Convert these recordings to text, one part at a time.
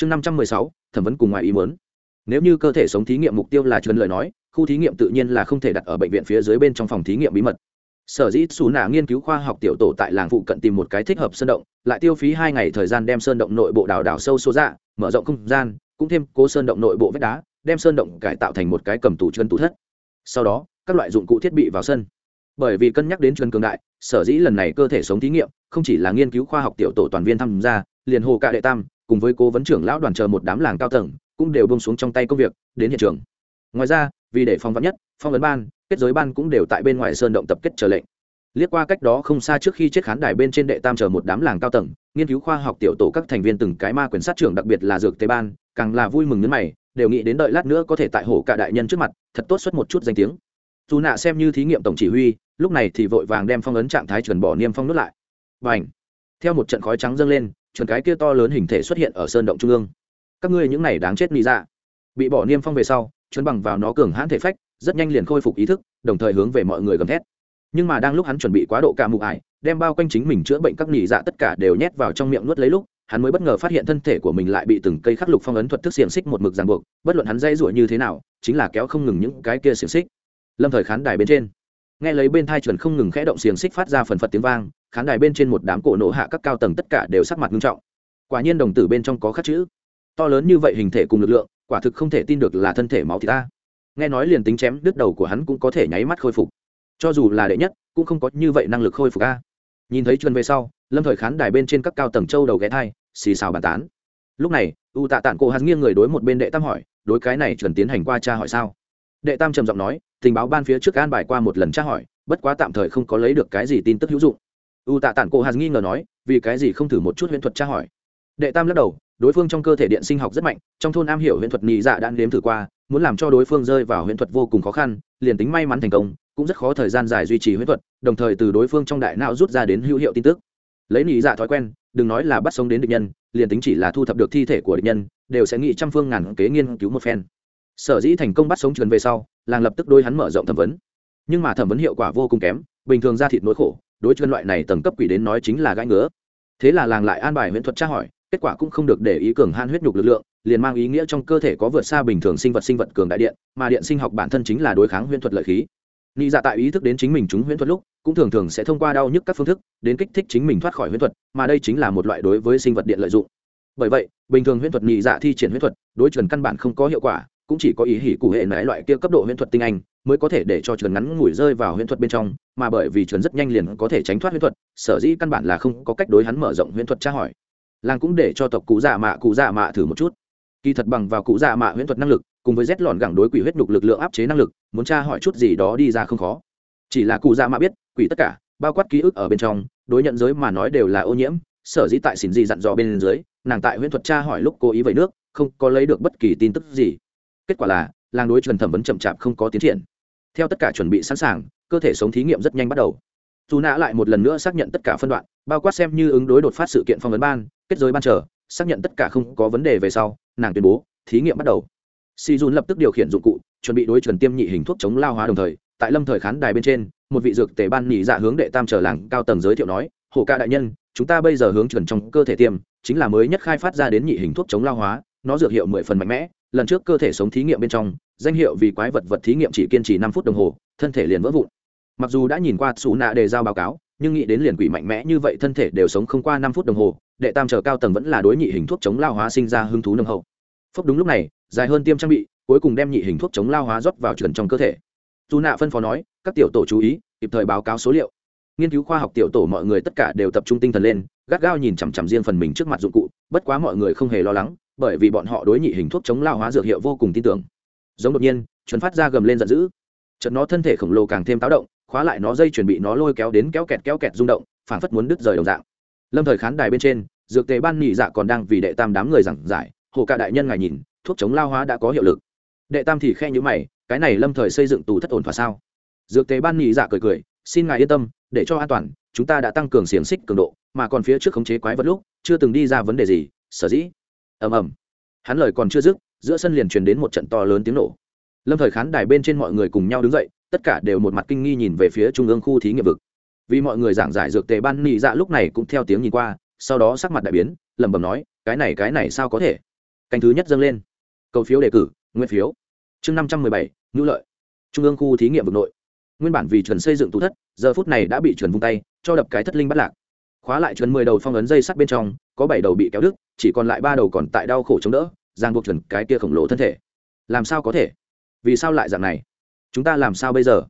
chương năm trăm mười sáu, thẩm vấn cùng ngoài ý muốn. Nếu như cơ thể sống thí nghiệm mục tiêu là truyền lời nói, khu thí nghiệm tự nhiên là không thể đặt ở bệnh viện phía dưới bên trong phòng thí nghiệm bí mật. Sở dĩ xù nạ nghiên cứu khoa học tiểu tổ tại làng phụ cận tìm một cái thích hợp sơn động, lại tiêu phí hai ngày thời gian đem sơn động nội bộ đào đào sâu số dạ mở rộng không gian, cũng thêm cố sơn động nội bộ vách đá, đem sơn động cải tạo thành một cái cầm tủ chân tủ thất. Sau đó, các loại dụng cụ thiết bị vào sân. Bởi vì cân nhắc đến chân cường đại, sở dĩ lần này cơ thể sống thí nghiệm, không chỉ là nghiên cứu khoa học tiểu tổ toàn viên tham gia, liền hồ cạ đệ tam cùng với cố vấn trưởng lão đoàn chờ một đám làng cao tầng, cũng đều bông xuống trong tay công việc, đến hiện trường. Ngoài ra, vì để phong vắn nhất, phong vấn ban, kết giới ban cũng đều tại bên ngoài sơn động tập kết chờ lệnh. Liếc qua cách đó không xa trước khi chết khán đài bên trên đệ tam chờ một đám làng cao tầng, nghiên cứu khoa học tiểu tổ các thành viên từng cái ma quyền sát trưởng đặc biệt là dược tế ban, càng là vui mừng nhấn mày, đều nghĩ đến đợi lát nữa có thể tại hổ cả đại nhân trước mặt, thật tốt xuất một chút danh tiếng. Dù nạ xem như thí nghiệm tổng chỉ huy, lúc này thì vội vàng đem phong ấn trạng thái chuẩn bỏ niêm phong nút lại. Và ảnh theo một trận khói trắng dâng lên chuẩn cái kia to lớn hình thể xuất hiện ở sơn động trung ương. Các ngươi những này đáng chết lý ra dạ. bị bỏ niêm phong về sau, chuẩn bằng vào nó cường hãn thể phách, rất nhanh liền khôi phục ý thức, đồng thời hướng về mọi người gầm thét. Nhưng mà đang lúc hắn chuẩn bị quá độ cả mụ ải, đem bao quanh chính mình chữa bệnh các nỉ dạ tất cả đều nhét vào trong miệng nuốt lấy lúc, hắn mới bất ngờ phát hiện thân thể của mình lại bị từng cây khắc lục phong ấn thuật thức xiềng xích một mực ràng buộc, bất luận hắn dây ruổi như thế nào, chính là kéo không ngừng những cái kia xiềng xích. Lâm thời khán đài bên trên, nghe lấy bên thai chuẩn không ngừng khẽ động xiềng xích phát ra phần phật tiếng vang khán đài bên trên một đám cổ nộ hạ các cao tầng tất cả đều sắc mặt nghiêm trọng. Quả nhiên đồng tử bên trong có khắc chữ. To lớn như vậy hình thể cùng lực lượng, quả thực không thể tin được là thân thể máu thịt ta. Nghe nói liền tính chém đứt đầu của hắn cũng có thể nháy mắt khôi phục. Cho dù là đệ nhất, cũng không có như vậy năng lực khôi phục a. Nhìn thấy chuân về sau, lâm thời khán đài bên trên các cao tầng châu đầu ghé thai, xì xào bàn tán. Lúc này, u tạ tản cổ hắn nghiêng người đối một bên đệ tam hỏi, đối cái này chuẩn tiến hành qua tra hỏi sao? Đệ tam trầm giọng nói, tình báo ban phía trước an bài qua một lần tra hỏi, bất quá tạm thời không có lấy được cái gì tin tức hữu dụng u tạ tản cổ hắn nghi ngờ nói, vì cái gì không thử một chút huyễn thuật tra hỏi? Đệ tam lắc đầu, đối phương trong cơ thể điện sinh học rất mạnh, trong thôn am hiểu huyễn thuật nhị dạ đã nếm thử qua, muốn làm cho đối phương rơi vào huyễn thuật vô cùng khó khăn, liền tính may mắn thành công, cũng rất khó thời gian dài duy trì huyễn thuật, đồng thời từ đối phương trong đại não rút ra đến hữu hiệu tin tức. Lấy nhị dạ thói quen, đừng nói là bắt sống đến địch nhân, liền tính chỉ là thu thập được thi thể của địch nhân, đều sẽ nghĩ trăm phương ngàn kế nghiên cứu một phen. Sở dĩ thành công bắt sống trườn về sau, làng lập tức đôi hắn mở rộng thẩm vấn. Nhưng mà thẩm vấn hiệu quả vô cùng kém, bình thường ra thịt nỗi khổ đối chân loại này tầng cấp quỷ đến nói chính là gãi ngứa. Thế là làng lại an bài huyễn thuật tra hỏi, kết quả cũng không được để ý cường han huyết nhục lực lượng, liền mang ý nghĩa trong cơ thể có vượt xa bình thường sinh vật sinh vật cường đại điện, mà điện sinh học bản thân chính là đối kháng huyễn thuật lợi khí. Nghĩ dạ tại ý thức đến chính mình chúng huyễn thuật lúc, cũng thường thường sẽ thông qua đau nhức các phương thức, đến kích thích chính mình thoát khỏi huyễn thuật, mà đây chính là một loại đối với sinh vật điện lợi dụng. Bởi vậy, bình thường huyễn thuật nhị dạ thi triển huyễn thuật, đối chuẩn căn bản không có hiệu quả, cũng chỉ có ý hỉ cụ hệ nãi loại kia cấp độ huyễn thuật tinh anh mới có thể để cho chuẩn ngắn ngủi rơi vào huyễn thuật bên trong, mà bởi vì chuẩn rất nhanh liền có thể tránh thoát huyễn thuật, sở dĩ căn bản là không có cách đối hắn mở rộng huyễn thuật tra hỏi. Làng cũng để cho tộc cụ dạ mạ cụ dạ mạ thử một chút. Kỳ thật bằng vào cụ dạ mạ huyễn thuật năng lực, cùng với rét lọn gẳng đối quỷ huyết đục lực lượng áp chế năng lực, muốn tra hỏi chút gì đó đi ra không khó. Chỉ là cụ dạ mạ biết, quỷ tất cả, bao quát ký ức ở bên trong, đối nhận giới mà nói đều là ô nhiễm, sở dĩ tại xỉn gì dặn dò bên dưới, nàng tại huyễn thuật tra hỏi lúc cố ý vẩy nước, không có lấy được bất kỳ tin tức gì. Kết quả là, làng đối trần thẩm vấn chậm chạp không có tiến triển theo tất cả chuẩn bị sẵn sàng, cơ thể sống thí nghiệm rất nhanh bắt đầu. Dù nã lại một lần nữa xác nhận tất cả phân đoạn, bao quát xem như ứng đối đột phát sự kiện phong vấn ban, kết giới ban trở xác nhận tất cả không có vấn đề về sau, nàng tuyên bố, thí nghiệm bắt đầu. Si dùn lập tức điều khiển dụng cụ, chuẩn bị đối chuẩn tiêm nhị hình thuốc chống lao hóa đồng thời, tại lâm thời khán đài bên trên, một vị dược tề ban nhị dạ hướng đệ tam trở làng cao tầng giới thiệu nói, hồ ca đại nhân, chúng ta bây giờ hướng chuẩn trong cơ thể tiêm, chính là mới nhất khai phát ra đến nhị hình thuốc chống lao hóa, nó dược hiệu mười phần mạnh mẽ, lần trước cơ thể sống thí nghiệm bên trong danh hiệu vì quái vật vật thí nghiệm chỉ kiên trì năm phút đồng hồ, thân thể liền vỡ vụn. Mặc dù đã nhìn qua xù nạ đề giao báo cáo, nhưng nghĩ đến liền quỷ mạnh mẽ như vậy thân thể đều sống không qua năm phút đồng hồ, đệ tam chờ cao tầng vẫn là đối nhị hình thuốc chống lao hóa sinh ra hứng thú nâng hậu. Phốc đúng lúc này, dài hơn tiêm trang bị, cuối cùng đem nhị hình thuốc chống lao hóa rót vào trần trong cơ thể. Dù nạ phân phó nói, các tiểu tổ chú ý, kịp thời báo cáo số liệu. Nghiên cứu khoa học tiểu tổ mọi người tất cả đều tập trung tinh thần lên, gắt gao nhìn chằm chằm riêng phần mình trước mặt dụng cụ, bất quá mọi người không hề lo lắng, bởi vì bọn họ đối nhị hình thuốc chống lao hóa dược hiệu vô cùng tin tưởng giống đột nhiên, chuẩn phát ra gầm lên giận dữ. Chợt nó thân thể khổng lồ càng thêm táo động, khóa lại nó dây chuẩn bị nó lôi kéo đến kéo kẹt kéo kẹt rung động, phảng phất muốn đứt rời đồng dạng. Lâm thời khán đài bên trên, dược tề ban nhị dạ còn đang vì đệ tam đám người giảng giải, hồ cả đại nhân ngài nhìn, thuốc chống lao hóa đã có hiệu lực. Đệ tam thì khe nhữ mày, cái này lâm thời xây dựng tù thất ổn thỏa sao? Dược tề ban nhị dạ cười cười, xin ngài yên tâm, để cho an toàn, chúng ta đã tăng cường xiềng xích cường độ, mà còn phía trước khống chế quái vật lúc, chưa từng đi ra vấn đề gì, sở dĩ. Ầm ầm. Hắn lời còn chưa dứt giữa sân liền truyền đến một trận to lớn tiếng nổ. Lâm thời khán đài bên trên mọi người cùng nhau đứng dậy, tất cả đều một mặt kinh nghi nhìn về phía trung ương khu thí nghiệm vực. Vì mọi người giảng giải dược tề ban nị dạ lúc này cũng theo tiếng nhìn qua, sau đó sắc mặt đại biến, lẩm bẩm nói, cái này cái này sao có thể? Canh thứ nhất dâng lên. Cầu phiếu đề cử, nguyên phiếu. Chương năm trăm mười bảy ngữ lợi. Trung ương khu thí nghiệm vực nội. Nguyên bản vì chuẩn xây dựng tủ thất, giờ phút này đã bị chuẩn vung tay, cho đập cái thất linh bắt lạc. Khóa lại chuẩn mười đầu phong ấn dây sắt bên trong, có bảy đầu bị kéo đứt, chỉ còn lại ba đầu còn tại đau khổ chống đỡ giang buộc chuẩn cái kia khổng lồ thân thể. Làm sao có thể? Vì sao lại dạng này? Chúng ta làm sao bây giờ?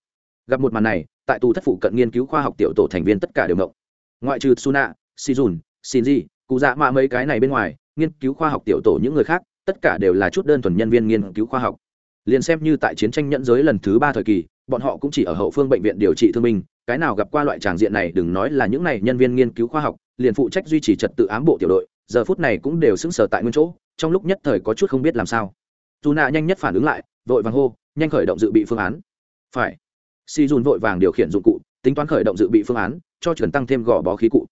Gặp một màn này, tại tù thất phụ cận nghiên cứu khoa học tiểu tổ thành viên tất cả đều mộng ngoại trừ suna shizun, shinji cụ dạ mạ mấy cái này bên ngoài, nghiên cứu khoa học tiểu tổ những người khác, tất cả đều là chút đơn thuần nhân viên nghiên cứu khoa học. Liền xem như tại chiến tranh nhẫn giới lần thứ ba thời kỳ, bọn họ cũng chỉ ở hậu phương bệnh viện điều trị thương binh, cái nào gặp qua loại tràng diện này, đừng nói là những này nhân viên nghiên cứu khoa học, liền phụ trách duy trì trật tự ám bộ tiểu đội, giờ phút này cũng đều sững sờ tại nguyên chỗ trong lúc nhất thời có chút không biết làm sao. Dù nạ nhanh nhất phản ứng lại, vội vàng hô, nhanh khởi động dự bị phương án. Phải. Si dùn vội vàng điều khiển dụng cụ, tính toán khởi động dự bị phương án, cho chuẩn tăng thêm gò bó khí cụ.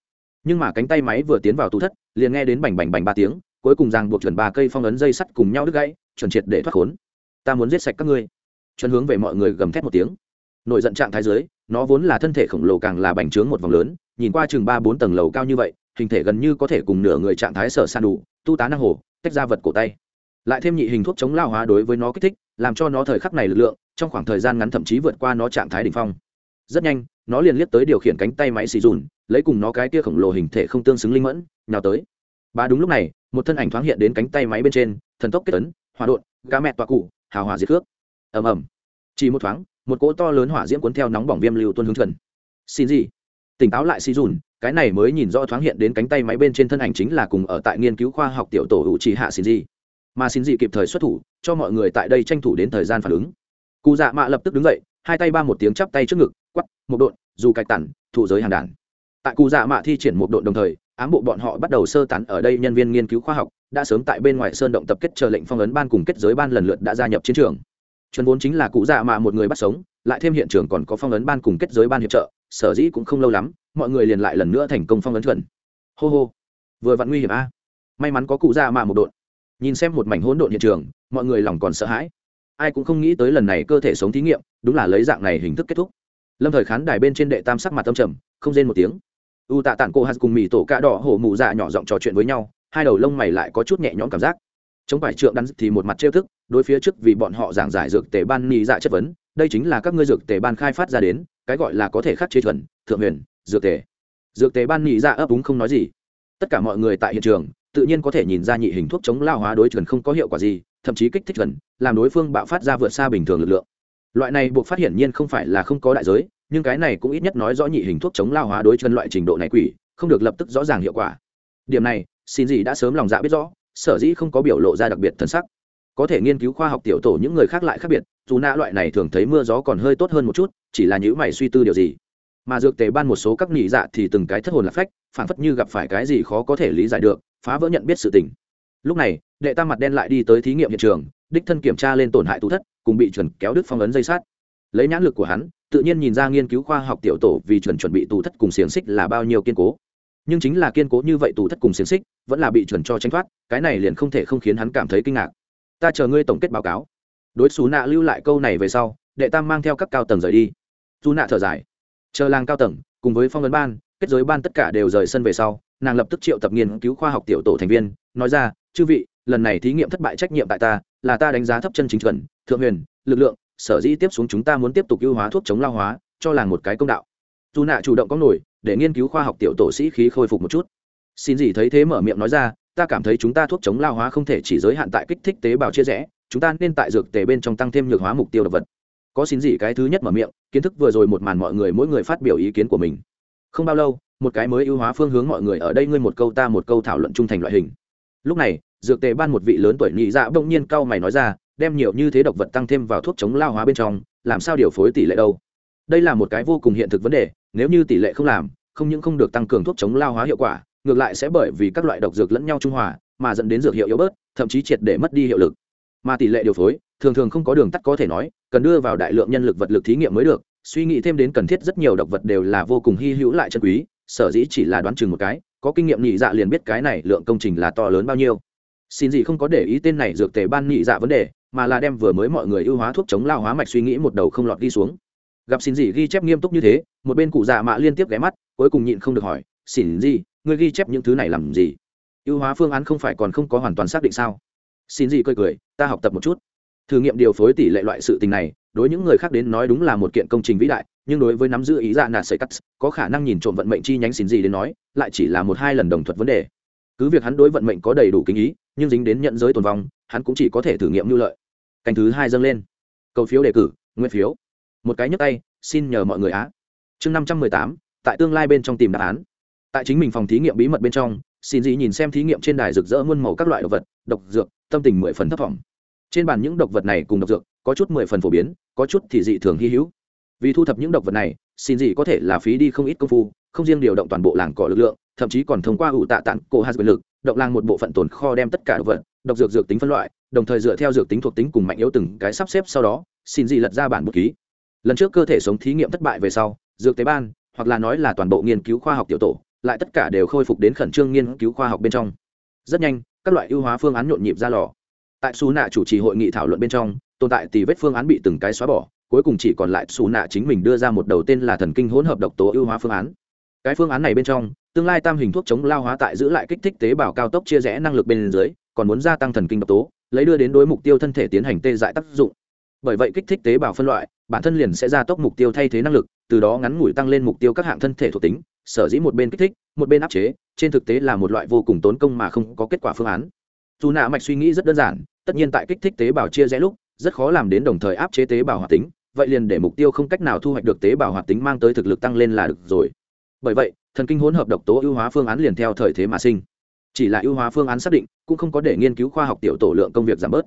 Nhưng mà cánh tay máy vừa tiến vào tủ thất, liền nghe đến bành bành bành ba tiếng, cuối cùng ràng buộc chuẩn ba cây phong ấn dây sắt cùng nhau đứt gãy, chuẩn triệt để thoát khốn. Ta muốn giết sạch các ngươi. Chuẩn hướng về mọi người gầm thét một tiếng. Nội giận trạng thái dưới, nó vốn là thân thể khổng lồ càng là bành trướng một vòng lớn, nhìn qua chừng ba bốn tầng lầu cao như vậy, hình thể gần như có thể cùng nửa người trạng thái sở san đủ, tu tá năng hồ tách ra vật cổ tay. Lại thêm nhị hình thuốc chống lao hóa đối với nó kích thích, làm cho nó thời khắc này lực lượng, trong khoảng thời gian ngắn thậm chí vượt qua nó trạng thái đ ỉ n h phong. Rất nhanh, nó liền liếc tới điều khiển cánh tay máy xì dùn, lấy cùng nó cái kia khổng lồ hình thể không tương xứng linh mẫn, nhào tới. Ba đúng lúc này, một thân ảnh thoáng hiện đến cánh tay máy bên trên, thần tốc kết tấn hòa đột gà mẹ tọa cụ, hào hòa diệt khước. Ầm ầm. Chỉ một thoáng, một cỗ to lớn hỏa diễm cuốn theo nóng bỏng viêm lưu tuân hướng chuẩn. Xin gì? Tỉnh táo lại xì dùn cái này mới nhìn rõ thoáng hiện đến cánh tay máy bên trên thân ảnh chính là cùng ở tại nghiên cứu khoa học tiểu tổ hữu trì hạ xin gì mà xin gì kịp thời xuất thủ, cho mọi người tại đây tranh thủ đến thời gian phản ứng. Cụ dạ mạ lập tức đứng dậy, hai tay ba một tiếng chắp tay trước ngực quắp một độn, dù cạch tản, thụ giới hàng đàn. Tại cụ dạ mạ thi triển một độn đồng thời, ám bộ bọn họ bắt đầu sơ tán ở đây nhân viên nghiên cứu khoa học, đã sớm tại bên ngoài sơn động tập kết chờ lệnh phong ấn ban cùng kết giới ban lần lượt đã gia nhập chiến trường. Chuẩn vốn chính là cụ dạ mạ một người bắt sống, lại thêm hiện trường còn có phong ấn ban cùng kết giới ban hiệp trợ, sở dĩ cũng không lâu lắm mọi người liền lại lần nữa thành công phong ấn chuẩn. Hô hô. Vừa vặn nguy hiểm a. May mắn có cụ già mà một độn nhìn xem một mảnh hỗn độn hiện trường, mọi người lòng còn sợ hãi. Ai cũng không nghĩ tới lần này cơ thể sống thí nghiệm, đúng là lấy dạng này hình thức kết thúc. Lâm thời khán đài bên trên đệ tam sắc mặt tâm trầm, không rên một tiếng. U tạ tản cô hạt cùng mì tổ cạ đỏ hổ mụ dạ nhỏ giọng trò chuyện với nhau, hai đầu lông mày lại có chút nhẹ nhõm cảm giác. Chống phải trượng đắn thì một mặt trêu thức, đối phía trước vì bọn họ giảng giải dược tề ban nhị dạ chất vấn, đây chính là các ngươi dược tề ban khai phát ra đến, cái gọi là có thể khắc chế chuẩn, thượng huyền dược tề. Dược tề ban nhị dạ ấp úng không nói gì. Tất cả mọi người tại hiện trường, tự nhiên có thể nhìn ra nhị hình thuốc chống lao hóa đối chuẩn không có hiệu quả gì, thậm chí kích thích chuẩn, làm đối phương bạo phát ra vượt xa bình thường lực lượng. Loại này buộc phát hiện nhiên không phải là không có đại giới, nhưng cái này cũng ít nhất nói rõ nhị hình thuốc chống lao hóa đối chân loại trình độ này quỷ, không được lập tức rõ ràng hiệu quả. Điểm này, xin gì đã sớm lòng dạ biết rõ, sở dĩ không có biểu lộ ra đặc biệt thân sắc. Có thể nghiên cứu khoa học tiểu tổ những người khác lại khác biệt, dù nã loại này thường thấy mưa gió còn hơi tốt hơn một chút, chỉ là những mày suy tư điều gì mà dược tề ban một số các nhị dạ thì từng cái thất hồn lạc phách phản phất như gặp phải cái gì khó có thể lý giải được, phá vỡ nhận biết sự tình. Lúc này, đệ tam mặt đen lại đi tới thí nghiệm hiện trường, đích thân kiểm tra lên tổn hại tu thất, cùng bị chuẩn kéo đứt phong ấn dây sát. Lấy nhãn lực của hắn, tự nhiên nhìn ra nghiên cứu khoa học tiểu tổ vì chuẩn chuẩn bị tù thất cùng xiềng xích là bao nhiêu kiên cố. Nhưng chính là kiên cố như vậy tù thất cùng xiềng xích, vẫn là bị chuẩn cho tranh thoát, cái này liền không thể không khiến hắn cảm thấy kinh ngạc. Ta chờ ngươi tổng kết báo cáo. Đối xú nạ lưu lại câu này về sau, đệ tam mang theo các cao tầng rời đi. Dù nạ thở dài chờ làng cao tầng, cùng với phong vấn ban, kết giới ban tất cả đều rời sân về sau, nàng lập tức triệu tập nghiên cứu khoa học tiểu tổ thành viên, nói ra, chư vị, lần này thí nghiệm thất bại trách nhiệm tại ta, là ta đánh giá thấp chân chính chuẩn, thượng huyền, lực lượng, sở dĩ tiếp xuống chúng ta muốn tiếp tục ưu hóa thuốc chống lao hóa, cho làng một cái công đạo. Dù nạ chủ động có nổi, để nghiên cứu khoa học tiểu tổ sĩ khí khôi phục một chút. Xin gì thấy thế mở miệng nói ra, ta cảm thấy chúng ta thuốc chống lao hóa không thể chỉ giới hạn tại kích thích tế bào chia rẽ, chúng ta nên tại dược tề bên trong tăng thêm nhược hóa mục tiêu đ ộ vật có xin gì cái thứ nhất mở miệng, kiến thức vừa rồi một màn mọi người mỗi người phát biểu ý kiến của mình. Không bao lâu, một cái mới ưu hóa phương hướng mọi người ở đây ngươi một câu ta một câu thảo luận trung thành loại hình. Lúc này, dược tề ban một vị lớn tuổi nhị dạ bỗng nhiên cau mày nói ra, đem nhiều như thế độc vật tăng thêm vào thuốc chống lao hóa bên trong, làm sao điều phối tỷ lệ đâu? Đây là một cái vô cùng hiện thực vấn đề, nếu như tỷ lệ không làm, không những không được tăng cường thuốc chống lao hóa hiệu quả, ngược lại sẽ bởi vì các loại độc dược lẫn nhau trung hòa, mà dẫn đến dược hiệu yếu bớt, thậm chí triệt để mất đi hiệu lực. Mà tỷ lệ điều phối thường thường không có đường tắt có thể nói, cần đưa vào đại lượng nhân lực vật lực thí nghiệm mới được, suy nghĩ thêm đến cần thiết rất nhiều độc vật đều là vô cùng hy hữu lại chân quý, sở dĩ chỉ là đoán chừng một cái, có kinh nghiệm nhị dạ liền biết cái này lượng công trình là to lớn bao nhiêu. Xin gì không có để ý tên này dược tề ban nhị dạ vấn đề, mà là đem vừa mới mọi người ưu hóa thuốc chống lao hóa mạch suy nghĩ một đầu không lọt đi xuống. Gặp xin gì ghi chép nghiêm túc như thế, một bên cụ dạ mạ liên tiếp ghé mắt, cuối cùng nhịn không được hỏi, xin gì người ghi chép những thứ này làm gì? Ưu hóa phương án không phải còn không có hoàn toàn xác định sao? Xin gì cười cười, ta học tập một chút thử nghiệm điều phối tỷ lệ loại sự tình này, đối những người khác đến nói đúng là một kiện công trình vĩ đại, nhưng đối với nắm giữ ý dạ nạt sợi cắt, có khả năng nhìn trộm vận mệnh chi nhánh xin gì đến nói, lại chỉ là một hai lần đồng thuật vấn đề. Cứ việc hắn đối vận mệnh có đầy đủ kinh ý, nhưng dính đến nhận giới tồn vong, hắn cũng chỉ có thể thử nghiệm lưu lợi. Canh thứ hai dâng lên. Cầu phiếu đề cử, nguyên phiếu. Một cái nhấp tay, xin nhờ mọi người á. Chương năm trăm mười tám, tại tương lai bên trong tìm đáp án. Tại chính mình phòng thí nghiệm bí mật bên trong, xin gì nhìn xem thí nghiệm trên đài rực rỡ muôn màu các loại đồ vật, độc dược, tâm tình mười phần thấp thỏm trên bàn những độc vật này cùng độc dược, có chút mười phần phổ biến, có chút thì dị thường hy hữu. Vì thu thập những độc vật này, xin gì có thể là phí đi không ít công phu, không riêng điều động toàn bộ làng cỏ lực lượng, thậm chí còn thông qua ủ tạ tặng cổ hạt quyền lực, động làng một bộ phận tồn kho đem tất cả độc vật, độc dược dược tính phân loại, đồng thời dựa theo dược tính thuộc tính cùng mạnh yếu từng cái sắp xếp sau đó, xin gì lật ra bản bút ký. Lần trước cơ thể sống thí nghiệm thất bại về sau, dược tế ban, hoặc là nói là toàn bộ nghiên cứu khoa học tiểu tổ, lại tất cả đều khôi phục đến khẩn trương nghiên cứu khoa học bên trong. Rất nhanh, các loại ưu hóa phương án nhộn nhịp ra lò tại xù nạ chủ trì hội nghị thảo luận bên trong, tồn tại tỷ vết phương án bị từng cái xóa bỏ, cuối cùng chỉ còn lại xù nạ chính mình đưa ra một đầu tên là thần kinh hỗn hợp độc tố ưu hóa phương án. Cái phương án này bên trong, tương lai tam hình thuốc chống lao hóa tại giữ lại kích thích tế bào cao tốc chia rẽ năng lực bên dưới, còn muốn gia tăng thần kinh độc tố, lấy đưa đến đối mục tiêu thân thể tiến hành tê dại tác dụng. Bởi vậy kích thích tế bào phân loại, bản thân liền sẽ gia tốc mục tiêu thay thế năng lực, từ đó ngắn ngủi tăng lên mục tiêu các hạng thân thể thuộc tính, sở dĩ một bên kích thích, một bên áp chế, trên thực tế là một loại vô cùng tốn công mà không có kết quả phương án dù nạ mạch suy nghĩ rất đơn giản, tất nhiên tại kích thích tế bào chia rẽ lúc, rất khó làm đến đồng thời áp chế tế bào hoạt tính, vậy liền để mục tiêu không cách nào thu hoạch được tế bào hoạt tính mang tới thực lực tăng lên là được rồi. Bởi vậy, thần kinh hỗn hợp độc tố ưu hóa phương án liền theo thời thế mà sinh. Chỉ là ưu hóa phương án xác định, cũng không có để nghiên cứu khoa học tiểu tổ lượng công việc giảm bớt.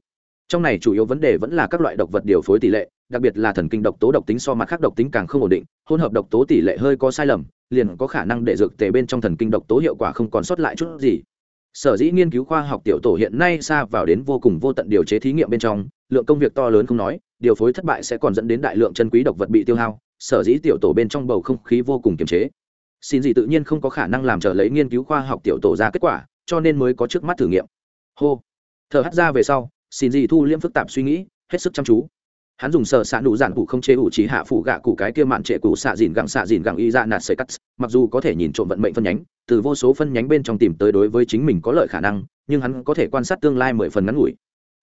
Trong này chủ yếu vấn đề vẫn là các loại độc vật điều phối tỷ lệ, đặc biệt là thần kinh độc tố độc tính so mặt khác độc tính càng không ổn định, hỗn hợp độc tố tỷ lệ hơi có sai lầm, liền có khả năng để dược tề bên trong thần kinh độc tố hiệu quả không còn sót lại chút gì sở dĩ nghiên cứu khoa học tiểu tổ hiện nay xa vào đến vô cùng vô tận điều chế thí nghiệm bên trong, lượng công việc to lớn không nói, điều phối thất bại sẽ còn dẫn đến đại lượng chân quý độc vật bị tiêu hao, sở dĩ tiểu tổ bên trong bầu không khí vô cùng kiềm chế. Xin gì tự nhiên không có khả năng làm trở lấy nghiên cứu khoa học tiểu tổ ra kết quả, cho nên mới có trước mắt thử nghiệm. Hô. Thở hắt ra về sau, xin gì thu liễm phức tạp suy nghĩ, hết sức chăm chú. Hắn dùng sờ xạ đủ giản cụ không chế ủ trí hạ phủ gạ cụ cái kia mạn trệ cụ xạ dìn gặng xạ dìn gặng y ra nạt sợi cắt mặc dù có thể nhìn trộm vận mệnh phân nhánh, từ vô số phân nhánh bên trong tìm tới đối với chính mình có lợi khả năng, nhưng hắn có thể quan sát tương lai mười phần ngắn ngủi.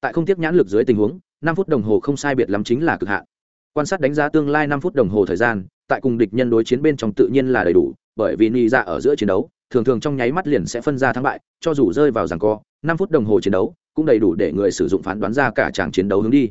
Tại không tiếc nhãn lực dưới tình huống, năm phút đồng hồ không sai biệt lắm chính là cực hạn. Quan sát đánh giá tương lai năm phút đồng hồ thời gian, tại cùng địch nhân đối chiến bên trong tự nhiên là đầy đủ, bởi vì ni ra dạ ở giữa chiến đấu, thường thường trong nháy mắt liền sẽ phân ra thắng bại, cho dù rơi vào rằng co, năm phút đồng hồ chiến đấu cũng đầy đủ để người sử dụng phán đoán ra cả tràng chiến đấu hướng đi.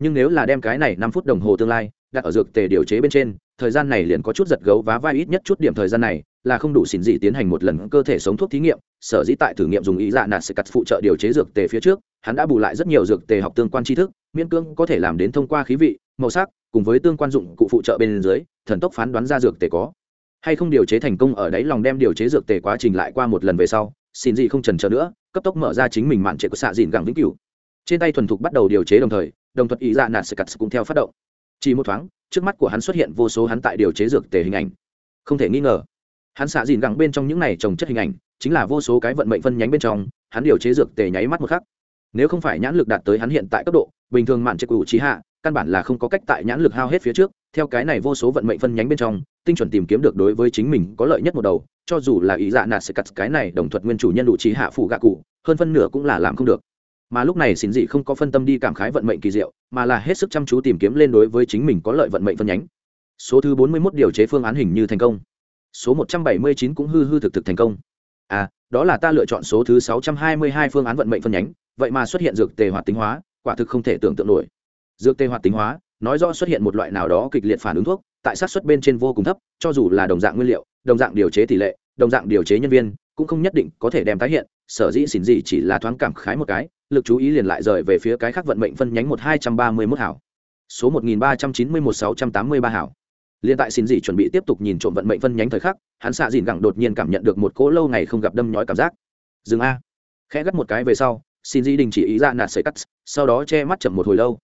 Nhưng nếu là đem cái này năm phút đồng hồ tương lai đặt ở dược tề điều chế bên trên, thời gian này liền có chút giật gấu vá vai ít nhất chút điểm thời gian này, là không đủ xỉn dị tiến hành một lần cơ thể sống thuốc thí nghiệm, sở dĩ tại thử nghiệm dùng ý dạ nạt sẽ cắt phụ trợ điều chế dược tề phía trước, hắn đã bù lại rất nhiều dược tề học tương quan tri thức, miễn cưỡng có thể làm đến thông qua khí vị, màu sắc, cùng với tương quan dụng cụ phụ trợ bên dưới, thần tốc phán đoán ra dược tề có. Hay không điều chế thành công ở đấy, lòng đem điều chế dược tề quá trình lại qua một lần về sau xin gì không trần chờ nữa, cấp tốc mở ra chính mình mạn trệ của xạ dìn gẳng vĩnh cửu. Trên tay thuần thục bắt đầu điều chế đồng thời, đồng thuật ý dạ nạt sẽ cắt cũng theo phát động chỉ một thoáng, trước mắt của hắn xuất hiện vô số hắn tại điều chế dược tề hình ảnh. Không thể nghi ngờ, hắn xạ dìn gẳng bên trong những này trồng chất hình ảnh, chính là vô số cái vận mệnh phân nhánh bên trong, hắn điều chế dược tề nháy mắt một khắc. Nếu không phải nhãn lực đạt tới hắn hiện tại cấp độ, bình thường mạn trệ cụ trí hạ, căn bản là không có cách tại nhãn lực hao hết phía trước, theo cái này vô số vận mệnh phân nhánh bên trong, tinh chuẩn tìm kiếm được đối với chính mình có lợi nhất một đầu, cho dù là ý dạ nạt sẽ cắt cái này đồng thuật nguyên chủ nhân đủ trí hạ phụ gạ cụ, hơn phân nửa cũng là làm không được mà lúc này xin dị không có phân tâm đi cảm khái vận mệnh kỳ diệu, mà là hết sức chăm chú tìm kiếm lên đối với chính mình có lợi vận mệnh phân nhánh. Số thứ bốn mươi mốt điều chế phương án hình như thành công. Số một trăm bảy mươi chín cũng hư hư thực thực thành công. À đó là ta lựa chọn số thứ sáu trăm hai mươi hai phương án vận mệnh phân nhánh, vậy mà xuất hiện dược tề hoạt tính hóa, quả thực không thể tưởng tượng nổi. Dược tề hoạt tính hóa, nói rõ xuất hiện một loại nào đó kịch liệt phản ứng thuốc, tại sát xuất bên trên vô cùng thấp, cho dù là đồng dạng nguyên liệu, đồng dạng điều chế tỷ lệ, đồng dạng điều chế nhân viên, cũng không nhất định có thể đem tái hiện, sở dĩ xỉn gì chỉ là thoáng cảm khái một cái lực chú ý liền lại rời về phía cái khác vận mệnh phân nhánh một hai trăm ba mươi mốt hảo. Số một nghìn ba trăm chín mươi một sáu trăm tám mươi ba hảo. Liền tại xin dị chuẩn bị tiếp tục nhìn trộm vận mệnh phân nhánh thời khắc, hắn xạ dìn gẳng đột nhiên cảm nhận được một cỗ lâu ngày không gặp đâm nhói cảm giác. Dừng a. Khẽ gắt một cái về sau, xin dị đình chỉ ý ra nạt sợi cắt, sau đó che mắt chậm một hồi lâu.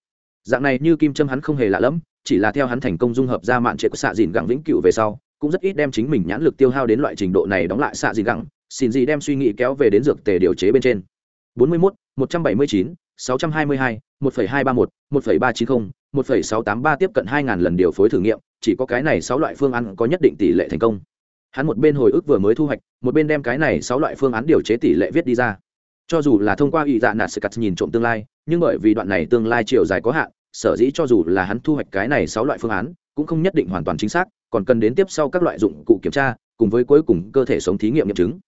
Dạng này như kim châm hắn không hề lạ lẫm, chỉ là theo hắn thành công dung hợp ra mạn trệ của xạ dìn gẳng vĩnh cựu về sau, cũng rất ít đem chính mình nhãn lực tiêu hao đến loại trình độ này đóng lại xạ dìn gẳng. Xin dị đem suy nghĩ kéo về đến dược tề điều chế bên trên. 41, 179, 622, 1,231, 1,390, 1,683 tiếp cận 2000 lần điều phối thử nghiệm, chỉ có cái này 6 loại phương án có nhất định tỷ lệ thành công. Hắn một bên hồi ức vừa mới thu hoạch, một bên đem cái này 6 loại phương án điều chế tỷ lệ viết đi ra. cho dù là thông qua ý dạ nạt sự cắt nhìn trộm tương lai nhưng bởi vì đoạn này tương lai chiều dài có hạn sở dĩ cho dù là hắn thu hoạch cái này sáu loại phương án cũng không nhất định hoàn toàn chính xác còn cần đến tiếp sau các loại dụng cụ kiểm tra cùng với cuối cùng cơ thể sống thí nghiệm nghiệm chứng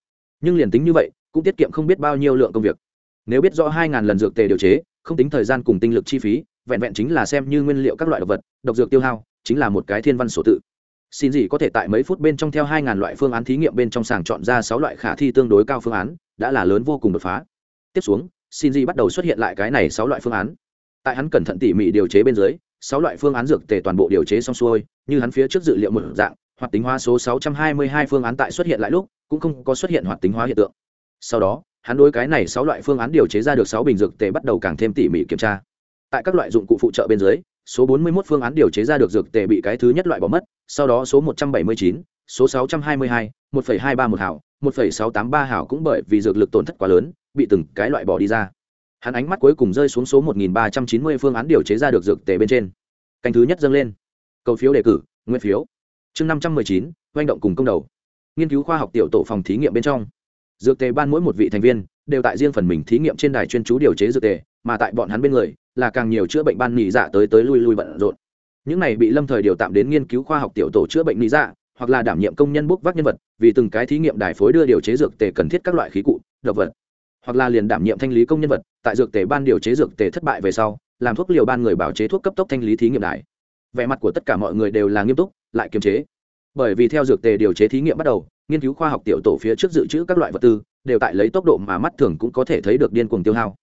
nhưng liền tính như vậy cũng tiết kiệm không biết bao nhiêu lượng công việc nếu biết rõ hai ngàn lần dược tề điều chế, không tính thời gian cùng tinh lực chi phí, vẹn vẹn chính là xem như nguyên liệu các loại độc vật, độc dược tiêu hao, chính là một cái thiên văn sổ tự. Xin gì có thể tại mấy phút bên trong theo hai ngàn loại phương án thí nghiệm bên trong sàng chọn ra sáu loại khả thi tương đối cao phương án, đã là lớn vô cùng đột phá. Tiếp xuống, xin gì bắt đầu xuất hiện lại cái này sáu loại phương án. Tại hắn cẩn thận tỉ mỉ điều chế bên dưới, sáu loại phương án dược tề toàn bộ điều chế xong xuôi, như hắn phía trước dự liệu một dạng, hoạt tính hóa số 622 phương án tại xuất hiện lại lúc, cũng không có xuất hiện hoạt tính hóa hiện tượng. Sau đó hắn đối cái này sáu loại phương án điều chế ra được sáu bình dược tề bắt đầu càng thêm tỉ mỉ kiểm tra. Tại các loại dụng cụ phụ trợ bên dưới số 41 phương án điều chế ra được dược tề bị cái thứ nhất loại bỏ mất sau đó số 179, số 622, 1,231 hảo 1,683 hảo cũng bởi vì dược lực tổn thất quá lớn bị từng cái loại bỏ đi ra. Hắn ánh mắt cuối cùng rơi xuống số 1390 phương án điều chế ra được dược tề bên trên. Canh thứ nhất dâng lên. Cầu phiếu đề cử nguyên phiếu. Chương 519, doanh động cùng công đầu. Nghiên cứu khoa học tiểu tổ phòng thí nghiệm bên trong dược tề ban mỗi một vị thành viên đều tại riêng phần mình thí nghiệm trên đài chuyên chú điều chế dược tề, mà tại bọn hắn bên người là càng nhiều chữa bệnh ban nghỉ dạ tới tới lui lui bận rộn. Những này bị lâm thời điều tạm đến nghiên cứu khoa học tiểu tổ chữa bệnh nghỉ dạ hoặc là đảm nhiệm công nhân bốc vác nhân vật, vì từng cái thí nghiệm đài phối đưa điều chế dược tề cần thiết các loại khí cụ, độc vật, hoặc là liền đảm nhiệm thanh lý công nhân vật, tại dược tề ban điều chế dược tề thất bại về sau, làm thuốc liều ban người bảo chế thuốc cấp tốc thanh lý thí nghiệm đài. Vẻ mặt của tất cả mọi người đều là nghiêm túc, lại kiềm chế. Bởi vì theo dược tề điều chế thí nghiệm bắt đầu nghiên cứu khoa học tiểu tổ phía trước dự trữ các loại vật tư, đều tại lấy tốc độ mà mắt thường cũng có thể thấy được điên cuồng tiêu hao.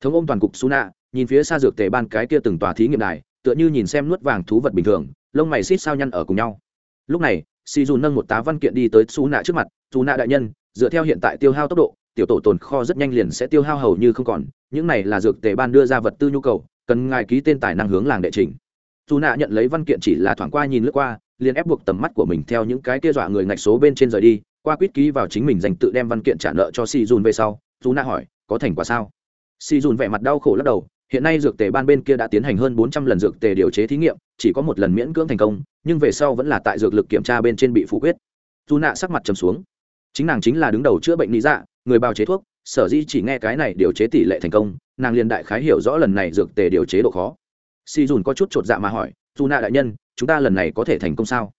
Thống ôm toàn cục su nạ nhìn phía xa dược tề ban cái kia từng tòa thí nghiệm đài, tựa như nhìn xem nuốt vàng thú vật bình thường, lông mày xít sao nhăn ở cùng nhau. Lúc này si dù nâng một tá văn kiện đi tới su nạ trước mặt, su nạ đại nhân, dựa theo hiện tại tiêu hao tốc độ, tiểu tổ tồn kho rất nhanh liền sẽ tiêu hao hầu như không còn, những này là dược tề ban đưa ra vật tư nhu cầu, cần ngài ký tên tài năng hướng làng đệ trình. Dù nạ nhận lấy văn kiện chỉ là thoảng qua nhìn lướt qua liền ép buộc tầm mắt của mình theo những cái kia dọa người ngạch số bên trên rời đi, qua quyết ký vào chính mình dành tự đem văn kiện trả nợ cho si dùn về sau dù Na hỏi, có thành quả sao? Si dùn vẻ mặt đau khổ lắc đầu, hiện nay dược tề ban bên kia đã tiến hành hơn bốn trăm lần dược tề điều chế thí nghiệm, chỉ có một lần miễn cưỡng thành công, nhưng về sau vẫn là tại dược lực kiểm tra bên trên bị phủ quyết. Dù nạ sắc mặt trầm xuống. Chính nàng chính là đứng đầu chữa bệnh lý dạ người bào chế thuốc, sở dĩ chỉ nghe cái này điều chế tỷ lệ thành công, nàng liền đại khái hiểu rõ lần này dược tề điều chế độ khó. Si dùn có chút chột dạ mà hỏi dù nạ đại nhân chúng ta lần này có thể thành công sao?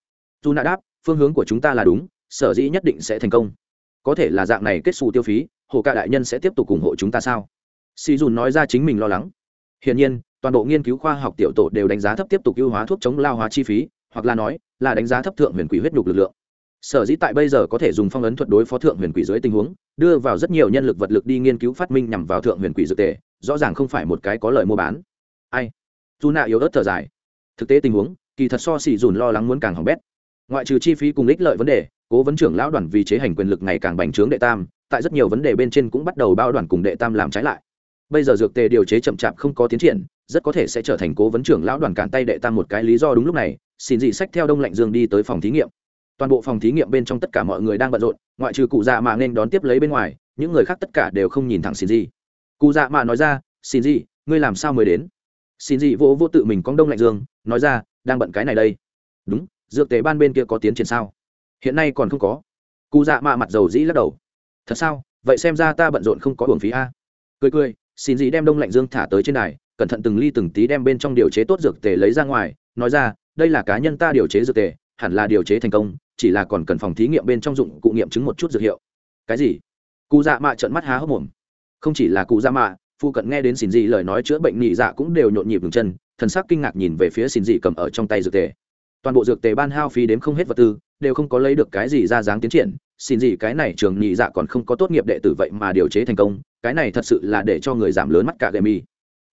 Dù nạ đáp, phương hướng của chúng ta là đúng, sở dĩ nhất định sẽ thành công. Có thể là dạng này kết xù tiêu phí, hồ ca đại nhân sẽ tiếp tục ủng hộ chúng ta sao? Si dùn nói ra chính mình lo lắng. Hiển nhiên, toàn bộ nghiên cứu khoa học tiểu tổ đều đánh giá thấp tiếp tục ưu hóa thuốc chống lao hóa chi phí, hoặc là nói, là đánh giá thấp thượng huyền quỷ huyết nhục lực lượng. Sở dĩ tại bây giờ có thể dùng phong ấn thuật đối phó thượng huyền quỷ dưới tình huống, đưa vào rất nhiều nhân lực vật lực đi nghiên cứu phát minh nhằm vào thượng huyền quỷ dược tề, rõ ràng không phải một cái có lợi mua bán. Ai? Dù nạ yếu ớt thở dài. Thực tế tình huống kỳ thật so xỉ dùn lo lắng muốn càng hỏng bét. Ngoại trừ chi phí cùng ích lợi vấn đề, cố vấn trưởng lão đoàn vì chế hành quyền lực ngày càng bành trướng đệ tam, tại rất nhiều vấn đề bên trên cũng bắt đầu bao đoàn cùng đệ tam làm trái lại. Bây giờ dược tề điều chế chậm chạp không có tiến triển, rất có thể sẽ trở thành cố vấn trưởng lão đoàn cản tay đệ tam một cái lý do đúng lúc này, xin dị sách theo đông lạnh dương đi tới phòng thí nghiệm. Toàn bộ phòng thí nghiệm bên trong tất cả mọi người đang bận rộn, ngoại trừ cụ dạ mạ nên đón tiếp lấy bên ngoài, những người khác tất cả đều không nhìn thẳng xin dị. Cụ dạ mạ nói ra, xin dị, ngươi làm sao mới đến? Xin dị vỗ vô tự mình cong đông lạnh dương, nói ra đang bận cái này đây. Đúng, dược tế ban bên kia có tiến triển sao? Hiện nay còn không có. Cụ dạ mạ mặt dầu dĩ lắc đầu. Thật sao? Vậy xem ra ta bận rộn không có hưởng phí a. Cười cười, xin dì đem đông lạnh dương thả tới trên đài, cẩn thận từng ly từng tí đem bên trong điều chế tốt dược tề lấy ra ngoài, nói ra, đây là cá nhân ta điều chế dược tề, hẳn là điều chế thành công, chỉ là còn cần phòng thí nghiệm bên trong dụng cụ nghiệm chứng một chút dược hiệu. Cái gì? Cụ dạ mạ trợn mắt há hốc mồm. Không chỉ là cụ dạ mạ, phụ cận nghe đến xin dị lời nói chữa bệnh nhị dạ cũng đều nhộn nhịp ngừng chân thần sắc kinh ngạc nhìn về phía xin dị cầm ở trong tay dược tề. Toàn bộ dược tề ban hao phí đếm không hết vật tư, đều không có lấy được cái gì ra dáng tiến triển. Xin dị cái này trường nhị dạ còn không có tốt nghiệp đệ tử vậy mà điều chế thành công, cái này thật sự là để cho người giảm lớn mắt cả gậy mi.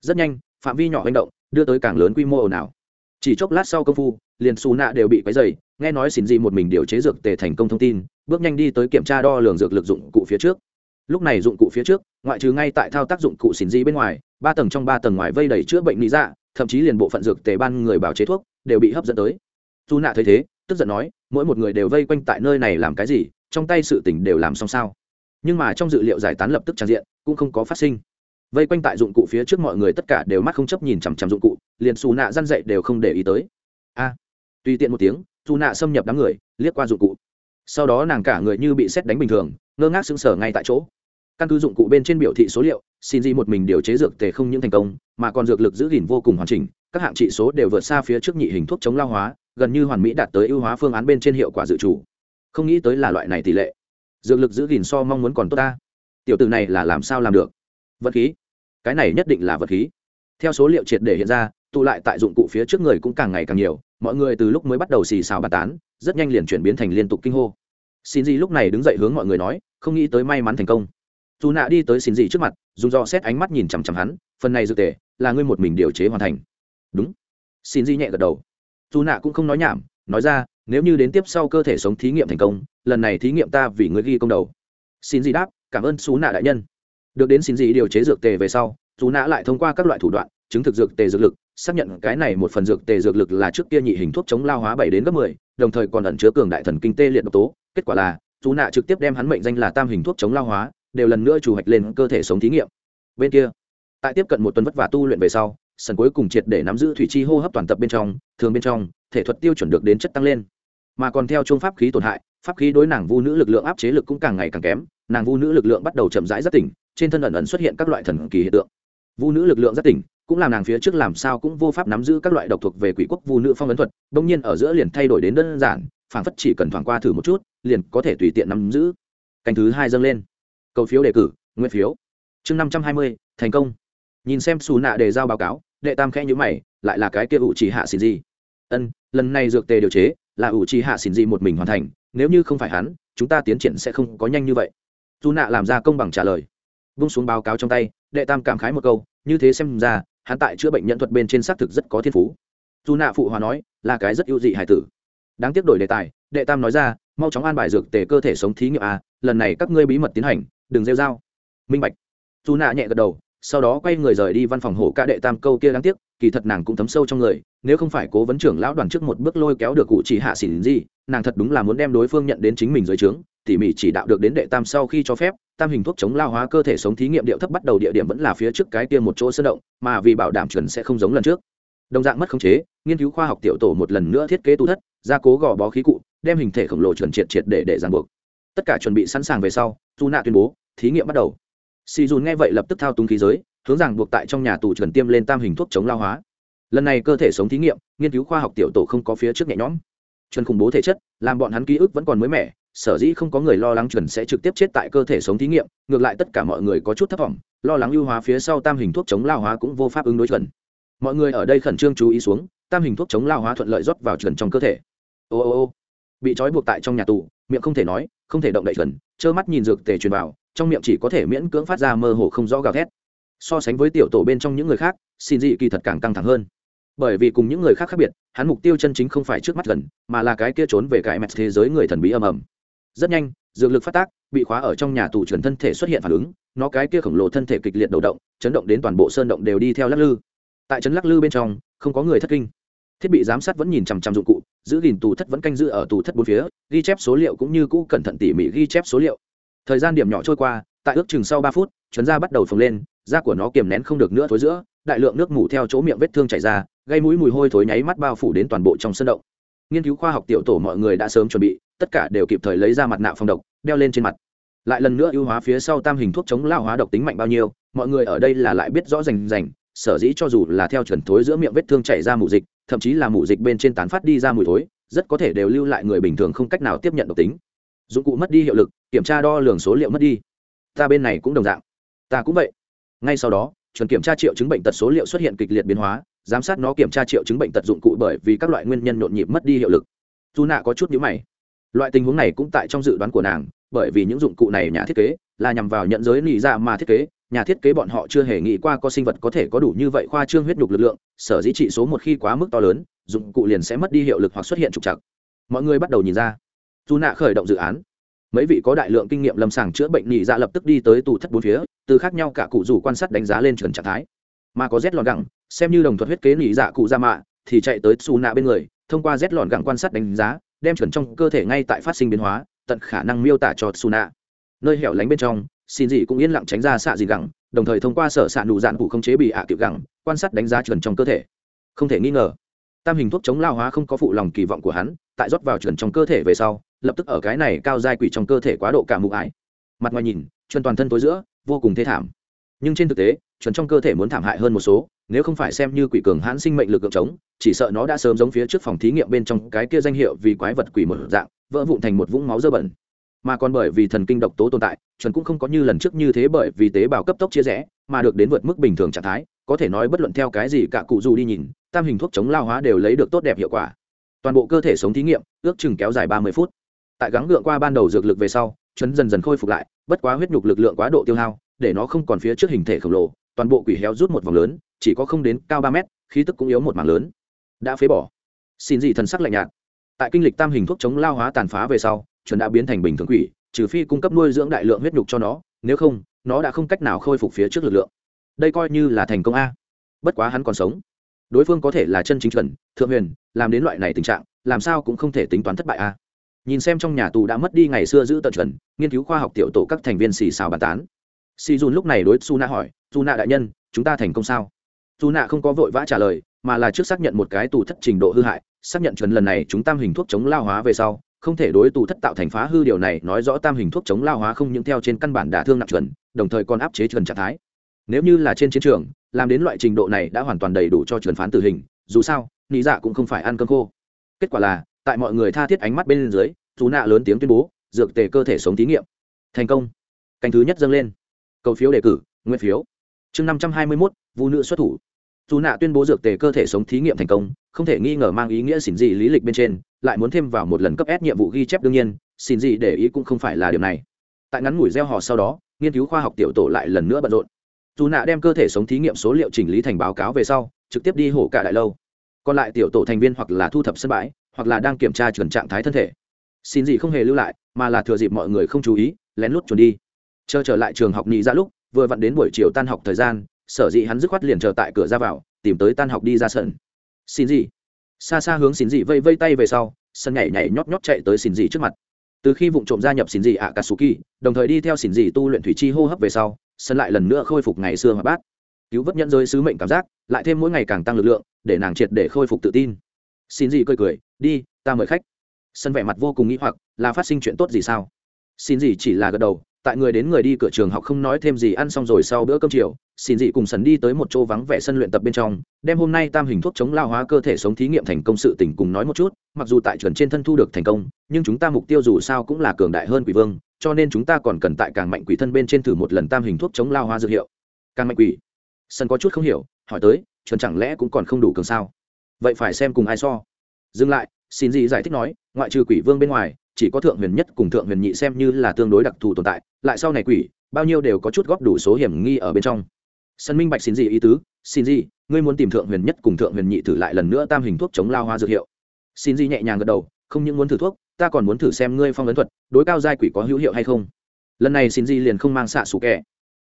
Rất nhanh, phạm vi nhỏ hành động, đưa tới càng lớn quy mô ồn ào. Chỉ chốc lát sau công phu, liền xù nạ đều bị quấy dày nghe nói xin dị một mình điều chế dược tề thành công thông tin, bước nhanh đi tới kiểm tra đo lường dược lực dụng cụ phía trước. Lúc này dụng cụ phía trước, ngoại trừ ngay tại thao tác dụng cụ xin dị bên ngoài, ba tầng trong ba tầng ngoài vây đầy chữa bệnh lý dạ thậm chí liền bộ phận dược tề ban người bảo chế thuốc đều bị hấp dẫn tới. Dù nạ thấy thế, tức giận nói, mỗi một người đều vây quanh tại nơi này làm cái gì, trong tay sự tình đều làm xong sao. Nhưng mà trong dự liệu giải tán lập tức tràn diện, cũng không có phát sinh. Vây quanh tại dụng cụ phía trước mọi người tất cả đều mắt không chấp nhìn chằm chằm dụng cụ, liền xù nạ răn dậy đều không để ý tới. A! Tùy tiện một tiếng dù nạ xâm nhập đám người, liếc qua dụng cụ. Sau đó nàng cả người như bị xét đánh bình thường, ngơ ngác sững sờ ngay tại chỗ căn cứ dụng cụ bên trên biểu thị số liệu, xin di một mình điều chế dược tề không những thành công, mà còn dược lực giữ gìn vô cùng hoàn chỉnh, các hạng trị số đều vượt xa phía trước nhị hình thuốc chống lao hóa, gần như hoàn mỹ đạt tới ưu hóa phương án bên trên hiệu quả dự trù. Không nghĩ tới là loại này tỷ lệ. Dược lực giữ gìn so mong muốn còn tốt ta. Tiểu từ này là làm sao làm được? Vật khí. Cái này nhất định là vật khí. Theo số liệu triệt để hiện ra, tụ lại tại dụng cụ phía trước người cũng càng ngày càng nhiều, mọi người từ lúc mới bắt đầu xì xào bàn tán, rất nhanh liền chuyển biến thành liên tục kinh hô. Xin di lúc này đứng dậy hướng mọi người nói, không nghĩ tới may mắn thành công dù nạ đi tới xin gì trước mặt, dùng do xét ánh mắt nhìn chằm chằm hắn, phần này dược tề, là ngươi một mình điều chế hoàn thành. Đúng. Xin gì nhẹ gật đầu. Dù nạ cũng không nói nhảm, nói ra, nếu như đến tiếp sau cơ thể sống thí nghiệm thành công, lần này thí nghiệm ta vì ngươi ghi công đầu. Xin gì đáp, cảm ơn xú nạ đại nhân. Được đến xin gì điều chế dược tề về sau dù nạ lại thông qua các loại thủ đoạn, chứng thực dược tề dược lực, xác nhận cái này một phần dược tề dược lực là trước kia nhị hình thuốc chống lao hóa bảy đến gấp mười, đồng thời còn ẩn chứa cường đại thần kinh tê liệt độc tố. Kết quả là dù nạ trực tiếp đem hắn mệnh danh là tam hình thuốc chống lao hóa đều lần nữa chủ hạch lên cơ thể sống thí nghiệm. Bên kia, tại tiếp cận một tuần vất vả tu luyện về sau, sần cuối cùng triệt để nắm giữ thủy chi hô hấp toàn tập bên trong, thường bên trong, thể thuật tiêu chuẩn được đến chất tăng lên. Mà còn theo trung pháp khí tổn hại, pháp khí đối nàng vu nữ lực lượng áp chế lực cũng càng ngày càng kém, nàng vu nữ lực lượng bắt đầu chậm rãi rất tỉnh, trên thân ẩn ẩn xuất hiện các loại thần kỳ hiện tượng. Vu nữ lực lượng rất tỉnh, cũng làm nàng phía trước làm sao cũng vô pháp nắm giữ các loại độc thuộc về quỷ quốc vu nữ phong ấn thuật, bỗng nhiên ở giữa liền thay đổi đến đơn giản phản phất chỉ cần thoảng qua thử một chút, liền có thể tùy tiện nắm giữ. Canh thứ hai dâng lên cầu phiếu đề cử nguyên phiếu. Chương năm trăm hai mươi, thành công. Nhìn xem xù nạ đề giao báo cáo, đệ tam khẽ nhữ mày, lại là cái kia ủ chỉ hạ xỉn gì? Ân, lần này dược tề điều chế, là ủ chỉ hạ xỉn gì một mình hoàn thành, nếu như không phải hắn, chúng ta tiến triển sẽ không có nhanh như vậy. Dù nạ làm ra công bằng trả lời. Vung xuống báo cáo trong tay, đệ tam cảm khái một câu, như thế xem ra, hắn tại chữa bệnh nhân thuật bên trên xác thực rất có thiên phú. Dù nạ phụ hòa nói, là cái rất ưu dị hải tử. Đáng tiếc đổi đề tài, đệ tam nói ra, mau chóng an bài dược tề cơ thể sống thí nghiệm à lần này các ngươi bí mật tiến hành đừng rêu dao minh bạch. Dù nạ nhẹ gật đầu, sau đó quay người rời đi văn phòng hổ ca đệ tam câu kia đáng tiếc, kỳ thật nàng cũng thấm sâu trong người, nếu không phải cố vấn trưởng lão đoàn trước một bước lôi kéo được cụ chỉ hạ xỉn gì, nàng thật đúng là muốn đem đối phương nhận đến chính mình dưới trướng, tỉ mỉ chỉ đạo được đến đệ tam sau khi cho phép, tam hình thuốc chống lao hóa cơ thể sống thí nghiệm điệu thấp bắt đầu địa điểm vẫn là phía trước cái kia một chỗ sơn động, mà vì bảo đảm chuẩn sẽ không giống lần trước. Đồng dạng mất khống chế, nghiên cứu khoa học tiểu tổ một lần nữa thiết kế tu thất, gia cố gò bó khí cụ, đem hình thể khổng lồ chuẩn triệt triệt để để ràng buộc. Tất cả chuẩn bị sẵn sàng về sau dù nạ tuyên bố thí nghiệm bắt đầu. Si dùn nghe vậy lập tức thao túng khí giới, hướng rằng buộc tại trong nhà tù chuẩn tiêm lên tam hình thuốc chống lao hóa. Lần này cơ thể sống thí nghiệm, nghiên cứu khoa học tiểu tổ không có phía trước nhẹ nhõm. Chuẩn khủng bố thể chất, làm bọn hắn ký ức vẫn còn mới mẻ, sở dĩ không có người lo lắng chuẩn sẽ trực tiếp chết tại cơ thể sống thí nghiệm, ngược lại tất cả mọi người có chút thất vọng lo lắng ưu hóa phía sau tam hình thuốc chống lao hóa cũng vô pháp ứng đối chuẩn. Mọi người ở đây khẩn trương chú ý xuống, tam hình thuốc chống lao hóa thuận lợi rót vào chuẩn trong cơ thể. Ô ô ô, bị trói buộc tại trong nhà tù, miệng không thể nói, không thể động đậy chuẩn, trơ mắt nhìn dược tề truyền vào trong miệng chỉ có thể miễn cưỡng phát ra mơ hồ không rõ gào thét. So sánh với tiểu tổ bên trong những người khác xin dị kỳ thật càng căng thẳng hơn. Bởi vì cùng những người khác khác biệt, hắn mục tiêu chân chính không phải trước mắt gần, mà là cái kia trốn về cái mẹt thế giới người thần bí ầm ầm. Rất nhanh, dược lực phát tác, bị khóa ở trong nhà tù chuyển thân thể xuất hiện phản ứng, nó cái kia khổng lồ thân thể kịch liệt đầu động, chấn động đến toàn bộ sơn động đều đi theo lắc lư. Tại trấn lắc lư bên trong, không có người thất kinh. Thiết bị giám sát vẫn nhìn chằm chằm dụng cụ, giữ gìn tù thất vẫn canh giữ ở tù thất bốn phía, ghi chép số liệu cũng như cũ cẩn thận tỉ mỉ ghi chép số liệu thời gian điểm nhỏ trôi qua, tại ước chừng sau ba phút chấn da bắt đầu phồng lên, da của nó kiềm nén không được nữa thối giữa, đại lượng nước mủ theo chỗ miệng vết thương chảy ra, gây mũi mùi hôi thối nháy mắt bao phủ đến toàn bộ trong sân động. Nghiên cứu khoa học tiểu tổ mọi người đã sớm chuẩn bị, tất cả đều kịp thời lấy ra mặt nạ phòng độc, đeo lên trên mặt. Lại lần nữa ưu hóa phía sau tam hình thuốc chống lao hóa độc tính mạnh bao nhiêu, mọi người ở đây là lại biết rõ rành rành, sở dĩ cho dù là theo chuẩn thối giữa miệng vết thương chảy ra mù dịch, thậm chí là mù dịch bên trên tán phát đi ra mùi thối, rất có thể đều lưu lại người bình thường không cách nào tiếp nhận độc tính. Dụng cụ mất đi hiệu lực kiểm tra đo lường số liệu mất đi. Ta bên này cũng đồng dạng. Ta cũng vậy. Ngay sau đó, chuẩn kiểm tra triệu chứng bệnh tật số liệu xuất hiện kịch liệt biến hóa, giám sát nó kiểm tra triệu chứng bệnh tật dụng cụ bởi vì các loại nguyên nhân nhộn nhịp mất đi hiệu lực. Dù nạ có chút nhữ mày. Loại tình huống này cũng tại trong dự đoán của nàng, bởi vì những dụng cụ này nhà thiết kế là nhằm vào nhận giới nỉ ra dạ mà thiết kế, nhà thiết kế bọn họ chưa hề nghĩ qua có sinh vật có thể có đủ như vậy khoa trương huyết nhục lực lượng, sở dĩ trị số một khi quá mức to lớn, dụng cụ liền sẽ mất đi hiệu lực hoặc xuất hiện trục trặc. Mọi người bắt đầu nhìn ra. Dù nạ khởi động dự án mấy vị có đại lượng kinh nghiệm lâm sàng chữa bệnh nhị dạ lập tức đi tới tù thất bốn phía, từ khác nhau cả cụ rủ quan sát đánh giá lên chuẩn trạng thái. Mà có rét lòn gẳng, xem như đồng thuật huyết kế nhị dạ cụ ra mạ, thì chạy tới xù nạ bên người, thông qua rét lòn gẳng quan sát đánh giá, đem chuẩn trong cơ thể ngay tại phát sinh biến hóa, tận khả năng miêu tả cho xù nạ. Nơi hẻo lánh bên trong, xin gì cũng yên lặng tránh ra xạ gì gẳng, đồng thời thông qua sở xạ nụ dạn cụ không chế bị ạ à kiểu gẳng, quan sát đánh giá chuẩn trong cơ thể. Không thể nghi ngờ, tam hình thuốc chống lao hóa không có phụ lòng kỳ vọng của hắn, tại rót vào chuẩn trong cơ thể về sau lập tức ở cái này cao giai quỷ trong cơ thể quá độ cả mụ ải. Mặt ngoài nhìn chuẩn toàn thân tối giữa, vô cùng thê thảm. Nhưng trên thực tế chuẩn trong cơ thể muốn thảm hại hơn một số, nếu không phải xem như quỷ cường hãn sinh mệnh lực lượng chống, chỉ sợ nó đã sớm giống phía trước phòng thí nghiệm bên trong cái kia danh hiệu vì quái vật quỷ một dạng, vỡ vụn thành một vũng máu dơ bẩn. Mà còn bởi vì thần kinh độc tố tồn tại chuẩn cũng không có như lần trước như thế bởi vì tế bào cấp tốc chia rẽ, mà được đến vượt mức bình thường trạng thái, có thể nói bất luận theo cái gì cả cụ dù đi nhìn, tam hình thuốc chống lao hóa đều lấy được tốt đẹp hiệu quả. Toàn bộ cơ thể sống thí nghiệm, ước chừng kéo dài ba mươi phút tại gắng gượng qua ban đầu dược lực về sau chuẩn dần dần khôi phục lại, bất quá huyết nhục lực lượng quá độ tiêu hao, để nó không còn phía trước hình thể khổng lồ, toàn bộ quỷ héo rút một vòng lớn, chỉ có không đến cao ba mét, khí tức cũng yếu một mảng lớn. Đã phế bỏ. Xin gì thần sắc lạnh nhạt. Tại kinh lịch tam hình thuốc chống lao hóa tàn phá về sau, chuẩn đã biến thành bình thường quỷ, trừ phi cung cấp nuôi dưỡng đại lượng huyết nhục cho nó, nếu không, nó đã không cách nào khôi phục phía trước lực lượng. Đây coi như là thành công a. Bất quá hắn còn sống. Đối phương có thể là chân chính chuẩn, thượng huyền, làm đến loại này tình trạng, làm sao cũng không thể tính toán thất bại a nhìn xem trong nhà tù đã mất đi ngày xưa giữ tận chuẩn, nghiên cứu khoa học tiểu tổ các thành viên xì xào bàn tán. Si dùn lúc này đối su na hỏi, su na đại nhân, chúng ta thành công sao? Su na không có vội vã trả lời, mà là trước xác nhận một cái tù thất trình độ hư hại, xác nhận chuẩn lần này chúng tam hình thuốc chống lao hóa về sau, không thể đối tù thất tạo thành phá hư điều này, nói rõ tam hình thuốc chống lao hóa không những theo trên căn bản đả thương nặng chuẩn, đồng thời còn áp chế chuẩn trạng thái. Nếu như là trên chiến trường, làm đến loại trình độ này đã hoàn toàn đầy đủ cho chuẩn phán tử hình, dù sao lý dạ cũng không phải ăn cơm khô. Kết quả là tại mọi người tha thiết ánh mắt bên dưới chú nạ lớn tiếng tuyên bố, dược tề cơ thể sống thí nghiệm. Thành công. Canh thứ nhất dâng lên. Cầu phiếu đề cử, nguyên phiếu. Chương năm trăm hai mươi mốt, vũ nữ xuất thủ. Dù nạ tuyên bố dược tề cơ thể sống thí nghiệm thành công, không thể nghi ngờ mang ý nghĩa xỉn dị lý lịch bên trên, lại muốn thêm vào một lần cấp S nhiệm vụ ghi chép đương nhiên, xỉn dị để ý cũng không phải là điều này. Tại ngắn ngủi gieo họ sau đó, nghiên cứu khoa học tiểu tổ lại lần nữa bận rộn. Dù nạ đem cơ thể sống thí nghiệm số liệu chỉnh lý thành báo cáo về sau, trực tiếp đi hổ cả đại lâu. Còn lại tiểu tổ thành viên hoặc là thu thập sân bãi hoặc là đang kiểm tra chuẩn trạng thái thân thể. Xin gì không hề lưu lại, mà là thừa dịp mọi người không chú ý, lén lút chuẩn đi. Chờ trở lại trường học nhị ra lúc, vừa vặn đến buổi chiều tan học thời gian, sở dĩ hắn dứt khoát liền chờ tại cửa ra vào, tìm tới tan học đi ra sân. Xin gì? Xa xa hướng xin gì vây vây tay về sau, sân nhảy nhảy nhót nhót chạy tới xin gì trước mặt. Từ khi vụ trộm gia nhập xin gì ạ katsuki đồng thời đi theo xin gì tu luyện thủy chi hô hấp về sau, sân lại lần nữa khôi phục ngày xưa hoạt bát. Cứu vớt nhận rơi sứ mệnh cảm giác, lại thêm mỗi ngày càng tăng lực lượng, để nàng triệt để khôi phục tự tin xin gì cười cười, đi, ta mời khách. Sân vẻ mặt vô cùng nghĩ hoặc, là phát sinh chuyện tốt gì sao? Xin gì chỉ là gật đầu, tại người đến người đi cửa trường học không nói thêm gì, ăn xong rồi sau bữa cơm chiều, xin dị cùng sần đi tới một chỗ vắng vẻ sân luyện tập bên trong, đem hôm nay tam hình thuốc chống lao hóa cơ thể sống thí nghiệm thành công sự tỉnh cùng nói một chút, mặc dù tại chuẩn trên thân thu được thành công, nhưng chúng ta mục tiêu dù sao cũng là cường đại hơn quỷ vương, cho nên chúng ta còn cần tại càng mạnh quỷ thân bên trên thử một lần tam hình thuốc chống lao hóa dược hiệu. Càng mạnh quỷ? Sân có chút không hiểu, hỏi tới, chuẩn chẳng lẽ cũng còn không đủ cường sao? Vậy phải xem cùng ai so. Dừng lại, xin dị giải thích nói, ngoại trừ quỷ vương bên ngoài, chỉ có thượng huyền nhất cùng thượng huyền nhị xem như là tương đối đặc thù tồn tại, lại sau này quỷ, bao nhiêu đều có chút góp đủ số hiểm nghi ở bên trong. Sân minh bạch xin gì ý tứ, xin gì, ngươi muốn tìm thượng huyền nhất cùng thượng huyền nhị thử lại lần nữa tam hình thuốc chống lao hoa dược hiệu. Xin gì nhẹ nhàng gật đầu, không những muốn thử thuốc, ta còn muốn thử xem ngươi phong ấn thuật, đối cao giai quỷ có hữu hiệu hay không. Lần này xin gì liền không mang xạ sủ kẹ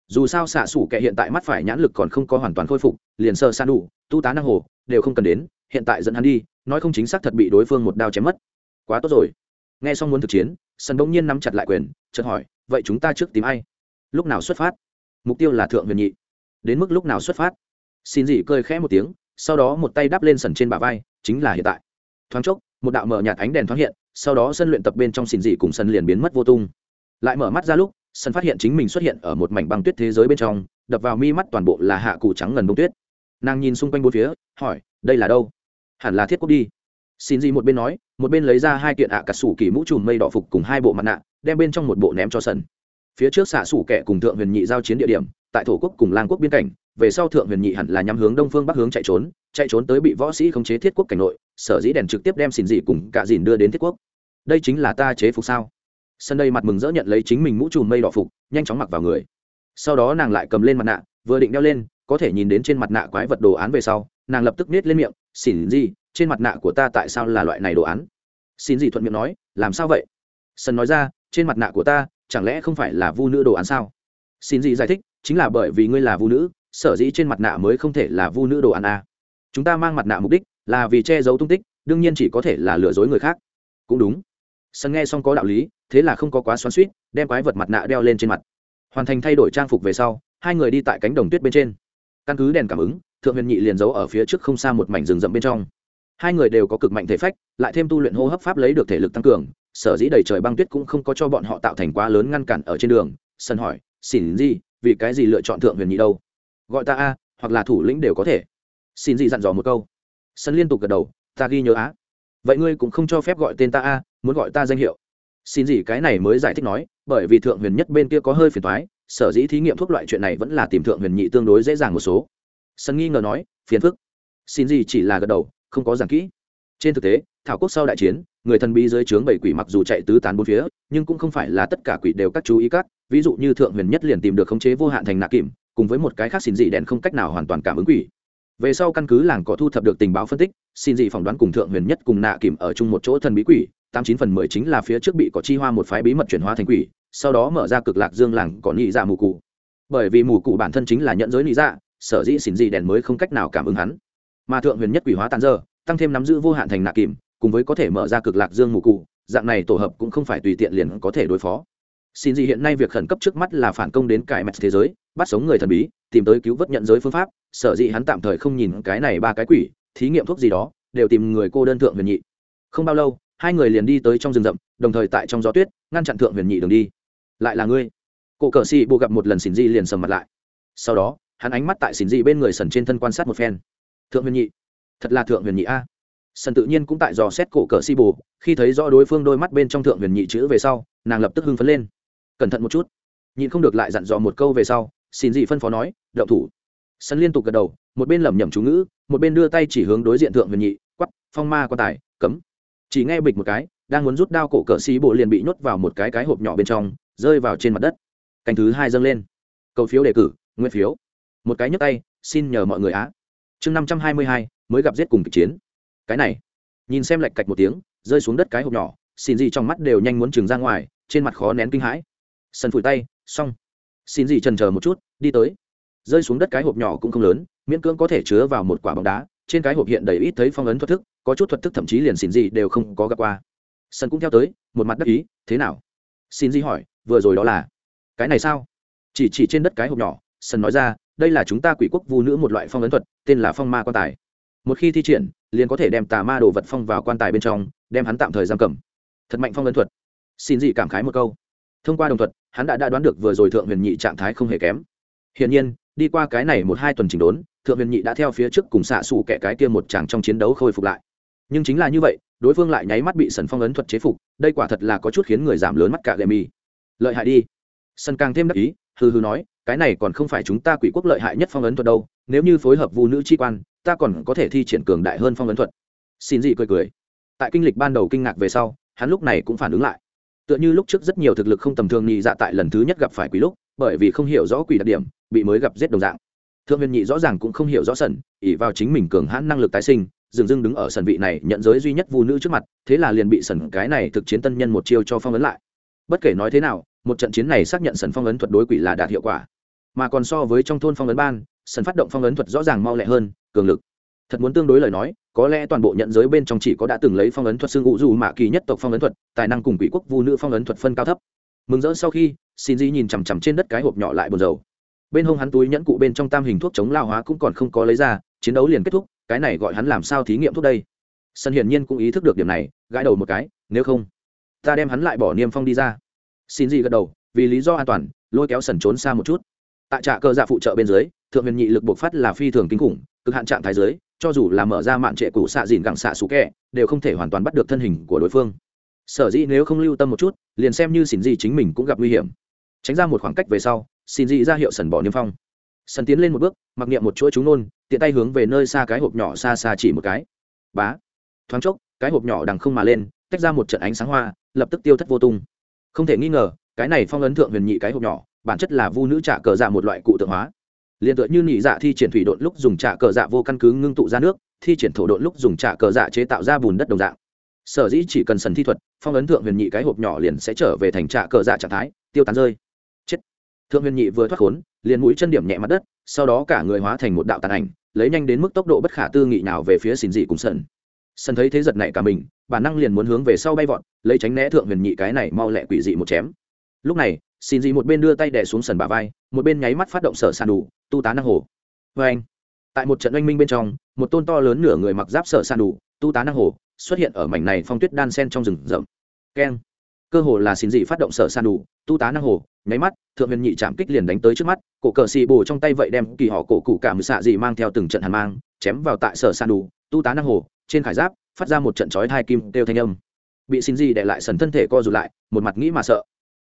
dù sao xạ sủ kẹ hiện tại mắt phải nhãn lực còn không có hoàn toàn khôi phục, liền sơ san đủ, tu tá năng hồ, đều không cần đến hiện tại dẫn hắn đi, nói không chính xác thật bị đối phương một đao chém mất. Quá tốt rồi. Nghe xong muốn thực chiến sân bỗng nhiên nắm chặt lại quyền, chợt hỏi, vậy chúng ta trước tìm ai? Lúc nào xuất phát? Mục tiêu là thượng huyền nhị. Đến mức lúc nào xuất phát? Xin dị cười khẽ một tiếng, sau đó một tay đắp lên sần trên bả vai, chính là hiện tại. Thoáng chốc, một đạo mở nhạt ánh đèn thoáng hiện, sau đó sân luyện tập bên trong xin dị cùng sân liền biến mất vô tung. Lại mở mắt ra lúc sân phát hiện chính mình xuất hiện ở một mảnh băng tuyết thế giới bên trong, đập vào mi mắt toàn bộ là hạ cụ trắng ngần bông tuyết. Nàng nhìn xung quanh bốn phía, hỏi, đây là đâu? Hẳn là thiết quốc đi. Xin gì một bên nói, một bên lấy ra hai kiện ạ à cà sủ kỳ mũ trùm mây đỏ phục cùng hai bộ mặt nạ, đem bên trong một bộ ném cho sân phía trước xạ sủ kẻ cùng thượng huyền nhị giao chiến địa điểm, tại thổ quốc cùng lang quốc biên cảnh, về sau thượng huyền nhị hẳn là nhắm hướng đông phương bắc hướng chạy trốn chạy trốn tới bị võ sĩ khống chế thiết quốc cảnh nội, sở dĩ đèn trực tiếp đem xin dị cùng cả dìn đưa đến thiết quốc. Đây chính là ta chế phục sao? Sân đây mặt mừng dỡ nhận lấy chính mình mũ trùm mây đỏ phục, nhanh chóng mặc vào người. Sau đó nàng lại cầm lên mặt nạ, vừa định đeo lên, có thể nhìn đến trên mặt nạ quái vật đồ án về sau nàng lập tức nết lên miệng xỉn gì, trên mặt nạ của ta tại sao là loại này đồ án? Xin gì thuận miệng nói, làm sao vậy? Sân nói ra, trên mặt nạ của ta, chẳng lẽ không phải là vu nữ đồ án sao? Xin gì giải thích, chính là bởi vì ngươi là vu nữ, sở dĩ trên mặt nạ mới không thể là vu nữ đồ án a chúng ta mang mặt nạ mục đích là vì che giấu tung tích, đương nhiên chỉ có thể là lừa dối người khác. Cũng đúng. Sân nghe xong có đạo lý, thế là không có quá xoắn suýt đem quái vật mặt nạ đeo lên trên mặt. Hoàn thành thay đổi trang phục về sau, hai người đi tại cánh đồng tuyết bên trên. Căn cứ đèn cảm ứng thượng huyền nhị liền giấu ở phía trước không xa một mảnh rừng rậm bên trong. Hai người đều có cực mạnh thể phách, lại thêm tu luyện hô hấp pháp lấy được thể lực tăng cường, sở dĩ đầy trời băng tuyết cũng không có cho bọn họ tạo thành quá lớn ngăn cản ở trên đường. Sân hỏi, xin gì vì cái gì lựa chọn thượng huyền nhị đâu? Gọi ta a, hoặc là thủ lĩnh đều có thể. Xin gì dặn dò một câu. Sân liên tục gật đầu, ta ghi nhớ á vậy ngươi cũng không cho phép gọi tên ta a, muốn gọi ta danh hiệu. Xin gì cái này mới giải thích nói, bởi vì thượng huyền nhất bên kia có hơi phiền thoái sở dĩ thí nghiệm thuốc loại chuyện này vẫn là tìm thượng huyền nhị tương đối dễ dàng một số sân nghi ngờ nói, phiền phức. Xin gì chỉ là gật đầu, không có giảng kỹ. Trên thực tế, thảo quốc sau đại chiến, người thần bí dưới trướng bảy quỷ mặc dù chạy tứ tán bốn phía, nhưng cũng không phải là tất cả quỷ đều các chú ý các. Ví dụ như thượng huyền nhất liền tìm được khống chế vô hạn thành nạ kìm, cùng với một cái khác xin dị đèn không cách nào hoàn toàn cảm ứng quỷ. Về sau căn cứ làng có thu thập được tình báo phân tích, xin dị phỏng đoán cùng thượng huyền nhất cùng nạ kìm ở chung một chỗ thần bí quỷ, tám chín phần mười chính là phía trước bị có chi hoa một phái bí mật chuyển hóa thành quỷ, sau đó mở ra cực lạc dương làng có nhị dạ mù cụ. Bởi vì mù cụ bản thân chính là nhận giới nhị dạ sở dĩ xỉn dị đèn mới không cách nào cảm ứng hắn. Mà thượng huyền nhất quỷ hóa tàn dơ, tăng thêm nắm giữ vô hạn thành nạ kìm, cùng với có thể mở ra cực lạc dương mù cụ, dạng này tổ hợp cũng không phải tùy tiện liền có thể đối phó. Xin gì hiện nay việc khẩn cấp trước mắt là phản công đến cải mẹt thế giới, bắt sống người thần bí, tìm tới cứu vớt nhận giới phương pháp, sở dĩ hắn tạm thời không nhìn cái này ba cái quỷ, thí nghiệm thuốc gì đó, đều tìm người cô đơn thượng huyền nhị. Không bao lâu, hai người liền đi tới trong rừng rậm, đồng thời tại trong gió tuyết, ngăn chặn thượng huyền nhị đường đi. Lại là ngươi. Cổ cờ xì bộ gặp một lần xin di liền sầm mặt lại. Sau đó hắn ánh mắt tại xin dị bên người sần trên thân quan sát một phen. Thượng huyền nhị, thật là thượng huyền nhị a. Sần tự nhiên cũng tại dò xét cổ cờ si bù khi thấy rõ đối phương đôi mắt bên trong thượng huyền nhị chữ về sau, nàng lập tức hưng phấn lên. Cẩn thận một chút. Nhịn không được lại dặn dò một câu về sau xin dị phân phó nói đậu thủ. Sân liên tục gật đầu, một bên lẩm nhẩm chú ngữ, một bên đưa tay chỉ hướng đối diện thượng huyền nhị quắp phong ma quan tài, cấm. Chỉ nghe bịch một cái, đang muốn rút đao cổ cờ xí bộ liền bị nhốt vào một cái cái hộp nhỏ bên trong, rơi vào trên mặt đất. Cành thứ hai dâng lên. Cầu phiếu đề cử, nguyên phiếu một cái nhấc tay, xin nhờ mọi người á. Chương năm trăm hai mươi hai, mới gặp giết cùng kịch chiến. Cái này, nhìn xem lạch cạch một tiếng, rơi xuống đất cái hộp nhỏ, xin gì trong mắt đều nhanh muốn trừng ra ngoài, trên mặt khó nén kinh hãi. Sân phủi tay, xong. Xin gì trần chờ một chút, đi tới. Rơi xuống đất cái hộp nhỏ cũng không lớn, miễn cưỡng có thể chứa vào một quả bóng đá, trên cái hộp hiện đầy ít thấy phong ấn thuật thức, có chút thuật thức thậm chí liền xin gì đều không có gặp qua. Sân cũng theo tới, một mặt đắc ý, thế nào? Xin gì hỏi, vừa rồi đó là? Cái này sao? Chỉ chỉ trên đất cái hộp nhỏ, sân nói ra đây là chúng ta quỷ quốc vu nữ một loại phong ấn thuật tên là phong ma quan tài. Một khi thi triển liền có thể đem tà ma đồ vật phong vào quan tài bên trong đem hắn tạm thời giam cầm. Thật mạnh phong ấn thuật. Xin gì cảm khái một câu. Thông qua đồng thuật hắn đã, đã đoán được vừa rồi thượng huyền nhị trạng thái không hề kém. Hiển nhiên đi qua cái này một hai tuần chỉnh đốn thượng huyền nhị đã theo phía trước cùng xạ xù kẻ cái kia một chàng trong chiến đấu khôi phục lại. Nhưng chính là như vậy đối phương lại nháy mắt bị sần phong ấn thuật chế phục đây quả thật là có chút khiến người giảm lớn mắt cả gậy mi. Lợi hại đi. Sân càng thêm đắc ý hừ hừ nói, cái này còn không phải chúng ta quỷ quốc lợi hại nhất phong ấn thuật đâu, nếu như phối hợp vu nữ chi quan, ta còn có thể thi triển cường đại hơn phong ấn thuật. Xin dị cười cười. Tại kinh lịch ban đầu kinh ngạc về sau, hắn lúc này cũng phản ứng lại. Tựa như lúc trước rất nhiều thực lực không tầm thường nhị dạ tại lần thứ nhất gặp phải quỷ lúc, bởi vì không hiểu rõ quỷ đặc điểm, bị mới gặp giết đồng dạng. Thượng huyền nhị rõ ràng cũng không hiểu rõ sần ỉ vào chính mình cường hãn năng lực tái sinh, dừng dưng đứng ở sần vị này nhận giới duy nhất vu nữ trước mặt, thế là liền bị sần cái này thực chiến tân nhân một chiêu cho phong ấn lại. Bất kể nói thế nào một trận chiến này xác nhận sần phong ấn thuật đối quỷ là đạt hiệu quả, mà còn so với trong thôn phong ấn ban sần phát động phong ấn thuật rõ ràng mau lẹ hơn, cường lực. Thật muốn tương đối lời nói, có lẽ toàn bộ nhận giới bên trong chỉ có đã từng lấy phong ấn thuật xương ngụ dù mạ kỳ nhất tộc phong ấn thuật, tài năng cùng quỷ quốc vu nữ phong ấn thuật phân cao thấp. Mừng rỡ sau khi, xin di nhìn chằm chằm trên đất cái hộp nhỏ lại buồn dầu bên hông hắn túi nhẫn cụ bên trong tam hình thuốc chống lao hóa cũng còn không có lấy ra, chiến đấu liền kết thúc, cái này gọi hắn làm sao thí nghiệm thuốc đây? Sân hiển nhiên cũng ý thức được điểm này, gãi đầu một cái, nếu không, ta đem hắn lại bỏ niêm phong đi ra xin gì gật đầu, vì lý do an toàn, lôi kéo sần trốn xa một chút. Tại trạ cơ dạ phụ trợ bên dưới, thượng huyền nhị lực bộc phát là phi thường kinh khủng, cực hạn trạng thái dưới, cho dù là mở ra mạn trệ cũ xạ dìn gẳng xạ xú kẹ, đều không thể hoàn toàn bắt được thân hình của đối phương. Sở dĩ nếu không lưu tâm một chút, liền xem như xin gì chính mình cũng gặp nguy hiểm. Tránh ra một khoảng cách về sau, xin dị ra hiệu sần bỏ niêm phong. Sần tiến lên một bước, mặc niệm một chuỗi chúng nôn, tiện tay hướng về nơi xa cái hộp nhỏ xa xa chỉ một cái. Bá. Thoáng chốc, cái hộp nhỏ đằng không mà lên, tách ra một trận ánh sáng hoa, lập tức tiêu thất vô tung không thể nghi ngờ, cái này phong ấn thượng huyền nhị cái hộp nhỏ, bản chất là vu nữ trả cờ dạ một loại cụ tượng hóa. Liền tựa như nhị dạ thi triển thủy độn lúc dùng trả cờ dạ vô căn cứ ngưng tụ ra nước, thi triển thổ độn lúc dùng trả cờ dạ chế tạo ra bùn đất đồng dạng. Sở dĩ chỉ cần sần thi thuật, phong ấn thượng huyền nhị cái hộp nhỏ liền sẽ trở về thành trả cờ dạ trạng thái, tiêu tán rơi. Chết. Thượng huyền nhị vừa thoát khốn, liền mũi chân điểm nhẹ mặt đất, sau đó cả người hóa thành một đạo tàn ảnh, lấy nhanh đến mức tốc độ bất khả tư nghị nào về phía xin dị cùng sần sân thấy thế giật này cả mình, bản năng liền muốn hướng về sau bay vọt, lấy tránh né thượng huyền nhị cái này mau lẹ quỷ dị một chém. Lúc này xin dị một bên đưa tay đè xuống sần bà vai, một bên nháy mắt phát động sở sàn đủ, tu tá năng hồ. Vê anh tại một trận oanh minh bên trong, một tôn to lớn nửa người mặc giáp sở sàn đủ, tu tá năng hồ, xuất hiện ở mảnh này phong tuyết đan sen trong rừng rậm. Keng. Cơ hồ là xin dị phát động sở san đủ, tu tá năng hồ, nháy mắt, thượng huyền nhị chạm kích liền đánh tới trước mắt, cổ cờ xì bồ trong tay vậy đem kỳ họ cổ cụ cảm xạ dị mang theo từng trận hàn mang, chém vào tại sở san đủ, tu tá năng hồ trên khải giáp, phát ra một trận chói thai kim đều thanh âm. Bị xin dị để lại sần thân thể co rụt lại, một mặt nghĩ mà sợ.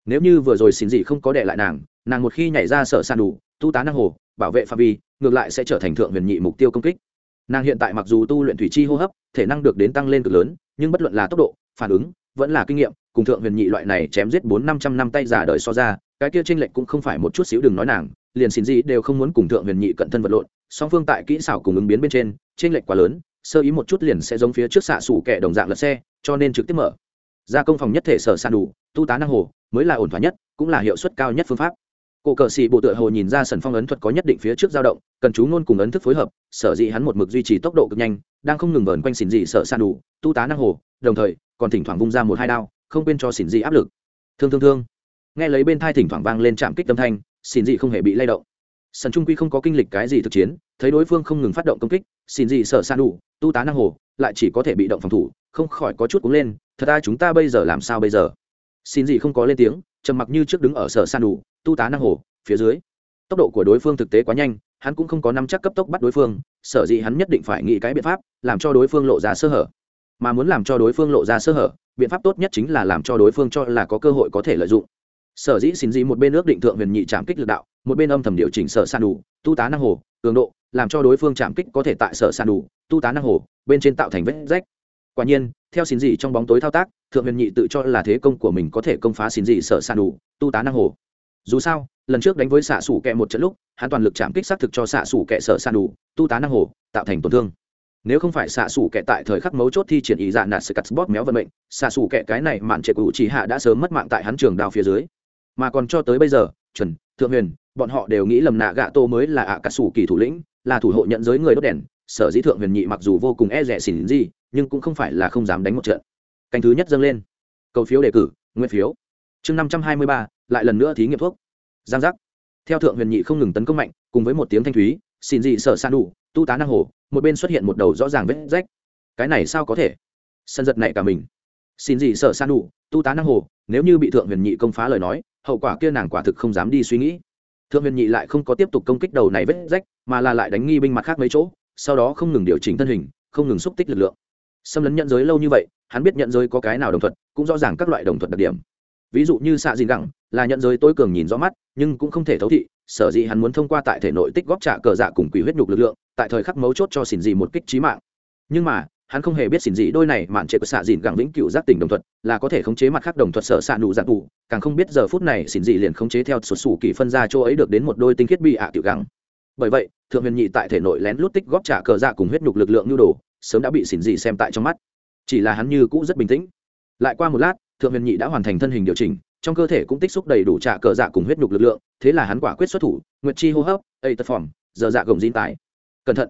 Nếu như vừa rồi xin dị không có để lại nàng nàng một khi nhảy ra sở sàn đủ, tu tá năng hồ, bảo vệ phạm vi, ngược lại sẽ trở thành thượng huyền nhị mục tiêu công kích. Nàng hiện tại mặc dù tu luyện thủy chi hô hấp, thể năng được đến tăng lên cực lớn, nhưng bất luận là tốc độ, phản ứng, vẫn là kinh nghiệm, cùng thượng huyền nhị loại này chém giết bốn năm trăm năm tay giả đời so ra, cái kia tranh lệch cũng không phải một chút xíu đừng nói nàng, liền xin gì đều không muốn cùng thượng huyền nhị cận thân vật lộn, song phương tại kỹ xảo cùng ứng biến bên trên tranh lệch quá lớn sơ ý một chút liền sẽ giống phía trước xạ sủ kẻ đồng dạng lật xe, cho nên trực tiếp mở. Gia công phòng nhất thể sở sàn đủ, tu tá năng hồ, mới là ổn thỏa nhất, cũng là hiệu suất cao nhất phương pháp. Cổ cờ sĩ bộ tựa hồ nhìn ra sần phong ấn thuật có nhất định phía trước dao động, cần chú ngôn cùng ấn thức phối hợp, sở dĩ hắn một mực duy trì tốc độ cực nhanh, đang không ngừng vờn quanh xỉn dị sợ san đủ, tu tá năng hồ, đồng thời, còn thỉnh thoảng vung ra một hai đao, không quên cho xỉn dị áp lực. Thương thương thương. Nghe lấy bên thai thỉnh thoảng vang lên chạm kích tâm thanh, xỉn dị không hề bị lay động sần trung quy không có kinh lịch cái gì thực chiến, thấy đối phương không ngừng phát động công kích xỉn gì sợ san đủ, tu tá năng hồ, lại chỉ có thể bị động phòng thủ, không khỏi có chút cúng lên, thật ra chúng ta bây giờ làm sao bây giờ? Xin gì không có lên tiếng, trầm mặc như trước đứng ở sở san đủ, tu tá năng hồ, phía dưới. Tốc độ của đối phương thực tế quá nhanh, hắn cũng không có năm chắc cấp tốc bắt đối phương, sở dĩ hắn nhất định phải nghĩ cái biện pháp, làm cho đối phương lộ ra sơ hở. Mà muốn làm cho đối phương lộ ra sơ hở, biện pháp tốt nhất chính là làm cho đối phương cho là có cơ hội có thể lợi dụng sở dĩ xin dĩ một bên ước định thượng huyền nhị trạm kích lực đạo, một bên âm thầm điều chỉnh sở san đủ, tu tá năng hồ, cường độ, làm cho đối phương chạm kích có thể tại sở san đủ, tu tá năng hồ, bên trên tạo thành vết rách. Quả nhiên, theo xin dị trong bóng tối thao tác, thượng huyền nhị tự cho là thế công của mình có thể công phá xin dị sở san đủ, tu tá năng hồ. Dù sao, lần trước đánh với xạ sủ kẹ một trận lúc, hắn toàn lực chạm kích xác thực cho xạ sủ kẹ sở san đủ, tu tá năng hồ, tạo thành tổn thương. Nếu không phải xạ sủ kẹ tại thời khắc mấu chốt thi triển ý dạ nạt sự cắt bóp méo vận mệnh, xạ sủ kẹ cái này mạn trệ cụ chỉ hạ đã sớm mất mạng tại hắn trường đao phía dưới mà còn cho tới bây giờ chuẩn thượng huyền, bọn họ đều nghĩ lầm nạ gạ tô mới là ạ à cà sủ kỳ thủ lĩnh, là thủ hộ nhận giới người đốt đèn, sở dĩ thượng huyền nhị mặc dù vô cùng e rẻ xỉn gì, nhưng cũng không phải là không dám đánh một trận. Canh thứ nhất dâng lên. Cầu phiếu đề cử, nguyên phiếu. Chương năm trăm hai mươi ba, lại lần nữa thí nghiệm thuốc. Giang giác. Theo thượng huyền nhị không ngừng tấn công mạnh, cùng với một tiếng thanh thúy xin dị sợ san đủ, tu tá năng hồ, một bên xuất hiện một đầu rõ ràng vết rách. Cái này sao có thể? Sân giật này cả mình. Xin dị sợ san đủ, tu tá năng hồ, nếu như bị thượng huyền nhị công phá lời nói hậu quả kia nàng quả thực không dám đi suy nghĩ. Thượng huyền nhị lại không có tiếp tục công kích đầu này vết rách, mà là lại đánh nghi binh mặt khác mấy chỗ, sau đó không ngừng điều chỉnh thân hình, không ngừng xúc tích lực lượng. Xâm lấn nhận giới lâu như vậy, hắn biết nhận giới có cái nào đồng thuận, cũng rõ ràng các loại đồng thuận đặc điểm. Ví dụ như xạ dìn gẳng, là nhận giới tối cường nhìn rõ mắt, nhưng cũng không thể thấu thị, sở dĩ hắn muốn thông qua tại thể nội tích góp trả cờ dạ cùng quỷ huyết nhục lực lượng, tại thời khắc mấu chốt cho xỉn dị một kích trí mạng. Nhưng mà hắn không hề biết xỉn dị đôi này mạn trệ của xạ dìn gẳng vĩnh cựu giác tỉnh đồng thuận là có thể khống chế mặt khác đồng thuận sở xạ nụ dạng tụ, càng không biết giờ phút này xỉn dị liền khống chế theo sụt sủ kỳ phân ra chỗ ấy được đến một đôi tinh khiết bị ạ tiểu gẳng. Bởi vậy, thượng huyền nhị tại thể nội lén lút tích góp trả cờ dạ cùng huyết nhục lực lượng nhu đồ, sớm đã bị xỉn dị xem tại trong mắt. Chỉ là hắn như cũ rất bình tĩnh. Lại qua một lát, thượng huyền nhị đã hoàn thành thân hình điều chỉnh, trong cơ thể cũng tích xúc đầy đủ trả cờ dạ cùng huyết nhục lực lượng, thế là hắn quả quyết xuất thủ, nguyệt chi hô hấp ây tật phỏng, giờ dạ gồng diên tài. Cẩn thận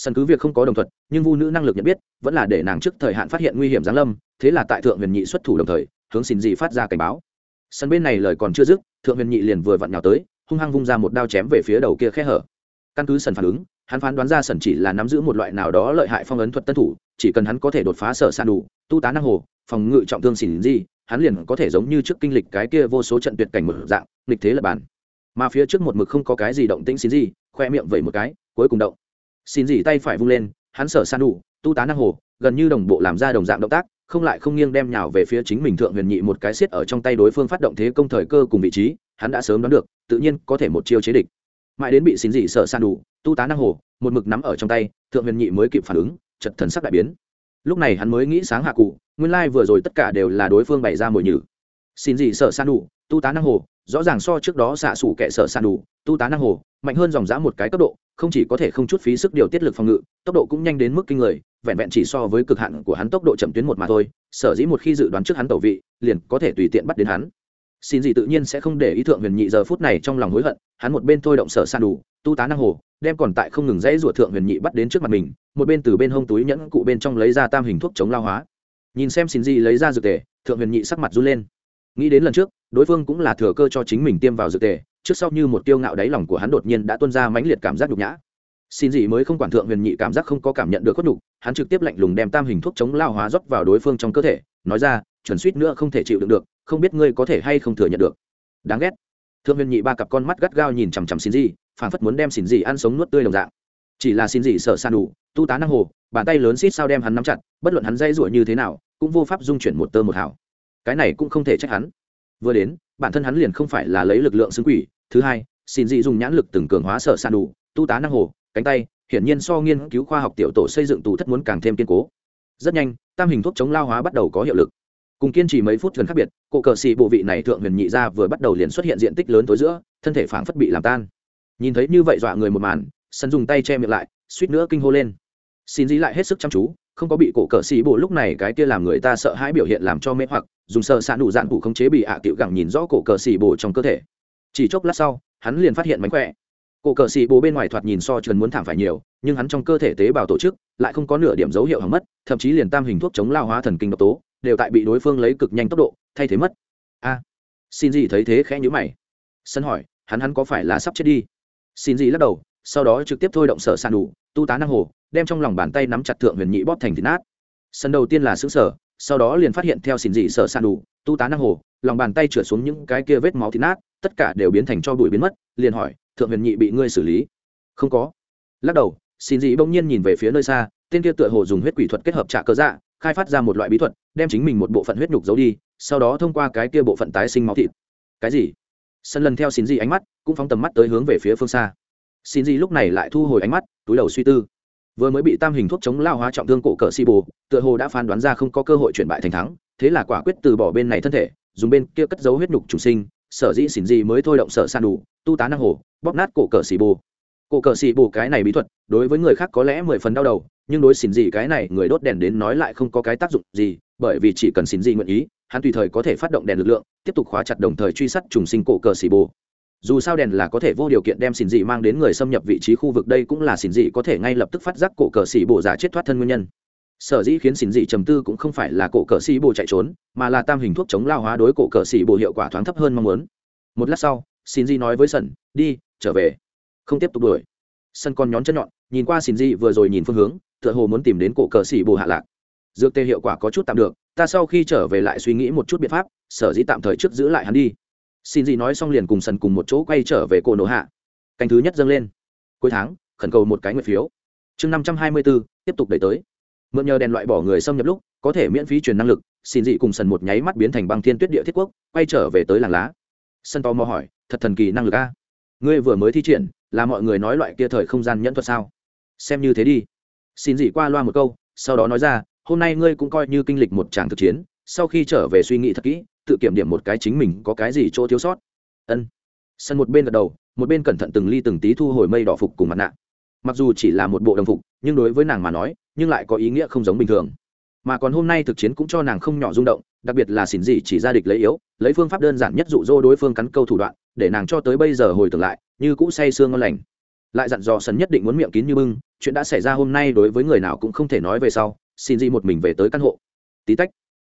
sân cứ việc không có đồng thuận nhưng vu nữ năng lực nhận biết vẫn là để nàng trước thời hạn phát hiện nguy hiểm giáng lâm thế là tại thượng huyền nhị xuất thủ đồng thời hướng xin dị phát ra cảnh báo. Sân bên này lời còn chưa dứt thượng huyền nhị liền vừa vặn nhào tới hung hăng vung ra một đao chém về phía đầu kia khe hở. Căn cứ sân phản ứng hắn phán đoán ra sân chỉ là nắm giữ một loại nào đó lợi hại phong ấn thuật tân thủ chỉ cần hắn có thể đột phá sở san đủ tu tá năng hồ phòng ngự trọng thương xỉn dị, hắn liền có thể giống như trước kinh lịch cái kia vô số trận tuyệt cảnh một dạng nghịch thế là bản. mà phía trước một mực không có cái gì động tĩnh xỉn dị, khoe miệng vẩy một cái cuối cùng động xin gì tay phải vung lên, hắn sở san đủ, tu tá năng hồ, gần như đồng bộ làm ra đồng dạng động tác, không lại không nghiêng đem nhào về phía chính mình thượng huyền nhị một cái xiết ở trong tay đối phương phát động thế công thời cơ cùng vị trí, hắn đã sớm đoán được, tự nhiên có thể một chiêu chế địch. Mãi đến bị xin dị sợ san đủ, tu tá năng hồ, một mực nắm ở trong tay, thượng huyền nhị mới kịp phản ứng chật thần sắc đại biến. Lúc này hắn mới nghĩ sáng hạ cụ, nguyên lai vừa rồi tất cả đều là đối phương bày ra mồi nhử xin gì sợ san đủ, tu tá năng hồ, rõ ràng so trước đó xạ xủ kẻ sợ san đủ, tu tá năng hồ, mạnh hơn dòng giã một cái cấp độ, không chỉ có thể không chút phí sức điều tiết lực phòng ngự, tốc độ cũng nhanh đến mức kinh người, vẹn vẹn chỉ so với cực hạn của hắn tốc độ chậm tuyến một mà thôi, sở dĩ một khi dự đoán trước hắn tẩu vị, liền có thể tùy tiện bắt đến hắn. Xin gì tự nhiên sẽ không để ý thượng huyền nhị giờ phút này trong lòng hối hận, hắn một bên thôi động sở san đủ, tu tá năng hồ, đem còn tại không ngừng dãy ruột thượng huyền nhị bắt đến trước mặt mình, một bên từ bên hông túi nhẫn cụ bên trong lấy ra tam hình thuốc chống lao hóa. Nhìn xem xin gì lấy ra dược tề, thượng huyền nhị sắc mặt run lên nghĩ đến lần trước, đối phương cũng là thừa cơ cho chính mình tiêm vào dược tề, trước sau như một tiêu ngạo đáy lòng của hắn đột nhiên đã tuôn ra mãnh liệt cảm giác nhục nhã. Xin gì mới không quản thượng huyền nhị cảm giác không có cảm nhận được khuất nhục, hắn trực tiếp lạnh lùng đem tam hình thuốc chống lao hóa rót vào đối phương trong cơ thể, nói ra, chuẩn suýt nữa không thể chịu đựng được, không biết ngươi có thể hay không thừa nhận được. Đáng ghét. Thượng huyền nhị ba cặp con mắt gắt gao nhìn chằm chằm xin gì phản phất muốn đem xin gì ăn sống nuốt tươi đồng dạng. Chỉ là xin gì sợ san đủ, tu tá năng hồ, bàn tay lớn xít sao đem hắn nắm chặt, bất luận hắn dây ruổi như thế nào, cũng vô pháp dung chuyển một tơ một hào cái này cũng không thể trách hắn. Vừa đến, bản thân hắn liền không phải là lấy lực lượng xứng quỷ. Thứ hai, xin dị dùng nhãn lực từng cường hóa sợ san đủ, tu tá năng hồ, cánh tay, hiển nhiên so nghiên cứu khoa học tiểu tổ xây dựng tù thất muốn càng thêm kiên cố. Rất nhanh, tam hình thuốc chống lao hóa bắt đầu có hiệu lực. Cùng kiên trì mấy phút gần khác biệt cụ cờ xì bộ vị này thượng huyền nhị ra vừa bắt đầu liền xuất hiện diện tích lớn tối giữa, thân thể phảng phất bị làm tan. Nhìn thấy như vậy dọa người một màn, sân dùng tay che miệng lại, suýt nữa kinh hô lên xin dí lại hết sức chăm chú, không có bị cổ cờ xì bộ lúc này cái kia làm người ta sợ hãi biểu hiện làm cho mê hoặc, dùng sợ xạ nụ dạn cụ không chế bị ạ à tiểu gẳng nhìn rõ cổ cờ xì bộ trong cơ thể. Chỉ chốc lát sau, hắn liền phát hiện mánh khỏe. Cổ cờ xì bộ bên ngoài thoạt nhìn so trần muốn thảm phải nhiều, nhưng hắn trong cơ thể tế bào tổ chức lại không có nửa điểm dấu hiệu hỏng mất, thậm chí liền tam hình thuốc chống lao hóa thần kinh độc tố, đều tại bị đối phương lấy cực nhanh tốc độ, thay thế mất. A, xin gì thấy thế khẽ nhữ mày. Sân hỏi, hắn hắn có phải là sắp chết đi? Xin gì lắc đầu, sau đó trực tiếp thôi động sở sàn đủ tu tá năng hồ đem trong lòng bàn tay nắm chặt thượng huyền nhị bóp thành thịt nát. Sân đầu tiên là xứ sở, sau đó liền phát hiện theo xin dị sở sàn đủ, tu tá năng hồ, lòng bàn tay chửa xuống những cái kia vết máu thịt nát, tất cả đều biến thành cho bụi biến mất, liền hỏi, thượng huyền nhị bị ngươi xử lý? Không có. Lắc đầu xin dị bỗng nhiên nhìn về phía nơi xa, tên kia tựa hồ dùng huyết quỷ thuật kết hợp trả cơ dạ khai phát ra một loại bí thuật, đem chính mình một bộ phận huyết nhục giấu đi, sau đó thông qua cái kia bộ phận tái sinh máu thịt. Cái gì? Sân lần theo xin dị ánh mắt, cũng phóng tầm mắt tới hướng về phía phương xa. Xin dị lúc này lại thu hồi ánh mắt, túi đầu suy tư vừa mới bị tam hình thuốc chống lao hóa trọng thương cổ cờ si bồ tựa hồ đã phán đoán ra không có cơ hội chuyển bại thành thắng, thế là quả quyết từ bỏ bên này thân thể, dùng bên kia cất giấu huyết nhục chủ sinh, sở dĩ xỉn gì mới thôi động sở san đủ, tu tá năng hồ, bóp nát cổ cờ xì bồ cổ cờ xì bồ cái này bí thuật, đối với người khác có lẽ mười phần đau đầu, nhưng đối xỉn gì cái này, người đốt đèn đến nói lại không có cái tác dụng gì, bởi vì chỉ cần xỉn gì nguyện ý, hắn tùy thời có thể phát động đèn lực lượng, tiếp tục khóa chặt đồng thời truy sát trùng sinh cổ cờ xì bồ dù sao đèn là có thể vô điều kiện đem xỉn dị mang đến người xâm nhập vị trí khu vực, đây cũng là xỉn dị có thể ngay lập tức phát giác cổ cờ xỉ bộ giả chết thoát thân nguyên nhân. Sở dĩ khiến xỉn dị trầm tư cũng không phải là cổ cờ xỉ bộ chạy trốn, mà là tam hình thuốc chống lao hóa đối cổ cờ xỉ bộ hiệu quả thoáng thấp hơn mong muốn. Một lát sau xin dị nói với sân đi, trở về. Không tiếp tục đuổi. Sân còn nhón chân nhọn, nhìn qua xin dị vừa rồi nhìn phương hướng, tựa hồ muốn tìm đến cổ cờ xỉ bộ hạ lạc. Dược tê hiệu quả có chút tạm được, ta sau khi trở về lại suy nghĩ một chút biện pháp, sở dĩ tạm thời trước giữ lại hắn đi xin gì nói xong liền cùng sần cùng một chỗ quay trở về cổ nổ hạ. Canh thứ nhất dâng lên. Cuối tháng, khẩn cầu một cái nguyện phiếu. Chương năm trăm hai mươi bốn tiếp tục đẩy tới. Mượn nhờ đèn loại bỏ người xâm nhập lúc, có thể miễn phí truyền năng lực, xin dị cùng sần một nháy mắt biến thành băng thiên tuyết địa thiết quốc, quay trở về tới làng lá. Sân to mò hỏi, thật thần kỳ năng lực a? Ngươi vừa mới thi triển, là mọi người nói loại kia thời không gian nhẫn thuật sao? Xem như thế đi. Xin dị qua loa một câu, sau đó nói ra, hôm nay ngươi cũng coi như kinh lịch một tràng thực chiến sau khi trở về suy nghĩ thật kỹ, tự kiểm điểm một cái chính mình có cái gì chỗ thiếu sót. Ân. Sân một bên gật đầu, một bên cẩn thận từng ly từng tí thu hồi mây đỏ phục cùng mặt nạ. Mặc dù chỉ là một bộ đồng phục, nhưng đối với nàng mà nói, nhưng lại có ý nghĩa không giống bình thường. Mà còn hôm nay thực chiến cũng cho nàng không nhỏ rung động, đặc biệt là xỉn gì chỉ ra địch lấy yếu, lấy phương pháp đơn giản nhất dụ dỗ đối phương cắn câu thủ đoạn, để nàng cho tới bây giờ hồi tưởng lại, như cũ say sương ngon lành. Lại dặn dò sần nhất định muốn miệng kín như bưng, chuyện đã xảy ra hôm nay đối với người nào cũng không thể nói về sau xin gì một mình về tới căn hộ. Tí tách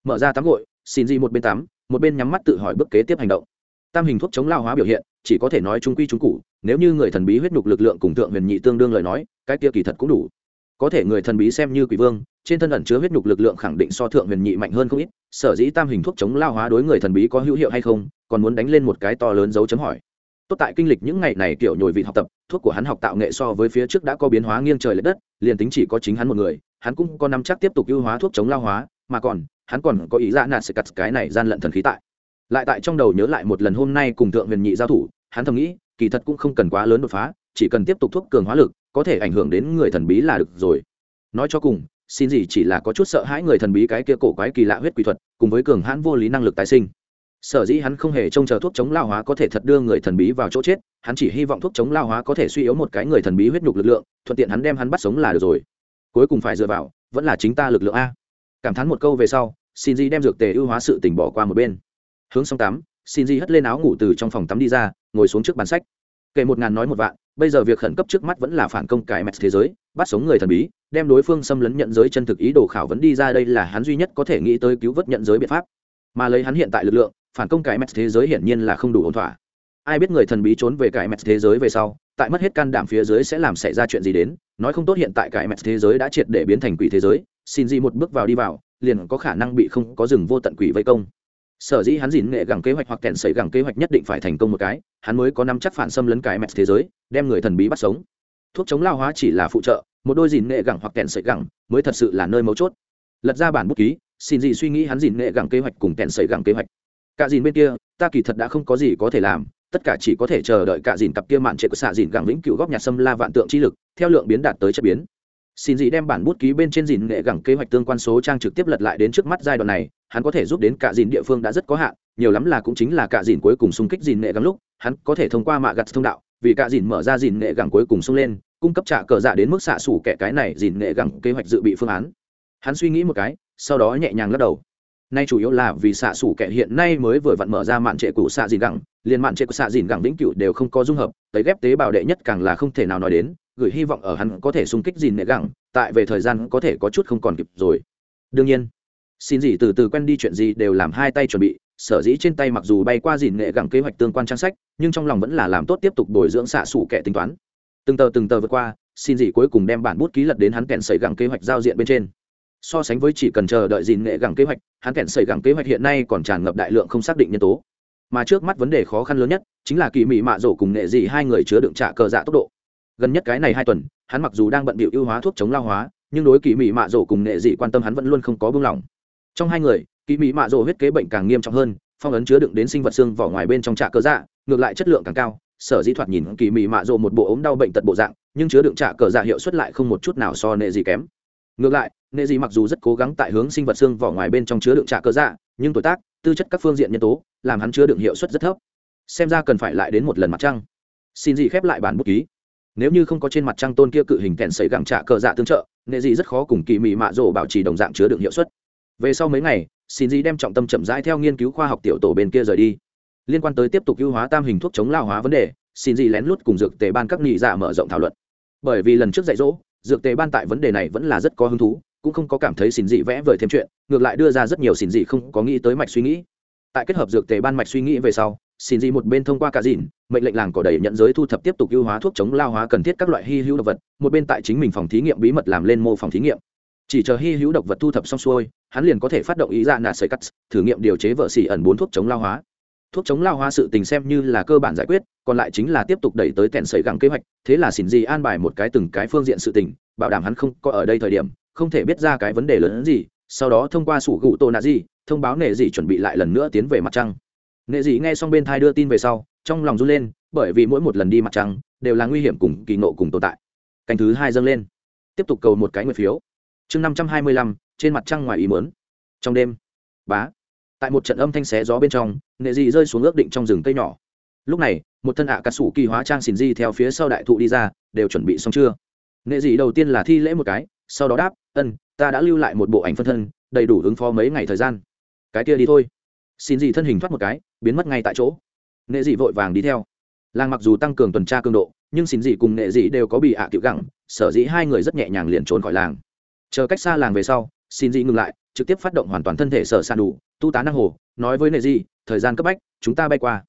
mở ra tắm gội, xin di một bên tắm, một bên nhắm mắt tự hỏi bước kế tiếp hành động. Tam hình thuốc chống lao hóa biểu hiện, chỉ có thể nói trung quy trung cụ nếu như người thần bí huyết nhục lực lượng cùng thượng huyền nhị tương đương lời nói, cái kia kỳ thật cũng đủ. Có thể người thần bí xem như quỷ vương, trên thân ẩn chứa huyết nhục lực lượng khẳng định so thượng huyền nhị mạnh hơn không ít, sở dĩ tam hình thuốc chống lao hóa đối người thần bí có hữu hiệu hay không, còn muốn đánh lên một cái to lớn dấu chấm hỏi. Tốt tại kinh lịch những ngày này kiểu nhồi vị học tập, thuốc của hắn học tạo nghệ so với phía trước đã có biến hóa nghiêng trời l ệ đất, liền tính chỉ có chính hắn một người, hắn cũng có năm chắc tiếp tục ưu hóa thuốc chống lao hóa mà còn, hắn còn có ý dạ nạt sẽ cắt cái này gian lận thần khí tại. Lại tại trong đầu nhớ lại một lần hôm nay cùng thượng huyền nhị giao thủ, hắn thầm nghĩ, kỳ thật cũng không cần quá lớn đột phá, chỉ cần tiếp tục thuốc cường hóa lực, có thể ảnh hưởng đến người thần bí là được rồi. Nói cho cùng, xin gì chỉ là có chút sợ hãi người thần bí cái kia cổ quái kỳ lạ huyết quỷ thuật, cùng với cường hãn vô lý năng lực tái sinh. Sở dĩ hắn không hề trông chờ thuốc chống lao hóa có thể thật đưa người thần bí vào chỗ chết, hắn chỉ hy vọng thuốc chống lao hóa có thể suy yếu một cái người thần bí huyết nhục lực lượng, thuận tiện hắn đem hắn bắt sống là được rồi. Cuối cùng phải dựa vào, vẫn là chính ta lực lượng a cảm thán một câu về sau xin di đem dược tề ưu hóa sự tình bỏ qua một bên. Hướng xong tắm xin di hất lên áo ngủ từ trong phòng tắm đi ra, ngồi xuống trước bàn sách. Kể một ngàn nói một vạn, bây giờ việc khẩn cấp trước mắt vẫn là phản công cải mẹt thế giới, bắt sống người thần bí, đem đối phương xâm lấn nhận giới chân thực ý đồ khảo vấn đi ra đây là hắn duy nhất có thể nghĩ tới cứu vớt nhận giới biện pháp. Mà lấy hắn hiện tại lực lượng, phản công cải mẹt thế giới hiển nhiên là không đủ ổn thỏa. Ai biết người thần bí trốn về cải mẹt thế giới về sau, tại mất hết can đảm phía dưới sẽ làm xảy ra chuyện gì đến, nói không tốt hiện tại cải mẹt thế giới đã triệt để biến thành quỷ thế giới xin gì một bước vào đi vào, liền có khả năng bị không có rừng vô tận quỷ vây công. Sở dĩ hắn dìn nghệ gẳng kế hoạch hoặc kẹn xảy gẳng kế hoạch nhất định phải thành công một cái, hắn mới có năm chắc phản xâm lấn cái mẹt thế giới, đem người thần bí bắt sống. Thuốc chống lao hóa chỉ là phụ trợ, một đôi dìn nghệ gẳng hoặc kẹn xảy gẳng mới thật sự là nơi mấu chốt. Lật ra bản bút ký, xin gì suy nghĩ hắn dìn nghệ gẳng kế hoạch cùng kẹn xảy gẳng kế hoạch. Cả dìn bên kia, ta kỳ thật đã không có gì có thể làm, tất cả chỉ có thể chờ đợi cả dìn cặp kia mạn trệ của xạ dìn gẳng vĩnh cửu góc nhạt sâm la vạn tượng chi lực, theo lượng biến đạt tới chất biến xin dị đem bản bút ký bên trên dìn nghệ gẳng kế hoạch tương quan số trang trực tiếp lật lại đến trước mắt giai đoạn này, hắn có thể giúp đến cả dìn địa phương đã rất có hạn, nhiều lắm là cũng chính là cả dìn cuối cùng xung kích dìn nghệ gắng lúc, hắn có thể thông qua mạ gặt thông đạo, vì cả dìn mở ra dìn nghệ gẳng cuối cùng xung lên, cung cấp trả cờ dạ đến mức xạ xủ kẻ cái này dìn nghệ gẳng kế hoạch dự bị phương án. Hắn suy nghĩ một cái, sau đó nhẹ nhàng lắc đầu. Nay chủ yếu là vì xạ xủ kẻ hiện nay mới vừa vặn mở ra mạn trệ của xạ dìn gẳng, liền mạn trệ của xạ dìn gẳng vĩnh cửu đều không có dung hợp tới ghép tế bào đệ nhất càng là không thể nào nói đến gửi hy vọng ở hắn có thể xung kích gìn nệ gẳng, tại về thời gian có thể có chút không còn kịp rồi. Đương nhiên, xin gì từ từ quen đi chuyện gì đều làm hai tay chuẩn bị, sở dĩ trên tay mặc dù bay qua dìn nghệ gẳng kế hoạch tương quan trang sách, nhưng trong lòng vẫn là làm tốt tiếp tục bồi dưỡng xạ xủ kẻ tính toán. Từng tờ từng tờ vượt qua, xin gì cuối cùng đem bản bút ký lật đến hắn kẹn sẩy gẳng kế hoạch giao diện bên trên. So sánh với chỉ cần chờ đợi dìn nghệ gẳng kế hoạch, hắn kẹn sẩy gẳng kế hoạch hiện nay còn tràn ngập đại lượng không xác định nhân tố. Mà trước mắt vấn đề khó khăn lớn nhất chính là kỳ mị mạ rổ cùng nghệ dị hai người chứa đựng trả cờ dạ tốc độ gần nhất cái này hai tuần, hắn mặc dù đang bận bịu ưu hóa thuốc chống lao hóa, nhưng đối kỳ mị mạ rổ cùng nghệ dị quan tâm hắn vẫn luôn không có buông lỏng. Trong hai người, kỳ mị mạ rổ huyết kế bệnh càng nghiêm trọng hơn, phong ấn chứa đựng đến sinh vật xương vỏ ngoài bên trong trạ cờ dạ ngược lại chất lượng càng cao, sở dĩ thoạt nhìn kỳ mị mạ rổ một bộ ốm đau bệnh tật bộ dạng, nhưng chứa đựng trạ cờ dạ hiệu suất lại không một chút nào so nệ gì kém. Ngược lại nệ gì mặc dù rất cố gắng tại hướng sinh vật xương vỏ ngoài bên trong chứa đựng trạ cờ dạ nhưng tuổi tác, tư chất các phương diện nhân tố, làm hắn chứa đựng hiệu suất rất thấp. Xem ra cần phải lại đến một lần mặt trăng. Xin gì khép lại bản bút ký nếu như không có trên mặt trăng tôn kia cự hình kèn sấy gẳng trạ cờ dạ tương trợ nệ dị rất khó cùng kỳ mị mạ rổ bảo trì đồng dạng chứa đựng hiệu suất. Về sau mấy ngày, xin dị đem trọng tâm chậm rãi theo nghiên cứu khoa học tiểu tổ bên kia rời đi. Liên quan tới tiếp tục ưu hóa tam hình thuốc chống lao hóa vấn đề, xin dị lén lút cùng dược tề ban các nghị giả mở rộng thảo luận. Bởi vì lần trước dạy dỗ, dược tề ban tại vấn đề này vẫn là rất có hứng thú, cũng không có cảm thấy xin dị vẽ vời thêm chuyện, ngược lại đưa ra rất nhiều xin dị không có nghĩ tới mạch suy nghĩ. Tại kết hợp dược tề ban mạch suy nghĩ về sau xin dị một bên thông qua cả dìn, mệnh lệnh làng cỏ đầy nhận giới thu thập tiếp tục ưu hóa thuốc chống lao hóa cần thiết các loại hy hữu độc vật, một bên tại chính mình phòng thí nghiệm bí mật làm lên mô phòng thí nghiệm. Chỉ chờ hy hữu độc vật thu thập xong xuôi, hắn liền có thể phát động ý ra nạ sợi cắt, thử nghiệm điều chế vợ xỉ ẩn bốn thuốc chống lao hóa. Thuốc chống lao hóa sự tình xem như là cơ bản giải quyết, còn lại chính là tiếp tục đẩy tới tèn sấy gẳng kế hoạch, thế là xin gì an bài một cái từng cái phương diện sự tình, bảo đảm hắn không có ở đây thời điểm, không thể biết ra cái vấn đề lớn hơn gì, sau đó thông qua sủ gụ tô nạ gì, thông báo nệ gì chuẩn bị lại lần nữa tiến về mặt trăng nệ dị nghe xong bên thai đưa tin về sau, trong lòng run lên, bởi vì mỗi một lần đi mặt trăng đều là nguy hiểm cùng kỳ nộ cùng tồn tại. Canh thứ hai dâng lên. Tiếp tục cầu một cái nguyệt phiếu. Chương năm trăm hai mươi lăm, trên mặt trăng ngoài ý mớn trong đêm, bá, tại một trận âm thanh xé gió bên trong, nệ dị rơi xuống ước định trong rừng cây nhỏ. Lúc này, một thân ạ à cà sủ kỳ hóa trang xìn di theo phía sau đại thụ đi ra, đều chuẩn bị xong chưa? Nệ dị đầu tiên là thi lễ một cái, sau đó đáp, ân, ta đã lưu lại một bộ ảnh phân thân, đầy đủ ứng phó mấy ngày thời gian. Cái kia đi thôi. Xin dị thân hình thoát một cái biến mất ngay tại chỗ. Nệ dị vội vàng đi theo. Làng mặc dù tăng cường tuần tra cường độ, nhưng xin dị cùng nệ dị đều có bị ạ à tiểu gẳng, sở dĩ hai người rất nhẹ nhàng liền trốn khỏi làng. Chờ cách xa làng về sau, xin dị ngừng lại, trực tiếp phát động hoàn toàn thân thể sở sàn đủ, tu tá năng hồ, nói với nệ dị thời gian cấp bách, chúng ta bay qua.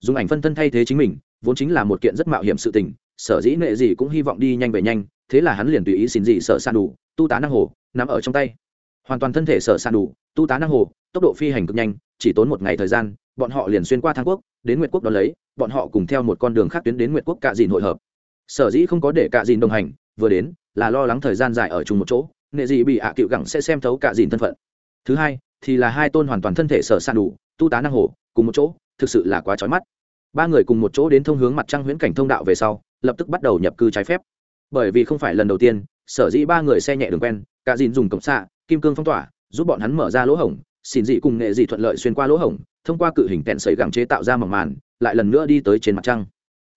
Dùng ảnh phân thân thay thế chính mình, vốn chính là một kiện rất mạo hiểm sự tình, sở dĩ nệ dị cũng hy vọng đi nhanh về nhanh, thế là hắn liền tùy ý xin dị sở sàn đủ, tu tá năng hồ nằm ở trong tay. Hoàn toàn thân thể sở sàn đủ, tu tá năng hồ, tốc độ phi hành cực nhanh chỉ tốn một ngày thời gian, bọn họ liền xuyên qua thang quốc, đến nguyệt quốc đón lấy, bọn họ cùng theo một con đường khác tuyến đến nguyệt quốc cạ dìn hội hợp. Sở dĩ không có để cạ dìn đồng hành, vừa đến, là lo lắng thời gian dài ở chung một chỗ nệ dị bị ạ à cựu gẳng sẽ xem thấu cạ dìn thân phận. Thứ hai, thì là hai tôn hoàn toàn thân thể sở san đủ, tu tá năng hồ, cùng một chỗ, thực sự là quá trói mắt. Ba người cùng một chỗ đến thông hướng mặt trăng huyễn cảnh thông đạo về sau, lập tức bắt đầu nhập cư trái phép. Bởi vì không phải lần đầu tiên, sở dĩ ba người xe nhẹ đường quen, cạ dìn dùng cổng xạ, kim cương phong tỏa, giúp bọn hắn mở ra lỗ hổng xin dị cùng nghệ dị thuận lợi xuyên qua lỗ hổng, thông qua cự hình tẹn sấy gẳng chế tạo ra mỏng màn, lại lần nữa đi tới trên mặt trăng.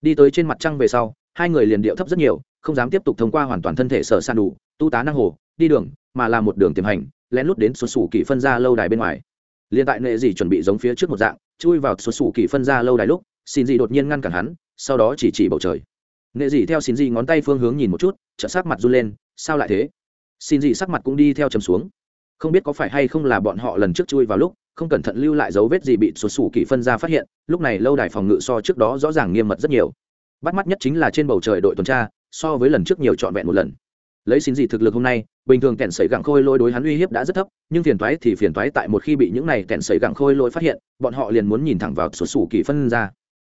Đi tới trên mặt trăng về sau, hai người liền điệu thấp rất nhiều, không dám tiếp tục thông qua hoàn toàn thân thể sở san đủ, tu tá năng hồ, đi đường, mà là một đường tiềm hành, lén lút đến xuất xù kỳ phân ra lâu đài bên ngoài. Liền tại nệ dị chuẩn bị giống phía trước một dạng, chui vào xuất xù kỳ phân ra lâu đài lúc xin dị đột nhiên ngăn cản hắn, sau đó chỉ chỉ bầu trời. Nệ dị theo xin dị ngón tay phương hướng nhìn một chút trợ sát mặt run lên, sao lại thế? Xin dị sắc mặt cũng đi theo chầm xuống không biết có phải hay không là bọn họ lần trước chui vào lúc, không cẩn thận lưu lại dấu vết gì bị sụt sủ kỳ phân ra phát hiện, lúc này lâu đài phòng ngự so trước đó rõ ràng nghiêm mật rất nhiều. Bắt mắt nhất chính là trên bầu trời đội tuần tra, so với lần trước nhiều trọn vẹn một lần. Lấy xin gì thực lực hôm nay, bình thường kẹn sấy gặng khôi lôi đối hắn uy hiếp đã rất thấp, nhưng phiền toái thì phiền toái tại một khi bị những này kẹn sấy gặng khôi lôi phát hiện, bọn họ liền muốn nhìn thẳng vào sổ sủ kỳ phân ra.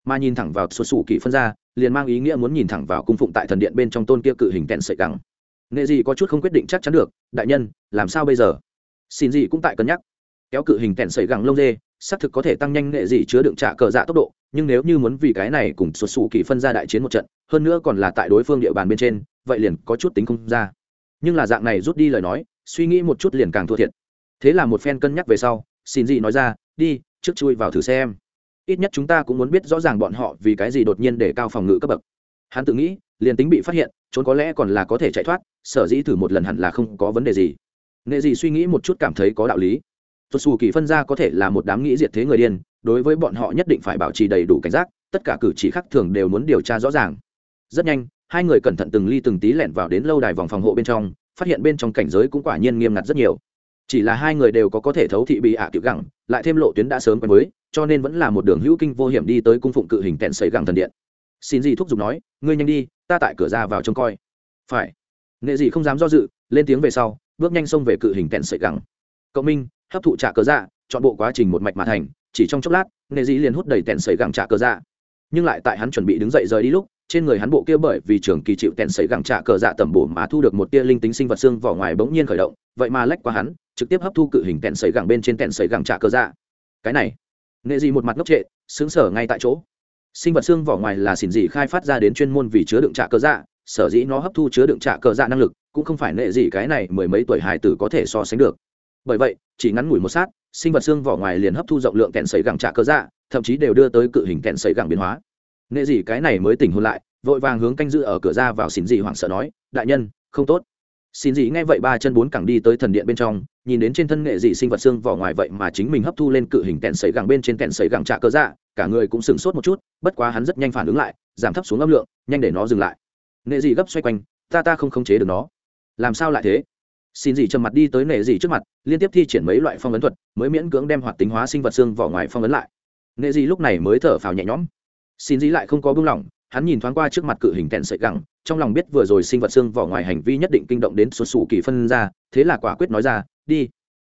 Mà nhìn thẳng vào sổ sủ kỳ phân ra, liền mang ý nghĩa muốn nhìn thẳng vào cung phụng tại thần điện bên trong tôn kia cự hình kẹn sấy gặng nghệ gì có chút không quyết định chắc chắn được, đại nhân, làm sao bây giờ? Xin gì cũng tại cân nhắc. Kéo cự hình kẹn sấy gẳng lông dê, xác thực có thể tăng nhanh nghệ gì chứa đựng trả cờ dạ tốc độ, nhưng nếu như muốn vì cái này cùng sụt sù kỳ phân ra đại chiến một trận, hơn nữa còn là tại đối phương địa bàn bên trên, vậy liền có chút tính không ra. Nhưng là dạng này rút đi lời nói, suy nghĩ một chút liền càng thua thiệt. Thế là một phen cân nhắc về sau, xin gì nói ra, đi, trước chui vào thử xem. Ít nhất chúng ta cũng muốn biết rõ ràng bọn họ vì cái gì đột nhiên để cao phòng ngự cấp bậc. Hắn tự nghĩ, liền tính bị phát hiện, trốn có lẽ còn là có thể chạy thoát, sở dĩ thử một lần hẳn là không có vấn đề gì nghệ gì suy nghĩ một chút cảm thấy có đạo lý. Tuột xù kỳ phân ra có thể là một đám nghĩ diệt thế người điên, đối với bọn họ nhất định phải bảo trì đầy đủ cảnh giác, tất cả cử chỉ khác thường đều muốn điều tra rõ ràng. Rất nhanh, hai người cẩn thận từng ly từng tí lẻn vào đến lâu đài vòng phòng hộ bên trong, phát hiện bên trong cảnh giới cũng quả nhiên nghiêm ngặt rất nhiều. Chỉ là hai người đều có có thể thấu thị bị ạ à tiểu gẳng, lại thêm lộ tuyến đã sớm quen với, cho nên vẫn là một đường hữu kinh vô hiểm đi tới cung phụng cự hình tẹn sấy gẳng thần điện. Xin gì thúc giục nói, ngươi nhanh đi, ta tại cửa ra vào trông coi. Phải. Nghệ gì không dám do dự lên tiếng về sau, bước nhanh xông về cự hình kẹn sợi gẳng. Cậu minh, hấp thụ trả cờ dạ chọn bộ quá trình một mạch mà thành, chỉ trong chốc lát, nghệ dĩ liền hút đầy tẹn sợi gẳng trả cờ dạ. Nhưng lại tại hắn chuẩn bị đứng dậy rời đi lúc, trên người hắn bộ kia bởi vì trường kỳ chịu tẹn sấy gẳng trả cờ dạ tẩm bổ mà thu được một tia linh tính sinh vật xương vỏ ngoài bỗng nhiên khởi động, vậy mà lách qua hắn, trực tiếp hấp thu cự hình tẹn sấy gẳng bên trên tẹn sấy gẳng trả cờ dạ. Cái này, nghệ dị một mặt ngốc trệ xứng sở ngay tại chỗ. Sinh vật xương vỏ ngoài là xỉn dị khai phát ra đến chuyên môn vì chứa đựng trả cờ dạ sở dĩ nó hấp thu chứa đựng trả cờ dạ năng lực cũng không phải nệ gì cái này mười mấy tuổi hải tử có thể so sánh được. Bởi vậy, chỉ ngắn ngủi một sát, sinh vật xương vỏ ngoài liền hấp thu rộng lượng kẹn sấy gẳng trả cơ dạ thậm chí đều đưa tới cự hình kẹn sấy gẳng biến hóa. Nệ gì cái này mới tỉnh hôn lại, vội vàng hướng canh giữ ở cửa ra vào xin dị hoảng sợ nói, đại nhân, không tốt. Xin dị nghe vậy ba chân bốn cẳng đi tới thần điện bên trong, nhìn đến trên thân nghệ dị sinh vật xương vỏ ngoài vậy mà chính mình hấp thu lên cự hình kẹn sấy gẳng bên trên kẹn sấy gẳng trả cơ dạ cả người cũng sửng sốt một chút, bất quá hắn rất nhanh phản ứng lại, giảm thấp xuống âm lượng, nhanh để nó dừng lại. Nghệ dị gấp xoay quanh, ta ta không khống chế được nó làm sao lại thế? Xin gì trầm mặt đi tới nệ gì trước mặt, liên tiếp thi triển mấy loại phong ấn thuật, mới miễn cưỡng đem hoạt tính hóa sinh vật xương vỏ ngoài phong ấn lại. Nệ gì lúc này mới thở phào nhẹ nhõm. Xin gì lại không có buông lỏng, hắn nhìn thoáng qua trước mặt cự hình kẹn sợi gẳng, trong lòng biết vừa rồi sinh vật xương vỏ ngoài hành vi nhất định kinh động đến xuất xù kỳ phân ra, thế là quả quyết nói ra, đi.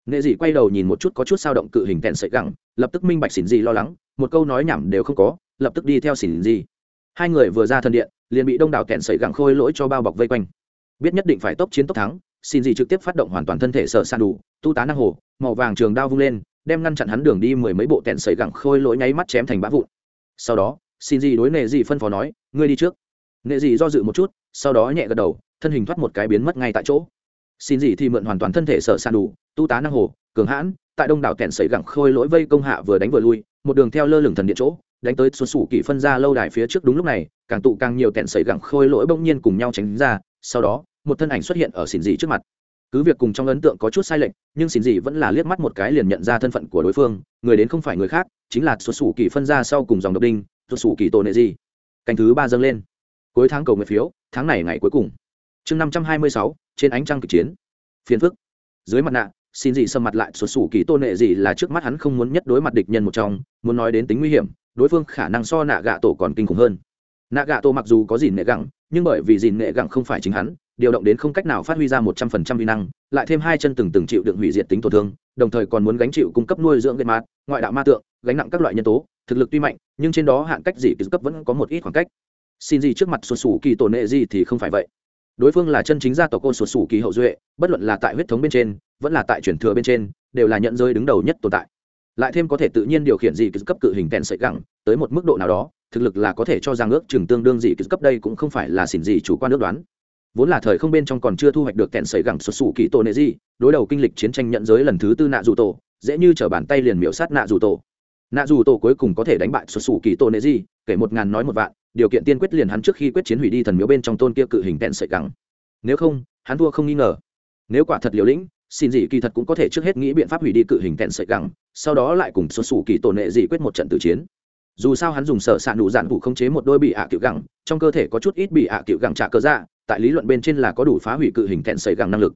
Nệ dị quay đầu nhìn một chút có chút sao động cự hình kẹn sợi gẳng, lập tức minh bạch xỉn gì lo lắng, một câu nói nhảm đều không có, lập tức đi theo xỉn gì. Hai người vừa ra thân điện, liền bị đông đảo kẹn sợi gẳng khôi lỗi cho bao bọc vây quanh biết nhất định phải tốc chiến tốc thắng, xin gì trực tiếp phát động hoàn toàn thân thể sợ san đủ, tu tá năng hồ, màu vàng trường đao vung lên, đem ngăn chặn hắn đường đi mười mấy bộ tẹn sấy gẳng khôi lỗi nháy mắt chém thành bã vụn. Sau đó, xin gì đối nệ gì phân phó nói, ngươi đi trước. Nệ gì do dự một chút, sau đó nhẹ gật đầu, thân hình thoát một cái biến mất ngay tại chỗ. Xin gì thì mượn hoàn toàn thân thể sợ san đủ, tu tá năng hồ, cường hãn, tại đông đảo tẹn sấy gẳng khôi lỗi vây công hạ vừa đánh vừa lui, một đường theo lơ lửng thần điện chỗ, đánh tới xuân sủ kỳ phân ra lâu đài phía trước đúng lúc này, càng tụ càng nhiều tẹn sấy gẳng khôi lỗi bỗng nhiên cùng nhau tránh ra, sau đó một thân ảnh xuất hiện ở xỉn dị trước mặt. Cứ việc cùng trong ấn tượng có chút sai lệch, nhưng xỉn dị vẫn là liếc mắt một cái liền nhận ra thân phận của đối phương, người đến không phải người khác, chính là xuất xù kỳ phân ra sau cùng dòng độc đinh xuất xù kỳ tổ nệ gì canh thứ ba dâng lên. Cuối tháng cầu nguyện phiếu, tháng này ngày cuối cùng. Chương năm trăm hai mươi sáu, trên ánh trăng kịch chiến. Phiền phức. Dưới mặt nạ xin dị xâm mặt lại xuất xù kỳ tôn nệ gì là trước mắt hắn không muốn nhất đối mặt địch nhân một trong, muốn nói đến tính nguy hiểm, đối phương khả năng so nạ gạ tổ còn kinh khủng hơn. Nạ gạ tổ mặc dù có dìn nệ gẳng nhưng bởi vì dìn nệ gẳng không phải chính hắn điều động đến không cách nào phát huy ra một trăm phần trăm vi năng, lại thêm hai chân từng từng chịu đựng hủy diệt tính tổn thương, đồng thời còn muốn gánh chịu cung cấp nuôi dưỡng gây mát ngoại đạo ma tượng, gánh nặng các loại nhân tố, thực lực tuy mạnh, nhưng trên đó hạn cách gì kỳ cấp vẫn có một ít khoảng cách. Xin gì trước mặt sụt sủ kỳ tổ nệ gì thì không phải vậy. Đối phương là chân chính gia tộc côn sụt sủ kỳ hậu duệ, bất luận là tại huyết thống bên trên, vẫn là tại truyền thừa bên trên, đều là nhận rơi đứng đầu nhất tồn tại. Lại thêm có thể tự nhiên điều khiển gì cấp cự hình tèn sợi gẳng, tới một mức độ nào đó, thực lực là có thể cho rằng ước chừng tương đương gì cấp đây cũng không phải là xỉn gì chủ quan ước đoán vốn là thời không bên trong còn chưa thu hoạch được kẹn sấy gẳng xuất xù kỳ tổ nệ gì đối đầu kinh lịch chiến tranh nhận giới lần thứ tư nạ dù tổ, dễ như trở bàn tay liền miễu sát nạ dù tổ. Nạ dù tổ cuối cùng có thể đánh bại xuất xù kỳ tổ nệ gì kể một ngàn nói một vạn, điều kiện tiên quyết liền hắn trước khi quyết chiến hủy đi thần miếu bên trong tôn kia cự hình kẹn sợi gẳng. Nếu không, hắn thua không nghi ngờ. Nếu quả thật liều lĩnh, xin gì kỳ thật cũng có thể trước hết nghĩ biện pháp hủy đi cự hình kẹn sợi gẳng, sau đó lại cùng xuất xù kỳ tổ nệ dị quyết một trận tử chiến dù sao hắn dùng sở s ạ nụ dạn vụ khống chế một đôi bị ạ à cựu gẳng, trong cơ thể có chút ít bị ạ à cựu gẳng trả cơ dạ tại lý luận bên trên là có đủ phá hủy cự hình kẹn sợi gẳng năng lực.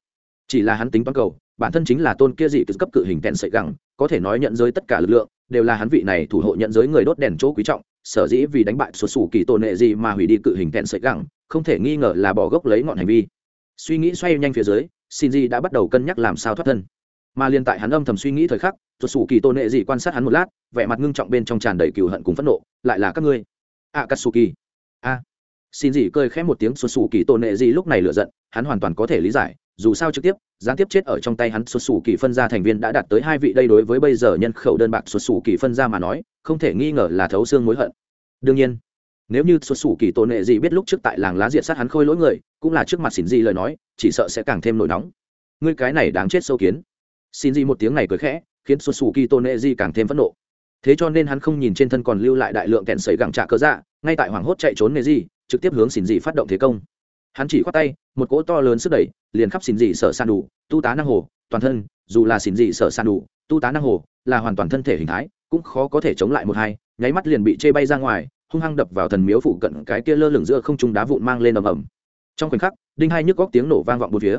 Chỉ là hắn tính toán cầu, bản thân chính là tôn kia dị cấp cự hình kẹn sợi gẳng, có thể nói nhận giới tất cả lực lượng, đều là hắn vị này thủ hộ nhận giới người đốt đèn chỗ quý trọng, sở dĩ vì đánh bại xuất xù kỳ tổ nệ gì mà hủy đi cự hình kẹn sợi gẳng, không thể nghi ngờ là bỏ gốc lấy ngọn hành vi. Suy nghĩ xoay nhanh phía dưới xin di đã bắt đầu cân nhắc làm sao thoát thân mà liên tại hắn âm thầm suy nghĩ thời khắc, tuột xù kỳ tôn nệ gì quan sát hắn một lát, vẻ mặt ngưng trọng bên trong tràn đầy cừu hận cùng phẫn nộ, lại là các ngươi. A katsuki. A. Xin gì cười khẽ một tiếng, tuột xù kỳ tôn nệ gì lúc này lựa giận, hắn hoàn toàn có thể lý giải, dù sao trực tiếp, gián tiếp chết ở trong tay hắn xuất xù kỳ phân gia thành viên đã đạt tới hai vị đây đối với bây giờ nhân khẩu đơn bạc xuất xù kỳ phân gia mà nói, không thể nghi ngờ là thấu xương mối hận. Đương nhiên, nếu như xuất xù kỳ tôn nệ gì biết lúc trước tại làng lá diện sát hắn khôi lỗi người, cũng là trước mặt xin gì lời nói, chỉ sợ sẽ càng thêm nổi nóng. Ngươi cái này đáng chết sâu kiến xin gì một tiếng này cười khẽ, khiến xuất xù kỳ tôn nệ di càng thêm phẫn nộ. Thế cho nên hắn không nhìn trên thân còn lưu lại đại lượng kẹn sấy gẳng trạ cớ dạ ngay tại hoảng hốt chạy trốn nệ di trực tiếp hướng xin gì phát động thế công. Hắn chỉ khoát tay, một cỗ to lớn sức đẩy, liền khắp xin dị sợ san đủ, tu tá năng hồ, toàn thân, dù là xin dị sợ san đủ, tu tá năng hồ, là hoàn toàn thân thể hình thái, cũng khó có thể chống lại một hai, nháy mắt liền bị chê bay ra ngoài, hung hăng đập vào thần miếu phụ cận cái kia lơ lửng giữa không trung đá vụn mang lên ầm ầm. Trong khoảnh khắc, đinh hai nhức góc tiếng nổ vang vọng bốn phía.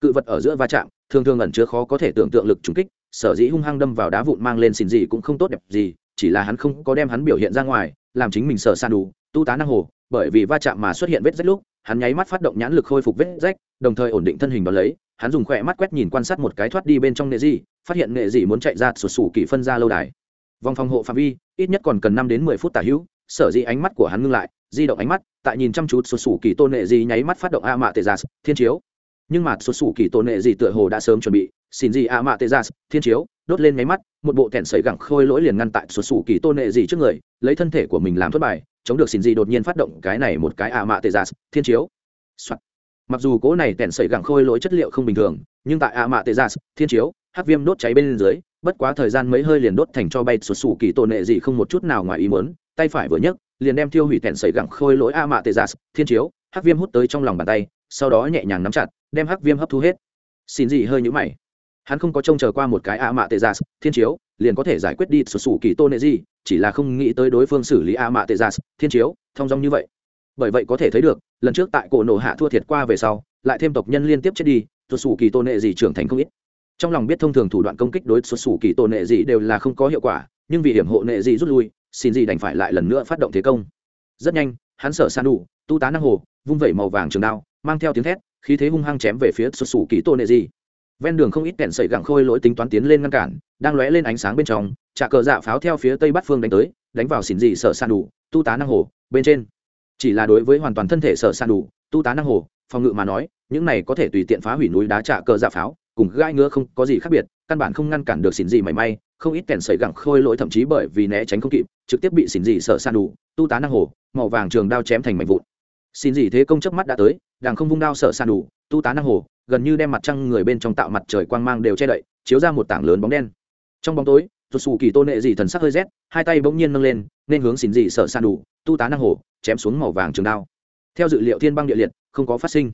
Cự vật ở giữa va chạm thường thường ẩn chứa khó có thể tưởng tượng lực trúng kích, sở dĩ hung hăng đâm vào đá vụn mang lên xin gì cũng không tốt đẹp gì, chỉ là hắn không có đem hắn biểu hiện ra ngoài, làm chính mình sợ san đủ, tu tá năng hồ, bởi vì va chạm mà xuất hiện vết rách lúc, hắn nháy mắt phát động nhãn lực khôi phục vết rách, đồng thời ổn định thân hình đ lấy, hắn dùng khỏe mắt quét nhìn quan sát một cái thoát đi bên trong nghệ dị, phát hiện nghệ dị muốn chạy ra sụt sủ kỳ phân ra lâu đài. Vòng phòng hộ phạm vi, ít nhất còn cần năm đến mười phút tả hữu, sở dĩ ánh mắt của hắn ngưng lại, di động ánh mắt, tại nhìn chăm chú sụt sủ kỳ tôn nghệ dị nháy mắt phát động a mạ tê gia dạ thiên chiếu nhưng mà sụt sủ kỳ tôn nệ gì tựa hồ đã sớm chuẩn bị, xin gì a mạ tê ra, thiên chiếu, đốt lên máy mắt, một bộ kẹn sấy gẳng khôi lỗi liền ngăn tại sụt sủ kỳ tôn nệ gì trước người, lấy thân thể của mình làm thất bài, chống được xin gì đột nhiên phát động cái này một cái a mạ tê ra, thiên chiếu Soạn. mặc dù cố này tẹn sấy gẳng khôi lỗi chất liệu không bình thường, nhưng tại a mạ tê ra, thiên chiếu hắc viêm đốt cháy bên dưới, bất quá thời gian mấy hơi liền đốt thành cho bay sụt sủ kỳ tổ nệ gì không một chút nào ngoài ý muốn, tay phải vừa nhấc, liền đem tiêu hủy tẹn sấy gẳng khôi lỗi a mạ tê gia thiên chiếu hắc viêm hút tới trong lòng bàn tay, sau đó nhẹ nhàng nắm chặt đem hắc viêm hấp thu hết. Xin gì hơi nhũ mày. Hắn không có trông chờ qua một cái a mạ tê gia dạ, thiên chiếu, liền có thể giải quyết đi sổ sủ kỳ tôn nệ gì, chỉ là không nghĩ tới đối phương xử lý a mạ tê gia dạ, thiên chiếu, thông dong như vậy. Bởi vậy có thể thấy được, lần trước tại cổ nổ hạ thua thiệt qua về sau, lại thêm tộc nhân liên tiếp chết đi xuất sủ kỳ tôn nệ gì trưởng thành không ít. Trong lòng biết thông thường thủ đoạn công kích đối xuất sủ kỳ tôn nệ gì đều là không có hiệu quả, nhưng vì hiểm hộ nệ gì rút lui, xin gì đành phải lại lần nữa phát động thế công. Rất nhanh, hắn sở san đủ, tu tá năng hồ, vung vẩy màu vàng trường đao, mang theo tiếng thét khí thế hung hăng chém về phía sụt xù kỳ tô nệ gì ven đường không ít kẹn sậy gẳng khôi lỗi tính toán tiến lên ngăn cản, đang lóe lên ánh sáng bên trong, trả cờ dạ pháo theo phía tây bắc phương đánh tới, đánh vào xỉn dị sở san đủ, tu tá năng hồ, bên trên. Chỉ là đối với hoàn toàn thân thể sở san đủ, tu tá năng hồ, phòng ngự mà nói, những này có thể tùy tiện phá hủy núi đá trả cờ dạ pháo, cùng gai ngứa không có gì khác biệt, căn bản không ngăn cản được xỉn gì mảy may, không ít kẹn sẩy gẳng khôi lỗi thậm chí bởi vì né tránh không kịp, trực tiếp bị xỉn gì sở san đủ, tu tá năng hồ, màu vàng trường đao chém thành mảnh vụn. Xin gì thế công chớp mắt đã tới đàng không vung đao sợ sàn đủ, tu tá năng hồ, gần như đem mặt trăng người bên trong tạo mặt trời quang mang đều che đậy, chiếu ra một tảng lớn bóng đen. Trong bóng tối, rụt xù kỳ tôn nệ dị thần sắc hơi rét, hai tay bỗng nhiên nâng lên, nên hướng xin dị sợ sàn đủ, tu tá năng hồ, chém xuống màu vàng trường đao. Theo dự liệu thiên băng địa liệt, không có phát sinh.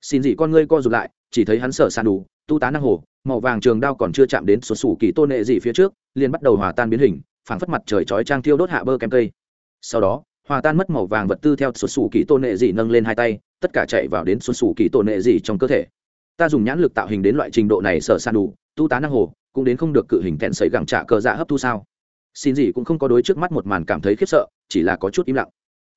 Xin dị con ngươi co rụt lại, chỉ thấy hắn sợ sàn đủ, tu tá năng hồ, màu vàng trường đao còn chưa chạm đến sụt xù kỳ tôn nệ dị phía trước, liền bắt đầu hòa tan biến hình, phảng phất mặt trời chói trang thiêu đốt hạ bơ kem cây. Sau đó hòa tan mất màu vàng vật tư theo xuất xù kỳ tôn nệ dị nâng lên hai tay, tất cả chạy vào đến xuất xù kỳ tôn nệ dị trong cơ thể. Ta dùng nhãn lực tạo hình đến loại trình độ này sở san đủ, tu tá năng hồ, cũng đến không được cự hình kẹn sấy gẳng trả cờ dạ hấp thu sao. Xin gì cũng không có đối trước mắt một màn cảm thấy khiếp sợ, chỉ là có chút im lặng.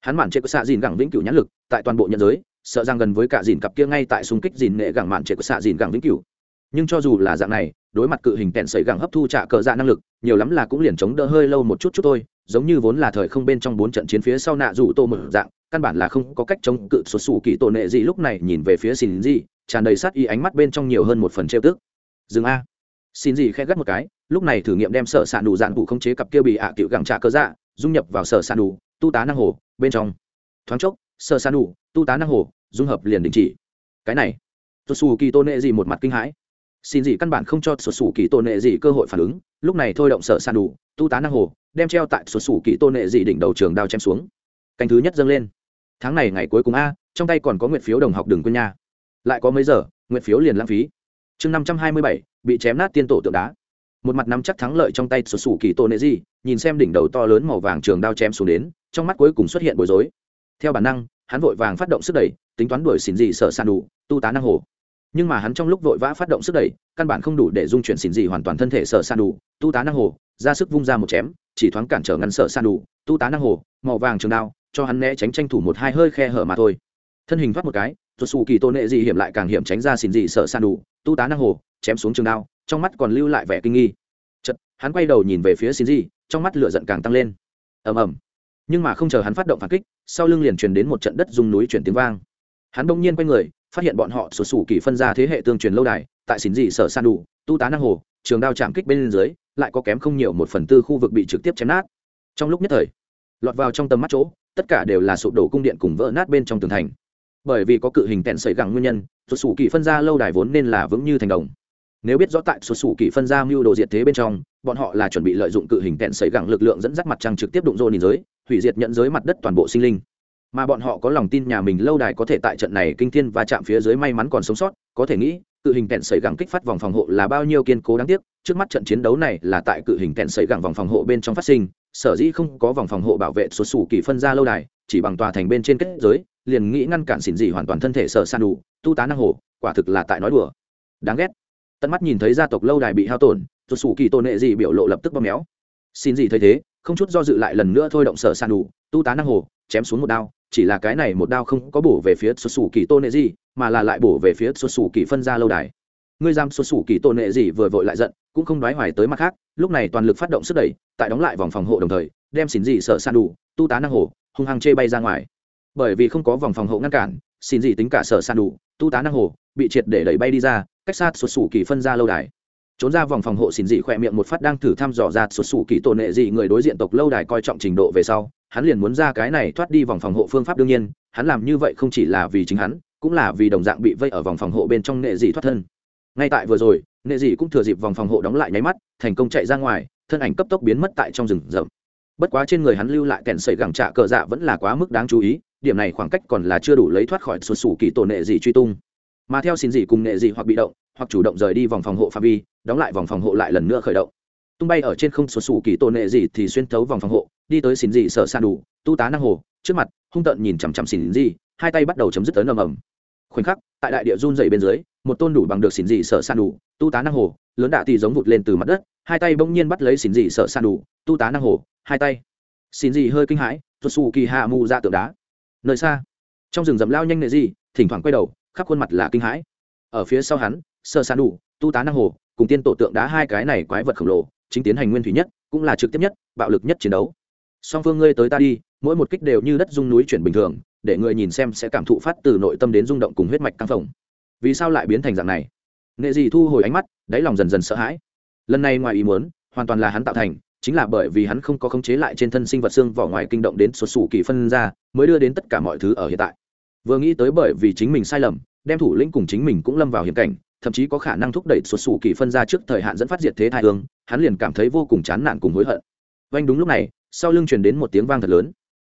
Hắn màn trệ của xạ dìn gẳng vĩnh cửu nhãn lực, tại toàn bộ nhân giới, sợ rằng gần với cả dìn cặp kia ngay tại xung kích dìn nệ gẳng màn trệ của xạ dìn gẳng vĩnh cửu. Nhưng cho dù là dạng này, đối mặt cự hình kẹn sấy gẳng hấp thu trả cờ dạ năng lực, nhiều lắm là cũng liền chống đỡ hơi lâu một chút chút thôi giống như vốn là thời không bên trong bốn trận chiến phía sau nạ dù tô mở dạng căn bản là không có cách chống cự xuất xù kỳ tổ nệ gì lúc này nhìn về phía xin gì tràn đầy sát y ánh mắt bên trong nhiều hơn một phần trêu tức. Dừng a. Xin gì khẽ gắt một cái lúc này thử nghiệm đem sở s đủ nụ dạn vụ không chế cặp kia bị ạ à cựu gẳng trả cơ dạ dung nhập vào sở s đủ, nụ tu tá năng hồ bên trong. Thoáng chốc sở s đủ nụ tu tá năng hồ dung hợp liền đình chỉ. Cái này. Xuất xù kỳ tôn nệ gì một mặt kinh hãi xin gì căn bản không cho xuất sủ kỳ tôn nệ gì cơ hội phản ứng. Lúc này thôi động sở sàn đủ, tu tá năng hồ, đem treo tại xuất sủ kỳ tôn nệ gì đỉnh đầu trường đao chém xuống. Canh thứ nhất dâng lên. Tháng này ngày cuối cùng a, trong tay còn có nguyện phiếu đồng học đừng quên nha. Lại có mấy giờ, nguyện phiếu liền lãng phí. Chương năm trăm hai mươi bảy, bị chém nát tiên tổ tượng đá. Một mặt nắm chắc thắng lợi trong tay sụt sủ kỳ tôn nệ gì, nhìn xem đỉnh đầu to lớn màu vàng trường đao chém xuống đến, trong mắt cuối cùng xuất hiện bối rối. Theo bản năng, hắn vội vàng phát động sức đẩy, tính toán đuổi xỉn gì sợ sàn đủ, tu tá năng hồ nhưng mà hắn trong lúc vội vã phát động sức đẩy, căn bản không đủ để dung chuyển xỉn dị hoàn toàn thân thể sở san đủ, tu tá năng hồ, ra sức vung ra một chém, chỉ thoáng cản trở ngăn sở san đủ, tu tá năng hồ, màu vàng trường đao, cho hắn né tránh tranh thủ một hai hơi khe hở mà thôi. Thân hình thoát một cái rồi xù kỳ tôn nệ gì hiểm lại càng hiểm tránh ra xỉn gì sở san đủ, tu tá năng hồ, chém xuống trường đao, trong mắt còn lưu lại vẻ kinh nghi. Chật hắn quay đầu nhìn về phía xỉn gì trong mắt lửa giận càng tăng lên. Ầm ầm. Nhưng mà không chờ hắn phát động phản kích, sau lưng liền truyền đến một trận đất dùng núi chuyển tiếng vang. Hắn bỗng nhiên quay người phát hiện bọn họ sụt sủ kỳ phân ra thế hệ tương truyền lâu đài, tại xỉn dị sở san đủ tu tá năng hồ, trường đao chạm kích bên dưới, lại có kém không nhiều một phần tư khu vực bị trực tiếp chém nát. Trong lúc nhất thời, lọt vào trong tầm mắt chỗ, tất cả đều là sụp đổ cung điện cùng vỡ nát bên trong tường thành. Bởi vì có cự hình tẹn sợi gẳng nguyên nhân, sụt sủ kỳ phân ra lâu đài vốn nên là vững như thành đồng. Nếu biết rõ tại sụt sủ kỳ phân ra mưu đồ diệt thế bên trong, bọn họ là chuẩn bị lợi dụng cự hình tẹn sợi gẳng lực lượng dẫn dắt mặt trăng trực tiếp đụng rô nhìn giới, hủy diệt nhận giới mặt đất toàn bộ sinh linh mà bọn họ có lòng tin nhà mình lâu đài có thể tại trận này kinh thiên và chạm phía dưới may mắn còn sống sót, có thể nghĩ, cự hình kẹn sẩy gẳng kích phát vòng phòng hộ là bao nhiêu kiên cố đáng tiếc, trước mắt trận chiến đấu này là tại cự hình kẹn sẩy gẳng vòng phòng hộ bên trong phát sinh, sở dĩ không có vòng phòng hộ bảo vệ xuất xù kỳ phân ra lâu đài, chỉ bằng tòa thành bên trên kết giới, liền nghĩ ngăn cản xỉn dị hoàn toàn thân thể sợ san đủ tu tá năng hồ, quả thực là tại nói đùa. Đáng ghét. Tận mắt nhìn thấy gia tộc lâu đài bị hao tổn xuất xù kỳ tôn nệ dị biểu lộ lập tức bóp méo. Xin gì thấy thế, không chút do dự lại lần nữa thôi động sở san đủ tu tá năng hồ, chém xuống một đao chỉ là cái này một đao không có bổ về phía xuất xù kỳ tôn nệ gì mà là lại bổ về phía xuất xù kỳ phân ra lâu đài. Ngươi giam xuất xù kỳ tôn nệ gì vừa vội lại giận, cũng không đoái hoài tới mặt khác, lúc này toàn lực phát động sức đẩy, tại đóng lại vòng phòng hộ đồng thời, đem xỉn dị sợ san đủ tu tá năng hồ hung hăng chê bay ra ngoài. Bởi vì không có vòng phòng hộ ngăn cản xỉn dị tính cả sợ san đủ tu tá năng hồ bị triệt để đẩy bay đi ra, cách sát xuất xù kỳ phân ra lâu đài. Trốn ra vòng phòng hộ xỉn dị khỏe miệng một phát đang thử thăm dò ra xuất xù kỳ tổ nệ dị người đối diện tộc lâu đài coi trọng trình độ về sau hắn liền muốn ra cái này thoát đi vòng phòng hộ phương pháp đương nhiên, hắn làm như vậy không chỉ là vì chính hắn, cũng là vì đồng dạng bị vây ở vòng phòng hộ bên trong nệ dị thoát thân. Ngay tại vừa rồi nệ dị cũng thừa dịp vòng phòng hộ đóng lại nháy mắt, thành công chạy ra ngoài, thân ảnh cấp tốc biến mất tại trong rừng rậm. Bất quá trên người hắn lưu lại kèn sẩy gẳng trạ cờ dạ vẫn là quá mức đáng chú ý, điểm này khoảng cách còn là chưa đủ lấy thoát khỏi sụt sủ kỳ tổ nệ dị truy tung. Mà theo xin dị cùng nệ dị hoặc bị động, hoặc chủ động rời đi vòng phòng hộ phạm vi, đóng lại vòng phòng hộ lại lần nữa khởi động tung bay ở trên không sụt sủ kỳ tổ nệ gì thì xuyên thấu vòng phòng hộ, đi tới xin gì sợ san đủ tu tá năng hồ, trước mặt, hung tợn nhìn chằm chằm xin gì hai tay bắt đầu chấm dứt tấn ầm ầm. Khoảnh khắc, tại đại địa run dày bên dưới, một tôn đủ bằng được xin dị sợ san đủ tu tá năng hồ, lớn đạ thì giống vụt lên từ mặt đất, hai tay bỗng nhiên bắt lấy xin dị sợ san đủ tu tá năng hồ, hai tay. Xin dị hơi kinh hãi tuột xù kỳ hạ mù ra tượng đá. Nơi xa, trong rừng rậm lao nhanh nệ dị, thỉnh thoảng quay đầu, khắp khuôn mặt là kinh hãi. Ở phía sau hắn sợ san đủ tu tá năng hồ, cùng tiên tổ tượng đá hai cái này quái vật khổng lồ chính tiến hành nguyên thủy nhất, cũng là trực tiếp nhất, bạo lực nhất chiến đấu. Song phương ngươi tới ta đi, mỗi một kích đều như đất dung núi chuyển bình thường, để người nhìn xem sẽ cảm thụ phát từ nội tâm đến rung động cùng huyết mạch căng phồng. Vì sao lại biến thành dạng này? Nghệ gì thu hồi ánh mắt, đáy lòng dần dần sợ hãi. Lần này ngoài ý muốn, hoàn toàn là hắn tạo thành, chính là bởi vì hắn không có khống chế lại trên thân sinh vật xương vỏ ngoài kinh động đến sụt sủ kỳ phân ra, mới đưa đến tất cả mọi thứ ở hiện tại. Vừa nghĩ tới bởi vì chính mình sai lầm, đem thủ lĩnh cùng chính mình cũng lâm vào hiểm cảnh thậm chí có khả năng thúc đẩy sụt sủ kỳ phân ra trước thời hạn dẫn phát diệt thế thai hương, hắn liền cảm thấy vô cùng chán nản cùng hối hận. Vanh đúng lúc này, sau lưng truyền đến một tiếng vang thật lớn.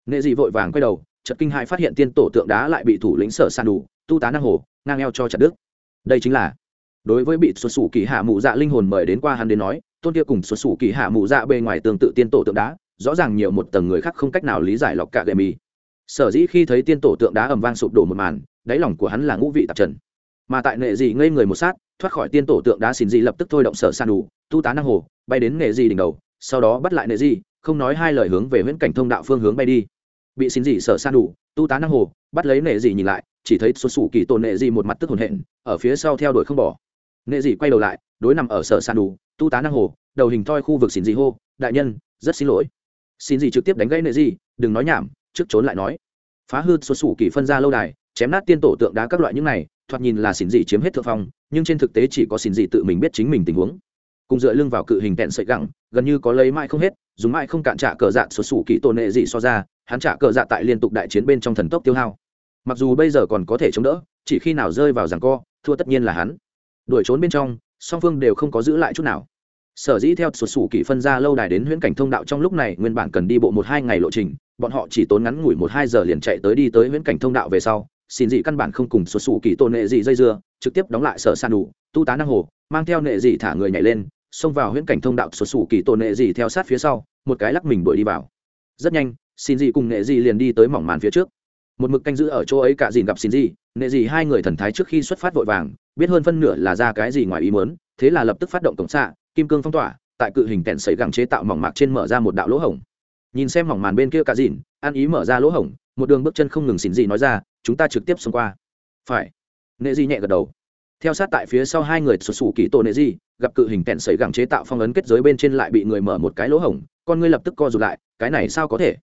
Nghệ dị vội vàng quay đầu, chợt kinh hãi phát hiện tiên tổ tượng đá lại bị thủ lĩnh sở san đủ, tu tá năng hồ, ngang eo cho chặt đức đây chính là, đối với bị xuất xù kỳ hạ mụ dạ linh hồn mời đến qua hắn đến nói, tôn kia cùng xuất xù kỳ hạ mụ dạ bề ngoài tương tự tiên tổ tượng đá, rõ ràng nhiều một tầng người khác không cách nào lý giải lọc cả gậy mì. Sở dĩ khi thấy tiên tổ tượng đá ầm vang sụp đổ một màn, đáy lòng của hắn là ngũ vị tạp trần mà tại nệ dị ngây người một sát, thoát khỏi tiên tổ tượng đá xin dị lập tức thôi động sở san đủ, tu tá năng hồ, bay đến nệ dị đỉnh đầu, sau đó bắt lại nệ dị không nói hai lời hướng về viễn cảnh thông đạo phương hướng bay đi. Bị xin dị sở san đủ, tu tá năng hồ, bắt lấy nệ dị nhìn lại, chỉ thấy xuất xù kỳ tổ nệ dị một mặt tức hồn hện, ở phía sau theo đuổi không bỏ. Nệ dị quay đầu lại, đối nằm ở sở san đủ, tu tá năng hồ, đầu hình thoi khu vực xin dị hô, đại nhân, rất xin lỗi. Xin dị trực tiếp đánh gãy nệ dị đừng nói nhảm, trước trốn lại nói. Phá hư xuất xù kỳ phân ra lâu đài, chém nát tiên tổ tượng đá các loại những này thoạt nhìn là xỉn dị chiếm hết thượng phong, nhưng trên thực tế chỉ có xỉn dị tự mình biết chính mình tình huống. Cùng dựa lưng vào cự hình tẹn sợi gẳng, gần như có lấy mãi không hết, dùng mãi không cạn trả cờ dạ số sủ kỹ tôn nệ dị so ra, hắn trả cờ dạ tại liên tục đại chiến bên trong thần tốc tiêu hao. Mặc dù bây giờ còn có thể chống đỡ, chỉ khi nào rơi vào rằng co, thua tất nhiên là hắn. Đuổi trốn bên trong, song phương đều không có giữ lại chút nào. Sở dĩ theo sụt sủ kỷ phân ra lâu đài đến huyễn cảnh thông đạo trong lúc này, nguyên bản cần đi bộ một hai ngày lộ trình, bọn họ chỉ tốn ngắn ngủi một hai giờ liền chạy tới đi tới huyễn cảnh thông đạo về sau xin dị căn bản không cùng xuất xù kỳ tôn nệ dị dây dưa, trực tiếp đóng lại sở san đủ, tu tá năng hồ, mang theo nệ dị thả người nhảy lên, xông vào huyễn cảnh thông đạo xuất xù kỳ tôn nệ dị theo sát phía sau, một cái lắc mình đuổi đi vào. Rất nhanh, xin dị cùng nệ dị liền đi tới mỏng màn phía trước. Một mực canh giữ ở chỗ ấy cả dìn gặp xin dị nệ dị hai người thần thái trước khi xuất phát vội vàng, biết hơn phân nửa là ra cái gì ngoài ý muốn, thế là lập tức phát động cổng xạ, kim cương phong tỏa, tại cự hình kẹn sấy gẳng chế tạo mỏng mạc trên mở ra một đạo lỗ hổng. Nhìn xem mỏng màn bên kia cả dìn ăn ý mở ra lỗ hổng, một đường bước chân không ngừng xin dị nói ra chúng ta trực tiếp xông qua. Phải. Nệ di nhẹ gật đầu. Theo sát tại phía sau hai người sụt sủ kỳ tổ nệ di, gặp cự hình tẹn sấy gẳng chế tạo phong ấn kết giới bên trên lại bị người mở một cái lỗ hổng, con ngươi lập tức co rụt lại, cái này sao có thể?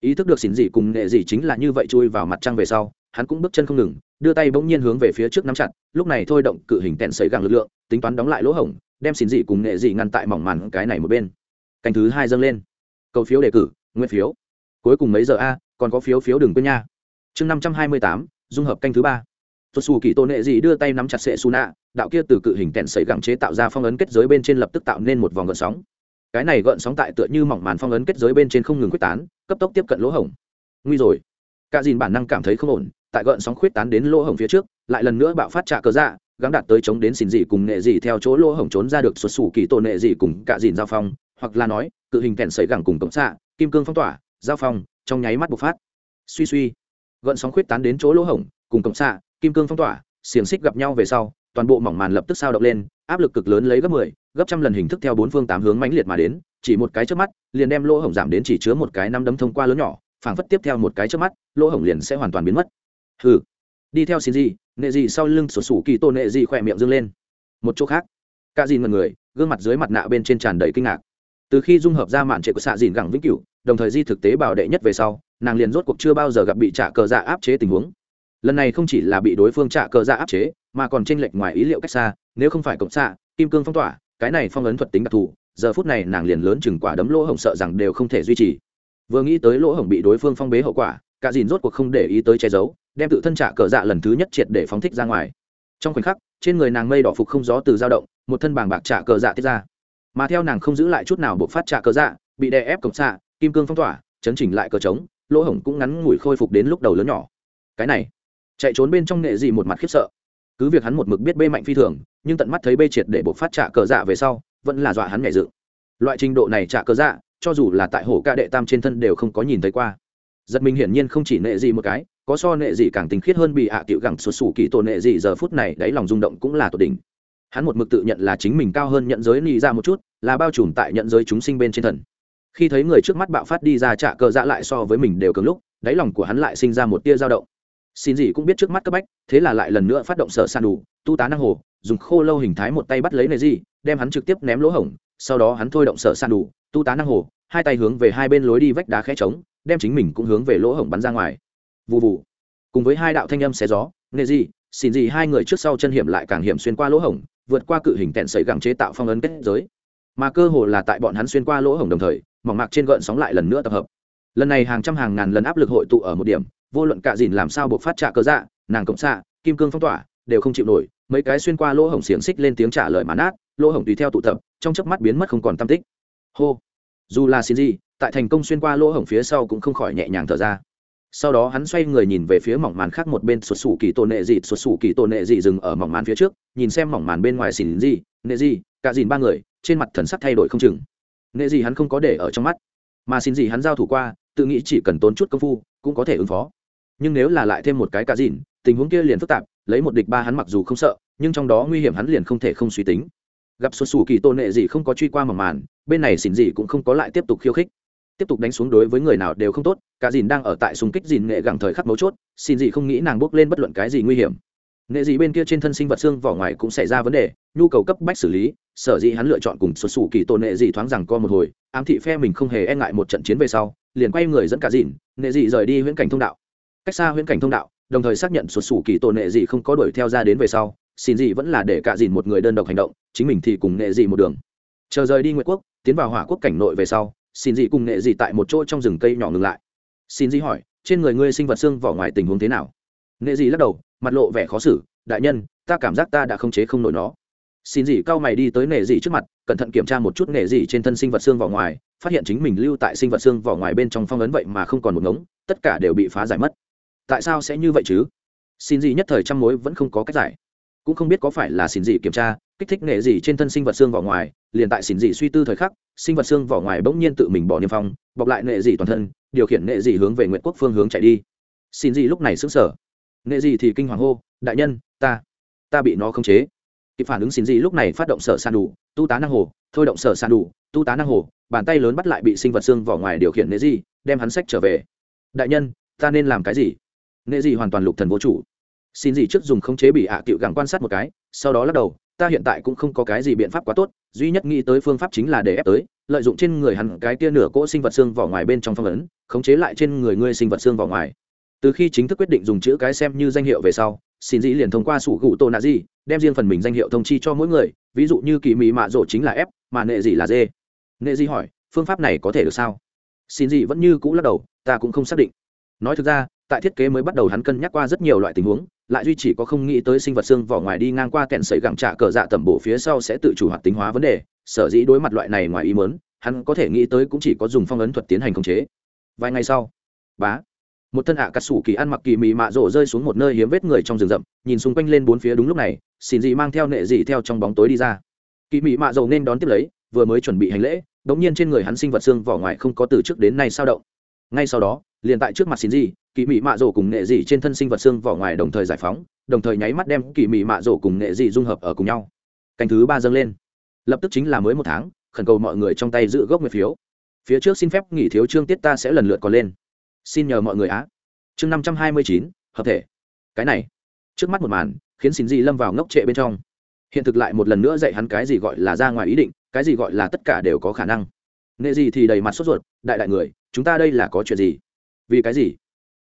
Ý thức được xỉn dị cùng nệ dị chính là như vậy chui vào mặt trăng về sau, hắn cũng bước chân không ngừng, đưa tay bỗng nhiên hướng về phía trước nắm chặt, lúc này thôi động cự hình tẹn sấy gẳng lực lượng, tính toán đóng lại lỗ hổng, đem xỉn dị cùng nệ dị ngăn tại mỏng màn cái này một bên. Canh thứ hai dâng lên. Cầu phiếu đề cử, nguyên phiếu. Cuối cùng mấy giờ a, còn có phiếu phiếu đừng quên nha chương năm trăm hai mươi tám, dung hợp canh thứ ba. Tuột xù kỳ tôn nệ dị đưa tay nắm chặt sệ su nạ, đạo kia từ cự hình tẹn sấy gẳng chế tạo ra phong ấn kết giới bên trên lập tức tạo nên một vòng gợn sóng. Cái này gợn sóng tại tựa như mỏng màn phong ấn kết giới bên trên không ngừng quyết tán, cấp tốc tiếp cận lỗ hổng. Nguy rồi. Cả dìn bản năng cảm thấy không ổn, tại gợn sóng khuyết tán đến lỗ hổng phía trước, lại lần nữa bạo phát trả cờ dạ gắng đạt tới chống đến xỉn dị cùng nệ dị theo chỗ lỗ hổng trốn ra được xuất xù kỳ tổ nệ dị cùng cả dìn giao phong, hoặc là nói, cự hình tẹn sấy gẳng cùng cộng xạ, kim cương phong tỏa, giao phong, trong nháy mắt bộc phát. Suy suy gợn sóng khuyết tán đến chỗ lỗ hổng cùng cộng xạ kim cương phong tỏa xiềng xích gặp nhau về sau toàn bộ mỏng màn lập tức sao động lên áp lực cực lớn lấy gấp 10, gấp trăm lần hình thức theo bốn phương tám hướng mãnh liệt mà đến chỉ một cái trước mắt liền đem lỗ hổng giảm đến chỉ chứa một cái năm đấm thông qua lớn nhỏ phảng phất tiếp theo một cái trước mắt lỗ hổng liền sẽ hoàn toàn biến mất. Hừ. Đi theo xin gì nệ gì sau lưng sổ sủ kỳ tô nệ gì khỏe miệng dương lên. Một chỗ khác. Cả dìn mật người gương mặt dưới mặt nạ bên trên tràn đầy kinh ngạc. Từ khi dung hợp ra mạn trệ của xạ dìn gẳng vĩnh cửu đồng thời di thực tế bảo đệ nhất về sau nàng liền rốt cuộc chưa bao giờ gặp bị trả cờ dạ áp chế tình huống. Lần này không chỉ là bị đối phương trả cờ dạ áp chế, mà còn tranh lệch ngoài ý liệu cách xa, nếu không phải cộng xạ, kim cương phong tỏa, cái này phong ấn thuật tính đặc thù, giờ phút này nàng liền lớn chừng quả đấm lỗ hổng sợ rằng đều không thể duy trì. Vừa nghĩ tới lỗ hổng bị đối phương phong bế hậu quả, cả dìn rốt cuộc không để ý tới che giấu, đem tự thân trả cờ dạ lần thứ nhất triệt để phóng thích ra ngoài. Trong khoảnh khắc, trên người nàng mây đỏ phục không gió từ dao động, một thân bàng bạc trả cờ dạ tiết ra. Mà theo nàng không giữ lại chút nào buộc phát trả cờ dạ bị đè ép cộng xạ, kim cương phong tỏa, chấn chỉnh lại cờ trống lỗ hổng cũng ngắn ngủi khôi phục đến lúc đầu lớn nhỏ. Cái này, chạy trốn bên trong nệ dị một mặt khiếp sợ. Cứ việc hắn một mực biết bê mạnh phi thường, nhưng tận mắt thấy bê triệt để buộc phát trả cờ dạ về sau, vẫn là dọa hắn nhảy dự loại trình độ này trả cờ dạ cho dù là tại hồ ca đệ tam trên thân đều không có nhìn thấy qua. Giật mình hiển nhiên không chỉ nệ gì một cái, có so nệ gì càng tinh khiết hơn bị hạ à tiểu gẳng sụt sủ kỳ tổ nệ gì giờ phút này đáy lòng rung động cũng là tột đỉnh. Hắn một mực tự nhận là chính mình cao hơn nhận giới nị ra một chút, là bao trùm tại nhận giới chúng sinh bên trên thần khi thấy người trước mắt bạo phát đi ra trả cờ dạ lại so với mình đều cứng lúc, đáy lòng của hắn lại sinh ra một tia dao động. Xin gì cũng biết trước mắt cấp bách, thế là lại lần nữa phát động sở san đủ, tu tá năng hồ, dùng khô lâu hình thái một tay bắt lấy nệ gì đem hắn trực tiếp ném lỗ hổng, sau đó hắn thôi động sở san đủ, tu tá năng hồ, hai tay hướng về hai bên lối đi vách đá khẽ trống, đem chính mình cũng hướng về lỗ hổng bắn ra ngoài. Vụ vụ cùng với hai đạo thanh âm xé gió nệ gì xin gì hai người trước sau chân hiểm lại càng hiểm xuyên qua lỗ hổng, vượt qua cự hình tẹn sấy gẳng chế tạo phong ấn kết giới. Mà cơ hồ là tại bọn hắn xuyên qua lỗ hổng đồng thời mỏng mạc trên gợn sóng lại lần nữa tập hợp. Lần này hàng trăm hàng ngàn lần áp lực hội tụ ở một điểm vô luận cả dìn làm sao buộc phát trả cơ dạ nàng cộng xạ kim cương phong tỏa đều không chịu nổi mấy cái xuyên qua lỗ hổng xiềng xích lên tiếng trả lời mán át lỗ hổng tùy theo tụ tập trong chớp mắt biến mất không còn tam tích. Hô. Dù là xin gì tại thành công xuyên qua lỗ hổng phía sau cũng không khỏi nhẹ nhàng thở ra. Sau đó hắn xoay người nhìn về phía mỏng màn khác một bên xuất xù kỳ tổ nệ dị xuất xù kỳ tổ nệ dị dừng ở mỏng màn phía trước nhìn xem mỏng màn bên ngoài xỉn gì nệ gì, cả dìn ba người trên mặt thần sắc thay đổi không chừng nghệ gì hắn không có để ở trong mắt, mà xin gì hắn giao thủ qua, tự nghĩ chỉ cần tốn chút công phu, cũng có thể ứng phó. Nhưng nếu là lại thêm một cái cả dìn tình huống kia liền phức tạp, lấy một địch ba hắn mặc dù không sợ, nhưng trong đó nguy hiểm hắn liền không thể không suy tính. Gặp xuất xù kỳ tôn nệ gì không có truy qua mỏng màn, bên này xỉn gì cũng không có lại tiếp tục khiêu khích. Tiếp tục đánh xuống đối với người nào đều không tốt, cả dìn đang ở tại xung kích dìn nghệ gẳng thời khắc mấu chốt, xin gì không nghĩ nàng bước lên bất luận cái gì nguy hiểm. Nghệ gì bên kia trên thân sinh vật xương vỏ ngoài cũng xảy ra vấn đề, nhu cầu cấp bách xử lý sở dĩ hắn lựa chọn cùng xuất xù kỳ tôn nệ dị thoáng rằng co một hồi, ám thị phe mình không hề e ngại một trận chiến về sau, liền quay người dẫn cả dìn, nệ dị rời đi huyễn cảnh thông đạo. Cách xa huyễn cảnh thông đạo, đồng thời xác nhận xuất xù kỳ tôn nệ dị không có đuổi theo ra đến về sau, xin dị vẫn là để cả dìn một người đơn độc hành động, chính mình thì cùng nệ dị một đường. Chờ rời đi nguyệt quốc, tiến vào hỏa quốc cảnh nội về sau, xin dị cùng nệ dị tại một chỗ trong rừng cây nhỏ ngừng lại. Xin dị hỏi, trên người ngươi sinh vật xương vỏ ngoài tình huống thế nào? Nệ dị lắc đầu, mặt lộ vẻ khó xử, đại nhân, ta cảm giác ta đã không chế không nổi nó xin dị cao mày đi tới nệ dị trước mặt, cẩn thận kiểm tra một chút nệ dị trên thân sinh vật xương vỏ ngoài, phát hiện chính mình lưu tại sinh vật xương vỏ ngoài bên trong phong ấn vậy mà không còn một ngống, tất cả đều bị phá giải mất. Tại sao sẽ như vậy chứ? Xin dị nhất thời trăm mối vẫn không có cách giải. Cũng không biết có phải là xin dị kiểm tra, kích thích nệ dị trên thân sinh vật xương vỏ ngoài, liền tại xin dị suy tư thời khắc, sinh vật xương vỏ ngoài bỗng nhiên tự mình bỏ niêm phong, bọc lại nệ dị toàn thân, điều khiển nệ dị hướng về nguyện quốc phương hướng chạy đi. Xin dị lúc này sững sờ. Nệ dị thì kinh hoàng hô, đại nhân, ta ta bị nó khống chế kịp phản ứng xin gì lúc này phát động sở san đủ, tu tá năng hồ, thôi động sở san đủ, tu tá năng hồ, bàn tay lớn bắt lại bị sinh vật xương vỏ ngoài điều khiển nệ gì đem hắn sách trở về. Đại nhân, ta nên làm cái gì? Nệ gì hoàn toàn lục thần vô chủ. Xin gì trước dùng khống chế bị ạ à cựu gắng quan sát một cái, sau đó lắc đầu, ta hiện tại cũng không có cái gì biện pháp quá tốt, duy nhất nghĩ tới phương pháp chính là để ép tới, lợi dụng trên người hắn cái tia nửa cỗ sinh vật xương vỏ ngoài bên trong phong ấn, khống chế lại trên người ngươi sinh vật xương vỏ ngoài. Từ khi chính thức quyết định dùng chữ cái xem như danh hiệu về sau xin dĩ liền thông qua sủ gụ tô nạ di đem riêng phần mình danh hiệu thông chi cho mỗi người, ví dụ như kỳ mỹ mạ rổ chính là f mà nệ dị là d nệ dị hỏi, phương pháp này có thể được sao? Xin dị vẫn như cũ lắc đầu, ta cũng không xác định. Nói thực ra, tại thiết kế mới bắt đầu hắn cân nhắc qua rất nhiều loại tình huống, lại duy chỉ có không nghĩ tới sinh vật xương vỏ ngoài đi ngang qua kẹn sấy gẳng trả cờ dạ tẩm bổ phía sau sẽ tự chủ hoạt tính hóa vấn đề, sở dĩ đối mặt loại này ngoài ý mớn hắn có thể nghĩ tới cũng chỉ có dùng phong ấn thuật tiến hành khống chế. Vài ngày sau, bá một thân ạ cắt cà kỳ ăn mặc kỳ mị mạ rổ rơi xuống một nơi hiếm vết người trong rừng rậm, nhìn xung quanh lên bốn phía đúng lúc này, xin dị mang theo nệ dị theo trong bóng tối đi ra. Kỳ mị mạ rổ nên đón tiếp lấy, vừa mới chuẩn bị hành lễ đ ỗ n g nhiên trên người hắn sinh vật xương vỏ ngoài không có từ trước đến nay sao động. Ngay sau đó, liền tại trước mặt xin dị, kỳ mị mạ rổ cùng nệ dị trên thân sinh vật xương vỏ ngoài đồng thời giải phóng, đồng thời nháy mắt đem kỳ mị mạ rổ cùng nệ dị dung hợp ở cùng nhau. Canh thứ ba dâng lên. Lập tức chính là mới một tháng, khẩn cầu mọi người trong tay giữ gốc nguyệt phiếu. Phía trước xin phép nghỉ thiếu trương tiết ta sẽ lần lượt còn lên xin nhờ mọi người á. Chương năm trăm hai mươi chín, hợp thể. Cái này. Trước mắt một màn, khiến xin gì lâm vào ngốc trệ bên trong. Hiện thực lại một lần nữa dạy hắn cái gì gọi là ra ngoài ý định, cái gì gọi là tất cả đều có khả năng. Nghệ gì thì đầy mặt sốt ruột, đại đại người, chúng ta đây là có chuyện gì? Vì cái gì?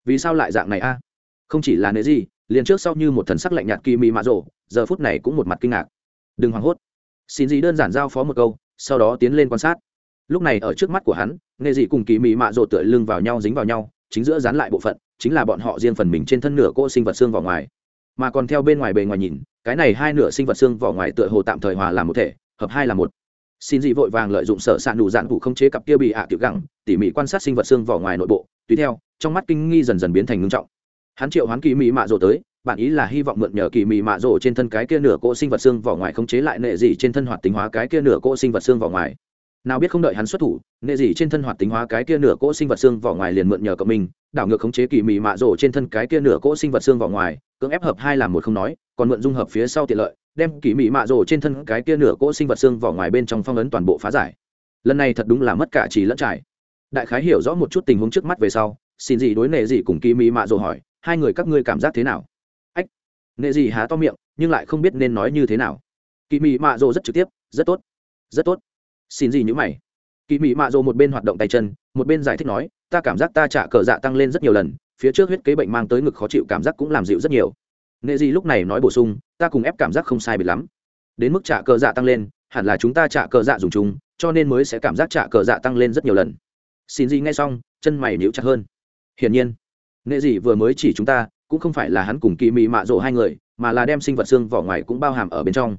Vì sao lại dạng này a? Không chỉ là nệ gì liền trước sau như một thần sắc lạnh nhạt kỳ mị mạ rổ giờ phút này cũng một mặt kinh ngạc. Đừng hoảng hốt. Xin gì đơn giản giao phó một câu, sau đó tiến lên quan sát lúc này ở trước mắt của hắn, nghệ dị cùng kỳ mị mạ rộ tựa lưng vào nhau, dính vào nhau, chính giữa dán lại bộ phận, chính là bọn họ riêng phần mình trên thân nửa cỗ sinh vật xương vào ngoài. Mà còn theo bên ngoài bề ngoài nhìn, cái này hai nửa sinh vật xương vỏ ngoài tựa hồ tạm thời hòa làm một thể, hợp hai là một. Xin dị vội vàng lợi dụng sở s ạ nụ dạn vụ không chế cặp kia bị ạ à tiểu gẳng, tỉ mỉ quan sát sinh vật xương vỏ ngoài nội bộ. Tùy theo, trong mắt kinh nghi dần dần biến thành ngưng trọng. Hắn triệu hoán kỳ mỹ mạ rồ tới bản ý là hy vọng mượn nhờ kỳ mị mạ rồ trên thân cái kia nửa cỗ sinh vật xương vỏ ngoài không chế lại nệ dị trên thân hoạt tính hóa cái kia nửa cỗ sinh vật xương vỏ ngoài nào biết không đợi hắn xuất thủ nệ dị trên thân hoạt tính hóa cái kia nửa cỗ sinh vật xương vỏ ngoài liền mượn nhờ cộng mình, đảo ngược khống chế kỳ mị mạ rổ trên thân cái kia nửa cỗ sinh vật xương vỏ ngoài, cưỡng ép hợp hai làm một không nói, còn mượn dung hợp phía sau tiện lợi, đem kỳ mị mạ rổ trên thân cái kia nửa cỗ sinh vật xương vỏ ngoài bên trong phong ấn toàn bộ phá giải. Lần này thật đúng là mất cả chỉ lẫn trải. Đại khái hiểu rõ một chút tình huống trước mắt về sau, xin gì đối nệ gì cùng kỳ mị mạ rổ hỏi, hai người các ngươi cảm giác thế nào? Ách nệ gì há to miệng, nhưng lại không biết nên nói như thế nào. Kỳ mị mạ rổ rất trực tiếp, rất tốt rất tốt xin gì nhữ mày. Kỳ mị mạ rổ một bên hoạt động tay chân, một bên giải thích nói, ta cảm giác ta trả cờ dạ tăng lên rất nhiều lần, phía trước huyết kế bệnh mang tới ngực khó chịu cảm giác cũng làm dịu rất nhiều. Nghệ dị lúc này nói bổ sung, ta cùng ép cảm giác không sai biệt lắm. Đến mức trả cờ dạ tăng lên, hẳn là chúng ta trả cờ dạ dùng chúng cho nên mới sẽ cảm giác trả cờ dạ tăng lên rất nhiều lần. Xin gì ngay xong, chân mày níu chặt hơn. Hiển nhiên nghệ dị vừa mới chỉ chúng ta, cũng không phải là hắn cùng kỳ mị mạ rộ hai người, mà là đem sinh vật xương vỏ ngoài cũng bao hàm ở bên trong.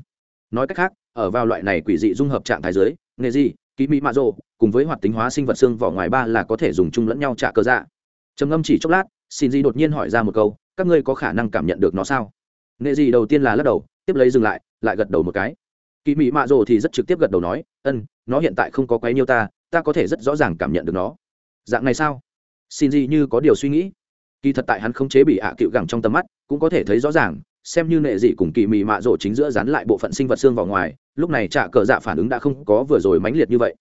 Nói cách khác, ở vào loại này quỷ dị dung hợp trạng thái giới nghề gì? Ký mỹ mạ rộ, cùng với hoạt tính hóa sinh vật xương vỏ ngoài ba là có thể dùng chung lẫn nhau trả cơ dạ. Trầm ngâm chỉ chốc lát xin di đột nhiên hỏi ra một câu các ngươi có khả năng cảm nhận được nó sao? Nghệ gì đầu tiên là lắc đầu tiếp lấy dừng lại lại gật đầu một cái. Kỳ mỹ mạ rồ thì rất trực tiếp gật đầu nói ân nó hiện tại không có quấy nhiêu ta ta có thể rất rõ ràng cảm nhận được nó. Dạng này sao? Xin gì như có điều suy nghĩ. Kỳ thật tại hắn không chế bị hạ cựu gẳng trong tầm mắt cũng có thể thấy rõ ràng xem như nệ dị cùng kỳ mị mạ rổ chính giữa dán lại bộ phận sinh vật xương vào ngoài lúc này trạ cờ dạ phản ứng đã không có vừa rồi mãnh liệt như vậy.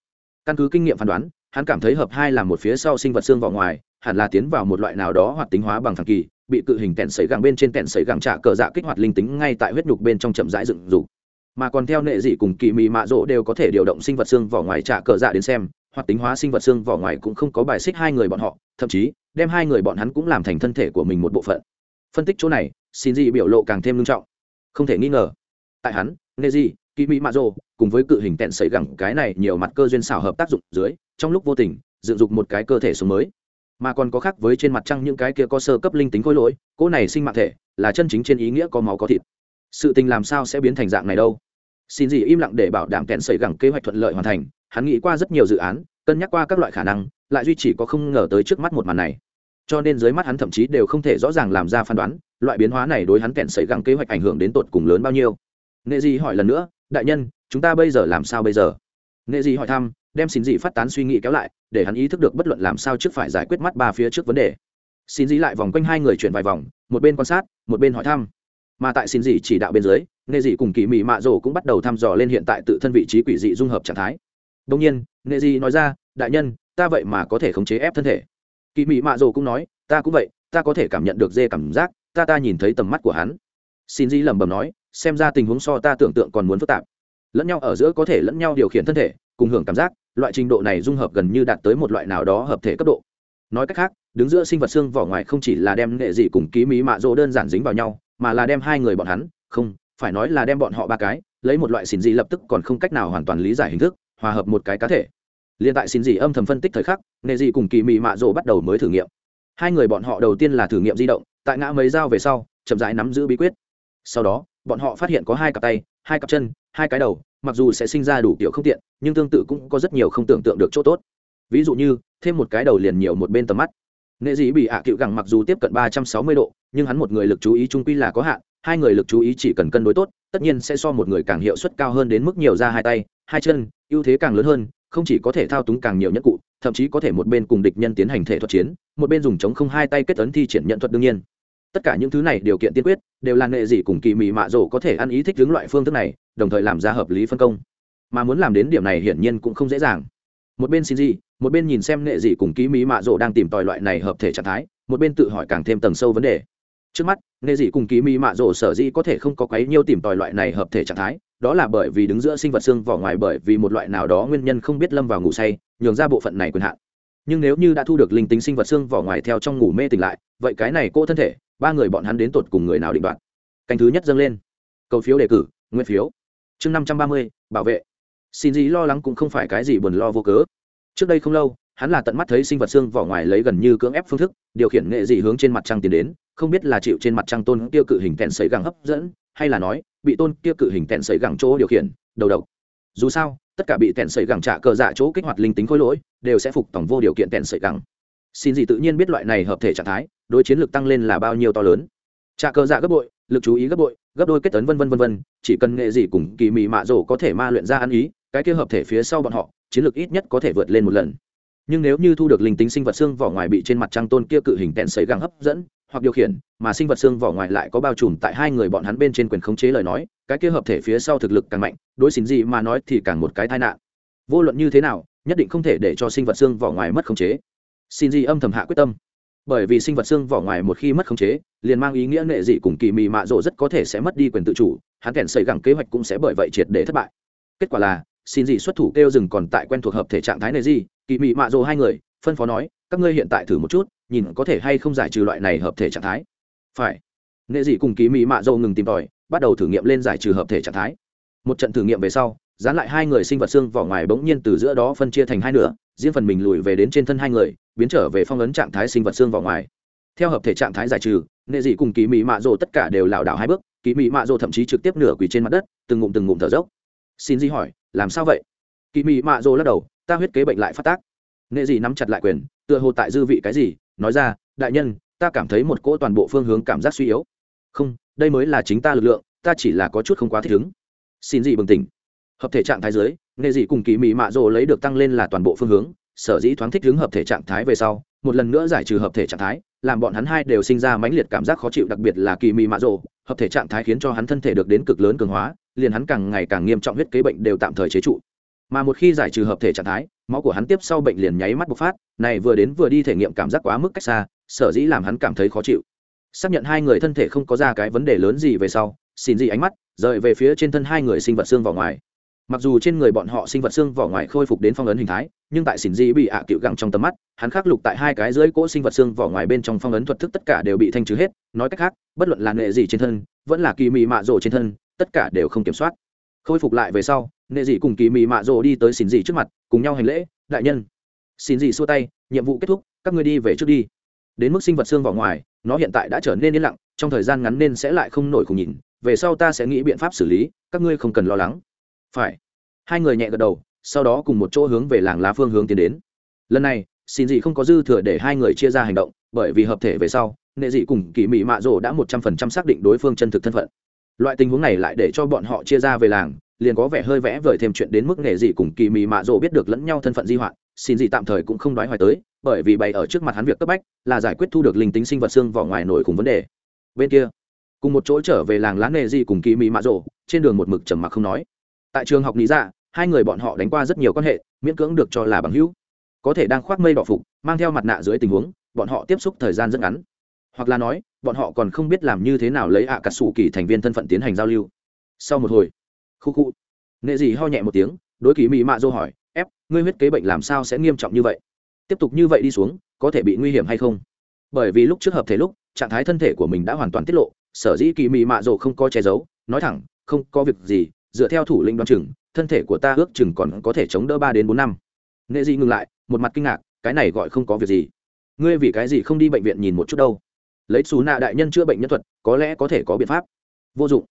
Căn cứ kinh nghiệm phán đoán, hắn cảm thấy hợp hai là một phía sau sinh vật xương vào ngoài, hẳn là tiến vào một loại nào đó hoạt tính hóa bằng thằng kỳ, bị cự hình tẹn sấy gẳng bên trên tẹn sấy gẳng trạ cờ dạ kích hoạt linh tính ngay tại huyết nhục bên trong chậm rãi dựng dục. Mà còn theo nệ dị cùng kỳ mị mạ rỗ đều có thể điều động sinh vật xương vỏ ngoài trạ cờ dạ đến xem, hoạt tính hóa sinh vật xương vỏ ngoài cũng không có bài xích hai người bọn họ, thậm chí, đem hai người bọn hắn cũng làm thành thân thể của mình một bộ phận. Phân tích chỗ này, xin dị biểu lộ càng thêm nghiêm trọng. Không thể nghi ngờ. Tại hắn neji kỳ mỹ mạ rồ, cùng với cự hình tẹn sấy gẳng cái này nhiều mặt cơ duyên xảo hợp tác dụng dưới, trong lúc vô tình, dựng dục một cái cơ thể sống mới. Mà còn có khác với trên mặt trăng những cái kia có sơ cấp linh tính khối lỗi, cỗ này sinh mạng thể là chân chính trên ý nghĩa có máu có thịt. Sự tình làm sao sẽ biến thành dạng này đâu? Xin gì im lặng để bảo đảm tẹn sấy gẳng kế hoạch thuận lợi hoàn thành, hắn nghĩ qua rất nhiều dự án, cân nhắc qua các loại khả năng, lại duy chỉ có không ngờ tới trước mắt một màn này. Cho nên dưới mắt hắn thậm chí đều không thể rõ ràng làm ra phán đoán, loại biến hóa này đối hắn kẹn sấy gẳng kế hoạch ảnh hưởng đến tột cùng lớn bao nhiêu. Nghệ di hỏi lần nữa đại nhân, chúng ta bây giờ làm sao bây giờ? Nghệ dị hỏi thăm, đem xin dị phát tán suy nghĩ kéo lại, để hắn ý thức được bất luận làm sao trước phải giải quyết mắt ba phía trước vấn đề. Xin dị lại vòng quanh hai người chuyển vài vòng, một bên quan sát, một bên hỏi thăm. Mà tại xin dị chỉ đạo bên dưới nghệ dị cùng kỳ mị mạ rổ cũng bắt đầu thăm dò lên hiện tại tự thân vị trí quỷ dị dung hợp trạng thái. Đông nhiên nghệ dị nói ra, đại nhân, ta vậy mà có thể khống chế ép thân thể. Kỳ mị mạ rổ cũng nói, ta cũng vậy, ta có thể cảm nhận được dê cảm giác, ta ta nhìn thấy tầm mắt của hắn. Xin Dị lẩm bẩm nói xem ra tình huống so ta tưởng tượng còn muốn phức tạp. Lẫn nhau ở giữa có thể lẫn nhau điều khiển thân thể, cùng hưởng cảm giác, loại trình độ này dung hợp gần như đạt tới một loại nào đó hợp thể cấp độ. Nói cách khác, đứng giữa sinh vật xương vỏ ngoài không chỉ là đem nghệ dị cùng ký mỹ mạ rỗ đơn giản dính vào nhau, mà là đem hai người bọn hắn, không, phải nói là đem bọn họ ba cái, lấy một loại xin dị lập tức còn không cách nào hoàn toàn lý giải hình thức, hòa hợp một cái cá thể. Liên tại xin dị âm thầm phân tích thời khắc, nghệ dị cùng kỳ mí mạ rỗ bắt đầu mới thử nghiệm. Hai người bọn họ đầu tiên là thử nghiệm di động, tại ngã mấy dao về sau, chậm rãi nắm giữ bí quyết. Sau đó bọn họ phát hiện có hai cặp tay, hai cặp chân, hai cái đầu, mặc dù sẽ sinh ra đủ kiểu không tiện, nhưng tương tự cũng có rất nhiều không tưởng tượng được chỗ tốt. Ví dụ như, thêm một cái đầu liền nhiều một bên tầm mắt. Nghệ Dĩ bị ạ cựu gẳng mặc dù tiếp cận ba trăm sáu mươi độ, nhưng hắn một người lực chú ý trung quy là có hạn, hai người lực chú ý chỉ cần cân đối tốt, tất nhiên sẽ so một người càng hiệu suất cao hơn đến mức nhiều ra hai tay, hai chân, ưu thế càng lớn hơn, không chỉ có thể thao túng càng nhiều nhất cụ, thậm chí có thể một bên cùng địch nhân tiến hành thể thuật chiến, một bên dùng chống không hai tay kết ấn thi triển nhận thuật đương nhiên tất cả những thứ này điều kiện tiên quyết, đều là nghệ dị cùng kỳ mị mạ rổ có thể ăn ý thích đứng loại phương thức này, đồng thời làm ra hợp lý phân công. Mà muốn làm đến điểm này hiển nhiên cũng không dễ dàng. Một bên xin gì một bên nhìn xem nghệ dị cùng kỳ mị mạ rổ đang tìm tòi loại này hợp thể trạng thái, một bên tự hỏi càng thêm tầng sâu vấn đề. Trước mắt, nghệ dị cùng kỳ mị mạ rổ sở dĩ có thể không có quấy nhiêu tìm tòi loại này hợp thể trạng thái, đó là bởi vì đứng giữa sinh vật xương vỏ ngoài bởi vì một loại nào đó nguyên nhân không biết lâm vào ngủ say, nhường ra bộ phận này quyền hạn. Nhưng nếu như đã thu được linh tính sinh vật xương vỏ ngoài theo trong ngủ mê tỉnh lại, vậy cái này cô thân thể ba người bọn hắn đến tột cùng người nào định đoạt. Canh thứ nhất dâng lên. Cầu phiếu đề cử, nguyên phiếu. Chương năm trăm ba mươi, bảo vệ. Xin gì lo lắng cũng không phải cái gì buồn lo vô cớ. Trước đây không lâu, hắn là tận mắt thấy sinh vật xương vỏ ngoài lấy gần như cưỡng ép phương thức, điều khiển nghệ dị hướng trên mặt trăng tiến đến, không biết là chịu trên mặt trăng tôn tiêu cự hình tẹn sấy gẳng hấp dẫn, hay là nói, bị tôn tiêu cự hình tẹn sấy gẳng chỗ điều khiển, đầu độc. Dù sao, tất cả bị tẹn sấy gẳng trả cờ dạ chỗ kích hoạt linh tính khối lỗi, đều sẽ phục tổng vô điều kiện tẹn sấy gẳng. Xin gì tự nhiên biết loại này hợp thể trạng thái đối chiến lược tăng lên là bao nhiêu to lớn. Trả cờ dạ gấp bội, lực chú ý gấp bội, gấp đôi kết tấn vân vân vân vân, chỉ cần nghệ gì cùng kỳ mị mạ rổ có thể ma luyện ra ăn ý, cái kia hợp thể phía sau bọn họ, chiến lược ít nhất có thể vượt lên một lần. Nhưng nếu như thu được linh tính sinh vật xương vỏ ngoài bị trên mặt trăng tôn kia cự hình tẹn sấy găng hấp dẫn, hoặc điều khiển, mà sinh vật xương vỏ ngoài lại có bao trùm tại hai người bọn hắn bên trên quyền khống chế lời nói, cái kia hợp thể phía sau thực lực càng mạnh, đối xín gì mà nói thì càng một cái tai nạn. Vô luận như thế nào, nhất định không thể để cho sinh vật xương vỏ ngoài mất khống chế. Xin gì âm thầm hạ quyết tâm bởi vì sinh vật xương vỏ ngoài một khi mất khống chế, liền mang ý nghĩa nệ dị cùng kỳ mị mạ rộ rất có thể sẽ mất đi quyền tự chủ, hắn kèn xây gẳng kế hoạch cũng sẽ bởi vậy triệt để thất bại. Kết quả là, xin dị xuất thủ kêu rừng còn tại quen thuộc hợp thể trạng thái này gì kỳ mị mạ rộ hai người, phân phó nói, các ngươi hiện tại thử một chút, nhìn có thể hay không giải trừ loại này hợp thể trạng thái. Phải. Nệ dị cùng kỳ mị mạ rộ ngừng tìm tòi, bắt đầu thử nghiệm lên giải trừ hợp thể trạng thái. Một trận thử nghiệm về sau, dán lại hai người sinh vật xương vỏ ngoài bỗng nhiên từ giữa đó phân chia thành hai nửa, riêng phần mình lùi về đến trên thân hai người biến trở về phong ấn trạng thái sinh vật xương vào ngoài. Theo hợp thể trạng thái giải trừ, nệ dị cùng kỳ mỹ mạ rồ tất cả đều lảo đảo hai bước, kỳ mỹ mạ rồ thậm chí trực tiếp nửa quỳ trên mặt đất, từng ngụm từng ngụm thở dốc. Xin di hỏi, làm sao vậy? Kỳ mỹ mạ rồ lắc đầu, ta huyết kế bệnh lại phát tác. Nệ dị nắm chặt lại quyền, tựa hồ tại dư vị cái gì, nói ra, đại nhân, ta cảm thấy một cỗ toàn bộ phương hướng cảm giác suy yếu. Không, đây mới là chính ta lực lượng, ta chỉ là có chút không quá thích ứng. Xin dị bừng tỉnh. Hợp thể trạng thái dưới, nệ dị cùng kỳ mỹ mạ rồ lấy được tăng lên là toàn bộ phương hướng sở dĩ thoáng thích ứng hợp thể trạng thái về sau, một lần nữa giải trừ hợp thể trạng thái, làm bọn hắn hai đều sinh ra mãnh liệt cảm giác khó chịu, đặc biệt là kỳ mị mạ rộ hợp thể trạng thái khiến cho hắn thân thể được đến cực lớn cường hóa, liền hắn càng ngày càng nghiêm trọng huyết kế bệnh đều tạm thời chế trụ. Mà một khi giải trừ hợp thể trạng thái, máu của hắn tiếp sau bệnh liền nháy mắt bộc phát, này vừa đến vừa đi thể nghiệm cảm giác quá mức cách xa, sở dĩ làm hắn cảm thấy khó chịu. Xác nhận hai người thân thể không có ra cái vấn đề lớn gì về sau, xin gì ánh mắt, rời về phía trên thân hai người sinh vật xương vào ngoài mặc dù trên người bọn họ sinh vật xương vỏ ngoài khôi phục đến phong ấn hình thái, nhưng tại xỉn di bị ạ à cựu gặng trong tầm mắt, hắn khắc lục tại hai cái dưới cỗ sinh vật xương vỏ ngoài bên trong phong ấn thuật thức tất cả đều bị thanh trừ hết, nói cách khác, bất luận là nghệ gì trên thân, vẫn là kỳ mị mạ rồ trên thân, tất cả đều không kiểm soát. Khôi phục lại về sau nghệ dị cùng kỳ mị mạ rồ đi tới xỉn dị trước mặt, cùng nhau hành lễ, đại nhân xỉn dị xua tay, nhiệm vụ kết thúc, các ngươi đi về trước đi. Đến mức sinh vật xương vỏ ngoài, nó hiện tại đã trở nên yên lặng, trong thời gian ngắn nên sẽ lại không nổi cùng nhìn, về sau ta sẽ nghĩ biện pháp xử lý, các ngươi không cần lo lắng phải. Hai người nhẹ gật đầu, sau đó cùng một chỗ hướng về làng lá phương hướng tiến đến. Lần này, xin dị không có dư thừa để hai người chia ra hành động, bởi vì hợp thể về sau, nệ dị cùng kỳ mị mạ rồ đã một trăm phần trăm xác định đối phương chân thực thân phận. Loại tình huống này lại để cho bọn họ chia ra về làng, liền có vẻ hơi vẽ vời thêm chuyện đến mức nệ dị cùng kỳ mị mạ rồ biết được lẫn nhau thân phận di hoạn, xin dị tạm thời cũng không đoái hoài tới, bởi vì bày ở trước mặt hắn việc cấp bách, là giải quyết thu được linh tính sinh vật xương vỏ ngoài nổi cùng vấn đề. Bên kia, cùng một chỗ trở về làng lá nệ dị cùng kỳ mị mạ rồ, trên đường một mực trầm mặc không nói tại trường học lý dạ hai người bọn họ đánh qua rất nhiều quan hệ, miễn cưỡng được cho là bằng hữu. Có thể đang khoác mây đỏ phục, mang theo mặt nạ dưới tình huống, bọn họ tiếp xúc thời gian rất ngắn. Hoặc là nói, bọn họ còn không biết làm như thế nào lấy ạ à cà sủ kỳ thành viên thân phận tiến hành giao lưu. Sau một hồi, khu khu, nệ dị ho nhẹ một tiếng, đối kỳ mỹ mạ dô hỏi, ép, ngươi huyết kế bệnh làm sao sẽ nghiêm trọng như vậy? Tiếp tục như vậy đi xuống, có thể bị nguy hiểm hay không? Bởi vì lúc trước hợp thể lúc, trạng thái thân thể của mình đã hoàn toàn tiết lộ, sở dĩ kỳ mỹ mạ dô không có che giấu, nói thẳng, không có việc gì dựa theo thủ lĩnh đoan chừng, thân thể của ta ước chừng còn có thể chống đỡ ba đến bốn năm. Nệ dị ngừng lại, một mặt kinh ngạc, cái này gọi không có việc gì. Ngươi vì cái gì không đi bệnh viện nhìn một chút đâu? Lấy xù nạ đại nhân chữa bệnh nhân thuật, có lẽ có thể có biện pháp. Vô dụng.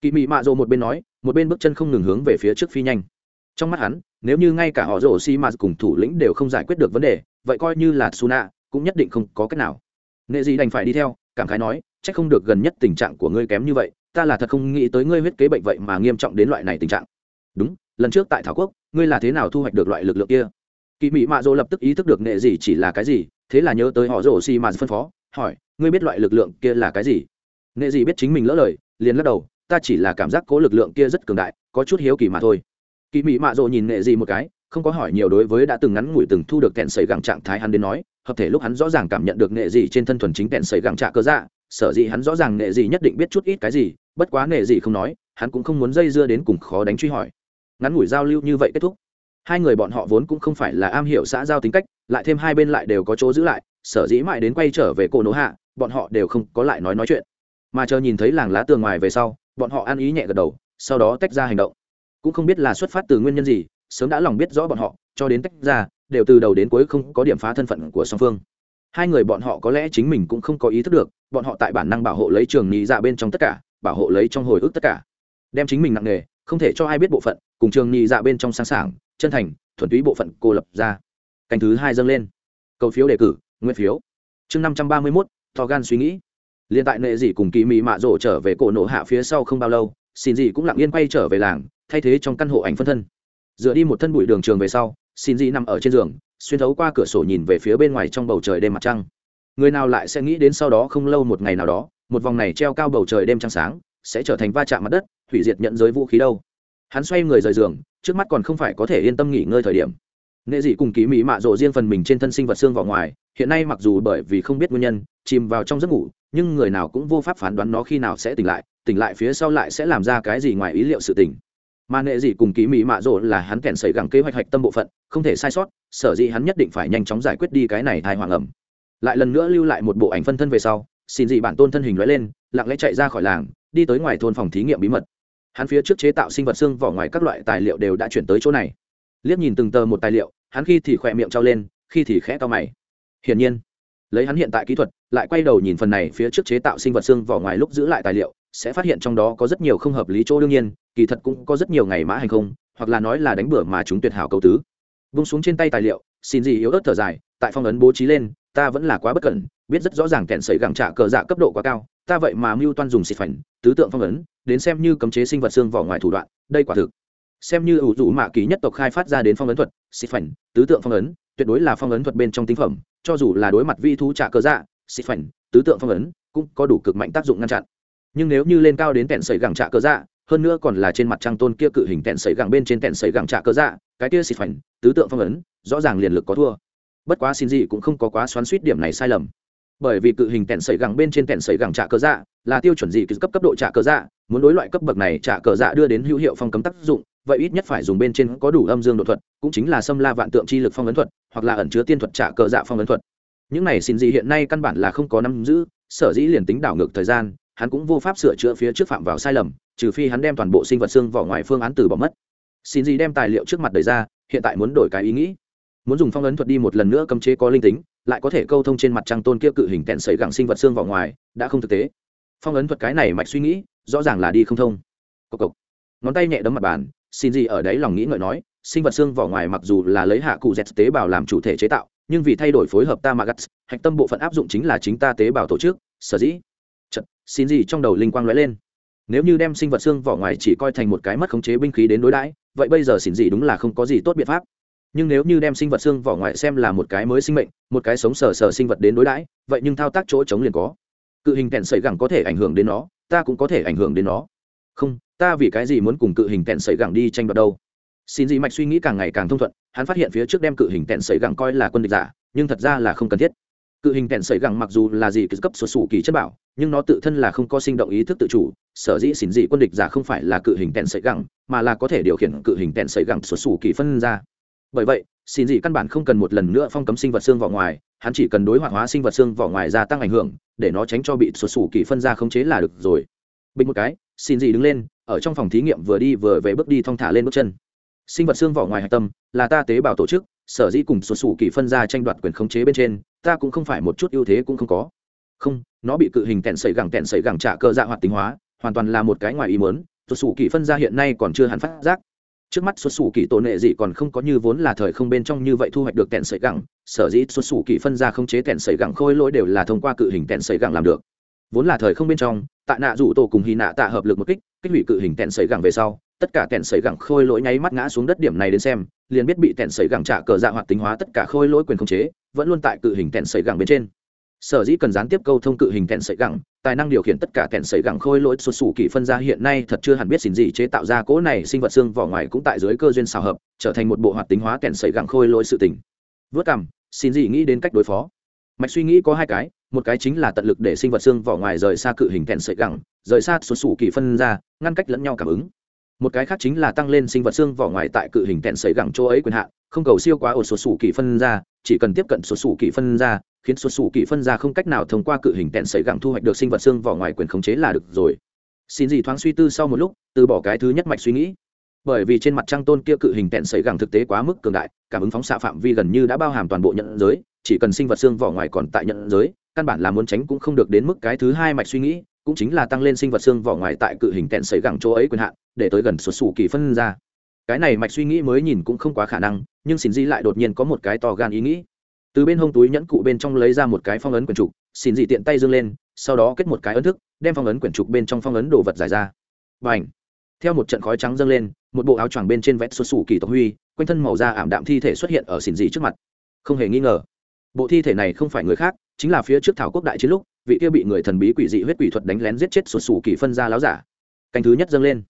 Kỳ mị mạ rộ một bên nói, một bên bước chân không ngừng hướng về phía trước phi nhanh. Trong mắt hắn, nếu như ngay cả họ rổ xi mà cùng thủ lĩnh đều không giải quyết được vấn đề, vậy coi như là xù nạ, cũng nhất định không có cách nào. Nghệ dị đành phải đi theo, cảm khái nói c h ắ c không được gần nhất tình trạng của ngươi kém như vậy ta là thật không nghĩ tới ngươi huyết kế bệnh vậy mà nghiêm trọng đến loại này tình trạng. Đúng, lần trước tại thảo quốc, ngươi là thế nào thu hoạch được loại lực lượng kia? Kỳ mỹ mạ dỗ lập tức ý thức được nghệ gì chỉ là cái gì, thế là nhớ tới họ rổ xi mạ phân phó, hỏi, ngươi biết loại lực lượng kia là cái gì? Nghệ gì biết chính mình lỡ lời, liền lắc đầu, ta chỉ là cảm giác cố lực lượng kia rất cường đại, có chút hiếu kỳ mà thôi. Kỳ mỹ mạ dỗ nhìn nghệ gì một cái, không có hỏi nhiều đối với đã từng ngắn ngủi từng thu được kẹn sẩy gẳng trạng thái hắn đến nói, hợp thể lúc hắn rõ ràng cảm nhận được nghệ gì trên thân thuần chính kẹn sẩy gẳng trạng cơ dạ sở dĩ hắn rõ ràng nghệ gì nhất định biết chút ít cái gì bất quá nghệ gì không nói, hắn cũng không muốn dây dưa đến cùng khó đánh truy hỏi. Ngắn ngủi giao lưu như vậy kết thúc. Hai người bọn họ vốn cũng không phải là am hiểu xã giao tính cách, lại thêm hai bên lại đều có chỗ giữ lại, sở dĩ mãi đến quay trở về cổ nỗ hạ, bọn họ đều không có lại nói nói chuyện. Mà chờ nhìn thấy làng lá tường ngoài về sau, bọn họ ăn ý nhẹ gật đầu, sau đó tách ra hành động. Cũng không biết là xuất phát từ nguyên nhân gì, sớm đã lòng biết rõ bọn họ, cho đến tách ra, đều từ đầu đến cuối không có điểm phá thân phận của song phương. Hai người bọn họ có lẽ chính mình cũng không có ý thức được, bọn họ tại bản năng bảo hộ lấy trường nhị dạ bên trong tất cả bảo hộ lấy trong hồi ức tất cả. Đem chính mình nặng nề, không thể cho ai biết bộ phận, cùng trường nhị dạ bên trong sáng sảng, chân thành, thuần túy bộ phận cô lập ra. Canh thứ hai dâng lên. Cầu phiếu đề cử, nguyên phiếu. Chương năm trăm ba mươi mốt thò gan suy nghĩ. Liên tại nệ dị cùng kỳ mị mạ rổ trở về cổ nổ hạ phía sau không bao lâu, xin dị cũng lặng yên quay trở về làng, thay thế trong căn hộ ảnh phân thân. Dựa đi một thân bụi đường trường về sau, xin dị nằm ở trên giường, xuyên thấu qua cửa sổ nhìn về phía bên ngoài trong bầu trời đêm mặt trăng người nào lại sẽ nghĩ đến sau đó không lâu một ngày nào đó, một vòng này treo cao bầu trời đêm trăng sáng, sẽ trở thành va chạm mặt đất, hủy diệt nhận giới vũ khí đâu. Hắn xoay người rời giường, trước mắt còn không phải có thể yên tâm nghỉ ngơi thời điểm. Nghệ dị cùng ký mỹ mạ rộ riêng phần mình trên thân sinh vật xương vào ngoài, hiện nay mặc dù bởi vì không biết nguyên nhân, chìm vào trong giấc ngủ, nhưng người nào cũng vô pháp phán đoán nó khi nào sẽ tỉnh lại tỉnh lại phía sau lại sẽ làm ra cái gì ngoài ý liệu sự tỉnh mà nghệ dị cùng ký mỹ mạ rộ là hắn kèn xảy gẳng kế hoạch hạch tâm bộ phận, không thể sai sót, sở dĩ hắn nhất định phải nhanh chóng giải quyết đi cái này thai hoàng ẩm lại lần nữa lưu lại một bộ ảnh phân thân về sau, xin dị bản tôn thân hình lóe lên, lặng lẽ chạy ra khỏi làng, đi tới ngoài thôn phòng thí nghiệm bí mật. Hắn phía trước chế tạo sinh vật xương vỏ ngoài các loại tài liệu đều đã chuyển tới chỗ này. Liếc nhìn từng tờ một tài liệu, hắn khi thì khỏe miệng trao lên, khi thì khẽ to mày. Hiển nhiên, lấy hắn hiện tại kỹ thuật, lại quay đầu nhìn phần này phía trước chế tạo sinh vật xương vỏ ngoài lúc giữ lại tài liệu, sẽ phát hiện trong đó có rất nhiều không hợp lý chỗ đương nhiên, kỳ thật cũng có rất nhiều ngày mã hành không, hoặc là nói là đánh bừa mà chúng tuyệt hảo cầu tứ. Vung xuống trên tay tài liệu, xin gì yếu ớt thở dài, tại phong ấn bố trí lên ta vẫn là quá bất cẩn, biết rất rõ ràng kẹn sẩy gẳng trả cờ dạ cấp độ quá cao, ta vậy mà mưu toan dùng xịt phảnh, tứ tượng phong ấn, đến xem như cấm chế sinh vật xương vỏ ngoài thủ đoạn, đây quả thực. Xem như ủ rũ mạ ký nhất tộc khai phát ra đến phong ấn thuật, xịt phảnh, tứ tượng phong ấn, tuyệt đối là phong ấn thuật bên trong tinh phẩm, cho dù là đối mặt vi thú trả cờ dạ xịt phảnh, tứ tượng phong ấn, cũng có đủ cực mạnh tác dụng ngăn chặn. Nhưng nếu như lên cao đến kẹn sẩy gẳng trả cờ dạ hơn nữa còn là trên mặt trăng tôn kia cự hình kẹn sẩy gẳng bên trên kẹn sẩy gẳng trả cờ dạ cái kia xịt phảnh, tứ tượng phong ấn, rõ ràng liền lực có thua bất quá xin gì cũng không có quá xoắn suýt điểm này sai lầm. Bởi vì cự hình tẹn sẩy gẳng bên trên tẹn sẩy gẳng trả cờ dạ là tiêu chuẩn gì cấp cấp độ trả cờ dạ muốn đối loại cấp bậc này trả cờ dạ đưa đến hữu hiệu phong cấm tác dụng, vậy ít nhất phải dùng bên trên có đủ âm dương độ thuật, cũng chính là xâm la vạn tượng chi lực phong ấn thuật, hoặc là ẩn chứa tiên thuật trả cờ dạ phong ấn thuật. Những này xin gì hiện nay căn bản là không có nắm giữ, sở dĩ liền tính đảo ngược thời gian, hắn cũng vô pháp sửa chữa phía trước phạm vào sai lầm, trừ phi hắn đem toàn bộ sinh vật xương vỏ ngoài phương án từ bỏ mất. Xin gì đem tài liệu trước mặt đời ra, hiện tại muốn đổi cái ý nghĩ muốn dùng phong ấn thuật đi một lần nữa cấm chế có linh tính lại có thể câu thông trên mặt trăng tôn kia cự hình kẹn sấy gẳng sinh vật xương vào ngoài đã không thực tế. Phong ấn thuật cái này mạch suy nghĩ rõ ràng là đi không thông. Cộc cộc. Ngón tay nhẹ đấm mặt bàn xin gì ở đấy lòng nghĩ ngợi nói sinh vật xương vỏ ngoài mặc dù là lấy hạ cụ dẹt tế bào làm chủ thể chế tạo nhưng vì thay đổi phối hợp ta magat hạch tâm bộ phận áp dụng chính là chính ta tế bào tổ chức sở dĩ. Chật, xin gì trong đầu linh quang lóe lên. Nếu như đem sinh vật xương vỏ ngoài chỉ coi thành một cái mất khống chế binh khí đến đối đãi vậy bây giờ xin gì đúng là không có gì tốt biện pháp nhưng nếu như đem sinh vật xương vỏ ngoài xem là một cái mới sinh mệnh, một cái sống sờ sờ sinh vật đến đối đãi, vậy nhưng thao tác chỗ chống liền có. Cự hình kẹn sẩy gẳng có thể ảnh hưởng đến nó, ta cũng có thể ảnh hưởng đến nó. Không, ta vì cái gì muốn cùng cự hình kẹn sẩy gẳng đi tranh đoạt đâu? Xin dị mạch suy nghĩ càng ngày càng thông thuận, hắn phát hiện phía trước đem cự hình kẹn sẩy gẳng coi là quân địch giả, nhưng thật ra là không cần thiết. Cự hình kẹn sẩy gẳng mặc dù là gì cấp sổ sủ kỳ chất bảo, nhưng nó tự thân là không có sinh động ý thức tự chủ, sở dĩ xỉn dị quân địch giả không phải là cự hình kẹn sẩy gẳng, mà là có thể điều khiển cự hình kẹn sẩy gẳng sổ sủ kỳ phân ra bởi vậy xin dị căn bản không cần một lần nữa phong cấm sinh vật xương vỏ ngoài, hắn chỉ cần đối hoạt hóa sinh vật xương vỏ ngoài gia tăng ảnh hưởng, để nó tránh cho bị sụt sủ kỳ phân ra khống chế là được rồi. Bình một cái xin dị đứng lên, ở trong phòng thí nghiệm vừa đi vừa về bước đi thong thả lên bước chân. Sinh vật xương vỏ ngoài hạch tâm, là ta tế bào tổ chức, sở dĩ cùng sụt sủ kỳ phân ra tranh đoạt quyền khống chế bên trên, ta cũng không phải một chút ưu thế cũng không có. Không, nó bị cự hình tẹn sẩy gẳng tẹn sẩy gẳng trả cơ dạ hoạt tính hóa, hoàn toàn là một cái ngoài ý muốn, sụt sủ kỳ phân ra hiện nay còn chưa hẳn phát giác trước mắt xuất xù kỳ tổ nệ gì còn không có như vốn là thời không bên trong như vậy thu hoạch được kẹn sợi gẳng, sở dĩ xuất xù kỳ phân ra không chế kẹn sợi gẳng khôi lỗi đều là thông qua cự hình kẹn sợi gẳng làm được. Vốn là thời không bên trong, tạ nạ rủ tổ cùng hy nạ tạ hợp lực một kích kích hủy cự hình kẹn sợi gẳng về sau, tất cả kẹn sợi gẳng khôi lỗi nháy mắt ngã xuống đất điểm này đến xem, liền biết bị kẹn sợi gẳng trả cờ dạ hoạt tính hóa tất cả khôi lỗi quyền khống chế, vẫn luôn tại cự hình kẹn sợi gẳng bên trên sở dĩ cần gián tiếp câu thông cự hình kẹn sợi gẳng, tài năng điều khiển tất cả kẹn sợi gẳng khôi lỗi xuất xù kỳ phân ra hiện nay thật chưa hẳn biết xin gì chế tạo ra cỗ này sinh vật xương vỏ ngoài cũng tại dưới cơ duyên xào hợp, trở thành một bộ hoạt tính hóa kẹn sợi gẳng khôi lỗi sự tình. Vớt cằm xin gì nghĩ đến cách đối phó. Mạch suy nghĩ có hai cái, một cái chính là tận lực để sinh vật xương vỏ ngoài rời xa cự hình kẹn sợi gẳng, rời xa xuất xù kỳ phân ra, ngăn cách lẫn nhau cảm ứng một cái khác chính là tăng lên sinh vật xương vỏ ngoài tại cự hình tẹn sấy gẳng chỗ ấy quyền hạn, không cầu siêu quá ổ số sủ kỳ phân ra, chỉ cần tiếp cận số sủ kỳ phân ra, khiến số sủ kỳ phân ra không cách nào thông qua cự hình tẹn sấy gẳng thu hoạch được sinh vật xương vỏ ngoài quyền khống chế là được rồi. Xin gì thoáng suy tư sau một lúc, từ bỏ cái thứ nhất mạch suy nghĩ. Bởi vì trên mặt trăng tôn kia cự hình tẹn sấy gẳng thực tế quá mức cường đại, cảm ứng phóng xạ phạm vi gần như đã bao hàm toàn bộ nhận giới, chỉ cần sinh vật xương vỏ ngoài còn tại nhận giới, căn bản là muốn tránh cũng không được đến mức cái thứ hai mạch suy nghĩ, cũng chính là tăng lên sinh vật xương vỏ ngoài tại cự hình tẹn sấy gẳng chỗ ấy quyền hạn để tới gần xuất xù kỳ phân ra. Cái này mạch suy nghĩ mới nhìn cũng không quá khả năng, nhưng xin di lại đột nhiên có một cái to gan ý nghĩ. Từ bên hông túi nhẫn cụ bên trong lấy ra một cái phong ấn quyển trục, xin dị tiện tay dương lên, sau đó kết một cái ấn thức, đem phong ấn quyển trục bên trong phong ấn đồ vật giải ra. Và ảnh theo một trận khói trắng dâng lên, một bộ áo choàng bên trên vét xuất xù kỳ tộc huy, quanh thân màu da ảm đạm thi thể xuất hiện ở xỉn dị trước mặt. Không hề nghi ngờ, bộ thi thể này không phải người khác, chính là phía trước thảo quốc đại chiến lúc, vị kia bị người thần bí quỷ dị huyết quỷ thuật đánh lén giết chết xuất xù kỳ phân ra láo giả. Canh thứ nhất dâng lên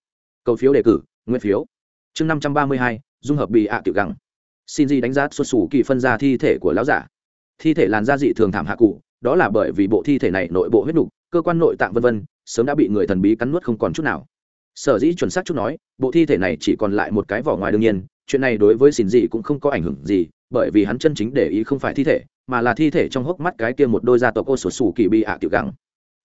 cầu phiếu đề cử nguyên phiếu. Chương năm trăm ba mươi hai, dung hợp bị ạ tiểu găng xin gì đánh giá xuất xù kỳ phân ra thi thể của lão giả. Thi thể làn da dị thường thảm hạ cụ, đó là bởi vì bộ thi thể này nội bộ huyết nục, cơ quan nội tạng vân vân, sớm đã bị người thần bí cắn nuốt không còn chút nào. Sở dĩ chuẩn xác chút nói, bộ thi thể này chỉ còn lại một cái vỏ ngoài đương nhiên, chuyện này đối với xin dị cũng không có ảnh hưởng gì, bởi vì hắn chân chính để ý không phải thi thể, mà là thi thể trong hốc mắt cái kia một đôi gia tộc ô sổ sủ kỳ bị ạ tiểu găng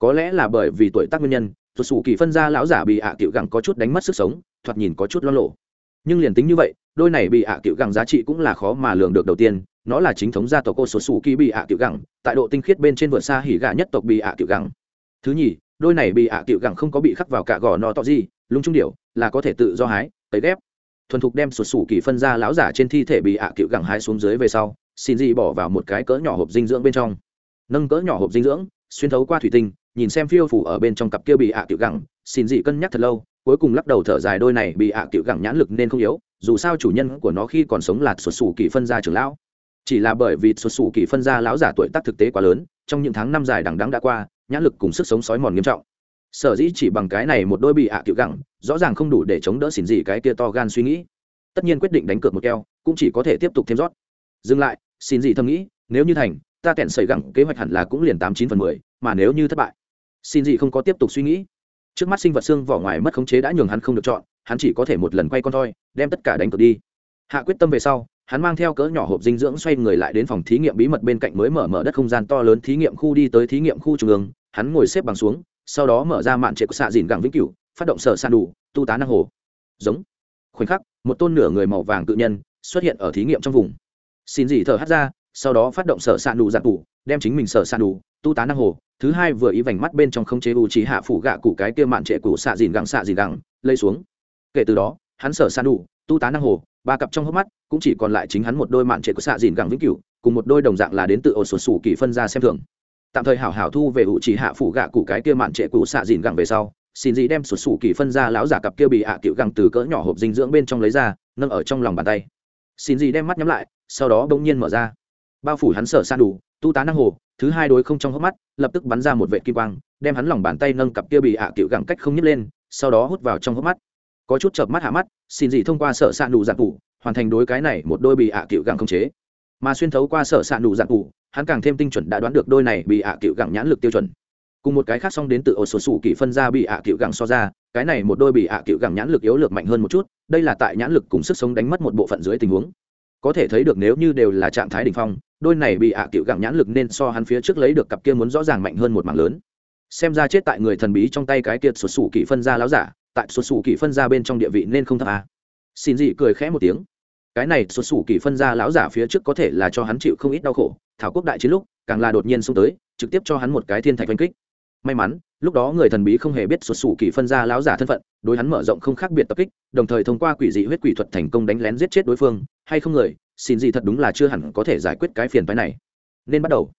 có lẽ là bởi vì tuổi tác nguyên nhân sổ sủ kỳ phân ra lão giả bị ạ tiểu gẳng có chút đánh mất sức sống, thoạt nhìn có chút lo lộ. Nhưng liền tính như vậy, đôi này bị ạ tiểu gẳng giá trị cũng là khó mà lường được đầu tiên, nó là chính thống gia tộc cô số sủ kỳ bị ạ tiểu gẳng, tại độ tinh khiết bên trên vượt xa hỉ gà nhất tộc bị ạ tiểu gẳng. Thứ nhì, đôi này bị ạ tiểu gẳng không có bị khắc vào cả gò no to gì, lung trung điệu là có thể tự do hái, tấy ghép. Thuần thục đem sụt sủ kỳ phân ra lão giả trên thi thể bị ạ cựu gẳng hái xuống dưới về sau, xin gì bỏ vào một cái cỡ nhỏ hộp dinh dưỡng bên trong. Nâng cỡ nhỏ hộp dinh dưỡng, xuyên thấu qua thủy tinh nhìn xem phiêu phủ ở bên trong cặp kia bị ạ tiểu gẳng, xin dị cân nhắc thật lâu, cuối cùng lắc đầu thở dài đôi này bị ạ tiểu gẳng nhãn lực nên không yếu, dù sao chủ nhân của nó khi còn sống là sụt sủ kỳ phân gia trưởng lão. Chỉ là bởi vì xuất xù kỳ phân gia lão giả tuổi tác thực tế quá lớn, trong những tháng năm dài đằng đắng đã qua, nhãn lực cùng sức sống sói mòn nghiêm trọng. Sở dĩ chỉ bằng cái này một đôi bị ạ à tiểu gẳng, rõ ràng không đủ để chống đỡ xỉn dị cái kia to gan suy nghĩ. Tất nhiên quyết định đánh cược một keo, cũng chỉ có thể tiếp tục thêm rót. Dừng lại, xin dị thầm nghĩ, nếu như thành, ta kẹn sẩy gẳng, kế hoạch hẳn là cũng liền tám chín phần mười, mà nếu như thất bại xin gì không có tiếp tục suy nghĩ. Trước mắt sinh vật xương vỏ ngoài mất khống chế đã nhường hắn không được chọn, hắn chỉ có thể một lần quay con thôi đem tất cả đánh cược đi. Hạ quyết tâm về sau, hắn mang theo cỡ nhỏ hộp dinh dưỡng xoay người lại đến phòng thí nghiệm bí mật bên cạnh mới mở mở đất không gian to lớn thí nghiệm khu đi tới thí nghiệm khu trung ương. Hắn ngồi xếp bằng xuống, sau đó mở ra mạn trệ của xạ dìn gẳng vĩnh cửu, phát động sở san đủ, tu tá năng hồ. Giống. Khoảnh khắc, một tôn nửa người màu vàng tự nhân xuất hiện ở thí nghiệm trong vùng. Xin gì thở hắt ra, sau đó phát động sở san đủ giặc tủ, đem chính mình sở san đủ, tu tá năng hồ thứ hai vừa ý vành mắt bên trong không chế u trí hạ phủ gạ cụ cái kia mạn trệ cụ xạ dìn gẳng xạ dìn gẳng, lây xuống. Kể từ đó, hắn sở san đủ, tu tá năng hồ, ba cặp trong hốc mắt, cũng chỉ còn lại chính hắn một đôi mạn trệ của xạ dìn gẳng vĩnh cửu, cùng một đôi đồng dạng là đến từ ổ sột sủ kỳ phân ra xem thường. Tạm thời hảo hảo thu về u chỉ hạ phủ gạ cụ cái kia mạn trệ cụ xạ dìn gẳng về sau, xin gì đem sụt sủ kỳ phân ra lão giả cặp kia bị hạ à cựu gẳng từ cỡ nhỏ hộp dinh dưỡng bên trong lấy ra, nâng ở trong lòng bàn tay. Xin gì đem mắt nhắm lại, sau đó bỗng nhiên mở ra. Bao phủ hắn sở san đủ, tu tá năng hồ thứ hai đối không trong hốc mắt, lập tức bắn ra một vệ kim quang, đem hắn lòng bàn tay nâng cặp kia bị hạ à cựu gẳng cách không nhấc lên, sau đó hút vào trong hốc mắt. Có chút chợp mắt hạ mắt, xin gì thông qua sở s ạ nụ dạng cụ hoàn thành đối cái này một đôi bị ạ à cựu gẳng không chế. Mà xuyên thấu qua sở s ạ nụ dạng cụ hắn càng thêm tinh chuẩn đã đoán được đôi này bị ạ cựu gẳng nhãn lực tiêu chuẩn. Cùng một cái khác xong đến từ ổ sổ sủ kỳ phân ra bị ạ cựu gẳng so ra, cái này một đôi bị ạ cựu gẳng nhãn lực yếu lược mạnh hơn một chút, đây là tại nhãn lực cùng sức sống đánh mất một bộ phận dưới tình huống. Có thể thấy được nếu như đều là trạng thái đ ỉ n h phong đôi này bị ạ cựu gặng nhãn lực nên so hắn phía trước lấy được cặp kia muốn rõ ràng mạnh hơn một mảng lớn. Xem ra chết tại người thần bí trong tay cái kiệt sụt sủ kỳ phân ra láo giả, tại sụt sủ kỳ phân ra bên trong địa vị nên không thấp à. xin dị cười khẽ một tiếng. Cái này sụt sủ kỳ phân ra lão giả phía trước có thể là cho hắn chịu không ít đau khổ, thảo quốc đại chiến lúc, càng là đột nhiên xông tới, trực tiếp cho hắn một cái thiên thạch oanh kích. May mắn, lúc đó người thần bí không hề biết sụt sủ kỳ phân ra lão giả thân phận, đối hắn mở rộng không khác biệt tập kích, đồng thời thông qua quỷ dị huyết quỷ thuật thành công đánh lén giết chết đối phương, hay không người xin gì thật đúng là chưa hẳn có thể giải quyết cái phiền phái này. Nên bắt đầu.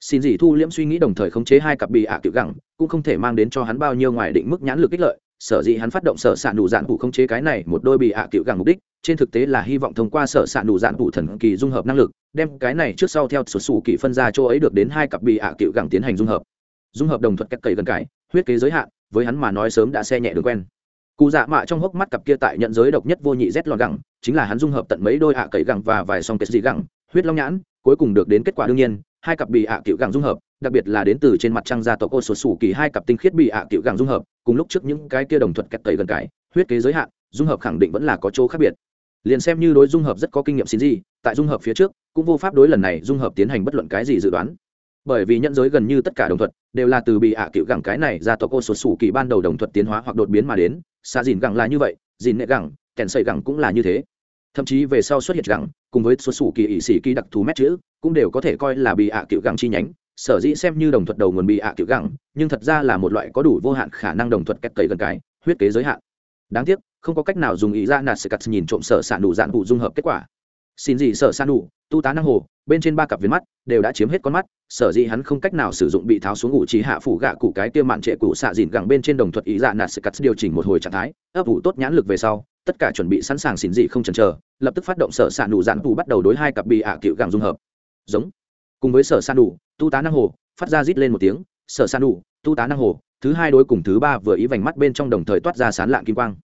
Xin gì thu liễm suy nghĩ đồng thời khống chế hai cặp bị ạ à tiểu gẳng, cũng không thể mang đến cho hắn bao nhiêu ngoài định mức nhãn lực ích lợi. Sở dĩ hắn phát động sở s ạ nụ dạn phụ khống chế cái này một đôi bị ạ à tiểu gẳng mục đích, trên thực tế là hy vọng thông qua sở s ạ nụ dạn phụ thần kỳ dung hợp năng lực, đem cái này trước sau theo sổ sủ kỳ phân ra chỗ ấy được đến hai cặp bị ạ à tiểu gẳng tiến hành dung hợp. Dung hợp đồng thuận cách cậy gần cái huyết kế giới hạn, với hắn mà nói sớm đã xe nhẹ đường quen cụ dạ mạ trong hốc mắt cặp kia tại nhận giới độc nhất vô nhị rét lọt gẳng, chính là hắn dung hợp tận mấy đôi ạ cậy gẳng và vài song kết dị gẳng, huyết long nhãn, cuối cùng được đến kết quả đương nhiên, hai cặp bị ạ à cựu gẳng dung hợp, đặc biệt là đến từ trên mặt trăng gia tộc ô sổ sủ kỳ hai cặp tinh khiết bị ạ à cựu gẳng dung hợp, cùng lúc trước những cái kia đồng thuật kẹt tẩy gần cái, huyết kế giới hạn, dung hợp khẳng định vẫn là có chỗ khác biệt. Liền xem như đối dung hợp rất có kinh nghiệm xin gì, tại dung hợp phía trước, cũng vô pháp đối lần này dung hợp tiến hành bất luận cái gì dự đoán. Bởi vì nhận giới gần như tất cả đồng thuật, đều là từ bị ạ à cựu gẳng cái này ra tộc ô sổ sủ kỳ ban đầu đồng thuật tiến hóa hoặc đột biến mà đến xa dìn gẳng là như vậy, dìn nệ gẳng, kèn sợi gẳng cũng là như thế. Thậm chí về sau xuất hiện gẳng, cùng với xuất xù kỳ ỵ sĩ kỳ đặc thù mét chữ, cũng đều có thể coi là bị ạ à cựu gẳng chi nhánh. Sở dĩ xem như đồng thuật đầu nguồn bị ạ à cựu gẳng, nhưng thật ra là một loại có đủ vô hạn khả năng đồng thuật cách cấy gần cái, huyết kế giới hạn. Đáng tiếc, không có cách nào dùng ý ra nạt sự cắt nhìn trộm sở s ả nụ dạn vụ dung hợp kết quả. Xin gì sở s ả nụ, tu tá năng hồ, bên trên ba cặp viên mắt, đều đã chiếm hết con mắt sở dĩ hắn không cách nào sử dụng bị tháo xuống ngủ trí hạ phủ gạ cụ cái kia mạn trệ cụ xạ dìn gẳng bên trên đồng thuật ý dạ nạt sự cắt điều chỉnh một hồi trạng thái, ấp ủ tốt nhãn lực về sau, tất cả chuẩn bị sẵn sàng xỉn dị không chần chờ, lập tức phát động sở xạ nụ dạn tù bắt đầu đối hai cặp bị ạ cựu gẳng dung hợp. Giống. Cùng với sở xạ nụ, tu tá năng hồ, phát ra rít lên một tiếng, sở xạ nụ, tu tá năng hồ, thứ hai đối cùng thứ ba vừa ý vành mắt bên trong đồng thời toát ra sán lạng kim quang.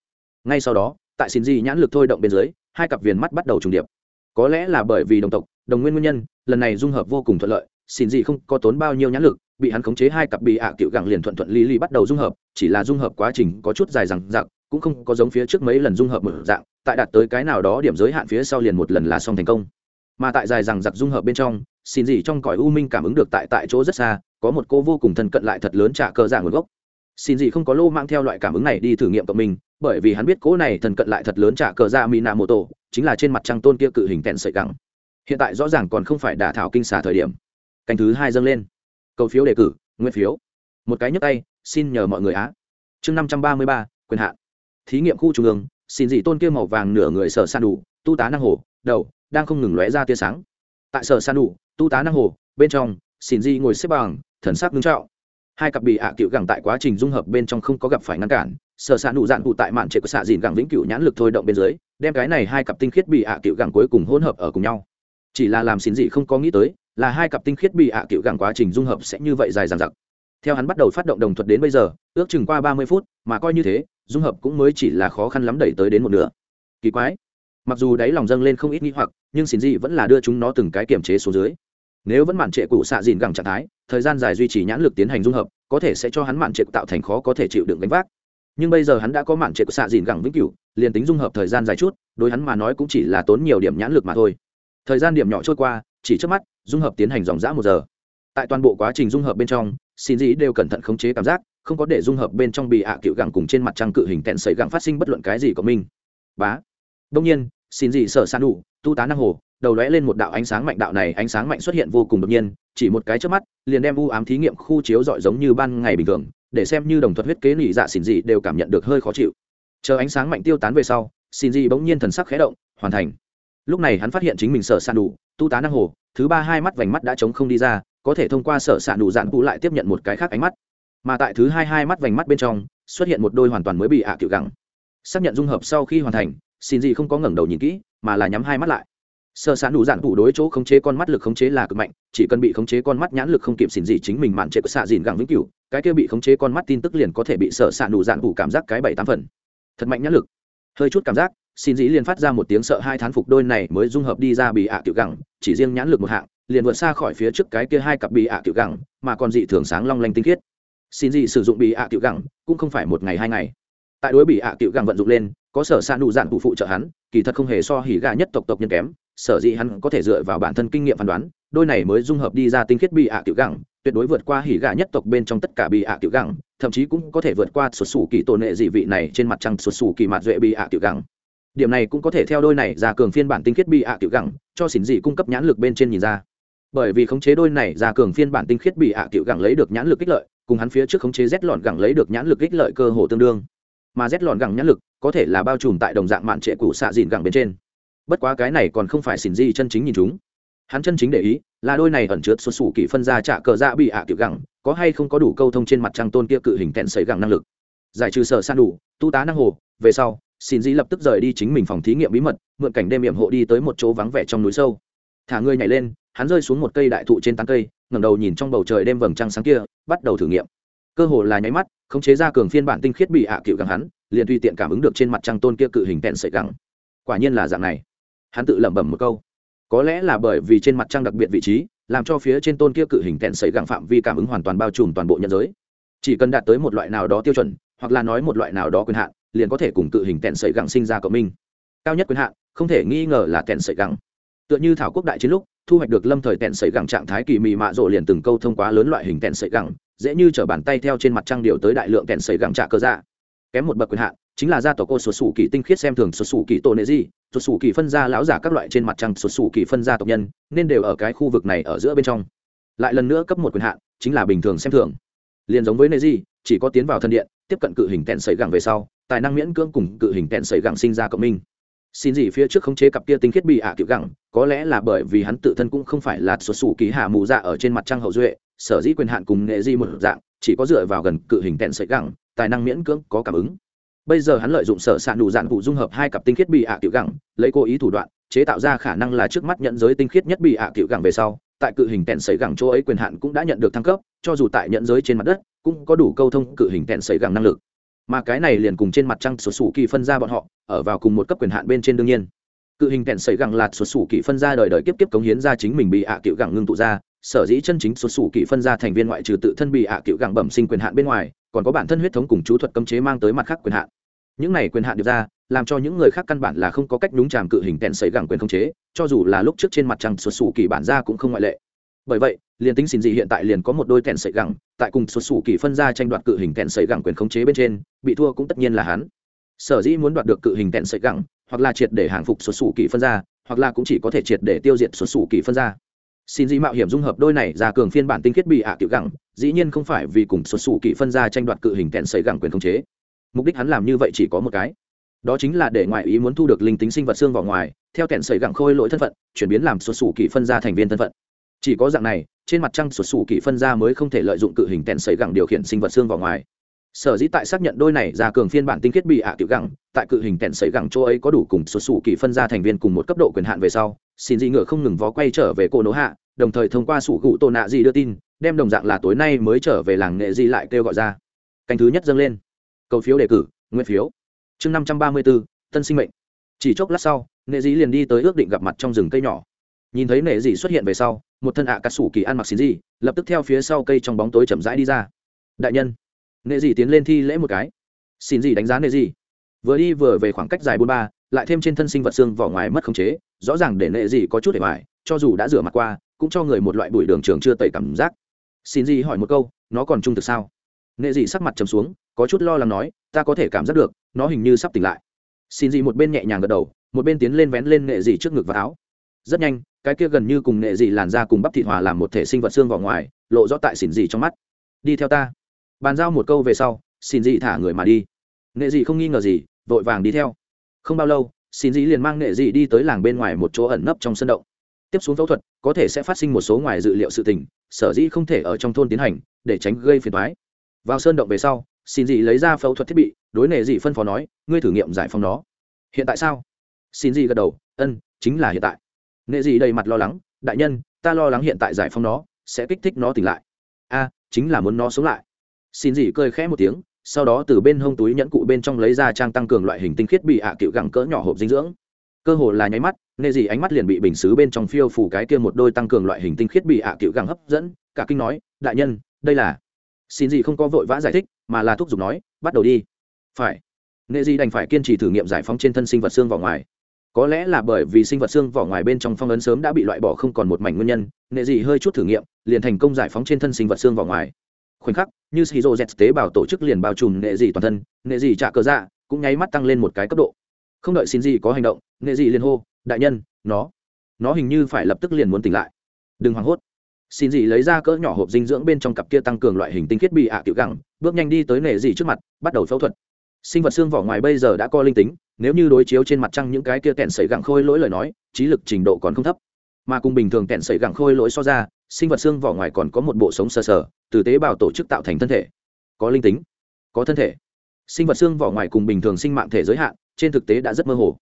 Ngay sau đó, tại xỉn dị nhãn lực thôi động bên dưới, hai cặp viền mắt bắt đầu trùng điệp. Có lẽ là bởi vì đồng tộc, đồng nguyên nguyên nhân, lần này dung hợp vô cùng thuận lợi xin gì không có tốn bao nhiêu nhãn lực bị hắn khống chế hai cặp bị ạ à cựu gẳng liền thuận thuận lý lý bắt đầu dung hợp chỉ là dung hợp quá trình có chút dài rằng dặc, cũng không có giống phía trước mấy lần dung hợp mở dạng tại đạt tới cái nào đó điểm giới hạn phía sau liền một lần là xong thành công. Mà tại dài rằng giặc dung hợp bên trong xin gì trong cõi u minh cảm ứng được tại tại chỗ rất xa có một cô vô cùng thân cận lại thật lớn trả cơ giả nguồn gốc. Xin gì không có lô mang theo loại cảm ứng này đi thử nghiệm cộng mình bởi vì hắn biết cỗ này thần cận lại thật lớn trả cờ ra mina mô tô chính là trên mặt trăng tôn kia cự hình tẹn sợi gẳng. Hiện tại rõ ràng còn không phải đả thảo kinh xà thời điểm canh thứ hai dâng lên. Cầu phiếu đề cử, nguyên phiếu. Một cái nhấp tay, xin nhờ mọi người á. Chương năm trăm ba mươi ba, quyền hạn. Thí nghiệm khu trung ương, xin dị tôn kia màu vàng nửa người sở san đủ, tu tá năng hồ, đầu, đang không ngừng lóe ra tia sáng. Tại sở san đủ, tu tá năng hồ, bên trong, xin dị ngồi xếp bằng, thần sắc ngưng trọng. Hai cặp bị ạ à cựu gẳng tại quá trình dung hợp bên trong không có gặp phải ngăn cản, sở s ạ nụ dạn cụ tại mạn trệ của xạ dìn gẳng vĩnh cửu nhãn lực thôi động bên dưới, đem cái này hai cặp tinh khiết bị ạ à cựu gẳng cuối cùng hỗn hợp ở cùng nhau. Chỉ là làm xin dị không có nghĩ tới là hai cặp tinh khiết bị ạ à cựu gẳng quá trình dung hợp sẽ như vậy dài dằng dặc. Theo hắn bắt đầu phát động đồng thuật đến bây giờ, ước chừng qua ba mươi phút, mà coi như thế, dung hợp cũng mới chỉ là khó khăn lắm đẩy tới đến một nửa. Kỳ quái. Mặc dù đáy lòng dâng lên không ít nghi hoặc, nhưng xin dị vẫn là đưa chúng nó từng cái kiểm chế xuống dưới. Nếu vẫn mạn trệ cụ xạ dìn gẳng trạng thái, thời gian dài duy trì nhãn lực tiến hành dung hợp, có thể sẽ cho hắn mạn trệ tạo thành khó có thể chịu đựng gánh vác. Nhưng bây giờ hắn đã có mạn trệ xạ dìn gẳng vĩnh cửu, liền tính dung hợp thời gian dài chút, đối hắn mà nói cũng chỉ là tốn nhiều điểm nhãn lực mà thôi. Thời gian điểm nhỏ trôi qua, chỉ trước mắt dung hợp tiến hành dòng dã một giờ. Tại toàn bộ quá trình dung hợp bên trong, xin dĩ đều cẩn thận khống chế cảm giác, không có để dung hợp bên trong bị ạ à cựu gẳng cùng trên mặt trăng cự hình tẹn sấy gẳng phát sinh bất luận cái gì của mình. Bá. Đông nhiên, xin Dĩ sở san đủ, tu tá năng hồ, đầu lóe lên một đạo ánh sáng mạnh đạo này, ánh sáng mạnh xuất hiện vô cùng đột nhiên, chỉ một cái trước mắt, liền đem u ám thí nghiệm khu chiếu dọi giống như ban ngày bình thường, để xem như đồng thuật huyết kế lụy dạ xin dị đều cảm nhận được hơi khó chịu. Chờ ánh sáng mạnh tiêu tán về sau, xin dị bỗng nhiên thần sắc khẽ động, hoàn thành lúc này hắn phát hiện chính mình sở s đủ, tu tá năng hồ, thứ ba hai mắt vành mắt đã chống không đi ra, có thể thông qua sở s đủ dạn phụ lại tiếp nhận một cái khác ánh mắt. Mà tại thứ hai hai mắt vành mắt bên trong, xuất hiện một đôi hoàn toàn mới bị ạ à cựu gẳng. Xác nhận dung hợp sau khi hoàn thành, xin gì không có ngẩng đầu nhìn kỹ, mà là nhắm hai mắt lại. Sở s ạ đủ dạn phụ đối chỗ khống chế con mắt lực khống chế là cực mạnh, chỉ cần bị khống chế con mắt nhãn lực không kịp xỉn gì chính mình mạn trệ xạ dìn gẳng vĩnh cửu, cái kia bị khống chế con mắt tin tức liền có thể bị sở sạn đủ dạn phụ cảm giác cái bảy tám phần. Thật mạnh nhãn lực. Hơi chút cảm giác xin dĩ liền phát ra một tiếng sợ hai thán phục đôi này mới dung hợp đi ra bị ạ à tiểu gẳng, chỉ riêng nhãn lực một hạng, liền vượt xa khỏi phía trước cái kia hai cặp bị ạ tiểu gẳng, mà còn dị thường sáng long lanh tinh khiết. Xin dĩ sử dụng bị ạ tiểu gẳng, cũng không phải một ngày hai ngày. Tại đối bị ạ tiểu gẳng vận dụng lên, có sở s ạ nụ dạn phụ phụ trợ hắn, kỳ thật không hề so hỉ gà nhất tộc tộc nhân kém, sở dĩ hắn có thể dựa vào bản thân kinh nghiệm phán đoán, đôi này mới dung hợp đi ra tinh khiết bị ạ tiểu gẳng, tuyệt đối vượt qua hỉ gà nhất tộc bên trong tất cả bị ạ tiểu gẳng, thậm chí cũng có thể vượt qua xuất xù kỳ tổ nệ dị vị này trên mặt trăng xuất xù kỳ mặt duệ bị ạ tiểu gẳng điểm này cũng có thể theo đôi này ra cường phiên bản tinh khiết bị ạ tiểu gẳng, cho xỉn dị cung cấp nhãn lực bên trên nhìn ra. Bởi vì khống chế đôi này ra cường phiên bản tinh khiết bị ạ tiểu gẳng lấy được nhãn lực kích lợi, cùng hắn phía trước khống chế rét lọn gẳng lấy được nhãn lực kích lợi cơ hồ tương đương. Mà rét lọn gẳng nhãn lực có thể là bao trùm tại đồng dạng mạn trệ cũ xạ dìn gẳng bên trên. Bất quá cái này còn không phải xỉn dị chân chính nhìn chúng. Hắn chân chính để ý là đôi này ẩn chứa xuất xù kỷ phân ra trả cờ dạ bị ạ tiểu gẳng, có hay không có đủ câu thông trên mặt trăng tôn kia cự hình tẹn sấy gẳng năng lực. Giải trừ sở san đủ, tu tá năng hồ, về sau xin dĩ lập tức rời đi chính mình phòng thí nghiệm bí mật, mượn cảnh đêm hiểm hộ đi tới một chỗ vắng vẻ trong núi sâu. Thả người nhảy lên, hắn rơi xuống một cây đại thụ trên tán cây, ngẩng đầu nhìn trong bầu trời đêm vầng trăng sáng kia, bắt đầu thử nghiệm. Cơ hồ là nháy mắt, khống chế ra cường phiên bản tinh khiết bị hạ à cựu gắng hắn, liền tùy tiện cảm ứng được trên mặt trăng tôn kia cự hình tẹn sợi gắng. Quả nhiên là dạng này. Hắn tự lẩm bẩm một câu. Có lẽ là bởi vì trên mặt trăng đặc biệt vị trí, làm cho phía trên tôn kia cự hình tẹn sợi gắng phạm vi cảm ứng hoàn toàn bao trùm toàn bộ nhân giới. Chỉ cần đạt tới một loại nào đó tiêu chuẩn, hoặc là nói một loại nào đó quyền hạn liền có thể cùng tự hình tẹn sợi gẳng sinh ra cộng minh. Cao nhất quyền hạn, không thể nghi ngờ là tẹn sợi gẳng. Tựa như thảo quốc đại chiến lúc, thu hoạch được lâm thời tẹn sợi gẳng trạng thái kỳ mị mạ rộ liền từng câu thông quá lớn loại hình tẹn sợi gẳng, dễ như t bàn tay theo trên mặt trăng điều tới đại lượng tẹn sợi gẳng trả cơ dạ. Kém một bậc quyền hạn, chính là gia tộc cô sổ sủ kỳ tinh khiết xem thường sổ sủ kỳ tổ nệ di sổ sủ kỳ phân gia lão giả các loại trên mặt trăng sổ sủ kỳ phân gia tộc nhân, nên đều ở cái khu vực này ở giữa bên trong. Lại lần nữa cấp một quyền hạn, chính là bình thường xem thường. Liền giống với nệ di chỉ có tiến vào thân điện, tiếp cận cự hình tẹn sợi gẳng về sau tài năng miễn cưỡng cùng cự hình kẹn sẩy gẳng sinh ra cộng minh. Xin gì phía trước khống chế cặp kia tinh khiết bị ạ à gẳng, có lẽ là bởi vì hắn tự thân cũng không phải là xuất xù ký hạ mù dạ ở trên mặt trăng hậu duệ, sở dĩ quyền hạn cùng nghệ di một dạng, chỉ có dựa vào gần cự hình kẹn sẩy gẳng, tài năng miễn cưỡng có cảm ứng. Bây giờ hắn lợi dụng sở s ạ nụ dạn vụ dung hợp hai cặp tinh khiết bị ạ à gẳng, lấy cố ý thủ đoạn, chế tạo ra khả năng là trước mắt nhận giới tinh khiết nhất bị ạ à gẳng về sau, tại cự hình tèn sấy gẳng chỗ ấy quyền hạn cũng đã nhận được thăng cấp, cho dù tại nhận giới trên mặt đất, cũng có đủ câu thông cự hình tèn sấy gẳng năng lực mà cái này liền cùng trên mặt trăng sổ sủ kỳ phân ra bọn họ, ở vào cùng một cấp quyền hạn bên trên đương nhiên. Cự hình kẹn sẩy gẳng lạt sổ sủ kỳ phân ra đời đời kiếp kiếp cống hiến ra chính mình bị ạ à cựu gẳng ngưng tụ ra, sở dĩ chân chính sổ sủ kỳ phân ra thành viên ngoại trừ tự thân bị ạ à cựu gẳng bẩm sinh quyền hạn bên ngoài, còn có bản thân huyết thống cùng chú thuật cấm chế mang tới mặt khác quyền hạn. Những này quyền hạn được ra, làm cho những người khác căn bản là không có cách nhúng chàm cự hình kẹn sẩy gẳng quyền khống chế, cho dù là lúc trước trên mặt trăng sổ sủ kỳ bản ra cũng không ngoại lệ bởi vậy, liền tính xin gì hiện tại liền có một đôi kẹn sợi gẳng, tại cùng xuất xù kỳ phân ra tranh đoạt cự hình kẹn sợi gẳng quyền khống chế bên trên, bị thua cũng tất nhiên là hắn. Sở dĩ muốn đoạt được cự hình kẹn sợi gẳng, hoặc là triệt để hàng phục xuất xù kỳ phân ra, hoặc là cũng chỉ có thể triệt để tiêu diệt xuất xù kỳ phân ra. Xin gì mạo hiểm dung hợp đôi này ra cường phiên bản tinh khiết bị ạ à tiểu gẳng, dĩ nhiên không phải vì cùng xuất xù kỳ phân ra tranh đoạt cự hình kẹn sợi gẳng quyền khống chế. Mục đích hắn làm như vậy chỉ có một cái. Đó chính là để ngoại ý muốn thu được linh tính sinh vật xương vào ngoài, theo kẹn sợi gẳng khôi lỗi thân phận, chuyển biến làm xuất xù kỳ phân ra thành viên thân phận chỉ có dạng này, trên mặt trăng sụt sù kỳ phân ra mới không thể lợi dụng cự hình tèn xấy gẳng điều khiển sinh vật xương vào ngoài. Sở dĩ tại xác nhận đôi này ra cường phiên bản tinh khiết bị ạ tiểu gẳng, tại cự hình tèn xấy gẳng chỗ ấy có đủ cùng sụt sù kỳ phân ra thành viên cùng một cấp độ quyền hạn về sau, xin dị ngựa không ngừng vó quay trở về cô nỗ hạ, đồng thời thông qua sủ gụ tổ nạ dị đưa tin, đem đồng dạng là tối nay mới trở về làng nghệ dị lại kêu gọi ra. Canh thứ nhất dâng lên. Cầu phiếu đề cử, nguyên phiếu. Chương năm trăm ba mươi bốn tân sinh mệnh. Chỉ chốc lát sau, nghệ dị liền đi tới ước định gặp mặt trong rừng cây nhỏ nhìn thấy nệ dị xuất hiện về sau một thân ạ à cà sủ kỳ ăn mặc xin dị, lập tức theo phía sau cây trong bóng tối chậm rãi đi ra. Đại nhân nệ dị tiến lên thi lễ một cái. Xin gì đánh giá nệ dị vừa đi vừa về khoảng cách dài bốn ba lại thêm trên thân sinh vật xương vỏ ngoài mất khống chế rõ ràng để nệ dị có chút để hoài cho dù đã rửa mặt qua cũng cho người một loại bụi đường trường chưa tẩy cảm giác. Xin gì hỏi một câu nó còn trung thực sao? Nệ dị sắc mặt trầm xuống có chút lo lắng nói ta có thể cảm giác được nó hình như sắp tỉnh lại. Xin gì một bên nhẹ nhàng gật đầu một bên tiến lên vén lên nệ dị trước ngực và áo. Rất nhanh cái kia gần như cùng nghệ dị làn da cùng bắp thịt hòa làm một thể sinh vật xương vào ngoài, lộ rõ tại xỉn dị trong mắt. Đi theo ta. Bàn giao một câu về sau, xỉn dị thả người mà đi. Nghệ dị không nghi ngờ gì, vội vàng đi theo. Không bao lâu xin dị liền mang nghệ dị đi tới làng bên ngoài một chỗ ẩn nấp trong sân động. Tiếp xuống phẫu thuật, có thể sẽ phát sinh một số ngoài dự liệu sự tình, sở dĩ không thể ở trong thôn tiến hành, để tránh gây phiền thoái vào sơn động về sau xin dị lấy ra phẫu thuật thiết bị, đối nghệ dị phân phó nói, ngươi thử nghiệm giải phóng nó. Hiện tại sao? Xin dị gật đầu, ân, chính là hiện tại nghệ dị đầy mặt lo lắng, đại nhân, ta lo lắng hiện tại giải phóng nó sẽ kích thích nó tỉnh lại. A, chính là muốn nó sống lại. Xin dị cười khẽ một tiếng, sau đó từ bên hông túi nhẫn cụ bên trong lấy ra trang tăng cường loại hình tinh khiết bị ạ à cựu gẳng cỡ nhỏ hộp dinh dưỡng. Cơ hồ là nháy mắt, nghệ dị ánh mắt liền bị bình xứ bên trong phiêu phủ cái kia một đôi tăng cường loại hình tinh khiết bị ạ cựu gẳng hấp dẫn, cả kinh nói, đại nhân, đây là xin gì không có vội vã giải thích, mà là thúc giục nói, bắt đầu đi. Phải. Nghệ dị đành phải kiên trì thử nghiệm giải phóng trên thân sinh vật xương vào ngoài có lẽ là bởi vì sinh vật xương vỏ ngoài bên trong phong ấn sớm đã bị loại bỏ không còn một mảnh nguyên nhân, Nệ dị hơi chút thử nghiệm, liền thành công giải phóng trên thân sinh vật xương vỏ ngoài. Khoảnh khắc, như shizu z tế bào tổ chức liền bao trùm Nệ dị toàn thân, Nệ dị trả cờ dạ cũng nháy mắt tăng lên một cái cấp độ. Không đợi xin Dị có hành động, Nệ dị liền hô, đại nhân, nó nó hình như phải lập tức liền muốn tỉnh lại. Đừng hoảng hốt. Xin Dị lấy ra cỡ nhỏ hộp dinh dưỡng bên trong cặp kia tăng cường loại hình tinh khiết bị ạ tiểu gẳng, bước nhanh đi tới nệ dị trước mặt, bắt đầu phẫu thuật sinh vật xương vỏ ngoài bây giờ đã có linh tính, nếu như đối chiếu trên mặt trăng những cái kia kẹn sẩy gẳng khôi lỗi lời nói, trí lực trình độ còn không thấp. Mà cùng bình thường kẹn sẩy gẳng khôi lỗi so ra, sinh vật xương vỏ ngoài còn có một bộ sống sờ sờ, từ tế bào tổ chức tạo thành thân thể. Có linh tính, có thân thể. Sinh vật xương vỏ ngoài cùng bình thường sinh mạng thể giới hạn, trên thực tế đã rất mơ hồ.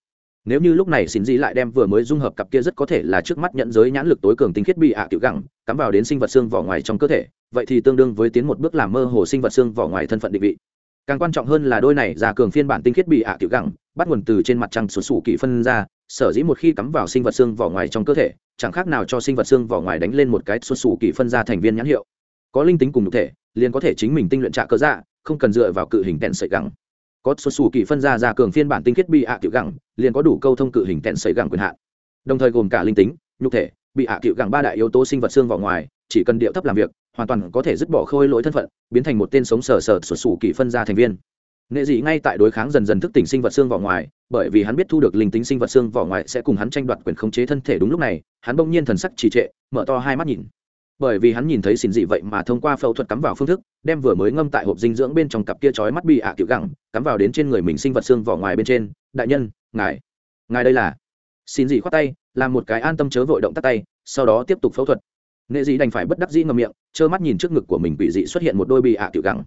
Nếu như lúc này xin gì lại đem vừa mới dung hợp cặp kia rất có thể là trước mắt nhận giới nhãn lực tối cường tính khiết bị ạ à tiểu gẳng, cắm vào đến sinh vật xương vỏ ngoài trong cơ thể, vậy thì tương đương với tiến một bước làm mơ hồ sinh vật xương vỏ ngoài thân phận định vị càng quan trọng hơn là đôi này ra cường phiên bản tinh khiết bị ạ à tiểu gẳng, bắt nguồn từ trên mặt trăng sụt sủ kỳ phân ra, sở dĩ một khi cắm vào sinh vật xương vỏ ngoài trong cơ thể, chẳng khác nào cho sinh vật xương vỏ ngoài đánh lên một cái sụt sủ kỳ phân ra thành viên nhãn hiệu. Có linh tính cùng nhục thể, liền có thể chính mình tinh luyện trạ cơ dạ không cần dựa vào cự hình tẹn sợi gẳng. Có xuất sủ kỳ phân ra ra cường phiên bản tinh khiết bị ạ à tiểu gẳng, liền có đủ câu thông cự hình tẹn sợi gẳng quyền hạn. Đồng thời gồm cả linh tính, nhục thể, bị ạ à tiểu gẳng ba đại yếu tố sinh vật xương vỏ ngoài, chỉ cần điệu thấp làm việc hoàn toàn có thể dứt bỏ khôi lỗi thân phận, biến thành một tên sống sờ sờ sụt sủ kỳ phân ra thành viên. Nghệ dị ngay tại đối kháng dần dần thức tỉnh sinh vật xương vỏ ngoài, bởi vì hắn biết thu được linh tính sinh vật xương vỏ ngoài sẽ cùng hắn tranh đoạt quyền khống chế thân thể đúng lúc này, hắn bỗng nhiên thần sắc trì trệ, mở to hai mắt nhìn. Bởi vì hắn nhìn thấy xin dị vậy mà thông qua phẫu thuật cắm vào phương thức, đem vừa mới ngâm tại hộp dinh dưỡng bên trong cặp kia chói mắt bị ạ à tiểu gẳng, cắm vào đến trên người mình sinh vật xương vỏ ngoài bên trên. Đại nhân, ngài ngài đây là. Xin dị khoát tay, làm một cái an tâm chớ vội động tắt tay, sau đó tiếp tục phẫu thuật nghệ dị đành phải bất đắc dĩ ngầm miệng, trơ mắt nhìn trước ngực của mình bị dị xuất hiện một đôi bị ạ à tiểu gắng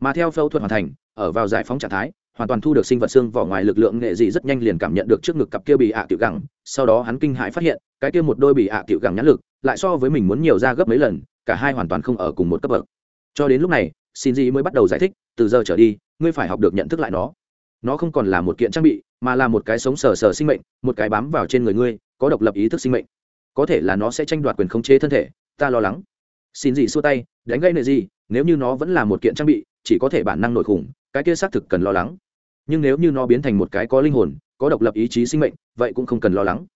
mà theo phẫu thuật hoàn thành, ở vào giải phóng trạng thái, hoàn toàn thu được sinh vật xương vỏ ngoài lực lượng nghệ dị rất nhanh liền cảm nhận được trước ngực cặp kia bị ạ tiểu gẳng. Sau đó hắn kinh hãi phát hiện, cái kia một đôi bị ạ tiểu gẳng nhãn lực lại so với mình muốn nhiều ra gấp mấy lần, cả hai hoàn toàn không ở cùng một cấp bậc. Cho đến lúc này, xin dị mới bắt đầu giải thích, từ giờ trở đi, ngươi phải học được nhận thức lại nó. Nó không còn là một kiện trang bị, mà là một cái sống sờ sờ sinh mệnh, một cái bám vào trên người ngươi, có độc lập ý thức sinh mệnh có thể là nó sẽ tranh đoạt quyền khống chế thân thể, ta lo lắng. Xin gì xua tay, đánh gây nệ gì, nếu như nó vẫn là một kiện trang bị, chỉ có thể bản năng nội khủng, cái kia xác thực cần lo lắng. Nhưng nếu như nó biến thành một cái có linh hồn, có độc lập ý chí sinh mệnh, vậy cũng không cần lo lắng.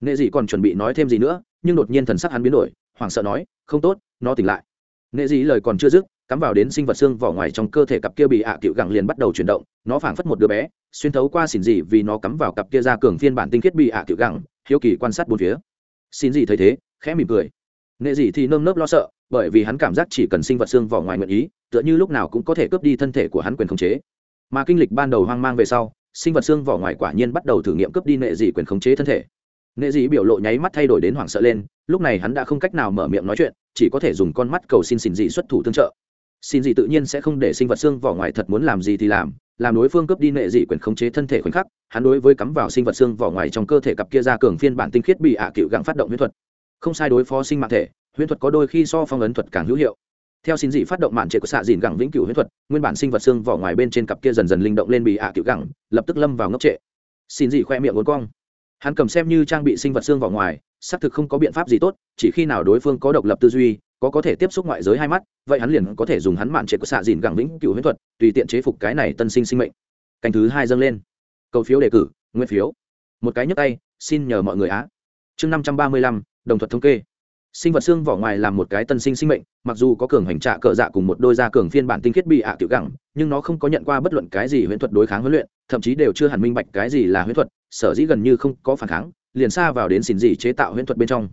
Nệ dị còn chuẩn bị nói thêm gì nữa, nhưng đột nhiên thần sắc hắn biến đổi, hoảng sợ nói, không tốt, nó tỉnh lại. Nệ dị lời còn chưa dứt, cắm vào đến sinh vật xương vỏ ngoài trong cơ thể cặp kia bị ạ à cựu gẳng liền bắt đầu chuyển động, nó phảng phất một đứa bé, xuyên thấu qua xỉn dị vì nó cắm vào cặp kia ra cường phiên bản tinh khiết bị ạ à cựu gẳng, hiếu kỳ quan sát bốn phía xin gì thấy thế, khẽ mỉm cười. Nệ dị thì nơm nớp lo sợ, bởi vì hắn cảm giác chỉ cần sinh vật xương vỏ ngoài nguyện ý, tựa như lúc nào cũng có thể cướp đi thân thể của hắn quyền khống chế. Mà kinh lịch ban đầu hoang mang về sau, sinh vật xương vỏ ngoài quả nhiên bắt đầu thử nghiệm cướp đi nệ dị quyền khống chế thân thể. Nệ dị biểu lộ nháy mắt thay đổi đến hoảng sợ lên, lúc này hắn đã không cách nào mở miệng nói chuyện, chỉ có thể dùng con mắt cầu xin xin dị xuất thủ tương trợ. Xin dị tự nhiên sẽ không để sinh vật xương vỏ ngoài thật muốn làm gì thì làm làm đối phương cướp đi nệ dị quyền khống chế thân thể khoảnh khắc, hắn đối với cắm vào sinh vật xương vỏ ngoài trong cơ thể cặp kia ra cường phiên bản tinh khiết bị ạ cựu gặng phát động huyễn thuật. Không sai đối phó sinh mạng thể, huyễn thuật có đôi khi so phong ấn thuật càng hữu hiệu. Theo xin dị phát động mạn trệ của xạ dìn gẳng vĩnh cửu huyễn thuật, nguyên bản sinh vật xương vỏ ngoài bên trên cặp kia dần dần linh động lên bị ạ cựu gẳng lập tức lâm vào ngốc trệ. Xin dị khoe miệng uốn cong. Hắn cầm xem như trang bị sinh vật xương vỏ ngoài, xác thực không có biện pháp gì tốt, chỉ khi nào đối phương có độc lập tư duy có có thể tiếp xúc ngoại giới hai mắt, vậy hắn liền có thể dùng hắn mạn trệ của xạ dìn gẳng vĩnh cựu huyễn thuật, tùy tiện chế phục cái này tân sinh sinh mệnh. Canh thứ hai dâng lên. Cầu phiếu đề cử, nguyên phiếu. Một cái nhấp tay, xin nhờ mọi người á. Chương năm trăm ba mươi lăm, đồng thuật thống kê. Sinh vật xương vỏ ngoài làm một cái tân sinh sinh mệnh, mặc dù có cường hành trạ cờ dạ cùng một đôi da cường phiên bản tinh khiết bị ạ tiểu gẳng, nhưng nó không có nhận qua bất luận cái gì huyễn thuật đối kháng huấn luyện, thậm chí đều chưa hẳn minh bạch cái gì là huyễn thuật, sở dĩ gần như không có phản kháng, liền xa vào đến xin dị chế tạo huyễn thuật bên trong.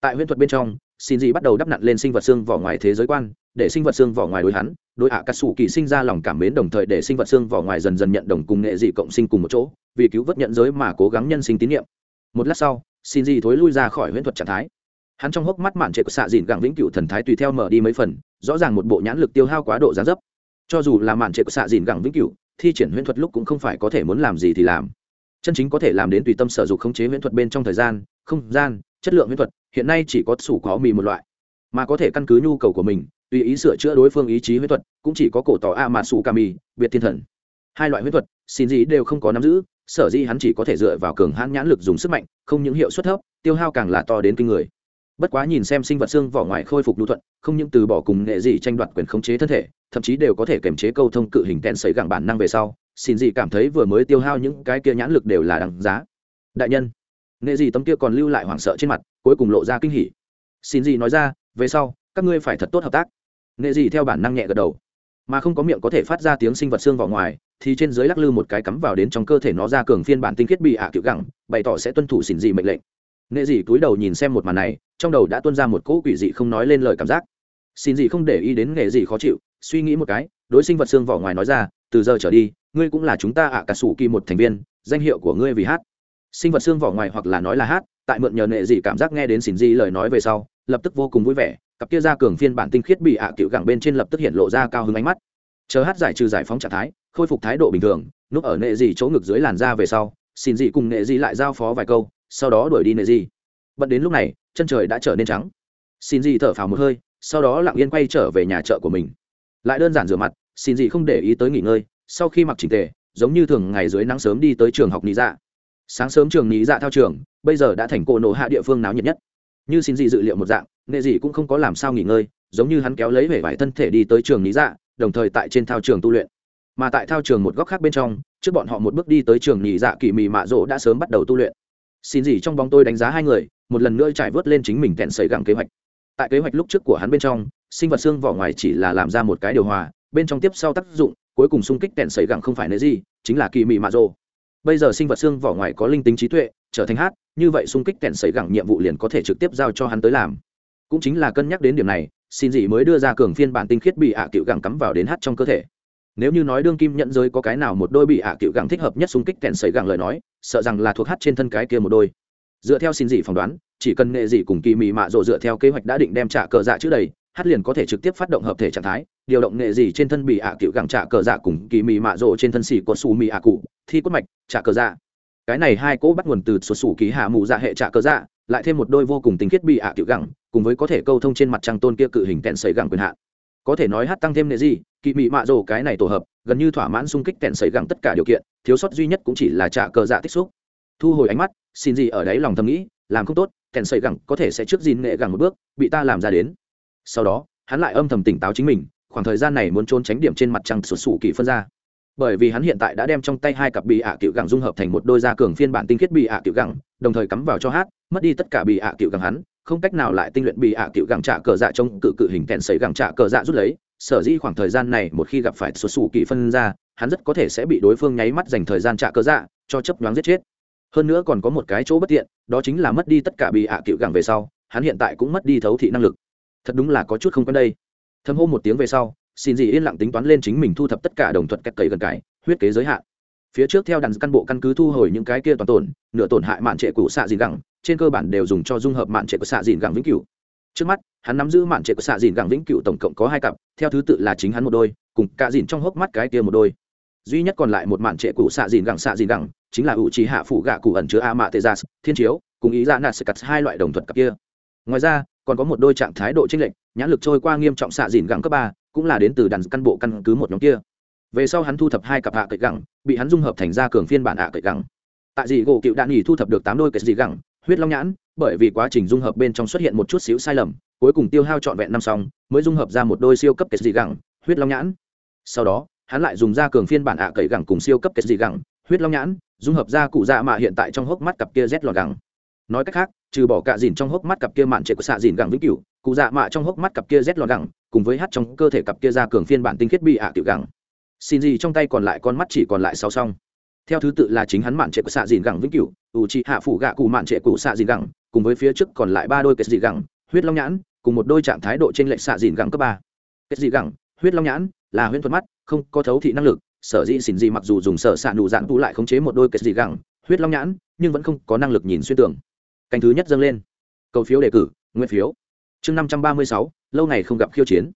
Tại huyễn thuật bên trong xin dị bắt đầu đắp nặn lên sinh vật xương vỏ ngoài thế giới quan, để sinh vật xương vỏ ngoài đối hắn, đối ạ cắt xù kỳ sinh ra lòng cảm mến đồng thời để sinh vật xương vỏ ngoài dần dần nhận đồng cùng nghệ dị cộng sinh cùng một chỗ, vì cứu vớt nhận giới mà cố gắng nhân sinh tín nhiệm một lát sau, xin dị thối lui ra khỏi huyễn thuật trạng thái. Hắn trong hốc mắt mạn trệ của xạ dìn gẳng vĩnh cửu thần thái tùy theo mở đi mấy phần, rõ ràng một bộ nhãn lực tiêu hao quá độ giá dấp. Cho dù là mạn trệ của xạ dìn gẳng vĩnh cửu, thi triển huyễn thuật lúc cũng không phải có thể muốn làm gì thì làm. Chân chính có thể làm đến tùy tâm sở dục khống chế huyễn thuật bên trong thời gian, không gian chất lượng huyễn thuật, hiện nay chỉ có sủ có mì một loại. Mà có thể căn cứ nhu cầu của mình, tùy ý sửa chữa đối phương ý chí huyễn thuật, cũng chỉ có cổ tỏ a mà sủ ca mì, biệt thiên thần. Hai loại huyễn thuật, xin gì đều không có nắm giữ, sở dĩ hắn chỉ có thể dựa vào cường hãn nhãn lực dùng sức mạnh, không những hiệu suất thấp, tiêu hao càng là to đến kinh người. Bất quá nhìn xem sinh vật xương vỏ ngoài khôi phục lưu thuận, không những từ bỏ cùng nghệ gì tranh đoạt quyền khống chế thân thể, thậm chí đều có thể kiềm chế câu thông cự hình tèn sấy gẳng bản năng về sau, xin gì cảm thấy vừa mới tiêu hao những cái kia nhãn lực đều là đằng giá. Đại nhân nghệ gì tấm kia còn lưu lại hoảng sợ trên mặt, cuối cùng lộ ra kinh hỉ. Xin gì nói ra, về sau, các ngươi phải thật tốt hợp tác. Nghệ gì theo bản năng nhẹ gật đầu. Mà không có miệng có thể phát ra tiếng sinh vật xương vào ngoài, thì trên dưới lắc lư một cái cắm vào đến trong cơ thể nó ra cường phiên bản tinh khiết bị ạ à gẳng, bày tỏ sẽ tuân thủ xỉn dị mệnh lệnh. Nghệ dị túi đầu nhìn xem một màn này, trong đầu đã tuân ra một cỗ quỷ dị không nói lên lời cảm giác. Xin dị không để ý đến nghệ dị khó chịu, suy nghĩ một cái, đối sinh vật xương vỏ ngoài nói ra, từ giờ trở đi, ngươi cũng là chúng ta ạ cả sủ kỳ một thành viên, danh hiệu của ngươi vì hát sinh vật xương vỏ ngoài hoặc là nói là hát, tại mượn nhờ nệ dị cảm giác nghe đến xỉn dị lời nói về sau, lập tức vô cùng vui vẻ, cặp kia ra cường phiên bản tinh khiết bị ạ à cựu gẳng bên trên lập tức hiện lộ ra cao hứng ánh mắt. Chờ hát giải trừ giải phóng trạng thái, khôi phục thái độ bình thường, núp ở nệ dị chỗ ngực dưới làn da về sau xỉn dị cùng nệ dị lại giao phó vài câu, sau đó đuổi đi nệ dị. Bận đến lúc này, chân trời đã trở nên trắng. Xỉn dị thở phào một hơi, sau đó lặng yên quay trở về nhà chợ của mình. Lại đơn giản rửa mặt xỉn dị không để ý tới nghỉ ngơi, sau khi mặc chỉnh tề, giống như thường ngày dưới nắng sớm đi tới trường học lý dạ sáng sớm trường lý dạ thao trường, bây giờ đã thành cổ nổ hạ địa phương náo nhiệt nhất. Như xin dị dự liệu một dạng, nghệ dị cũng không có làm sao nghỉ ngơi, giống như hắn kéo lấy vẻ vải thân thể đi tới trường lý dạ đồng thời tại trên thao trường tu luyện. Mà tại thao trường một góc khác bên trong, trước bọn họ một bước đi tới trường nhị dạ kỳ mị mạ rỗ đã sớm bắt đầu tu luyện. Xin gì trong bóng tôi đánh giá hai người, một lần nữa trải vớt lên chính mình kẹn sấy gặng kế hoạch. Tại kế hoạch lúc trước của hắn bên trong, sinh vật xương vỏ ngoài chỉ là làm ra một cái điều hòa, bên trong tiếp sau tác dụng, cuối cùng xung kích kẹn sấy gẳng không phải nơi gì, chính là kỳ mị mạ rỗ bây giờ sinh vật xương vỏ ngoài có linh tính trí tuệ, trở thành hát, như vậy xung kích kẹn xảy gẳng nhiệm vụ liền có thể trực tiếp giao cho hắn tới làm. Cũng chính là cân nhắc đến điểm này, xin dị mới đưa ra cường phiên bản tinh khiết bị ạ à cựu gẳng cắm vào đến hát trong cơ thể. Nếu như nói đương kim nhận giới có cái nào một đôi bị ạ à cựu gẳng thích hợp nhất xung kích kẹn xảy gẳng lời nói, sợ rằng là thuộc hát trên thân cái kia một đôi. Dựa theo xin dị phỏng đoán, chỉ cần nghệ dị cùng kỳ mị mạ rộ dựa theo kế hoạch đã định đem trả cờ dạ chữ đầy, hát liền có thể trực tiếp phát động hợp thể trạng thái, điều động nghệ gì trên thân bị ạ à cựu gẳng trả cờ dạ cùng kỳ mị mạ rộ trên thân xỉ có xù mị ạ cụ thi quất mạch, trả cờ dạ. Cái này hai cỗ bắt nguồn từ số sủ ký hạ mù dạ hệ trả cờ dạ lại thêm một đôi vô cùng tình khiết bị ạ tiểu gẳng, cùng với có thể câu thông trên mặt trăng tôn kia cự hình kẹn sấy gẳng quyền hạn. Có thể nói hát tăng thêm nệ gì, kỵ mị mạ rồ cái này tổ hợp, gần như thỏa mãn xung kích kẹn sấy gẳng tất cả điều kiện, thiếu sót duy nhất cũng chỉ là trả cờ dạ tích xúc. Thu hồi ánh mắt, xin gì ở đấy lòng thầm nghĩ, làm không tốt kẹn sấy gẳng có thể sẽ trước gìn nghệ gẳng một bước, bị ta làm ra đến. Sau đó, hắn lại âm thầm tỉnh táo chính mình, khoảng thời gian này muốn trốn tránh điểm trên mặt trăng sụt sủ kỳ phân ra bởi vì hắn hiện tại đã đem trong tay hai cặp bị ạ à cựu gẳng dung hợp thành một đôi da cường phiên bản tinh khiết bị ạ à cựu gẳng, đồng thời cắm vào cho hát, mất đi tất cả bị ạ à cựu gẳng hắn, không cách nào lại tinh luyện bị ạ cựu gẳng trả cờ dạ trong cự cự hình kèn sấy gẳng trả cờ dạ rút lấy. Sở dĩ khoảng thời gian này một khi gặp phải số sủ kỳ phân ra, hắn rất có thể sẽ bị đối phương nháy mắt dành thời gian trả cờ dạ cho chấp nhoáng giết chết. Hơn nữa còn có một cái chỗ bất tiện, đó chính là mất đi tất cả bị ạ cựu gẳng về sau, hắn hiện tại cũng mất đi thấu thị năng lực. Thật đúng là có chút không quen đây. Thâm hô một tiếng về sau xin gì yên lặng tính toán lên chính mình thu thập tất cả đồng thuật cách cậy gần cải, huyết kế giới hạn. Phía trước theo đàn căn bộ căn cứ thu hồi những cái kia toàn tổn, nửa tổn hại mạn trệ cụ xạ dìn gẳng, trên cơ bản đều dùng cho dung hợp mạn trệ của xạ dìn gẳng vĩnh cửu. Trước mắt, hắn nắm giữ mạn trệ của xạ dìn gẳng vĩnh cửu tổng cộng có hai cặp, theo thứ tự là chính hắn một đôi, cùng cả dìn trong hốc mắt cái kia một đôi. Duy nhất còn lại một mạn trệ cụ xạ dìn gẳng xạ dìn gẳng, chính là ủ trí hạ phủ gạ cụ ẩn chứa a mạ tê gia thiên chiếu, cùng ý ra nạt sẽ cắt hai loại đồng thuật cặp kia. Ngoài ra, còn có một đôi trạng thái độ chênh lệch, nhãn lực trôi qua nghiêm trọng xạ dìn gẳng cấp ba cũng là đến từ đàn căn bộ căn cứ một nhóm kia. Về sau hắn thu thập hai cặp hạ cậy gẳng, bị hắn dung hợp thành ra cường phiên bản hạ cậy gẳng. Tại dị gỗ cựu đạn nghỉ thu thập được tám đôi cậy dị gẳng, huyết long nhãn, bởi vì quá trình dung hợp bên trong xuất hiện một chút xíu sai lầm, cuối cùng tiêu hao trọn vẹn năm xong, mới dung hợp ra một đôi siêu cấp kệ dị gẳng, huyết long nhãn. Sau đó, hắn lại dùng ra cường phiên bản hạ cậy gẳng cùng siêu cấp kệ dị gẳng, huyết long nhãn, dung hợp ra cụ dạ mạ hiện tại trong hốc mắt cặp kia rét lọt gẳng. Nói cách khác, trừ bỏ cạ dìn trong hốc mắt cặp kia mạn trệ của xạ dìn gẳng vĩnh cửu, cụ dạ mạ trong hốc mắt cặp kia rét lọt gẳng cùng với hát trong cơ thể cặp kia ra cường phiên bản tinh khiết bị ạ tiểu gẳng. Xin gì trong tay còn lại con mắt chỉ còn lại sau xong theo thứ tự là chính hắn mạn trệ của xạ dìn gẳng vĩnh cửu, ủ trị hạ phủ gạ cụ mạn trệ cụ xạ dìn gẳng, cùng với phía trước còn lại ba đôi kết dị gẳng, huyết long nhãn, cùng một đôi trạng thái độ trên lệch xạ dìn gẳng cấp ba. Kết dị gẳng, huyết long nhãn là huyễn thuật mắt, không có thấu thị năng lực, sở dĩ xỉn dị mặc dù dùng sở xạ nụ dạng tu lại khống chế một đôi kết dị gẳng, huyết long nhãn, nhưng vẫn không có năng lực nhìn xuyên tường. Canh thứ nhất dâng lên. Cầu phiếu đề cử nguyên phiếu. Chương năm trăm ba mươi sáu lâu ngày không gặp khiêu chiến.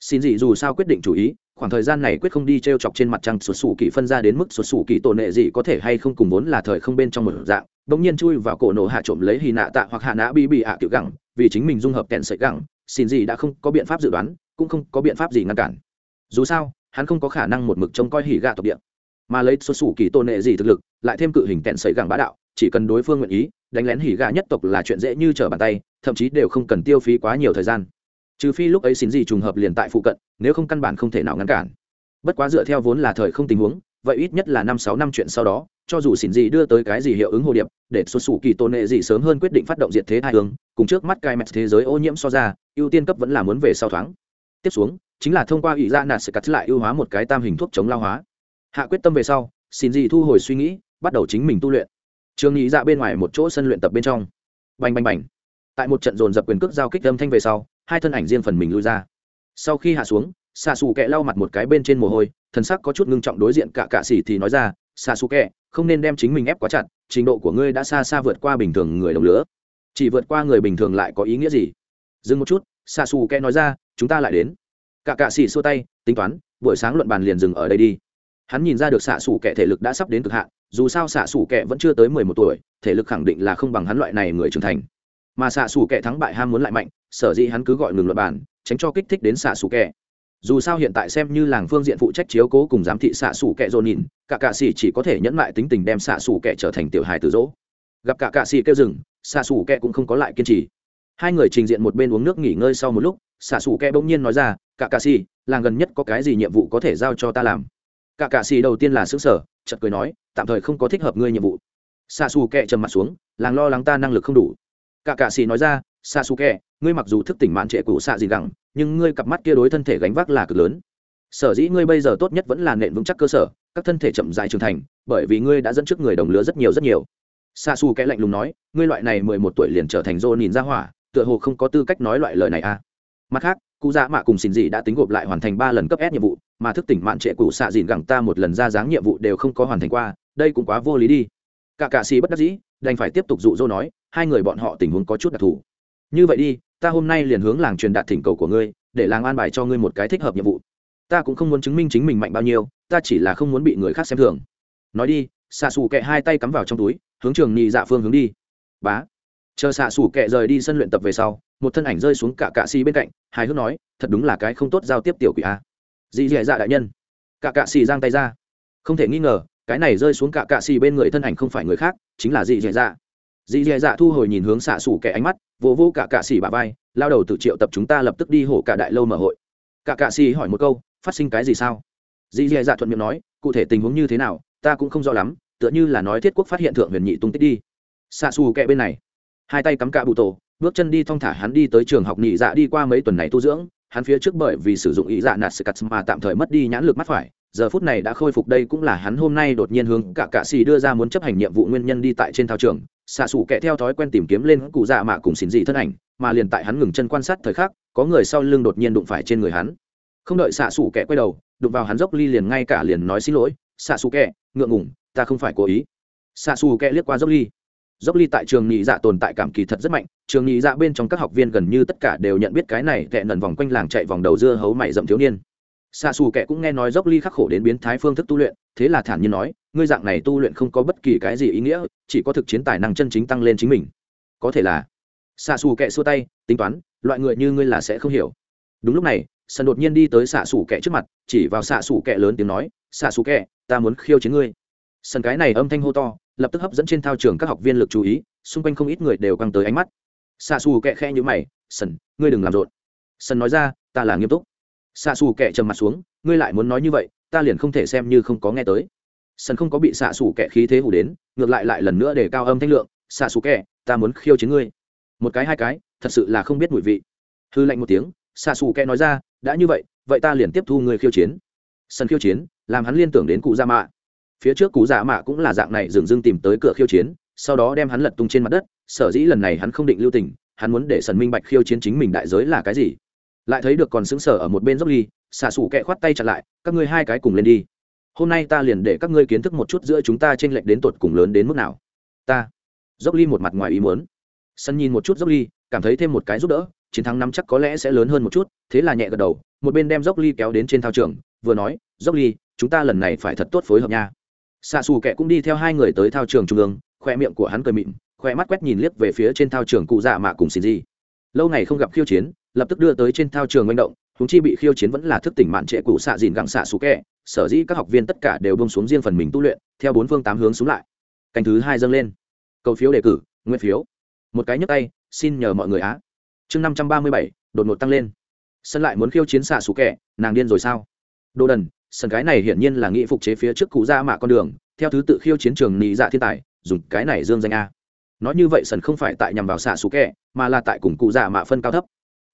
Xin dị dù sao quyết định chủ ý, khoảng thời gian này quyết không đi t r e o chọc trên mặt trăng sụt sủ kỳ phân ra đến mức sụt sủ kỳ tổ nệ gì có thể hay không cùng vốn là thời không bên trong một dạng đ ỗ n g nhiên chui vào cổ nổ hạ trộm lấy hì nạ tạ hoặc hạ nã bi bị hạ kiểu gẳng, vì chính mình dung hợp kẹn sợi gẳng, xin gì đã không có biện pháp dự đoán, cũng không có biện pháp gì ngăn cản. Dù sao, hắn không có khả năng một mực trông coi hỉ gạ tộc địa, mà lấy sụt xù kỳ tổn nệ gì thực lực, lại thêm cự hình kẹn sấy gẳng bá đạo, chỉ cần đối phương nguyện ý, đánh lén hỉ gạ nhất tộc là chuyện dễ như trở bàn tay, thậm chí đều không cần tiêu phí quá nhiều thời gian trừ phi lúc ấy xin gì trùng hợp liền tại phụ cận, nếu không căn bản không thể nào ngăn cản. Bất quá dựa theo vốn là thời không tình huống, vậy ít nhất là năm sáu năm chuyện sau đó, cho dù xin gì đưa tới cái gì hiệu ứng hồ điệp, để xuất xù kỳ tôn nệ gì sớm hơn quyết định phát động diệt thế hai hướng, cùng trước mắt cai mẹt thế giới ô nhiễm so ra, ưu tiên cấp vẫn là muốn về sau thoáng. Tiếp xuống, chính là thông qua ủy ra nạt sẽ cắt lại ưu hóa một cái tam hình thuốc chống lao hóa. Hạ quyết tâm về sau, xin gì thu hồi suy nghĩ, bắt đầu chính mình tu luyện. Trường nghĩ ra bên ngoài một chỗ sân luyện tập bên trong. Bành bành bành. Tại một trận dồn dập quyền cước giao kích âm thanh về sau hai thân ảnh riêng phần mình lui ra. Sau khi hạ xuống xạ xù kẹ lau mặt một cái bên trên mồ hôi, thần sắc có chút ngưng trọng đối diện cả cạ xỉ thì nói ra xạ xù kẹ, không nên đem chính mình ép quá chặt, trình độ của ngươi đã xa xa vượt qua bình thường người đồng lứa chỉ vượt qua người bình thường lại có ý nghĩa gì? Dừng một chút xạ xù kẹ nói ra, chúng ta lại đến. Cả cạ xỉ xua tay, tính toán, buổi sáng luận bàn liền dừng ở đây đi. Hắn nhìn ra được xạ xù kẹ thể lực đã sắp đến cực hạn, dù sao xạ xù kẹ vẫn chưa tới mười một tuổi, thể lực khẳng định là không bằng hắn loại này người trưởng thành mà xạ xù kẻ thắng bại ham muốn lại mạnh sở dĩ hắn cứ gọi ngừng luật bản, tránh cho kích thích đến xạ xù kẻ. Dù sao hiện tại xem như làng phương diện phụ trách chiếu cố cùng giám thị xạ xù kẻ dồn nhìn cả cạ xỉ chỉ có thể nhẫn lại tính tình đem xạ xù kẻ trở thành tiểu hài từ dỗ. Gặp cả cạ xỉ kêu rừng xạ xù kẻ cũng không có lại kiên trì. Hai người trình diện một bên uống nước nghỉ ngơi sau một lúc xạ xù kẻ bỗng nhiên nói ra cả cạ xỉ làng gần nhất có cái gì nhiệm vụ có thể giao cho ta làm? Cả cạ xỉ đầu tiên là xứ sở chật cười nói tạm thời không có thích hợp ngươi nhiệm vụ. Xạ xù kẻ trầm mặt xuống làng lo lắng ta năng lực không đủ cả cạ xì nói ra xạ xù kẹ ngươi mặc dù thức tỉnh mạn trệ cũ xạ gì gẳng, nhưng ngươi cặp mắt kia đối thân thể gánh vác là cực lớn. Sở dĩ ngươi bây giờ tốt nhất vẫn là nện vững chắc cơ sở, các thân thể chậm dài trưởng thành, bởi vì ngươi đã dẫn trước người đồng lứa rất nhiều rất nhiều. Xa xù kẽ lạnh lùng nói, ngươi loại này mười một tuổi liền trở thành dô nhìn ra hỏa, tựa hồ không có tư cách nói loại lời này à. Mặt khác cụ dạ mạ cùng xin dị đã tính gộp lại hoàn thành ba lần cấp s nhiệm vụ, mà thức tỉnh mạn trệ cụ xạ dịn gẳng ta một lần ra dáng nhiệm vụ đều không có hoàn thành qua, đây cũng quá vô lý đi. Cả cạ xì bất đắc dĩ, đành phải tiếp tục dụ dỗ nói hai người bọn họ tình huống có chút đặc thù. Như vậy đi, ta hôm nay liền hướng làng truyền đạt thỉnh cầu của ngươi, để làng an bài cho ngươi một cái thích hợp nhiệm vụ. Ta cũng không muốn chứng minh chính mình mạnh bao nhiêu, ta chỉ là không muốn bị người khác xem thường. Nói đi xạ xù kẹ hai tay cắm vào trong túi, hướng trường nhị dạ phương hướng đi. Bá. Chờ xạ xù kẹ rời đi sân luyện tập về sau, một thân ảnh rơi xuống cả cạ xì bên cạnh, hài hước nói, thật đúng là cái không tốt giao tiếp tiểu quỷ a. Dị dị dạ đại nhân. Cả cạ xì giang tay ra. Không thể nghi ngờ, cái này rơi xuống cả cạ xì bên người thân ảnh không phải người khác, chính là dị dị dạ dì dẻ dạ thu hồi nhìn hướng xạ xù kẹ ánh mắt, vỗ vỗ cả cạ xỉ bà vai, lao đầu tự triệu tập chúng ta lập tức đi hổ cả đại lâu mở hội. Cả cạ xỉ hỏi một câu, phát sinh cái gì sao? Dì dì dạ thuận miệng nói, cụ thể tình huống như thế nào, ta cũng không rõ lắm, tựa như là nói thiết quốc phát hiện thượng huyền nhị tung tích đi. Xạ xù kẹ bên này, hai tay cắm cạ bụ tổ, bước chân đi thong thả hắn đi tới trường học nhị dạ đi qua mấy tuần này tu dưỡng, hắn phía trước bởi vì sử dụng ý dạ nạt scat mà tạm thời mất đi nhãn lực mắt phải, giờ phút này đã khôi phục đây cũng là hắn hôm nay đột nhiên hướng cả cạ xì đưa ra muốn chấp hành nhiệm vụ nguyên nhân đi tại trên thao trường xạ xù kẹ theo thói quen tìm kiếm lên cụ dạ mạ cùng xin dị thân ảnh, mà liền tại hắn ngừng chân quan sát thời khắc, có người sau lưng đột nhiên đụng phải trên người hắn. Không đợi xạ xù kẹ quay đầu, đụng vào hắn dốc ly liền ngay cả liền nói xin lỗi, xạ xù kẹ ngượng ngủng ta không phải cố ý. Xạ xù kẹ liếc qua dốc ly. Dốc ly tại trường nhị dạ tồn tại cảm kỳ thật rất mạnh, trường nhị dạ bên trong các học viên gần như tất cả đều nhận biết cái này tệ nần vòng quanh làng chạy vòng đầu dưa hấu mày rậm thiếu niên xạ xù Kệ cũng nghe nói dốc ly khắc khổ đến biến thái phương thức tu luyện thế là thản nhiên nói ngươi dạng này tu luyện không có bất kỳ cái gì ý nghĩa chỉ có thực chiến tài năng chân chính tăng lên chính mình. Có thể là xạ xù Kệ xua tay tính toán loại người như ngươi là sẽ không hiểu. Đúng lúc này sân đột nhiên đi tới xạ xù Kệ trước mặt chỉ vào xạ xù Kệ lớn tiếng nói xạ xù Kệ, ta muốn khiêu chiến ngươi. Sân cái này âm thanh hô to lập tức hấp dẫn trên thao trường các học viên lực chú ý xung quanh không ít người đều căng tới ánh mắt. Xạ xù kẹ khẽ nhữ mày sân ngươi đừng làm rộn. Sân nói ra ta là nghiêm túc xạ xù kẹ trầm mặt xuống, ngươi lại muốn nói như vậy, ta liền không thể xem như không có nghe tới. Sân không có bị xạ xù kẹ khí thế hủ đến, ngược lại lại lần nữa để cao âm thanh lượng, xạ xù kẹ ta muốn khiêu chiến ngươi. Một cái hai cái, thật sự là không biết mùi vị. Hư lạnh một tiếng, xạ xù kẹ nói ra, đã như vậy vậy ta liền tiếp thu người khiêu chiến. Sân khiêu chiến, làm hắn liên tưởng đến cụ gia mạ. Phía trước cụ gia mạ cũng là dạng này dừng dưng tìm tới cửa khiêu chiến, sau đó đem hắn lật tung trên mặt đất, sở dĩ lần này hắn không định lưu tình, hắn muốn để sần minh bạch khiêu chiến chính mình đại giới là cái gì? Lại thấy được còn xứng sở ở một bên dốc ly xạ xù kẹ khoát tay chặt lại, các ngươi hai cái cùng lên đi. Hôm nay ta liền để các ngươi kiến thức một chút giữa chúng ta t r ê n lệch đến tột cùng lớn đến mức nào. Ta. Dốc ly một mặt ngoài ý muốn. Sân nhìn một chút dốc ly cảm thấy thêm một cái giúp đỡ, chiến thắng năm chắc có lẽ sẽ lớn hơn một chút, thế là nhẹ gật đầu, một bên đem dốc ly kéo đến trên thao trường, vừa nói dốc ly chúng ta lần này phải thật tốt phối hợp nha. Xạ xù kẹ cũng đi theo hai người tới thao trường trung ương, khoe miệng của hắn cười mịn, khoe mắt quét nhìn liếc về phía trên thao trường cụ dạ mạ cùng xin gì lâu ngày không gặp khiêu chiến lập tức đưa tới trên thao trường manh động húng chi bị khiêu chiến vẫn là thức tỉnh mạn trệ cụ xạ dìn gặng xạ xú kẹ, sở dĩ các học viên tất cả đều bông xuống riêng phần mình tu luyện, theo bốn phương tám hướng xuống lại. Canh thứ hai dâng lên. Cầu phiếu đề cử, nguyên phiếu. Một cái nhấp tay, xin nhờ mọi người á. Chương năm trăm ba mươi bảy, đột ngột tăng lên. Sân lại muốn khiêu chiến xạ xú kẹ, nàng điên rồi sao? Đồ đần, sân cái này hiển nhiên là nghị phục chế phía trước cụ ra mạ con đường, theo thứ tự khiêu chiến trường nị dạ thiên tài, dùng cái này dương danh a. Nói như vậy sân không phải tại nhằm vào xạ xú kẹ, mà là tại cùng cụ dạ mạ phân cao thấp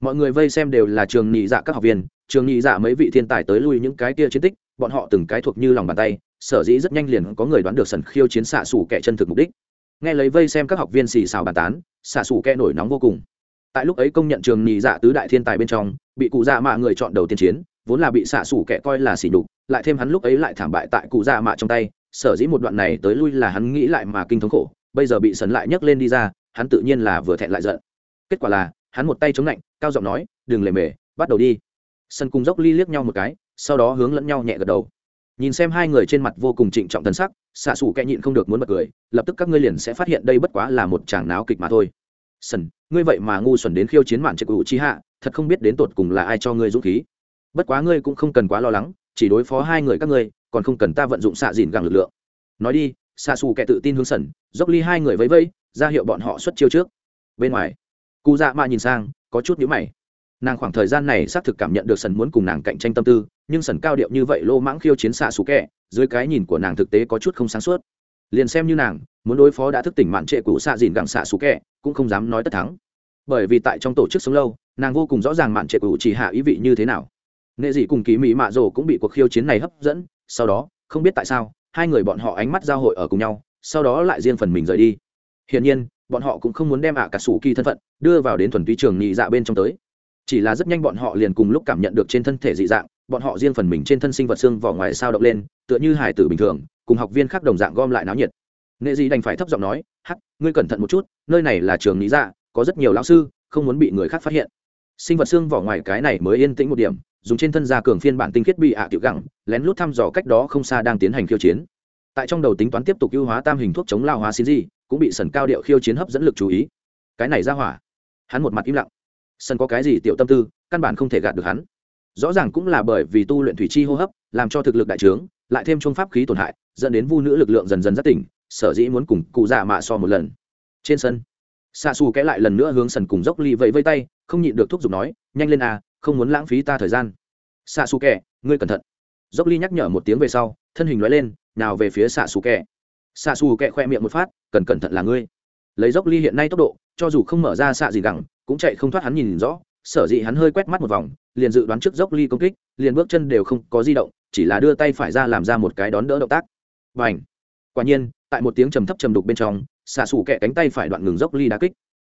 mọi người vây xem đều là trường nhị dạ các học viên, trường nhị dạ mấy vị thiên tài tới lui những cái kia chiến tích, bọn họ từng cái thuộc như lòng bàn tay, sở dĩ rất nhanh liền có người đoán được sần khiêu chiến xạ xù kẻ chân thực mục đích. Nghe lấy vây xem các học viên xì xào bàn tán, xạ xù kẻ nổi nóng vô cùng. Tại lúc ấy công nhận trường nhị dạ tứ đại thiên tài bên trong, bị cụ dạ mạ người chọn đầu tiên chiến, vốn là bị xạ xù kẻ coi là xỉ đục lại thêm hắn lúc ấy lại thảm bại tại cụ dạ mạ trong tay, sở dĩ một đoạn này tới lui là hắn nghĩ lại mà kinh thống khổ, bây giờ bị sấn lại nhấc lên đi ra, hắn tự nhiên là vừa thẹn lại giận. Kết quả là hắn một tay chống lạnh, cao giọng nói, đừng lề mề, bắt đầu đi. Sân cùng dốc ly liếc nhau một cái, sau đó hướng lẫn nhau nhẹ gật đầu. Nhìn xem hai người trên mặt vô cùng trịnh trọng thân sắc, xạ xù kẹ nhịn không được muốn bật cười, lập tức các ngươi liền sẽ phát hiện đây bất quá là một chàng náo kịch mà thôi. Sân, ngươi vậy mà ngu xuẩn đến khiêu chiến mạn trực cụ chi hạ thật không biết đến tột cùng là ai cho ngươi dũng khí. Bất quá ngươi cũng không cần quá lo lắng, chỉ đối phó hai người các ngươi, còn không cần ta vận dụng xạ dìn gẳng lực lượng. Nói đi, xạ xù kẹ tự tin hướng sần dốc ly hai người vẫy vẫy, ra hiệu bọn họ xuất chiêu trước. Bên ngoài cụ dạ mạ nhìn sang, có chút nhữ mày. Nàng khoảng thời gian này xác thực cảm nhận được sần muốn cùng nàng cạnh tranh tâm tư, nhưng sần cao điệu như vậy lô mãng khiêu chiến xạ xú kẹ, dưới cái nhìn của nàng thực tế có chút không sáng suốt. Liền xem như nàng, muốn đối phó đã thức tỉnh mạn trệ cũ xạ dìn gặng xạ xú kẹ, cũng không dám nói tất thắng. Bởi vì tại trong tổ chức sống lâu, nàng vô cùng rõ ràng mạn trệ cụ chỉ hạ ý vị như thế nào. Nghệ dị cùng ký mỹ mạ rồ cũng bị cuộc khiêu chiến này hấp dẫn, sau đó, không biết tại sao, hai người bọn họ ánh mắt giao hội ở cùng nhau, sau đó lại riêng phần mình rời đi. Hiển nhiên bọn họ cũng không muốn đem ạ cả sủ kỳ thân phận đưa vào đến thuần túy trường nhị dạ bên trong tới. Chỉ là rất nhanh bọn họ liền cùng lúc cảm nhận được trên thân thể dị dạng, bọn họ riêng phần mình trên thân sinh vật xương vỏ ngoài sao động lên, tựa như hải tử bình thường, cùng học viên khác đồng dạng gom lại náo nhiệt. Nghệ dị đành phải thấp giọng nói, hắc, ngươi cẩn thận một chút, nơi này là trường nhị dạ có rất nhiều lão sư, không muốn bị người khác phát hiện. Sinh vật xương vỏ ngoài cái này mới yên tĩnh một điểm, dùng trên thân gia cường phiên bản tinh khiết bị ạ à tiểu gẳng lén lút thăm dò cách đó không xa đang tiến hành khiêu chiến tại trong đầu tính toán tiếp tục ưu hóa tam hình thuốc chống lao hóa xin gì, cũng bị sần cao điệu khiêu chiến hấp dẫn lực chú ý. Cái này ra hỏa. Hắn một mặt im lặng. Sân có cái gì tiểu tâm tư, căn bản không thể gạt được hắn. Rõ ràng cũng là bởi vì tu luyện thủy chi hô hấp, làm cho thực lực đại trướng, lại thêm trung pháp khí tổn hại, dẫn đến vu nữ lực lượng dần dần rất tỉnh, sở dĩ muốn cùng cụ già mạ so một lần. Trên sân xa xù kẽ lại lần nữa hướng sần cùng dốc ly vẫy vây tay, không nhịn được thúc giục nói, nhanh lên à không muốn lãng phí ta thời gian. Xa xù kẽ, ngươi cẩn thận. Dốc ly nhắc nhở một tiếng về sau, thân hình nói lên nào về phía xạ xù kẹ. Xạ xù kẹ khoe miệng một phát, cần cẩn thận là ngươi. Lấy dốc ly hiện nay tốc độ, cho dù không mở ra xạ gì gẳng, cũng chạy không thoát hắn nhìn rõ. Sở dĩ hắn hơi quét mắt một vòng, liền dự đoán trước dốc ly công kích, liền bước chân đều không có di động, chỉ là đưa tay phải ra làm ra một cái đón đỡ động tác. Và ảnh quả nhiên, tại một tiếng trầm thấp trầm đục bên trong, xạ xù kẹ cánh tay phải đoạn ngừng dốc ly đá kích.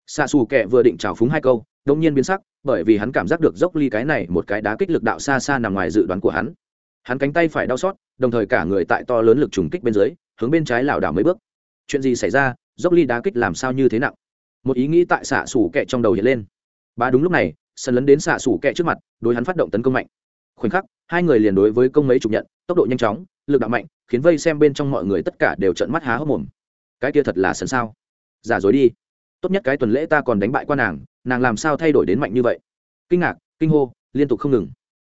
Xạ xù kẹ vừa định trào phúng hai câu đông nhiên biến sắc, bởi vì hắn cảm giác được dốc ly cái này một cái đá kích lực đạo xa xa nằm ngoài dự đoán của hắn. Hắn cánh tay phải đau xót đồng thời cả người tại to lớn lực trùng kích bên dưới, hướng bên trái lảo đảo mấy bước. Chuyện gì xảy ra? Dốc ly đá kích làm sao như thế nặng? Một ý nghĩ tại xạ xủ kẹ trong đầu hiện lên. Ba đúng lúc này sân lấn đến xạ xủ kẹ trước mặt, đối hắn phát động tấn công mạnh. Khoảnh khắc, hai người liền đối với công mấy chục nhận, tốc độ nhanh chóng, lực đạo mạnh, khiến vây xem bên trong mọi người tất cả đều trợn mắt há hốc mồm. Cái kia thật là sân sao? Giả dối đi. Tốt nhất cái tuần lễ ta còn đánh bại qua nàng nàng làm sao thay đổi đến mạnh như vậy? Kinh ngạc, kinh hô, liên tục không ngừng.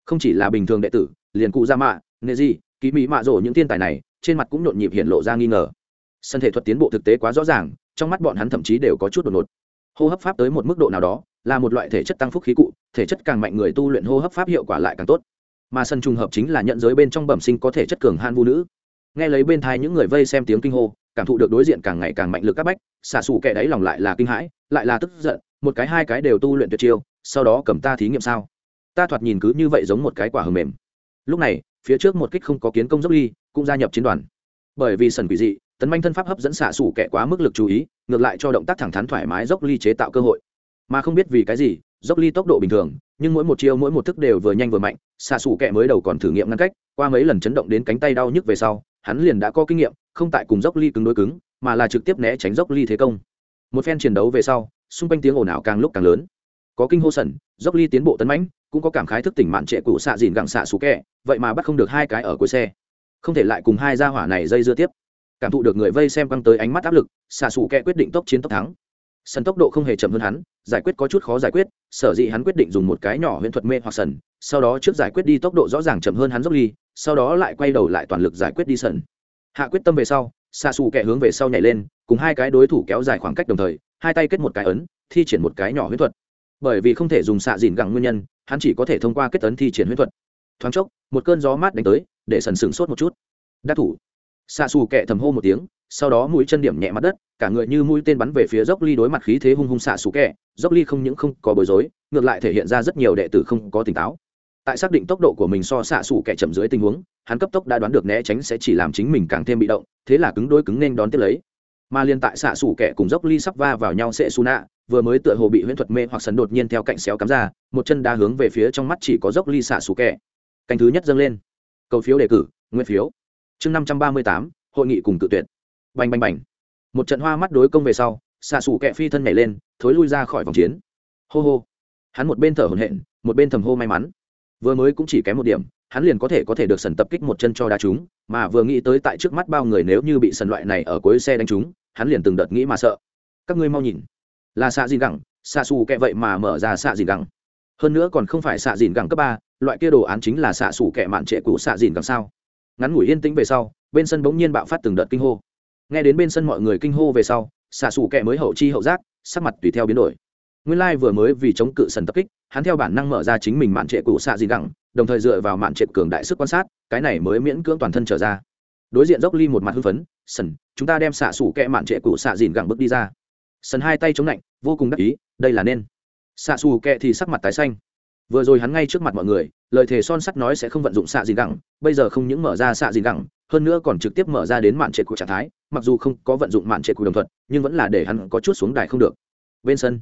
Không chỉ là bình thường đệ tử, liền cụ ra mạ nghệ gì ký mỹ mạ rổ những thiên tài này, trên mặt cũng nhộn nhịp hiện lộ ra nghi ngờ. Sân thể thuật tiến bộ thực tế quá rõ ràng, trong mắt bọn hắn thậm chí đều có chút đột ngột. Hô hấp pháp tới một mức độ nào đó, là một loại thể chất tăng phúc khí cụ, thể chất càng mạnh người tu luyện hô hấp pháp hiệu quả lại càng tốt. Mà sân trùng hợp chính là nhận giới bên trong bẩm sinh có thể chất cường han vu nữ. Nghe lấy bên thai những người vây xem tiếng kinh hô, cảm thụ được đối diện càng ngày càng mạnh lực các bách, xả xù kẻ đáy lòng lại là kinh hãi, lại là tức giận, một cái hai cái đều tu luyện tuyệt chiêu, sau đó cầm ta thí nghiệm sao? Ta thoạt nhìn cứ như vậy giống một cái quả hầm mềm. Lúc này phía trước một kích không có kiến công dốc ly, cũng gia nhập chiến đoàn. Bởi vì sần quỷ dị, tấn manh thân pháp hấp dẫn xạ xủ kẻ quá mức lực chú ý, ngược lại cho động tác thẳng thắn thoải mái dốc ly chế tạo cơ hội. Mà không biết vì cái gì, dốc ly tốc độ bình thường, nhưng mỗi một chiêu mỗi một thức đều vừa nhanh vừa mạnh, xạ xủ kẻ mới đầu còn thử nghiệm ngăn cách, qua mấy lần chấn động đến cánh tay đau nhức về sau, hắn liền đã có kinh nghiệm, không tại cùng dốc ly cứng đối cứng, mà là trực tiếp né tránh dốc ly thế công. Một phen chiến đấu về sau, xung quanh tiếng ồn ào càng lúc càng lớn có kinh hô sần, dốc ly tiến bộ tấn mãnh, cũng có cảm khái thức tỉnh mạn trệ cụ xạ dìn gặng xạ xú kẹ, vậy mà bắt không được hai cái ở cuối xe. Không thể lại cùng hai gia hỏa này dây dưa tiếp. Cảm thụ được người vây xem căng tới ánh mắt áp lực, xạ xù kẹ quyết định tốc chiến tốc thắng. Sân tốc độ không hề chậm hơn hắn, giải quyết có chút khó giải quyết, sở dĩ hắn quyết định dùng một cái nhỏ huyễn thuật mê hoặc sần, sau đó trước giải quyết đi tốc độ rõ ràng chậm hơn hắn dốc ly, sau đó lại quay đầu lại toàn lực giải quyết đi sần. Hạ quyết tâm về sau, xạ xù kẹ hướng về sau nhảy lên, cùng hai cái đối thủ kéo dài khoảng cách đồng thời, hai tay kết một cái ấn, thi triển một cái nhỏ huyễn thuật bởi vì không thể dùng xạ dìn gẳng nguyên nhân, hắn chỉ có thể thông qua kết ấn thi triển huyết thuật. Thoáng chốc, một cơn gió mát đánh tới, để sần sửng sốt một chút. Đắc thủ. Xạ xù kẹ thầm hô một tiếng, sau đó mũi chân điểm nhẹ mặt đất, cả người như mũi tên bắn về phía dốc ly đối mặt khí thế hung hung xạ xù kẹ dốc ly không những không có bối rối, ngược lại thể hiện ra rất nhiều đệ tử không có tỉnh táo. Tại xác định tốc độ của mình so xạ xù kẹ chậm dưới tình huống, hắn cấp tốc đã đoán được né tránh sẽ chỉ làm chính mình càng thêm bị động, thế là cứng đôi cứng nên đón tiếp lấy mà liên tại xạ sủ kẹ cùng dốc ly sắp va vào nhau sẽ xù nạ, vừa mới tựa hồ bị huyễn thuật mê hoặc sấn đột nhiên theo cạnh xéo cắm ra, một chân đá hướng về phía trong mắt chỉ có dốc ly xạ sủ kẹ canh thứ nhất dâng lên. Cầu phiếu đề cử, nguyên phiếu. Chương năm trăm ba mươi tám, hội nghị cùng tự tuyệt. Bành bành bành. Một trận hoa mắt đối công về sau, xạ sủ kẹ phi thân nhảy lên, thối lui ra khỏi vòng chiến. Hô hô. Hắn một bên thở hổn hển, một bên thầm hô may mắn. Vừa mới cũng chỉ kém một điểm, hắn liền có thể có thể được sần tập kích một chân cho đá chúng, mà vừa nghĩ tới tại trước mắt bao người nếu như bị sần loại này ở cuối xe đánh chúng hắn liền từng đợt nghĩ mà sợ. Các ngươi mau nhìn. Là xạ dìn gẳng, xạ xù kẹ vậy mà mở ra xạ dìn gẳng. Hơn nữa còn không phải xạ dìn gẳng cấp ba, loại kia đồ án chính là xạ xù kẹ mạn trệ cũ xạ dìn gẳng sao? Ngắn ngủi yên tĩnh về sau, bên sân bỗng nhiên bạo phát từng đợt kinh hô. Nghe đến bên sân mọi người kinh hô về sau, xạ xù kẹ mới hậu chi hậu giác, sắc mặt tùy theo biến đổi. Nguyên lai vừa mới vì chống cự sần tập kích, hắn theo bản năng mở ra chính mình mạn trệ cũ xạ dìn gẳng, đồng thời dựa vào mạn trệ cường đại sức quan sát, cái này mới miễn cưỡng toàn thân trở ra đối diện dốc ly một mặt hưng phấn, sần, chúng ta đem xạ xủ kẹ mạn trệ cụ xạ dìn gẳng bước đi ra. Sần hai tay chống lạnh, vô cùng đắc ý, đây là nên. Xạ xù kẹ thì sắc mặt tái xanh. Vừa rồi hắn ngay trước mặt mọi người, lời thề son sắt nói sẽ không vận dụng xạ dìn gẳng bây giờ không những mở ra xạ dìn gẳng hơn nữa còn trực tiếp mở ra đến mạn trệ cụ trạng thái, mặc dù không có vận dụng mạn trệ cụ đồng thuận, nhưng vẫn là để hắn có chút xuống đài không được. Bên sân,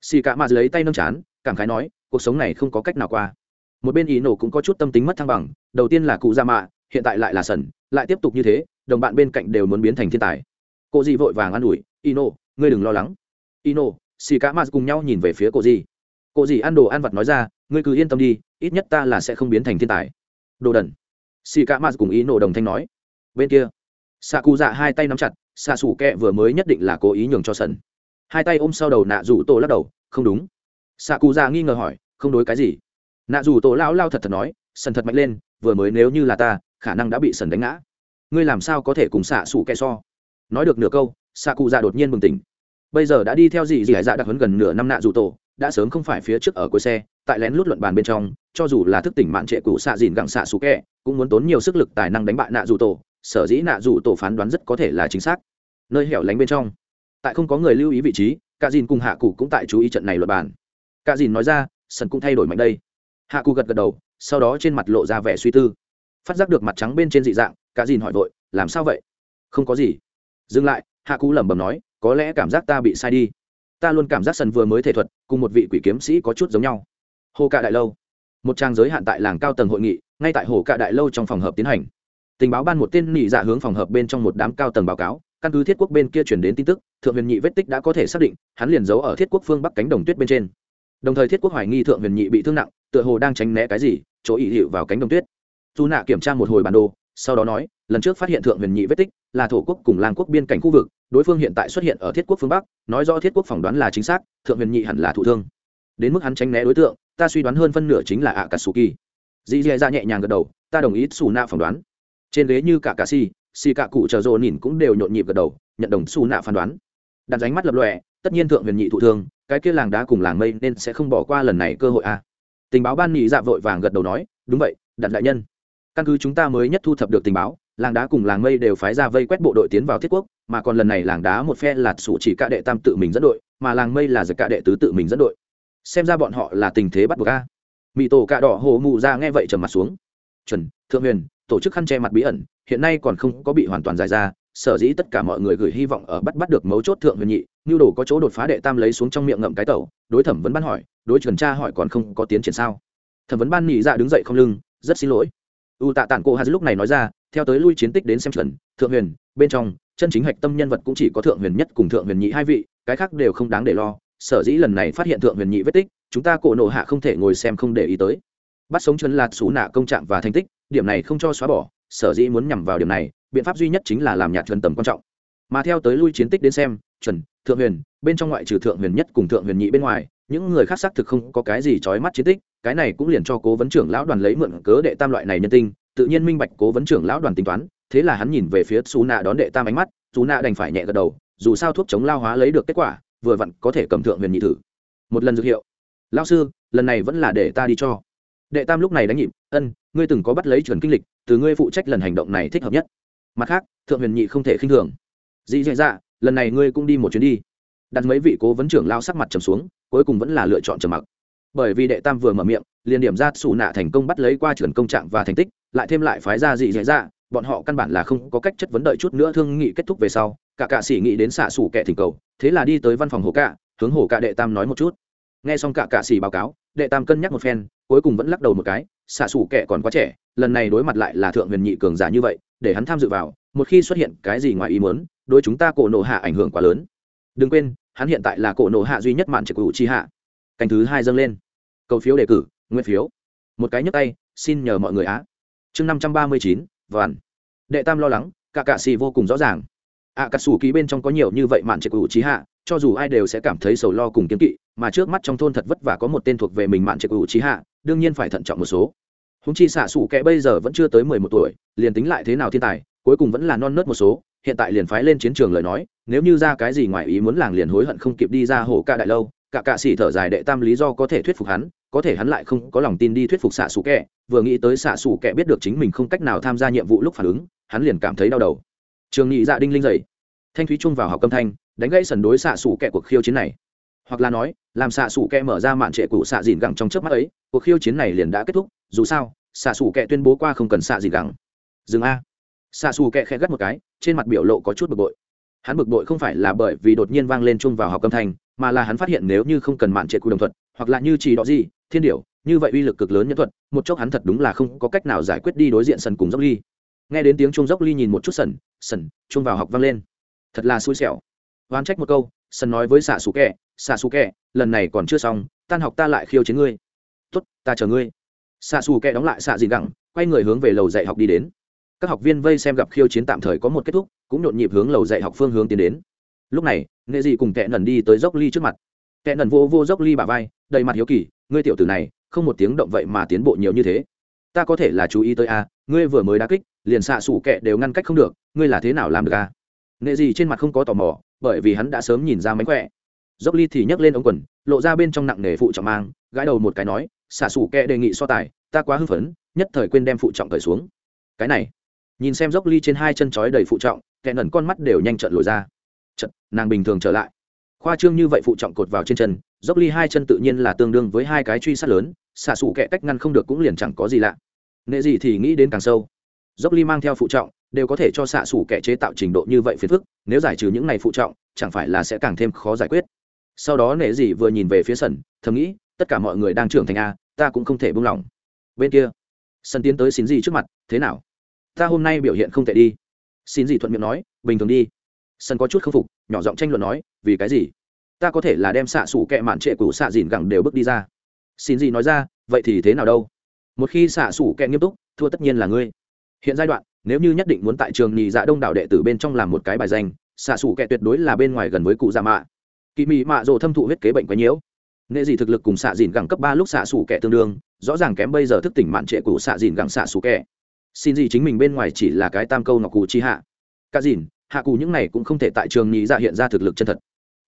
xì cả mạt lấy tay nâng chán, cảm khái nói, cuộc sống này không có cách nào qua. Một bên ý nổ cũng có chút tâm tính mất thăng bằng, đầu tiên là cụ gia mạ, hiện tại lại là sần lại tiếp tục như thế, đồng bạn bên cạnh đều muốn biến thành thiên tài. Cô di vội vàng an ủi, ino, ngươi đừng lo lắng. Ino xì cả mạt cùng nhau nhìn về phía cô di. Cô di ăn đồ ăn vặt nói ra, ngươi cứ yên tâm đi, ít nhất ta là sẽ không biến thành thiên tài. Đồ đần. Xì cả mạt cùng ino đồng thanh nói. Bên kia xạ cụ dạ hai tay nắm chặt xạ xủ kẹ vừa mới nhất định là cố ý nhường cho sần hai tay ôm sau đầu nạ rủ tổ lắc đầu, không đúng. Xạ cụ dạ nghi ngờ hỏi, không đối cái gì? Nạ rủ tổ lão lao thật thật nói sần thật mạnh lên, vừa mới nếu như là ta khả năng đã bị sần đánh ngã. Ngươi làm sao có thể cùng xạ xủ kẹ so? Nói được nửa câu, xạ cụ dạ đột nhiên bừng tỉnh. Bây giờ đã đi theo gì gì hải dạ đặc hấn gần nửa năm nạ dù tổ, đã sớm không phải phía trước ở cuối xe, tại lén lút luận bàn bên trong, cho dù là thức tỉnh mạn trệ cụ xạ dìn gặng xạ xù kẹ cũng muốn tốn nhiều sức lực tài năng đánh bại nạ dù tổ, sở dĩ nạ dù tổ phán đoán rất có thể là chính xác. Nơi hẻo lánh bên trong, tại không có người lưu ý vị trí cả dìn cùng hạ cụ cũng tại chú ý trận này luật bàn. Cả dìn nói ra sân cũng thay đổi mạnh đây. Hạ cụ gật gật đầu, sau đó trên mặt lộ ra vẻ suy tư phát giác được mặt trắng bên trên dị dạng, cả dìn hỏi vội, làm sao vậy? Không có gì. Dừng lại, hạ cú lẩm bẩm nói, có lẽ cảm giác ta bị sai đi. Ta luôn cảm giác sân vừa mới thể thuật cùng một vị quỷ kiếm sĩ có chút giống nhau. Hồ cạ đại lâu. Một trang giới hạn tại làng cao tầng hội nghị, ngay tại hồ cạ đại lâu trong phòng hợp tiến hành. Tình báo ban một tên nị dạ hướng phòng hợp bên trong một đám cao tầng báo cáo, căn cứ thiết quốc bên kia chuyển đến tin tức, thượng huyền nhị vết tích đã có thể xác định, hắn liền giấu ở thiết quốc phương bắc cánh đồng tuyết bên trên. Đồng thời thiết quốc hoài nghi thượng huyền nhị bị thương nặng, tựa hồ đang tránh né cái gì, chỗ ỵ hiệu vào cánh đồng tuyết dù nạ kiểm tra một hồi bản đồ, sau đó nói, lần trước phát hiện thượng huyền nhị vết tích là thổ quốc cùng lang quốc biên cảnh khu vực, đối phương hiện tại xuất hiện ở thiết quốc phương bắc, nói rõ thiết quốc phỏng đoán là chính xác, thượng huyền nhị hẳn là thủ thương. Đến mức hắn tránh né đối tượng, ta suy đoán hơn phân nửa chính là ạ cà sù kỳ dì dì ra nhẹ nhàng gật đầu, ta đồng ý xù nạ phỏng đoán. Trên ghế như cả cà si si cả cụ chờ rồ nhìn cũng đều nhộn nhịp gật đầu, nhận đồng xù nạ phán đoán. Đặt ánh mắt lập lòe, tất nhiên thượng huyền nhị thụ thương, cái kia làng đá cùng làng mây nên sẽ không bỏ qua lần này cơ hội a à. tình báo ban nhị dạ vội vàng gật đầu nói, đúng vậy, đặt đại nhân căn cứ chúng ta mới nhất thu thập được tình báo, làng đá cùng làng mây đều phái ra vây quét bộ đội tiến vào thiết quốc, mà còn lần này làng đá một phe là sủ chỉ cả đệ tam tự mình dẫn đội, mà làng mây là giật cả đệ tứ tự mình dẫn đội. Xem ra bọn họ là tình thế bắt buộc a. Mỹ tổ cạ đỏ hồ mù ra nghe vậy trầm mặt xuống. Chuẩn, thượng huyền, tổ chức khăn che mặt bí ẩn, hiện nay còn không có bị hoàn toàn giải ra, sở dĩ tất cả mọi người gửi hy vọng ở bắt bắt được mấu chốt thượng huyền nhị như đồ có chỗ đột phá đệ tam lấy xuống trong miệng ngậm cái tẩu, đối thẩm vấn ban hỏi, đối trần tra hỏi còn không có tiến triển sao? Thẩm vấn ban nhị dạ đứng dậy không lưng, rất xin lỗi u tạ tản cô hà lúc này nói ra, theo tới lui chiến tích đến xem chuẩn, thượng huyền, bên trong, chân chính hạch tâm nhân vật cũng chỉ có thượng huyền nhất cùng thượng huyền nhị hai vị, cái khác đều không đáng để lo. Sở dĩ lần này phát hiện thượng huyền nhị vết tích, chúng ta cổ nộ hạ không thể ngồi xem không để ý tới. Bắt sống chân lạt xú nạ công trạng và thành tích, điểm này không cho xóa bỏ, sở dĩ muốn nhằm vào điểm này, biện pháp duy nhất chính là làm nhạt chuẩn tầm quan trọng. Mà theo tới lui chiến tích đến xem, chuẩn, thượng huyền, bên trong ngoại trừ thượng huyền nhất cùng thượng huyền nhị bên ngoài, những người khác xác thực không có cái gì trói mắt chiến tích cái này cũng liền cho cố vấn trưởng lão đoàn lấy mượn cớ đệ tam loại này nhân tinh, tự nhiên minh bạch cố vấn trưởng lão đoàn tính toán, thế là hắn nhìn về phía xú nạ đón đệ tam ánh mắt xú nạ đành phải nhẹ gật đầu, dù sao thuốc chống lao hóa lấy được kết quả, vừa vặn có thể cầm thượng huyền nhị thử. Một lần dược hiệu. Lao sư, lần này vẫn là để ta đi cho. Đệ tam lúc này đánh nhịp, ân, ngươi từng có bắt lấy chuẩn kinh lịch, từ ngươi phụ trách lần hành động này thích hợp nhất. Mặt khác, thượng huyền nhị không thể khinh thường. Dĩ dạ dạ lần này ngươi cũng đi một chuyến đi. Đặt mấy vị cố vấn trưởng lao sắc mặt trầm xuống, cuối cùng vẫn là lựa chọn trầm mặc bởi vì đệ tam vừa mở miệng, liền điểm ra xù nạ thành công bắt lấy qua trưởng công trạng và thành tích, lại thêm lại phái ra dị dạy ra bọn họ căn bản là không có cách chất vấn đợi chút nữa thương nghị kết thúc về sau. Cả cạ sĩ nghĩ đến xạ xù kẻ thỉnh cầu, thế là đi tới văn phòng hồ cạ, hướng hồ cạ đệ tam nói một chút. Nghe xong cả cạ sĩ báo cáo, đệ tam cân nhắc một phen, cuối cùng vẫn lắc đầu một cái, xạ xù kẻ còn quá trẻ, lần này đối mặt lại là thượng huyền nhị cường giả như vậy, để hắn tham dự vào, một khi xuất hiện cái gì ngoài ý muốn, đối chúng ta cổ nổ hạ ảnh hưởng quá lớn. Đừng quên, hắn hiện tại là cổ nổ hạ duy nhất mạn trực cụ chi hạ canh thứ hai dâng lên. Cầu phiếu đề cử nguyên phiếu. Một cái nhấp tay, xin nhờ mọi người á. Chương năm trăm ba mươi chín vàn đệ tam lo lắng, cả cạ xì vô cùng rõ ràng. Ạ cà sủ ký bên trong có nhiều như vậy mạn trệ cụ trí hạ, cho dù ai đều sẽ cảm thấy sầu lo cùng kiếm kỵ, mà trước mắt trong thôn thật vất vả có một tên thuộc về mình mạn trệ cụ trí hạ, đương nhiên phải thận trọng một số. Húng chi xạ sủ kẽ bây giờ vẫn chưa tới mười một tuổi, liền tính lại thế nào thiên tài, cuối cùng vẫn là non nớt một số, hiện tại liền phái lên chiến trường lời nói, nếu như ra cái gì ngoài ý muốn làng liền hối hận không kịp đi ra hồ ca đại lâu cả cạ sĩ thở dài đệ tam lý do có thể thuyết phục hắn, có thể hắn lại không có lòng tin đi thuyết phục xạ xù kẹ, vừa nghĩ tới xạ xù kẹ biết được chính mình không cách nào tham gia nhiệm vụ lúc phản ứng, hắn liền cảm thấy đau đầu. Trường nghị dạ đinh linh dậy. Thanh thúy trung vào học âm thanh, đánh gãy sần đối xạ xù kẹ cuộc khiêu chiến này. Hoặc là nói, làm xạ xù kẹ mở ra mạn trệ cụ xạ dìn gẳng trong trước mắt ấy, cuộc khiêu chiến này liền đã kết thúc, dù sao, xạ xù kẹ tuyên bố qua không cần xạ dìn gẳng. Dừng a. Xạ xù kẹ khẽ gắt một cái, trên mặt biểu lộ có chút bực bội. Hắn bực bội không phải là bởi vì đột nhiên vang lên chung vào học âm thanh mà là hắn phát hiện nếu như không cần mạn trệ cụ đồng thuật, hoặc là như chỉ đó gì, thiên điểu, như vậy uy lực cực lớn nhân thuật, một chốc hắn thật đúng là không có cách nào giải quyết đi đối diện sần cùng dốc ly. Nghe đến tiếng chuông dốc ly nhìn một chút sần sần chung vào học vang lên. Thật là xui xẻo. Oan trách một câu sần nói với xạ xù kẹ, xạ xù kẹ, lần này còn chưa xong, tan học ta lại khiêu chiến ngươi. Tốt, ta chờ ngươi. Xạ xù kẹ đóng lại xạ gì gẳng quay người hướng về lầu dạy học đi đến. Các học viên vây xem gặp khiêu chiến tạm thời có một kết thúc, cũng nhộn nhịp hướng lầu dạy học phương hướng tiến đến lúc này, nghệ dị cùng kẹ nần đi tới dốc ly trước mặt. Kẹ nần vô vô dốc ly bà vai, đầy mặt hiếu kỳ, ngươi tiểu tử này, không một tiếng động vậy mà tiến bộ nhiều như thế. Ta có thể là chú ý tới a, ngươi vừa mới đá kích, liền xạ xủ kẹ đều ngăn cách không được, ngươi là thế nào làm được a? Nghệ dị trên mặt không có tò mò, bởi vì hắn đã sớm nhìn ra mánh khỏe. Dốc ly thì nhấc lên ống quần, lộ ra bên trong nặng nề phụ trọng mang, gãi đầu một cái nói, xạ xủ kẹ đề nghị so tài, ta quá hưng phấn, nhất thời quên đem phụ trọng cởi xuống. Cái này, nhìn xem dốc ly trên hai chân trói đầy phụ trọng kẹ nần con mắt đều nhanh trợn lồi ra nàng bình thường trở lại. Khoa trương như vậy phụ trọng cột vào trên chân, dốc ly hai chân tự nhiên là tương đương với hai cái truy sát lớn xả sụ kẹ cách ngăn không được cũng liền chẳng có gì lạ. Nệ gì thì nghĩ đến càng sâu. Dốc ly mang theo phụ trọng, đều có thể cho xạ xù kẻ chế tạo trình độ như vậy phiền phức, nếu giải trừ những này phụ trọng, chẳng phải là sẽ càng thêm khó giải quyết. Sau đó nệ gì vừa nhìn về phía sân thầm nghĩ, tất cả mọi người đang trưởng thành a, ta cũng không thể buông lỏng. Bên kia sân tiến tới xin gì trước mặt, thế nào? Ta hôm nay biểu hiện không tệ đi. Xin gì thuận miệng nói, bình thường đi sân có chút k phục, nhỏ giọng tranh luận nói, vì cái gì? Ta có thể là đem xạ xủ kẹ mạn trệ cũ xạ dìn gẳng đều bước đi ra. Xin gì nói ra, vậy thì thế nào đâu? Một khi xạ xủ kẹ nghiêm túc, thua tất nhiên là ngươi. Hiện giai đoạn, nếu như nhất định muốn tại trường nhì dạ đông đảo đệ tử bên trong làm một cái bài danh, xạ xủ kẹ tuyệt đối là bên ngoài gần với cụ dạ mạ. Kỳ mị mạ rồ thâm thụ huyết kế bệnh quá nhiễu nghệ gì thực lực cùng xạ dìn gẳng cấp ba lúc xạ xủ kẹ tương đương, rõ ràng kém bây giờ thức tỉnh mạn trệ cũ xạ dìn gẳng xạ xủ kẹ. Xin gì chính mình bên ngoài chỉ là cái tam câu ngọc cụ chi hạ. Cả dìn hạ cù những này cũng không thể tại trường nhị dạ hiện ra thực lực chân thật.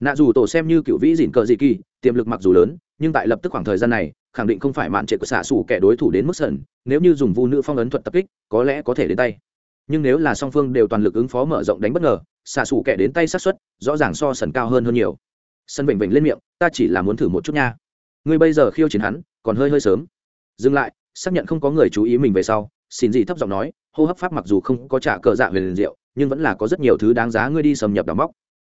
Nạ dù tổ xem như cựu vĩ dìn cờ dị kỳ, tiềm lực mặc dù lớn, nhưng tại lập tức khoảng thời gian này, khẳng định không phải mạn trệ của xạ xủ kẻ đối thủ đến mức sần, nếu như dùng vu nữ phong ấn thuật tập kích, có lẽ có thể đến tay. Nhưng nếu là song phương đều toàn lực ứng phó mở rộng đánh bất ngờ, xạ xủ kẻ đến tay sát xuất rõ ràng so sần cao hơn hơn nhiều. Sân vịnh vịnh lên miệng, ta chỉ là muốn thử một chút nha. Ngươi bây giờ khiêu chiến hắn, còn hơi hơi sớm. Dừng lại, xác nhận không có người chú ý mình về sau xin gì thấp giọng nói, hô hấp pháp mặc dù không có trả cờ dạ về diệu rượu nhưng vẫn là có rất nhiều thứ đáng giá ngươi đi xâm nhập đào móc.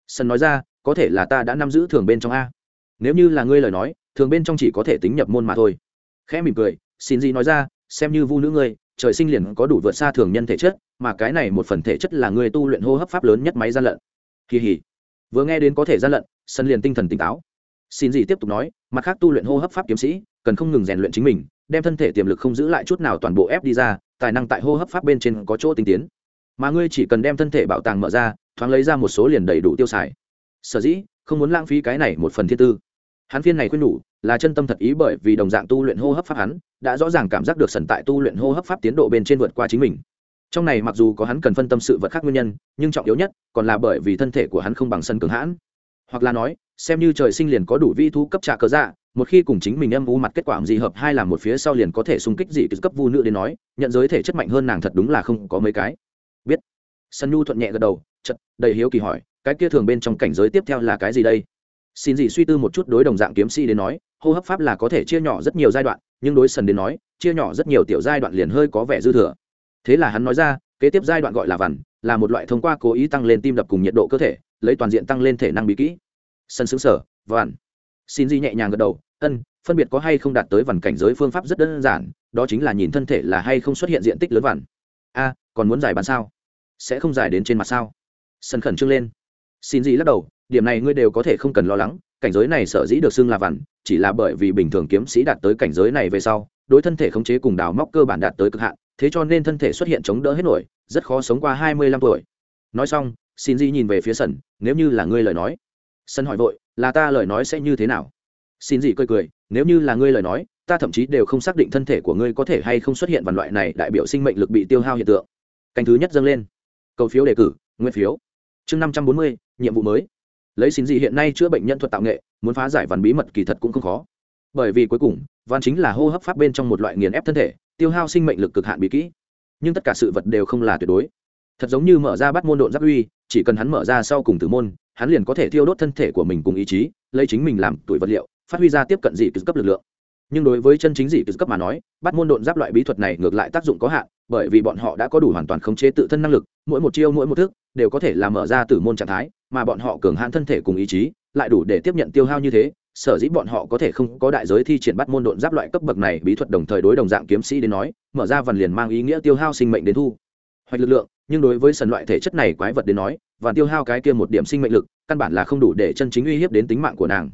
Sân nói ra, có thể là ta đã nắm giữ thường bên trong a. Nếu như là ngươi lời nói, thường bên trong chỉ có thể tính nhập môn mà thôi. Khẽ mỉm cười, xin gì nói ra, xem như vu nữ ngươi, trời sinh liền có đủ vượt xa thường nhân thể chất, mà cái này một phần thể chất là ngươi tu luyện hô hấp pháp lớn nhất máy gian lận. Kỳ hỉ vừa nghe đến có thể gian lận, sân liền tinh thần tỉnh táo. Xin gì tiếp tục nói, mặt khác tu luyện hô hấp pháp kiếm sĩ, cần không ngừng rèn luyện chính mình, đem thân thể tiềm lực không giữ lại chút nào toàn bộ ép đi ra tài năng tại hô hấp pháp bên trên có chỗ tinh tiến. Mà ngươi chỉ cần đem thân thể bảo tàng mở ra, thoáng lấy ra một số liền đầy đủ tiêu xài. Sở dĩ, không muốn lãng phí cái này một phần thiên tư. Hắn phiên này khuyên nhủ, là chân tâm thật ý bởi vì đồng dạng tu luyện hô hấp pháp hắn, đã rõ ràng cảm giác được sần tại tu luyện hô hấp pháp tiến độ bên trên vượt qua chính mình. Trong này mặc dù có hắn cần phân tâm sự vật khác nguyên nhân, nhưng trọng yếu nhất còn là bởi vì thân thể của hắn không bằng sân cường hãn. Hoặc là nói, xem như trời sinh liền có đủ vi thu cấp trả cớ dạ một khi cùng chính mình âm u mặt kết quả gì hợp hai là một phía sau liền có thể xung kích gì cấp vu nữ đến nói, nhận giới thể chất mạnh hơn nàng thật đúng là không có mấy cái. Biết. Sân nhu thuận nhẹ gật đầu chật đầy hiếu kỳ hỏi, cái kia thường bên trong cảnh giới tiếp theo là cái gì đây? Xin dị suy tư một chút đối đồng dạng kiếm sĩ đến nói, hô hấp pháp là có thể chia nhỏ rất nhiều giai đoạn, nhưng đối sần đến nói, chia nhỏ rất nhiều tiểu giai đoạn liền hơi có vẻ dư thừa. Thế là hắn nói ra, kế tiếp giai đoạn gọi là vằn, là một loại thông qua cố ý tăng lên tim đập cùng nhiệt độ cơ thể, lấy toàn diện tăng lên thể năng bí kỹ. Sân xứng sở vằn. Xin di nhẹ nhàng gật đầu ân, phân biệt có hay không đạt tới vằn cảnh giới phương pháp rất đơn giản, đó chính là nhìn thân thể là hay không xuất hiện diện tích lớn vằn. A, còn muốn giải bàn sao? Sẽ không giải đến trên mặt sao? Sân khẩn trương lên. Xin gì lắc đầu, điểm này ngươi đều có thể không cần lo lắng, cảnh giới này sở dĩ được xưng là vằn, chỉ là bởi vì bình thường kiếm sĩ đạt tới cảnh giới này về sau, đối thân thể khống chế cùng đào móc cơ bản đạt tới cực hạn, thế cho nên thân thể xuất hiện chống đỡ hết nổi, rất khó sống qua hai mươi lăm tuổi. Nói xong, xin di nhìn về phía sân, nếu như là ngươi lời nói. Sân hỏi vội, là ta lời nói sẽ như thế nào? Xin gì cười cười, nếu như là ngươi lời nói, ta thậm chí đều không xác định thân thể của ngươi có thể hay không xuất hiện vằn loại này đại biểu sinh mệnh lực bị tiêu hao hiện tượng. Canh thứ nhất dâng lên. Cầu phiếu đề cử, nguyên phiếu. Chương năm trăm bốn mươi, nhiệm vụ mới. Lấy xin gì hiện nay chữa bệnh nhân thuật tạo nghệ, muốn phá giải vằn bí mật kỳ thật cũng không khó. Bởi vì cuối cùng văn chính là hô hấp pháp bên trong một loại nghiền ép thân thể, tiêu hao sinh mệnh lực cực hạn bí kỹ. Nhưng tất cả sự vật đều không là tuyệt đối. Thật giống như mở ra bắt môn độn giáp uy, chỉ cần hắn mở ra sau cùng tử môn, hắn liền có thể thiêu đốt thân thể của mình cùng ý chí, lấy chính mình làm tuổi vật liệu phát huy ra tiếp cận dị cấp lực lượng. Nhưng đối với chân chính dị cấp mà nói, bắt môn độn giáp loại bí thuật này ngược lại tác dụng có hạn, bởi vì bọn họ đã có đủ hoàn toàn khống chế tự thân năng lực, mỗi một chiêu, mỗi một thức, đều có thể làm mở ra tử môn trạng thái, mà bọn họ cường hãn thân thể cùng ý chí, lại đủ để tiếp nhận tiêu hao như thế, sở dĩ bọn họ có thể không có đại giới thi triển bắt môn độn giáp loại cấp bậc này bí thuật đồng thời đối đồng dạng kiếm sĩ đến nói, mở ra vằn liền mang ý nghĩa tiêu hao sinh mệnh đến thu. Hoạch lực lượng, nhưng đối với sần loại thể chất này quái vật đến nói, và tiêu hao cái kia một điểm sinh mệnh lực, căn bản là không đủ để chân chính uy hiếp đến tính mạng của nàng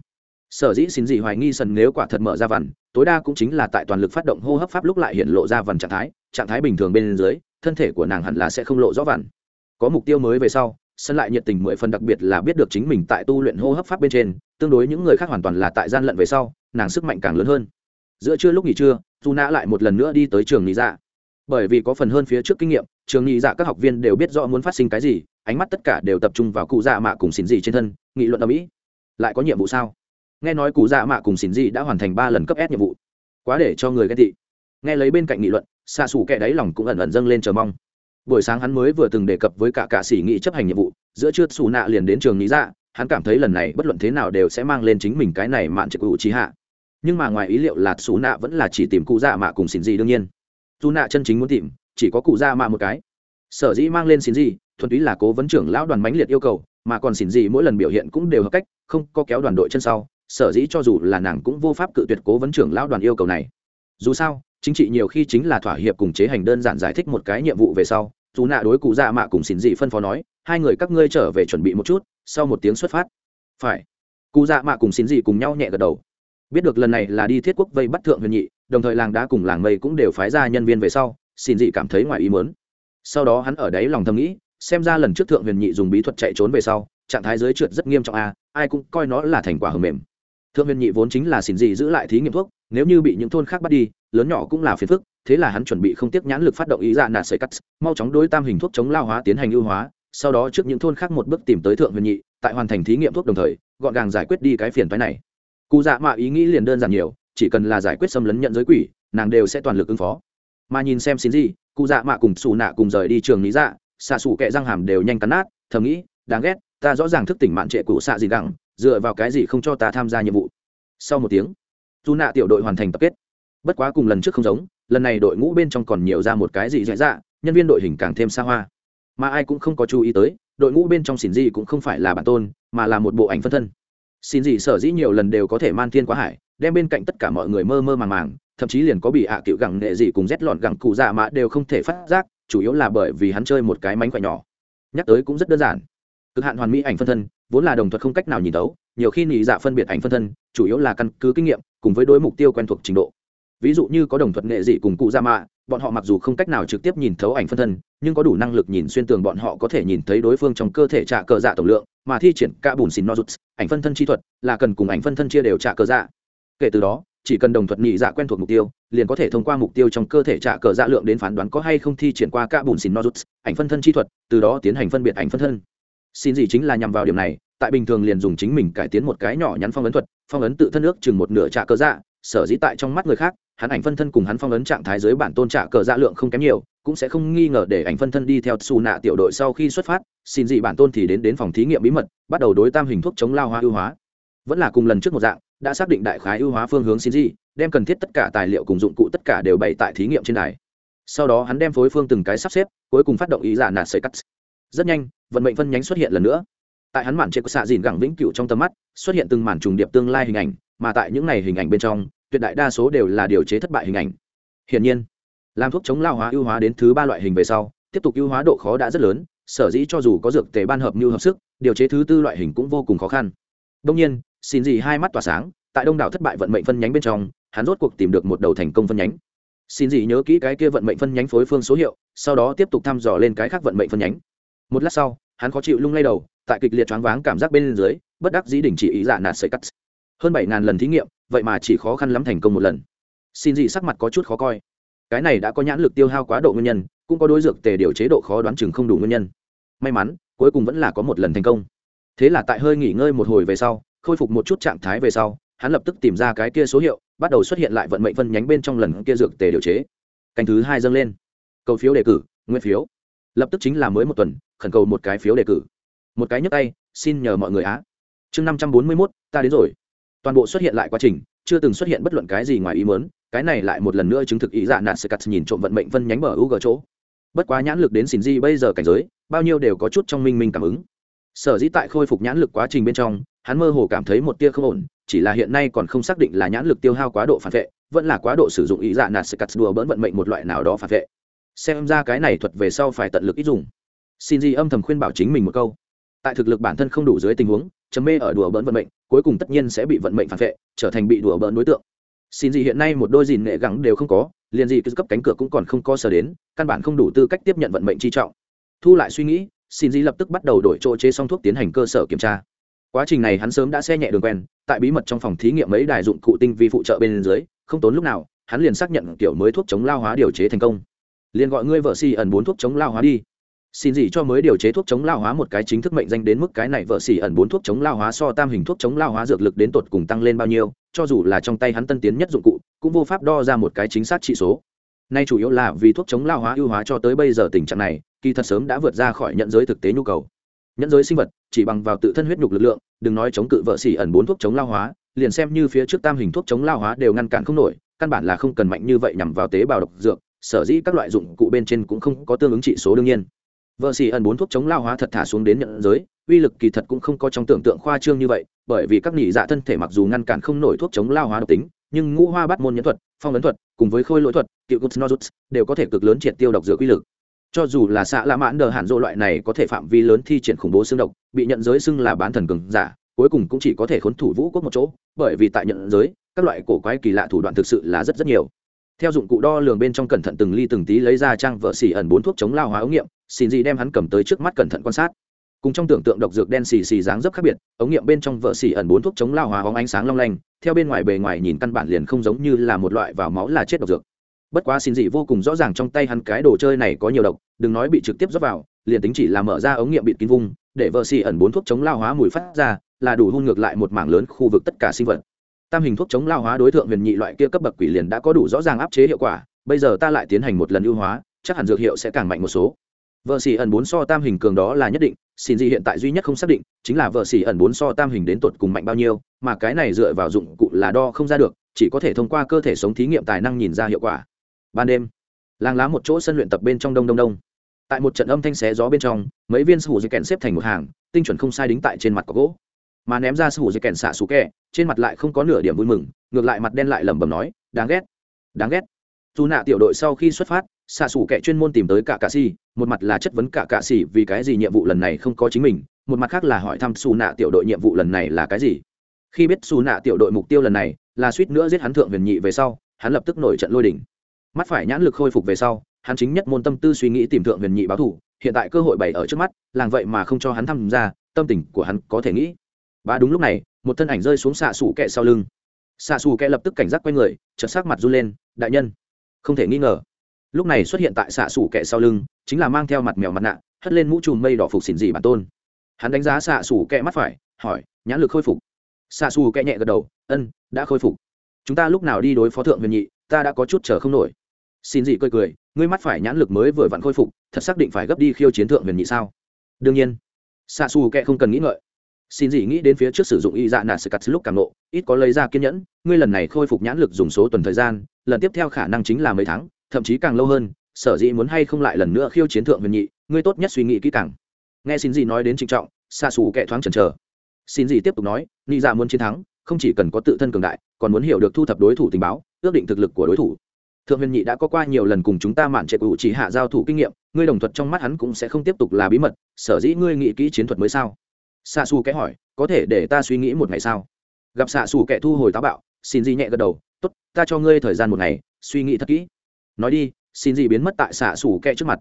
sở dĩ xin gì hoài nghi sần nếu quả thật mở ra vằn, tối đa cũng chính là tại toàn lực phát động hô hấp pháp lúc lại hiện lộ ra vằn trạng thái trạng thái bình thường bên dưới, thân thể của nàng hẳn là sẽ không lộ rõ vằn. Có mục tiêu mới về sau sân lại nhiệt tình mười phần đặc biệt là biết được chính mình tại tu luyện hô hấp pháp bên trên, tương đối những người khác hoàn toàn là tại gian lận về sau, nàng sức mạnh càng lớn hơn. Giữa trưa lúc nghỉ trưa dù nã lại một lần nữa đi tới trường nghỉ dạ. Bởi vì có phần hơn phía trước kinh nghiệm, trường nghỉ dạ các học viên đều biết rõ muốn phát sinh cái gì, ánh mắt tất cả đều tập trung vào cụ dạ mạ cùng xỉn dị trên thân, nghị luận ở mỹ lại có nhiệm vụ sao? Nghe nói cụ dạ mạ cùng xỉn dị đã hoàn thành ba lần cấp s nhiệm vụ. Quá để cho người ghen tị. Nghe lấy bên cạnh nghị luận xa xù kẻ đáy lòng cũng ẩn ẩn dâng lên chờ mong. Buổi sáng hắn mới vừa từng đề cập với cả cả sĩ nghị chấp hành nhiệm vụ, giữa trưa xù nạ liền đến trường nghĩ ra, hắn cảm thấy lần này bất luận thế nào đều sẽ mang lên chính mình cái này mạn trực cụ trí hạ. Nhưng mà ngoài ý liệu là xù nạ vẫn là chỉ tìm cụ dạ mạ cùng xin gì đương nhiên. Dù nạ chân chính muốn tìm, chỉ có cụ dạ mạ một cái. Sở dĩ mang lên xin gì thuần túy là cố vấn trưởng lão đoàn mãnh liệt yêu cầu, mà còn xin gì mỗi lần biểu hiện cũng đều hợp cách, không có kéo đoàn đội chân sau sở dĩ cho dù là nàng cũng vô pháp cự tuyệt cố vấn trưởng lão đoàn yêu cầu này. Dù sao, chính trị nhiều khi chính là thỏa hiệp cùng chế hành đơn giản giải thích một cái nhiệm vụ về sau, dù nạ đối cụ dạ mạ cùng xin dị phân phó nói, hai người các ngươi trở về chuẩn bị một chút, sau một tiếng xuất phát. Phải. Cụ dạ mạ cùng xin dị cùng nhau nhẹ gật đầu. Biết được lần này là đi thiết quốc vây bắt thượng huyền nhị, đồng thời làng đá cùng làng mây cũng đều phái ra nhân viên về sau, xin dị cảm thấy ngoài ý mớn sau đó hắn ở đấy lòng thầm nghĩ, xem ra lần trước thượng huyền nhị dùng bí thuật chạy trốn về sau, trạng thái giới trượt rất nghiêm trọng a ai cũng coi nó là thành quả hầm mềm thượng huyền nhị vốn chính là xin dị giữ lại thí nghiệm thuốc, nếu như bị những thôn khác bắt đi, lớn nhỏ cũng là phiền phức, thế là hắn chuẩn bị không tiếc nhãn lực phát động ý dạ nạt sợi cắt, mau chóng đối tam hình thuốc chống lao hóa tiến hành ưu hóa, sau đó trước những thôn khác một bước tìm tới thượng huyền nhị, tại hoàn thành thí nghiệm thuốc đồng thời, gọn gàng giải quyết đi cái phiền phái này. Cụ dạ mạ ý nghĩ liền đơn giản nhiều, chỉ cần là giải quyết xâm lấn nhận giới quỷ, nàng đều sẽ toàn lực ứng phó. Mà nhìn xem xin gì, cụ dạ mạ cùng xù nạ cùng rời đi trường lý dạ xạ xù kẹ răng hàm đều nhanh cắn nát, thầm nghĩ, đáng ghét, ta rõ ràng thức tỉnh mạn trệ cụ xạ gì gẳng dựa vào cái gì không cho ta tham gia nhiệm vụ? Sau một tiếng dù nạ tiểu đội hoàn thành tập kết. Bất quá cùng lần trước không giống, lần này đội ngũ bên trong còn nhiều ra một cái gì dễ dạ nhân viên đội hình càng thêm xa hoa. Mà ai cũng không có chú ý tới, đội ngũ bên trong xin gì cũng không phải là bản tôn, mà là một bộ ảnh phân thân. Xin gì sở dĩ nhiều lần đều có thể man thiên quá hải, đem bên cạnh tất cả mọi người mơ mơ màng màng, thậm chí liền có bị hạ à cựu gẳng nghệ gì cùng rét lọn gẳng cụ dạ mà đều không thể phát giác, chủ yếu là bởi vì hắn chơi một cái mánh khỏe nhỏ. Nhắc tới cũng rất đơn giản. Cực hạn hoàn mỹ ảnh phân thân vốn là đồng thuật không cách nào nhìn tấu nhiều khi nhị dạ phân biệt ảnh phân thân, chủ yếu là căn cứ kinh nghiệm, cùng với đối mục tiêu quen thuộc trình độ. Ví dụ như có đồng thuật nghệ dị cùng cụ gia mạ, bọn họ mặc dù không cách nào trực tiếp nhìn thấu ảnh phân thân, nhưng có đủ năng lực nhìn xuyên tường bọn họ có thể nhìn thấy đối phương trong cơ thể trả cờ dạ tổng lượng, mà thi triển cả bùn xìn nozuts, ảnh phân thân chi thuật, là cần cùng ảnh phân thân chia đều trả cờ dạ. Kể từ đó, chỉ cần đồng thuật nhị dạ quen thuộc mục tiêu, liền có thể thông qua mục tiêu trong cơ thể trả cờ dạ lượng đến phán đoán có hay không thi triển qua cả bùn xìn nozuts, ảnh phân thân chi thuật, từ đó tiến hành phân biệt ảnh phân thân. Xin gì chính là nhằm vào điểm này tại bình thường liền dùng chính mình cải tiến một cái nhỏ nhắn phong ấn thuật, phong ấn tự thân ước chừng một nửa trạ cờ dạ sở dĩ tại trong mắt người khác, hắn ảnh phân thân cùng hắn phong ấn trạng thái dưới bản tôn trạ cờ dạ lượng không kém nhiều, cũng sẽ không nghi ngờ để ảnh phân thân đi theo xù nạ tiểu đội sau khi xuất phát, xin dị bản tôn thì đến đến phòng thí nghiệm bí mật, bắt đầu đối tam hình thuốc chống lao hóa ưu hóa. Vẫn là cùng lần trước một dạng, đã xác định đại khái ưu hóa phương hướng xin dị, đem cần thiết tất cả tài liệu cùng dụng cụ tất cả đều bày tại thí nghiệm trên đài. Sau đó hắn đem phối phương từng cái sắp xếp, cuối cùng phát động ý giả nạt sợi cắt. Rất nhanh, vận mệnh phân nhánh xuất hiện lần nữa tại hắn màn trệ của xạ dìn gẳng vĩnh cựu trong tầm mắt, xuất hiện từng màn trùng điệp tương lai hình ảnh, mà tại những này hình ảnh bên trong, tuyệt đại đa số đều là điều chế thất bại hình ảnh. Hiển nhiên, làm thuốc chống lao hóa ưu hóa đến thứ ba loại hình về sau, tiếp tục ưu hóa độ khó đã rất lớn, sở dĩ cho dù có dược tề ban hợp như hợp sức, điều chế thứ tư loại hình cũng vô cùng khó khăn. Đông nhiên, xin gì hai mắt tỏa sáng, tại đông đảo thất bại vận mệnh phân nhánh bên trong, hắn rốt cuộc tìm được một đầu thành công phân nhánh. Xin gì nhớ kỹ cái kia vận mệnh phân nhánh phối phương số hiệu, sau đó tiếp tục thăm dò lên cái khác vận mệnh phân nhánh. Một lát sau, hắn khó chịu lung lay đầu tại kịch liệt choáng váng cảm giác bên dưới, bất đắc dĩ đình chỉ ý dạ nạt sợi cắt. Hơn bảy ngàn lần thí nghiệm, vậy mà chỉ khó khăn lắm thành công một lần. Xin gì sắc mặt có chút khó coi. Cái này đã có nhãn lực tiêu hao quá độ nguyên nhân, cũng có đối dược tề điều chế độ khó đoán chừng không đủ nguyên nhân. May mắn, cuối cùng vẫn là có một lần thành công. Thế là tại hơi nghỉ ngơi một hồi về sau, khôi phục một chút trạng thái về sau, hắn lập tức tìm ra cái kia số hiệu, bắt đầu xuất hiện lại vận mệnh phân nhánh bên trong lần kia dược tề điều chế. Canh thứ hai dâng lên. Cầu phiếu đề cử, nguyên phiếu. Lập tức chính là mới một tuần, khẩn cầu một cái phiếu đề cử một cái nhấp tay, xin nhờ mọi người á. Chương năm trăm bốn mươi mốt, ta đến rồi. Toàn bộ xuất hiện lại quá trình, chưa từng xuất hiện bất luận cái gì ngoài ý mớn cái này lại một lần nữa chứng thực ý dạ nạn sơ cắt nhìn trộm vận mệnh phân nhánh bờ u g chỗ. Bất quá nhãn lực đến xin di bây giờ cảnh giới, bao nhiêu đều có chút trong minh minh cảm ứng. Sở dĩ tại khôi phục nhãn lực quá trình bên trong, hắn mơ hồ cảm thấy một tia không ổn, chỉ là hiện nay còn không xác định là nhãn lực tiêu hao quá độ phản vệ, vẫn là quá độ sử dụng ý dạ nạt sự cắt đùa bỡn vận mệnh một loại nào đó phản vệ. Xem ra cái này thuật về sau phải tận lực ít dùng. Xin di âm thầm khuyên bảo chính mình một câu tại thực lực bản thân không đủ dưới tình huống chấm mê ở đùa bỡn vận mệnh, cuối cùng tất nhiên sẽ bị vận mệnh phản vệ, trở thành bị đùa bỡn đối tượng. Xin gì hiện nay một đôi dìn nghệ gắng đều không có, liền gì cứ cấp cánh cửa cũng còn không có sở đến, căn bản không đủ tư cách tiếp nhận vận mệnh chi trọng. Thu lại suy nghĩ, xin gì lập tức bắt đầu đổi chỗ chế xong thuốc tiến hành cơ sở kiểm tra. Quá trình này hắn sớm đã xe nhẹ đường quen, tại bí mật trong phòng thí nghiệm mấy đài dụng cụ tinh vi phụ trợ bên dưới, không tốn lúc nào, hắn liền xác nhận kiểu mới thuốc chống lao hóa điều chế thành công. Liền gọi ngươi vợ si ẩn bốn thuốc chống lao hóa đi xin gì cho mới điều chế thuốc chống lao hóa một cái chính thức mệnh danh đến mức cái này vợ xỉ ẩn bốn thuốc chống lao hóa so tam hình thuốc chống lao hóa dược lực đến tột cùng tăng lên bao nhiêu, cho dù là trong tay hắn tân tiến nhất dụng cụ, cũng vô pháp đo ra một cái chính xác trị số. Nay chủ yếu là vì thuốc chống lao hóa ưu hóa cho tới bây giờ tình trạng này, kỳ thật sớm đã vượt ra khỏi nhận giới thực tế nhu cầu. Nhận giới sinh vật, chỉ bằng vào tự thân huyết nhục lực lượng, đừng nói chống cự vợ xỉ ẩn bốn thuốc chống lao hóa, liền xem như phía trước tam hình thuốc chống lao hóa đều ngăn cản không nổi, căn bản là không cần mạnh như vậy nhằm vào tế bào độc dược, sở dĩ các loại dụng cụ bên trên cũng không có tương ứng trị số đương nhiên vợ xì ẩn bốn thuốc chống lao hóa thật thả xuống đến nhận giới, uy lực kỳ thật cũng không có trong tưởng tượng khoa trương như vậy, bởi vì các nhị dạ thân thể mặc dù ngăn cản không nổi thuốc chống lao hóa độc tính, nhưng ngũ hoa bắt môn nhẫn thuật, phong ấn thuật, cùng với khôi lỗi thuật cựu gut nozuts đều có thể cực lớn triệt tiêu độc dược uy lực. Cho dù là xạ lạ mãn đờ hẳn dỗ loại này có thể phạm vi lớn thi triển khủng bố xương độc, bị nhận giới xưng là bán thần cường giả, cuối cùng cũng chỉ có thể khốn thủ vũ quốc một chỗ, bởi vì tại nhận giới, các loại cổ quái kỳ lạ thủ đoạn thực sự là rất rất nhiều theo dụng cụ đo lường bên trong cẩn thận từng ly từng tí lấy ra trang vợ xỉ ẩn bốn thuốc chống lao hóa ống nghiệm, xin gì đem hắn cầm tới trước mắt cẩn thận quan sát. Cùng trong tưởng tượng độc dược đen xì xì dáng dấp khác biệt, ống nghiệm bên trong vợ xỉ ẩn bốn thuốc chống lao hóa hóng ánh sáng long lanh, theo bên ngoài bề ngoài nhìn căn bản liền không giống như là một loại vào máu là chết độc dược. Bất quá xin dị vô cùng rõ ràng trong tay hắn cái đồ chơi này có nhiều độc, đừng nói bị trực tiếp rót vào, liền tính chỉ là mở ra ống nghiệm bịt kín vung để vợ xỉ ẩn bốn thuốc chống lao hóa mùi phát ra, là đủ hôn ngược lại một mảng lớn khu vực tất cả sinh vật tam hình thuốc chống lao hóa đối tượng huyền nhị loại kia cấp bậc quỷ liền đã có đủ rõ ràng áp chế hiệu quả, bây giờ ta lại tiến hành một lần ưu hóa, chắc hẳn dược hiệu sẽ càng mạnh một số. Vợ xỉ ẩn bốn so tam hình cường đó là nhất định, xin gì hiện tại duy nhất không xác định, chính là vợ xỉ ẩn bốn so tam hình đến tột cùng mạnh bao nhiêu, mà cái này dựa vào dụng cụ là đo không ra được, chỉ có thể thông qua cơ thể sống thí nghiệm tài năng nhìn ra hiệu quả. Ban đêm, làng lá một chỗ sân luyện tập bên trong đông đông đông. Tại một trận âm thanh xé gió bên trong, mấy viên sủ dây kèn xếp thành một hàng, tinh chuẩn không sai đính tại trên mặt có gỗ mà ném ra sủ dây kèn xạ sủ kẹ trên mặt lại không có nửa điểm vui mừng, ngược lại mặt đen lại lẩm bẩm nói, đáng ghét đáng ghét. Dù nạ tiểu đội sau khi xuất phát, xạ sủ kẹ chuyên môn tìm tới cả cạ xì, một mặt là chất vấn cả cạ xì vì cái gì nhiệm vụ lần này không có chính mình, một mặt khác là hỏi thăm xù nạ tiểu đội nhiệm vụ lần này là cái gì. Khi biết xù nạ tiểu đội mục tiêu lần này, là suýt nữa giết hắn thượng huyền nhị về sau, hắn lập tức nổi trận lôi đỉnh mắt phải nhãn lực khôi phục về sau, hắn chính nhất môn tâm tư suy nghĩ tìm thượng huyền nhị báo thủ hiện tại cơ hội bày ở trước mắt, làng vậy mà không cho hắn tham gia, tâm tình của hắn có thể nghĩ và đúng lúc này, một thân ảnh rơi xuống xạ xù kẹ sau lưng. Xạ xù kẹ lập tức cảnh giác q u a y người, chợt sắc mặt run lên, đại nhân. Không thể nghi ngờ, lúc này xuất hiện tại xạ xù kẹ sau lưng, chính là mang theo mặt mèo mặt nạ, hất lên mũ trùm mây đỏ phục xỉn dị bản tôn. Hắn đánh giá xạ xù kẹ mắt phải, hỏi, nhãn lực khôi phục? Xạ xù kẹ nhẹ gật đầu, ân, đã khôi phục. Chúng ta lúc nào đi đối phó thượng huyền nhị, ta đã có chút chờ không nổi. Xin dị cười cười, ngươi mắt phải nhãn lực mới vừa vặn khôi phục, thật xác định phải gấp đi khiêu chiến thượng huyền nhị sao? Đương nhiên. Xạ xù kẹ không cần nghĩ ngợi xin dị nghĩ đến phía trước sử dụng y dạ nạ sự cắt lúc càng nộ ít có lấy ra kiên nhẫn, ngươi lần này khôi phục nhãn lực dùng số tuần thời gian, lần tiếp theo khả năng chính là mấy tháng, thậm chí càng lâu hơn, sở dĩ muốn hay không lại lần nữa khiêu chiến thượng huyền nhị, ngươi tốt nhất suy nghĩ kỹ càng. Nghe xin dị nói đến trịnh trọng xa xù kệ thoáng chần chờ. Xin dị tiếp tục nói nghĩ dạ muốn chiến thắng, không chỉ cần có tự thân cường đại, còn muốn hiểu được thu thập đối thủ tình báo, ước định thực lực của đối thủ. Thượng huyền nhị đã có qua nhiều lần cùng chúng ta mạn trệ cụ chỉ hạ giao thủ kinh nghiệm, ngươi đồng thuật trong mắt hắn cũng sẽ không tiếp tục là bí mật, sở dĩ ngươi nghĩ kỹ chiến thuật mới sao? Xạ xù kẽ hỏi, có thể để ta suy nghĩ một ngày sao? Gặp xạ xù kẻ thu hồi táo bạo, xin gì nhẹ gật đầu, tốt, ta cho ngươi thời gian một ngày, suy nghĩ thật kỹ. Nói đi, xin gì biến mất tại xạ xù kẻ trước mặt.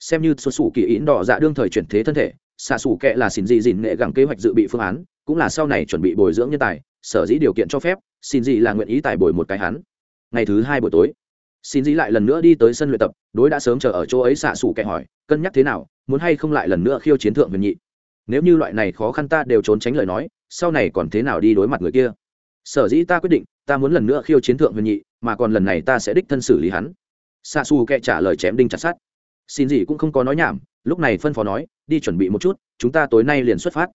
Xem như xuất xù kỳ ý đỏ dạ đương thời chuyển thế thân thể xạ xù kẻ là xin gì dìn nghệ gẳng kế hoạch dự bị phương án, cũng là sau này chuẩn bị bồi dưỡng nhân tài, sở dĩ điều kiện cho phép, xin gì là nguyện ý tài bồi một cái hắn. Ngày thứ hai buổi tối, xin gì lại lần nữa đi tới sân luyện tập, đối đã sớm chờ ở chỗ ấy xạ xù kẻ hỏi, cân nhắc thế nào, muốn hay không lại lần nữa khiêu chiến thượng huyền nhị? Nếu như loại này khó khăn ta đều trốn tránh lời nói, sau này còn thế nào đi đối mặt người kia? Sở dĩ ta quyết định, ta muốn lần nữa khiêu chiến thượng huyền nhị, mà còn lần này ta sẽ đích thân xử lý hắn. Xa xù kệ trả lời chém đinh chặt sát xin gì cũng không có nói nhảm, lúc này phân phó nói, đi chuẩn bị một chút, chúng ta tối nay liền xuất phát.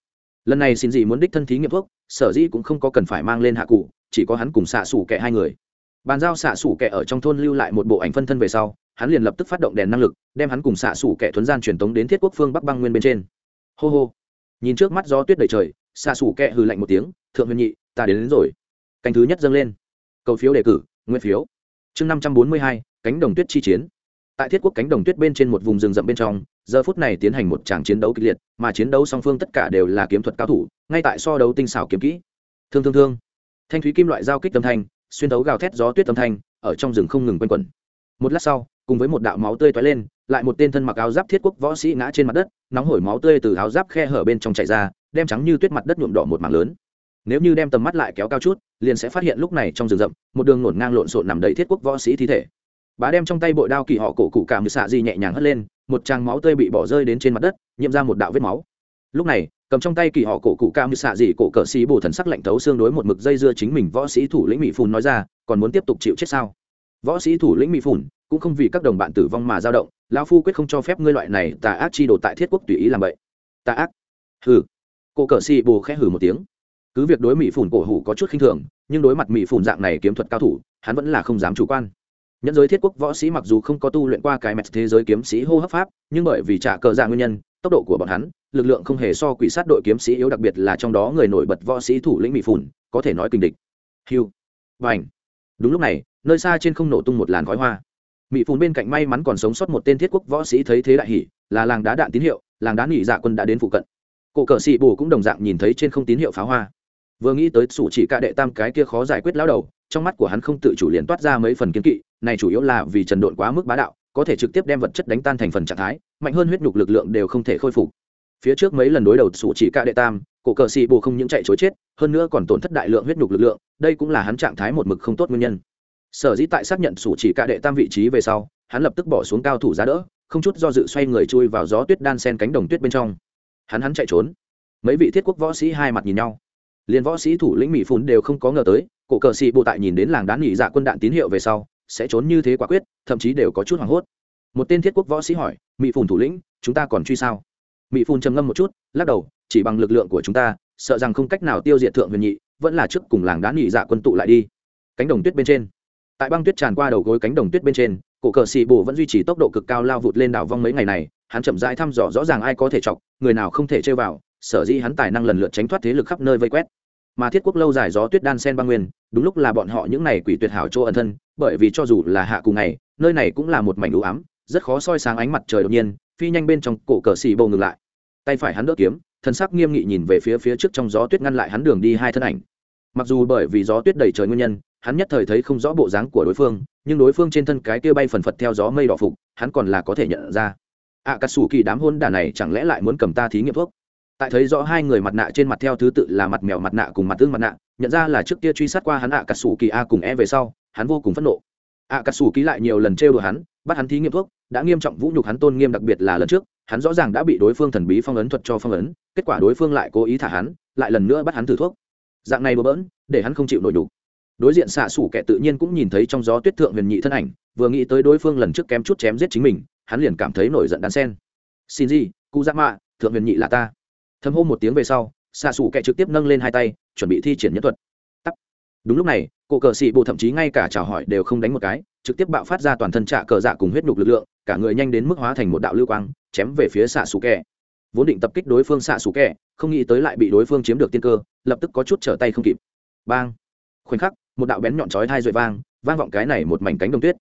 Lần này xin gì muốn đích thân thí nghiệm thuốc, sở dĩ cũng không có cần phải mang lên hạ cụ, chỉ có hắn cùng xạ xủ kệ hai người. Bàn giao xạ xủ kệ ở trong thôn lưu lại một bộ ảnh phân thân về sau, hắn liền lập tức phát động đèn năng lực, đem hắn cùng xạ xủ kệ thuấn gian truyền tống đến thiết quốc phương bắc băng nguyên bên trên. Hô hô nhìn trước mắt gió tuyết đầy trời xa xù kẹ hư lạnh một tiếng thượng huyền nhị ta đến, đến rồi. Cánh thứ nhất dâng lên. Cầu phiếu đề cử nguyên phiếu. Chương năm trăm bốn mươi hai cánh đồng tuyết chi chiến. Tại thiết quốc cánh đồng tuyết bên trên một vùng rừng rậm bên trong giờ phút này tiến hành một tràng chiến đấu kịch liệt mà chiến đấu song phương tất cả đều là kiếm thuật cao thủ ngay tại so đấu tinh xảo kiếm kỹ. Thương thương thương. Thanh thúy kim loại giao kích tâm thanh xuyên thấu gào thét gió tuyết tâm thanh ở trong rừng không ngừng quanh quẩn. Một lát sau cùng với một đạo máu tươi toái lên lại một tên thân mặc áo giáp thiết quốc võ sĩ ngã trên mặt đất, nóng hổi máu tươi từ áo giáp khe hở bên trong chảy ra, đem trắng như tuyết mặt đất nhuộm đỏ một mảng lớn. Nếu như đem tầm mắt lại kéo cao chút, liền sẽ phát hiện lúc này trong rừng rậm, một đường ngổn ngang lộn xộn nằm đầy thiết quốc võ sĩ thi thể. Bá đem trong tay bội đao kỳ họ cổ cụ cảm xạ gì nhẹ nhàng hất lên, một tràng máu tươi bị bỏ rơi đến trên mặt đất, nhiễm ra một đạo vết máu. Lúc này, cầm trong tay kỳ họ cổ cụ cam như xạ dị cổ cờ xí bổ thần sắc lạnh thấu xương đối một mực dây dưa chính mình võ sĩ thủ lĩnh mỹ phun nói ra, còn muốn tiếp tục chịu chết sao? Võ sĩ thủ lĩnh mỹ Phủn, cũng không vì các đồng bạn tử vong mà dao động, lão phu quyết không cho phép ngươi loại này tà ác chi đồ tại thiết quốc tùy ý làm vậy tà ác? Hừ. Cô cờ xì bồ khẽ hừ một tiếng. Cứ việc đối mỹ phủn cổ hủ có chút khinh thường, nhưng đối mặt mỹ phủn dạng này kiếm thuật cao thủ, hắn vẫn là không dám chủ quan. Nhẫn giới thiết quốc võ sĩ mặc dù không có tu luyện qua cái mẹt thế giới kiếm sĩ hô hấp pháp, nhưng bởi vì trả cờ dạ nguyên nhân, tốc độ của bọn hắn, lực lượng không hề so quỷ sát đội kiếm sĩ yếu đặc biệt là trong đó người nổi bật võ sĩ thủ lĩnh mỹ phủn, có thể nói kinh địch. Hiu và đúng lúc này, nơi xa trên không nổ tung một làn khói hoa. Mỹ phun bên cạnh may mắn còn sống sót một tên thiết quốc võ sĩ thấy thế đại hỉ, là làng đá đạn tín hiệu, làng đá nghỉ dạ quân đã đến phụ cận. Cổ cờ sĩ bù cũng đồng dạng nhìn thấy trên không tín hiệu pháo hoa. Vừa nghĩ tới sủ chỉ ca đệ tam cái kia khó giải quyết lão đầu, trong mắt của hắn không tự chủ liền toát ra mấy phần kiến kỵ, này chủ yếu là vì trần độn quá mức bá đạo, có thể trực tiếp đem vật chất đánh tan thành phần trạng thái, mạnh hơn huyết nhục lực lượng đều không thể khôi phục. Phía trước mấy lần đối đầu sủ chỉ ca đệ tam cổ cờ sĩ bù không những chạy chối chết, hơn nữa còn tổn thất đại lượng huyết nhục lực lượng, đây cũng là hắn trạng thái một mực không tốt nguyên nhân. Sở dĩ tại xác nhận sủ chỉ cả đệ tam vị trí về sau, hắn lập tức bỏ xuống cao thủ giá đỡ, không chút do dự xoay người chui vào gió tuyết đan sen cánh đồng tuyết bên trong. Hắn hắn chạy trốn. Mấy vị thiết quốc võ sĩ hai mặt nhìn nhau. Liền võ sĩ thủ lĩnh mỹ phun đều không có ngờ tới, cổ cờ sĩ bộ tại nhìn đến làng đán nghỉ dạ quân đạn tín hiệu về sau, sẽ trốn như thế quả quyết, thậm chí đều có chút hoảng hốt. Một tên thiết quốc võ sĩ hỏi, mỹ phun thủ lĩnh, chúng ta còn truy sao? Mỹ phun trầm ngâm một chút, lắc đầu chỉ bằng lực lượng của chúng ta, sợ rằng không cách nào tiêu diệt thượng huyền nhị, vẫn là trước cùng làng đá nhị dạ quân tụ lại đi. Cánh đồng tuyết bên trên. Tại băng tuyết tràn qua đầu gối cánh đồng tuyết bên trên, cổ cờ xì bồ vẫn duy trì tốc độ cực cao lao vụt lên đảo vong mấy ngày này, hắn chậm rãi thăm dò rõ ràng ai có thể chọc, người nào không thể chơi vào, sở dĩ hắn tài năng lần lượt tránh thoát thế lực khắp nơi vây quét. Mà thiết quốc lâu dài gió tuyết đan sen băng nguyên, đúng lúc là bọn họ những này quỷ tuyệt hảo chỗ ẩn thân, bởi vì cho dù là hạ cùng ngày, nơi này cũng là một mảnh ưu ám, rất khó soi sáng ánh mặt trời đột nhiên, phi nhanh bên trong cổ cờ xì bồ ngừng lại. Tay phải hắn đỡ kiếm thân sắc nghiêm nghị nhìn về phía phía trước trong gió tuyết ngăn lại hắn đường đi hai thân ảnh. Mặc dù bởi vì gió tuyết đầy trời nguyên nhân, hắn nhất thời thấy không rõ bộ dáng của đối phương, nhưng đối phương trên thân cái kia bay phần phật theo gió mây đỏ phục, hắn còn là có thể nhận ra. Ạ cà sủ kỳ đám hôn đà này chẳng lẽ lại muốn cầm ta thí nghiệm thuốc? Tại thấy rõ hai người mặt nạ trên mặt theo thứ tự là mặt mèo mặt nạ cùng mặt tương mặt nạ, nhận ra là trước kia truy sát qua hắn ạ cà sủ kỳ a cùng e về sau, hắn vô cùng phẫn nộ. Ạ cà sủ kỳ lại nhiều lần trêu đùa hắn, bắt hắn thí nghiệm thuốc, đã nghiêm trọng vũ nhục hắn tôn nghiêm đặc biệt là lần trước hắn rõ ràng đã bị đối phương thần bí phong ấn thuật cho phong ấn, kết quả đối phương lại cố ý thả hắn, lại lần nữa bắt hắn thử thuốc. Dạng này bừa bỡn, để hắn không chịu nổi đủ. Đối diện xạ xủ kẻ tự nhiên cũng nhìn thấy trong gió tuyết thượng huyền nhị thân ảnh, vừa nghĩ tới đối phương lần trước kém chút chém giết chính mình, hắn liền cảm thấy nổi giận đan sen. Xin gì cụ giác mạ thượng huyền nhị là ta. Thâm hô một tiếng về sau, xạ xủ kẻ trực tiếp nâng lên hai tay, chuẩn bị thi triển nhất thuật. Tắt đúng lúc này cụ cờ sĩ bộ thậm chí ngay cả chào hỏi đều không đánh một cái, trực tiếp bạo phát ra toàn thân trạ cờ dạ cùng huyết nhục lực lượng cả người nhanh đến mức hóa thành một đạo lưu quang, chém về phía xạ xù kẹ vốn định tập kích đối phương xạ xù kẹ không nghĩ tới lại bị đối phương chiếm được tiên cơ, lập tức có chút trở tay không kịp. Bang! Khoảnh khắc, một đạo bén nhọn chói thai rội vang vang vọng cái này một mảnh cánh đồng tuyết.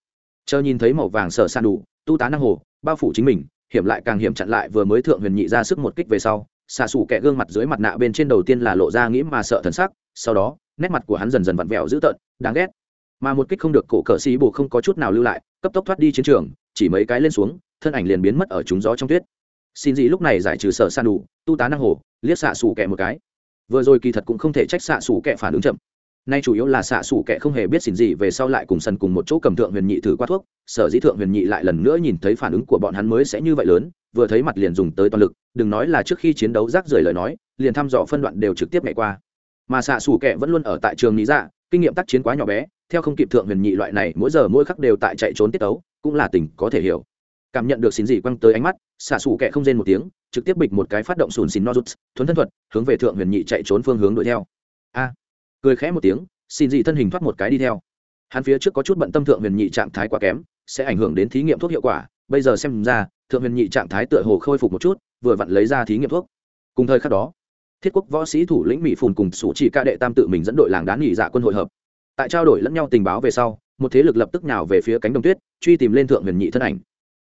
Chờ nhìn thấy màu vàng sở san đủ, tu tá năng hồ, bao phủ chính mình, hiểm lại càng hiểm chặn lại vừa mới thượng huyền nhị ra sức một kích về sau, xạ xù kẹ gương mặt dưới mặt nạ bên trên đầu tiên là lộ ra nghĩ mà sợ thần sắc, sau đó, nét mặt của hắn dần dần vặn vẹo dữ tợn, đáng ghét. Mà một kích không được cổ cờ sĩ bù không có chút nào lưu lại, cấp tốc thoát đi chiến trường chỉ mấy cái lên xuống, thân ảnh liền biến mất ở trúng gió trong tuyết. Xin gì lúc này giải trừ sở san đủ, tu tá năng hồ, liếc xạ xù kẹ một cái. Vừa rồi kỳ thật cũng không thể trách xạ xù kẹ phản ứng chậm. Nay chủ yếu là xạ xù kẹ không hề biết xin gì về sau lại cùng sân cùng một chỗ cầm thượng huyền nhị thử qua thuốc, sở dĩ thượng huyền nhị lại lần nữa nhìn thấy phản ứng của bọn hắn mới sẽ như vậy lớn, vừa thấy mặt liền dùng tới toàn lực, đừng nói là trước khi chiến đấu rác rưởi lời nói, liền thăm dò phân đoạn đều trực tiếp nhảy qua. Mà xạ xù kẹ vẫn luôn ở tại trường lý dạ kinh nghiệm tác chiến quá nhỏ bé, theo không kịp thượng huyền nhị loại này, mỗi giờ mỗi khắc đều tại chạy trốn tiết tấu cũng là tình có thể hiểu. Cảm nhận được xin gì quăng tới ánh mắt, xạ xù kẹ không rên một tiếng, trực tiếp bịch một cái phát động sùn xin no rút thuấn thân thuật, hướng về thượng huyền nhị chạy trốn phương hướng đuổi theo. A! Cười khẽ một tiếng, xin gì thân hình thoát một cái đi theo. Hắn phía trước có chút bận tâm thượng huyền nhị trạng thái quá kém, sẽ ảnh hưởng đến thí nghiệm thuốc hiệu quả. Bây giờ xem ra, thượng huyền nhị trạng thái tựa hồ khôi phục một chút, vừa vặn lấy ra thí nghiệm thuốc. Cùng thời khắc đó, thiết quốc võ sĩ thủ lĩnh mỹ phùn cùng sủ chỉ ca đệ tam tự mình dẫn đội làng đá nghỉ dạ quân hội hợp. Tại trao đổi lẫn nhau tình báo về sau một thế lực lập tức nào về phía cánh đồng tuyết, truy tìm lên thượng huyền nhị thân ảnh.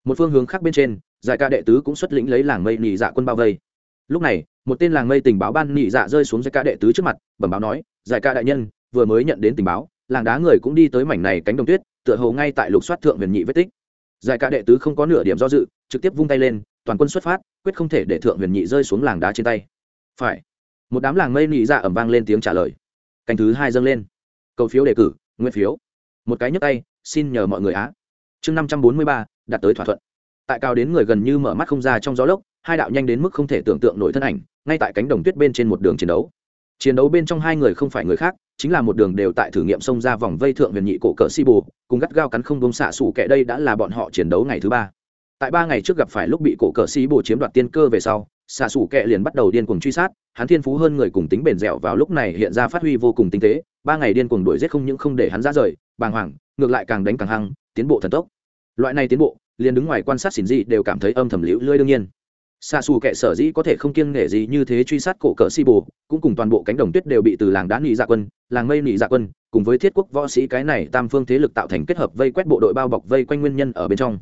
Một phương hướng khác bên trên, giải ca đệ tứ cũng xuất lĩnh lấy làng mây nhị dạ quân bao vây. Lúc này, một tên làng mây tình báo ban nhị dạ rơi xuống giải ca đệ tứ trước mặt, bẩm báo nói, giải ca đại nhân, vừa mới nhận đến tình báo, làng đá người cũng đi tới mảnh này cánh đồng tuyết, tựa hồ ngay tại lục soát thượng huyền nhị vết tích. Giải ca đệ tứ không có nửa điểm do dự, trực tiếp vung tay lên, toàn quân xuất phát, quyết không thể để thượng huyền nhị rơi xuống làng đá trên tay. Phải. Một đám làng mây nhị dạ ẩm vang lên tiếng trả lời. Canh thứ hai dâng lên. Cầu phiếu đề cử nguyên phiếu một cái nhấc tay, xin nhờ mọi người á. Chương năm trăm bốn mươi ba, đạt tới thỏa thuận. Tại cao đến người gần như mở mắt không ra trong gió lốc, hai đạo nhanh đến mức không thể tưởng tượng nổi thân ảnh, ngay tại cánh đồng tuyết bên trên một đường chiến đấu. Chiến đấu bên trong hai người không phải người khác, chính là một đường đều tại thử nghiệm xông ra vòng vây thượng huyền nhị cổ cỡ si bù cùng gắt gao cắn không bông xạ xù kẻ đây đã là bọn họ chiến đấu ngày thứ ba. Tại ba ngày trước gặp phải lúc bị cổ cỡ si bù chiếm đoạt tiên cơ về sau, xạ xù kệ liền bắt đầu điên cuồng truy sát, hắn thiên phú hơn người cùng tính bền dẻo vào lúc này hiện ra phát huy vô cùng tinh tế ba ngày điên cuồng đuổi giết không những không để hắn ra rời, bàng hoàng, ngược lại càng đánh càng hăng, tiến bộ thần tốc. Loại này tiến bộ, liền đứng ngoài quan sát xỉn dị đều cảm thấy âm thầm liễu lưỡi đương nhiên. Xa xù kệ sở dĩ có thể không kiêng nể gì như thế truy sát cổ cỡ si bồ cũng cùng toàn bộ cánh đồng tuyết đều bị từ làng đá nị dạ quân, làng mây nị dạ quân, cùng với thiết quốc võ sĩ cái này tam phương thế lực tạo thành kết hợp vây quét bộ đội bao bọc vây quanh nguyên nhân ở bên trong.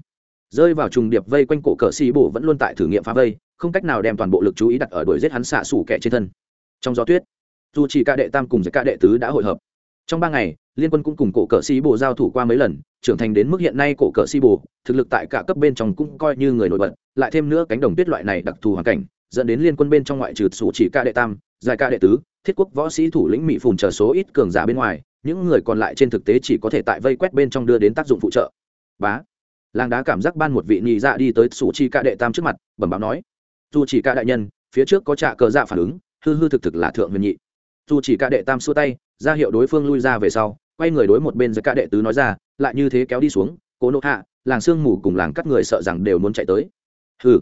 Rơi vào trùng điệp vây quanh cổ cỡ si bồ vẫn luôn tại thử nghiệm phá vây, không cách nào đem toàn bộ lực chú ý đặt ở đuổi giết hắn xạ xù kẻ trên thân. Trong gió tuyết dù chỉ ca đệ tam cùng với ca đệ tứ đã hội hợp. Trong ba ngày, liên quân cũng cùng cổ cỡ si bồ giao thủ qua mấy lần, trưởng thành đến mức hiện nay cổ cỡ si bồ, thực lực tại cả cấp bên trong cũng coi như người nổi bật, lại thêm nữa cánh đồng tuyết loại này đặc thù hoàn cảnh, dẫn đến liên quân bên trong ngoại trừ sủ chỉ ca đệ tam giải ca đệ tứ, thiết quốc võ sĩ thủ lĩnh mỹ phùn chờ số ít cường giả bên ngoài, những người còn lại trên thực tế chỉ có thể tại vây quét bên trong đưa đến tác dụng phụ trợ. Bá. Làng đá cảm giác ban một vị nhị dạ đi tới sủ chi ca đệ tam trước mặt, bẩm báo nói. Dù chỉ ca đại nhân, phía trước có trạ cờ dạ phản ứng, hư hư thực thực là thượng huyền nhị dù chỉ cả đệ tam xua tay, ra hiệu đối phương lui ra về sau, quay người đối một bên giữa cả đệ tứ nói ra, lại như thế kéo đi xuống, cố nộ hạ, làng sương mù cùng làng cắt người sợ rằng đều muốn chạy tới. Hừ.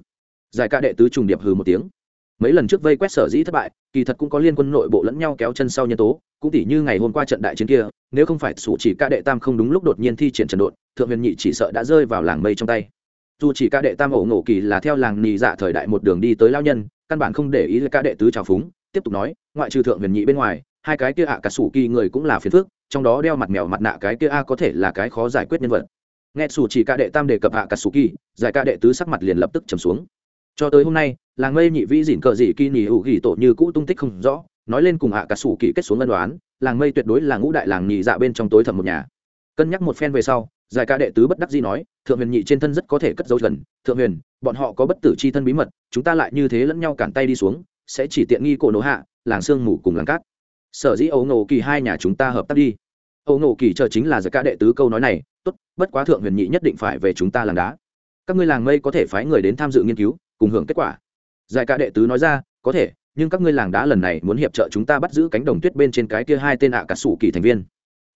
Giải cả đệ tứ trùng điệp hừ một tiếng. Mấy lần trước vây quét sở dĩ thất bại, kỳ thật cũng có liên quân nội bộ lẫn nhau kéo chân sau nhân tố, cũng tỉ như ngày hôm qua trận đại chiến kia, nếu không phải sủ chỉ ca đệ tam không đúng lúc đột nhiên thi triển trần đột, thượng huyền nhị chỉ sợ đã rơi vào làng mây trong tay. Dù chỉ ca đệ tam ổ ngộ kỳ là theo làng nì dạ thời đại một đường đi tới lao nhân, căn bản không để ý ca đệ tứ trào phúng tiếp tục nói, ngoại trừ thượng huyền nhị bên ngoài, hai cái kia ạ cả sủ kỳ người cũng là phiền phước trong đó đeo mặt mèo mặt nạ cái kia a có thể là cái khó giải quyết nhân vật. Nghe sủ chỉ ca đệ tam đề cập ạ cả sủ kỳ, giải ca đệ tứ sắc mặt liền lập tức trầm xuống. Cho tới hôm nay, làng mây nhị vĩ dỉn cờ dị kỳ nhì hữu gỉ tổ như cũ tung tích không rõ, nói lên cùng ạ cả sủ kỳ kết xuống ân đoán làng mây tuyệt đối là ngũ đại làng nhị dạ bên trong tối thầm một nhà. Cân nhắc một phen về sau, giải ca đệ tứ bất đắc dĩ nói, thượng huyền nhị trên thân rất có thể cất dấu gần thượng huyền, bọn họ có bất tử chi thân bí mật, chúng ta lại như thế lẫn nhau cản tay đi xuống sẽ chỉ tiện nghi cổ nổ hạ, làng sương mù cùng làng cát. Sở dĩ ấu ngộ kỳ hai nhà chúng ta hợp tác đi. Ấu ngộ kỳ chờ chính là giải ca đệ tứ câu nói này, tốt, bất quá thượng huyền nhị nhất định phải về chúng ta làng đá. Các ngươi làng mây có thể phái người đến tham dự nghiên cứu, cùng hưởng kết quả. Giải ca đệ tứ nói ra, có thể, nhưng các ngươi làng đá lần này muốn hiệp trợ chúng ta bắt giữ cánh đồng tuyết bên trên cái kia hai tên ạ cả sủ kỳ thành viên.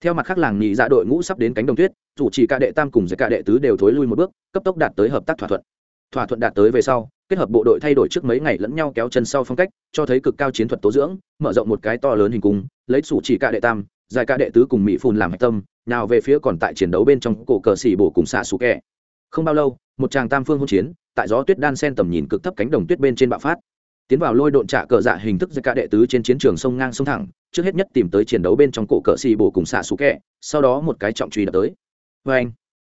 Theo mặt khác làng nhị dạ đội ngũ sắp đến cánh đồng tuyết chủ chỉ ca đệ tam cùng giải ca đệ tứ đều thối lui một bước, cấp tốc đạt tới hợp tác thỏa thuận thỏa thuận đạt tới về sau, kết hợp bộ đội thay đổi trước mấy ngày lẫn nhau kéo chân sau phong cách, cho thấy cực cao chiến thuật tố dưỡng, mở rộng một cái to lớn hình cung, lấy sủ chỉ ca đệ tam, giải ca đệ tứ cùng mỹ phun làm hạch tâm, nào về phía còn tại chiến đấu bên trong cổ cờ xỉ bổ cùng xạ xù kẹ. Không bao lâu, một tràng tam phương hỗn chiến, tại gió tuyết đan sen tầm nhìn cực thấp cánh đồng tuyết bên trên bạo phát. Tiến vào lôi độn trả cờ dạ hình thức giải ca đệ tứ trên chiến trường sông ngang sông thẳng, trước hết nhất tìm tới chiến đấu bên trong cổ cờ xỉ bổ cùng xạ xù kẹ, sau đó một cái trọng truy đập tới. Vê anh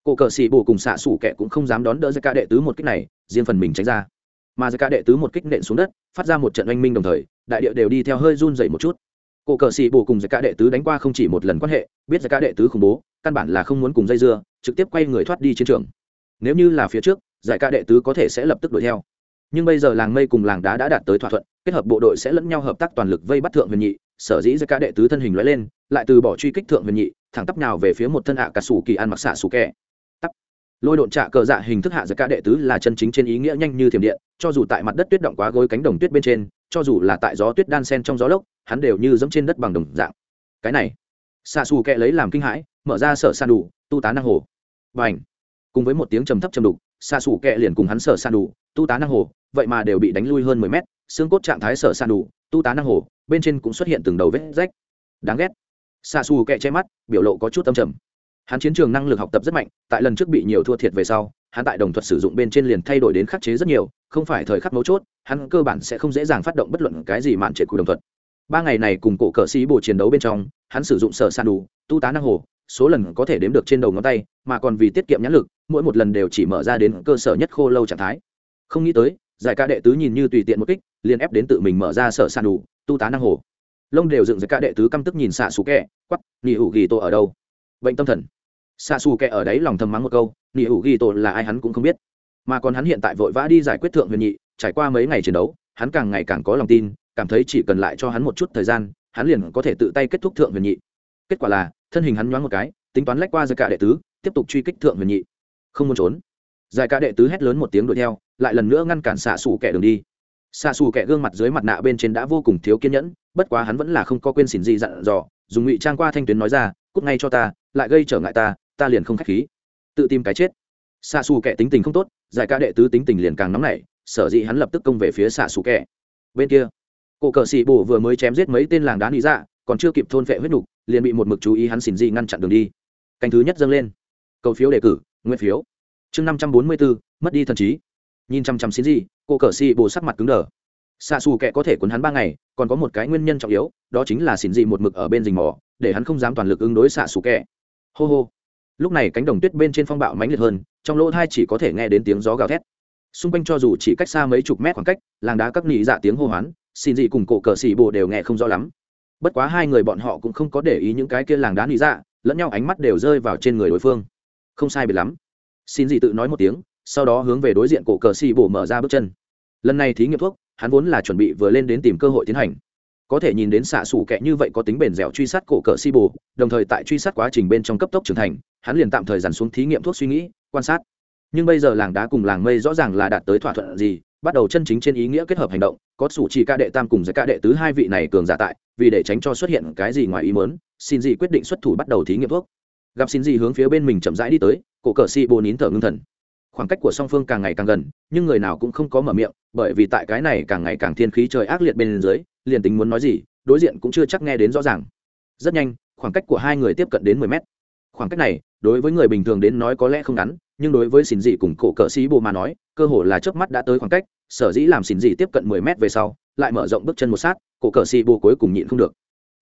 cổ cờ xì bù cùng xạ sủ kẹ cũng không dám đón đỡ giải ca đệ tứ một kích này, riêng phần mình tránh ra. Mà giải ca đệ tứ một kích nện xuống đất, phát ra một trận oanh minh đồng thời, đại địa đều đi theo hơi run dậy một chút. Cổ cờ xì bù cùng giải ca đệ tứ đánh qua không chỉ một lần quan hệ, biết giải ca đệ tứ khủng bố, căn bản là không muốn cùng dây dưa, trực tiếp quay người thoát đi chiến trường. Nếu như là phía trước giải ca đệ tứ có thể sẽ lập tức đuổi theo. Nhưng bây giờ làng mây cùng làng đá đã đạt tới thỏa thuận, kết hợp bộ đội sẽ lẫn nhau hợp tác toàn lực vây bắt thượng huyền nhị, sở dĩ giải ca đệ tứ thân hình lóe lên, lại từ bỏ truy kích thượng huyền nhị, thẳng tắp nào về phía một thân ạ cả sủ kỳ ăn mặc xạ sủ kẹ lôi độn trạ cờ dạ hình thức hạ giật ca đệ tứ là chân chính trên ý nghĩa nhanh như thiểm điện, cho dù tại mặt đất tuyết động quá gối cánh đồng tuyết bên trên, cho dù là tại gió tuyết đan sen trong gió lốc, hắn đều như dẫm trên đất bằng đồng dạng. Cái này xa xù kẹ lấy làm kinh hãi, mở ra sở san đủ, tu tá năng hồ. Và ảnh cùng với một tiếng trầm thấp trầm đục xa xù kẹ liền cùng hắn sở san đủ, tu tá năng hồ, vậy mà đều bị đánh lui hơn mười mét, xương cốt trạng thái sở san đủ, tu tá năng hồ, bên trên cũng xuất hiện từng đầu vết rách. Đáng ghét! Xa xù kẹ che mắt, biểu lộ có chút âm trầm hắn chiến trường năng lực học tập rất mạnh, tại lần trước bị nhiều thua thiệt về sau, hắn tại đồng thuật sử dụng bên trên liền thay đổi đến khắc chế rất nhiều, không phải thời khắc mấu chốt, hắn cơ bản sẽ không dễ dàng phát động bất luận cái gì mạn trệ cụ đồng thuật. Ba ngày này cùng cổ cờ sĩ bộ chiến đấu bên trong, hắn sử dụng sở san đủ, tu tá năng hồ, số lần có thể đếm được trên đầu ngón tay, mà còn vì tiết kiệm nhãn lực, mỗi một lần đều chỉ mở ra đến cơ sở nhất khô lâu trạng thái. Không nghĩ tới, giải ca đệ tứ nhìn như tùy tiện một kích, liền ép đến tự mình mở ra sở san đủ, tu tá năng hồ. Lông đều dựng giải ca đệ tứ căm tức nhìn xạ xú kẹ quắp nghỉ hữu ghi tô ở đâu? Bệnh tâm thần xa xù kẹ ở đấy lòng thầm mắng một câu nỉ hữu ghi tổ là ai hắn cũng không biết. Mà còn hắn hiện tại vội vã đi giải quyết thượng huyền nhị, trải qua mấy ngày chiến đấu, hắn càng ngày càng có lòng tin, cảm thấy chỉ cần lại cho hắn một chút thời gian, hắn liền có thể tự tay kết thúc thượng huyền nhị. Kết quả là, thân hình hắn nhoáng một cái, tính toán lách qua giải cả đệ tứ, tiếp tục truy kích thượng huyền nhị. Không muốn trốn. Giải cả đệ tứ hét lớn một tiếng đuổi theo, lại lần nữa ngăn cản xạ xù kẻ đường đi. Xạ xù kẻ gương mặt dưới mặt nạ bên trên đã vô cùng thiếu kiên nhẫn, bất quá hắn vẫn là không có quên xỉn gì dặn dò, dùng ngụy trang qua thanh tuyến nói ra, cút ngay cho ta, lại gây trở ngại ta ta liền không k h á c h khí. Tự tìm cái chết. Xạ xù kẻ tính tình không tốt, giải ca đệ tứ tính tình liền càng nóng nảy, sở dĩ hắn lập tức công về phía xạ xù kẻ bên kia, cổ cờ xì bổ vừa mới chém giết mấy tên làng đá lý dạ còn chưa kịp thôn vệ huyết nục, liền bị một mực chú ý hắn xỉn dị ngăn chặn đường đi. Canh thứ nhất dâng lên. Cầu phiếu đề cử, nguyên phiếu. Chương năm trăm bốn mươi bốn mất đi thần trí. Nhìn chăm chăm xỉn dị, cổ cờ xì bổ sắc mặt cứng đờ. Xạ xù Kẻ có thể cuốn hắn ba ngày, còn có một cái nguyên nhân trọng yếu, đó chính là xỉn dị một mực ở bên rình mò, để hắn không dám toàn lực ứng đối xạ xù Kẻ. hô hô lúc này cánh đồng tuyết bên trên phong bạo mãnh liệt hơn, trong lỗ thai chỉ có thể nghe đến tiếng gió gào thét. Xung quanh cho dù chỉ cách xa mấy chục mét khoảng cách, làng đá các nị dạ tiếng hô hoán, xin dị cùng cổ cờ xì bồ đều nghe không rõ lắm. Bất quá hai người bọn họ cũng không có để ý những cái kia làng đá nị dạ lẫn nhau ánh mắt đều rơi vào trên người đối phương. Không sai biệt lắm. Xin dị tự nói một tiếng, sau đó hướng về đối diện cổ cờ xì bồ mở ra bước chân. Lần này thí nghiệm thuốc, hắn vốn là chuẩn bị vừa lên đến tìm cơ hội tiến hành có thể nhìn đến xạ xủ kẹ như vậy có tính bền dẻo truy sát cổ cỡ si bù, đồng thời tại truy sát quá trình bên trong cấp tốc trưởng thành hắn liền tạm thời dàn xuống thí nghiệm thuốc suy nghĩ quan sát. Nhưng bây giờ làng đá cùng làng mây rõ ràng là đạt tới thỏa thuận gì bắt đầu chân chính trên ý nghĩa kết hợp hành động có sủ chỉ ca đệ tam cùng giải ca đệ tứ hai vị này cường giả tại vì để tránh cho xuất hiện cái gì ngoài ý mớn xin gì quyết định xuất thủ bắt đầu thí nghiệm thuốc. Gặp xin gì hướng phía bên mình chậm rãi đi tới cổ cờ si bồ nín thở ngưng thần khoảng cách của song phương càng ngày càng gần, nhưng người nào cũng không có mở miệng, bởi vì tại cái này càng ngày càng thiên khí trời ác liệt bên dưới, liền tính muốn nói gì, đối diện cũng chưa chắc nghe đến rõ ràng. Rất nhanh, khoảng cách của hai người tiếp cận đến mười mét. Khoảng cách này, đối với người bình thường đến nói có lẽ không ngắn, nhưng đối với xỉn dị cùng cổ cỡ sĩ bồ mà nói, cơ hồ là chớp mắt đã tới khoảng cách, sở dĩ làm xỉn dị tiếp cận mười mét về sau, lại mở rộng bước chân một sát, cổ cỡ sĩ bồ cuối cùng nhịn không được.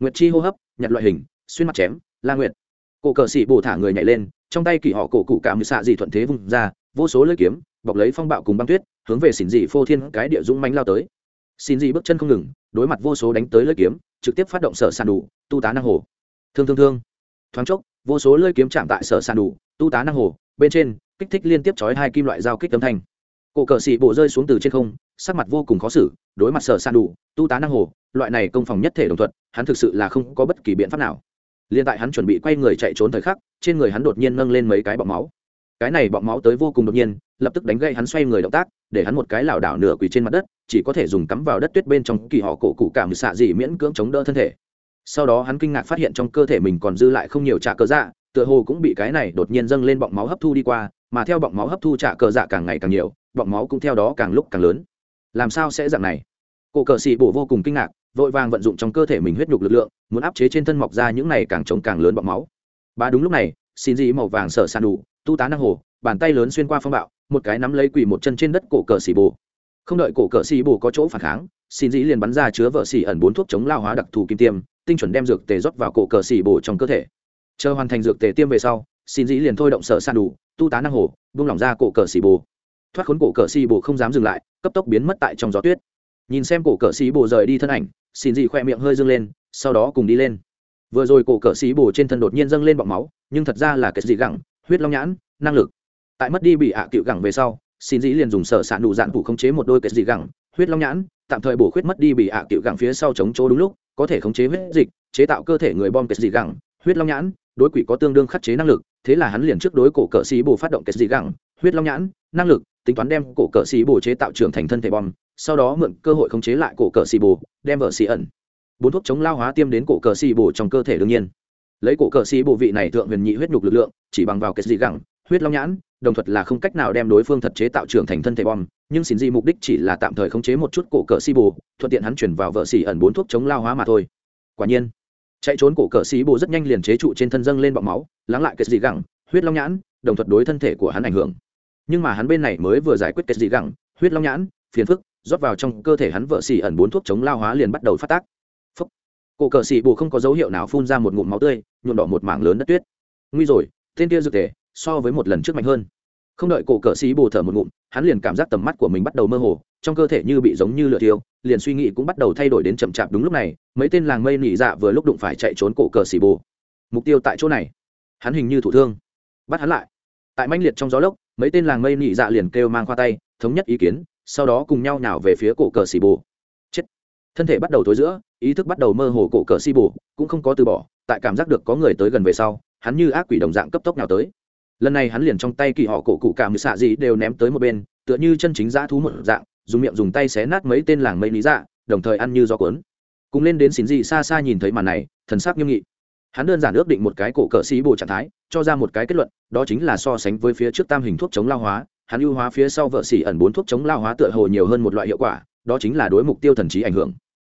Nguyệt chi hô hấp, nhặt loại hình, xuyên mặt chém, la nguyệt cổ cờ sĩ bổ thả người nhảy lên, trong tay kỳ họ cổ cụ cảm xạ dị thuận thế vùng ra, vô số lưỡi kiếm, bọc lấy phong bạo cùng băng tuyết, hướng về xỉn dị phô thiên cái địa dũng manh lao tới. Xin dị bước chân không ngừng, đối mặt vô số đánh tới lưỡi kiếm, trực tiếp phát động sở sàn đủ, tu tá năng hồ. Thương thương thương. Thoáng chốc, vô số lưỡi kiếm chạm tại sở sàn đủ, tu tá năng hồ, bên trên, kích thích liên tiếp chói hai kim loại giao kích âm thanh. Cổ cờ xì bộ rơi xuống từ trên không, sắc mặt vô cùng khó xử, đối mặt sở sàn đủ, tu tá năng hồ, loại này công phòng nhất thể đồng thuận, hắn thực sự là không có bất kỳ biện pháp nào liên tại hắn chuẩn bị quay người chạy trốn thời khắc, trên người hắn đột nhiên nâng lên mấy cái bọng máu. Cái này bọng máu tới vô cùng đột nhiên, lập tức đánh gây hắn xoay người động tác, để hắn một cái lảo đảo nửa quỳ trên mặt đất, chỉ có thể dùng cắm vào đất tuyết bên trong kỳ họ cổ cụ cảm xạ dị miễn cưỡng chống đỡ thân thể. Sau đó hắn kinh ngạc phát hiện trong cơ thể mình còn dư lại không nhiều trạ cơ dạ tựa hồ cũng bị cái này đột nhiên dâng lên bọng máu hấp thu đi qua, mà theo bọng máu hấp thu trạ cơ dạ càng ngày càng nhiều, bọng máu cũng theo đó càng lúc càng lớn. Làm sao sẽ dạng này? Cổ cờ xì bổ vô cùng kinh ngạc vội vàng vận dụng trong cơ thể mình huyết nhục lực lượng, muốn áp chế trên thân mọc ra những này càng trống càng lớn bọc máu. Ba đúng lúc này, xin dị màu vàng sợ sàn đủ, tu tá năng hồ, bàn tay lớn xuyên qua phong bạo, một cái nắm lấy quỳ một chân trên đất cổ cờ xì bồ không đợi cổ cờ xì bồ có chỗ phản kháng, xin dĩ liền bắn ra chứa vợ xì ẩn bốn thuốc chống lao hóa đặc thù kim tiêm, tinh chuẩn đem dược tề rót vào cổ cờ xì bồ trong cơ thể. Chờ hoàn thành dược tề tiêm về sau, xin dĩ liền thôi động sợ san đủ, tu tá năng hồ, buông lỏng ra cổ cờ xì bồ thoát khốn cổ cờ xì bồ không dám dừng lại, cấp tốc biến mất tại trong gió tuyết. Nhìn xem cổ cờ xì bồ rời đi thân ảnh xin dị khoe miệng hơi dâng lên, sau đó cùng đi lên. Vừa rồi cổ cỡ xí bồ trên thân đột nhiên dâng lên bọng máu, nhưng thật ra là cái dị gẳng, huyết long nhãn, năng lực. Tại mất đi bị ạ à cựu gẳng về sau, xin dĩ liền dùng sở s ạ nụ dạn phủ khống chế một đôi cái dị gẳng, huyết long nhãn, tạm thời bổ khuyết mất đi bị ạ à cựu gẳng phía sau chống chỗ đúng lúc, có thể khống chế huyết dịch, chế tạo cơ thể người bom cái dị gẳng, huyết long nhãn, đối quỷ có tương đương khắc chế năng lực, thế là hắn liền trước đối cổ cỡ xí bồ phát động cái dị gẳng, huyết long nhãn, năng lực tính toán đem cổ cờ xì bồ chế tạo trưởng thành thân thể bom, sau đó mượn cơ hội khống chế lại cổ cờ xì bồ, đem vợ xì ẩn. Bốn thuốc chống lao hóa tiêm đến cổ cờ xì bồ trong cơ thể đương nhiên. Lấy cổ cờ xì bồ vị này thượng huyền nhị huyết nhục lực lượng, chỉ bằng vào cái gì gẳng, huyết long nhãn, đồng thuật là không cách nào đem đối phương thật chế tạo trưởng thành thân thể bom, nhưng xin di mục đích chỉ là tạm thời khống chế một chút cổ cờ xì bồ, thuận tiện hắn chuyển vào vợ xì ẩn bốn thuốc chống lao hóa mà thôi. Quả nhiên, chạy trốn cổ cờ xì bồ rất nhanh liền chế trụ trên thân dâng lên bọng máu, lắng lại cái gì gẳng, huyết long nhãn, đồng thuật đối thân thể của hắn ảnh hưởng nhưng mà hắn bên này mới vừa giải quyết cái gì gẳng, huyết long nhãn, phiền phức, rót vào trong cơ thể hắn vợ xì ẩn bốn thuốc chống lao hóa liền bắt đầu phát tác. Phúc. cổ cờ xì bù không có dấu hiệu nào phun ra một ngụm máu tươi, nhuộm đỏ một mảng lớn đất tuyết. Nguy rồi, tên kia dược tề, so với một lần trước mạnh hơn. Không đợi cổ cờ xì bù thở một ngụm, hắn liền cảm giác tầm mắt của mình bắt đầu mơ hồ, trong cơ thể như bị giống như lửa tiêu liền suy nghĩ cũng bắt đầu thay đổi đến chậm chạp đúng lúc này, mấy tên làng mây nỉ dạ vừa lúc đụng phải chạy trốn cổ cờ xì bù. Mục tiêu tại chỗ này. Hắn hình như thủ thương. Bắt hắn lại. Tại manh liệt trong gió lốc mấy tên làng mây nhị dạ liền kêu mang khoa tay, thống nhất ý kiến, sau đó cùng nhau nào về phía cổ cờ xì bồ. Chết. Thân thể bắt đầu tối giữa, ý thức bắt đầu mơ hồ cổ cờ xì bồ, cũng không có từ bỏ, tại cảm giác được có người tới gần về sau, hắn như ác quỷ đồng dạng cấp tốc nào tới. Lần này hắn liền trong tay kỳ họ cổ cụ cảm xạ gì đều ném tới một bên, tựa như chân chính dã thú một dạng, dùng miệng dùng tay xé nát mấy tên làng mây lý dạ đồng thời ăn như gió cuốn. Cùng lên đến xín gì xa xa nhìn thấy màn này, thần sắc nghiêm nghị hắn đơn giản ước định một cái cổ cờ xí bộ trạng thái, cho ra một cái kết luận, đó chính là so sánh với phía trước tam hình thuốc chống lao hóa, hắn ưu hóa phía sau vợ xỉ ẩn bốn thuốc chống lao hóa tựa hồ nhiều hơn một loại hiệu quả, đó chính là đối mục tiêu thần trí ảnh hưởng.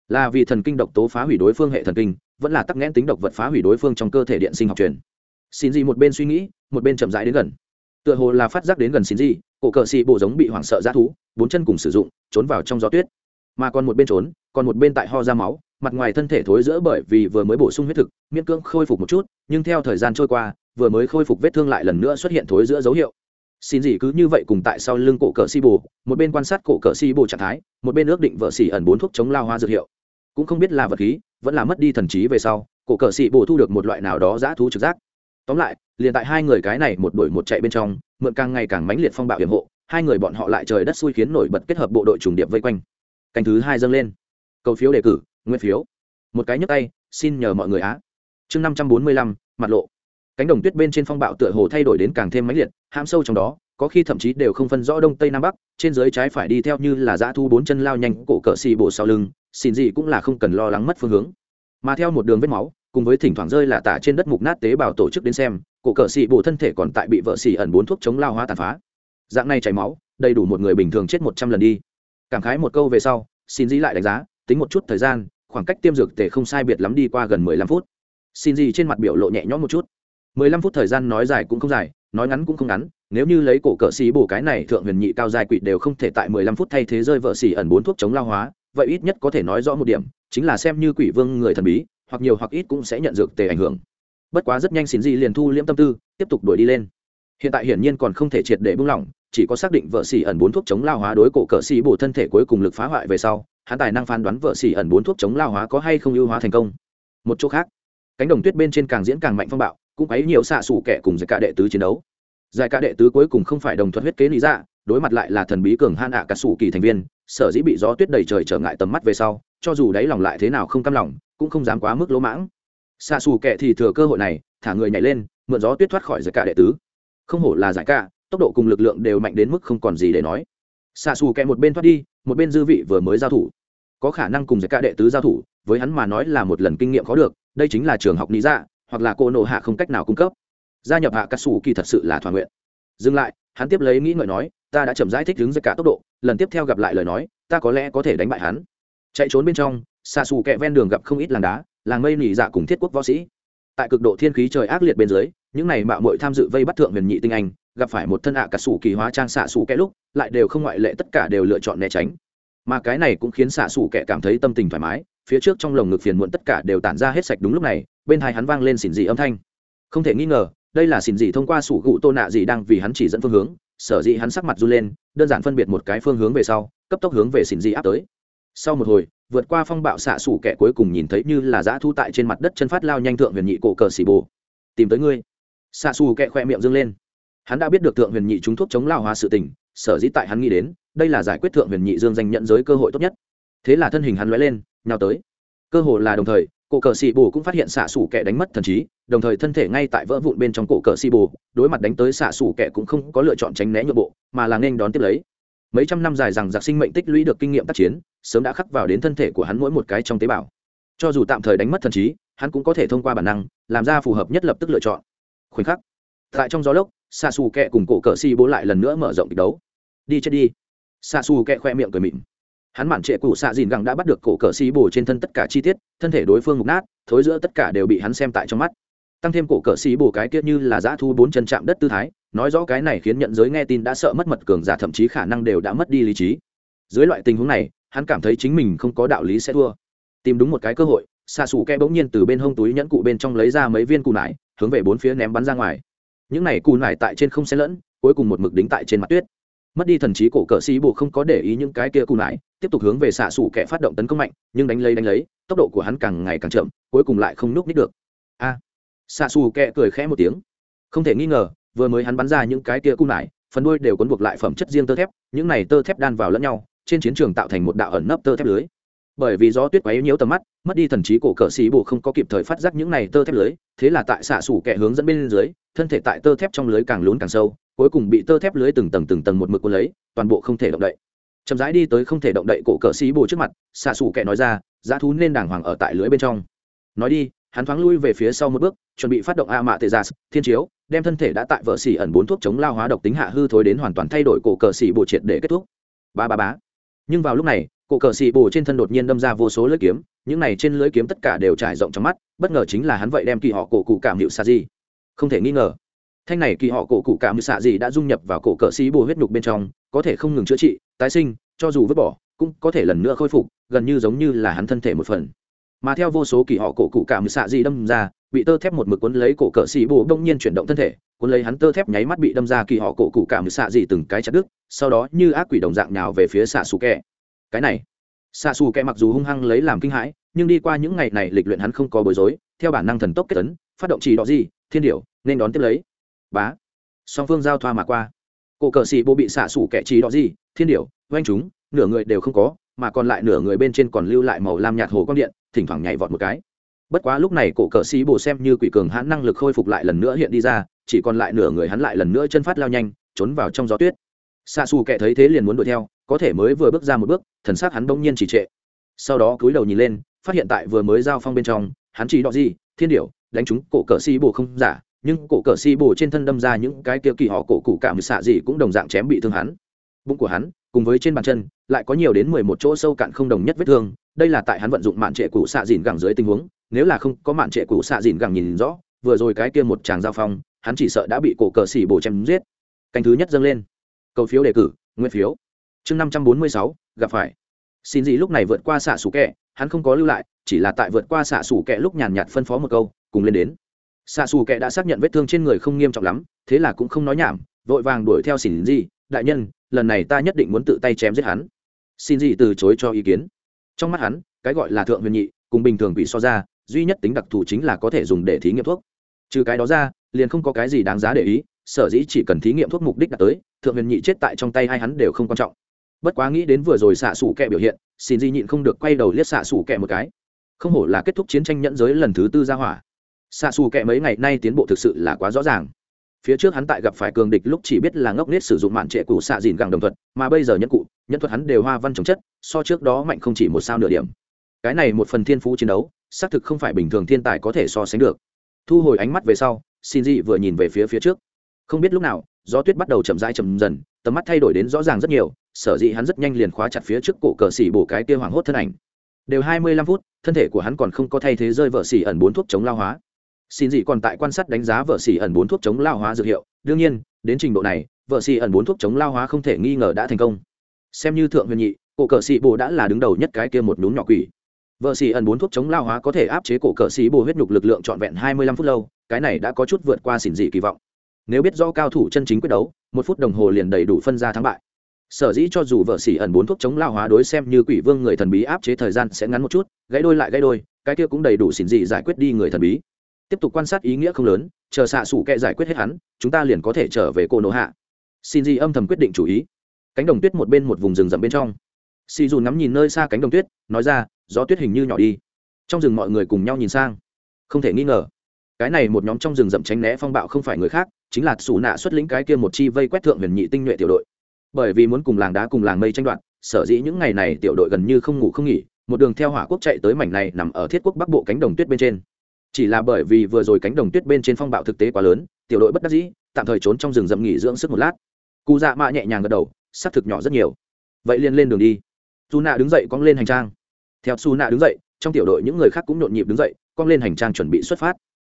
Là vì thần kinh độc tố phá hủy đối phương hệ thần kinh, vẫn là tắc nghẽn tính độc vật phá hủy đối phương trong cơ thể điện sinh học truyền. Xin gì một bên suy nghĩ, một bên chậm rãi đến gần. Tựa hồ là phát giác đến gần xin gì cổ cờ xì bộ giống bị hoảng sợ g thú, bốn chân cùng sử dụng, trốn vào trong gió tuyết. Mà còn một bên trốn còn một bên tại ho ra máu, mặt ngoài thân thể thối giữa bởi vì vừa mới bổ sung huyết thực, miễn cưỡng khôi phục một chút, nhưng theo thời gian trôi qua, vừa mới khôi phục vết thương lại lần nữa xuất hiện thối giữa dấu hiệu. Xin gì cứ như vậy cùng tại sau lưng cổ cờ si bồ một bên quan sát cổ cờ si bồ trạng thái, một bên ước định vợ xỉ ẩn bốn thuốc chống lao hoa dược hiệu. Cũng không biết là vật khí, vẫn là mất đi thần trí về sau, cổ cờ si bồ thu được một loại nào đó giã thú trực giác. Tóm lại, liền tại hai người cái này một đuổi một chạy bên trong, mượn càng ngày càng mãnh liệt phong bạo hiểm hộ, hai người bọn họ lại trời đất xui khiến nổi bật kết hợp bộ đội trùng điệp vây quanh. Canh thứ hai dâng lên cầu phiếu đề cử nguyên phiếu. Một cái nhấc tay, xin nhờ mọi người á. Chương năm trăm bốn mươi lăm, mặt lộ. Cánh đồng tuyết bên trên phong bạo tựa hồ thay đổi đến càng thêm mãnh liệt, hãm sâu trong đó, có khi thậm chí đều không phân rõ đông tây nam bắc, trên dưới trái phải đi theo như là dã thu bốn chân lao nhanh, cổ cỡ xì bổ sau lưng, xin gì cũng là không cần lo lắng mất phương hướng. Mà theo một đường vết máu, cùng với thỉnh thoảng rơi là tả trên đất mục nát tế bào tổ chức đến xem, cổ cỡ xì bổ thân thể còn tại bị vợ xì ẩn bốn thuốc chống lao hóa tàn phá. Dạng này chảy máu, đầy đủ một người bình thường chết một trăm lần đi. Cảm khái một câu về sau, xin dĩ lại đánh giá tính một chút thời gian, khoảng cách tiêm dược tề không sai biệt lắm đi qua gần mười lăm phút. Xin gì trên mặt biểu lộ nhẹ nhõm một chút. mười lăm phút thời gian nói dài cũng không dài, nói ngắn cũng không ngắn, nếu như lấy cổ cỡ xì bổ cái này thượng huyền nhị cao dài quỵ đều không thể tại mười lăm phút thay thế rơi vợ xì ẩn bốn thuốc chống lao hóa, vậy ít nhất có thể nói rõ một điểm, chính là xem như quỷ vương người thần bí, hoặc nhiều hoặc ít cũng sẽ nhận dược tề ảnh hưởng. Bất quá rất nhanh xin gì liền thu liễm tâm tư, tiếp tục đuổi đi lên. Hiện tại hiển nhiên còn không thể triệt để buông lỏng, chỉ có xác định vợ xì ẩn bốn thuốc chống lao hóa đối cổ cỡ xì bổ thân thể cuối cùng lực phá hoại về sau hắn tài năng phán đoán vợ xỉ ẩn bốn thuốc chống lao hóa có hay không ưu hóa thành công. Một chỗ khác, cánh đồng tuyết bên trên càng diễn càng mạnh phong bạo, cũng ấy nhiều xạ xủ kẻ cùng giải cả đệ tứ chiến đấu. Giải cả đệ tứ cuối cùng không phải đồng thuật huyết kế lý dạ đối mặt lại là thần bí cường han ạ cả sủ kỳ thành viên, sở dĩ bị gió tuyết đầy trời trở ngại tầm mắt về sau, cho dù đáy lòng lại thế nào không cam lòng, cũng không dám quá mức lỗ mãng. Xạ xù kẻ thì thừa cơ hội này, thả người nhảy lên, mượn gió tuyết thoát khỏi giải cả đệ tứ. Không hổ là giải cả, tốc độ cùng lực lượng đều mạnh đến mức không còn gì để nói. Xạ xù kẹ một bên thoát đi, một bên dư vị vừa mới giao thủ có khả năng cùng giải ca đệ tứ giao thủ, với hắn mà nói là một lần kinh nghiệm khó được, đây chính là trường học lý dạ hoặc là cô nộ hạ không cách nào cung cấp. Gia nhập hạ cà sủ kỳ thật sự là thỏa nguyện. Dừng lại, hắn tiếp lấy nghĩ ngợi nói, ta đã chậm giải thích đứng giải cả tốc độ, lần tiếp theo gặp lại lời nói, ta có lẽ có thể đánh bại hắn. Chạy trốn bên trong xạ xù kẹ ven đường gặp không ít làng đá, làng mây nỉ dạ cùng thiết quốc võ sĩ. Tại cực độ thiên khí trời ác liệt bên dưới, những này mạo muội tham dự vây bắt thượng huyền nhị tinh anh, gặp phải một thân ạ cả sủ kỳ hóa trang xạ sủ kẽ lúc, lại đều không ngoại lệ tất cả đều lựa chọn né tránh mà cái này cũng khiến xạ xù kẻ cảm thấy tâm tình thoải mái, phía trước trong lồng ngực phiền muộn tất cả đều tản ra hết sạch đúng lúc này, bên hai hắn vang lên xỉn dị âm thanh. Không thể nghi ngờ, đây là xỉn dị thông qua sủ gụ tô nạ dị đang vì hắn chỉ dẫn phương hướng, sở dĩ hắn sắc mặt run lên, đơn giản phân biệt một cái phương hướng về sau, cấp tốc hướng về xỉn dị áp tới. Sau một hồi, vượt qua phong bạo xạ sủ kẻ cuối cùng nhìn thấy như là dã thu tại trên mặt đất chân phát lao nhanh thượng huyền nhị cổ cờ xì bồ. Tìm tới ngươi. Xạ xù kệ khoe miệng dâng lên. Hắn đã biết được thượng huyền nhị trúng thuốc chống lao hóa sự tình, sở dĩ tại hắn nghĩ đến đây là giải quyết thượng huyền nhị dương danh nhận giới cơ hội tốt nhất. Thế là thân hình hắn lóe lên, nhào tới. Cơ hội là đồng thời, cổ cờ xì bù cũng phát hiện xạ xủ kẻ đánh mất thần trí, đồng thời thân thể ngay tại vỡ vụn bên trong cổ cờ xì bù, đối mặt đánh tới xạ xủ kẻ cũng không có lựa chọn tránh né nhượng bộ, mà là nên đón tiếp lấy. Mấy trăm năm dài rằng giặc sinh mệnh tích lũy được kinh nghiệm tác chiến, sớm đã khắc vào đến thân thể của hắn mỗi một cái trong tế bào. Cho dù tạm thời đánh mất thần trí, hắn cũng có thể thông qua bản năng, làm ra phù hợp nhất lập tức lựa chọn. Khoảnh khắc, tại trong gió lốc, xạ xù kẹ cùng cổ cờ xì bố lại lần nữa mở rộng kịch đấu. Đi chết đi xạ xù kẹ khoe miệng cười mịn hắn mản trệ cụ xạ dìn gẳng đã bắt được cổ cờ xì bồ trên thân tất cả chi tiết, thân thể đối phương mục nát, thối giữa tất cả đều bị hắn xem tại trong mắt. Tăng thêm cổ cờ xí bồ cái kia như là giã thu bốn chân chạm đất tư thái, nói rõ cái này khiến nhận giới nghe tin đã sợ mất mật cường giả thậm chí khả năng đều đã mất đi lý trí. Dưới loại tình huống này, hắn cảm thấy chính mình không có đạo lý sẽ thua. Tìm đúng một cái cơ hội xạ xù kẹ bỗng nhiên từ bên hông túi nhẫn cụ bên trong lấy ra mấy viên cù nải, hướng về bốn phía ném bắn ra ngoài. Những này cù nải tại trên không xen lẫn, cuối cùng một mực đính tại trên mặt tuyết mất đi thần trí cổ cờ sĩ bộ không có để ý những cái kia cù nải, tiếp tục hướng về xạ xù kẹ phát động tấn công mạnh, nhưng đánh lấy đánh lấy, tốc độ của hắn càng ngày càng chậm, cuối cùng lại không núp nít được. A! Xạ xù kẹ cười khẽ một tiếng. Không thể nghi ngờ, vừa mới hắn bắn ra những cái kia cù nải, phần đuôi đều cuốn buộc lại phẩm chất riêng tơ thép, những này tơ thép đan vào lẫn nhau, trên chiến trường tạo thành một đạo ẩn nấp tơ thép lưới. Bởi vì gió tuyết quấy nhiễu tầm mắt, mất đi thần trí cổ cờ xì bộ không có kịp thời phát giác những này tơ thép lưới, thế là tại xạ xủ kẻ hướng dẫn bên dưới, thân thể tại tơ thép trong lưới càng lún càng sâu cuối cùng bị tơ thép lưới từng tầng từng tầng một mực cuốn lấy, toàn bộ không thể động đậy. Chậm rãi đi tới không thể động đậy cổ cờ xì bồ trước mặt, xạ xù kẻ nói ra, giá thú nên đàng hoàng ở tại lưới bên trong. Nói đi, hắn thoáng lui về phía sau một bước, chuẩn bị phát động a mạ tê gia thiên chiếu, đem thân thể đã tại vợ xỉ ẩn bốn thuốc chống lao hóa độc tính hạ hư thối đến hoàn toàn thay đổi cổ cờ xỉ bồ triệt để kết thúc. Ba ba bá nhưng vào lúc này, cổ cờ xì bồ trên thân đột nhiên đâm ra vô số lưỡi kiếm, những này trên lưỡi kiếm tất cả đều trải rộng trong mắt, bất ngờ chính là hắn vậy đem kỳ họ cổ cụ cảm hiệu xạ gì không thể nghi ngờ thanh này kỳ họ cổ cụ cảm hiệu xạ gì đã dung nhập vào cổ cờ xì bồ huyết nhục bên trong, có thể không ngừng chữa trị, tái sinh, cho dù vứt bỏ, cũng có thể lần nữa khôi phục, gần như giống như là hắn thân thể một phần. Mà theo vô số kỳ họ cổ cụ cảm xạ gì đâm ra, bị tơ thép một mực cuốn lấy cổ cờ xì bồ đông nhiên chuyển động thân thể, cuốn lấy hắn tơ thép nháy mắt bị đâm ra kỳ họ cổ cụ cảm xạ gì từng cái chặt đứt, sau đó như ác quỷ đồng dạng nhào về phía xạ xù kẹ. Cái này, xạ xù kẹ mặc dù hung hăng lấy làm kinh hãi, nhưng đi qua những ngày này lịch luyện hắn không có bối rối, theo bản năng thần tốc kết tấn, phát động chỉ đỏ gì, thiên điểu, nên đón tiếp lấy bá. Song phương giao thoa mà qua. Cổ cờ xì bộ bị xạ xủ kẹ trí đỏ gì? Thiên điểu, oanh chúng, nửa người đều không có, mà còn lại nửa người bên trên còn lưu lại màu lam nhạt hồ quang điện, thỉnh thoảng nhảy vọt một cái. Bất quá lúc này cổ cờ xì bộ xem như quỷ cường hãn năng lực khôi phục lại lần nữa hiện đi ra, chỉ còn lại nửa người hắn lại lần nữa chân phát lao nhanh, trốn vào trong gió tuyết. Xa xù kẻ thấy thế liền muốn đuổi theo, có thể mới vừa bước ra một bước, thần xác hắn bỗng nhiên chỉ trệ. Sau đó cúi đầu nhìn lên, phát hiện tại vừa mới giao phong bên trong, hắn chỉ đọ gì? Thiên điệu đánh chúng cổ cờ xì bộ không giả nhưng cổ cờ si bổ trên thân đâm ra những cái kia kỳ họ cổ cụ cảm xạ gì cũng đồng dạng chém bị thương hắn. Bụng của hắn, cùng với trên bàn chân, lại có nhiều đến mười một chỗ sâu cạn không đồng nhất vết thương. Đây là tại hắn vận dụng mạn trệ cụ xạ dìn gẳng dưới tình huống. Nếu là không có mạn trệ cụ xạ dìn gẳng nhìn rõ, vừa rồi cái kia một tràng giao phong, hắn chỉ sợ đã bị cổ cờ xỉ bổ chém giết. Canh thứ nhất dâng lên. Cầu phiếu đề cử, nguyên phiếu. Chương năm trăm bốn mươi sáu, gặp phải. Xin gì lúc này vượt qua xạ sủ kẹ, hắn không có lưu lại, chỉ là tại vượt qua xạ sủ kẹ lúc nhàn nhạt phân phó một câu, cùng lên đến xạ xù kệ đã xác nhận vết thương trên người không nghiêm trọng lắm, thế là cũng không nói nhảm, vội vàng đuổi theo xin gì đại nhân, lần này ta nhất định muốn tự tay chém giết hắn. Xin gì từ chối cho ý kiến. Trong mắt hắn, cái gọi là thượng huyền nhị, cùng bình thường bị so ra, duy nhất tính đặc thù chính là có thể dùng để thí nghiệm thuốc. Trừ cái đó ra, liền không có cái gì đáng giá để ý, sở dĩ chỉ cần thí nghiệm thuốc mục đích đạt tới, thượng huyền nhị chết tại trong tay hai hắn đều không quan trọng. Bất quá nghĩ đến vừa rồi xạ xủ kẹ biểu hiện, xin di nhịn không được quay đầu liếc xạ xủ kẹ một cái. Không hổ là kết thúc chiến tranh nhẫn giới lần thứ tư ra hỏa xạ xù kẹ mấy ngày nay tiến bộ thực sự là quá rõ ràng. Phía trước hắn tại gặp phải cường địch lúc chỉ biết là ngốc nết sử dụng mạn trệ cụ xạ dìn gẳng đồng thuật, mà bây giờ nhân cụ nhân thuật hắn đều hoa văn trồng chất, so trước đó mạnh không chỉ một sao nửa điểm. Cái này một phần thiên phú chiến đấu, xác thực không phải bình thường thiên tài có thể so sánh được. Thu hồi ánh mắt về sau xin dị vừa nhìn về phía phía trước. Không biết lúc nào, gió tuyết bắt đầu chậm rãi chậm dần, tầm mắt thay đổi đến rõ ràng rất nhiều, sở dĩ hắn rất nhanh liền khóa chặt phía trước cổ cờ xỉ bổ cái kia hoảng hốt thân ảnh. Đều hai mươi lăm phút, thân thể của hắn còn không có thay thế rơi vợ xỉ ẩn bốn thuốc chống lao hóa xin dị còn tại quan sát đánh giá vợ xỉ ẩn bốn thuốc chống lao hóa dược hiệu. Đương nhiên, đến trình độ này, vợ xỉ ẩn bốn thuốc chống lao hóa không thể nghi ngờ đã thành công. Xem như thượng huyền nhị, cổ cờ xỉ bồ đã là đứng đầu nhất cái kia một núm nhỏ quỷ. Vợ xỉ ẩn bốn thuốc chống lao hóa có thể áp chế cổ cờ xỉ bồ huyết nhục lực lượng trọn vẹn hai mươi lăm phút lâu, cái này đã có chút vượt qua xỉn dị kỳ vọng. Nếu biết do cao thủ chân chính quyết đấu, một phút đồng hồ liền đầy đủ phân ra thắng bại. Sở dĩ cho dù vợ xỉ ẩn bốn thuốc chống lao hóa đối xem như quỷ vương người thần bí áp chế thời gian sẽ ngắn một chút, gãy đôi lại gãy đôi, cái kia cũng đầy đủ xỉn dị giải quyết đi người thần bí tiếp tục quan sát ý nghĩa không lớn, chờ xạ xủ kệ giải quyết hết hắn, chúng ta liền có thể trở về cô nô hạ. Xin di âm thầm quyết định chủ ý. Cánh đồng tuyết một bên một vùng rừng rậm bên trong. Xì dù ngắm nhìn nơi xa cánh đồng tuyết, nói ra, gió tuyết hình như nhỏ đi. Trong rừng mọi người cùng nhau nhìn sang. Không thể nghi ngờ, cái này một nhóm trong rừng rậm tránh né phong bạo không phải người khác, chính là xù nạ xuất lĩnh cái kia một chi vây quét thượng huyền nhị tinh nhuệ tiểu đội. Bởi vì muốn cùng làng đá cùng làng mây tranh đoạt, sở dĩ những ngày này tiểu đội gần như không ngủ không nghỉ, một đường theo hỏa quốc chạy tới mảnh này nằm ở thiết quốc bắc bộ cánh đồng tuyết bên trên chỉ là bởi vì vừa rồi cánh đồng tuyết bên trên phong bạo thực tế quá lớn, tiểu đội bất đắc dĩ, tạm thời trốn trong rừng rậm nghỉ dưỡng sức một lát. Cụ dạ mạ nhẹ nhàng gật đầu s á c thực nhỏ rất nhiều. Vậy liền lên đường đi. Dù nạ đứng dậy cong lên hành trang. Theo su nạ đứng dậy, trong tiểu đội những người khác cũng nhộn nhịp đứng dậy, cong lên hành trang chuẩn bị xuất phát.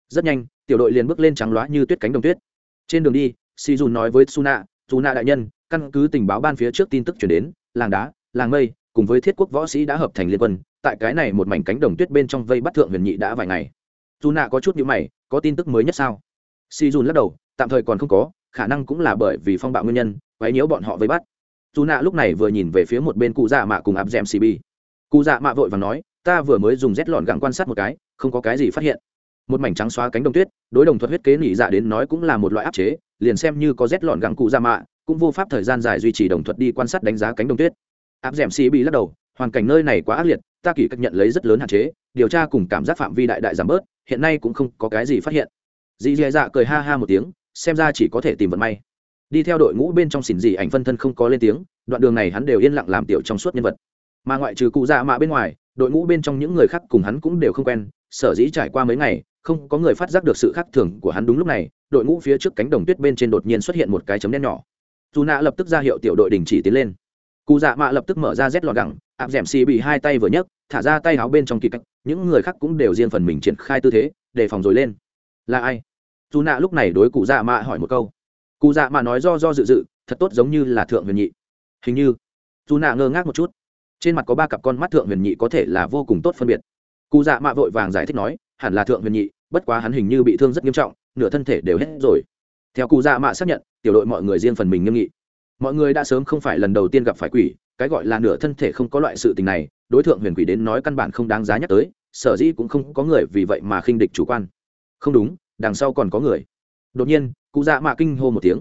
Rất nhanh, tiểu đội liền bước lên trắng loá như tuyết cánh đồng tuyết. Trên đường đi si dù nói với su nạ dù nạ đại nhân, căn cứ tình báo ban phía trước tin tức chuyển đến, làng đá, làng mây, cùng với thiết quốc võ sĩ đã hợp thành liên quân, tại cái này một mảnh cánh đồng tuyết bên trong vây bắt thượng huyền nhị đã vài ngày dù nạ có chút nhữ mày, có tin tức mới nhất sao? Si dùn lắc đầu, tạm thời còn không có, khả năng cũng là bởi vì phong bạo nguyên nhân, quấy nhiễu bọn họ vây bắt. Dù nạ lúc này vừa nhìn về phía một bên cụ dạ mạ cùng áp d cb cụ dạ mạ vội và nói, ta vừa mới dùng rét lọn gặng quan sát một cái, không có cái gì phát hiện. Một mảnh trắng xóa cánh đồng tuyết, đối đồng thuật huyết kế nỉ dạ đến nói cũng là một loại áp chế, liền xem như có rét lọn gặng cụ dạ mạ, cũng vô pháp thời gian dài duy trì đồng thuật đi quan sát đánh giá cánh đồng tuyết. Áp d cb lắc đầu, hoàn cảnh nơi này quá ác liệt ta kỳ cách nhận lấy rất lớn hạn chế, điều tra cùng cảm giác phạm vi đại đại giảm bớt, hiện nay cũng không có cái gì phát hiện. Dì dì dạ cười ha ha một tiếng, xem ra chỉ có thể tìm vận may. Đi theo đội ngũ bên trong xỉn dì ảnh phân thân không có lên tiếng, đoạn đường này hắn đều yên lặng làm tiểu trong suốt nhân vật. Mà ngoại trừ cụ dạ mạ bên ngoài, đội ngũ bên trong những người khác cùng hắn cũng đều không quen, sở dĩ trải qua mấy ngày, không có người phát giác được sự khác thường của hắn đúng lúc này, đội ngũ phía trước cánh đồng tuyết bên trên đột nhiên xuất hiện một cái chấm đen nhỏ. Dù nạ lập tức ra hiệu tiểu đội đình chỉ tiến lên cụ dạ mạ lập tức mở ra rét lọt gẳng áp d ẻ m xì bị hai tay vừa nhấc, thả ra tay áo bên trong kỳ cách, những người khác cũng đều riêng phần mình triển khai tư thế, đề phòng rồi lên. Là ai? Dù nạ lúc này đối cụ dạ mạ hỏi một câu. Cụ dạ mạ nói do do dự dự, thật tốt giống như là thượng huyền nhị. Hình như, dù nạ ngơ ngác một chút. Trên mặt có ba cặp con mắt thượng huyền nhị có thể là vô cùng tốt phân biệt. Cụ dạ mạ vội vàng giải thích nói, hẳn là thượng huyền nhị, bất quá hắn hình như bị thương rất nghiêm trọng, nửa thân thể đều hết rồi. Theo cụ dạ mạ xác nhận, tiểu đội mọi người riêng phần mình nghiêm nghị mọi người đã sớm không phải lần đầu tiên gặp phải quỷ, cái gọi là nửa thân thể không có loại sự tình này, đối tượng huyền quỷ đến nói căn bản không đáng giá nhắc tới, sở dĩ cũng không có người vì vậy mà khinh địch chủ quan. Không đúng, đằng sau còn có người. Đột nhiên, cụ dạ mạ kinh hô một tiếng.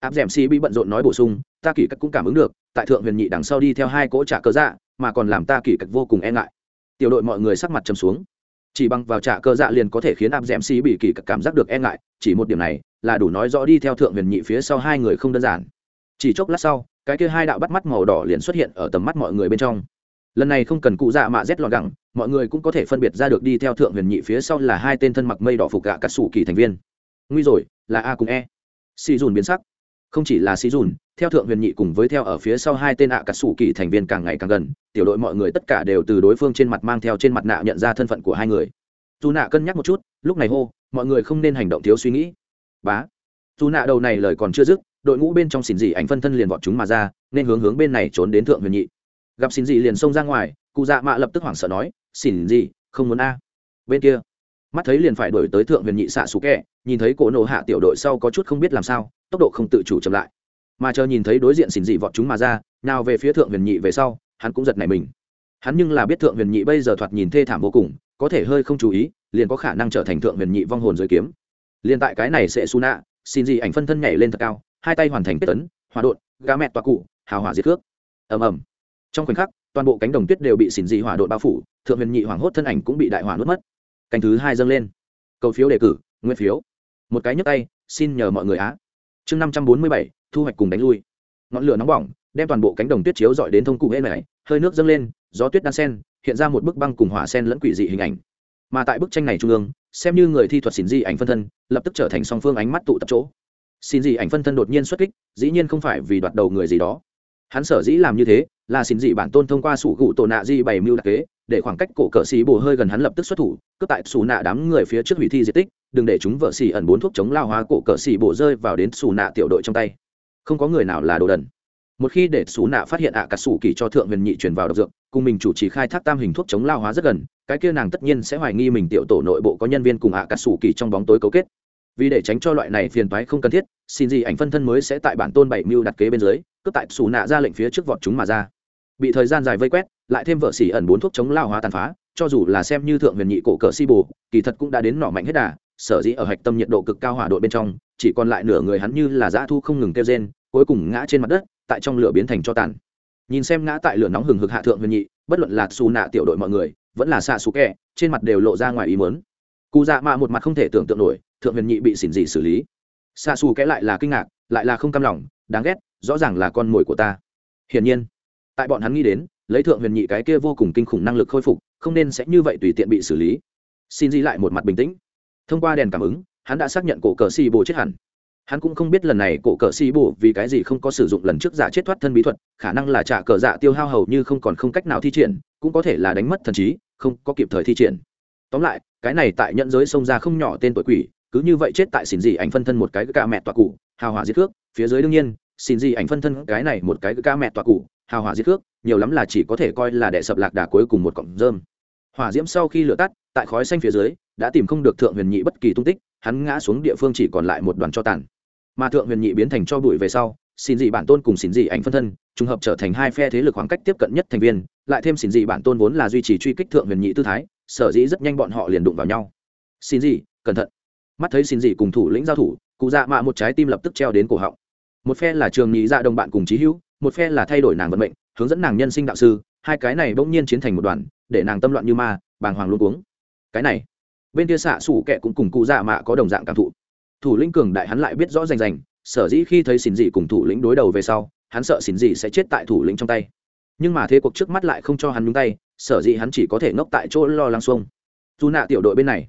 Áp d ẻ m si bị bận rộn nói bổ sung, ta kỷ cách cũng cảm ứng được, tại thượng huyền nhị đằng sau đi theo hai cỗ trả cơ dạ mà còn làm ta kỷ cách vô cùng e ngại. Tiểu đội mọi người sắc mặt châm xuống. Chỉ bằng vào trả cơ dạ liền có thể khiến áp d ẻ m si bị kỷ cách cảm giác được e ngại, chỉ một điểm này là đủ nói rõ đi theo thượng huyền nhị phía sau hai người không đơn giản chỉ chốc lát sau, cái kia hai đạo bắt mắt màu đỏ liền xuất hiện ở tầm mắt mọi người bên trong. Lần này không cần cụ dạ mạ rét lọt gẳng, mọi người cũng có thể phân biệt ra được đi theo thượng huyền nhị phía sau là hai tên thân mặc mây đỏ phục gạ cắt sủ kỳ thành viên. Nguy rồi, là a cùng e. Si dùn biến sắc. Không chỉ là si dùn, theo thượng huyền nhị cùng với theo ở phía sau hai tên ạ cắt sủ kỳ thành viên càng ngày càng gần, tiểu đội mọi người tất cả đều từ đối phương trên mặt mang theo trên mặt nạ nhận ra thân phận của hai người. Dù nạ cân nhắc một chút, lúc này hô, mọi người không nên hành động thiếu suy nghĩ. Bá. Dù nạ đầu này lời còn chưa dứt đội ngũ bên trong xỉn dị ảnh phân thân liền vọt chúng mà ra, nên hướng hướng bên này trốn đến thượng huyền nhị. Gặp xỉn dị liền xông ra ngoài, cụ dạ mạ lập tức hoảng sợ nói xỉn dị, không muốn a. Bên kia, mắt thấy liền phải đổi tới thượng huyền nhị xạ xú kẹ, nhìn thấy cổ nổ hạ tiểu đội sau có chút không biết làm sao, tốc độ không tự chủ chậm lại. Mà chờ nhìn thấy đối diện xỉn dị vọt chúng mà ra, nào về phía thượng huyền nhị về sau, hắn cũng giật nảy mình. Hắn nhưng là biết thượng huyền nhị bây giờ thoạt nhìn thê thảm vô cùng, có thể hơi không chú ý, liền có khả năng trở thành thượng huyền nhị vong hồn dưới kiếm. Liền tại cái này sẽ su nạ, xin dị ảnh phân thân nhảy lên thật cao hai tay hoàn thành kết tấn hòa đột gà mẹ toa cụ, hào hỏa diệt cước. Ầm ầm. Trong khoảnh khắc, toàn bộ cánh đồng tuyết đều bị xỉn dị hỏa đột bao phủ, thượng huyền nhị hoàng hốt thân ảnh cũng bị đại hỏa nuốt mất. Cánh thứ hai dâng lên. Cầu phiếu đề cử, nguyên phiếu. Một cái nhấp tay, xin nhờ mọi người á. Chương năm trăm bốn mươi bảy, thu hoạch cùng đánh lui. Ngọn lửa nóng bỏng, đem toàn bộ cánh đồng tuyết chiếu dọi đến thông cụ hễ này, hơi nước dâng lên, gió tuyết đan sen, hiện ra một bức băng cùng hỏa sen lẫn quỷ dị hình ảnh. Mà tại bức tranh này trung ương, xem như người thi thuật xỉn di ảnh phân thân, lập tức trở thành song phương ánh mắt tụ tập chỗ xin dị ảnh phân thân đột nhiên xuất kích, dĩ nhiên không phải vì đoạt đầu người gì đó. Hắn sở dĩ làm như thế, là xin dị bản tôn thông qua sủ gụ tổ nạ di bày mưu đặc kế, để khoảng cách cổ cờ xì bồ hơi gần hắn lập tức xuất thủ, cướp tại xù nạ đám người phía trước hủy thi di tích, đừng để chúng vợ xì ẩn bốn thuốc chống lao hóa cổ cờ xì bồ rơi vào đến xù nạ tiểu đội trong tay. Không có người nào là đồ đần. Một khi để xù nạ phát hiện ạ à cà sủ kỳ cho thượng huyền nhị truyền vào độc dược, cùng mình chủ trì khai thác tam hình thuốc chống lao hóa rất gần, cái kia nàng tất nhiên sẽ hoài nghi mình tiểu tổ nội bộ có nhân viên cùng ạ à cà sủ kỳ trong bóng tối cấu kết vì để tránh cho loại này phiền toái không cần thiết xin gì ảnh phân thân mới sẽ tại bản tôn bảy mưu đặt kế bên dưới cướp tại xù nạ ra lệnh phía trước vọt chúng mà ra. Bị thời gian dài vây quét lại thêm vợ xỉ ẩn bốn thuốc chống lao hóa tàn phá cho dù là xem như thượng huyền nhị cổ cờ si bù, kỳ thật cũng đã đến nọ mạnh hết đà sở dĩ ở hạch tâm nhiệt độ cực cao hỏa đội bên trong chỉ còn lại nửa người hắn như là dã thu không ngừng kêu rên cuối cùng ngã trên mặt đất tại trong lửa biến thành cho tàn. Nhìn xem ngã tại lửa nóng hừng hực hạ thượng huyền nhị bất luận là xù nạ tiểu đội mọi người vẫn là xạ xù kẹ trên mặt đều lộ ra ngoài ý mớn cụ dạ mạ một mặt không thể tưởng tượng nổi thượng huyền nhị bị xỉn dị xử lý. Xa xù kẽ lại là kinh ngạc, lại là không cam lòng, đáng ghét, rõ ràng là con mồi của ta. Hiển nhiên, tại bọn hắn nghĩ đến, lấy thượng huyền nhị cái kia vô cùng kinh khủng năng lực khôi phục, không nên sẽ như vậy tùy tiện bị xử lý. Xin di lại một mặt bình tĩnh. Thông qua đèn cảm ứng, hắn đã xác nhận cổ cờ xì bồ chết hẳn. Hắn cũng không biết lần này cổ cờ xì bồ vì cái gì không có sử dụng lần trước giả chết thoát thân bí thuật, khả năng là trả cờ dạ tiêu hao hầu như không còn không cách nào thi triển, cũng có thể là đánh mất thần trí, không có kịp thời thi triển. Tóm lại, cái này tại nhận giới xông ra không nhỏ tên tội quỷ cứ như vậy chết tại xỉn gì ảnh phân thân một cái ca mẹ tọa cụ, hào hỏa diệt cước phía dưới đương nhiên xỉn gì ảnh phân thân cái này một cái ca mẹ tọa cụ, hào hỏa diệt cước nhiều lắm là chỉ có thể coi là đệ sập lạc đà cuối cùng một cọng rơm. Hỏa diễm sau khi lửa tắt, tại khói xanh phía dưới, đã tìm không được thượng huyền nhị bất kỳ tung tích, hắn ngã xuống địa phương chỉ còn lại một đoàn cho tàn. Mà thượng huyền nhị biến thành cho bụi về sau, xin dị bản tôn cùng xin dị ảnh phân thân, trùng hợp trở thành hai phe thế lực khoảng cách tiếp cận nhất thành viên, lại thêm xin dị bản tôn vốn là duy trì truy kích thượng huyền nhị tư thái, sở dĩ rất nhanh bọn họ liền đụng vào nhau. Xin dị cẩn thận mắt thấy xin gì cùng thủ lĩnh giao thủ, cụ dạ mạ một trái tim lập tức treo đến cổ họng. Một phe là trường nhị dạ đồng bạn cùng trí hữu, một phe là thay đổi nàng vận mệnh, hướng dẫn nàng nhân sinh đạo sư, hai cái này bỗng nhiên chiến thành một đoàn, để nàng tâm loạn như ma, bàng hoàng luôn uống cái này, bên kia xạ xủ kệ cũng cùng cụ dạ mạ có đồng dạng cảm thụ. Thủ lĩnh cường đại hắn lại biết rõ rành rành, sở dĩ khi thấy xin dị cùng thủ lĩnh đối đầu về sau, hắn sợ xin dị sẽ chết tại thủ lĩnh trong tay. Nhưng mà thế cuộc trước mắt lại không cho hắn nhúng tay, sở dĩ hắn chỉ có thể ngốc tại chỗ lo lắng xuông. Dù nạ tiểu đội bên này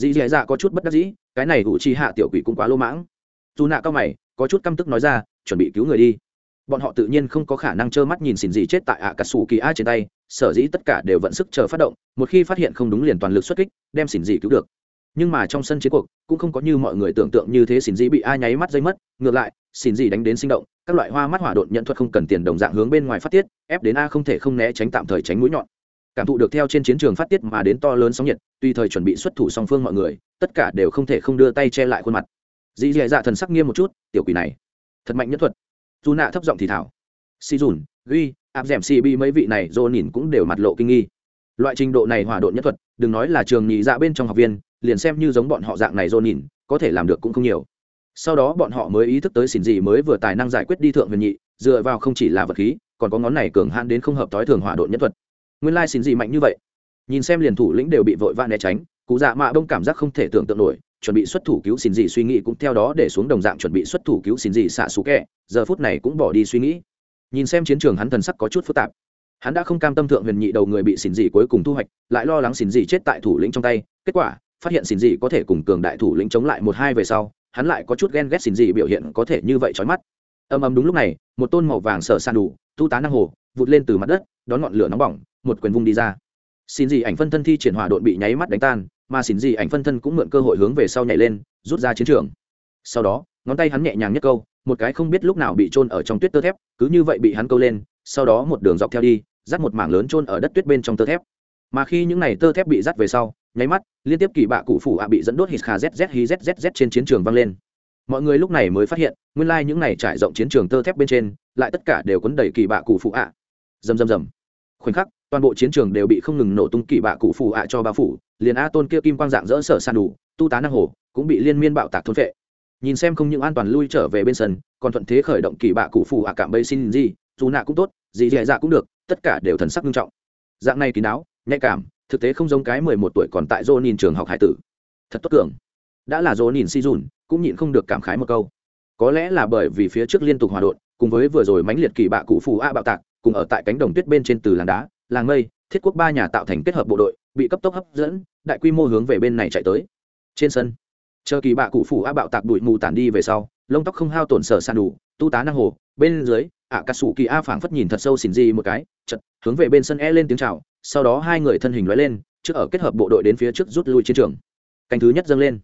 dì dì dạ có chút bất đắc dĩ, cái này ủ chi hạ tiểu quỷ cũng quá lô mãng. Dù nạ cao mày, có chút căm tức nói ra, chuẩn bị cứu người đi. Bọn họ tự nhiên không có khả năng trơ mắt nhìn xỉn gì chết tại ạ cà sủ kỳ a trên tay, sở dĩ tất cả đều vận sức chờ phát động, một khi phát hiện không đúng liền toàn lực xuất kích, đem xỉn gì cứu được. Nhưng mà trong sân chiến cuộc, cũng không có như mọi người tưởng tượng như thế xỉn dị bị a nháy mắt dây mất, ngược lại, xỉn dị đánh đến sinh động, các loại hoa mắt hỏa độn nhận thuật không cần tiền đồng dạng hướng bên ngoài phát tiết, ép đến a không thể không né tránh tạm thời tránh mũi nhọn cảm thụ được theo trên chiến trường phát tiết mà đến to lớn sóng nhiệt, tùy thời chuẩn bị xuất thủ song phương mọi người, tất cả đều không thể không đưa tay che lại khuôn mặt. Dì dì dạ thần sắc nghiêm một chút, tiểu quỷ này, thật mạnh nhất thuật. Dù nạ thấp giọng thì thảo. Si dùn, ghi áp d ẻ m si bi mấy vị này dô nhìn cũng đều mặt lộ kinh nghi. Loại trình độ này hỏa độn nhất thuật, đừng nói là trường nhị dạ bên trong học viên, liền xem như giống bọn họ dạng này dô nhìn có thể làm được cũng không nhiều. Sau đó bọn họ mới ý thức tới xỉn gì mới vừa tài năng giải quyết đi thượng huyền nhị, dựa vào không chỉ là vật khí, còn có ngón này cường hãn đến không hợp thói thường hỏa độn nhất thuật nguyên lai xin gì mạnh như vậy? Nhìn xem liền thủ lĩnh đều bị vội vã né tránh cụ dạ mạ đông cảm giác không thể tưởng tượng nổi, chuẩn bị xuất thủ cứu xin gì suy nghĩ cũng theo đó để xuống đồng dạng chuẩn bị xuất thủ cứu xin gì xạ xú kẹ, giờ phút này cũng bỏ đi suy nghĩ. Nhìn xem chiến trường hắn thần sắc có chút phức tạp. Hắn đã không cam tâm thượng huyền nhị đầu người bị xin gì cuối cùng thu hoạch, lại lo lắng xin gì chết tại thủ lĩnh trong tay, kết quả, phát hiện xin gì có thể cùng cường đại thủ lĩnh chống lại một hai về sau, hắn lại có chút ghen ghét xin gì biểu hiện có thể như vậy trói mắt. Âm ầm đúng lúc này, một tôn màu vàng sở san đủ, tu tá năng hồ, vụt lên từ mặt đất, đón ngọn lửa nóng bỏng một quyền vung đi ra. Xin gì ảnh phân thân thi triển hỏa độn bị nháy mắt đánh tan, mà xin gì ảnh phân thân cũng mượn cơ hội hướng về sau nhảy lên, rút ra chiến trường. Sau đó, ngón tay hắn nhẹ nhàng nhất câu, một cái không biết lúc nào bị trôn ở trong tuyết tơ thép, cứ như vậy bị hắn câu lên, sau đó một đường dọc theo đi, dắt một mảng lớn trôn ở đất tuyết bên trong tơ thép. Mà khi những này tơ thép bị dắt về sau, nháy mắt, liên tiếp kỳ bạ cụ phủ ạ bị dẫn đốt hít khà zz hi zzz trên chiến trường vang lên. Mọi người lúc này mới phát hiện, nguyên lai những này trải rộng chiến trường tơ thép bên trên, lại tất cả đều quấn đầy kỳ bạ cụ phụ ạ. Rầm rầm rầm khoảnh khắc, toàn bộ chiến trường đều bị không ngừng nổ tung kỳ bạ cụ phù ạ cho bao phủ, liền a tôn kia kim quang dạng dỡ sở san đủ, tu tá năng hồ, cũng bị liên miên bạo tạc thôn vệ nhìn xem không những an toàn lui trở về bên sân, còn thuận thế khởi động kỳ bạ cụ phù ạ cảm bây xin gì, dù nạ cũng tốt gì dạy dạ cũng được, tất cả đều thần sắc nghiêm trọng. Dạng này kín đáo, nhạy cảm, thực tế không giống cái mười một tuổi còn tại dô nhìn trường học hải tử. Thật tốt cường đã là dô nhìn si dùn, cũng nhịn không được cảm khái một câu. Có lẽ là bởi vì phía trước liên tục hòa đột, cùng với vừa rồi mãnh liệt kỳ bạ cụ phù a bạo tạc cùng ở tại cánh đồng tuyết bên trên từ làng đá, làng mây, thiết quốc ba nhà tạo thành kết hợp bộ đội, bị cấp tốc hấp dẫn, đại quy mô hướng về bên này chạy tới. Trên sân, chờ kỳ bạ cụ phủ a bạo tạc bụi mù tản đi về sau, lông tóc không hao tổn sở sàn đủ, tu tá năng hồ, bên dưới, ạ cà sủ kỳ a phảng phất nhìn thật sâu xỉn gì một cái, chật, hướng về bên sân e lên tiếng chào, sau đó hai người thân hình lóe lên, trước ở kết hợp bộ đội đến phía trước rút lui chiến trường. Canh thứ nhất dâng lên.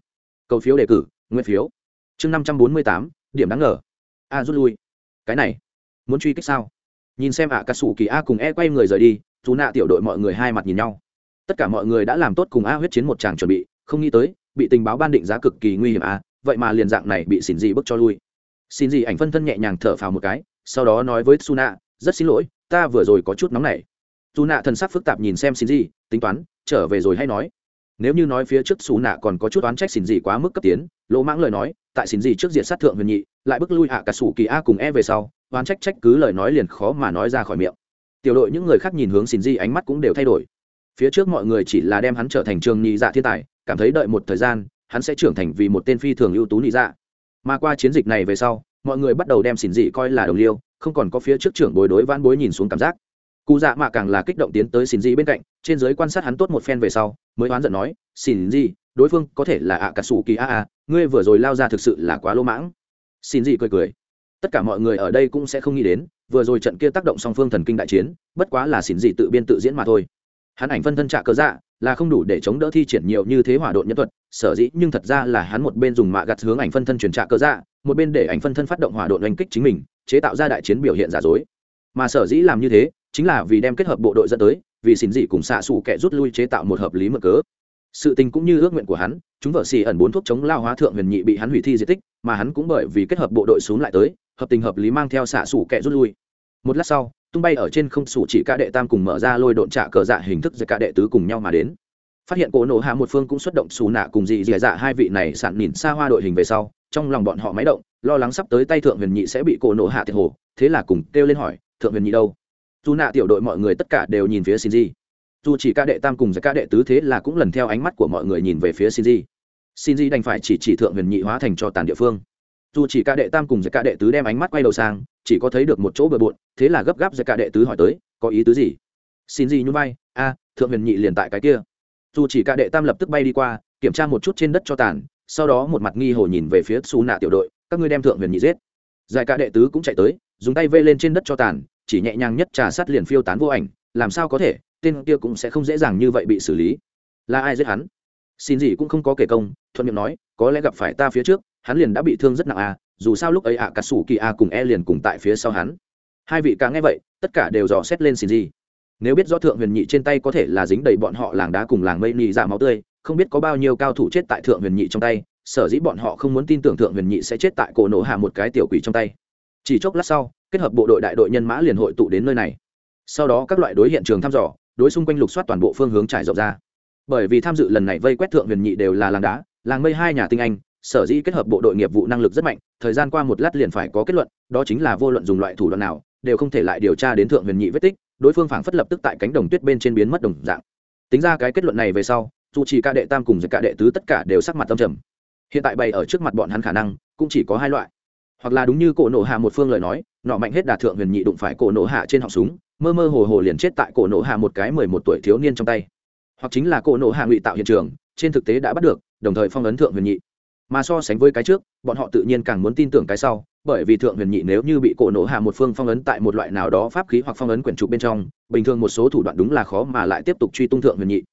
Cầu phiếu đề cử, nguyên phiếu. Chương năm trăm bốn mươi tám, điểm đáng ngờ. A rút lui. Cái này, muốn truy kích sao? Nhìn xem ạ cà sủ kỳ a cùng e quay người rời đi, dù nạ tiểu đội mọi người hai mặt nhìn nhau. Tất cả mọi người đã làm tốt cùng a huyết chiến một tràng chuẩn bị, không nghĩ tới, bị tình báo ban định giá cực kỳ nguy hiểm a, vậy mà liền dạng này bị xin dị bước cho lui. Xin dị ảnh phân thân nhẹ nhàng thở phào một cái, sau đó nói với suna rất xin lỗi, ta vừa rồi có chút nóng nảy. Dù nạ thần sắc phức tạp nhìn xem xin dị, tính toán, trở về rồi hay nói. Nếu như nói phía trước xù nạ còn có chút oán trách xin dị quá mức cấp tiến, lỗ mãng lời nói, tại xin dị trước diện sát thượng huyền nhị lại bước lui hạ cả sủ kỳ a cùng e về sau, oán trách trách cứ lời nói liền khó mà nói ra khỏi miệng. Tiểu đội những người khác nhìn hướng xin dị ánh mắt cũng đều thay đổi. Phía trước mọi người chỉ là đem hắn trở thành trường nhị dạ thiên tài, cảm thấy đợi một thời gian, hắn sẽ trưởng thành vì một tên phi thường ưu tú nhị dạ. Mà qua chiến dịch này về sau, mọi người bắt đầu đem xỉn dị coi là đồng liêu, không còn có phía trước trưởng bối đối vãn bối nhìn xuống cảm giác. Cụ dạ mạ càng là kích động tiến tới xỉn dị bên cạnh, trên giới quan sát hắn tốt một phen về sau, mới oán giận nói xỉn dị đối phương có thể là ạ cả sủ kỳ a a, ngươi vừa rồi lao ra thực sự là quá lỗ mãng. Xin dị cười cười. Tất cả mọi người ở đây cũng sẽ không nghĩ đến, vừa rồi trận kia tác động song phương thần kinh đại chiến, bất quá là xin dị tự biên tự diễn mà thôi. Hắn ảnh phân thân trạ cớ dạ là không đủ để chống đỡ thi triển nhiều như thế hỏa độn nhân thuật, sở dĩ nhưng thật ra là hắn một bên dùng mạ gặt hướng ảnh phân thân truyền trạ cớ dạ một bên để ảnh phân thân phát động hỏa độn oanh kích chính mình, chế tạo ra đại chiến biểu hiện giả dối. Mà sở dĩ làm như thế, chính là vì đem kết hợp bộ đội dẫn tới, vì xin dị cùng xạ xù kẻ rút lui chế tạo một hợp lý mở cớ sự tình cũng như ước nguyện của hắn, chúng vợ xì ẩn bốn thuốc chống lao hóa thượng huyền nhị bị hắn hủy thi di tích, mà hắn cũng bởi vì kết hợp bộ đội xuống lại tới, hợp tình hợp lý mang theo xạ xù kẻ rút lui. Một lát sau, tung bay ở trên không sủ chỉ cả đệ tam cùng mở ra lôi độn trả cờ dạ hình thức giữa cả đệ tứ cùng nhau mà đến. Phát hiện cổ nổ hạ một phương cũng xuất động xù nạ cùng dị dì dạ hai vị này sạn nhìn xa hoa đội hình về sau, trong lòng bọn họ máy động, lo lắng sắp tới tay thượng huyền nhị sẽ bị cổ nổ hạ thiệt hồ, thế là cùng kêu lên hỏi, thượng huyền nhị đâu? Dù nạ tiểu đội mọi người tất cả đều nhìn phía xin gì dù chỉ ca đệ tam cùng ca đệ tứ thế là cũng lần theo ánh mắt của mọi người nhìn về phía shinji. Shinji đành phải chỉ chỉ thượng huyền nhị hóa thành cho tàn địa phương. Dù chỉ ca đệ tam cùng ca đệ tứ đem ánh mắt quay đầu sang, chỉ có thấy được một chỗ bừa bộn, thế là gấp gáp ca đệ tứ hỏi tới, có ý tứ gì? Shinji nhún vai, a, thượng huyền nhị liền tại cái kia. Dù chỉ ca đệ tam lập tức bay đi qua, kiểm tra một chút trên đất cho tàn, sau đó một mặt nghi hồ nhìn về phía xù nạ tiểu đội, các ngươi đem thượng huyền nhị giết. Giải ca đệ tứ cũng chạy tới, dùng tay vây lên trên đất cho tàn, chỉ nhẹ nhàng nhất trà sát liền phiêu tán vô ảnh, làm sao có thể tên kia cũng sẽ không dễ dàng như vậy bị xử lý. Là ai giết hắn? Xin gì cũng không có kể công thuận miệng nói có lẽ gặp phải ta phía trước hắn liền đã bị thương rất nặng à dù sao lúc ấy ạ à, cà sủ kỳ a cùng e liền cùng tại phía sau hắn. Hai vị càng nghe vậy tất cả đều dò xét lên xin gì. Nếu biết rõ thượng huyền nhị trên tay có thể là dính đầy bọn họ làng đá cùng làng mây nhị dạ máu tươi không biết có bao nhiêu cao thủ chết tại thượng huyền nhị trong tay sở dĩ bọn họ không muốn tin tưởng thượng huyền nhị sẽ chết tại cổ nổ hạ một cái tiểu quỷ trong tay. Chỉ chốc lát sau kết hợp bộ đội đại đội nhân mã liền hội tụ đến nơi này. Sau đó các loại đối hiện trường thăm dò đối xung quanh lục soát toàn bộ phương hướng trải rộng ra. Bởi vì tham dự lần này vây quét thượng huyền nhị đều là làng đá, làng mây hai nhà tinh anh, sở dĩ kết hợp bộ đội nghiệp vụ năng lực rất mạnh, thời gian qua một lát liền phải có kết luận, đó chính là vô luận dùng loại thủ đoạn nào, đều không thể lại điều tra đến thượng huyền nhị vết tích, đối phương phảng phất lập tức tại cánh đồng tuyết bên trên biến mất đồng dạng. Tính ra cái kết luận này về sau, dù chỉ ca đệ tam cùng cả đệ tứ tất cả đều sắc mặt tâm trầm. Hiện tại bày ở trước mặt bọn hắn khả năng, cũng chỉ có hai loại. Hoặc là đúng như cổ nổ hạ một phương lời nói, nọ mạnh hết đà thượng huyền nhị đụng phải cổ nổ hạ trên họng súng mơ mơ hồ hồ liền chết tại cổ nổ hạ một cái mười một tuổi thiếu niên trong tay. Hoặc chính là cổ nổ hạ ngụy tạo hiện trường, trên thực tế đã bắt được, đồng thời phong ấn thượng huyền nhị. Mà so sánh với cái trước, bọn họ tự nhiên càng muốn tin tưởng cái sau, bởi vì thượng huyền nhị nếu như bị cổ nổ hạ một phương phong ấn tại một loại nào đó pháp khí hoặc phong ấn quyển trục bên trong, bình thường một số thủ đoạn đúng là khó mà lại tiếp tục truy tung thượng huyền nhị.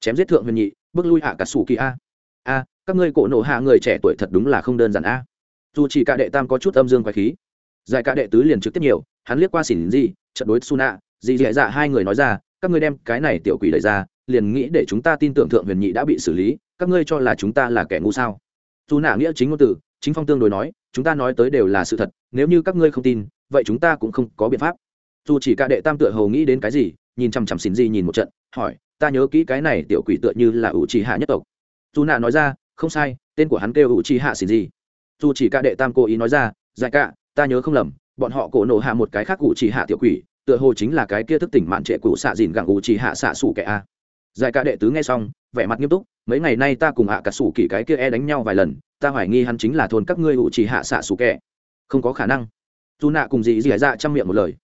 Chém giết thượng huyền nhị, bước lui hạ cả sủ kỳ a. A, các ngươi cổ nổ hạ người trẻ tuổi thật đúng là không đơn giản a. Dù chỉ cả đệ tam có chút âm dương quái khí, giải cả đệ tứ liền trực tiếp nhiều hắn liếc qua xỉn gì trận đối suna dì dì dạ hai người nói ra các ngươi đem cái này tiểu quỷ đẩy ra liền nghĩ để chúng ta tin tưởng thượng huyền nhị đã bị xử lý các ngươi cho là chúng ta là kẻ ngu sao? Dù nạ nghĩa chính ngôn từ chính phong tương đối nói chúng ta nói tới đều là sự thật nếu như các ngươi không tin vậy chúng ta cũng không có biện pháp. Dù chỉ cả đệ tam tựa hầu nghĩ đến cái gì nhìn chằm chằm xỉn gì nhìn một trận hỏi ta nhớ kỹ cái này tiểu quỷ tựa như là ủ trì hạ nhất tộc. Dù nạ nói ra không sai tên của hắn kêu ủ trì hạ xỉn gì. Dù chỉ cả đệ tam cố ý nói ra giải cả, ta nhớ không lầm bọn họ cổ nổ hạ một cái khác cụ chỉ hạ tiểu quỷ, tựa hồ chính là cái kia thức tỉnh mạn trệ cụ xạ dìn gặng cụ chỉ hạ xạ sủ kẻ a. Giải ca đệ tứ nghe xong, vẻ mặt nghiêm túc, mấy ngày nay ta cùng hạ cả sủ kỳ cái kia e đánh nhau vài lần, ta hoài nghi hắn chính là thôn các ngươi cụ chỉ hạ xạ sủ kẻ. Không có khả năng. Dù nạ cùng dì dì dạ trong miệng một lời.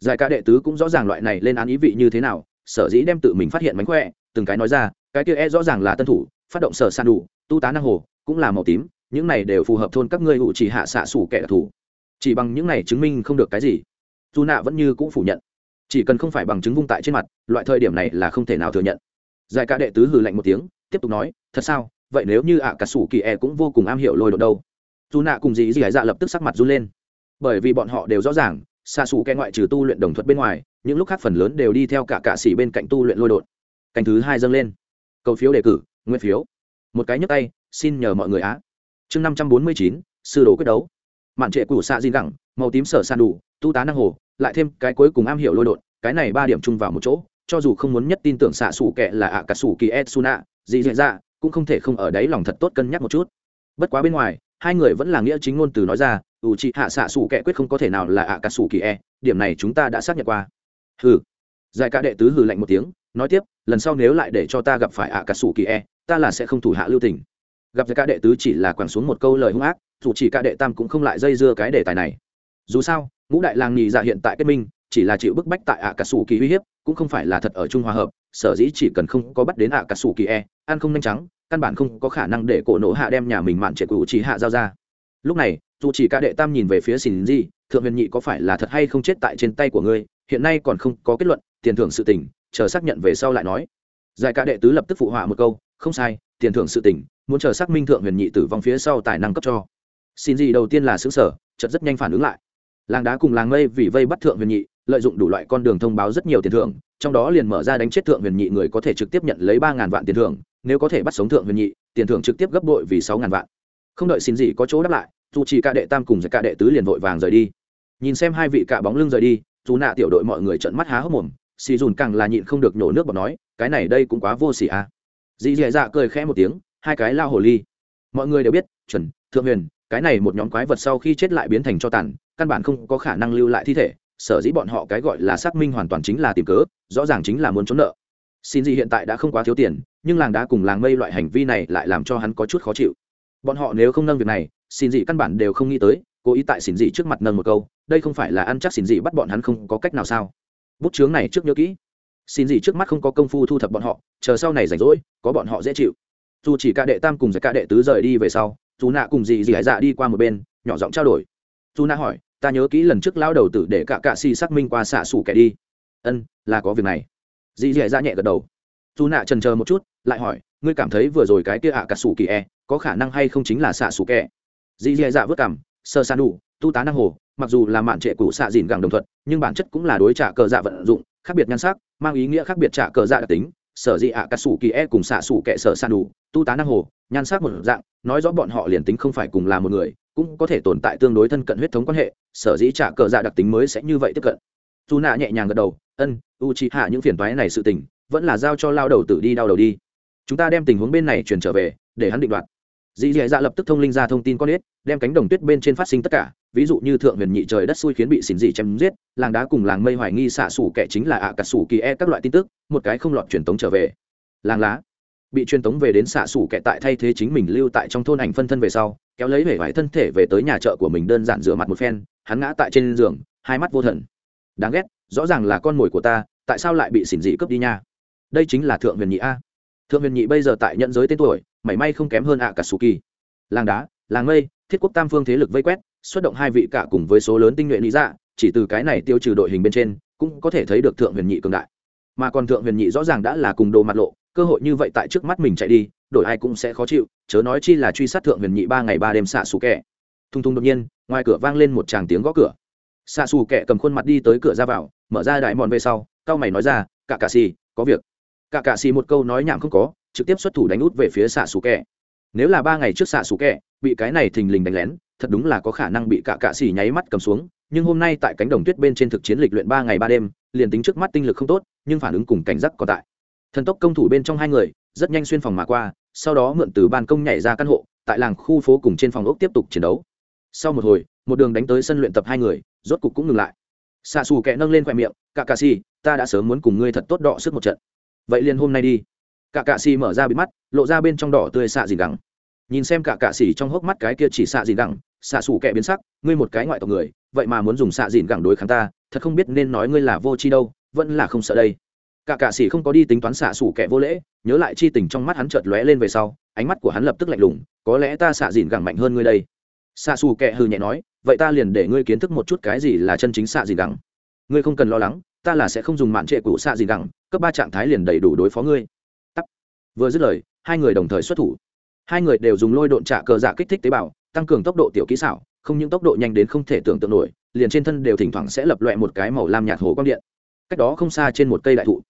Giải ca đệ tứ cũng rõ ràng loại này lên án ý vị như thế nào, sở dĩ đem tự mình phát hiện mánh khỏe, từng cái nói ra, cái kia e rõ ràng là tân thủ, phát động sở san đủ, tu tá năng hồ, cũng là màu tím, những này đều phù hợp thôn các ngươi hụ chỉ hạ xạ sủ kẻ đặc thù chỉ bằng những này chứng minh không được cái gì. Dù nạ vẫn như cũng phủ nhận. Chỉ cần không phải bằng chứng vung tại trên mặt loại thời điểm này là không thể nào thừa nhận. Giải ca đệ tứ hừ lạnh một tiếng tiếp tục nói thật sao? Vậy nếu như ạ à, cả sủ kỳ e cũng vô cùng am hiểu lôi độ đâu? Dù nạ cùng dì dì dạ lập tức sắc mặt run lên. Bởi vì bọn họ đều rõ ràng xa xù kẻ ngoại trừ tu luyện đồng thuật bên ngoài những lúc khác phần lớn đều đi theo cả cạ sĩ bên cạnh tu luyện lôi đột. Canh thứ hai dâng lên. Cầu phiếu đề cử nguyên phiếu. Một cái nhấp tay xin nhờ mọi người á. Chương năm trăm bốn mươi chín sư đồ quyết đấu mạn trệ củ xạ di gẳng, màu tím sở san đủ, tu tá năng hồ, lại thêm cái cuối cùng am hiểu lôi đột, cái này ba điểm chung vào một chỗ, cho dù không muốn nhất tin tưởng xạ xù kệ là ạ cà xù kỳ etsuna gì dạ ra cũng không thể không ở đấy lòng thật tốt cân nhắc một chút. Bất quá bên ngoài, hai người vẫn là nghĩa chính ngôn từ nói ra, ủ trị hạ xạ xù kệ quyết không có thể nào là ạ cà xù kỳ e điểm này chúng ta đã xác nhận qua. Hừ. Giải ca đệ tứ hừ lạnh một tiếng, nói tiếp, lần sau nếu lại để cho ta gặp phải ạ cà xù kỳ e ta là sẽ không thủ hạ lưu tình. Gặp giải ca đệ tứ chỉ là quẳng xuống một câu lời hung ác dù chỉ cả đệ tam cũng không lại dây dưa cái đề tài này. Dù sao, ngũ đại làng nhì dạ hiện tại kết minh, chỉ là chịu bức bách tại ạ cà sủ kỳ uy hiếp, cũng không phải là thật ở trung hòa hợp, sở dĩ chỉ cần không có bắt đến ạ cà sủ kỳ e ăn không nhanh trắng, căn bản không có khả năng để cổ nổ hạ đem nhà mình mạn trệ cụ chỉ hạ giao ra. Lúc này, dù chỉ cả đệ tam nhìn về phía xin di, thượng huyền nhị có phải là thật hay không chết tại trên tay của ngươi? Hiện nay còn không có kết luận, tiền thưởng sự tình, chờ xác nhận về sau lại nói. Giải cả đệ tứ lập tức phụ họa một câu, không sai, tiền thưởng sự tình, muốn chờ xác minh thượng huyền nhị tử vong phía sau tài năng cấp cho xin gì đầu tiên là xứ sở, chợt rất nhanh phản ứng lại. Làng đá cùng làng mây vì vây bắt thượng huyền nhị, lợi dụng đủ loại con đường thông báo rất nhiều tiền thưởng, trong đó liền mở ra đánh chết thượng huyền nhị người có thể trực tiếp nhận lấy ba ngàn vạn tiền thưởng, nếu có thể bắt sống thượng huyền nhị, tiền thưởng trực tiếp gấp bội vì sáu ngàn vạn. Không đợi xin gì có chỗ đáp lại, dù chỉ cả đệ tam cùng với cả đệ tứ liền vội vàng rời đi. Nhìn xem hai vị cạ bóng lưng rời đi, dù nạ tiểu đội mọi người trợn mắt há hốc mồm, xì dùn càng là nhịn không được nhổ nước bọt nói, cái này đây cũng quá vô xỉ à. Dì dì dạ cười khẽ một tiếng, hai cái lao hồ ly. Mọi người đều biết, chuẩn, thượng huyền cái này một nhóm quái vật sau khi chết lại biến thành cho tàn, căn bản không có khả năng lưu lại thi thể, sở dĩ bọn họ cái gọi là xác minh hoàn toàn chính là tìm cớ, rõ ràng chính là muốn trốn nợ. Xin gì hiện tại đã không quá thiếu tiền, nhưng làng đá cùng làng mây loại hành vi này lại làm cho hắn có chút khó chịu. Bọn họ nếu không nâng việc này, xin gì căn bản đều không nghĩ tới, cố ý tại xin gì trước mặt nâng một câu, đây không phải là ăn chắc xin gì bắt bọn hắn không có cách nào sao? Bút chướng này trước nhớ kỹ. Xin gì trước mắt không có công phu thu thập bọn họ, chờ sau này rảnh rỗi, có bọn họ dễ chịu. Dù chỉ cả đệ tam cùng giải cả đệ tứ rời đi về sau dù nạ cùng dì dì dạ đi qua một bên, nhỏ giọng trao đổi. Dù nạ hỏi, ta nhớ kỹ lần trước lao đầu tử để cả cạ si xác minh qua xạ xủ kẻ đi. Ân, là có việc này. Dì dì dạ nhẹ gật đầu. Dù nạ trần chờ một chút, lại hỏi, ngươi cảm thấy vừa rồi cái kia ạ à cà sủ kỳ e có khả năng hay không chính là xạ xù kẻ? Dì dì dạ vất cảm sơ san đủ tu tá năng hồ, mặc dù là mạn trệ cũ xạ dìn gẳng đồng thuận nhưng bản chất cũng là đối trả cờ dạ vận dụng, khác biệt nhan sắc, mang ý nghĩa khác biệt trả cờ dạ đặc tính. Sở dĩ ạ cà sủ kỳ e cùng xạ sủ kệ sở san đủ tu tá năng hồ, nhan sắc một dạng nói rõ bọn họ liền tính không phải cùng là một người, cũng có thể tồn tại tương đối thân cận huyết thống quan hệ, sở dĩ trả cờ dạ đặc tính mới sẽ như vậy tiếp cận. Dù nạ nhẹ nhàng gật đầu, ân u chi hạ những phiền toái này sự tình, vẫn là giao cho lao đầu tử đi đau đầu đi. Chúng ta đem tình huống bên này truyền trở về, để hắn định đoạt. Dì dì dạ lập tức thông linh ra thông tin con ếch đem cánh đồng tuyết bên trên phát sinh tất cả, ví dụ như thượng huyền nhị trời đất xui khiến bị xỉn dị chém giết, làng đá cùng làng mây hoài nghi xạ xủ kẻ chính là ạ à cà xủ kỳ e các loại tin tức, một cái không lọt truyền tống trở về. Làng lá bị truyền tống về đến xạ xủ kẻ tại thay thế chính mình lưu tại trong thôn ảnh phân thân về sau, kéo lấy vẻ vải thân thể về tới nhà chợ của mình đơn giản rửa mặt một phen, hắn ngã tại trên giường, hai mắt vô thần. Đáng ghét, rõ ràng là con mồi của ta, tại sao lại bị xỉn dị cướp đi nha? Đây chính là thượng huyền nhị a. Thượng huyền nhị bây giờ tại nhận giới tên tuổi, mảy may không kém hơn ạ cả sù kỳ làng đá, làng mây thiết quốc tam phương thế lực vây quét, xuất động hai vị cả cùng với số lớn tinh nhuệ lý dạ chỉ từ cái này tiêu trừ đội hình bên trên, cũng có thể thấy được thượng huyền nhị cường đại. Mà còn thượng huyền nhị rõ ràng đã là cùng đồ mặt lộ cơ hội như vậy tại trước mắt mình chạy đi, đổi ai cũng sẽ khó chịu, chớ nói chi là truy sát thượng huyền nhị ba ngày ba đêm xạ xù kẻ. Thung thung đột nhiên, ngoài cửa vang lên một tràng tiếng gõ cửa. Xạ xù kẻ cầm khuôn mặt đi tới cửa ra vào, mở ra đại mòn về sau cao mày nói ra cả cà xì, có việc. Cả cà xì một câu nói nhảm không có, trực tiếp xuất thủ đánh út về phía xạ xù kẻ. Nếu là ba ngày trước xạ xù kẻ, bị cái này thình lình đánh lén, thật đúng là có khả năng bị cả cạ xì nháy mắt cầm xuống, nhưng hôm nay tại cánh đồng tuyết bên trên thực chiến lịch luyện ba ngày ba đêm, liền tính trước mắt tinh lực không tốt, nhưng phản ứng cùng cảnh giác còn tại thần tốc công thủ bên trong hai người, rất nhanh xuyên phòng mà qua, sau đó mượn từ ban công nhảy ra căn hộ, tại làng khu phố cùng trên phòng ốc tiếp tục chiến đấu. Sau một hồi, một đường đánh tới sân luyện tập hai người, rốt cục cũng ngừng lại. Xạ xù kẹ nâng lên khoe miệng cả cà xì, ta đã sớm muốn cùng ngươi thật tốt đọ sức một trận. Vậy liền hôm nay đi. Cả cạ xì mở ra bị mắt, lộ ra bên trong đỏ tươi xạ gì đắng nhìn xem cả cạ xì trong hốc mắt cái kia chỉ xạ gì đắng xạ xù kẹ biến sắc, ngươi một cái ngoại tộc người, vậy mà muốn dùng xạ dìn gẳng đối kháng ta, thật không biết nên nói ngươi là vô chi đâu, vẫn là không sợ đây cả cạ sĩ không có đi tính toán xạ xù kẹ vô lễ, nhớ lại chi tình trong mắt hắn chợt lóe lên về sau, ánh mắt của hắn lập tức lạnh lùng, có lẽ ta xạ dìn gẳng mạnh hơn ngươi đây. Xạ xù kẹ hừ nhẹ nói, vậy ta liền để ngươi kiến thức một chút cái gì là chân chính xạ dìn gẳng. Ngươi không cần lo lắng, ta là sẽ không dùng mạn trệ của xạ dìn gẳng, cấp ba trạng thái liền đầy đủ đối phó ngươi. Tắc. vừa dứt lời, hai người đồng thời xuất thủ. Hai người đều dùng lôi độn trả cờ dạ kích thích tế bào, tăng cường tốc độ tiểu kỹ xảo, không những tốc độ nhanh đến không thể tưởng tượng nổi, liền trên thân đều thỉnh thoảng sẽ lập loẹ một cái màu lam nhạt hồ quang điện. Cách đó không xa trên một cây đại thụ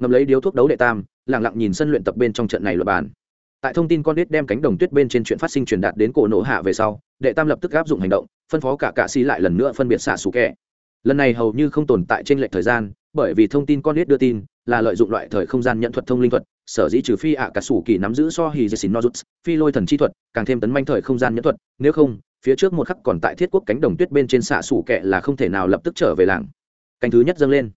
ngầm lấy điếu thuốc đấu đệ tam lẳng lặng nhìn sân luyện tập bên trong trận này luật bàn. Tại thông tin con đít đem cánh đồng tuyết bên trên chuyện phát sinh truyền đạt đến cổ nổ hạ về sau, đệ tam lập tức áp dụng hành động, phân phó cả cạ xì lại lần nữa phân biệt xạ xù kẹ. Lần này hầu như không tồn tại trên lệch thời gian, bởi vì thông tin con đít đưa tin là lợi dụng loại thời không gian nhận thuật thông linh thuật, sở dĩ trừ phi ạ cả sủ kỳ nắm giữ so hì dê xin nozuts, phi lôi thần chi thuật, càng thêm tấn manh thời không gian nhẫn thuật, nếu không, phía trước một khắc còn tại thiết quốc cánh đồng tuyết bên trên xạ sủ kẹ là không thể nào lập tức trở về làng. Cánh thứ nhất dâng lên.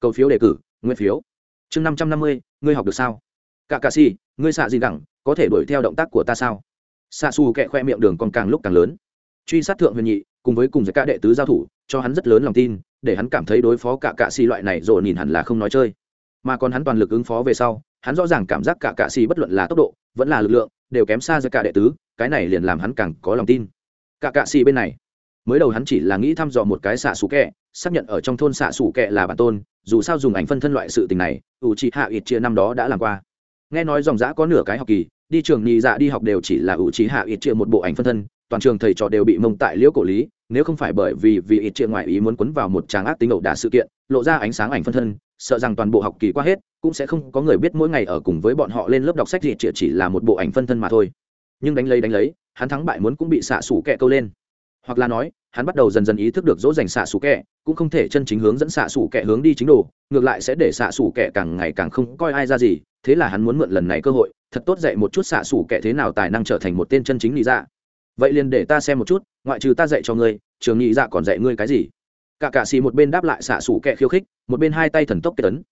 Cầu phiếu đề cử, nguyên phiếu chương năm trăm năm mươi, ngươi học được sao? Cả cà si ngươi xạ gì đẳng có thể đuổi theo động tác của ta sao? Xạ xù kẹ khoe miệng đường còn càng lúc càng lớn. Truy sát thượng huyền nhị, cùng với cùng với cả đệ tứ giao thủ, cho hắn rất lớn lòng tin, để hắn cảm thấy đối phó cả cạ xì loại này rồi nhìn hẳn là không nói chơi. Mà còn hắn toàn lực ứng phó về sau, hắn rõ ràng cảm giác cả cạ xì bất luận là tốc độ, vẫn là lực lượng, đều kém xa giữa cả đệ tứ, cái này liền làm hắn càng có lòng tin. Cả cạ xì bên này, mới đầu hắn chỉ là nghĩ thăm dò một cái xạ xù kẹ, xác nhận ở trong thôn xạ xù kẹ là bản tôn dù sao dùng ảnh phân thân loại sự tình này ủ trị hạ ít chia năm đó đã làm qua. Nghe nói dòng giã có nửa cái học kỳ đi trường nhị dạ đi học đều chỉ là ủ trí hạ ít chia một bộ ảnh phân thân toàn trường thầy trò đều bị mông tại liễu cổ lý nếu không phải bởi vì vì ít chia ngoại ý muốn quấn vào một tràng ác tính ẩu đả sự kiện lộ ra ánh sáng ảnh phân thân sợ rằng toàn bộ học kỳ qua hết cũng sẽ không có người biết mỗi ngày ở cùng với bọn họ lên lớp đọc sách gì chỉ, chỉ là một bộ ảnh phân thân mà thôi. Nhưng đánh lấy đánh lấy hắn thắng bại muốn cũng bị xạ xủ kẹ câu lên. Hoặc là nói hắn bắt đầu dần dần ý thức được dỗ dành xạ xù kẹ, cũng không thể chân chính hướng dẫn xạ xù kẹ hướng đi chính đồ, ngược lại sẽ để xạ xù kẹ càng ngày càng không coi ai ra gì, thế là hắn muốn mượn lần này cơ hội, thật tốt dạy một chút xạ xù kẹ thế nào tài năng trở thành một tên chân chính lý dạ. Vậy liền để ta xem một chút, ngoại trừ ta dạy cho ngươi, trường nghị dạ còn dạy ngươi cái gì? Cả cạ xì một bên đáp lại xạ xù kẹ khiêu khích, một bên hai tay thần tốc kết tấn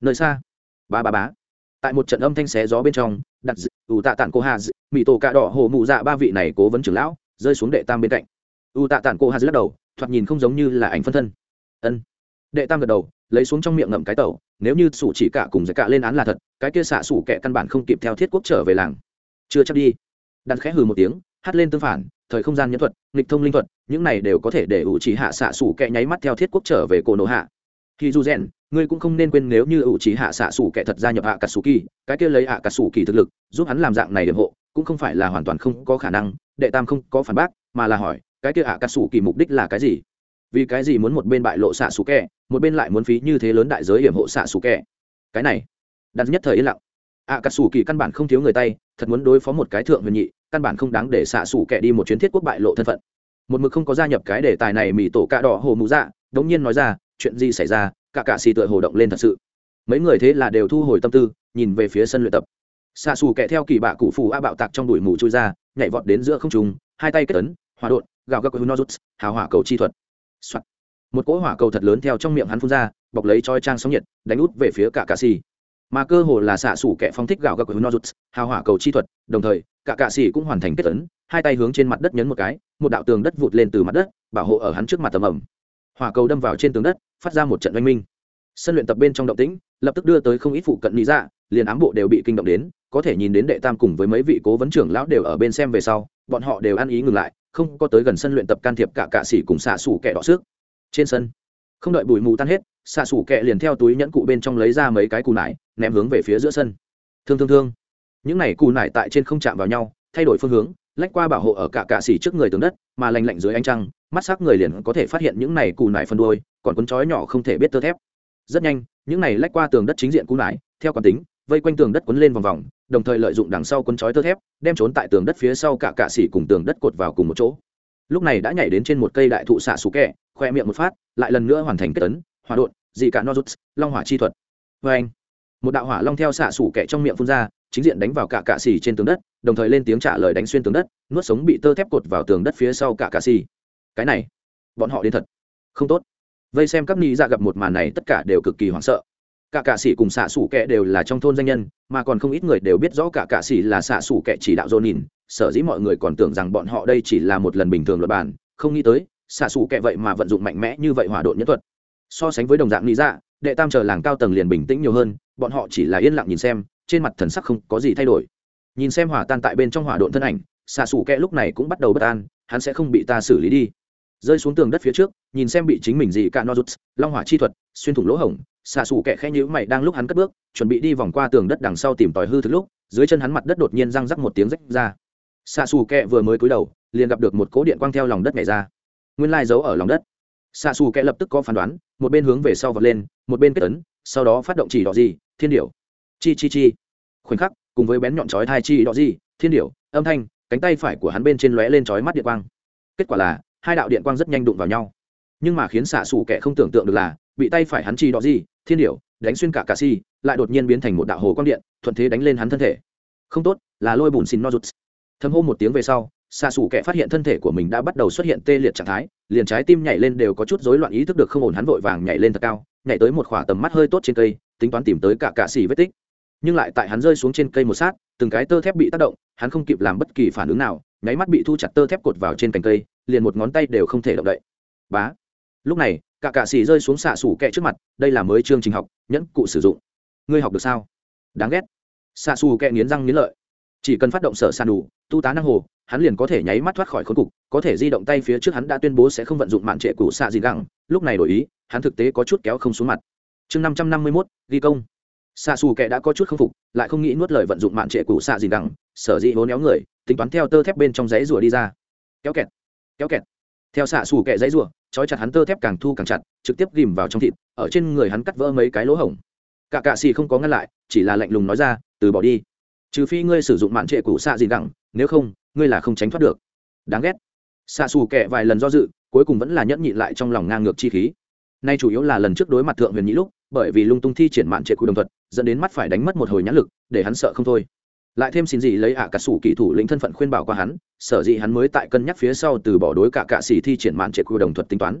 nơi xa, ba ba bá tại một trận âm thanh xé gió bên trong, đặt ủ tạ tản cô hà mỹ tổ cạ đỏ hồ mụ dạ ba vị này cố vấn trưởng lão, rơi xuống đệ tam bên cạnh u tạ tản cô hà lắc đầu, thoạt nhìn không giống như là ảnh phân thân. Ân. Đệ tam gật đầu, lấy xuống trong miệng ngậm cái tẩu, nếu như sủ chỉ cả cùng giải cả lên án là thật, cái kia xạ sủ kẹ căn bản không kịp theo thiết quốc trở về làng. Chưa chắc đi. Đặt khẽ hừ một tiếng, hát lên tương phản, thời không gian nhẫn thuật, nghịch thông linh thuật, những này đều có thể để ủ chỉ hạ xạ sủ kẹ nháy mắt theo thiết quốc trở về cổ nổ hạ. Khi du rèn, ngươi cũng không nên quên nếu như ủ chỉ hạ xạ sủ kẹ thật gia nhập hạ cà sủ kỳ cái kia lấy hạ cà sủ kỳ thực lực, giúp hắn làm dạng này điểm hộ, cũng không phải là hoàn toàn không có khả năng, đệ tam không có phản bác, mà là hỏi cái kia hạ cà sủ kỳ mục đích là cái gì? Vì cái gì muốn một bên bại lộ xạ sủ kẹ một bên lại muốn phí như thế lớn đại giới hiểm hộ xạ sủ kẹ cái này, đặt nhất thời yên lặng. Ạ cà sủ kỳ căn bản không thiếu người tay, thật muốn đối phó một cái thượng huyền nhị, căn bản không đáng để xạ sủ kẹ đi một chuyến thiết quốc bại lộ thân phận. Một mực không có gia nhập cái đề tài này mỹ tổ cạ đỏ hồ mụ dạ đống nhiên nói ra, chuyện gì xảy ra, cả cạ xì tựa hồ động lên thật sự. Mấy người thế là đều thu hồi tâm tư, nhìn về phía sân luyện tập. Xạ xù kẹ theo kỳ bạ cụ phù a bạo tạc trong đùi mù trôi ra, nhảy vọt đến giữa không trùng hai tay kết tấn hòa đột gào gác nozuts hào hỏa cầu chi thuật、Soạn. một cỗ hỏa cầu thật lớn theo trong miệng hắn phun ra, bọc lấy choi trang sóng nhiệt, đánh út về phía cả cạ xì. Mà cơ hồ là xạ xủ kẻ phong thích gạo gạo của nozuts hào hỏa cầu chi thuật, đồng thời, cả cạ xì cũng hoàn thành kết tấn hai tay hướng trên mặt đất nhấn một cái, một đạo tường đất vụt lên từ mặt đất, bảo hộ ở hắn trước mặt tầm ẩm. Hỏa cầu đâm vào trên tường đất, phát ra một trận oanh minh. Sân luyện tập bên trong động tĩnh, lập tức đưa tới không ít phụ cận lý dạ liền ám bộ đều bị kinh động đến, có thể nhìn đến đệ tam cùng với mấy vị cố vấn trưởng lão đều ở bên xem về sau, bọn họ đều ăn ý ngừng lại không có tới gần sân luyện tập can thiệp cả cạ xỉ cùng xạ xủ kẻ đỏ xước. Trên sân, không đợi bụi mù tan hết, xạ xủ kẹ liền theo túi nhẫn cụ bên trong lấy ra mấy cái cù nải, ném hướng về phía giữa sân. Thương thương thương. Những này cù nải tại trên không chạm vào nhau, thay đổi phương hướng, lách qua bảo hộ ở cả cạ xỉ trước người tường đất, mà lành lạnh dưới ánh trăng, mắt s ắ c người liền có thể phát hiện những này cù nải phân đôi, còn cuốn chói nhỏ không thể biết tơ thép. Rất nhanh, những này lách qua tường đất chính diện cù nải, theo quán tính vây quanh tường đất quấn lên vòng vòng, đồng thời lợi dụng đằng sau cuốn chói tơ thép, đem trốn tại tường đất phía sau cả cạ xỉ cùng tường đất cột vào cùng một chỗ. Lúc này đã nhảy đến trên một cây đại thụ xạ xú kẹ, khoe miệng một phát, lại lần nữa hoàn thành kết tấn hỏa đột dị cả nozuts, long hỏa chi thuật. Vê anh, một đạo hỏa long theo xạ xủ kẹ trong miệng phun ra, chính diện đánh vào cả cạ xì trên tường đất, đồng thời lên tiếng trả lời đánh xuyên tường đất, nuốt sống bị tơ thép cột vào tường đất phía sau cả cạ xì cái này, bọn họ đến thật không tốt. Vây xem các ni dạ gặp một màn này, tất cả đều cực kỳ hoảng sợ cả cạ sĩ cùng xạ xủ kệ đều là trong thôn danh nhân, mà còn không ít người đều biết rõ cả cạ sĩ là xạ xủ kệ chỉ đạo dô nhìn sở dĩ mọi người còn tưởng rằng bọn họ đây chỉ là một lần bình thường luật bản, không nghĩ tới, xạ xủ kệ vậy mà vận dụng mạnh mẽ như vậy hỏa độn nhất thuật. So sánh với đồng dạng lý dạ đệ tam chờ làng cao tầng liền bình tĩnh nhiều hơn, bọn họ chỉ là yên lặng nhìn xem, trên mặt thần sắc không có gì thay đổi. Nhìn xem hỏa tan tại bên trong hỏa độn thân ảnh, xạ xủ kệ lúc này cũng bắt đầu bất an, hắn sẽ không bị ta xử lý đi. Rơi xuống tường đất phía trước, nhìn xem bị chính mình gì cả nozuts, long hỏa chi thuật, xuyên thủng lỗ hổng xạ xù kẹ khẽ nhữ mày đang lúc hắn cất bước, chuẩn bị đi vòng qua tường đất đằng sau tìm tòi hư thực lúc, dưới chân hắn mặt đất đột nhiên răng rắc một tiếng rách ra. Xạ xù kẹ vừa mới cúi đầu, liền gặp được một cố điện quang theo lòng đất nhảy ra. Nguyên lai giấu ở lòng đất. Xạ xù kẹ lập tức có phán đoán, một bên hướng về sau vật lên, một bên kết ấn, sau đó phát động chỉ đỏ gì, thiên điểu. Chi chi chi. Khoảnh khắc, cùng với bén nhọn chói thai chi đỏ gì, thiên điểu, âm thanh, cánh tay phải của hắn bên trên lóe lên chói mắt điện quang. Kết quả là, hai đạo điện quang rất nhanh đụng vào nhau nhưng mà khiến xạ xù kẻ không tưởng tượng được là, bị tay phải hắn chi đỏ gì, thiên điểu, đánh xuyên cả cà si, lại đột nhiên biến thành một đạo hồ quang điện, thuận thế đánh lên hắn thân thể. Không tốt, là lôi bùn xin no rút thâm hô một tiếng về sau, xạ xù kẻ phát hiện thân thể của mình đã bắt đầu xuất hiện tê liệt trạng thái, liền trái tim nhảy lên đều có chút rối loạn ý thức được không ổn, hắn vội vàng nhảy lên thật cao, nhảy tới một khỏa tầm mắt hơi tốt trên cây, tính toán tìm tới cả cà si vết tích. Nhưng lại tại hắn rơi xuống trên cây một sát, từng cái tơ thép bị tác động, hắn không kịp làm bất kỳ phản ứng nào, nháy mắt bị thu chặt tơ thép cột vào trên cành cây, liền một ngón tay đều không thể động đậy. Bá! Lúc này, cả cạ xì rơi xuống xạ xù kẹ trước mặt, đây là mới chương trình học, nhẫn cụ sử dụng. Ngươi học được sao? Đáng ghét. Xạ xù kẹ nghiến răng nghiến lợi. Chỉ cần phát động sở sàn đủ tu tá năng hồ, hắn liền có thể nháy mắt thoát khỏi khốn cục, có thể di động tay phía trước hắn đã tuyên bố sẽ không vận dụng mạn trệ cụ xạ gì gẳng. Lúc này đổi ý, hắn thực tế có chút kéo không xuống mặt. Chương năm trăm năm mươi mốt, ghi công. Xạ xù kệ đã có chút k phục, lại không nghĩ nuốt lời vận dụng mạn trệ cụ xạ gì gẳng, sở dĩ hố néo người, tính toán theo tơ thép bên trong giấy rùa đi ra. Kéo kẹt. Kéo kẹt theo xạ xù kệ giấy rụa trói chặt hắn tơ thép càng thu càng chặt, trực tiếp ghìm vào trong thịt, ở trên người hắn cắt vỡ mấy cái lỗ hổng. Cả cạ xì không có ngăn lại, chỉ là lạnh lùng nói ra, từ bỏ đi. Trừ phi ngươi sử dụng mạn trệ cũ xạ gì gẳng, nếu không, ngươi là không tránh thoát được. Đáng ghét. Xạ xù kệ vài lần do dự, cuối cùng vẫn là nhẫn nhịn lại trong lòng ngang ngược chi khí. Nay chủ yếu là lần trước đối mặt thượng huyền nhĩ lúc, bởi vì lung tung thi triển mạn trệ cũ đồng thuật, dẫn đến mắt phải đánh mất một hồi nhãn lực, để hắn sợ không thôi lại thêm xin gì lấy ạ cả sủ kỳ thủ lĩnh thân phận khuyên bảo qua hắn, sở dĩ hắn mới tại cân nhắc phía sau từ bỏ đối cả cạ xỉ thi triển mạn trệ cụ đồng thuật tính toán.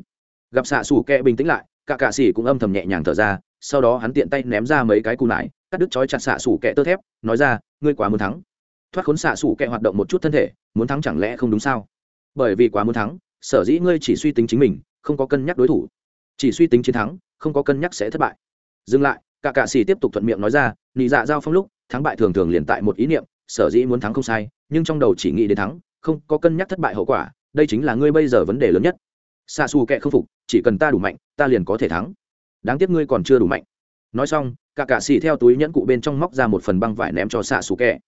Gặp xạ sủ kẹ bình tĩnh lại, cả cạ xỉ cũng âm thầm nhẹ nhàng thở ra, sau đó hắn tiện tay ném ra mấy cái cù nải, cắt đứt chói chặt xạ sủ kẹ tơ thép, nói ra, ngươi quá muốn thắng. Thoát khốn xạ sủ kẹ hoạt động một chút thân thể, muốn thắng chẳng lẽ không đúng sao? Bởi vì quá muốn thắng, sở dĩ ngươi chỉ suy tính chính mình, không có cân nhắc đối thủ. Chỉ suy tính chiến thắng, không có cân nhắc sẽ thất bại. Dừng lại, cả cạ xỉ tiếp tục thuận miệng nói ra, nị dạ giao phong lúc thắng bại thường thường liền tại một ý niệm, sở dĩ muốn thắng không sai, nhưng trong đầu chỉ nghĩ đến thắng, không có cân nhắc thất bại hậu quả, đây chính là ngươi bây giờ vấn đề lớn nhất. Xa xù kệ không phục, chỉ cần ta đủ mạnh, ta liền có thể thắng. Đáng tiếc ngươi còn chưa đủ mạnh. Nói xong, cả cạ xì theo túi nhẫn cụ bên trong móc ra một phần băng vải ném cho xạ xù kẹ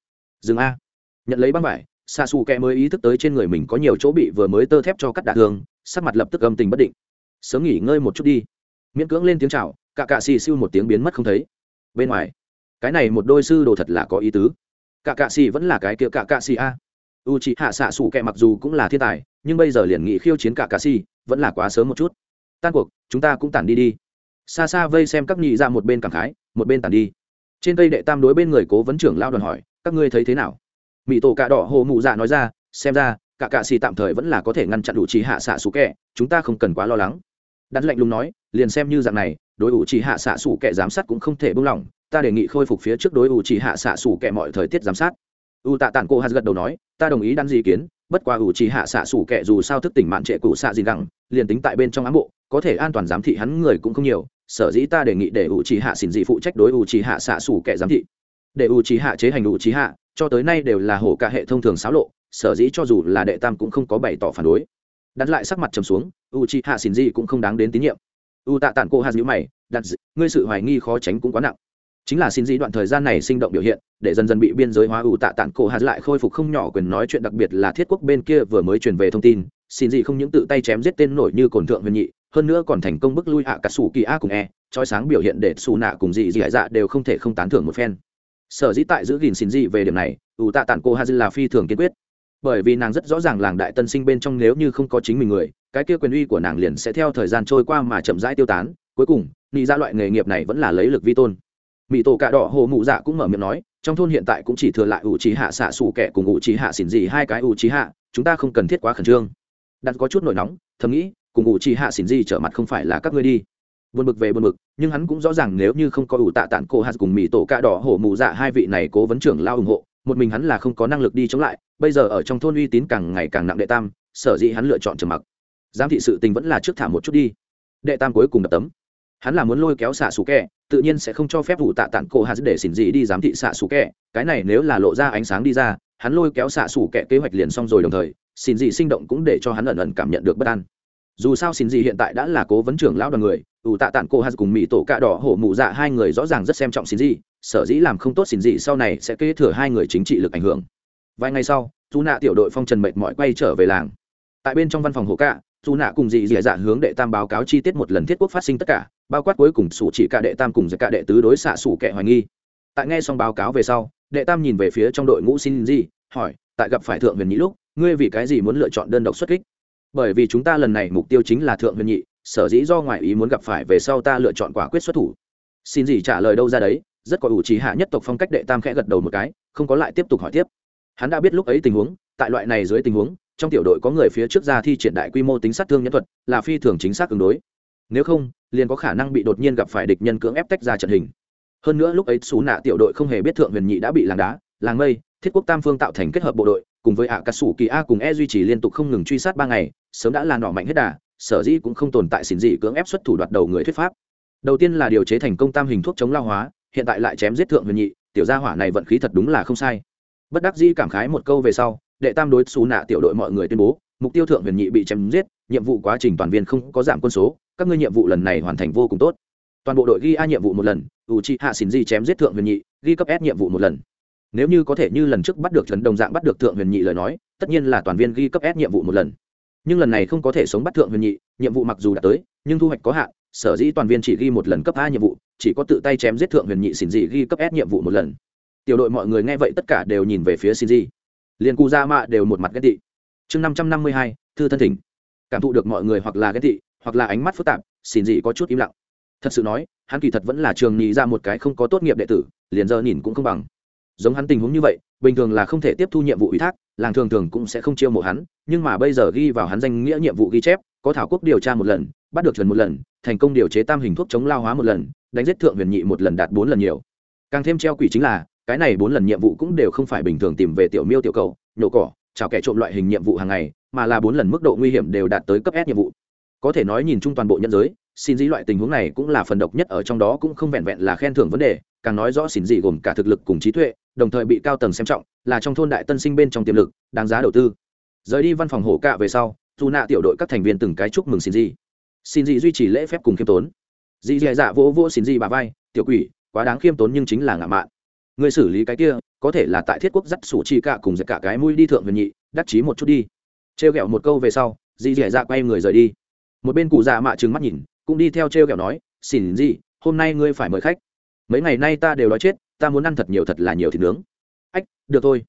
dừng a. Nhận lấy băng vải xạ xù kẹ mới ý thức tới trên người mình có nhiều chỗ bị vừa mới tơ thép cho cắt đạn thương, sắc mặt lập tức âm tình bất định. Sớm nghỉ ngơi một chút đi. Miễn cưỡng lên tiếng chào, cả cạ xì siêu một tiếng biến mất không thấy. Bên ngoài cái này một đôi sư đồ thật là có ý tứ. Cả cạ xì vẫn là cái kia cả cạ xì a. U chị hạ xạ xù kẹ mặc dù cũng là thiên tài, nhưng bây giờ liền nghị khiêu chiến cả cạ xì, vẫn là quá sớm một chút. Tan cuộc, chúng ta cũng tản đi đi. Xa xa vây xem các nhị ra một bên cảm khái, một bên tản đi. Trên cây đệ tam đối bên người cố vấn trưởng lao đoàn hỏi, các ngươi thấy thế nào? Mỹ tổ cạ đỏ hồ mụ dạ nói ra, xem ra, cả cạ xì tạm thời vẫn là có thể ngăn chặn đủ trì hạ xạ xù kẹ chúng ta không cần quá lo lắng. Đặt lệnh lùng nói, liền xem như dạng này, đối ủ trì hạ xạ xù kẹ giám sát cũng không thể buông lỏng ta đề nghị khôi phục phía trước đối ủ chỉ hạ xạ xù kẹ mọi thời tiết giám sát. U tạ tản cô hạt gật đầu nói, ta đồng ý đăng gì kiến, bất qua ủ chỉ hạ xạ xù kẹ dù sao thức tỉnh mạn trệ cụ xạ gì gẳng, liền tính tại bên trong ám bộ, có thể an toàn giám thị hắn người cũng không nhiều, sở dĩ ta đề nghị để ủ chỉ hạ xỉn dị phụ trách đối ủ chỉ hạ xạ xù kẹ giám thị. Để ủ chỉ hạ chế hành ủ chỉ hạ, cho tới nay đều là hổ cả hệ thông thường xáo lộ, sở dĩ cho dù là đệ tam cũng không có bày tỏ phản đối. Đặt lại sắc mặt trầm xuống u chỉ hạ xỉn dị cũng không đáng đến tín nhiệm. U tạ tản cô hạt nhữ mày, đặt ngươi sự hoài nghi khó tránh cũng quá nặng chính là xin dĩ đoạn thời gian này sinh động biểu hiện, để dần dần bị biên giới hóa ủ tạ tản cổ hạt lại khôi phục không nhỏ quyền nói chuyện đặc biệt là thiết quốc bên kia vừa mới truyền về thông tin. Xin dĩ không những tự tay chém giết tên nổi như cổn thượng huyền nhị, hơn nữa còn thành công bức lui hạ cả sủ kỳ a cùng e trói sáng biểu hiện để xù nạ cùng dị dị dạ đều không thể không tán thưởng một phen. Sở dĩ tại giữ gìn xin dị về điểm này, ủ tạ tản cô hạt là phi thường kiên quyết. Bởi vì nàng rất rõ ràng làng đại tân sinh bên trong nếu như không có chính mình người, cái kia quyền uy của nàng liền sẽ theo thời gian trôi qua mà chậm rãi tiêu tán. Cuối cùng nghĩ ra dạ loại nghề nghiệp này vẫn là lấy lực vi tôn mỹ tổ cạ đỏ hồ mụ dạ cũng mở miệng nói, trong thôn hiện tại cũng chỉ thừa lại ủ trí hạ xạ xù kẻ cùng ủ trí hạ xỉn gì hai cái ủ trí hạ chúng ta không cần thiết quá khẩn trương. Đặt có chút nổi nóng, thầm nghĩ, cùng ủ trí hạ xỉn gì trở mặt không phải là các ngươi đi. Buồn bực về buồn bực, nhưng hắn cũng rõ ràng nếu như không có ủ tạ tản cô hạt cùng mỹ tổ cạ đỏ hổ mù dạ hai vị này cố vấn trưởng lao ủng hộ, một mình hắn là không có năng lực đi chống lại, bây giờ ở trong thôn uy tín càng ngày càng nặng đệ tam, sở dĩ hắn lựa chọn trầm mặc. Giám thị sự tình vẫn là trước thả một chút đi. Đệ tam cuối cùng đập tấm. Hắn là muốn lôi kéo xạ xù kẹ tự nhiên sẽ không cho phép vụ tạ tản cổ hạt để xỉn gì đi giám thị xạ xù kẹ cái này nếu là lộ ra ánh sáng đi ra, hắn lôi kéo xạ xù kẹ kế hoạch liền xong rồi đồng thời, xỉn gì sinh động cũng để cho hắn ẩn ẩn cảm nhận được bất an. Dù sao xỉn gì hiện tại đã là cố vấn trưởng lão đoàn người, ủ tạ tản cổ hạt cùng mỹ tổ cạ đỏ hổ mụ dạ hai người rõ ràng rất xem trọng xỉn gì, sở dĩ làm không tốt xỉn gì sau này sẽ kế thừa hai người chính trị lực ảnh hưởng. Vài ngày sau dù nạ tiểu đội phong trần mệt mỏi quay trở về làng. Tại bên trong văn phòng hồ cạ dù nạ cùng dị dìa dạ hướng đệ tam báo cáo chi tiết một lần thiết quốc phát sinh tất cả, bao quát cuối cùng sủ chỉ cả đệ tam cùng giải cả đệ tứ đối xạ sủ kẻ hoài nghi. Tại nghe xong báo cáo về sau, đệ tam nhìn về phía trong đội ngũ xin gì hỏi, tại gặp phải thượng huyền nhị lúc, ngươi vì cái gì muốn lựa chọn đơn độc xuất kích? Bởi vì chúng ta lần này mục tiêu chính là thượng huyền nhị, sở dĩ do ngoại ý muốn gặp phải về sau ta lựa chọn quả quyết xuất thủ. Xin gì trả lời đâu ra đấy, rất có ủ trí hạ nhất tộc phong cách đệ tam khẽ gật đầu một cái, không có lại tiếp tục hỏi tiếp. Hắn đã biết lúc ấy tình huống, tại loại này dưới tình huống trong tiểu đội có người phía trước ra thi triển đại quy mô tính sát thương nhân thuật, là phi thường chính xác ứng đối. Nếu không, liền có khả năng bị đột nhiên gặp phải địch nhân cưỡng ép tách ra trận hình. Hơn nữa lúc ấy xú nạ tiểu đội không hề biết thượng huyền nhị đã bị làng đá, làng mây, thiết quốc tam phương tạo thành kết hợp bộ đội, cùng với ạ cà sủ kỳ a cùng e duy trì liên tục không ngừng truy sát ba ngày, sớm đã là nọ mạnh hết đà, sở dĩ cũng không tồn tại xỉn dị cưỡng ép xuất thủ đoạt đầu người thuyết pháp. Đầu tiên là điều chế thành công tam hình thuốc chống lao hóa, hiện tại lại chém giết thượng huyền nhị, tiểu gia hỏa này vận khí thật đúng là không sai. Bất đắc dĩ cảm khái một câu về sau đệ tam đối xù nạ tiểu đội mọi người tuyên bố, mục tiêu thượng huyền nhị bị chém giết, nhiệm vụ quá trình toàn viên không có giảm quân số, các ngươi nhiệm vụ lần này hoàn thành vô cùng tốt. Toàn bộ đội ghi a nhiệm vụ một lần u chi hạ xin di chém giết thượng huyền nhị, ghi cấp s nhiệm vụ một lần. Nếu như có thể như lần trước bắt được trấn đồng dạng bắt được thượng huyền nhị lời nói, tất nhiên là toàn viên ghi cấp s nhiệm vụ một lần. Nhưng lần này không có thể sống bắt thượng huyền nhị, nhiệm vụ mặc dù đã tới, nhưng thu hoạch có hạn, sở dĩ toàn viên chỉ ghi một lần cấp a nhiệm vụ, chỉ có tự tay chém giết thượng huyền nhị xin dị ghi cấp s nhiệm vụ một lần. Tiểu đội mọi người nghe vậy tất cả đều nhìn về phía xin dị liền cụ ra mạ đều một mặt ghét tị. Chương năm trăm năm mươi hai, thư thân thỉnh. Cảm thụ được mọi người hoặc là ghét tị, hoặc là ánh mắt phức tạp xin dị có chút im lặng. Thật sự nói, hắn kỳ thật vẫn là trường nhị ra một cái không có tốt nghiệp đệ tử, liền giờ nhìn cũng không bằng. Giống hắn tình huống như vậy, bình thường là không thể tiếp thu nhiệm vụ ủy thác, làng thường thường cũng sẽ không chiêu mộ hắn, nhưng mà bây giờ ghi vào hắn danh nghĩa nhiệm vụ ghi chép, có thảo quốc điều tra một lần, bắt được trần một lần, thành công điều chế tam hình thuốc chống lao hóa một lần, đánh giết thượng huyền nhị một lần đạt bốn lần nhiều. Càng thêm treo quỷ chính là cái này bốn lần nhiệm vụ cũng đều không phải bình thường tìm về tiểu miêu tiểu cầu, nhổ cỏ chào kẻ trộm loại hình nhiệm vụ hàng ngày, mà là bốn lần mức độ nguy hiểm đều đạt tới cấp S nhiệm vụ. Có thể nói nhìn chung toàn bộ nhân giới, xin dĩ loại tình huống này cũng là phần độc nhất ở trong đó cũng không vẹn vẹn là khen thưởng vấn đề, càng nói rõ xin dị gồm cả thực lực cùng trí tuệ, đồng thời bị cao tầng xem trọng, là trong thôn đại tân sinh bên trong tiềm lực, đáng giá đầu tư. Rời đi văn phòng hổ cạ về sau, dù nạ tiểu đội các thành viên từng cái chúc mừng xin dị xin dị duy trì lễ phép cùng khiêm tốn. Dị dạ dạ vỗ vỗ xin dị bà vai, tiểu quỷ, quá đáng khiêm tốn nhưng chính là ngạo mạn người xử lý cái kia, có thể là tại thiết quốc dắt sủ chi cả cùng giật cả cái mũi đi thượng huyền nhị, đắc chí một chút đi. Trêu ghẹo một câu về sau, dì dẻ dạ quay người rời đi. Một bên cụ già mạ trừng mắt nhìn, cũng đi theo trêu ghẹo nói xin gì? hôm nay ngươi phải mời khách. Mấy ngày nay ta đều nói chết, ta muốn ăn thật nhiều thật là nhiều thịt nướng. Ách, được thôi.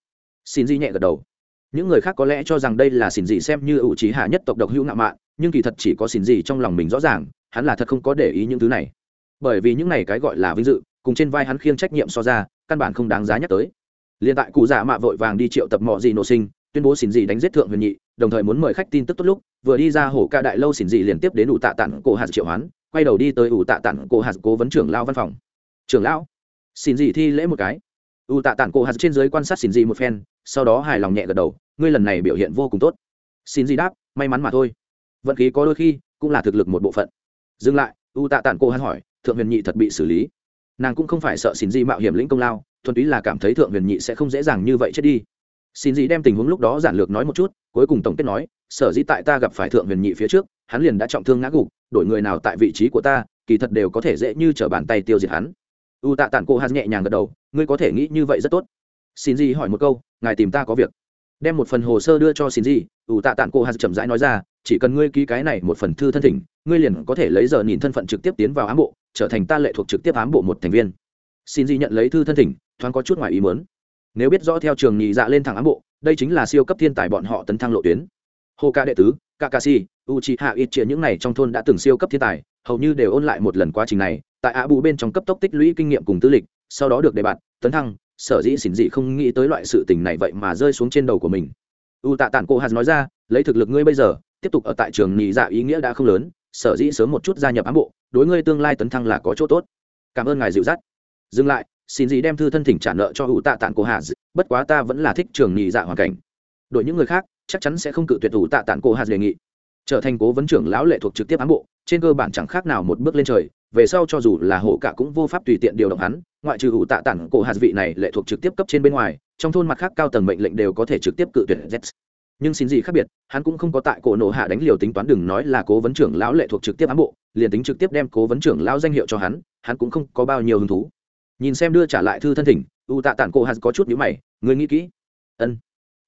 Xin gì nhẹ gật đầu. Những người khác có lẽ cho rằng đây là xin gì xem như ủ trí hạ nhất tộc độc hữu ngạo mạn, nhưng kỳ thật chỉ có xin gì trong lòng mình rõ ràng, hắn là thật không có để ý những thứ này. Bởi vì những này cái gọi là vinh dự, cùng trên vai hắn khiêng trách nhiệm so ra căn bản không đáng giá nhắc tới. Liền tại cụ dạ mạ vội vàng đi triệu tập mọi gì nổ sinh, tuyên bố xin gì đánh giết thượng huyền nhị, đồng thời muốn mời khách tin tức tốt lúc, vừa đi ra hồ ca đại lâu xin gì liền tiếp đến ủ tạ tản cổ hạt triệu hoán, quay đầu đi tới ủ tạ tản cổ hạt cố vấn trưởng lao văn phòng. Trưởng lão? Xin gì thi lễ một cái. Ủ tạ tản cổ hạt trên dưới quan sát xin gì một phen, sau đó hài lòng nhẹ gật đầu, ngươi lần này biểu hiện vô cùng tốt. Xin gì đáp, may mắn mà thôi. Vận khí có đôi khi cũng là thực lực một bộ phận. Dừng lại, ủ tạ tản cổ hạt hỏi, thượng huyền nhị thật bị xử lý? Nàng cũng không phải sợ xin gì mạo hiểm lĩnh công lao, thuần túy là cảm thấy thượng huyền nhị sẽ không dễ dàng như vậy chết đi. Xin gì đem tình huống lúc đó giản lược nói một chút, cuối cùng tổng kết nói, sở dĩ tại ta gặp phải thượng huyền nhị phía trước, hắn liền đã trọng thương ngã gục, đổi người nào tại vị trí của ta, kỳ thật đều có thể dễ như t bàn tay tiêu diệt hắn. U tạ tản cô hắn nhẹ nhàng gật đầu, ngươi có thể nghĩ như vậy rất tốt. Xin gì hỏi một câu, ngài tìm ta có việc. Đem một phần hồ sơ đưa cho xin gì, u tạ tản cô hắn chậm rãi nói ra, chỉ cần ngươi ký cái này một phần thư thân thỉnh, ngươi liền có thể lấy giờ nhìn thân phận trực tiếp tiến vào ám bộ trở thành ta lệ thuộc trực tiếp ám bộ một thành viên. Xin di nhận lấy thư thân thỉnh, thoáng có chút ngoài ý muốn. Nếu biết rõ theo trường nhị dạ lên thẳng ám bộ, đây chính là siêu cấp thiên tài bọn họ tấn thăng lộ tuyến. Hô ca đệ tứ, kakashi uchi hạ ít chia những này trong thôn đã từng siêu cấp thiên tài, hầu như đều ôn lại một lần quá trình này, tại ạ bù bên trong cấp tốc tích lũy kinh nghiệm cùng tư lịch, sau đó được đề bạt, tấn thăng, sở dĩ xỉn dị không nghĩ tới loại sự tình này vậy mà rơi xuống trên đầu của mình. U tạ tản cô hạt nói ra, lấy thực lực ngươi bây giờ, tiếp tục ở tại trường nhị dạ ý nghĩa đã không lớn, sở dĩ sớm một chút gia nhập ám bộ đối ngươi tương lai tấn thăng là có chỗ tốt. Cảm ơn ngài dịu dắt. Dừng lại, xin gì đem thư thân thỉnh trả nợ cho hữu tạ tản cô hà bất quá ta vẫn là thích trường nhị dạ hoàn cảnh. Đội những người khác, chắc chắn sẽ không cự tuyệt u tạ tản cô hà đề nghị. Trở thành cố vấn trưởng lão lệ thuộc trực tiếp ám bộ, trên cơ bản chẳng khác nào một bước lên trời, về sau cho dù là hộ cả cũng vô pháp tùy tiện điều động hắn, ngoại trừ ủ tạ tản cổ hạt vị này lệ thuộc trực tiếp cấp trên bên ngoài, trong thôn mặt khác cao tầng mệnh lệnh đều có thể trực tiếp cự tuyệt z nhưng xin gì khác biệt, hắn cũng không có tại cổ nổ hạ đánh liều tính toán đừng nói là cố vấn trưởng lão lệ thuộc trực tiếp ám bộ, liền tính trực tiếp đem cố vấn trưởng lão danh hiệu cho hắn hắn cũng không có bao nhiêu hứng thú. Nhìn xem đưa trả lại thư thân thỉnh, u tạ tản cổ hạt có chút nhíu mày, người nghĩ kỹ. Ân.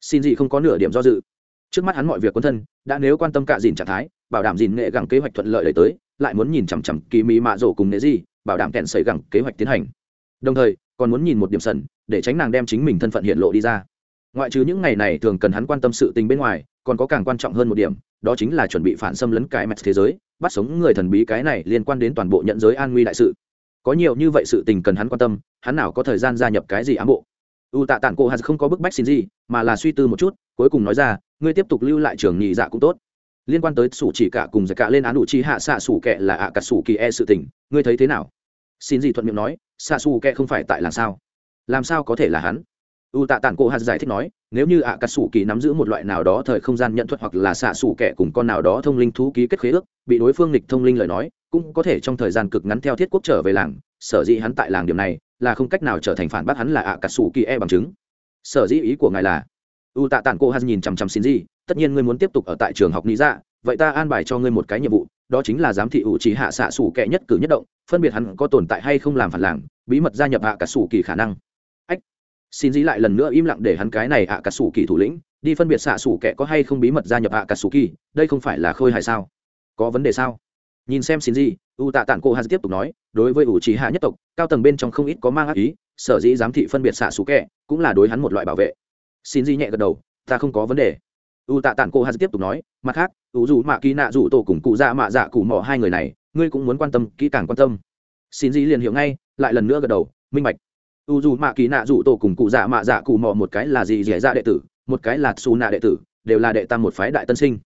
Xin gì không có nửa điểm do dự. Trước mắt hắn mọi việc quân thân, đã nếu quan tâm cả dìn trạng thái, bảo đảm dìn nghệ gẳng kế hoạch thuận lợi đẩy tới, lại muốn nhìn chằm chằm kỳ mỹ mạ rổ cùng nghệ gì, bảo đảm kẹn xảy gẳng kế hoạch tiến hành. Đồng thời, còn muốn nhìn một điểm sần, để tránh nàng đem chính mình thân phận hiện lộ đi ra ngoại trừ những ngày này thường cần hắn quan tâm sự tình bên ngoài, còn có càng quan trọng hơn một điểm, đó chính là chuẩn bị phản xâm lấn cái mẹt thế giới, bắt sống người thần bí cái này liên quan đến toàn bộ nhận giới an nguy đại sự. Có nhiều như vậy sự tình cần hắn quan tâm, hắn nào có thời gian gia nhập cái gì ám bộ. U tạ tản cô hắn không có bức bách xin gì, mà là suy tư một chút, cuối cùng nói ra, ngươi tiếp tục lưu lại trường nhị dạ cũng tốt. Liên quan tới sủ chỉ cả cùng giải cả lên án đủ chi hạ xạ sủ kệ là ạ à cả sủ kỳ e sự tình, ngươi thấy thế nào? Xin gì thuận miệng nói, xạ sủ kệ không phải tại làm sao? Làm sao có thể là hắn? U tạ tản cô hạt giải thích nói, nếu như ạ cà sủ kỳ nắm giữ một loại nào đó thời không gian nhận thuật hoặc là xạ sủ kẻ cùng con nào đó thông linh thú ký kết khế ước, bị đối phương lịch thông linh lời nói, cũng có thể trong thời gian cực ngắn theo thiết quốc trở về làng, sở dĩ hắn tại làng điểm này, là không cách nào trở thành phản bác hắn là ạ cà sủ kỳ e bằng chứng. Sở dĩ ý của ngài là, u tạ tản cô hạt nhìn chằm chằm xin gì, tất nhiên ngươi muốn tiếp tục ở tại trường học lý dạ vậy ta an bài cho ngươi một cái nhiệm vụ, đó chính là giám thị ủ chỉ hạ xạ sủ kẻ nhất cử nhất động, phân biệt hắn có tồn tại hay không làm phản làng, bí mật gia nhập hạ cả sủ kỳ khả năng xin dĩ lại lần nữa im lặng để hắn cái này ạ cà sủ kỳ thủ lĩnh, đi phân biệt xạ sủ kẻ có hay không bí mật gia nhập ạ cà sủ kỳ, đây không phải là khôi hài sao? Có vấn đề sao? Nhìn xem xin gì u tạ tản cô hắn tiếp tục nói, đối với ủ trí hạ nhất tộc, cao tầng bên trong không ít có mang ác ý, sở dĩ giám thị phân biệt xạ sủ kẻ, cũng là đối hắn một loại bảo vệ. Xin gì nhẹ gật đầu, ta không có vấn đề. U tạ tản cô hắn tiếp tục nói, mặt khác, u dù mạ kỳ nạ dù tổ cùng cụ dạ mạ dạ cụ mỏ hai người này, ngươi cũng muốn quan tâm, kỹ càng quan tâm. Xin gì liền hiểu ngay, lại lần nữa gật đầu, minh bạch u dù mạ kỳ nạ dù tổ cùng cụ dạ mạ dạ cụ mò một cái là gì dẻ dạ đệ tử, một cái là xù nạ đệ tử, đều là đệ tam một phái đại tân sinh.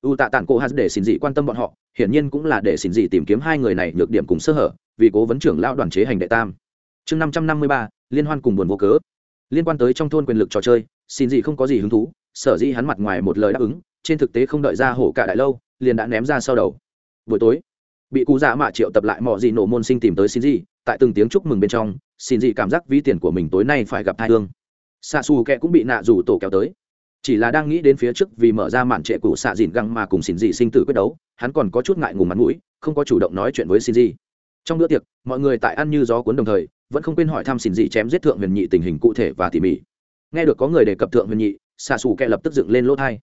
U tạ tản cổ hạt để xin dị quan tâm bọn họ, hiển nhiên cũng là để xin dị tìm kiếm hai người này nhược điểm cùng sơ hở, vì cố vấn trưởng lão đoàn chế hành đệ tam. Chương năm trăm năm mươi ba, liên hoan cùng buồn vô cớ. Liên quan tới trong thôn quyền lực trò chơi, xin dị không có gì hứng thú, sở dĩ hắn mặt ngoài một lời đáp ứng, trên thực tế không đợi ra hổ cả đại lâu, liền đã ném ra sau đầu. Buổi tối, bị cụ dạ mạ triệu tập lại mọi gì nổ môn sinh tìm tới xin gì tại từng tiếng chúc mừng bên trong, xin dị cảm giác ví tiền của mình tối nay phải gặp hai hương. Xạ xù kẹ cũng bị nạ rủ tổ kéo tới. Chỉ là đang nghĩ đến phía trước vì mở ra màn trệ cũ xạ dìn găng mà cùng xin dị sinh tử quyết đấu, hắn còn có chút ngại ngùng mặt mũi, không có chủ động nói chuyện với xin dị. trong bữa tiệc, mọi người tại ăn như gió cuốn đồng thời, vẫn không quên hỏi thăm xin dị chém giết thượng huyền nhị tình hình cụ thể và tỉ mỉ. Nghe được có người đề cập thượng huyền nhị, xạ xù kẹ lập tức dựng lên lỗ thai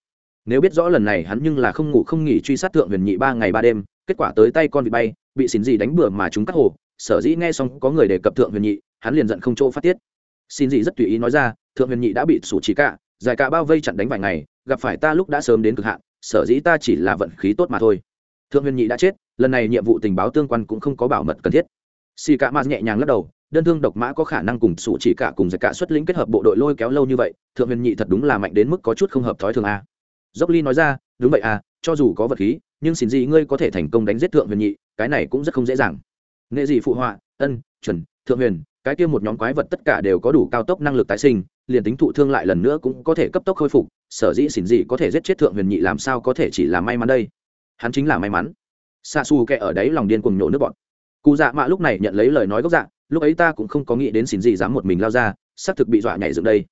nếu biết rõ lần này hắn nhưng là không ngủ không nghỉ truy sát thượng huyền nhị ba ngày ba đêm, kết quả tới tay con bị bay, bị xin dị đánh bừa mà chúng cắt hồ sở dĩ nghe xong có người đề cập thượng huyền nhị, hắn liền giận không chỗ phát tiết. Xin dị rất tùy ý nói ra, thượng huyền nhị đã bị sủ trí cả dài cả bao vây chặn đánh vài ngày, gặp phải ta lúc đã sớm đến cực hạn, sở dĩ ta chỉ là vận khí tốt mà thôi. Thượng huyền nhị đã chết, lần này nhiệm vụ tình báo tương quan cũng không có bảo mật cần thiết. Xì cả ma nhẹ nhàng lắc đầu, đơn thương độc mã có khả năng cùng sủ chỉ cả cùng giải cả xuất lĩnh kết hợp bộ đội lôi kéo lâu như vậy, thượng huyền nhị thật đúng là mạnh đến mức có chút không hợp thói thường a. Dốc ly nói ra, đúng vậy à cho dù có vật khí, nhưng xin gì ngươi có thể thành công đánh giết thượng huyền nhị, cái này cũng rất không dễ dàng nghệ gì phụ họa ân chuẩn thượng huyền cái kia một nhóm quái vật tất cả đều có đủ cao tốc năng lực tái sinh liền tính thụ thương lại lần nữa cũng có thể cấp tốc khôi phục sở dĩ xỉn dị có thể giết chết thượng huyền nhị làm sao có thể chỉ là may mắn đây? Hắn chính là may mắn. Xa xù kẹ ở đấy lòng điên cùng nhổ nước bọn. Cụ dạ mạ lúc này nhận lấy lời nói gốc dạ lúc ấy ta cũng không có nghĩ đến xỉn dị dám một mình lao ra xác thực bị dọa nhảy dựng đây.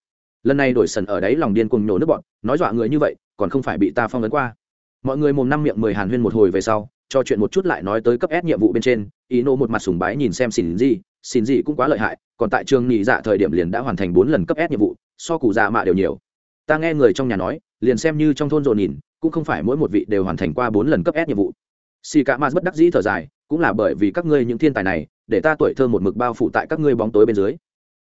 Lần này đổi sần ở đấy lòng điên cùng nhổ nước bọn nói dọa người như vậy còn không phải bị ta phong vấn qua. Mọi người mồm năm miệng mười hàn huyên một hồi về sau cho chuyện một chút lại nói tới cấp ép nhiệm vụ bên trên, ý nộ một mặt sùng bái nhìn xem xin gì, xin gì cũng quá lợi hại, còn tại trường nghỉ dạ thời điểm liền đã hoàn thành bốn lần cấp S nhiệm vụ, so cụ dạ mạ đều nhiều. Ta nghe người trong nhà nói, liền xem như trong thôn rộn nhìn, cũng không phải mỗi một vị đều hoàn thành qua bốn lần cấp S nhiệm vụ. Xì cả mà bất đắc dĩ thở dài, cũng là bởi vì các ngươi những thiên tài này, để ta tuổi thơ một mực bao phủ tại các ngươi bóng tối bên dưới.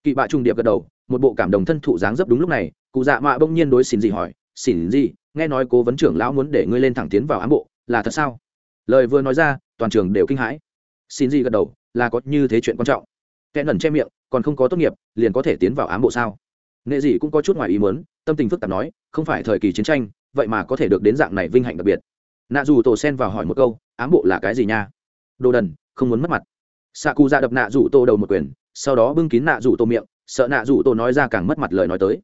Kỵ bạ trung điệp gật đầu, một bộ cảm đồng thân thụ dáng dấp đúng lúc này, cụ dạ mạ bỗng nhiên đối xin gì hỏi, xin gì, nghe nói cố vấn trưởng lão muốn để ngươi lên thẳng tiến vào ám bộ, là thật sao? lời vừa nói ra toàn trường đều kinh hãi xin gì gật đầu, là có như thế chuyện quan trọng. Kẽ nẩn che miệng, còn không có tốt nghiệp, liền có thể tiến vào ám bộ sao? Nghệ dị cũng có chút ngoài ý muốn, tâm tình phức tạp nói, không phải thời kỳ chiến tranh, vậy mà có thể được đến dạng này vinh hạnh đặc biệt. Nạ dù tổ sen vào hỏi một câu, ám bộ là cái gì nha? Đồ đần, không muốn mất mặt. Xạ cụ ra đập nạ rủ tô đầu một quyền, sau đó bưng kín nạ rủ tô miệng, sợ nạ rủ tô nói ra càng mất mặt lời nói tới.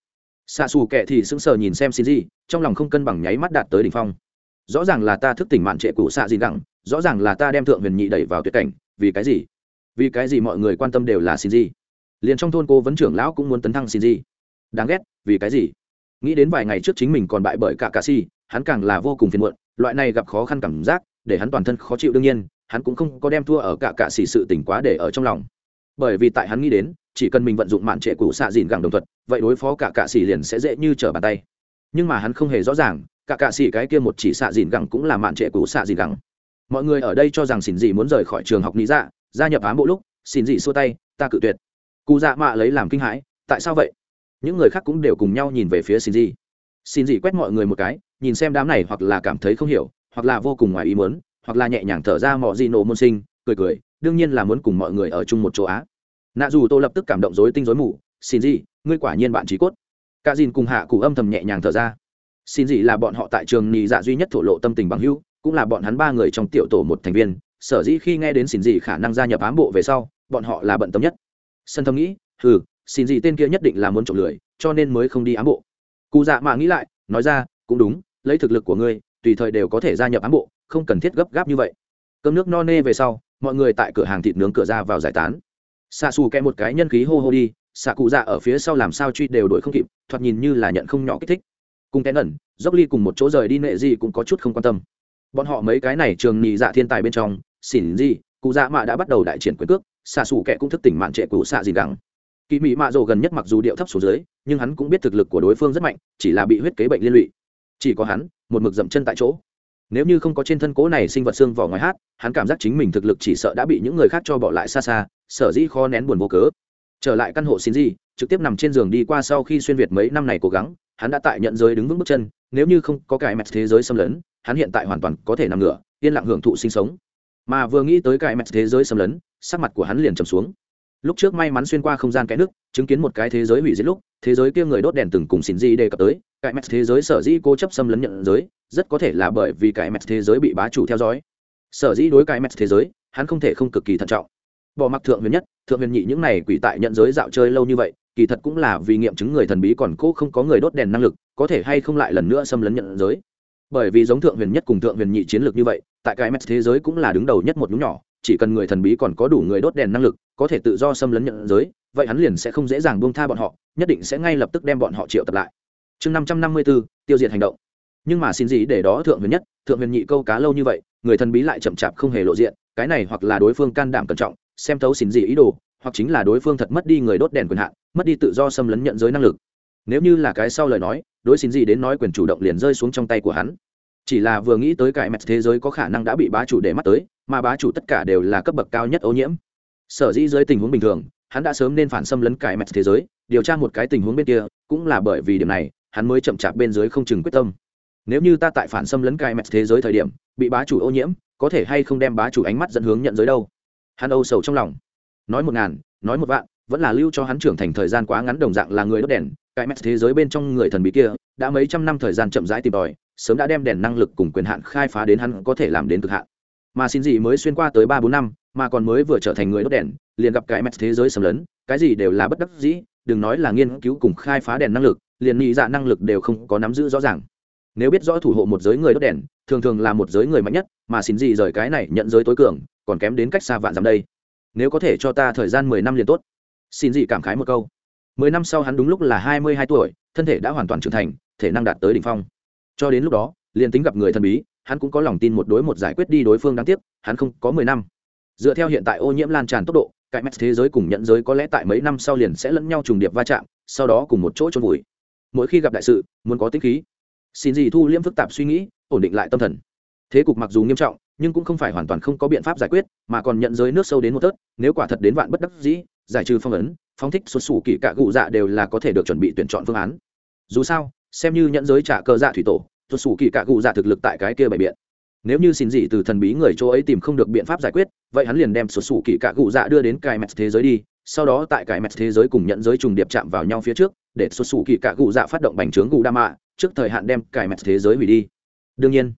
Xạ xù kệ thì sững sờ nhìn xem xin gì trong lòng không cân bằng nháy mắt đạt tới đỉnh phong. Rõ ràng là ta thức tỉnh mạn trệ cụ xạ gì gẳng rõ ràng là ta đem thượng huyền nhị đẩy vào tuyệt cảnh, vì cái gì? Vì cái gì mọi người quan tâm đều là xin gì liền trong thôn cô vấn trưởng lão cũng muốn tấn thăng xin gì đáng ghét, vì cái gì? Nghĩ đến vài ngày trước chính mình còn bại bởi cả cà si, hắn càng là vô cùng phiền muộn, loại này gặp khó khăn cảm giác, để hắn toàn thân khó chịu đương nhiên, hắn cũng không có đem thua ở cả cạ si sự tỉnh quá để ở trong lòng. Bởi vì tại hắn nghĩ đến, chỉ cần mình vận dụng mạn trệ cũ xạ dìn gẳng đồng thuật, vậy đối phó cả cạ xỉ liền sẽ dễ như trở bàn tay. Nhưng mà hắn không hề rõ ràng, cả cạ xỉ cái kia một chỉ xạ dìn gẳng cũng là mạn trệ cũ xạ dìn gẳng mọi người ở đây cho rằng xin dị muốn rời khỏi trường học lý dạ gia nhập ám bộ lúc xin dị xua tay, ta cự tuyệt. Cụ dạ mạ lấy làm kinh hãi, tại sao vậy? Những người khác cũng đều cùng nhau nhìn về phía xin dị xin dị quét mọi người một cái, nhìn xem đám này hoặc là cảm thấy không hiểu, hoặc là vô cùng ngoài ý muốn, hoặc là nhẹ nhàng thở ra mọi gì nổ môn sinh, cười cười, đương nhiên là muốn cùng mọi người ở chung một chỗ á. Nạ dù tô lập tức cảm động dối tinh dối mù xin dị ngươi quả nhiên bạn trí cốt. Cả dìn cùng hạ cụ âm thầm nhẹ nhàng thở ra. Xin dị là bọn họ tại trường nì dạ duy nhất thổ lộ tâm tình bằng hữu cũng là bọn hắn ba người trong tiểu tổ một thành viên, sở dĩ khi nghe đến xin gì khả năng gia nhập ám bộ về sau, bọn họ là bận tâm nhất. Sân thâm nghĩ ừ xin gì tên kia nhất định là muốn trộm lười, cho nên mới không đi ám bộ. Cụ dạ mạ nghĩ lại, nói ra, cũng đúng, lấy thực lực của ngươi, tùy thời đều có thể gia nhập ám bộ, không cần thiết gấp gáp như vậy. Cơm nước no nê về sau, mọi người tại cửa hàng thịt nướng cửa ra vào giải tán. Xạ xù kẹ một cái nhân khí hô hô đi, xạ cụ dạ ở phía sau làm sao truy đều đuổi không kịp, thoạt nhìn như là nhận không nhỏ kích thích. Cùng kén ẩn dốc ly cùng một chỗ rời đi nệ gì cũng có chút không quan tâm bọn họ mấy cái này trường nhị dạ thiên tài bên trong xỉn gì cụ dạ mạ đã bắt đầu đại triển quyền cước, xạ xù kẻ cũng thức tỉnh mạn trệ cụ xạ gì gắng kỳ mỹ mạ rồ gần nhất mặc dù điệu thấp xuống dưới, nhưng hắn cũng biết thực lực của đối phương rất mạnh, chỉ là bị huyết kế bệnh liên lụy. Chỉ có hắn, một mực dậm chân tại chỗ. Nếu như không có trên thân cố này sinh vật xương vỏ ngoài hát, hắn cảm giác chính mình thực lực chỉ sợ đã bị những người khác cho bỏ lại xa xa, sở dĩ khó nén buồn vô cớ. Trở lại căn hộ xin gì trực tiếp nằm trên giường đi qua sau khi xuyên việt mấy năm này cố gắng, hắn đã tại nhận giới đứng vững bước chân, nếu như không có cái mẹt thế giới xâm lấn hắn hiện tại hoàn toàn có thể nằm ngửa, yên lặng hưởng thụ sinh sống. Mà vừa nghĩ tới cái mẹt thế giới xâm lấn, sắc mặt của hắn liền trầm xuống. Lúc trước may mắn xuyên qua không gian cái nước, chứng kiến một cái thế giới hủy diệt lúc, thế giới kia người đốt đèn từng cùng xin gì đề cập tới, cái mẹt thế giới sở dĩ cố chấp xâm lấn nhận giới, rất có thể là bởi vì cái mẹt thế giới bị bá chủ theo dõi. Sở dĩ đối cái mẹt thế giới, hắn không thể không cực kỳ thận trọng. Bỏ mặc thượng huyền nhất, thượng huyền nhị những này quỷ tại nhận giới dạo chơi lâu như vậy, kỳ thật cũng là vì nghiệm chứng người thần bí còn cố không có người đốt đèn năng lực, có thể hay không lại lần nữa xâm lấn nhận giới bởi vì giống thượng huyền nhất cùng thượng huyền nhị chiến lược như vậy, tại cái mét thế giới cũng là đứng đầu nhất một nhóm nhỏ, chỉ cần người thần bí còn có đủ người đốt đèn năng lực, có thể tự do xâm lấn nhận giới, vậy hắn liền sẽ không dễ dàng buông tha bọn họ, nhất định sẽ ngay lập tức đem bọn họ triệu tập lại. Chương năm trăm năm mươi bốn tiêu diệt hành động. Nhưng mà xin gì để đó thượng huyền nhất, thượng huyền nhị câu cá lâu như vậy, người thần bí lại chậm chạp không hề lộ diện, cái này hoặc là đối phương can đảm cẩn trọng, xem thấu xin gì ý đồ, hoặc chính là đối phương thật mất đi người đốt đèn quyền hạn, mất đi tự do xâm lấn nhận giới năng lực. Nếu như là cái sau lời nói đối xin gì đến nói quyền chủ động liền rơi xuống trong tay của hắn. Chỉ là vừa nghĩ tới cải mẹt thế giới có khả năng đã bị bá chủ để mắt tới, mà bá chủ tất cả đều là cấp bậc cao nhất ô nhiễm. Sở dĩ dưới tình huống bình thường, hắn đã sớm nên phản xâm lấn cải mẹt thế giới, điều tra một cái tình huống bên kia, cũng là bởi vì điểm này, hắn mới chậm chạp bên dưới không chừng quyết tâm. Nếu như ta tại phản xâm lấn cải mẹt thế giới thời điểm, bị bá chủ ô nhiễm, có thể hay không đem bá chủ ánh mắt dẫn hướng nhận giới đâu? Hắn âu sầu trong lòng. Nói một ngàn, nói một vạn, vẫn là lưu cho hắn trưởng thành thời gian quá ngắn đồng dạng là người đốt đèn cái mẹt thế giới bên trong người thần bí kia, đã mấy trăm năm thời gian chậm rãi tìm tòi, sớm đã đem đèn năng lực cùng quyền hạn khai phá đến hắn có thể làm đến cực hạn. Mà xin gì mới xuyên qua tới ba bốn năm, mà còn mới vừa trở thành người đốt đèn, liền gặp cái mẹt thế giới sầm lớn cái gì đều là bất đắc dĩ, đừng nói là nghiên cứu cùng khai phá đèn năng lực, liền nghĩ dạ năng lực đều không có nắm giữ rõ ràng. Nếu biết rõ thủ hộ một giới người đốt đèn, thường thường là một giới người mạnh nhất, mà xin gì rời cái này nhận giới tối cường, còn kém đến cách xa vạn dặm đây. Nếu có thể cho ta thời gian mười năm liền tốt. Xin gì cảm khái một câu mười năm sau hắn đúng lúc là hai mươi hai tuổi, thân thể đã hoàn toàn trưởng thành, thể năng đạt tới đỉnh phong. Cho đến lúc đó, liền tính gặp người thần bí, hắn cũng có lòng tin một đối một giải quyết đi đối phương đáng tiếc, hắn không có mười năm. Dựa theo hiện tại ô nhiễm lan tràn tốc độ cải mạch thế giới cùng nhận giới có lẽ tại mấy năm sau liền sẽ lẫn nhau trùng điệp va chạm, sau đó cùng một chỗ trôn vùi. Mỗi khi gặp đại sự, muốn có tích khí. Xin gì thu liễm phức tạp suy nghĩ, ổn định lại tâm thần. Thế cục mặc dù nghiêm trọng, nhưng cũng không phải hoàn toàn không có biện pháp giải quyết, mà còn nhận giới nước sâu đến một tớt nếu quả thật đến vạn bất đắc dĩ, giải trừ phong ấn phóng thích xuất xù kỳ cạ gụ dạ đều là có thể được chuẩn bị tuyển chọn phương án. Dù sao, xem như nhận giới trả cơ dạ thủy tổ, xuất xù kỳ cạ gụ dạ thực lực tại cái kia bày biện. Nếu như xin gì từ thần bí người chỗ ấy tìm không được biện pháp giải quyết, vậy hắn liền đem xuất xù kỳ cạ gụ dạ đưa đến cài mẹt thế giới đi, sau đó tại cài mẹt thế giới cùng nhận giới trùng điệp chạm vào nhau phía trước, để xuất xù kỳ cạ gụ dạ phát động bành trướng cụ đa mạ, trước thời hạn đem cài mẹt thế giới hủy đi. Đương nhiên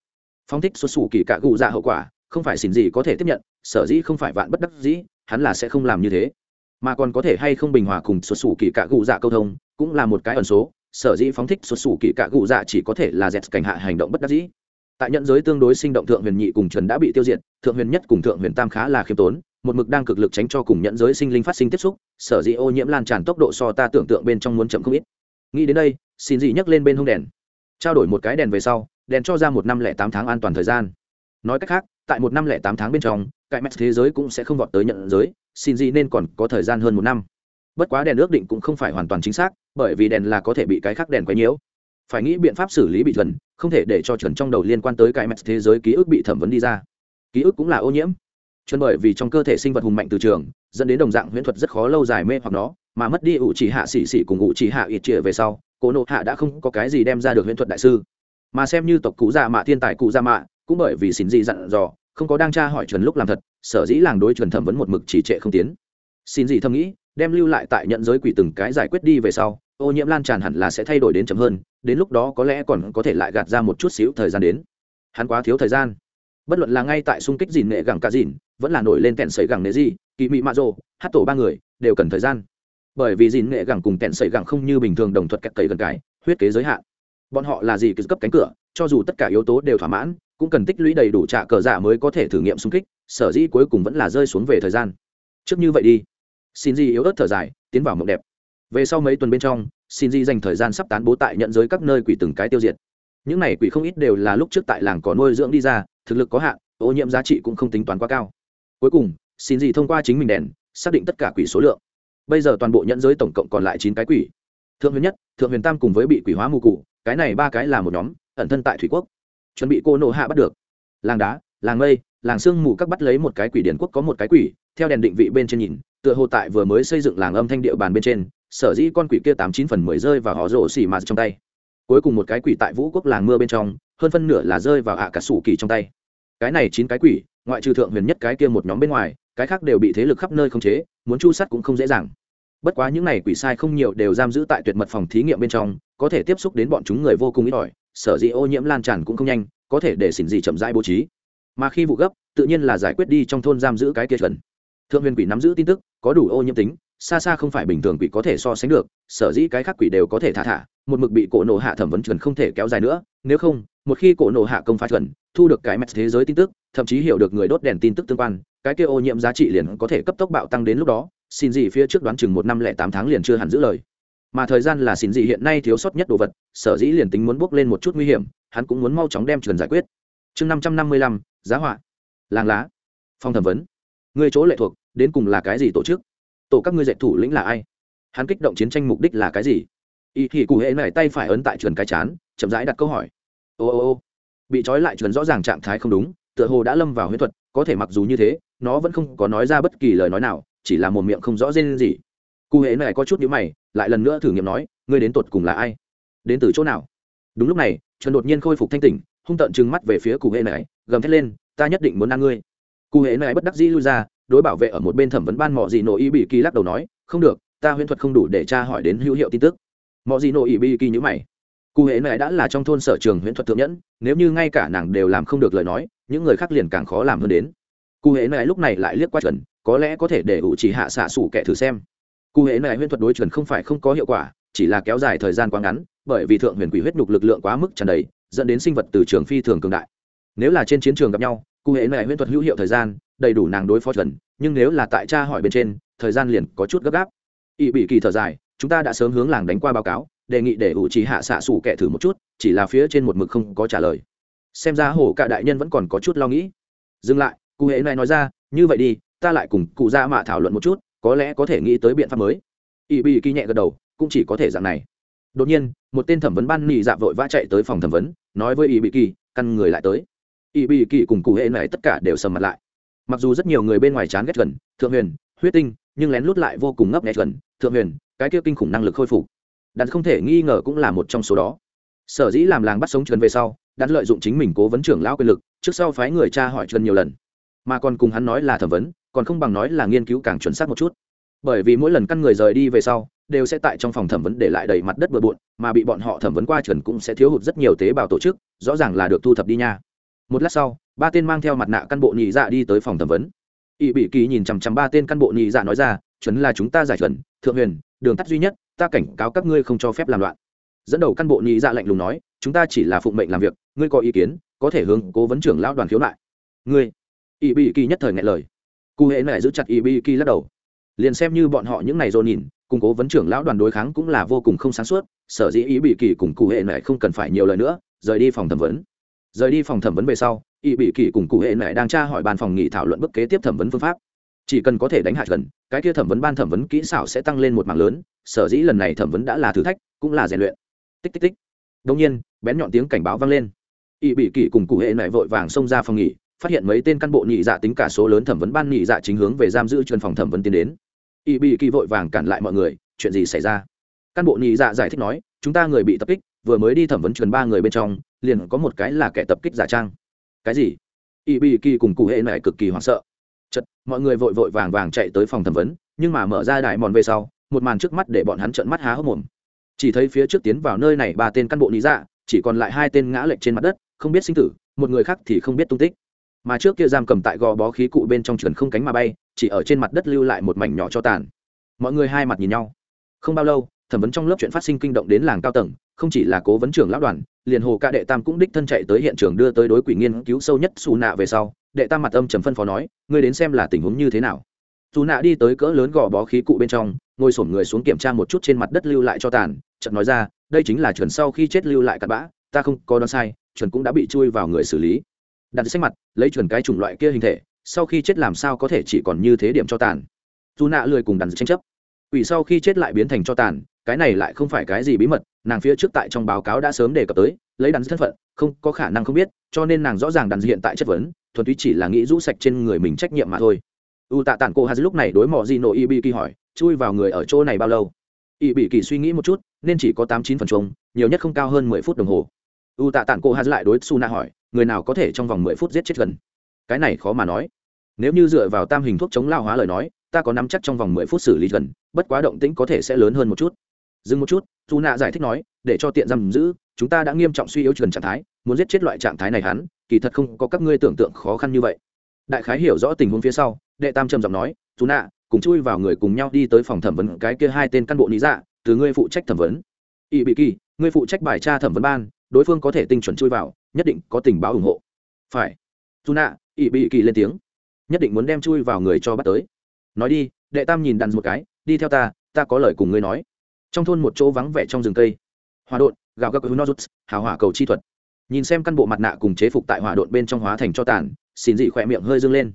phong thích xuất xù kỳ cạ gụ dạ hậu quả, không phải xin gì có thể tiếp nhận, sở dĩ không phải vạn bất đắc dĩ, hắn là sẽ không làm như thế mà còn có thể hay không bình hòa cùng xuất xù kỳ cạ gù dạ câu thông, cũng là một cái ẩn số, sở dĩ phóng thích xuất xù kỳ cạ gù dạ chỉ có thể là dẹt cảnh hạ hành động bất đắc dĩ. Tại nhận giới tương đối sinh động thượng huyền nhị cùng trần đã bị tiêu diệt, thượng huyền nhất cùng thượng huyền tam khá là khiêm tốn, một mực đang cực lực tránh cho cùng nhận giới sinh linh phát sinh tiếp xúc, sở dĩ ô nhiễm lan tràn tốc độ so ta tưởng tượng bên trong muốn chậm không ít. Nghĩ đến đây, xin dị nhấc lên bên hông đèn. Trao đổi một cái đèn về sau, đèn cho ra một năm lẻ tám tháng an toàn thời gian. Nói cách khác, tại một năm lẻ tám tháng bên trong cải mẹt thế giới cũng sẽ không vọt tới nhận giới, xin gì nên còn có thời gian hơn một năm. Bất quá đèn ước định cũng không phải hoàn toàn chính xác, bởi vì đèn là có thể bị cái khác đèn quấy nhiễu. Phải nghĩ biện pháp xử lý bị chuẩn không thể để cho chuẩn trong đầu liên quan tới cái mẹt thế giới ký ức bị thẩm vấn đi ra. Ký ức cũng là ô nhiễm. Chuẩn bởi vì trong cơ thể sinh vật hùng mạnh từ trường, dẫn đến đồng dạng huyễn thuật rất khó lâu dài mê hoặc nó, mà mất đi ủ chỉ hạ xỉ xỉ cùng ủ chỉ hạ ít trịa về sau cố nộ hạ đã không có cái gì đem ra được huyễn thuật đại sư. Mà xem như tộc cụ già mạ, thiên tài cụ già mạ, cũng bởi vì xin gì dặn dò không có đang tra hỏi chuẩn lúc làm thật, sở dĩ làng đối chuẩn thẩm vấn một mực chỉ trệ không tiến. Xin gì thầm nghĩ, đem lưu lại tại nhận giới quỷ từng cái giải quyết đi về sau, ô nhiễm lan tràn hẳn là sẽ thay đổi đến chậm hơn, đến lúc đó có lẽ còn có thể lại gạt ra một chút xíu thời gian đến. Hắn quá thiếu thời gian. Bất luận là ngay tại xung kích dìn nệ gẳng cả dìn, vẫn là nổi lên kẹn sấy gẳng nệ gì, kỳ mị mạ rồ, hát tổ ba người, đều cần thời gian. Bởi vì dìn nệ gẳng cùng kẹn sấy gẳng không như bình thường đồng thuật kẹt cầy gần cái, huyết kế giới hạn. Bọn họ là gì cứ cấp cánh cửa, cho dù tất cả yếu tố đều thỏa mãn cũng cần tích lũy đầy đủ trả cờ giả mới có thể thử nghiệm xung kích, sở dĩ cuối cùng vẫn là rơi xuống về thời gian. Trước như vậy đi. Xin di yếu ớt thở dài, tiến vào mộng đẹp. Về sau mấy tuần bên trong, xin di dành thời gian sắp tán bố tại nhận giới các nơi quỷ từng cái tiêu diệt. Những này quỷ không ít đều là lúc trước tại làng có nuôi dưỡng đi ra, thực lực có hạn, ô nhiễm giá trị cũng không tính toán quá cao. Cuối cùng, xin di thông qua chính mình đèn, xác định tất cả quỷ số lượng. Bây giờ toàn bộ nhận giới tổng cộng còn lại chín cái quỷ. Thượng huyền nhất, thượng huyền tam cùng với bị quỷ hóa mù cụ cái này ba cái là một nhóm, ẩn thân tại thủy quốc chuẩn bị cô nộ hạ bắt được. Làng đá, làng mây, làng sương mù các bắt lấy một cái quỷ điển quốc có một cái quỷ, theo đèn định vị bên trên nhìn, tựa hồ tại vừa mới xây dựng làng âm thanh địa bàn bên trên, sở dĩ con quỷ kia tám chín phần mười rơi vào họ rổ xỉ mà trong tay. Cuối cùng một cái quỷ tại vũ quốc làng mưa bên trong, hơn phân nửa là rơi vào ạ cả sủ kỳ trong tay. Cái này chín cái quỷ, ngoại trừ thượng huyền nhất cái kia một nhóm bên ngoài, cái khác đều bị thế lực khắp nơi khống chế, muốn chu sắt cũng không dễ dàng. Bất quá những này quỷ sai không nhiều đều giam giữ tại tuyệt mật phòng thí nghiệm bên trong, có thể tiếp xúc đến bọn chúng người vô cùng ít ỏi sở dĩ ô nhiễm lan tràn cũng không nhanh, có thể để xỉn gì chậm rãi bố trí. Mà khi vụ gấp, tự nhiên là giải quyết đi trong thôn giam giữ cái kia chuẩn. Thượng huyền quỷ nắm giữ tin tức, có đủ ô nhiễm tính, xa xa không phải bình thường quỷ có thể so sánh được, sở dĩ cái khác quỷ đều có thể thả thả, một mực bị cổ nổ hạ thẩm vấn chuẩn không thể kéo dài nữa, nếu không, một khi cổ nổ hạ công phá chuẩn, thu được cái mẹt thế giới tin tức, thậm chí hiểu được người đốt đèn tin tức tương quan, cái kia ô nhiễm giá trị liền có thể cấp tốc bạo tăng đến lúc đó, xin gì phía trước đoán chừng một năm lẻ tám tháng liền chưa hẳn giữ lời mà thời gian là xin gì hiện nay thiếu sót nhất đồ vật, sở dĩ liền tính muốn bước lên một chút nguy hiểm, hắn cũng muốn mau chóng đem truyền giải quyết. Chương năm trăm năm mươi lăm, giá họa. Làng lá. Phong thẩm vấn. Người chỗ lệ thuộc, đến cùng là cái gì tổ chức? Tổ các ngươi dạy thủ lĩnh là ai? Hắn kích động chiến tranh mục đích là cái gì? Y thì cụ hệ này tay phải ấn tại truyền cái chán, chậm rãi đặt câu hỏi. Ô ô ô. Bị trói lại truyền rõ ràng trạng thái không đúng, tựa hồ đã lâm vào huyễn thuật, có thể mặc dù như thế, nó vẫn không có nói ra bất kỳ lời nói nào, chỉ là một miệng không rõ rên gì cụ hệ này có chút nhữ mày, lại lần nữa thử nghiệm nói, ngươi đến tột cùng là ai? Đến từ chỗ nào? Đúng lúc này, trần đột nhiên khôi phục thanh tỉnh, hung tợn trừng mắt về phía cụ hệ này, gầm thét lên, ta nhất định muốn ăn ngươi. Cụ hệ này bất đắc dĩ lui ra, đối bảo vệ ở một bên thẩm vấn ban mọ gì nổ y bị kỳ lắc đầu nói, không được, ta huyễn thuật không đủ để tra hỏi đến hữu hiệu tin tức. Mọ gì nổ y bị kỳ nhữ mày. Cụ hệ này đã là trong thôn sở trường huyễn thuật thượng nhẫn, nếu như ngay cả nàng đều làm không được lời nói, những người khác liền càng khó làm hơn đến. Cụ hệ này lúc này lại liếc qua chuẩn có lẽ có thể để ủ chỉ hạ xạ sủ kẻ thử xem cụ hệ này huyễn thuật đối chuẩn không phải không có hiệu quả, chỉ là kéo dài thời gian quá ngắn, bởi vì thượng huyền quỷ huyết nhục lực lượng quá mức tràn đầy, dẫn đến sinh vật từ trường phi thường cường đại. Nếu là trên chiến trường gặp nhau, cụ hệ này huyễn thuật hữu hiệu thời gian, đầy đủ nàng đối phó chuẩn, nhưng nếu là tại cha hỏi bên trên, thời gian liền có chút gấp gáp. Ỵ bị kỳ thở dài, chúng ta đã sớm hướng làng đánh qua báo cáo, đề nghị để ủ trì hạ xạ xủ kẻ thử một chút, chỉ là phía trên một mực không có trả lời. Xem ra hổ cả đại nhân vẫn còn có chút lo nghĩ. Dừng lại, cụ hệ này nói ra, như vậy đi, ta lại cùng cụ ra mạ thảo luận một chút có lẽ có thể nghĩ tới biện pháp mới. Ỵ bị kỳ nhẹ gật đầu, cũng chỉ có thể dạng này. Đột nhiên, một tên thẩm vấn ban nỉ dạ vội vã chạy tới phòng thẩm vấn, nói với ỵ bị kỳ, căn người lại tới. Ỵ bị kỳ cùng cụ hệ này tất cả đều sầm mặt lại. Mặc dù rất nhiều người bên ngoài chán ghét gần, thượng huyền, huyết tinh, nhưng lén lút lại vô cùng ngấp nghé gần. Thượng huyền, cái kia kinh khủng năng lực khôi phục. Đàn không thể nghi ngờ cũng là một trong số đó. Sở dĩ làm làng bắt sống trần về sau đàn lợi dụng chính mình cố vấn trưởng lão quyền lực, trước sau phái người cha hỏi trần nhiều lần mà còn cùng hắn nói là thẩm vấn, còn không bằng nói là nghiên cứu càng chuẩn xác một chút. Bởi vì mỗi lần căn người rời đi về sau, đều sẽ tại trong phòng thẩm vấn để lại đầy mặt đất bừa bộn, mà bị bọn họ thẩm vấn qua chuẩn cũng sẽ thiếu hụt rất nhiều tế bào tổ chức, rõ ràng là được thu thập đi nha. Một lát sau, ba tên mang theo mặt nạ căn bộ nhị dạ đi tới phòng thẩm vấn. Ỵ bị kỳ nhìn chằm chằm ba tên căn bộ nhị dạ nói ra, chuẩn là chúng ta giải chuẩn, thượng huyền, đường tắt duy nhất, ta cảnh cáo các ngươi không cho phép làm loạn. Dẫn đầu căn bộ nhị dạ lạnh lùng nói, chúng ta chỉ là phụng mệnh làm việc, ngươi có ý kiến, có thể hướng cố vấn trưởng lão đoàn khiếu nại. Ngươi ỵ bị kỳ nhất thời ngại lời. Cụ hệ này giữ chặt ỵ bị kỳ lắc đầu. Liền xem như bọn họ những này rồi nhìn củng cố vấn trưởng lão đoàn đối kháng cũng là vô cùng không sáng suốt, sở dĩ ý bị kỳ cùng cụ hệ này không cần phải nhiều lời nữa, rời đi phòng thẩm vấn. Rời đi phòng thẩm vấn về sau ý bị kỳ cùng cụ hệ này đang tra hỏi bàn phòng nghị thảo luận bức kế tiếp thẩm vấn phương pháp. Chỉ cần có thể đánh hạ gần, cái kia thẩm vấn ban thẩm vấn kỹ xảo sẽ tăng lên một mạng lớn, sở dĩ lần này thẩm vấn đã là thử thách, cũng là rèn luyện. Tích tích tích. Đông nhiên, bén nhọn tiếng cảnh báo vang lên. Ý bị kỳ cùng cụ hệ này vội vàng xông ra phòng nghỉ phát hiện mấy tên cán bộ nhị dạ tính cả số lớn thẩm vấn ban nhị dạ chính hướng về giam giữ truyền phòng thẩm vấn tiến đến. Y bị kỳ vội vàng cản lại mọi người, chuyện gì xảy ra? Cán bộ nhị dạ giải thích nói, chúng ta người bị tập kích, vừa mới đi thẩm vấn truyền ba người bên trong, liền có một cái là kẻ tập kích giả trang. Cái gì? Y bị kỳ cùng cụ hệ này cực kỳ hoảng sợ. Chật mọi người vội vội vàng vàng chạy tới phòng thẩm vấn, nhưng mà mở ra đại mòn về sau, một màn trước mắt để bọn hắn trợn mắt há hốc mồm. Chỉ thấy phía trước tiến vào nơi này ba tên cán bộ nhị dạ chỉ còn lại hai tên ngã lệch trên mặt đất, không biết sinh tử, một người khác thì không biết tung tích mà trước kia giam cầm tại gò bó khí cụ bên trong trườn không cánh mà bay, chỉ ở trên mặt đất lưu lại một mảnh nhỏ cho tàn. Mọi người hai mặt nhìn nhau. Không bao lâu, thẩm vấn trong lớp chuyện phát sinh kinh động đến làng cao tầng, không chỉ là cố vấn trưởng lão đoàn, liền hồ ca đệ tam cũng đích thân chạy tới hiện trường đưa tới đối quỷ nghiên cứu sâu nhất xù nạ về sau. Đệ tam mặt âm trầm phân phó nói, ngươi đến xem là tình huống như thế nào? Dù nạ đi tới cỡ lớn gò bó khí cụ bên trong, ngồi sổm người xuống kiểm tra một chút trên mặt đất lưu lại cho tàn, chợt nói ra, đây chính là chuẩn sau khi chết lưu lại cặn bã, ta không có đoán sai chuẩn cũng đã bị chui vào người xử lý đặt xanh mặt, lấy chuẩn cái chủng loại kia hình thể, sau khi chết làm sao có thể chỉ còn như thế điểm cho tàn. Dù nạ lười cùng đặt tranh chấp. Quỷ sau khi chết lại biến thành cho tàn, cái này lại không phải cái gì bí mật, nàng phía trước tại trong báo cáo đã sớm đề cập tới, lấy đàn thân phận, không có khả năng không biết, cho nên nàng rõ ràng đàn hiện tại chất vấn, thuần túy chỉ là nghĩ rũ sạch trên người mình trách nhiệm mà thôi. U tạ tản cô hà lúc này đối mò di nộ y bị kỳ hỏi, chui vào người ở chỗ này bao lâu? Y bị kỳ suy nghĩ một chút, nên chỉ có tám chín phần chung nhiều nhất không cao hơn mười phút đồng hồ. U tạ tản cô hà lại đối su na hỏi người nào có thể trong vòng mười phút giết chết gần? Cái này khó mà nói. Nếu như dựa vào tam hình thuốc chống lao hóa lời nói, ta có nắm chắc trong vòng mười phút xử lý gần, bất quá động tĩnh có thể sẽ lớn hơn một chút. Dừng một chút dù nạ giải thích nói, để cho tiện giam giữ, chúng ta đã nghiêm trọng suy yếu trần trạng thái, muốn giết chết loại trạng thái này hắn, kỳ thật không có các ngươi tưởng tượng khó khăn như vậy. Đại khái hiểu rõ tình huống phía sau, đệ tam trầm giọng nói dù nạ cùng chui vào người cùng nhau đi tới phòng thẩm vấn cái kia hai tên cán bộ lý dạ từ ngươi phụ trách thẩm vấn. Ỵ bị kỳ, ngươi phụ trách bài tra thẩm vấn ban, đối phương có thể tinh chuẩn chui vào nhất định có tình báo ủng hộ phải dù nạ ỵ bị kỳ lên tiếng nhất định muốn đem chui vào người cho bắt tới nói đi đệ tam nhìn đàn một cái đi theo ta ta có lời cùng ngươi nói trong thôn một chỗ vắng vẻ trong rừng cây hòa đột gạo gấp hunozuts hào hỏa cầu chi thuật nhìn xem căn bộ mặt nạ cùng chế phục tại hỏa đột bên trong hóa thành cho tàn xin dị khỏe miệng hơi dâng lên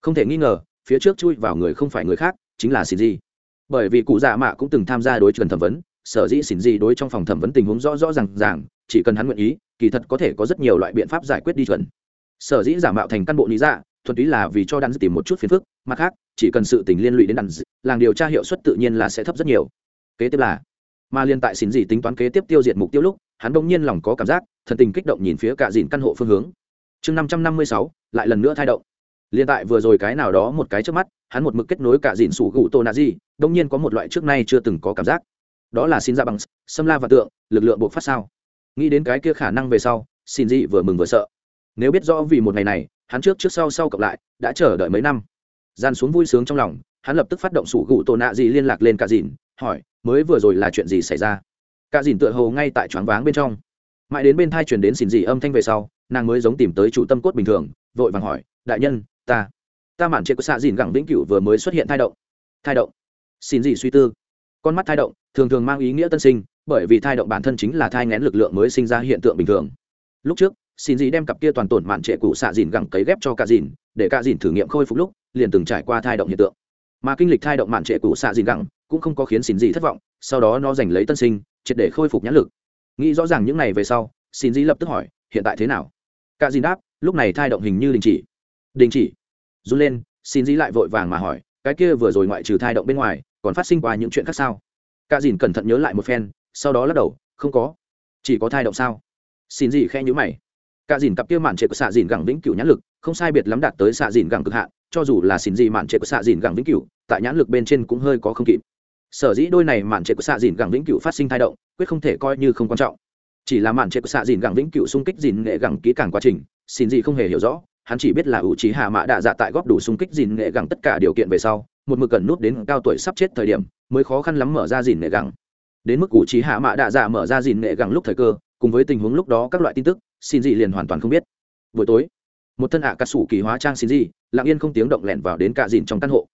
không thể nghi ngờ phía trước chui vào người không phải người khác chính là xin dị bởi vì cụ già mạ cũng từng tham gia đối trường thẩm vấn sở dĩ xin dị đối trong phòng thẩm vấn tình huống rõ rõ r à n g ràng chỉ cần hắn nguyện ý kỳ thật có thể có rất nhiều loại biện pháp giải quyết đi chuẩn. Sở dĩ giả mạo thành căn bộ lý dạ thuần túy là vì cho đàn tìm một chút phiền phức, mặt khác, chỉ cần sự tình liên lụy đến đàn làng điều tra hiệu suất tự nhiên là sẽ thấp rất nhiều. Kế tiếp là, mà liên tại xin gì tính toán kế tiếp tiêu diệt mục tiêu lúc, hắn bỗng nhiên lòng có cảm giác, thần tình kích động nhìn phía cả dìn căn hộ phương hướng. Chương năm trăm năm mươi sáu, lại lần nữa thay động. Liên tại vừa rồi cái nào đó một cái trước mắt, hắn một mực kết nối cả dìn sủ gụ tô nạ di đông nhiên có một loại trước nay chưa từng có cảm giác. Đó là xin ra bằng, xâm la và tượng, lực lượng buộc phát sao nghĩ đến cái kia khả năng về sau, xin dị vừa mừng vừa sợ. Nếu biết rõ vì một ngày này, hắn trước trước sau sau cộng lại, đã chờ đợi mấy năm. Gian xuống vui sướng trong lòng, hắn lập tức phát động sủ gụ tổ nạ dị liên lạc lên cả dìn, hỏi, mới vừa rồi là chuyện gì xảy ra? Cả dìn tựa hồ ngay tại choáng váng bên trong. Mãi đến bên thai truyền đến xin dị âm thanh về sau, nàng mới giống tìm tới chủ tâm cốt bình thường, vội vàng hỏi, đại nhân, ta ta mạn trệ của xạ dìn gẳng vĩnh cửu vừa mới xuất hiện thai động. Thai động. Xin dị suy tư. Con mắt thai động, thường thường mang ý nghĩa tân sinh bởi vì thai động bản thân chính là thai ngén lực lượng mới sinh ra hiện tượng bình thường. Lúc trước, xin gì đem cặp kia toàn tổn mạn trệ cụ xạ dìn gẳng cấy ghép cho cả dìn, để cả dìn thử nghiệm khôi phục lúc, liền từng trải qua thai động hiện tượng. Mà kinh lịch thai động mạn trệ cụ xạ dìn gẳng cũng không có khiến xin gì thất vọng, sau đó nó giành lấy tân sinh, triệt để khôi phục nhãn lực. Nghĩ rõ ràng những này về sau, xin gì lập tức hỏi, hiện tại thế nào? Cả dìn đáp, lúc này thai động hình như đình chỉ. Đình chỉ. Run lên, xin dị lại vội vàng mà hỏi, cái kia vừa rồi ngoại trừ thai động bên ngoài, còn phát sinh qua những chuyện khác sao? Cả dìn cẩn thận nhớ lại một phen sau đó lắc đầu, không có. Chỉ có thai động sao? Xin gì khe nhữ mày. Cả dìn cặp kia mạn trệ của xạ dìn gẳng vĩnh cửu nhãn lực, không sai biệt lắm đạt tới xạ dìn gẳng cực hạn, cho dù là xin gì mạn trệ của xạ dìn gẳng vĩnh cửu, tại nhãn lực bên trên cũng hơi có không kịp. Sở dĩ đôi này mạn trệ của xạ dìn gẳng vĩnh cửu phát sinh thai động, quyết không thể coi như không quan trọng. Chỉ là mạn trệ của xạ dìn gẳng vĩnh cửu xung kích dìn nghệ gẳng kỹ càng quá trình, xin gì không hề hiểu rõ, hắn chỉ biết là ủ trí hạ mã đạ dạ tại góp đủ xung kích dìn nghệ gẳng tất cả điều kiện về sau, một mực cần nút đến cao tuổi sắp chết thời điểm, mới khó khăn lắm mở ra dìn nghệ gẳng đến mức cụ trí hạ mã đạ dạ mở ra dìn nghệ gẳng lúc thời cơ, cùng với tình huống lúc đó các loại tin tức, xin dị liền hoàn toàn không biết. Buổi tối, một thân ạ à cà sủ kỳ hóa trang xin dị, lặng yên không tiếng động lẻn vào đến cạ dìn trong căn hộ.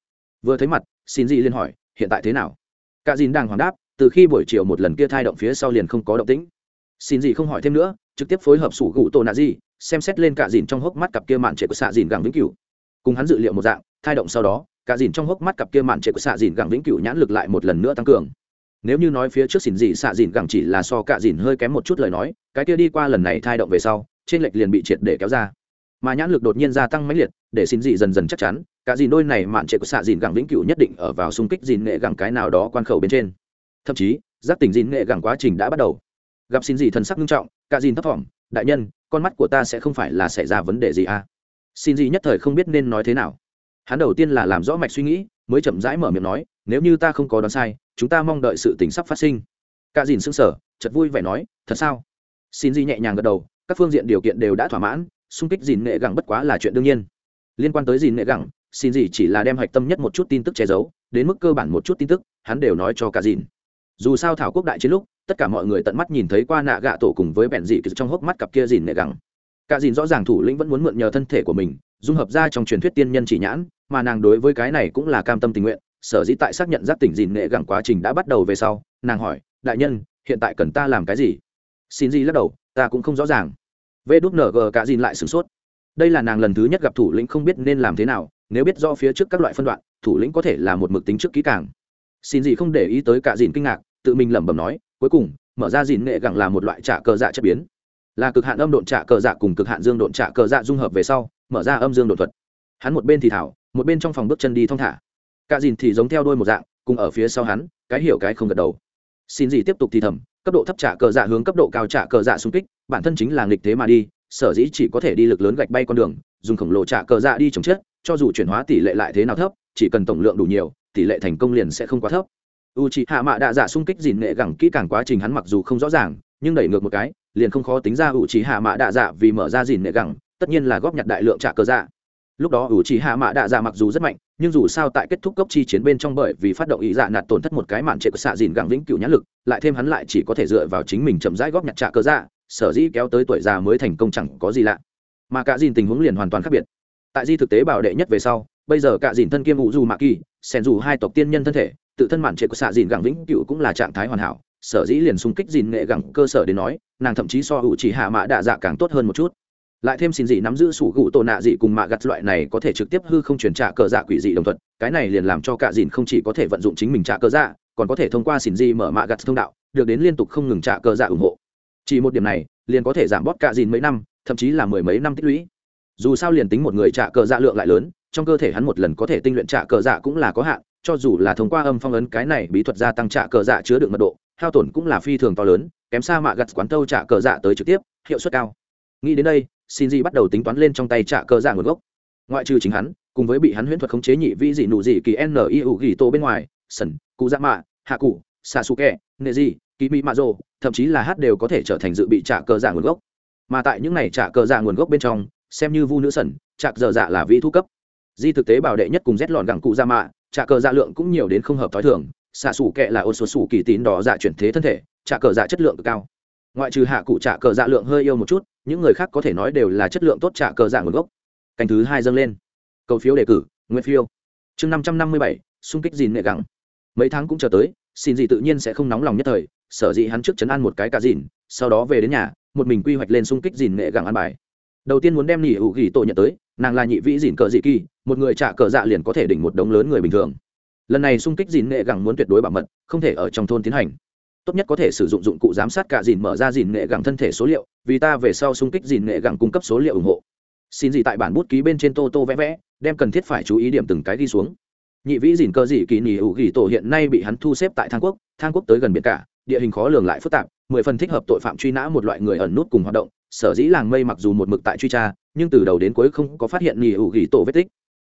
Vừa thấy mặt, xin dị liền hỏi, hiện tại thế nào? Cạ dìn đang hoàng đáp, từ khi buổi chiều một lần kia thai động phía sau liền không có động tĩnh. Xin dị không hỏi thêm nữa, trực tiếp phối hợp sủ gụ tổ nạ dị xem xét lên cạ dìn trong hốc mắt cặp kia mạn trệ của xạ dìn gẳng vĩnh cửu. Cùng hắn dự liệu một dạng, thai động sau đó, cạ dìn trong hốc mắt cặp kia mạn trệ của xạ dìn gẳng vĩnh cửu nhãn lực lại một lần nữa tăng cường nếu như nói phía trước xỉn dị xạ dìn gẳng chỉ là so cạ dìn hơi kém một chút lời nói, cái kia đi qua lần này thai động về sau, trên lệch liền bị triệt để kéo ra. Mà nhãn lực đột nhiên gia tăng mãnh liệt, để xin dị dần dần chắc chắn, cả dìn đôi này mạn trệ của xạ dìn gẳng vĩnh cửu nhất định ở vào xung kích dìn nghệ gẳng cái nào đó quan khẩu bên trên. Thậm chí, giác tỉnh dìn nghệ gẳng quá trình đã bắt đầu. Gặp xin dị thần sắc nghiêm trọng, cả dìn thấp thỏm, đại nhân, con mắt của ta sẽ không phải là xảy ra vấn đề gì à? Xin dị nhất thời không biết nên nói thế nào. Hắn đầu tiên là làm rõ mạch suy nghĩ mới chậm rãi mở miệng nói, nếu như ta không có đoán sai, chúng ta mong đợi sự tình sắp phát sinh. Cả dìn sững sờ, chợt vui vẻ nói, thật sao? Xin di nhẹ nhàng gật đầu, các phương diện điều kiện đều đã thỏa mãn, xung kích dìn nghệ gẳng bất quá là chuyện đương nhiên. Liên quan tới dìn nghệ gẳng, xin gì chỉ là đem hạch tâm nhất một chút tin tức che giấu, đến mức cơ bản một chút tin tức, hắn đều nói cho cả dìn. Dù sao thảo quốc đại chiến lúc, tất cả mọi người tận mắt nhìn thấy qua nạ gạ tổ cùng với bẹn dị trong hốc mắt cặp kia dìn nghệ gẳng cả dìn rõ ràng thủ lĩnh vẫn muốn mượn nhờ thân thể của mình, dung hợp ra trong truyền thuyết tiên nhân chỉ nhãn, mà nàng đối với cái này cũng là cam tâm tình nguyện. Sở dĩ tại xác nhận giác tỉnh dìn nghệ gẳng quá trình đã bắt đầu về sau, nàng hỏi, đại nhân, hiện tại cần ta làm cái gì? Xin gì lắc đầu, ta cũng không rõ ràng. Vê đúp ng cả dìn lại sửng sốt. Đây là nàng lần thứ nhất gặp thủ lĩnh không biết nên làm thế nào, nếu biết do phía trước các loại phân đoạn, thủ lĩnh có thể là một mực tính trước kỹ càng. Xin gì không để ý tới cả dìn kinh ngạc, tự mình lẩm bẩm nói, cuối cùng, mở ra dìn nghệ gẳng là một loại trả cờ dạ chất biến là cực hạn âm độn trả cờ dạ cùng cực hạn dương độn trả cờ dạ dung hợp về sau, mở ra âm dương đột thuật. Hắn một bên thì thảo, một bên trong phòng bước chân đi thong thả. Cả dìn thì giống theo đôi một dạng, cùng ở phía sau hắn, cái hiểu cái không gật đầu. Xin gì tiếp tục thì thầm, cấp độ thấp trả cờ dạ hướng cấp độ cao trả cờ dạ xung kích, bản thân chính là nghịch thế mà đi, sở dĩ chỉ có thể đi lực lớn gạch bay con đường, dùng khổng lồ trả cờ dạ đi chống chết, cho dù chuyển hóa tỷ lệ lại thế nào thấp, chỉ cần tổng lượng đủ nhiều, tỷ lệ thành công liền sẽ không quá thấp. U c hạ mạ đạ dạ xung kích dìn nghệ gẳng kỹ càng quá trình hắn mặc dù không rõ ràng, nhưng đẩy ngược một cái liền không khó tính ra ủ trí hạ mạ đạ dạ vì mở ra dìn nệ gẳng, tất nhiên là góp nhặt đại lượng trả cơ dạ. Lúc đó ủ trí hạ mạ đạ dạ mặc dù rất mạnh, nhưng dù sao tại kết thúc gốc chi chiến bên trong bởi vì phát động ý dạ nạt tổn thất một cái mạn trệ của xạ dìn gẳng vĩnh cửu nhãn lực, lại thêm hắn lại chỉ có thể dựa vào chính mình chậm rãi góp nhặt trả cơ dạ sở dĩ kéo tới tuổi già mới thành công chẳng có gì lạ. Mà cả dìn tình huống liền hoàn toàn khác biệt. Tại di thực tế bảo đệ nhất về sau, bây giờ cả dìn thân kiêm ủ dù mạ kỳ xen dù hai tộc tiên nhân thân thể, tự thân mạn trệ của xạ dìn gẳng vĩnh cựu cũng là trạng thái hoàn hảo sở dĩ liền xung kích dìn nghệ gẳng cơ sở đến nói, nàng thậm chí so hữu chỉ hạ mạ đạ dạ càng tốt hơn một chút. Lại thêm xin dị nắm giữ sủ gụ tổ nạ dị cùng mạ gặt loại này có thể trực tiếp hư không chuyển trả cờ dạ quỷ dị đồng thuận, cái này liền làm cho cả dìn không chỉ có thể vận dụng chính mình trả cờ dạ còn có thể thông qua xin dị mở mạ gặt thông đạo, được đến liên tục không ngừng trả cờ dạ ủng hộ. Chỉ một điểm này, liền có thể giảm bót cả dìn mấy năm, thậm chí là mười mấy năm tích lũy. Dù sao liền tính một người trả cờ dạ lượng lại lớn, trong cơ thể hắn một lần có thể tinh luyện trả cờ dạ cũng là có hạn, cho dù là thông qua âm phong ấn cái này bí thuật gia tăng trả cờ dạ chứa đựng mật độ hao tổn cũng là phi thường to lớn, kém xa mạ gặt quán tâu trả cờ dạ tới trực tiếp, hiệu suất cao. Nghĩ đến đây xin gì bắt đầu tính toán lên trong tay trả cờ dạ nguồn gốc. Ngoại trừ chính hắn, cùng với bị hắn huyễn thuật khống chế nhị vĩ dị nụ dị kỳ n i u ghi tô bên ngoài, sần cụ dạ mạ hạ cụ xạ su kẹ nệ dị kỳ mỹ mạ rồ thậm chí là hát đều có thể trở thành dự bị trả cờ dạ nguồn gốc. Mà tại những này trả cờ dạ nguồn gốc bên trong, xem như vu nữ sẩn trạc dở dạ là vị thu cấp. Di thực tế bảo đệ nhất cùng rét lọn gẳng cụ dạ mạ trả cờ dạ lượng cũng nhiều đến không hợp t h o i thường xạ xù kệ là ôn số xù kỳ tín đỏ dạ chuyển thế thân thể trả cờ dạ chất lượng cực cao. Ngoại trừ hạ cụ trả cờ dạ lượng hơi yêu một chút những người khác có thể nói đều là chất lượng tốt trả cờ dạ nguồn gốc. Cành thứ hai dâng lên. Cầu phiếu đề cử nguyên phiêu, chương năm trăm năm mươi bảy xung kích dìn nghệ gắng mấy tháng cũng chờ tới xin gì tự nhiên sẽ không nóng lòng nhất thời sở dĩ hắn trước chấn ăn một cái cả dìn sau đó về đến nhà một mình quy hoạch lên xung kích dìn nghệ gắng ăn bài. Đầu tiên muốn đem nỉ hữu ghi tội nhận tới nàng là nhị vĩ dìn cờ dị kỳ một người trả cờ dạ liền có thể đỉnh một đống lớn người bình thường lần này xung kích dìn nghệ gẳng muốn tuyệt đối bảo mật, không thể ở trong thôn tiến hành. Tốt nhất có thể sử dụng dụng cụ giám sát cả dìn mở ra dìn nghệ gẳng thân thể số liệu, vì ta về sau xung kích dìn nghệ gẳng cung cấp số liệu ủng hộ. Xin gì tại bản bút ký bên trên tô tô vẽ vẽ, đem cần thiết phải chú ý điểm từng cái đi xuống. Nhị vĩ dìn cơ dị kỳ nỉ hữu ghi tổ hiện nay bị hắn thu xếp tại thang quốc thang quốc tới gần biển cả, địa hình khó lường lại phức tạp, mười phần thích hợp tội phạm truy nã một loại người ẩn nút cùng hoạt động, sở dĩ làng mây mặc dù một mực tại truy tra, nhưng từ đầu đến cuối không có phát hiện nghỉ hữu ghi tổ vết tích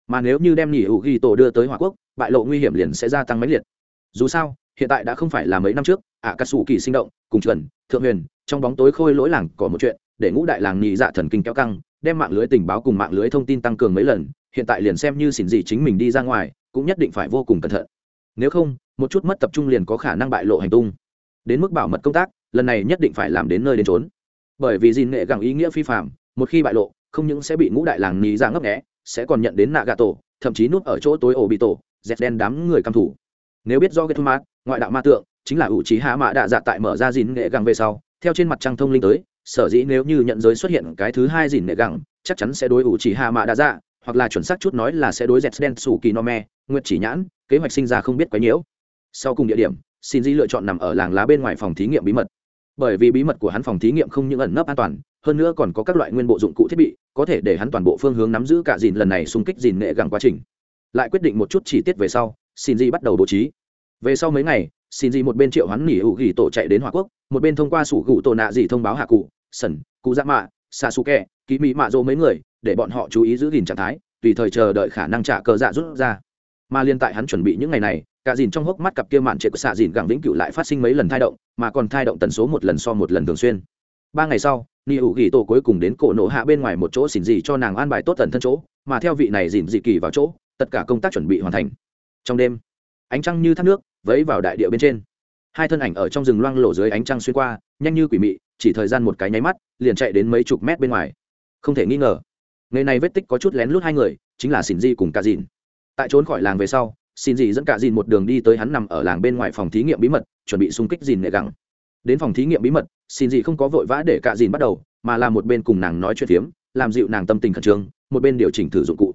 mà nếu như đem nghỉ hữu ghi tổ đưa tới hòa quốc, bại lộ nguy hiểm liền sẽ gia tăng mấy liệt. Dù sao, hiện tại đã không phải là mấy năm trước ạ cà sủ kỳ sinh động, cùng chuẩn, thượng huyền, trong bóng tối khôi lỗi làng có một chuyện, để ngũ đại làng nhị dạ thần kinh kéo căng, đem mạng lưới tình báo cùng mạng lưới thông tin tăng cường mấy lần, hiện tại liền xem như xỉn gì chính mình đi ra ngoài, cũng nhất định phải vô cùng cẩn thận. Nếu không, một chút mất tập trung liền có khả năng bại lộ hành tung. Đến mức bảo mật công tác, lần này nhất định phải làm đến nơi đến trốn bởi vì gìn nghệ gẳng ý nghĩa phi phạm một khi bại lộ, không những sẽ bị ngũ đại làng nhị dạ ngấp nghẽ sẽ còn nhận đến nạ gà tổ thậm chí núp ở chỗ tối ổ bị tổ, dẹt đen đám người căm thủ. Nếu biết do cái thu mát ngoại đạo ma tượng, chính là ủ trí hạ mạ đạ dạ tại mở ra dìn nghệ gẳng về sau, theo trên mặt trăng thông linh tới, sở dĩ nếu như nhận giới xuất hiện cái thứ hai dìn nghệ gẳng, chắc chắn sẽ đối ủ trí hạ mạ đạ dạ hoặc là chuẩn xác chút nói là sẽ đối dẹt đen sủ kỳ no me, nguyệt chỉ nhãn, kế hoạch sinh ra không biết quấy nhiễu. Sau cùng địa điểm xin di lựa chọn nằm ở làng lá bên ngoài phòng thí nghiệm bí mật. Bởi vì bí mật của hắn phòng thí nghiệm không những ẩn nấp an toàn hơn nữa còn có các loại nguyên bộ dụng cụ thiết bị, có thể để hắn toàn bộ phương hướng nắm giữ cả dìn lần này xung kích dìn nghệ gẳng quá trình. Lại quyết định một chút chi tiết về sau xin di bắt đầu bố trí. Về sau mấy ngày xin di một bên triệu hắn nghỉ hữu ghi tổ chạy đến hòa quốc, một bên thông qua sủ gụ tổ nạ gì thông báo hạ cụ, sẩn, cụ dạ mạ xa su kẹ ký mỹ mạ dỗ mấy người, để bọn họ chú ý giữ gìn trạng thái, tùy thời chờ đợi khả năng trả cờ dạ rút ra. Mà liên tại hắn chuẩn bị những ngày này, cả dìn trong hốc mắt cặp kia mạn trệ của xạ dìn gẳng vĩnh cửu lại phát sinh mấy lần thai động, mà còn thai động tần số một lần so một lần thường xuyên ba ngày sau, ni ủ ghi tổ cuối cùng đến cổ nổ hạ bên ngoài một chỗ xỉn dị cho nàng an bài tốt tần thân chỗ, mà theo vị này dìn dị kỳ vào chỗ, tất cả công tác chuẩn bị hoàn thành. Trong đêm, ánh trăng như thác nước, vẫy vào đại địa bên trên. Hai thân ảnh ở trong rừng loang lộ dưới ánh trăng xuyên qua, nhanh như quỷ mị, chỉ thời gian một cái nháy mắt, liền chạy đến mấy chục mét bên ngoài. Không thể nghi ngờ ngày này vết tích có chút lén lút hai người, chính là xin di cùng cả dìn. Tại trốn khỏi làng về sau xin di dẫn cả dìn một đường đi tới hắn nằm ở làng bên ngoài phòng thí nghiệm bí mật, chuẩn bị xung kích dìn nệ gẳng. Đến phòng thí nghiệm bí mật xin gì không có vội vã để cả dìn bắt đầu, mà là một bên cùng nàng nói chuyện phiếm, làm dịu nàng tâm tình khẩn trương, một bên điều chỉnh thử dụng cụ.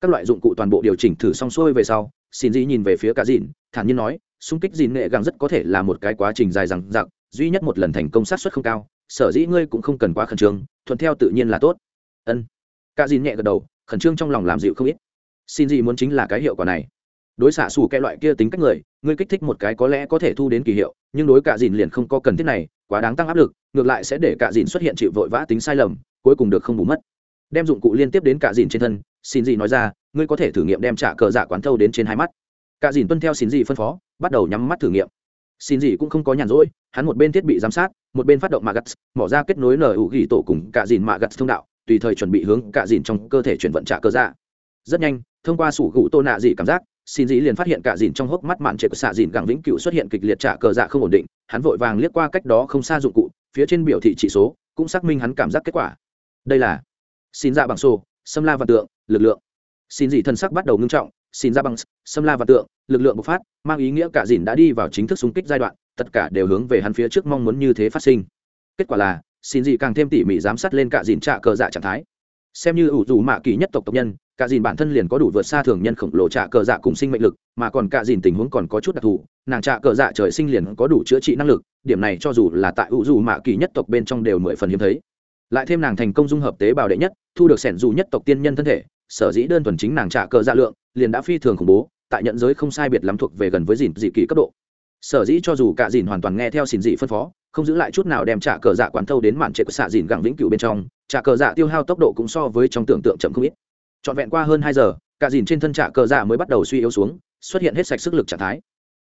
Các loại dụng cụ toàn bộ điều chỉnh thử xong xuôi về sau, xin gì nhìn về phía cả dìn, thản nhiên nói, xung kích dìn nghệ gẳng rất có thể là một cái quá trình dài dằng dặc, duy nhất một lần thành công sát xuất không cao, sở dĩ ngươi cũng không cần quá khẩn trương, thuận theo tự nhiên là tốt. Ân. Cả dìn nhẹ gật đầu, khẩn trương trong lòng làm dịu không ít. Xin gì muốn chính là cái hiệu quả này đối xạ xù cái loại kia tính cách người, ngươi kích thích một cái có lẽ có thể thu đến kỳ hiệu, nhưng đối cả dìn liền không có cần thiết này, quá đáng tăng áp lực, ngược lại sẽ để cả dìn xuất hiện chịu vội vã tính sai lầm, cuối cùng được không bù mất. Đem dụng cụ liên tiếp đến cả dìn trên thân, xin gì nói ra, ngươi có thể thử nghiệm đem trả cờ dạ quán thâu đến trên hai mắt. Cả dìn tuân theo xin gì phân phó, bắt đầu nhắm mắt thử nghiệm. Xin gì cũng không có nhàn rỗi, hắn một bên thiết bị giám sát, một bên phát động mạ gắt mỏ ra kết nối nở hữu ghi tổ cùng cả dìn mạ gắt thông đạo, tùy thời chuẩn bị hướng cả dìn trong cơ thể chuyển vận trả cơ dạ. Rất nhanh, thông qua sủ gụ tô nạ dị cảm giác xin dĩ liền phát hiện cả dìn trong hốc mắt mạn trệ của xạ dìn gẳng vĩnh cựu xuất hiện kịch liệt trả cờ dạ không ổn định, hắn vội vàng liếc qua cách đó không xa dụng cụ, phía trên biểu thị chỉ số, cũng xác minh hắn cảm giác kết quả. Đây là xin dạ bằng sô, xâm la và tượng, lực lượng. Xin dị thân sắc bắt đầu ngưng trọng, xin ra bằng xâm la và tượng, lực lượng bộc phát, mang ý nghĩa cả dìn đã đi vào chính thức xung kích giai đoạn, tất cả đều hướng về hắn phía trước mong muốn như thế phát sinh. Kết quả là, xin dị càng thêm tỉ mỉ giám sát lên cả dìn trạ cờ dạ trạng thái xem như ủ dù mạ kỳ nhất tộc tộc nhân, cả dìn bản thân liền có đủ vượt xa thường nhân khổng lồ trạ cờ dạ cùng sinh mệnh lực, mà còn cả dìn tình huống còn có chút đặc thù, nàng trạ cờ dạ trời sinh liền có đủ chữa trị năng lực, điểm này cho dù là tại ủ dù mạ kỳ nhất tộc bên trong đều mười phần hiếm thấy. Lại thêm nàng thành công dung hợp tế bào đệ nhất, thu được sẻn dù nhất tộc tiên nhân thân thể, sở dĩ đơn thuần chính nàng trạ cờ dạ lượng, liền đã phi thường khủng bố, tại nhận giới không sai biệt lắm thuộc về gần với dìn dị kỳ cấp độ. Sở dĩ cho dù cả dìn hoàn toàn nghe theo xin dị phân phó không giữ lại chút nào đem trả cờ dạ quán thâu đến mạn trệ của xạ dìn gẳng vĩnh cửu bên trong, trả cờ dạ tiêu hao tốc độ cũng so với trong tưởng tượng chậm không ít. Trọn vẹn qua hơn hai giờ, cả dìn trên thân trả cờ dạ mới bắt đầu suy yếu xuống, xuất hiện hết sạch sức lực trạng thái.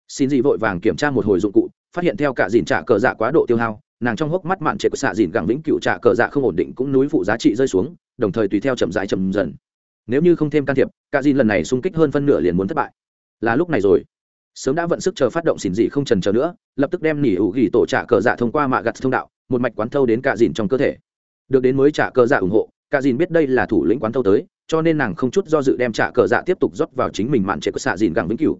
Xin dị vội vàng kiểm tra một hồi dụng cụ, phát hiện theo cả dìn trả cờ dạ quá độ tiêu hao, nàng trong hốc mắt mạn trệ của xạ dìn gẳng vĩnh cửu trả cờ dạ không ổn định cũng núi phụ giá trị rơi xuống, đồng thời tùy theo chậm rãi chậm dần. Nếu như không thêm can thiệp, cả dìn lần này xung kích hơn phân nửa liền muốn thất bại. Là lúc này rồi sớm đã vận sức chờ phát động xỉn dị không trần chờ nữa, lập tức đem nỉ ủ ghi tổ trả cờ dạ thông qua mạ gặt thông đạo, một mạch quán thâu đến cả dìn trong cơ thể. Được đến mới trả cờ dạ ủng hộ cả dìn biết đây là thủ lĩnh quán thâu tới, cho nên nàng không chút do dự đem trả cờ dạ tiếp tục rót vào chính mình mạn trệ của xạ dìn gẳng vĩnh cửu.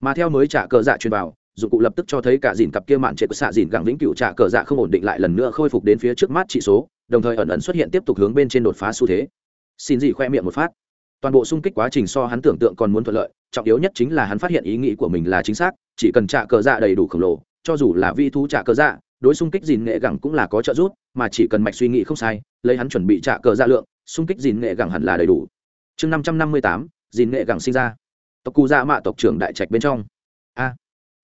Mà theo mới trả cờ dạ truyền vào, dụng cụ lập tức cho thấy cả dìn cặp kia mạn trệ của xạ dìn gẳng vĩnh cửu trả cờ dạ không ổn định lại lần nữa khôi phục đến phía trước mắt trị số, đồng thời ẩn ẩn xuất hiện tiếp tục hướng bên trên đột phá xu thế. Xin dị khoe miệng một phát toàn bộ xung kích quá trình so hắn tưởng tượng còn muốn thuận lợi, trọng yếu nhất chính là hắn phát hiện ý nghĩ của mình là chính xác, chỉ cần trả cờ dạ đầy đủ khổng lồ, cho dù là vi thú trả cờ dạ đối xung kích dìn nghệ gẳng cũng là có trợ giúp, mà chỉ cần mạch suy nghĩ không sai, lấy hắn chuẩn bị trả cờ dạ lượng, xung kích dìn nghệ gẳng hẳn là đầy đủ. Chương năm trăm năm mươi tám dìn nghệ gẳng sinh ra. Tộc cụ dạ mạ tộc trưởng đại trạch bên trong. A,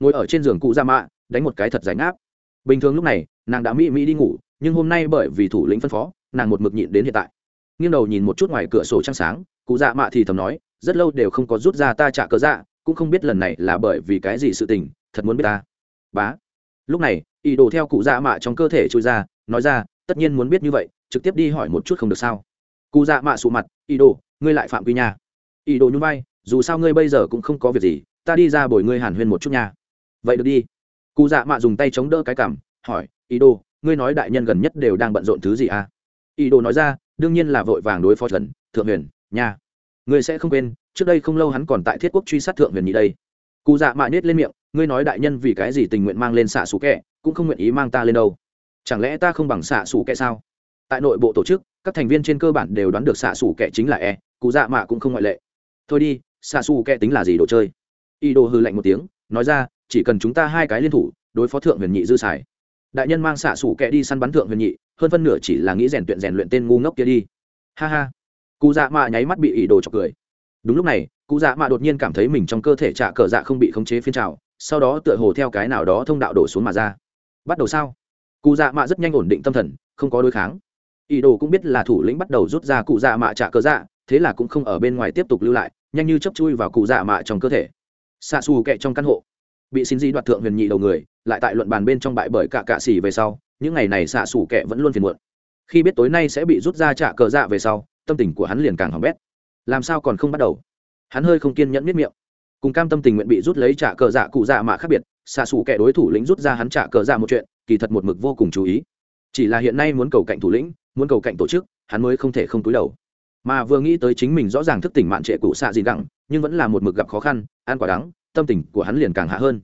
ngồi ở trên giường cụ dạ mạ, đánh một cái thật giải ngáp. Bình thường lúc này, nàng đã mỹ mỹ đi ngủ, nhưng hôm nay bởi vì thủ lĩnh phân phó, nàng một mực nhịn đến hiện tại nghiêng đầu nhìn một chút ngoài cửa sổ trăng sáng, cụ dạ mạ thì thầm nói, rất lâu đều không có rút ra ta trả cớ dạ cũng không biết lần này là bởi vì cái gì sự tình, thật muốn biết ta. Bá. Lúc này, ý đồ theo cụ dạ mạ trong cơ thể trôi ra, nói ra, tất nhiên muốn biết như vậy, trực tiếp đi hỏi một chút không được sao? Cụ dạ mạ sụ mặt, ý đồ, ngươi lại phạm quy nha. Ý đồ nhún vai, dù sao ngươi bây giờ cũng không có việc gì, ta đi ra bồi ngươi hàn huyên một chút nha. Vậy được đi. Cụ dạ mạ dùng tay chống đỡ cái cảm hỏi, ý đồ, ngươi nói đại nhân gần nhất đều đang bận rộn thứ gì à? Ý đồ nói ra đương nhiên là vội vàng đối phó trần, thượng huyền, nha. Ngươi sẽ không quên, trước đây không lâu hắn còn tại thiết quốc truy sát thượng huyền nhị đây. Cụ dạ mạ nết lên miệng, ngươi nói đại nhân vì cái gì tình nguyện mang lên xạ xù kẹ cũng không nguyện ý mang ta lên đâu. Chẳng lẽ ta không bằng xạ xù kẹ sao? Tại nội bộ tổ chức, các thành viên trên cơ bản đều đoán được xạ xù kẹ chính là e cụ dạ mạ cũng không ngoại lệ. Thôi đi, xạ xù kẹ tính là gì đồ chơi? Y đồ hư lạnh một tiếng, nói ra, chỉ cần chúng ta hai cái liên thủ, đối phó thượng huyền nhị dư xài đại nhân mang xạ sủ kẹ đi săn bắn thượng huyền nhị, hơn phân nửa chỉ là nghĩ rèn luyện rèn luyện tên ngu ngốc kia đi. Ha ha. Cụ dạ mạ nháy mắt bị ỷ đồ chọc cười. Đúng lúc này, cụ dạ mạ đột nhiên cảm thấy mình trong cơ thể trạ cờ dạ không bị khống chế phiên trào, sau đó tựa hồ theo cái nào đó thông đạo đổ xuống mà ra. Bắt đầu sao? Cụ dạ mạ rất nhanh ổn định tâm thần, không có đối kháng. Ỷ đồ cũng biết là thủ lĩnh bắt đầu rút ra cụ dạ mạ trạ cờ dạ thế là cũng không ở bên ngoài tiếp tục lưu lại, nhanh như chấp chui vào cụ dạ mạ trong cơ thể. Xạ xù kẹ trong căn hộ bị xin di đoạt thượng huyền nhị đầu người, lại tại luận bàn bên trong bại bởi cả cạ xỉ về sau, những ngày này xạ xủ kẻ vẫn luôn phiền muộn. Khi biết tối nay sẽ bị rút ra trả cờ dạ về sau, tâm tình của hắn liền càng hỏng bét. Làm sao còn không bắt đầu? Hắn hơi không kiên nhẫn miết miệng. Cùng cam tâm tình nguyện bị rút lấy trả cờ dạ cụ dạ mạ khác biệt, xạ xủ kẻ đối thủ lĩnh rút ra hắn trả cờ dạ một chuyện, kỳ thật một mực vô cùng chú ý. Chỉ là hiện nay muốn cầu cạnh thủ lĩnh, muốn cầu cạnh tổ chức, hắn mới không thể không túi đầu. Mà vừa nghĩ tới chính mình rõ ràng thức tỉnh mạn trệ cụ xạ gì gẳng, nhưng vẫn là một mực gặp khó khăn, ăn quả đắng tâm tình của hắn liền càng hạ hơn.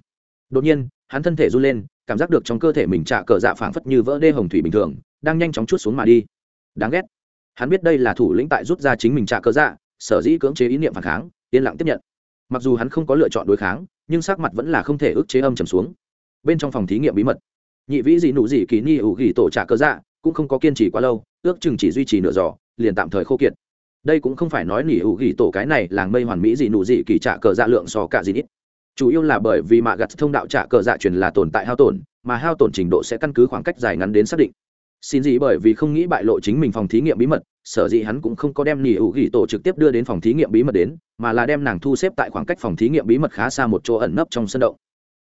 Đột nhiên, hắn thân thể run lên, cảm giác được trong cơ thể mình trả cờ dạ phảng phất như vỡ đê hồng thủy bình thường, đang nhanh chóng chút xuống mà đi. Đáng ghét. Hắn biết đây là thủ lĩnh tại rút ra chính mình trả cờ dạ sở dĩ cưỡng chế ý niệm phản kháng, yên lặng tiếp nhận. Mặc dù hắn không có lựa chọn đối kháng, nhưng sắc mặt vẫn là không thể ức chế âm trầm xuống. Bên trong phòng thí nghiệm bí mật, nhị vĩ dị nụ dị kỳ ni ủ gỉ tổ trả cờ dạ cũng không có kiên trì quá lâu, ước chừng chỉ duy trì nửa giỏ liền tạm thời khô kiệt. Đây cũng không phải nói nỉ ủ gỉ tổ cái này làng mây hoàn mỹ dị nụ dị kỳ trả cờ dạ lượng so cả gì ít chủ yếu là bởi vì mạ gặt thông đạo trả cờ dạ truyền là tồn tại hao tổn, mà hao tổn trình độ sẽ căn cứ khoảng cách dài ngắn đến xác định. Xin gì bởi vì không nghĩ bại lộ chính mình phòng thí nghiệm bí mật, sở dĩ hắn cũng không có đem nỉ ủ ghi tổ trực tiếp đưa đến phòng thí nghiệm bí mật đến, mà là đem nàng thu xếp tại khoảng cách phòng thí nghiệm bí mật khá xa một chỗ ẩn nấp trong sân động.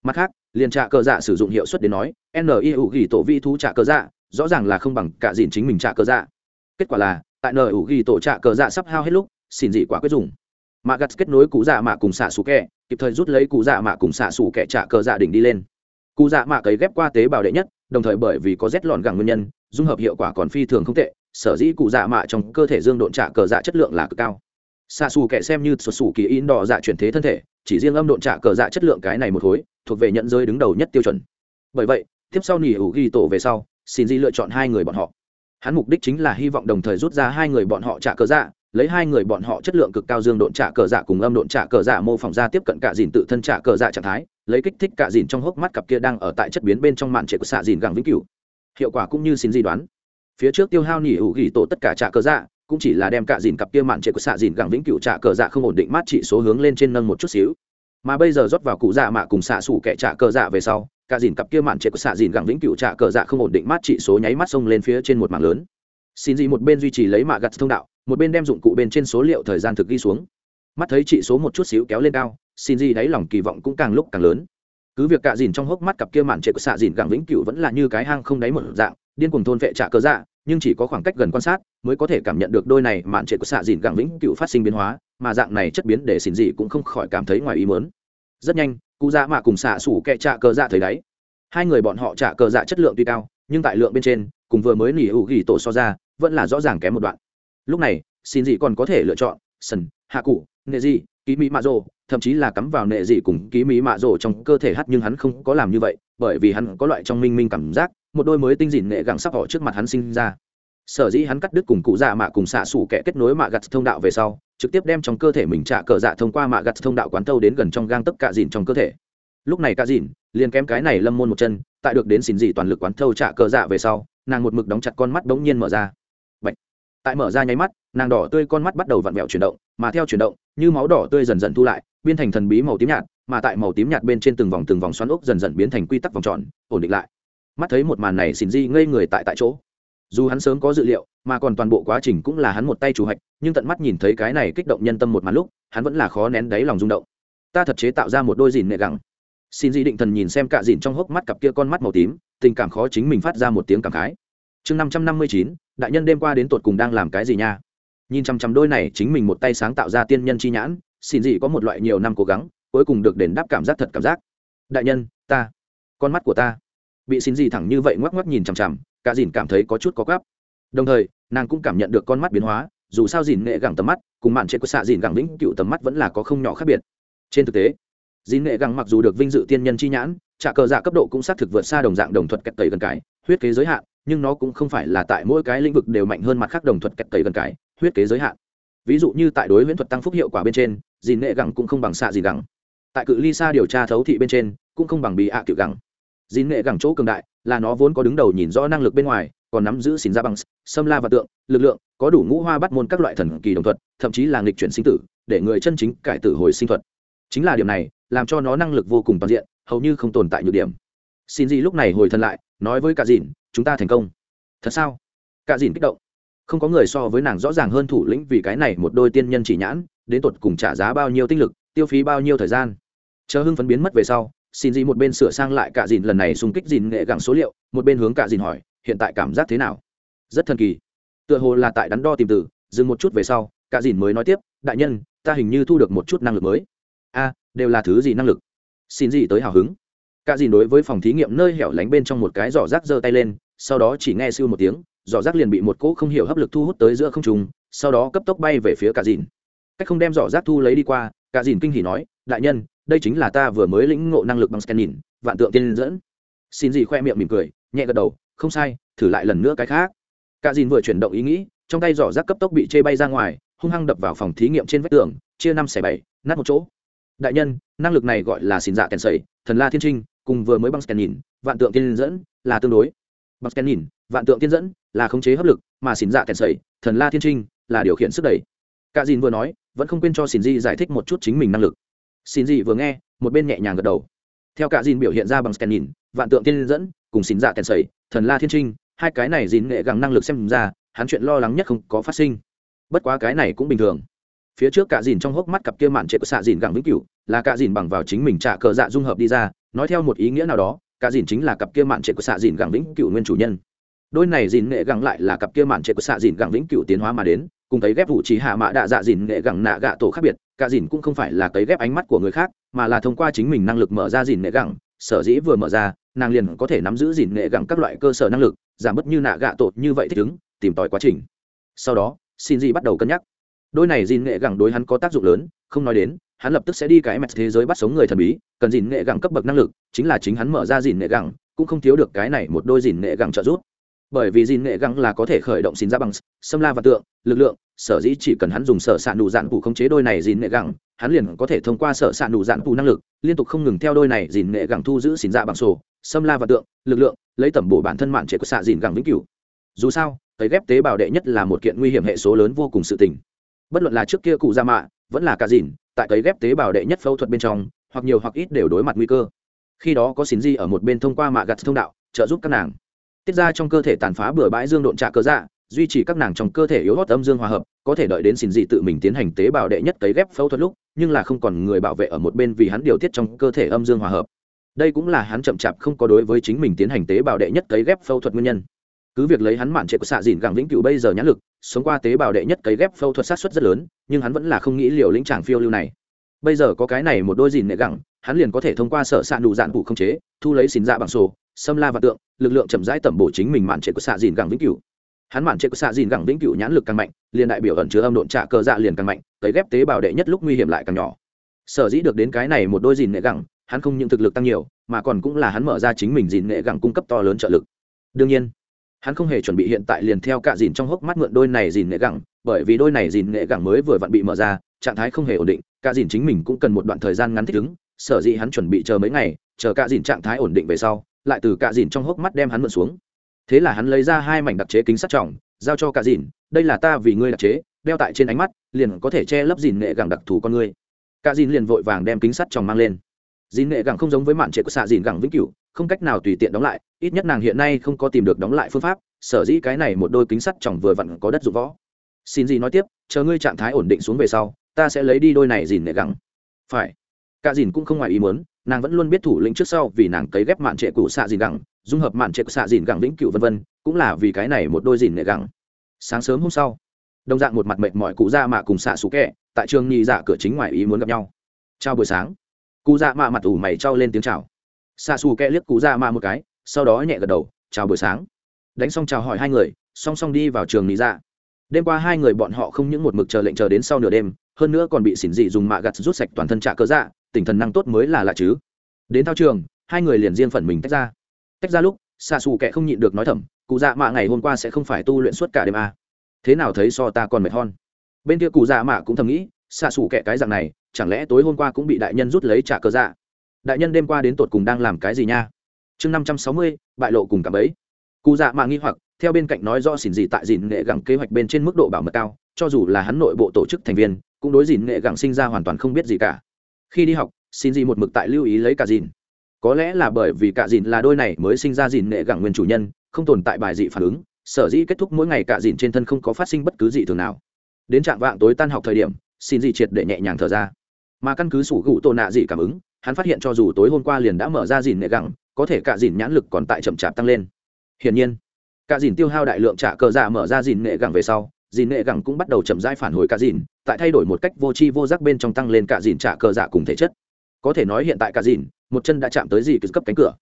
Mặt khác, liền trạ cờ dạ sử dụng hiệu suất đến nói ni ủ ghi tổ vi thú trạ cờ dạ rõ ràng là không bằng cả dìn chính mình trạ cờ dạ. Kết quả là, tại nơi ủ ghi tổ trạ cờ dạ sắp hao hết lúc, xin gì quả quyết dùng mạ gặt kết nối cụ dạ mạ cùng xạ xù kẹ, kịp thời rút lấy cụ dạ mạ cùng xạ xù kẹ trả cờ dạ đỉnh đi lên. Cụ dạ mạ cấy ghép qua tế bào đệ nhất, đồng thời bởi vì có rét lọn gẳng nguyên nhân, dung hợp hiệu quả còn phi thường không tệ, sở dĩ cụ dạ mạ trong cơ thể dương độn trả cờ dạ chất lượng là cực cao. Xạ xù kẹ xem như sụt xù kỳ in đỏ dạ chuyển thế thân thể, chỉ riêng âm độn trả cờ dạ chất lượng cái này một khối, thuộc về nhận giới đứng đầu nhất tiêu chuẩn. Bởi vậy, tiếp sau nỉ hữu ghi tổ về sau, xin di lựa chọn hai người bọn họ. Hắn mục đích chính là hy vọng đồng thời rút ra hai người bọn họ trả cờ dạ lấy hai người bọn họ chất lượng cực cao dương độn trả cờ dạ cùng âm độn trả cờ dạ mô phỏng ra tiếp cận cả dìn tự thân trả cờ dạ trạng thái, lấy kích thích cả dìn trong hốc mắt cặp kia đang ở tại chất biến bên trong màn trệ của xạ dìn gẳng vĩnh cửu. Hiệu quả cũng như xin di đoán. Phía trước tiêu hao nỉ hữu ghi tổ tất cả trả cờ dạ cũng chỉ là đem cả dìn cặp kia mạn trệ của xạ dìn gẳng vĩnh cửu trả cờ dạ không ổn định mát trị số hướng lên trên nâng một chút xíu. Mà bây giờ rót vào cụ dạ mạ cùng xạ xủ kẻ trả cờ dạ về sau, cả dìn cặp kia mạn trệ của xạ dìn gẳng vĩnh cửu trả cờ dạ không ổn định mát trị số nháy mắt xông lên phía trên một mảng lớn. Xin gì một bên duy trì lấy mạ gặt thông đạo một bên đem dụng cụ bên trên số liệu thời gian thực ghi xuống. Mắt thấy chỉ số một chút xíu kéo lên cao, xin gì đáy lòng kỳ vọng cũng càng lúc càng lớn. Cứ việc cạ dìn trong hốc mắt cặp kia màn trệ của xạ dìn gẳng vĩnh cửu vẫn là như cái hang không đáy một dạng, điên cuồng thôn vệ trả cơ dạ nhưng chỉ có khoảng cách gần quan sát mới có thể cảm nhận được đôi này màn trệ của xạ dìn gẳng vĩnh cửu phát sinh biến hóa, mà dạng này chất biến để xin gì cũng không khỏi cảm thấy ngoài ý mớn rất nhanh, cụ dạ mạ cùng xạ sủ kẹ trả cơ dạ thời đáy hai người bọn họ trả cơ dạ chất lượng tuy cao, nhưng tại lượng bên trên, cùng vừa mới nỉ hữu ghi tổ so ra, vẫn là rõ ràng kém một đoạn lúc này, xin gì còn có thể lựa chọn, sần, hạ cụ, nệ gì, ký mỹ mạ rồ, thậm chí là cắm vào nệ gì cùng ký mỹ mạ rồ trong cơ thể hát nhưng hắn không có làm như vậy, bởi vì hắn có loại trong minh minh cảm giác, một đôi mới tinh dịn nệ gẳng sắp họ trước mặt hắn sinh ra. Sở dĩ hắn cắt đứt cùng cụ dạ mạ cùng xạ xủ kẻ kết nối mạ gặt thông đạo về sau, trực tiếp đem trong cơ thể mình trả cờ dạ thông qua mạ gặt thông đạo quán thâu đến gần trong gang tất cả dịn trong cơ thể. Lúc này cả dịn liền kém cái này lâm môn một chân, tại được đến xin dị toàn lực quán thâu trả cờ dạ về sau, nàng một mực đóng chặt con mắt đống nhiên mở ra tại mở ra nháy mắt, nàng đỏ tươi con mắt bắt đầu vặn vẹo chuyển động, mà theo chuyển động, như máu đỏ tươi dần dần thu lại biến thành thần bí màu tím nhạt, mà tại màu tím nhạt bên trên từng vòng từng vòng xoắn ốc dần dần biến thành quy tắc vòng tròn, ổn định lại. Mắt thấy một màn này xin di ngây người tại tại chỗ. Dù hắn sớm có dự liệu, mà còn toàn bộ quá trình cũng là hắn một tay chủ hạch, nhưng tận mắt nhìn thấy cái này kích động nhân tâm một màn lúc, hắn vẫn là khó nén đáy lòng rung động. Ta thật chế tạo ra một đôi dìn nệ gẳng. Xin di định thần nhìn xem cạ dìn trong hốc mắt cặp kia con mắt màu tím, tình cảm khó chính mình phát ra một tiếng cảm khái. Chương năm trăm năm mươi chín đại nhân đêm qua đến tột cùng đang làm cái gì nha? Nhìn chăm chăm đôi này, chính mình một tay sáng tạo ra tiên nhân chi nhãn, xin gì có một loại nhiều năm cố gắng, cuối cùng được đền đáp cảm giác thật cảm giác. Đại nhân, ta, con mắt của ta. Bị xin gì thẳng như vậy ngoắc ngoắc nhìn chằm chằm, cả dìn cảm thấy có chút có gắp. Đồng thời, nàng cũng cảm nhận được con mắt biến hóa, dù sao dìn nghệ gẳng tầm mắt, cùng mạn trên của xạ dìn gẳng lĩnh cựu tầm mắt vẫn là có không nhỏ khác biệt. Trên thực tế, dìn nghệ gẳng mặc dù được vinh dự tiên nhân chi nhãn trả cờ dạ cấp độ cũng xác thực vượt xa đồng dạng đồng thuật kẹt tẩy gần cái, huyết kế giới hạn, nhưng nó cũng không phải là tại mỗi cái lĩnh vực đều mạnh hơn mặt khác đồng thuật kẹt tẩy gần cái, huyết kế giới hạn. Ví dụ như tại đối huyễn thuật tăng phúc hiệu quả bên trên, dìn nghệ gẳng cũng không bằng xạ dìn gẳng. Tại cự ly xa điều tra thấu thị bên trên, cũng không bằng bị ạ à cựu gẳng. Dìn nghệ gẳng chỗ cường đại là nó vốn có đứng đầu nhìn rõ năng lực bên ngoài, còn nắm giữ xin ra bằng xâm la và tượng, lực lượng, có đủ ngũ hoa bắt môn các loại thần kỳ đồng thuật, thậm chí là nghịch chuyển sinh tử, để người chân chính cải tử hồi sinh thuật. Chính là điểm này, làm cho nó năng lực vô cùng toàn diện hầu như không tồn tại nhược điểm. Xin gì lúc này hồi thân lại, nói với cả dìn, chúng ta thành công. Thật sao? Cả dìn kích động. Không có người so với nàng rõ ràng hơn thủ lĩnh vì cái này một đôi tiên nhân chỉ nhãn, đến tột cùng trả giá bao nhiêu tinh lực, tiêu phí bao nhiêu thời gian. Chờ hưng phấn biến mất về sau, xin gì một bên sửa sang lại cả dìn lần này xung kích dìn nghệ gẳng số liệu, một bên hướng cả dìn hỏi, hiện tại cảm giác thế nào? Rất thần kỳ. Tựa hồ là tại đắn đo tìm từ, dừng một chút về sau, cả dìn mới nói tiếp, đại nhân, ta hình như thu được một chút năng lực mới. A, đều là thứ gì năng lực? Xin gì tới hào hứng. Cả dìn đối với phòng thí nghiệm nơi hẻo lánh bên trong một cái giỏ rác giơ tay lên, sau đó chỉ nghe siêu một tiếng, giỏ rác liền bị một cỗ không hiểu hấp lực thu hút tới giữa không trung, sau đó cấp tốc bay về phía cả dìn. Cách không đem giỏ rác thu lấy đi qua, cả dìn kinh hỉ nói, đại nhân, đây chính là ta vừa mới lĩnh ngộ năng lực bằng scan nhìn vạn tượng tiên dẫn. Xin gì khoe miệng mỉm cười, nhẹ gật đầu, không sai, thử lại lần nữa cái khác. Cả dìn vừa chuyển động ý nghĩ, trong tay giỏ rác cấp tốc bị chê bay ra ngoài, hung hăng đập vào phòng thí nghiệm trên vách tường, chia năm xẻ bảy, nát một chỗ đại nhân, năng lực này gọi là xin dạ kèn sầy thần la thiên trinh, cùng vừa mới bằng scan nhìn, vạn tượng tiên dẫn, là tương đối. Bằng scan nhìn, vạn tượng tiên dẫn, là khống chế hấp lực, mà xin dạ kèn sầy thần la thiên trinh, là điều khiển sức đẩy. Cả dìn vừa nói, vẫn không quên cho xin di giải thích một chút chính mình năng lực. Xin di vừa nghe, một bên nhẹ nhàng gật đầu. Theo cả dìn biểu hiện ra bằng scan nhìn, vạn tượng tiên dẫn, cùng xin dạ kèn sầy thần la thiên trinh, hai cái này dìn nghệ gắng năng lực xem ra, hắn chuyện lo lắng nhất không có phát sinh. Bất quá cái này cũng bình thường phía trước cả dìn trong hốc mắt cặp kia mạn trệ của xạ dìn gẳng vĩnh cửu, là cả dìn bằng vào chính mình trả cờ dạ dung hợp đi ra, nói theo một ý nghĩa nào đó, cả dìn chính là cặp kia mạn trệ của xạ dìn gẳng vĩnh cửu nguyên chủ nhân. Đôi này dìn nghệ gẳng lại là cặp kia mạn trệ của xạ dìn gẳng vĩnh cửu tiến hóa mà đến, cùng thấy ghép vụ trí hạ mạ đạ dạ dìn nghệ gẳng nạ gạ tổ khác biệt, cả dìn cũng không phải là cấy ghép ánh mắt của người khác, mà là thông qua chính mình năng lực mở ra dìn nghệ gẳng, sở dĩ vừa mở ra, nàng liền có thể nắm giữ dìn nghệ gẳng các loại cơ sở năng lực, giảm bớt như nạ gạ tổ như vậy thích ứng, tìm tòi quá trình. Sau đó, xin gì bắt đầu cân nhắc đôi này dìn nghệ gẳng đối hắn có tác dụng lớn, không nói đến, hắn lập tức sẽ đi cái mẹt thế giới bắt sống người thần bí, cần dìn nghệ gẳng cấp bậc năng lực, chính là chính hắn mở ra dìn nghệ gẳng, cũng không thiếu được cái này một đôi dìn nghệ gẳng trợ giúp. Bởi vì dìn nghệ gẳng là có thể khởi động xin ra bằng xâm la và tượng, lực lượng, sở dĩ chỉ cần hắn dùng sở s ạ nụ dạn phụ khống chế đôi này dìn nghệ gẳng, hắn liền có thể thông qua sở s ạ nụ dạn phụ năng lực, liên tục không ngừng theo đôi này dìn nghệ gẳng thu giữ xin ra bằng sổ xâm la và tượng, lực lượng, lấy tẩm bổ bản thân mạng trệ của xạ dìn gẳng vĩnh cửu. Dù sao cấy ghép tế bào đệ nhất là một kiện nguy hiểm hệ số lớn vô cùng sự tình bất luận là trước kia cụ gia mạ, vẫn là cả dìn, tại cấy ghép tế bào đệ nhất phẫu thuật bên trong, hoặc nhiều hoặc ít đều đối mặt nguy cơ. Khi đó có xin di ở một bên thông qua mạ gặt thông đạo, trợ giúp các nàng. Tiết ra trong cơ thể tàn phá bừa bãi dương độn trạ cơ dạ duy trì các nàng trong cơ thể yếu hót âm dương hòa hợp, có thể đợi đến xin dị tự mình tiến hành tế bào đệ nhất cấy ghép phẫu thuật lúc, nhưng là không còn người bảo vệ ở một bên vì hắn điều tiết trong cơ thể âm dương hòa hợp. Đây cũng là hắn chậm chạp không có đối với chính mình tiến hành tế bào đệ nhất cấy ghép phẫu thuật nguyên nhân cứ việc lấy hắn mạn trệ của xạ dìn gẳng vĩnh cửu bây giờ nhãn lực, sống qua tế bào đệ nhất cấy ghép phẫu thuật sát xuất rất lớn, nhưng hắn vẫn là không nghĩ liều lĩnh tràng phiêu lưu này. Bây giờ có cái này một đôi dìn nệ gẳng, hắn liền có thể thông qua sở s ạ nụ dạn phụ không chế, thu lấy xin dạ bằng sổ, xâm la và tượng, lực lượng chậm rãi tẩm bổ chính mình mạn trệ của xạ dìn gẳng vĩnh cửu. Hắn mạn trệ của xạ dìn gẳng vĩnh cửu nhãn lực càng mạnh, liền đại biểu ẩn chứa âm độn trạ cơ dạ liền càng mạnh, cấy ghép tế bào đệ nhất lúc nguy hiểm lại càng nhỏ. Sở dĩ được đến cái này một đôi dìn nệ gẳng, hắn không những thực lực tăng nhiều, mà còn cũng là hắn mở ra chính mình dìn nệ gẳng cung cấp to lớn trợ lực. Đương nhiên hắn không hề chuẩn bị hiện tại liền theo cả dìn trong hốc mắt mượn đôi này dìn nghệ gẳng, bởi vì đôi này dìn nghệ gẳng mới vừa vặn bị mở ra, trạng thái không hề ổn định, cả dìn chính mình cũng cần một đoạn thời gian ngắn thích ứng, sở dĩ hắn chuẩn bị chờ mấy ngày, chờ cả dìn trạng thái ổn định về sau, lại từ cả dìn trong hốc mắt đem hắn mượn xuống. Thế là hắn lấy ra hai mảnh đặc chế kính sắt trọng, giao cho cả dìn, đây là ta vì ngươi đặc chế, đeo tại trên ánh mắt, liền có thể che lấp dìn nghệ gẳng đặc thù con ngươi. Cả dìn liền vội vàng đem kính sắt trọng mang lên. Dìn nghệ gẳng không giống với mạn trệ của xạ dìn gẳng vĩnh cửu không cách nào tùy tiện đóng lại, ít nhất nàng hiện nay không có tìm được đóng lại phương pháp, sở dĩ cái này một đôi kính sắt chỏng vừa vặn có đất dụng võ. Xin gì nói tiếp, chờ ngươi trạng thái ổn định xuống về sau, ta sẽ lấy đi đôi này dìn để gắng phải. Cả dìn cũng không ngoài ý muốn, nàng vẫn luôn biết thủ lĩnh trước sau vì nàng cấy ghép mạn trệ cũ xạ dìn gẳng, dung hợp mạn trệ xạ dìn gẳng vĩnh cựu vân vân, cũng là vì cái này một đôi dìn nệ gẳng. Sáng sớm hôm sau, đồng dạng một mặt mệt mỏi cụ ra mạ cùng xạ xú kẹ, tại trường nhị dạ cửa chính ngoài ý muốn gặp nhau. Chào buổi sáng. Cụ dạ mạ mặt ủ mày trao lên tiếng chào xa xù kẹ liếc cụ dạ mạ một cái, sau đó nhẹ gật đầu, chào buổi sáng. Đánh xong chào hỏi hai người, song song đi vào trường nhị dạ. Đêm qua hai người bọn họ không những một mực chờ lệnh chờ đến sau nửa đêm, hơn nữa còn bị xỉn dị dùng mạ gặt rút sạch toàn thân trạ cơ dạ tinh thần năng tốt mới là lạ chứ. Đến thao trường, hai người liền riêng phần mình tách ra. Tách ra lúc xa xù kẹ không nhịn được nói thầm cụ dạ mạ ngày hôm qua sẽ không phải tu luyện suốt cả đêm à. thế nào thấy so ta còn mệt hon? Bên kia cụ dạ mạ cũng thầm nghĩ xa xù kẹ cái dạng này, chẳng lẽ tối hôm qua cũng bị đại nhân rút lấy trả cơ dạ? Đại nhân đêm qua đến tột cùng đang làm cái gì nha? Chương năm trăm sáu mươi, bại lộ cùng cảm ấy. Cụ dạ mạ nghi hoặc, theo bên cạnh nói do xỉn gì tại dìn nghệ gẳng kế hoạch bên trên mức độ bảo mật cao, cho dù là hắn nội bộ tổ chức thành viên, cũng đối dìn nghệ gẳng sinh ra hoàn toàn không biết gì cả. Khi đi học xin gì một mực tại lưu ý lấy cả dìn có lẽ là bởi vì cả dìn là đôi này mới sinh ra dìn nghệ gẳng nguyên chủ nhân, không tồn tại bài dị phản ứng, sở dĩ kết thúc mỗi ngày cả dìn trên thân không có phát sinh bất cứ gì thường nào. Đến trạng vạng tối tan học thời điểm xin gì triệt để nhẹ nhàng thở ra. Mà căn cứ sủ gụ tổ nạ dị cảm ứng hắn phát hiện cho dù tối hôm qua liền đã mở ra dìn nệ gẳng, có thể cả dìn nhãn lực còn tại chậm chạp tăng lên. Hiển nhiên, cả dìn tiêu hao đại lượng trả cờ dạ mở ra dìn nệ gẳng về sau, dìn nệ gẳng cũng bắt đầu chậm rãi phản hồi cả dìn, tại thay đổi một cách vô tri vô giác bên trong tăng lên cả dìn trả cờ dạ cùng thể chất. Có thể nói hiện tại cả dìn, một chân đã chạm tới dị cấp cánh cửa.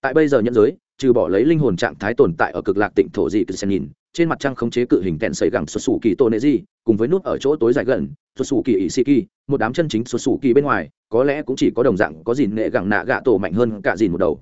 Tại bây giờ nhân giới trừ bỏ lấy linh hồn trạng thái tồn tại ở cực lạc tịnh thổ dị cứ nhìn trên mặt trăng khống chế cự hình tẹn sầy gẳng xuất xù kỳ tô nệ di, cùng với nút ở chỗ tối dài gần, xuất xù kỳ ỷ sĩ kỳ một đám chân chính xuất xù kỳ bên ngoài, có lẽ cũng chỉ có đồng dạng có dìn nghệ gẳng nạ gạ tổ mạnh hơn cả dìn một đầu.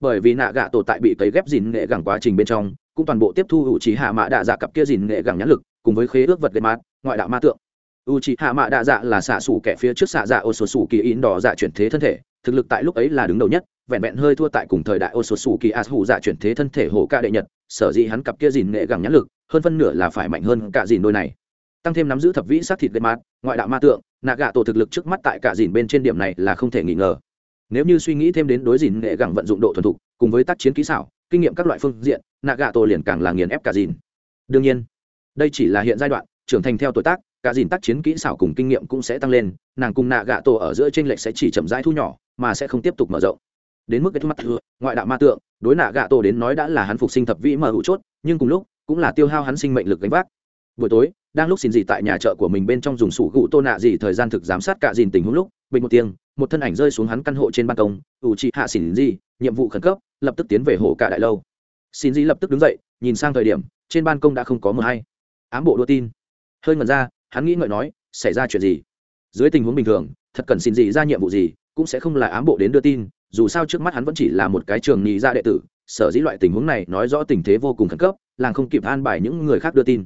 Bởi vì nạ gạ tổ tại bị cấy ghép dìn nghệ gẳng quá trình bên trong, cũng toàn bộ tiếp thu hữu trí hạ mạ đạ dạ cặp kia dìn nghệ gẳng nhãn lực, cùng với khế ước vật gây mát ngoại đạo ma tượng. U trí hạ mạ đạ dạ là xạ xủ kẻ phía trước xạ dạ ô sổ sủ kỳ in đỏ dạ chuyển thế thân thể, thực lực tại lúc ấy là đứng đầu nhất vẹn vẹn hơi thua tại cùng thời đại ô số sủ kỳ as hủ dạ chuyển thế thân thể hổ ca đệ nhật, sở dĩ hắn cặp kia dìn nghệ gẳng nhãn lực, hơn phân nửa là phải mạnh hơn cả dìn đôi này. Tăng thêm nắm giữ thập vĩ sát thịt gây mát ngoại đạo ma tượng nạ gạ tổ thực lực trước mắt tại cả dìn bên trên điểm này là không thể nghi ngờ. Nếu như suy nghĩ thêm đến đối dìn nghệ gẳng vận dụng độ thuần thục, cùng với tác chiến kỹ xảo, kinh nghiệm các loại phương diện nạ gạ tổ liền càng là nghiền ép cả dìn đương nhiên, đây chỉ là hiện giai đoạn, trưởng thành theo tuổi tác, cả dìn tác chiến kỹ xảo cùng kinh nghiệm cũng sẽ tăng lên, nàng cùng nạ gạ tổ ở giữa tranh lệch sẽ chỉ chậm rãi thu nhỏ, mà sẽ không tiếp tục mở rộng đến mức cái thu mắt thừa ngoại đạo ma tượng, đối nạ gạ tổ đến nói đã là hắn phục sinh thập vĩ mở hữu chốt, nhưng cùng lúc, cũng là tiêu hao hắn sinh mệnh lực gánh vác. Buổi tối, đang lúc xin gì tại nhà chợ của mình bên trong dùng sủ gụ tô nạ gì thời gian thực giám sát cả dìn tình huống lúc, bình một tiếng, một thân ảnh rơi xuống hắn căn hộ trên ban công, ủ trị hạ xỉn gì, nhiệm vụ khẩn cấp, lập tức tiến về hồ cả đại lâu. Xin gì lập tức đứng dậy, nhìn sang thời điểm, trên ban công đã không có mờ hay. Ám bộ đưa tin. Hơi ngẩn ra, hắn nghĩ ngợi nói, xảy ra chuyện gì? Dưới tình huống bình thường, thật cần xin gì ra nhiệm vụ gì, cũng sẽ không là ám bộ đến đưa tin dù sao trước mắt hắn vẫn chỉ là một cái trường nhị gia đệ tử, sở dĩ loại tình huống này nói rõ tình thế vô cùng khẩn cấp, làng không kịp an bài những người khác đưa tin.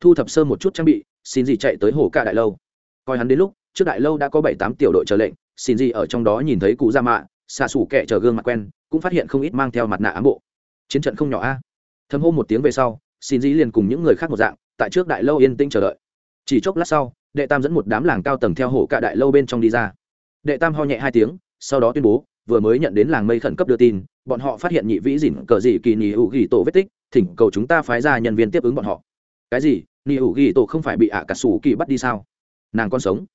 Thu thập sơ một chút trang bị, xin gì chạy tới hồ ca đại lâu. Coi hắn đến lúc, trước đại lâu đã có bảy tám tiểu đội chờ lệnh, xin gì ở trong đó nhìn thấy cụ gia mạ, xạ xủ kẻ chờ gương mặt quen, cũng phát hiện không ít mang theo mặt nạ ám bộ. Chiến trận không nhỏ a. Thâm hô một tiếng về sau, xin gì liền cùng những người khác một dạng, tại trước đại lâu yên tĩnh chờ đợi. Chỉ chốc lát sau, đệ tam dẫn một đám làng cao tầng theo hồ cả đại lâu bên trong đi ra. Đệ tam ho nhẹ hai tiếng, sau đó tuyên bố vừa mới nhận đến làng mây khẩn cấp đưa tin, bọn họ phát hiện nhị vĩ dỉn cờ dị kỳ nhị hữu ghi tổ vết tích, thỉnh cầu chúng ta phái ra nhân viên tiếp ứng bọn họ. Cái gì? Nhị hữu ghi tổ không phải bị ạ à cà sủ kỳ bắt đi sao? Nàng còn sống.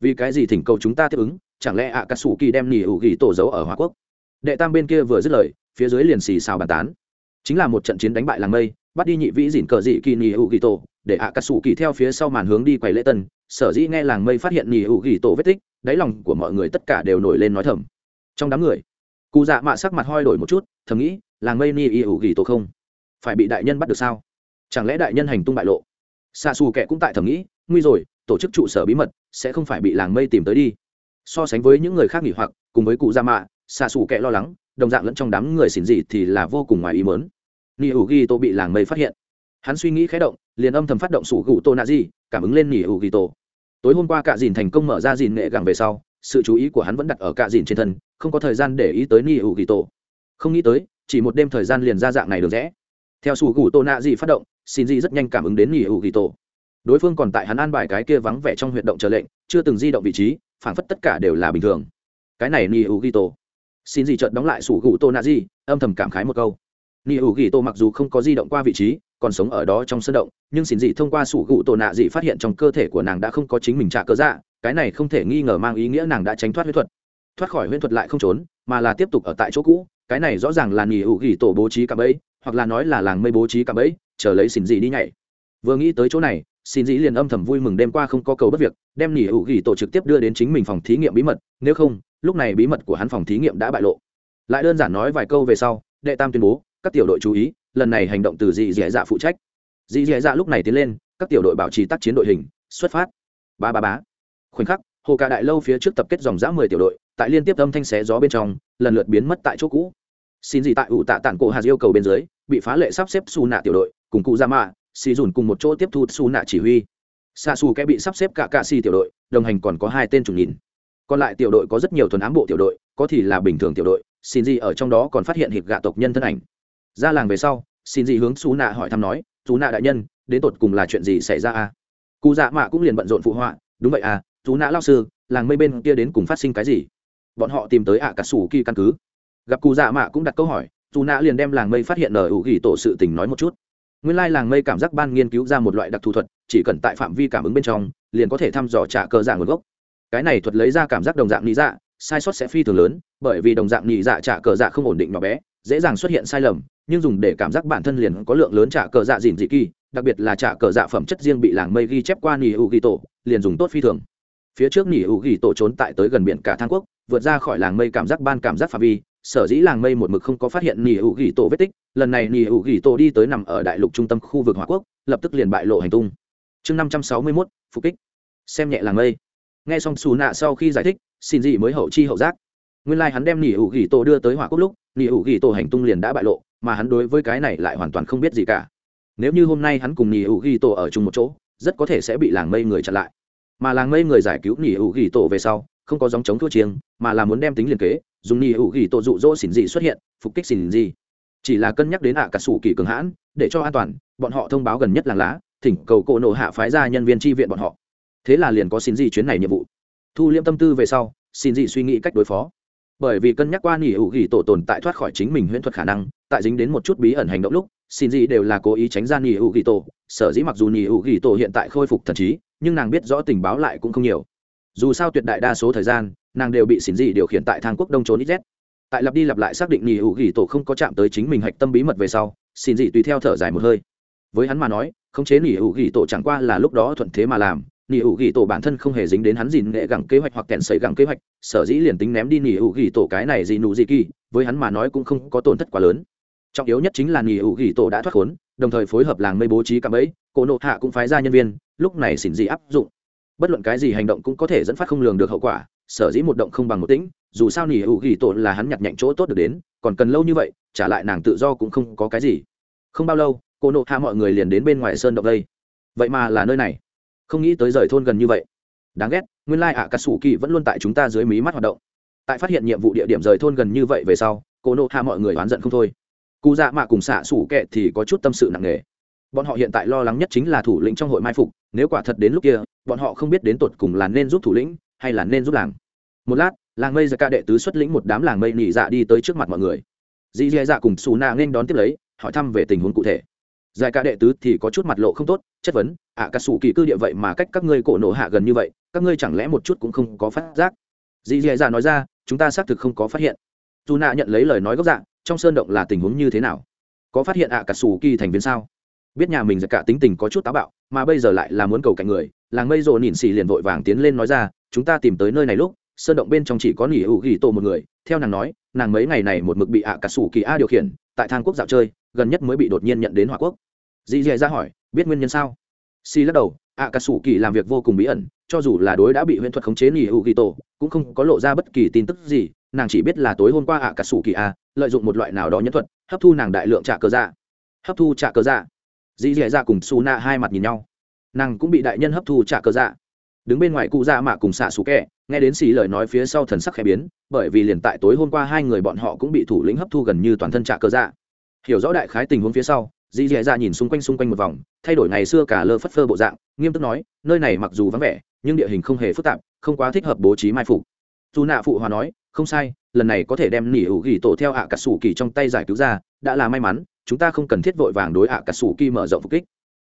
Vì cái gì thỉnh cầu chúng ta tiếp ứng? Chẳng lẽ ạ à cà sủ kỳ đem nhị hữu ghi tổ giấu ở hòa quốc? Đệ tam bên kia vừa dứt lời, phía dưới liền xì xào bàn tán. Chính là một trận chiến đánh bại làng mây, bắt đi nhị vĩ dỉn cờ dị kỳ nhị hữu ghi tổ, để ạ cà sủ kỳ theo phía sau màn hướng đi quầy lễ tân. Sở dĩ nghe làng mây phát hiện nhị hữu ghi tổ vết tích, đáy lòng của mọi người tất cả đều nổi lên nói thầm trong đám người, cụ dạ mạ sắc mặt hoi đổi một chút, thầm nghĩ, làng mây ni y ủ ghi tổ không? Phải bị đại nhân bắt được sao? Chẳng lẽ đại nhân hành tung bại lộ? Xa xù kẻ cũng tại thầm nghĩ, nguy rồi, tổ chức trụ sở bí mật, sẽ không phải bị làng mây tìm tới đi. So sánh với những người khác nghỉ hoặc, cùng với cụ dạ mạ xa xù kẻ lo lắng, đồng dạng lẫn trong đám người xỉn gì thì là vô cùng ngoài ý mớn ni ủ ghi tổ bị làng mây phát hiện. Hắn suy nghĩ khé động, liền âm thầm phát động sủ gụ tô nạ di, cảm ứng lên ni ủ ghi tổ. Tối hôm qua cả dìn thành công mở ra dìn nghệ gẳng về sau sự chú ý của hắn vẫn đặt ở cạ dìn trên thân không có thời gian để ý tới ni hữu ghi tổ không nghĩ tới chỉ một đêm thời gian liền ra dạng này được rẽ. Theo sủ gù tô nạ Dị phát động xin Dị rất nhanh cảm ứng đến ni hữu ghi tổ đối phương còn tại hắn an bài cái kia vắng vẻ trong huyệt động chờ lệnh chưa từng di động vị trí phản phất tất cả đều là bình thường. Cái này ni hữu ghi tổ xin dị chợt đóng lại sủ gù tô nạ Dị, âm thầm cảm khái một câu. Ni hữu ghi tô mặc dù không có di động qua vị trí còn sống ở đó trong sân động nhưng xin dị thông qua sủ gụ tô nạ dị phát hiện trong cơ thể của nàng đã không có chính mình trả cơ dạ cái này không thể nghi ngờ mang ý nghĩa nàng đã tránh thoát huyễn thuật. Thoát khỏi huyễn thuật lại không trốn, mà là tiếp tục ở tại chỗ cũ, cái này rõ ràng là ni hữu gỉ tổ bố trí cả bẫy, hoặc là nói là làng mây bố trí cả bẫy, chờ lấy xin gì đi nhảy. Vừa nghĩ tới chỗ này, xin dĩ liền âm thầm vui mừng đêm qua không có cầu bất việc, đem nỉ hữu ghi tổ trực tiếp đưa đến chính mình phòng thí nghiệm bí mật, nếu không, lúc này bí mật của hắn phòng thí nghiệm đã bại lộ. Lại đơn giản nói vài câu về sau, đệ tam tuyên bố, các tiểu đội chú ý, lần này hành động từ dị dẻ dạ phụ trách. Dị dẻ dạ lúc này tiến lên, các tiểu đội bảo trì tác chiến đội hình, xuất phát. Ba ba bá khoảnh khắc, hồ cả đại lâu phía trước tập kết dòng dã mười tiểu đội, tại liên tiếp âm thanh xé gió bên trong, lần lượt biến mất tại chỗ cũ. Xin gì tại ủ tạ tản cổ hạt yêu cầu bên dưới, bị phá lệ sắp xếp xù nạ tiểu đội, cùng cụ ra mạ, xì dùn cùng một chỗ tiếp thu xù nạ chỉ huy. Xa xù kẽ bị sắp xếp cả cạ xì tiểu đội, đồng hành còn có hai tên chủ nhìn. Còn lại tiểu đội có rất nhiều thuần ám bộ tiểu đội, có thì là bình thường tiểu đội, xin gì ở trong đó còn phát hiện hiệp gạ tộc nhân thân ảnh. Ra làng về sau, xin gì hướng xù nạ hỏi thăm nói xù nạ đại nhân, đến tột cùng là chuyện gì xảy ra à cụ dạ mạ cũng liền bận rộn phụ họa, đúng vậy à chú nạ lao sư, làng mây bên kia đến cùng phát sinh cái gì? Bọn họ tìm tới ạ à cả sủ kỳ căn cứ. Gặp cụ dạ mạ cũng đặt câu hỏi dù nạ liền đem làng mây phát hiện ở hữu ghi tổ sự tình nói một chút. Nguyên lai làng mây cảm giác ban nghiên cứu ra một loại đặc thù thuật, chỉ cần tại phạm vi cảm ứng bên trong, liền có thể thăm dò trả cờ dạng nguồn gốc. Cái này thuật lấy ra cảm giác đồng dạng nghĩ dạ sai sót sẽ phi thường lớn, bởi vì đồng dạng nghĩ dạ trả cờ dạ không ổn định nhỏ bé, dễ dàng xuất hiện sai lầm, nhưng dùng để cảm giác bản thân liền có lượng lớn trả cờ dạ dìn dị kỳ, đặc biệt là trả cờ dạ phẩm chất riêng bị làng mây ghi chép qua nỉ hữu ghi tổ, liền dùng tốt phi thường phía trước nỉ hữu ghi tổ trốn tại tới gần biển cả thang quốc, vượt ra khỏi làng mây cảm giác ban cảm giác phạm vi, sở dĩ làng mây một mực không có phát hiện nỉ hữu ghi tổ vết tích, lần này nỉ hữu ghi tổ đi tới nằm ở đại lục trung tâm khu vực hòa quốc, lập tức liền bại lộ hành tung. Chương năm trăm sáu mươi mốt, phục kích. Xem nhẹ làng mây. Nghe xong xù nạ sau khi giải thích, xin gì mới hậu chi hậu giác. Nguyên lai、like、hắn đem nỉ hữu ghi tổ đưa tới hòa quốc lúc, nỉ hữu ghi tổ hành tung liền đã bại lộ, mà hắn đối với cái này lại hoàn toàn không biết gì cả. Nếu như hôm nay hắn cùng nỉ hữu ghi tổ ở chung một chỗ, rất có thể sẽ bị làng mây người chặn lại mà làng ngây người giải cứu nỉ hữu ghi tổ về sau, không có dòng chống thua chiêng, mà là muốn đem tính liền kế, dùng nỉ hữu ghi tổ dụ dỗ xỉn dị xuất hiện, phục kích xỉn dị. Chỉ là cân nhắc đến ạ cả sủ kỳ cường hãn, để cho an toàn, bọn họ thông báo gần nhất làng lá, thỉnh cầu cổ nộ hạ phái ra nhân viên tri viện bọn họ. Thế là liền có xin dị chuyến này nhiệm vụ. Thu liêm tâm tư về sau xin dị suy nghĩ cách đối phó. Bởi vì cân nhắc qua nỉ hữu ghi tổ tồn tại thoát khỏi chính mình huyễn thuật khả năng, tại dính đến một chút bí ẩn hành động lúc xin dị đều là cố ý tránh ra nỉ hữu ghi tổ. Sở dĩ mặc dù nỉ hữu ghi tổ hiện tại khôi phục thần trí nhưng nàng biết rõ tình báo lại cũng không nhiều. Dù sao tuyệt đại đa số thời gian, nàng đều bị xỉn dị điều khiển tại thang quốc đông trốn ít z. Tại lặp đi lặp lại xác định nghỉ hữu ghi tổ không có chạm tới chính mình hạch tâm bí mật về sau, xỉn dị tùy theo thở dài một hơi. Với hắn mà nói, khống chế nghỉ hữu ghi tổ chẳng qua là lúc đó thuận thế mà làm nghỉ hữu ghi tổ bản thân không hề dính đến hắn dìn nghệ gẳng kế hoạch hoặc kẹn sấy gẳng kế hoạch, sở dĩ liền tính ném đi nghỉ hữu ghi tổ cái này gì nụ gì kỳ, với hắn mà nói cũng không có tổn thất quá lớn. Trọng yếu nhất chính là nghỉ hữu ghi tổ đã thoát khốn đồng thời phối hợp làng mây bố trí cạm ấy cổ nộ hạ cũng phái ra nhân viên, lúc này xỉn dị áp dụng. Bất luận cái gì hành động cũng có thể dẫn phát không lường được hậu quả, sở dĩ một động không bằng một tĩnh, dù sao nỉ hữu ghi tổ là hắn nhặt nhạnh chỗ tốt được đến, còn cần lâu như vậy, trả lại nàng tự do cũng không có cái gì. Không bao lâu cô nộ hạ mọi người liền đến bên ngoài sơn động đây. Vậy mà là nơi này. Không nghĩ tới rời thôn gần như vậy. Đáng ghét, nguyên lai ạ cà sủ kỳ vẫn luôn tại chúng ta dưới mí mắt hoạt động. Tại phát hiện nhiệm vụ địa điểm rời thôn gần như vậy về sau cô nộ hạ mọi người oán giận không thôi cụ dạ mạ cùng xạ sủ kệ thì có chút tâm sự nặng nề. Bọn họ hiện tại lo lắng nhất chính là thủ lĩnh trong hội mai phục nếu quả thật đến lúc kia bọn họ không biết đến tột cùng là nên giúp thủ lĩnh hay là nên giúp làng. Một lát làng mây ra ca đệ tứ xuất lĩnh một đám làng mây nỉ dạ đi tới trước mặt mọi người. Dì dì dạ cùng xù na nên đón tiếp lấy hỏi thăm về tình huống cụ thể. Giải ca đệ tứ thì có chút mặt lộ không tốt chất vấn ạ à, cả sủ kỳ cư địa vậy mà cách các ngươi cổ nổ hạ gần như vậy các ngươi chẳng lẽ một chút cũng không có phát giác? Dì dì dạ nói ra chúng ta xác thực không có phát hiện. Dù nạ nhận lấy lời nói gốc dạng trong sơn động là tình huống như thế nào? Có phát hiện ạ à, cả sủ kỳ thành viên sao? Biết nhà mình giặc cả tính tình có chút táo bạo mà bây giờ lại là muốn cầu cạnh người làng mây rồ nhìn xì liền vội vàng tiến lên nói ra chúng ta tìm tới nơi này lúc sơn động bên trong chỉ có nỉ hữu ghi tổ một người. Theo nàng nói nàng mấy ngày này một mực bị ạ cả sủ kỳ a điều khiển tại thang quốc dạo chơi gần nhất mới bị đột nhiên nhận đến hòa quốc. Dì dè ra hỏi biết nguyên nhân sao? Si lắc đầu ạ cả sủ kỳ làm việc vô cùng bí ẩn cho dù là đối đã bị huyễn thuật khống chế nỉ hữu ghi tổ cũng không có lộ ra bất kỳ tin tức gì nàng chỉ biết là tối hôm qua ạ cả sủ kỳ a lợi dụng một loại nào đó nhân thuật, hấp thu nàng đại lượng trả cơ dạ. Hấp thu trả cơ dạ. Dì dì ra cùng su na hai mặt nhìn nhau. Nàng cũng bị đại nhân hấp thu trả cơ dạ. Đứng bên ngoài cụ dạ mạ cùng xạ xù kẹ, nghe đến xì lời nói phía sau thần sắc khẽ biến, bởi vì liền tại tối hôm qua hai người bọn họ cũng bị thủ lĩnh hấp thu gần như toàn thân trả cơ dạ. Hiểu rõ đại khái tình huống phía sau dì dì dạ nhìn xung quanh xung quanh một vòng, thay đổi ngày xưa cả lơ phất phơ bộ dạng, nghiêm túc nói, nơi này mặc dù vắng vẻ, nhưng địa hình không hề phức tạp, không quá thích hợp bố trí mai phục. Dù nạ phụ hòa nói không sai, lần này có thể đem nỉ ủ ghi tổ theo ạ cà sủ kỳ trong tay giải cứu ra, đã là may mắn, chúng ta không cần thiết vội vàng đối ạ cà sủ kỳ mở rộng phục kích.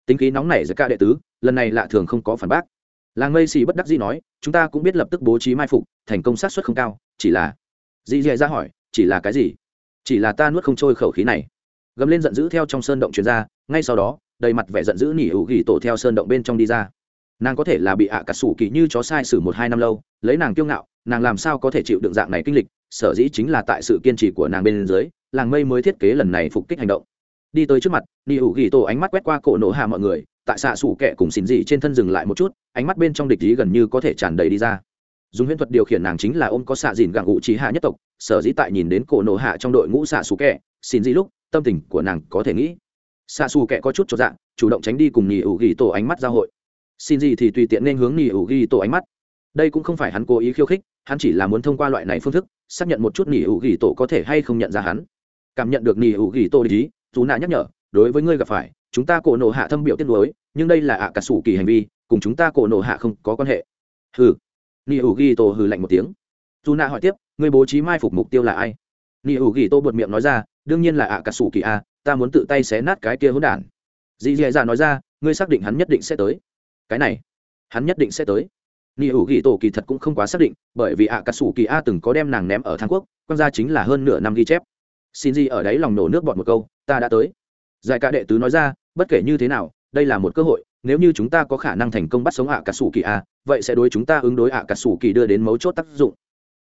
Tính khí nóng này giữa ca đệ tứ, lần này lạ thường không có phản bác. Làng mây xì bất đắc dĩ nói, chúng ta cũng biết lập tức bố trí mai phục, thành công sát xuất không cao, chỉ là dì dì ra hỏi, chỉ là cái gì? Chỉ là ta nuốt không trôi khẩu khí này. Gầm lên giận dữ theo trong sơn động chuyên ra, ngay sau đó, đầy mặt vẻ giận dữ nỉ ủ ghi tổ theo sơn động bên trong đi ra nàng có thể là bị ạ cà sủ kỳ như chó sai sử một hai năm lâu, lấy nàng kiêu ngạo, nàng làm sao có thể chịu đựng dạng này kinh lịch, sở dĩ chính là tại sự kiên trì của nàng bên dưới, làng mây mới thiết kế lần này phục kích hành động. Đi tới trước mặt, Ni ủ ghi tổ ánh mắt quét qua cổ nổ hạ mọi người, tại xạ sủ kẹ cùng xin dị trên thân dừng lại một chút, ánh mắt bên trong địch ý gần như có thể tràn đầy đi ra. Dùng huyễn thuật điều khiển nàng chính là ôm có xạ dìn gặng ngụ trí hạ nhất tộc, sở dĩ tại nhìn đến cổ nổ hạ trong đội ngũ xạ sủ kẹ xin dị lúc, tâm tình của nàng có thể nghĩ. Xạ sủ kẹ có chút cho dạng chủ động tránh đi cùng nhì ủ ghi tổ ánh mắt giao hội xin gì thì tùy tiện nên hướng nghỉ ủ ghi tổ ánh mắt. Đây cũng không phải hắn cố ý khiêu khích, hắn chỉ là muốn thông qua loại này phương thức, xác nhận một chút nghỉ ủ ghi tổ có thể hay không nhận ra hắn. Cảm nhận được nghỉ ủ ghi tổ lý dù nạ nhắc nhở, đối với ngươi gặp phải, chúng ta cổ nộ hạ thâm biểu tiết đối nhưng đây là ạ cả sủ kỳ hành vi, cùng chúng ta cổ nộ hạ không có quan hệ. Hừ. Nghỉ ủ ghi tổ hừ lạnh một tiếng. Dù nạ hỏi tiếp, ngươi bố trí mai phục mục tiêu là ai? Nghỉ ủ ghi tổ buột miệng nói ra, đương nhiên là ạ cả sủ kỳ a, ta muốn tự tay xé nát cái kia hỗn đản. Dì dì dạ nói ra, ngươi xác định hắn nhất định sẽ tới cái này, hắn nhất định sẽ tới. Ni hữu ghi tổ kỳ thật cũng không quá xác định, bởi vì ạ cà sủ kỳ a từng có đem nàng ném ở thang quốc quan ra chính là hơn nửa năm ghi chép. Xin gì ở đấy lòng nổ nước bọt một câu, ta đã tới. Giải ca đệ tứ nói ra, bất kể như thế nào, đây là một cơ hội, nếu như chúng ta có khả năng thành công bắt sống ạ cà sủ kỳ a, vậy sẽ đối chúng ta ứng đối ạ cà sủ kỳ đưa đến mấu chốt tác dụng.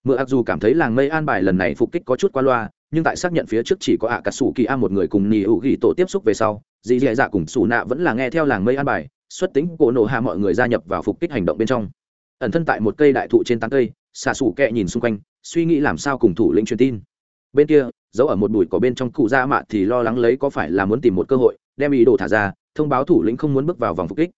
Mượn ác dù cảm thấy làng mây an bài lần này phục kích có chút qua loa, nhưng tại xác nhận phía trước chỉ có ạ cà sủ kỳ a một người cùng nỉ hữu ghi tổ tiếp xúc về sau, dì dì dạ cùng xù nạ vẫn là nghe theo làng mây an bài xuất tính cổ nổ hạ mọi người gia nhập vào phục kích hành động bên trong. Ẩn thân tại một cây đại thụ trên tán cây xạ xù kẹ nhìn xung quanh, suy nghĩ làm sao cùng thủ lĩnh truyền tin. Bên kia, giấu ở một bụi cỏ bên trong cụ gia mạ thì lo lắng lấy có phải là muốn tìm một cơ hội, đem ý đồ thả ra, thông báo thủ lĩnh không muốn bước vào vòng phục kích.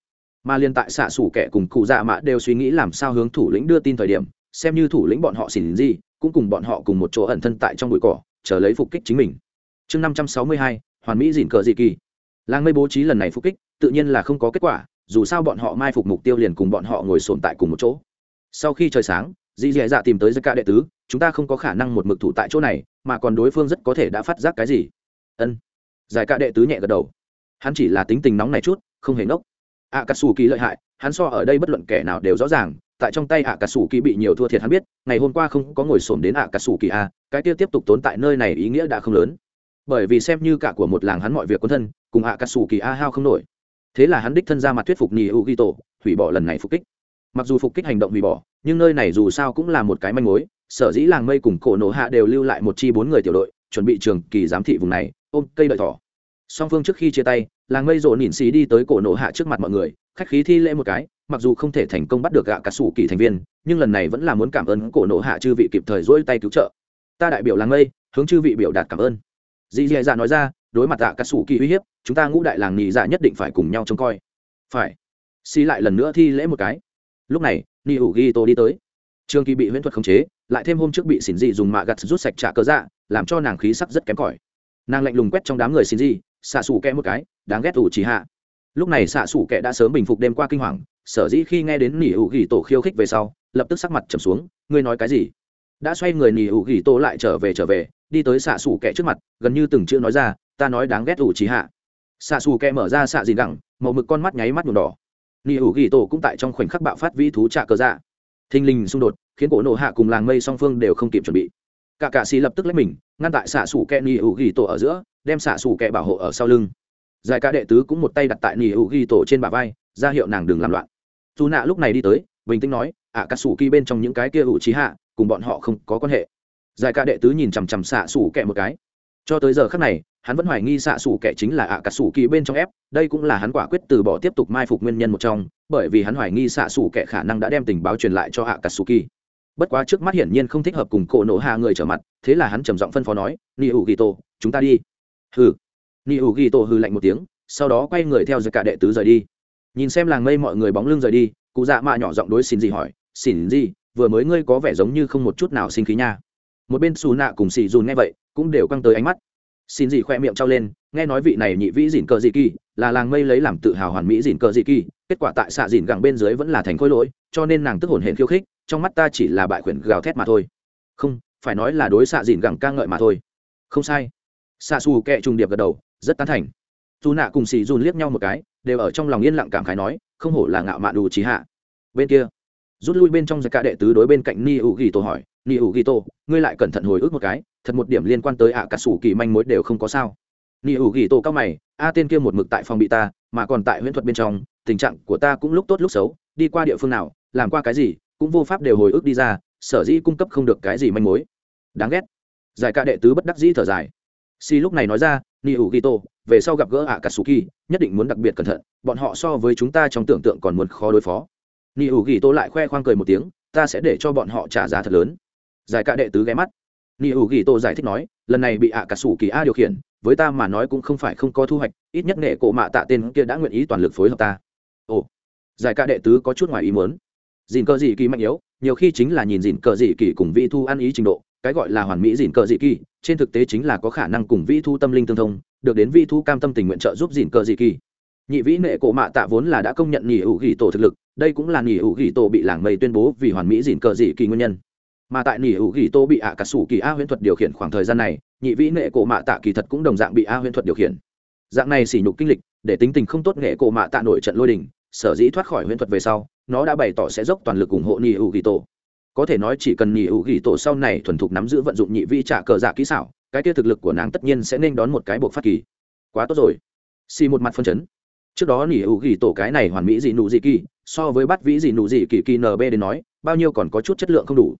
Mà liên tại xạ xù kẹ cùng cụ dạ mạ đều suy nghĩ làm sao hướng thủ lĩnh đưa tin thời điểm, xem như thủ lĩnh bọn họ xỉn gì, cũng cùng bọn họ cùng một chỗ ẩn thân tại trong bụi cỏ, chờ lấy phục kích chính mình. Chương năm trăm sáu mươi hai, hoàn mỹ dìn cờ dị kỳ làng mây bố trí lần này phục kích, tự nhiên là không có kết quả, dù sao bọn họ mai phục mục tiêu liền cùng bọn họ ngồi sồn tại cùng một chỗ. Sau khi trời sáng dì dì dạ tìm tới giấc ca đệ tứ, chúng ta không có khả năng một mực thủ tại chỗ này, mà còn đối phương rất có thể đã phát giác cái gì. Ân. Giải ca đệ tứ nhẹ gật đầu. Hắn chỉ là tính tình nóng này chút, không hề ngốc. Ạ cà sù kỳ lợi hại, hắn so ở đây bất luận kẻ nào đều rõ ràng, tại trong tay ạ cà sủ kỳ bị nhiều thua thiệt hắn biết, ngày hôm qua không có ngồi xổm đến ạ cà sủ kỳ a cái kia tiếp tục tốn tại nơi này ý nghĩa đã không lớn. Bởi vì xem như cả của một làng hắn mọi việc quân thân cùng ạ cà sủ kỳ a hao không nổi. Thế là hắn đích thân ra mặt thuyết phục nhì u ghi tổ, hủy bỏ lần này phục kích. Mặc dù phục kích hành động hủy bỏ, nhưng nơi này dù sao cũng là một cái manh mối, sở dĩ làng mây cùng cổ nổ hạ đều lưu lại một chi bốn người tiểu đội, chuẩn bị trường kỳ giám thị vùng này, ôm cây đợi thỏ. Song phương trước khi chia tay, làng mây rộ nhìn xì đi tới cổ nổ hạ trước mặt mọi người, khách khí thi lễ một cái, mặc dù không thể thành công bắt được gạ cả sủ kỳ thành viên, nhưng lần này vẫn là muốn cảm ơn cổ nổ hạ chư vị kịp thời dỗi tay cứu trợ. Ta đại biểu làng mây, hướng chư vị biểu đạt cảm ơn. Dì dì dạ nói ra, đối mặt gạ cả sủ kỳ uy hiếp chúng ta ngũ đại làng nhị dạ nhất định phải cùng nhau trông coi. Phải. Xì lại lần nữa thi lễ một cái. Lúc này, ni ủ ghi tô đi tới. Trường kỳ bị huyễn thuật khống chế, lại thêm hôm trước bị xỉn dị dùng mạ gặt rút sạch trả cơ dạ làm cho nàng khí sắc rất kém cỏi. Nàng lạnh lùng quét trong đám người xỉn dị, xạ xù kẽ một cái, đáng ghét ủ chỉ hạ. Lúc này xạ xù kẽ đã sớm bình phục đêm qua kinh hoàng, sở dĩ khi nghe đến nỉ hữu ghi tổ khiêu khích về sau, lập tức sắc mặt trầm xuống, ngươi nói cái gì? Đã xoay người nỉ hữu ghi tổ lại trở về trở về, đi tới xạ xù kẽ trước mặt, gần như từng chữ nói ra, ta nói đáng ghét ủ chỉ hạ xạ xù kẹ mở ra xạ gì gẳng, màu mực con mắt nháy mắt nhuộm đỏ. Nỉ hữu ghi tổ cũng tại trong khoảnh khắc bạo phát vĩ thú trạ cờ dạ. Thình lình xung đột, khiến cổ nổ hạ cùng làng mây song phương đều không kịp chuẩn bị. Cả cạ xì lập tức lấy mình, ngăn tại xạ xù kẹ nỉ hữu ghi tổ ở giữa, đem xạ xù kẹ bảo hộ ở sau lưng. Giải ca đệ tứ cũng một tay đặt tại nỉ hữu ghi tổ trên bả vai, ra hiệu nàng đừng làm loạn. Dù nạ lúc này đi tới, bình tĩnh nói ạ cà sủ kỳ bên trong những cái kia ủ trí hạ, cùng bọn họ không có quan hệ. Giải ca đệ tứ nhìn chằm chằm xạ xù kẹ một cái cho tới giờ khác này, hắn vẫn hoài nghi xạ sủ kẻ chính là ạ cà sủ kỳ bên trong ép, đây cũng là hắn quả quyết từ bỏ tiếp tục mai phục nguyên nhân một trong, bởi vì hắn hoài nghi xạ sủ kẻ khả năng đã đem tình báo truyền lại cho ạ cà sủ kỳ. Bất quá trước mắt hiển nhiên không thích hợp cùng cổ nổ hạ người trở mặt, thế là hắn trầm giọng phân phó nói, ni ủ ghi tổ chúng ta đi. Hừ. Ni ủ ghi tổ hư lạnh một tiếng, sau đó quay người theo giật cả đệ tứ rời đi. Nhìn xem làng mây mọi người bóng lưng rời đi, cụ dạ mạ nhỏ giọng đối xin gì hỏi, xin gì, vừa mới ngươi có vẻ giống như không một chút nào sinh khí nha. Một bên xù nạ cùng xì dùn nghe vậy cũng đều căng tới ánh mắt. Xin gì khoe miệng trao lên, nghe nói vị này nhị vĩ dìn cờ dị kỳ, là làng mây lấy làm tự hào hoàn mỹ dìn cờ dị kỳ, kết quả tại xạ dìn gẳng bên dưới vẫn là thành khối lỗi, cho nên nàng tức hồn hển khiêu khích, trong mắt ta chỉ là bại khuyển gào thét mà thôi. Không, phải nói là đối xạ dìn gẳng ca ngợi mà thôi. Không sai. Xạ xù kẹ trùng điệp gật đầu, rất tán thành. Dù nạ cùng xì dùn liếc nhau một cái, đều ở trong lòng yên lặng cảm khái nói, không hổ là ngạo mạn đủ trí hạ. Bên kia, rút lui bên trong giặc cả đệ tứ đối bên cạnh ni u ghi tổ hỏi, ni u ghi tổ ngươi lại cẩn thận hồi ức một cái thật một điểm liên quan tới ạ cà sủ kỳ manh mối đều không có sao. Nỉ hữu ghi tổ cao mày, a tên kia một mực tại phòng bị ta, mà còn tại huyễn thuật bên trong, tình trạng của ta cũng lúc tốt lúc xấu, đi qua địa phương nào, làm qua cái gì, cũng vô pháp đều hồi ức đi ra, sở dĩ cung cấp không được cái gì manh mối. Đáng ghét. Giải ca đệ tứ bất đắc dĩ thở dài. Si lúc này nói ra ni Hữu ghi tổ, về sau gặp gỡ ạ cà sủ kỳ, nhất định muốn đặc biệt cẩn thận, bọn họ so với chúng ta trong tưởng tượng còn muốn khó đối phó. Ni Hữu ghi tổ lại khoe khoang cười một tiếng, ta sẽ để cho bọn họ trả giá thật lớn. Giải ca đệ tứ ghé mắt ni u ghi tổ giải thích nói, lần này bị ạ cả sủ kỳ a điều khiển, với ta mà nói cũng không phải không có thu hoạch, ít nhất nghệ cổ mạ tạ tên kia đã nguyện ý toàn lực phối hợp ta. Ồ, giải ca đệ tứ có chút ngoài ý muốn. Dìn cờ dị kỳ mạnh yếu, nhiều khi chính là nhìn dìn cờ dị kỳ cùng vị thu ăn ý trình độ, cái gọi là hoàn mỹ dìn cờ dị kỳ, trên thực tế chính là có khả năng cùng vị thu tâm linh tương thông, được đến vị thu cam tâm tình nguyện trợ giúp dìn cờ dị kỳ. Nhị vĩ nệ cổ mạ tạ vốn là đã công nhận nhị hữu ghi tổ thực lực, đây cũng là nhị hữu ghi tổ bị làng mây tuyên bố vì hoàn mỹ dìn cờ dị kỳ nguyên nhân mà tại nhị hữu ghi tô bị ạ à cà sủ kỳ a huyễn thuật điều khiển khoảng thời gian này, nhị vĩ nệ cổ mạ tạ kỳ thật cũng đồng dạng bị a huyễn thuật điều khiển. Dạng này xỉ nhục kinh lịch, để tính tình không tốt nghệ cổ mạ tạ nổi trận lôi đình, sở dĩ thoát khỏi huyễn thuật về sau, nó đã bày tỏ sẽ dốc toàn lực ủng hộ nhị hữu ghi tổ có thể nói chỉ cần nhị hữu ghi tổ sau này thuần thục nắm giữ vận dụng nhị vĩ trả cờ dạ kỹ xảo, cái kia thực lực của nàng tất nhiên sẽ nên đón một cái buộc phát kỳ. Quá tốt rồi. Xì một mặt phân chấn. Trước đó nhị hữu ghi tổ cái này hoàn mỹ dị nụ dị kỳ, so với bắt vĩ dị nụ dị kỳ kỳ nb đến nói, bao nhiêu còn có chút chất lượng không đủ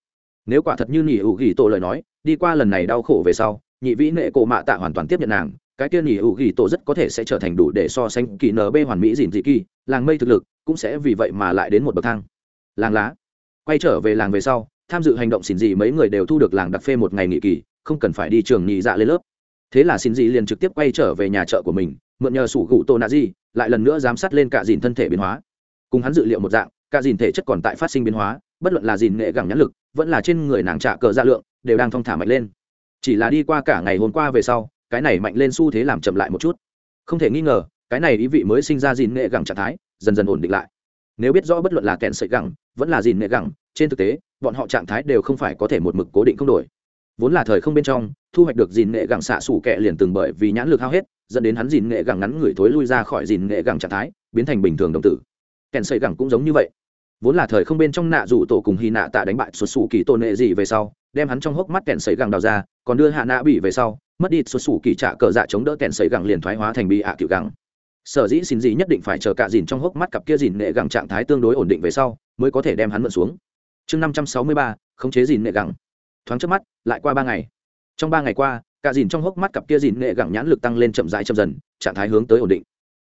nếu quả thật như nhị hữu ghi tổ lời nói, đi qua lần này đau khổ về sau, nhị vĩ nệ cổ mạ tạ hoàn toàn tiếp nhận nàng, cái kia nhị hữu ghi tổ rất có thể sẽ trở thành đủ để so sánh kỳ nb hoàn mỹ dìn dị kỳ, làng mây thực lực cũng sẽ vì vậy mà lại đến một bậc thang. Làng lá. Quay trở về làng về sau, tham dự hành động xin dị mấy người đều thu được làng đặc phê một ngày nghỉ kỳ, không cần phải đi trường nhị dạ lên lớp. Thế là xin dị liền trực tiếp quay trở về nhà chợ của mình, mượn nhờ sủ gụ tô nạ di, lại lần nữa giám sát lên cả dìn thân thể biến hóa. Cùng hắn dự liệu một dạng cả dìn thể chất còn tại phát sinh biến hóa, bất luận là dìn nghệ gẳng nhãn lực, vẫn là trên người nàng trả cờ ra lượng, đều đang thong thả mạnh lên. Chỉ là đi qua cả ngày hôm qua về sau, cái này mạnh lên xu thế làm chậm lại một chút. Không thể nghi ngờ, cái này ý vị mới sinh ra dìn nghệ gẳng trạng thái, dần dần ổn định lại. Nếu biết rõ bất luận là kẹn sợi gẳng, vẫn là dìn nghệ gẳng, trên thực tế, bọn họ trạng thái đều không phải có thể một mực cố định không đổi. Vốn là thời không bên trong, thu hoạch được dìn nghệ gẳng xạ xủ kẹ liền từng bởi vì nhãn lực hao hết, dẫn đến hắn dìn nghệ gẳng ngắn người thối lui ra khỏi dìn nghệ gẳng trạng thái, biến thành bình thường đồng tử. Kèn sợi gẳng cũng giống như vậy vốn là thời không bên trong nạ rủ tổ cùng hy nạ tạ đánh bại xuất xù kỳ tôn nệ gì về sau, đem hắn trong hốc mắt kèn sấy gẳng đào ra, còn đưa hạ nạ bị về sau, mất đi xuất xù kỳ trả cờ dạ chống đỡ kèn sấy gẳng liền thoái hóa thành bị ạ à cựu gẳng. Sở dĩ xin gì nhất định phải chờ cả dìn trong hốc mắt cặp kia dìn nệ gẳng trạng thái tương đối ổn định về sau, mới có thể đem hắn mượn xuống. Chương năm trăm sáu mươi ba, khống chế dìn nệ gẳng. Thoáng trước mắt, lại qua ba ngày. Trong ba ngày qua, cả dìn trong hốc mắt cặp kia dìn nệ gẳng nhãn lực tăng lên chậm rãi chậm dần, trạng thái hướng tới ổn định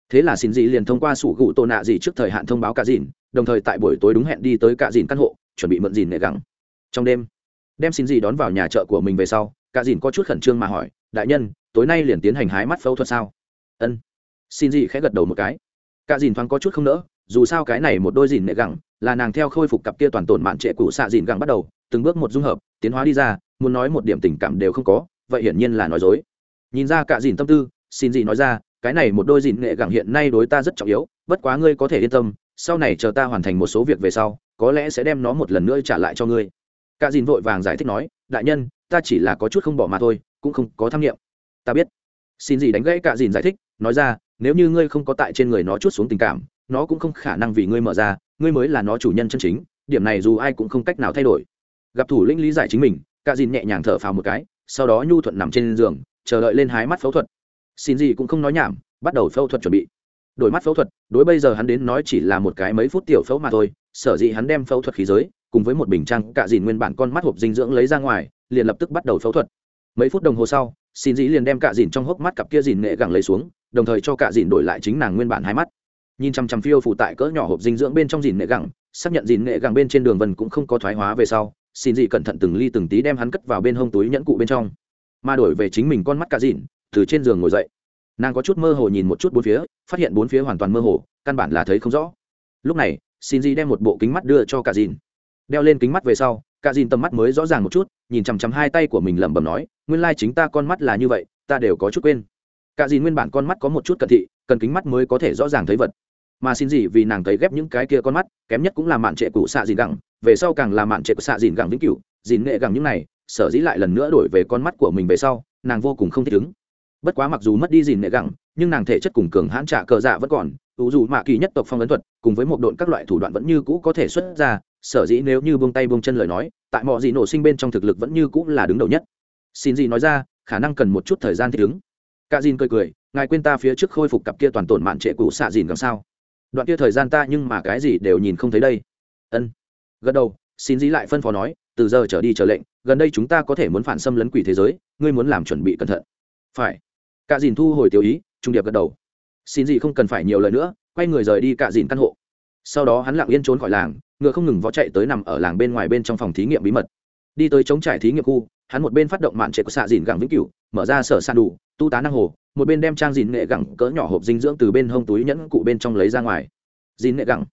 thế là xin dị liền thông qua sủ gụ tổ nạ dị trước thời hạn thông báo cả dìn, đồng thời tại buổi tối đúng hẹn đi tới cả dìn căn hộ, chuẩn bị mượn dìn nệ gẳng trong đêm, đem xin dị đón vào nhà chợ của mình về sau, cả dìn có chút khẩn trương mà hỏi, đại nhân, tối nay liền tiến hành hái mắt phẫu thuật sao? Ân. Xin dị khẽ gật đầu một cái. Cả dìn thoáng có chút không nỡ, dù sao cái này một đôi dìn nệ gẳng, là nàng theo khôi phục cặp kia toàn tổn mạn trệ cũ xạ dìn gẳng bắt đầu, từng bước một dung hợp, tiến hóa đi ra, muốn nói một điểm tình cảm đều không có, vậy hiển nhiên là nói dối. Nhìn ra cả dìn tâm tư, xin dị nói ra cái này một đôi dìn nghệ gẳng hiện nay đối ta rất trọng yếu, bất quá ngươi có thể yên tâm, sau này chờ ta hoàn thành một số việc về sau, có lẽ sẽ đem nó một lần nữa trả lại cho ngươi. Cả dìn vội vàng giải thích nói, đại nhân, ta chỉ là có chút không bỏ mà thôi, cũng không có tham nghiệm ta biết. Xin gì đánh gãy cả dìn giải thích, nói ra, nếu như ngươi không có tại trên người nó chút xuống tình cảm, nó cũng không khả năng vì ngươi mở ra, ngươi mới là nó chủ nhân chân chính, điểm này dù ai cũng không cách nào thay đổi. Gặp thủ lĩnh lý giải chính mình, cả dìn nhẹ nhàng thở phào một cái, sau đó nhu thuận nằm trên giường, chờ đợi lên hái mắt phẫu thuật xin gì cũng không nói nhảm, bắt đầu phẫu thuật chuẩn bị. Đổi mắt phẫu thuật, đối bây giờ hắn đến nói chỉ là một cái mấy phút tiểu phẫu mà thôi, sở dĩ hắn đem phẫu thuật khí giới, cùng với một bình trang cạ dìn nguyên bản con mắt hộp dinh dưỡng lấy ra ngoài, liền lập tức bắt đầu phẫu thuật. Mấy phút đồng hồ sau, xin dĩ liền đem cạ dìn trong hốc mắt cặp kia dìn nghệ gẳng lấy xuống, đồng thời cho cạ dìn đổi lại chính nàng nguyên bản hai mắt. Nhìn chăm chăm phiêu phụ tại cỡ nhỏ hộp dinh dưỡng bên trong dìn nghệ gẳng, xác nhận dìn nghệ gẳng bên trên đường vân cũng không có thoái hóa về sau, xin Dĩ cẩn thận từng ly từng tí đem hắn cất vào bên hông túi nhẫn cụ bên trong. Mà đổi về chính mình con mắt cạ dìn từ trên giường ngồi dậy. Nàng có chút mơ hồ nhìn một chút bốn phía, phát hiện bốn phía hoàn toàn mơ hồ, căn bản là thấy không rõ. Lúc này xin di đem một bộ kính mắt đưa cho cả dìn đeo lên kính mắt về sau cả dìn tầm mắt mới rõ ràng một chút, nhìn chằm chằm hai tay của mình lẩm bẩm nói, nguyên lai chính ta con mắt là như vậy, ta đều có chút quên. Cả dìn nguyên bản con mắt có một chút cận thị, cần kính mắt mới có thể rõ ràng thấy vật. Mà xin gì vì nàng thấy ghép những cái kia con mắt, kém nhất cũng là mạn trệ cụ xạ dìn gẳng, về sau càng là mạn trệ của xạ dìn gẳng vĩnh cửu, dìn nghệ gẳng những này, sở dĩ lại lần nữa đổi về con mắt của mình về sau, nàng vô cùng không thích ứng bất quá mặc dù mất đi dìn nệ gẳng nhưng nàng thể chất cùng cường hãn trả cờ dạ vẫn còn, ủ dù mạ kỳ nhất tộc phong ấn thuật, cùng với một độn các loại thủ đoạn vẫn như cũ có thể xuất ra, sở dĩ nếu như buông tay buông chân lời nói, tại mọi gì nổ sinh bên trong thực lực vẫn như cũ là đứng đầu nhất. Xin gì nói ra, khả năng cần một chút thời gian thích ứng. Cả dìn cười cười, ngài quên ta phía trước khôi phục cặp kia toàn tổn mạn trệ cũ xạ dìn làm sao? Đoạn kia thời gian ta nhưng mà cái gì đều nhìn không thấy đây. Ân. Gật đầu, xin dĩ lại phân phó nói, từ giờ trở đi trở lệnh, gần đây chúng ta có thể muốn phản xâm lấn quỷ thế giới, ngươi muốn làm chuẩn bị cẩn thận. Phải cả dìn thu hồi tiêu ý, trung điệp gật đầu. Xin gì không cần phải nhiều lời nữa, quay người rời đi cả dìn căn hộ. Sau đó hắn lặng yên trốn khỏi làng, ngựa không ngừng vó chạy tới nằm ở làng bên ngoài bên trong phòng thí nghiệm bí mật. Đi tới chống trải thí nghiệm khu, hắn một bên phát động mạn trệ của xạ dìn gẳng vĩnh cửu, mở ra sở san đủ, tu tá năng hồ, một bên đem trang dìn nghệ gẳng cỡ nhỏ hộp dinh dưỡng từ bên hông túi nhẫn cụ bên trong lấy ra ngoài. Dìn nghệ gẳng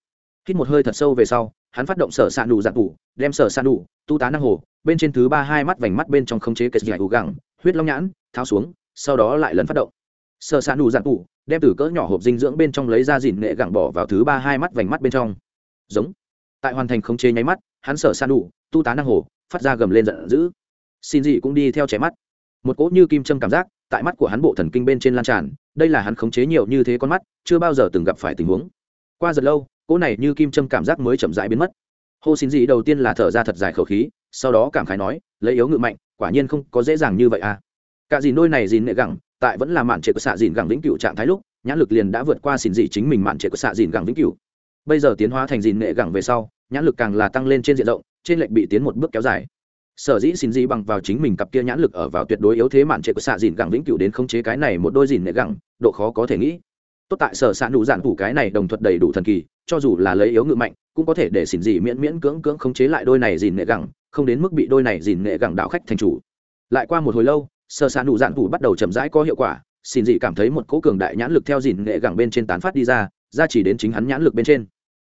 hít một hơi thật sâu về sau, hắn phát động sở san đủ dạng đủ đem sở san đủ, tu tá năng hồ, bên trên thứ ba hai mắt vành mắt bên trong không chế kệt dài gẳng, huyết long nhãn, tháo xuống sau đó lại lần phát động. Sở san đủ dạng cụ đem từ cỡ nhỏ hộp dinh dưỡng bên trong lấy ra dìn nghệ gẳng bỏ vào thứ ba hai mắt vành mắt bên trong. Giống. Tại hoàn thành khống chế nháy mắt, hắn sở san đủ tu tá năng hồ, phát ra gầm lên giận dữ. Xin dị cũng đi theo chém mắt. Một cỗ như kim châm cảm giác tại mắt của hắn bộ thần kinh bên trên lan tràn, đây là hắn khống chế nhiều như thế con mắt, chưa bao giờ từng gặp phải tình huống. Qua giật lâu, cỗ này như kim châm cảm giác mới chậm rãi biến mất. Hô xin dị đầu tiên là thở ra thật dài khẩu khí, sau đó cảm khái nói, lấy yếu ngự mạnh, quả nhiên không có dễ dàng như vậy à cả dìn đôi này dìn nệ gẳng, tại vẫn là mạn trệ của xạ dìn gẳng vĩnh cửu trạng thái lúc, nhãn lực liền đã vượt qua xỉn dị chính mình mạn trệ của xạ dìn gẳng vĩnh cửu. Bây giờ tiến hóa thành dìn nệ gẳng về sau, nhãn lực càng là tăng lên trên diện rộng, trên lệnh bị tiến một bước kéo dài. Sở dĩ xin dị bằng vào chính mình cặp kia nhãn lực ở vào tuyệt đối yếu thế mạn trệ của xạ dìn gẳng vĩnh cửu đến khống chế cái này một đôi dìn nệ gẳng, độ khó có thể nghĩ. Tốt tại sở xạ nụ dạn phủ cái này đồng thuật đầy đủ thần kỳ, cho dù là lấy yếu ngự mạnh, cũng có thể để xỉn dị miễn miễn cưỡng cưỡng khống chế lại đôi này dìn nệ gẳng, không đến mức bị đôi này dìn nệ gẳng đạo khách thành chủ. Lại qua một hồi lâu Sơ xạ nụ dạn phủ bắt đầu chậm rãi có hiệu quả, xin dị cảm thấy một cỗ cường đại nhãn lực theo dìn nghệ gẳng bên trên tán phát đi ra ra chỉ đến chính hắn nhãn lực bên trên.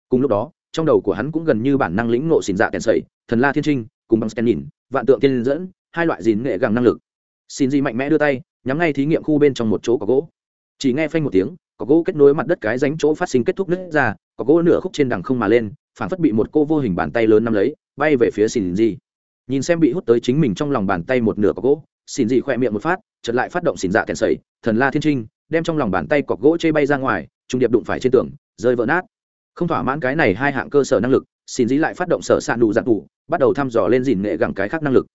Cùng lúc đó, trong đầu của hắn cũng gần như bản năng lĩnh ngộ xin dạ kèn sẩy thần la thiên trinh, cùng bằng scan nhìn, vạn tượng tiên dẫn, hai loại dìn nghệ gẳng năng lực. Xin dị mạnh mẽ đưa tay, nhắm ngay thí nghiệm khu bên trong một chỗ có gỗ. Chỉ nghe phanh một tiếng, có gỗ kết nối mặt đất cái ránh chỗ phát sinh kết thúc nứt ra, có gỗ nửa khúc trên đằng không mà lên phản phất bị một cô vô hình bàn tay lớn nắm lấy, bay về phía xin dị. Nhìn xem bị hút tới chính mình trong lòng bàn tay một nửa có gỗ xin gì khỏe miệng một phát, chợt lại phát động xỉn dạ kèn sẩy, thần la thiên trinh, đem trong lòng bàn tay cọc gỗ chê bay ra ngoài, trung điệp đụng phải trên tường, rơi vỡ nát. Không thỏa mãn cái này hai hạng cơ sở năng lực xin dĩ lại phát động sở s đủ nụ giặc tủ bắt đầu thăm dò lên dìn nghệ gẳng cái khác năng lực.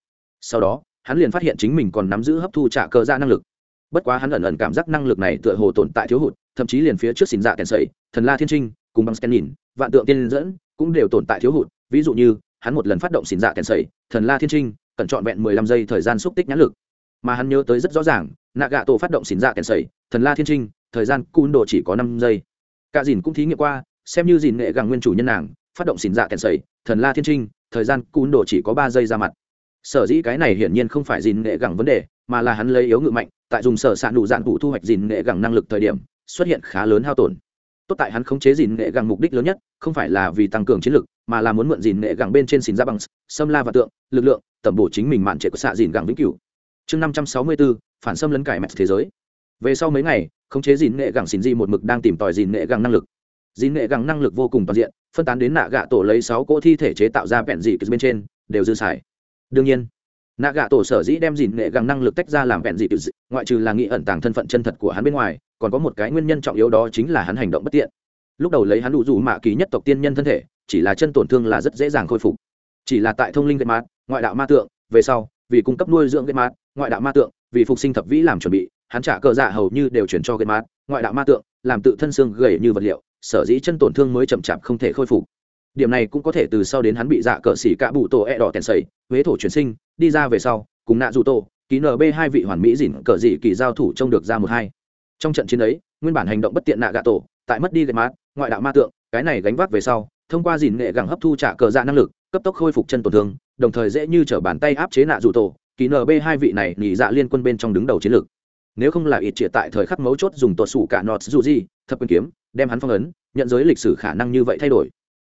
Sau đó, hắn liền phát hiện chính mình còn nắm giữ hấp thu trả cơ ra năng lực. Bất quá hắn ẩn ẩn cảm giác năng lực này tựa hồ tồn tại thiếu hụt, thậm chí liền phía trước xin dạ kèn sầy thần la thiên trinh, cùng bằng scan nhìn, vạn tượng tiên dẫn, cũng đều tồn tại thiếu hụt. Ví dụ như, hắn một lần phát động xin dạ kèn sầy thần la thiên trinh, cần trọn vẹn mười lăm giây thời gian xúc tích nhãn lực mà hắn nhớ tới rất rõ ràng nạ gạ tổ phát động xỉn dạ kèn sẩy, thần la thiên trinh thời gian cun đồ chỉ có năm giây. Cả dìn cũng thí nghiệm qua xem như dìn nghệ gàng nguyên chủ nhân nàng phát động xỉn dạ kèn sầy thần la thiên trinh thời gian cún đồ chỉ có ba giây ra mặt. Sở dĩ cái này hiển nhiên không phải dìn nghệ gẳng vấn đề mà là hắn lấy yếu ngự mạnh tại dùng sở s ạ nụ dạn vụ thu hoạch dìn nghệ gẳng năng lực thời điểm xuất hiện khá lớn hao tổn. Tốt tại hắn khống chế dìn nghệ gẳng mục đích lớn nhất không phải là vì tăng cường chiến lực mà là muốn mượn dìn nghệ gẳng bên trên xỉn ra bằng xâm la và tượng lực lượng tẩm bổ chính mình mạn trệ của xạ dìn gẳng vĩnh cửu chương năm trăm sáu mươi bốn phản xâm lấn cải mẹt thế giới. Về sau mấy ngày, khống chế dìn nghệ gẳng xỉn di một mực đang tìm tòi dìn nghệ gẳng năng lực. Dìn nghệ gẳng năng lực vô cùng toàn diện, phân tán đến nạ gạ tổ lấy sáu cỗ thi thể chế tạo ra vẹn dị bên trên, đều dư xài. Đương nhiên, nạ gạ tổ sở dĩ đem dìn nghệ gẳng năng lực tách ra làm vẹn dị ngoại trừ là nghĩ ẩn tàng thân phận chân thật của hắn bên ngoài, còn có một cái nguyên nhân trọng yếu đó chính là hắn hành động bất tiện. Lúc đầu lấy hắn đủ dù mạ ký nhất tộc tiên nhân thân thể, chỉ là chân tổn thương là rất dễ dàng khôi phục. Chỉ là tại thông linh gây mát ngoại đạo ma tượng, về sau, vì cung cấp nuôi dưỡng gây mát ngoại đạo ma tượng, vì phục sinh thập vĩ làm chuẩn bị, hắn trả cờ dạ hầu như đều chuyển cho gây mát. Ngoại đạo ma tượng, làm tự thân xương gầy như vật liệu, sở dĩ chân tổn thương mới chậm chạp không thể khôi phục. Điểm này cũng có thể từ sau đến hắn bị dạ cờ xỉ cả bụ tổ e đỏ tèn sầy, huế thổ chuyển sinh, đi ra về sau, cùng nạ dù tổ, ký nb hai vị hoàn mỹ dỉn cờ dị kỳ giao thủ trông được ra một hai. Trong trận chiến ấy, nguyên bản hành động bất tiện nạ gạ tổ, tại mất đi gây mát, ngoại đạo ma tượng, cái này gánh vác về sau, thông qua dìn nghệ gẳng hấp thu trả cờ dạ năng lực, cấp tốc khôi phục chân tổn thương, đồng thời dễ như t bàn tay áp chế nạ dù tổ ký nb hai vị này nghỉ dạ liên quân bên trong đứng đầu chiến lược. Nếu không là ít triệt tại thời khắc mấu chốt dùng tuột sủ cả nọt dù gì, thập quyền kiếm, đem hắn phong ấn, nhận giới lịch sử khả năng như vậy thay đổi.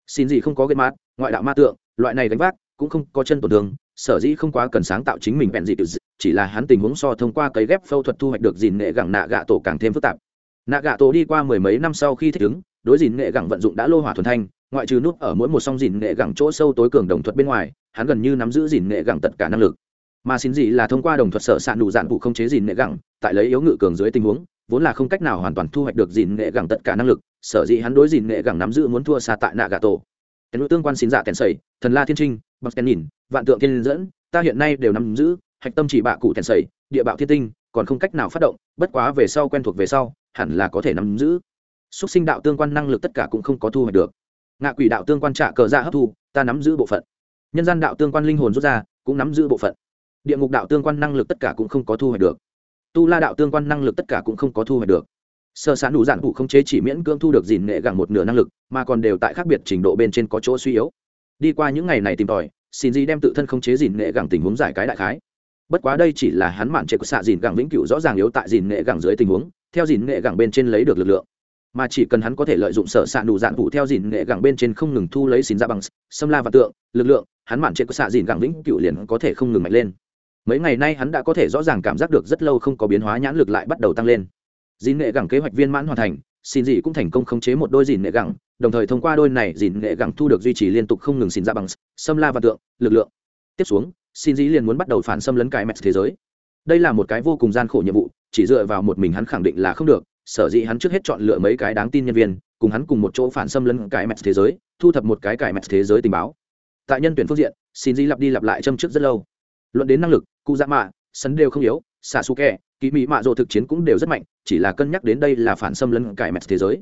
Xin gì không có gây mát, ngoại đạo ma tượng, loại này đánh vác, cũng không có chân tổn thương, sở dĩ không quá cần sáng tạo chính mình bèn gì tự chỉ là hắn tình huống so thông qua cấy ghép phẫu thuật thu hoạch được dìn nghệ gẳng nạ gạ tổ càng thêm phức tạp. Nạ gạ tổ đi qua mười mấy năm sau khi thích ứng, đối dìn nghệ gẳng vận dụng đã lô hỏa thuần thanh, ngoại trừ nút ở mỗi một song dìn nghệ gẳng chỗ sâu tối cường đồng thuật bên ngoài, hắn gần như nắm giữ dìn nghệ gẳng tất cả năng lực mà xin gì là thông qua đồng thuật sở sạn đủ dạn vụ không chế dìn nghệ gẳng, tại lấy yếu ngự cường dưới tình huống, vốn là không cách nào hoàn toàn thu hoạch được dìn nghệ gẳng tất cả năng lực, sở dĩ hắn đối dìn nghệ gẳng nắm giữ muốn thua xa tại nạ gà tổ kèn đối tương quan xin dạ kèn sầy, thần la thiên trinh bậc kèn nhìn, vạn tượng thiên dẫn, ta hiện nay đều nắm giữ, hạch tâm chỉ bạ cụ kèn sầy, địa bạo thiên tinh, còn không cách nào phát động, bất quá về sau quen thuộc về sau, hẳn là có thể nắm giữ. Xúc sinh đạo tương quan năng lực tất cả cũng không có thu hoạch được. Ngạ quỷ đạo tương quan trả cờ ra hấp thu, ta nắm giữ bộ phận. Nhân gian đạo tương quan linh hồn rút ra, cũng nắm giữ bộ phận địa ngục đạo tương quan năng lực tất cả cũng không có thu hoạch được. Tu la đạo tương quan năng lực tất cả cũng không có thu hoạch được. Sơ sản đủ giản vụ không chế chỉ miễn cưỡng thu được dìn nghệ gẳng một nửa năng lực, mà còn đều tại khác biệt trình độ bên trên có chỗ suy yếu. Đi qua những ngày này tìm tòi xin gì đem tự thân không chế dìn nghệ gẳng tình huống giải cái đại khái. Bất quá đây chỉ là hắn mạn chế của xạ dìn gẳng vĩnh cửu rõ ràng yếu tại dìn nghệ gẳng dưới tình huống, theo dìn nghệ gẳng bên trên lấy được lực lượng. Mà chỉ cần hắn có thể lợi dụng sở s ạ đủ dạn vụ theo dìn nghệ gẳng bên trên không ngừng thu lấy xin ra dạ bằng xâm la và tượng, lực lượng, hắn mạn chế của xạ dìn gẳng vĩnh cửu liền có thể không ngừng mạnh lên mấy ngày nay hắn đã có thể rõ ràng cảm giác được rất lâu không có biến hóa nhãn lực lại bắt đầu tăng lên. Dìn nghệ gẳng kế hoạch viên mãn hoàn thành, xin dị cũng thành công khống chế một đôi dìn nghệ gẳng, đồng thời thông qua đôi này dìn nghệ gẳng thu được duy trì liên tục không ngừng xin ra bằng xâm la và tượng, lực lượng. Tiếp xuống, xin dị liền muốn bắt đầu phản xâm lấn cái mẹt thế giới. Đây là một cái vô cùng gian khổ nhiệm vụ, chỉ dựa vào một mình hắn khẳng định là không được, sở dĩ hắn trước hết chọn lựa mấy cái đáng tin nhân viên, cùng hắn cùng một chỗ phản xâm lấn cái mẹt thế giới, thu thập một cái cải mẹt thế giới tình báo. Tại nhân tuyển phương diện, xin dị lặp đi lặp lại châm trước rất lâu. Luận đến năng lực cụ dạ mạ, sấn đều không yếu, xạ xù kẹ kỳ mỹ mạ dồ thực chiến cũng đều rất mạnh, chỉ là cân nhắc đến đây là phản xâm lấn cải mẹt thế giới.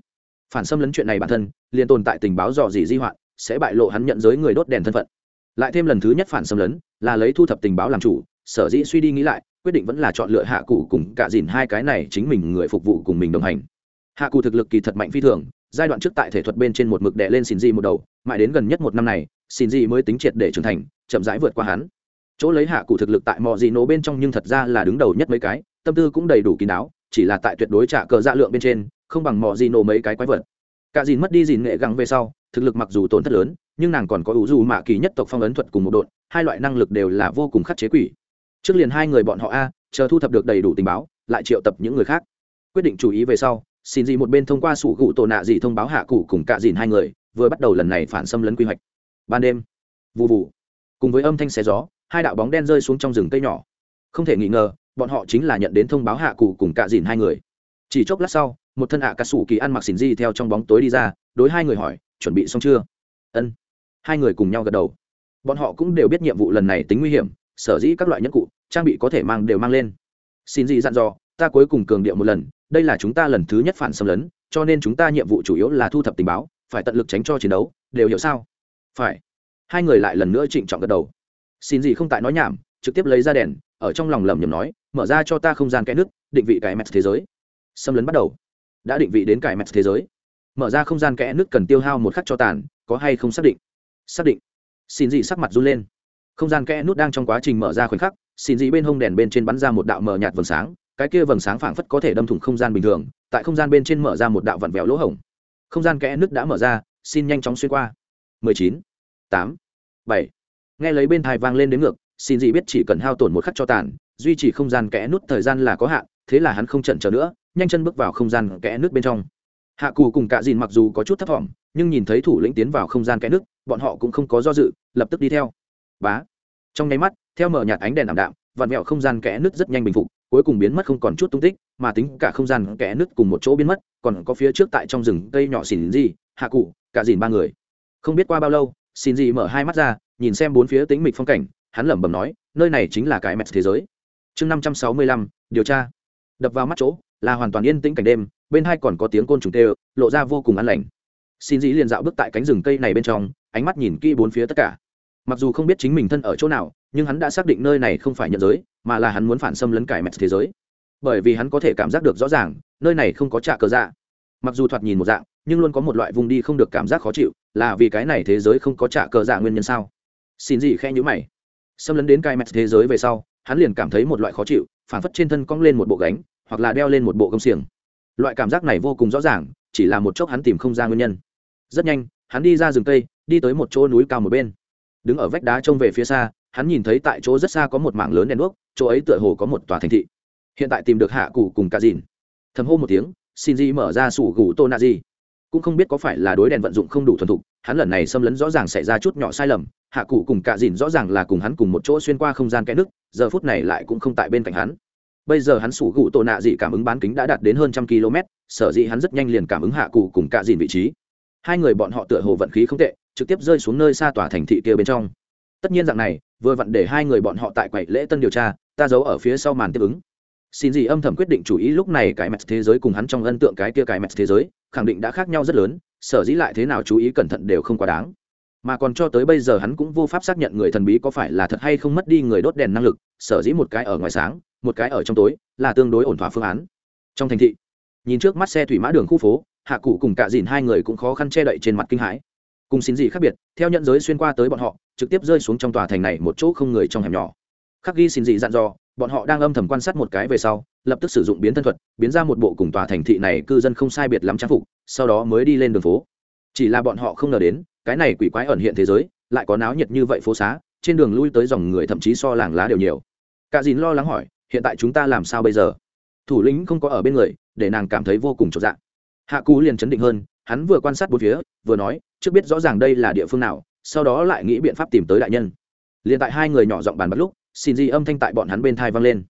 Phản xâm lấn chuyện này bản thân, liền tồn tại tình báo dò dỉ di hoạn, sẽ bại lộ hắn nhận giới người đốt đèn thân phận. Lại thêm lần thứ nhất phản xâm lấn, là lấy thu thập tình báo làm chủ, sở dĩ suy đi nghĩ lại, quyết định vẫn là chọn lựa hạ cụ cùng cả dìn hai cái này chính mình người phục vụ cùng mình đồng hành. Hạ cụ thực lực kỳ thật mạnh phi thường, giai đoạn trước tại thể thuật bên trên một mực đệ lên xin di một đầu, mãi đến gần nhất một năm này xin di mới tính triệt để trưởng thành, chậm rãi vượt qua hắn chỗ lấy hạ cụ thực lực tại mọi gì nổ bên trong nhưng thật ra là đứng đầu nhất mấy cái, tâm tư cũng đầy đủ kín đáo, chỉ là tại tuyệt đối trả cờ dạ lượng bên trên, không bằng mọi gì nổ mấy cái quái vật. Cả dìn mất đi dìn nghệ găng về sau, thực lực mặc dù tổn thất lớn, nhưng nàng còn có ủ dù mạ kỳ nhất tộc phong ấn thuật cùng một đội hai loại năng lực đều là vô cùng khắc chế quỷ. Trước liền hai người bọn họ a, chờ thu thập được đầy đủ tình báo, lại triệu tập những người khác. Quyết định chú ý về sau, xin gì một bên thông qua sủ gụ tổ nạ gì thông báo hạ cụ cùng cạ dìn hai người, vừa bắt đầu lần này phản xâm lấn quy hoạch. Ban đêm vụ vụ cùng với âm thanh xé gió hai đạo bóng đen rơi xuống trong rừng cây nhỏ. Không thể nghi ngờ, bọn họ chính là nhận đến thông báo hạ cụ cùng cạ dìn hai người. Chỉ chốc lát sau, một thân hạ cà sủ kỳ ăn mặc xỉn di theo trong bóng tối đi ra, đối hai người hỏi, chuẩn bị xong chưa? Ân. Hai người cùng nhau gật đầu. Bọn họ cũng đều biết nhiệm vụ lần này tính nguy hiểm, sở dĩ các loại nhẫn cụ, trang bị có thể mang đều mang lên. Xin gì dặn dò, ta cuối cùng cường điệu một lần, đây là chúng ta lần thứ nhất phản xâm lấn, cho nên chúng ta nhiệm vụ chủ yếu là thu thập tình báo, phải tận lực tránh cho chiến đấu, đều hiểu sao? Phải. Hai người lại lần nữa trịnh trọng gật đầu xin gì không tại nói nhảm trực tiếp lấy ra đèn ở trong lòng lầm nhầm nói mở ra cho ta không gian kẽ nước định vị cái mẹt thế giới. Xâm lấn bắt đầu. Đã định vị đến cái mẹt thế giới. Mở ra không gian kẽ nước cần tiêu hao một khắc cho tàn có hay không xác định? Xác định. Xin gì sắc mặt run lên. Không gian kẽ nút đang trong quá trình mở ra khoảnh khắc xin gì bên hông đèn bên trên bắn ra một đạo mờ nhạt vầng sáng cái kia vầng sáng phảng phất có thể đâm thủng không gian bình thường tại không gian bên trên mở ra một đạo vặn vẹo lỗ hổng. Không gian kẽ nước đã mở ra xin nhanh chóng xuyên qua. 19, 8, 7 nghe lấy bên thai vang lên đến ngược xin gì biết chỉ cần hao tổn một khắc cho tàn duy trì không gian kẽ nút thời gian là có hạn thế là hắn không chần chờ nữa nhanh chân bước vào không gian kẽ nước bên trong. Hạ cù cùng cả dìn mặc dù có chút thấp thỏm nhưng nhìn thấy thủ lĩnh tiến vào không gian kẽ nước, bọn họ cũng không có do dự lập tức đi theo. Bá. Trong nháy mắt theo mở nhạt ánh đèn ảm đạm vạn mẹo không gian kẽ nước rất nhanh bình phục cuối cùng biến mất không còn chút tung tích mà tính cả không gian kẽ nước cùng một chỗ biến mất còn có phía trước tại trong rừng cây nhỏ xỉn gì hạ cụ cả dìn ba người. Không biết qua bao lâu xin gì mở hai mắt ra nhìn xem bốn phía tính mịch phong cảnh, hắn lẩm bẩm nói, nơi này chính là cái mẹt thế giới. Chương năm trăm sáu mươi lăm, điều tra. Đập vào mắt chỗ, là hoàn toàn yên tĩnh cảnh đêm, bên hai còn có tiếng côn trùng tê, lộ ra vô cùng an lành. Xin dĩ liền dạo bước tại cánh rừng cây này bên trong, ánh mắt nhìn kỹ bốn phía tất cả. Mặc dù không biết chính mình thân ở chỗ nào, nhưng hắn đã xác định nơi này không phải nhận giới, mà là hắn muốn phản xâm lấn cải mẹt thế giới. Bởi vì hắn có thể cảm giác được rõ ràng, nơi này không có trả cờ dạ. Mặc dù thoạt nhìn một dạng, nhưng luôn có một loại vùng đi không được cảm giác khó chịu, là vì cái này thế giới không có trả cờ dạ nguyên nhân sao? Xin gì khe nhữ mày. Xâm lấn đến cai mẹt thế giới về sau, hắn liền cảm thấy một loại khó chịu, phản phất trên thân cong lên một bộ gánh, hoặc là đeo lên một bộ gông xiềng. Loại cảm giác này vô cùng rõ ràng, chỉ là một chốc hắn tìm không ra nguyên nhân. Rất nhanh, hắn đi ra rừng cây, đi tới một chỗ núi cao một bên. Đứng ở vách đá trông về phía xa, hắn nhìn thấy tại chỗ rất xa có một mảng lớn đèn đuốc, chỗ ấy tựa hồ có một tòa thành thị. Hiện tại tìm được hạ cụ cùng cả dìn. Thầm hô một tiếng, xin di mở ra sủ gù tô nạ di cũng không biết có phải là đối đèn vận dụng không đủ thuần thục, hắn lần này xâm lấn rõ ràng xảy ra chút nhỏ sai lầm, hạ cụ cùng cạ dìn rõ ràng là cùng hắn cùng một chỗ xuyên qua không gian kẽ nước, giờ phút này lại cũng không tại bên cạnh hắn. Bây giờ hắn sủ gụ tổ nạ dị cảm ứng bán kính đã đạt đến hơn trăm km, sở dĩ hắn rất nhanh liền cảm ứng hạ cụ cùng cạ dìn vị trí. Hai người bọn họ tựa hồ vận khí không tệ, trực tiếp rơi xuống nơi xa tòa thành thị kia bên trong. Tất nhiên dạng này, vừa vặn để hai người bọn họ tại quầy lễ tân điều tra, ta giấu ở phía sau màn tiếp ứng xin gì âm thầm quyết định chủ ý lúc này cái mẹt thế giới cùng hắn trong ân tượng cái kia cái mẹt thế giới, khẳng định đã khác nhau rất lớn, sở dĩ lại thế nào chú ý cẩn thận đều không quá đáng. Mà còn cho tới bây giờ hắn cũng vô pháp xác nhận người thần bí có phải là thật hay không mất đi người đốt đèn năng lực, sở dĩ một cái ở ngoài sáng, một cái ở trong tối, là tương đối ổn thỏa phương án. Trong thành thị, nhìn trước mắt xe thủy mã đường khu phố, hạ cụ cùng cả dìn hai người cũng khó khăn che đậy trên mặt kinh hãi. Cùng xin gì khác biệt, theo nhận giới xuyên qua tới bọn họ, trực tiếp rơi xuống trong tòa thành này một chỗ không người trong hẻm nhỏ. Khắc ghi xin gì dặn dò bọn họ đang âm thầm quan sát một cái về sau, lập tức sử dụng biến thân thuật, biến ra một bộ cùng tòa thành thị này cư dân không sai biệt lắm trang phục, sau đó mới đi lên đường phố. Chỉ là bọn họ không ngờ đến, cái này quỷ quái ẩn hiện thế giới, lại có náo nhiệt như vậy phố xá, trên đường lui tới dòng người thậm chí so làng lá đều nhiều. Cả dìn lo lắng hỏi, hiện tại chúng ta làm sao bây giờ? Thủ lĩnh không có ở bên người, để nàng cảm thấy vô cùng trọn dạng hạ cú liền chấn định hơn, hắn vừa quan sát bốn phía, vừa nói, trước biết rõ ràng đây là địa phương nào, sau đó lại nghĩ biện pháp tìm tới đại nhân. Liền tại hai người nhỏ giọng bàn bắt lúc xin di âm thanh tại bọn hắn bên thai vang lên.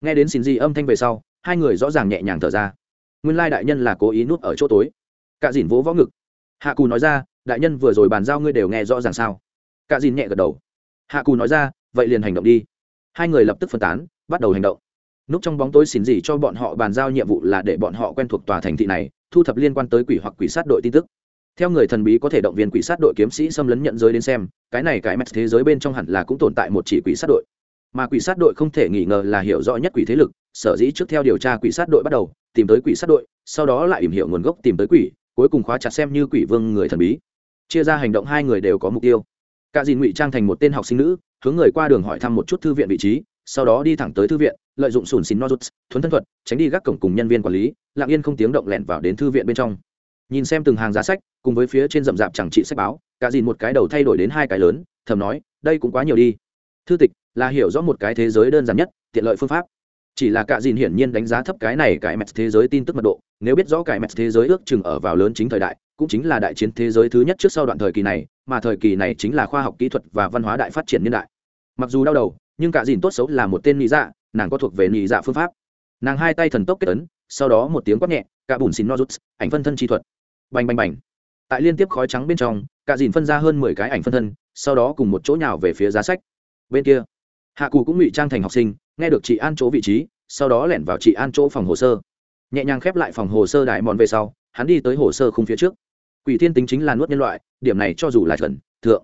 Nghe đến xin di âm thanh về sau, hai người rõ ràng nhẹ nhàng thở ra. Nguyên lai đại nhân là cố ý nuốt ở chỗ tối. Cạ dìn vỗ võ ngực. Hạ cù nói ra, đại nhân vừa rồi bàn giao ngươi đều nghe rõ ràng sao? Cạ dìn nhẹ gật đầu. Hạ cù nói ra, vậy liền hành động đi. Hai người lập tức phân tán, bắt đầu hành động. Núp trong bóng tối xin gì cho bọn họ bàn giao nhiệm vụ là để bọn họ quen thuộc tòa thành thị này, thu thập liên quan tới quỷ hoặc quỷ sát đội tin tức. Theo người thần bí có thể động viên quỷ sát đội kiếm sĩ xâm lấn nhận giới đến xem, cái này cái mẹt thế giới bên trong hẳn là cũng tồn tại một chỉ quỷ sát đội mà quỷ sát đội không thể nghi ngờ là hiểu rõ nhất quỷ thế lực, sở dĩ trước theo điều tra quỷ sát đội bắt đầu, tìm tới quỷ sát đội, sau đó lại tìm hiểu nguồn gốc tìm tới quỷ, cuối cùng khóa chặt xem như quỷ vương người thần bí. Chia ra hành động hai người đều có mục tiêu. Cả dìn ngụy trang thành một tên học sinh nữ, hướng người qua đường hỏi thăm một chút thư viện vị trí, sau đó đi thẳng tới thư viện, lợi dụng sùn xin nozuts, thuấn thân thuật, tránh đi gác cổng cùng nhân viên quản lý, lặng yên không tiếng động lẻn vào đến thư viện bên trong. Nhìn xem từng hàng giá sách, cùng với phía trên rậm rạp chẳng trị sách báo, cả dìn một cái đầu thay đổi đến hai cái lớn, thầm nói, đây cũng quá nhiều đi. Thư tịch là hiểu rõ một cái thế giới đơn giản nhất, tiện lợi phương pháp. Chỉ là cả dìn hiển nhiên đánh giá thấp cái này cái mẹt thế giới tin tức mật độ, nếu biết rõ cái mẹt thế giới ước chừng ở vào lớn chính thời đại, cũng chính là đại chiến thế giới thứ nhất trước sau đoạn thời kỳ này, mà thời kỳ này chính là khoa học kỹ thuật và văn hóa đại phát triển niên đại. Mặc dù đau đầu, nhưng cả dìn tốt xấu là một tên nhị dạ nàng có thuộc về nhị dạ phương pháp. Nàng hai tay thần tốc kết ấn, sau đó một tiếng quát nhẹ cả bùn xin nozuts, ảnh phân thân chi thuật. Bành bành bành. Tại liên tiếp khói trắng bên trong cả dìn phân ra hơn mười cái ảnh phân thân, sau đó cùng một chỗ nhào về phía giá sách. Bên kia hạ cù cũng ngụy trang thành học sinh, nghe được chị an chỗ vị trí, sau đó lẻn vào chị an chỗ phòng hồ sơ. Nhẹ nhàng khép lại phòng hồ sơ đại mòn về sau, hắn đi tới hồ sơ khung phía trước. Quỷ thiên tính chính là nuốt nhân loại, điểm này cho dù là chuẩn, thượng.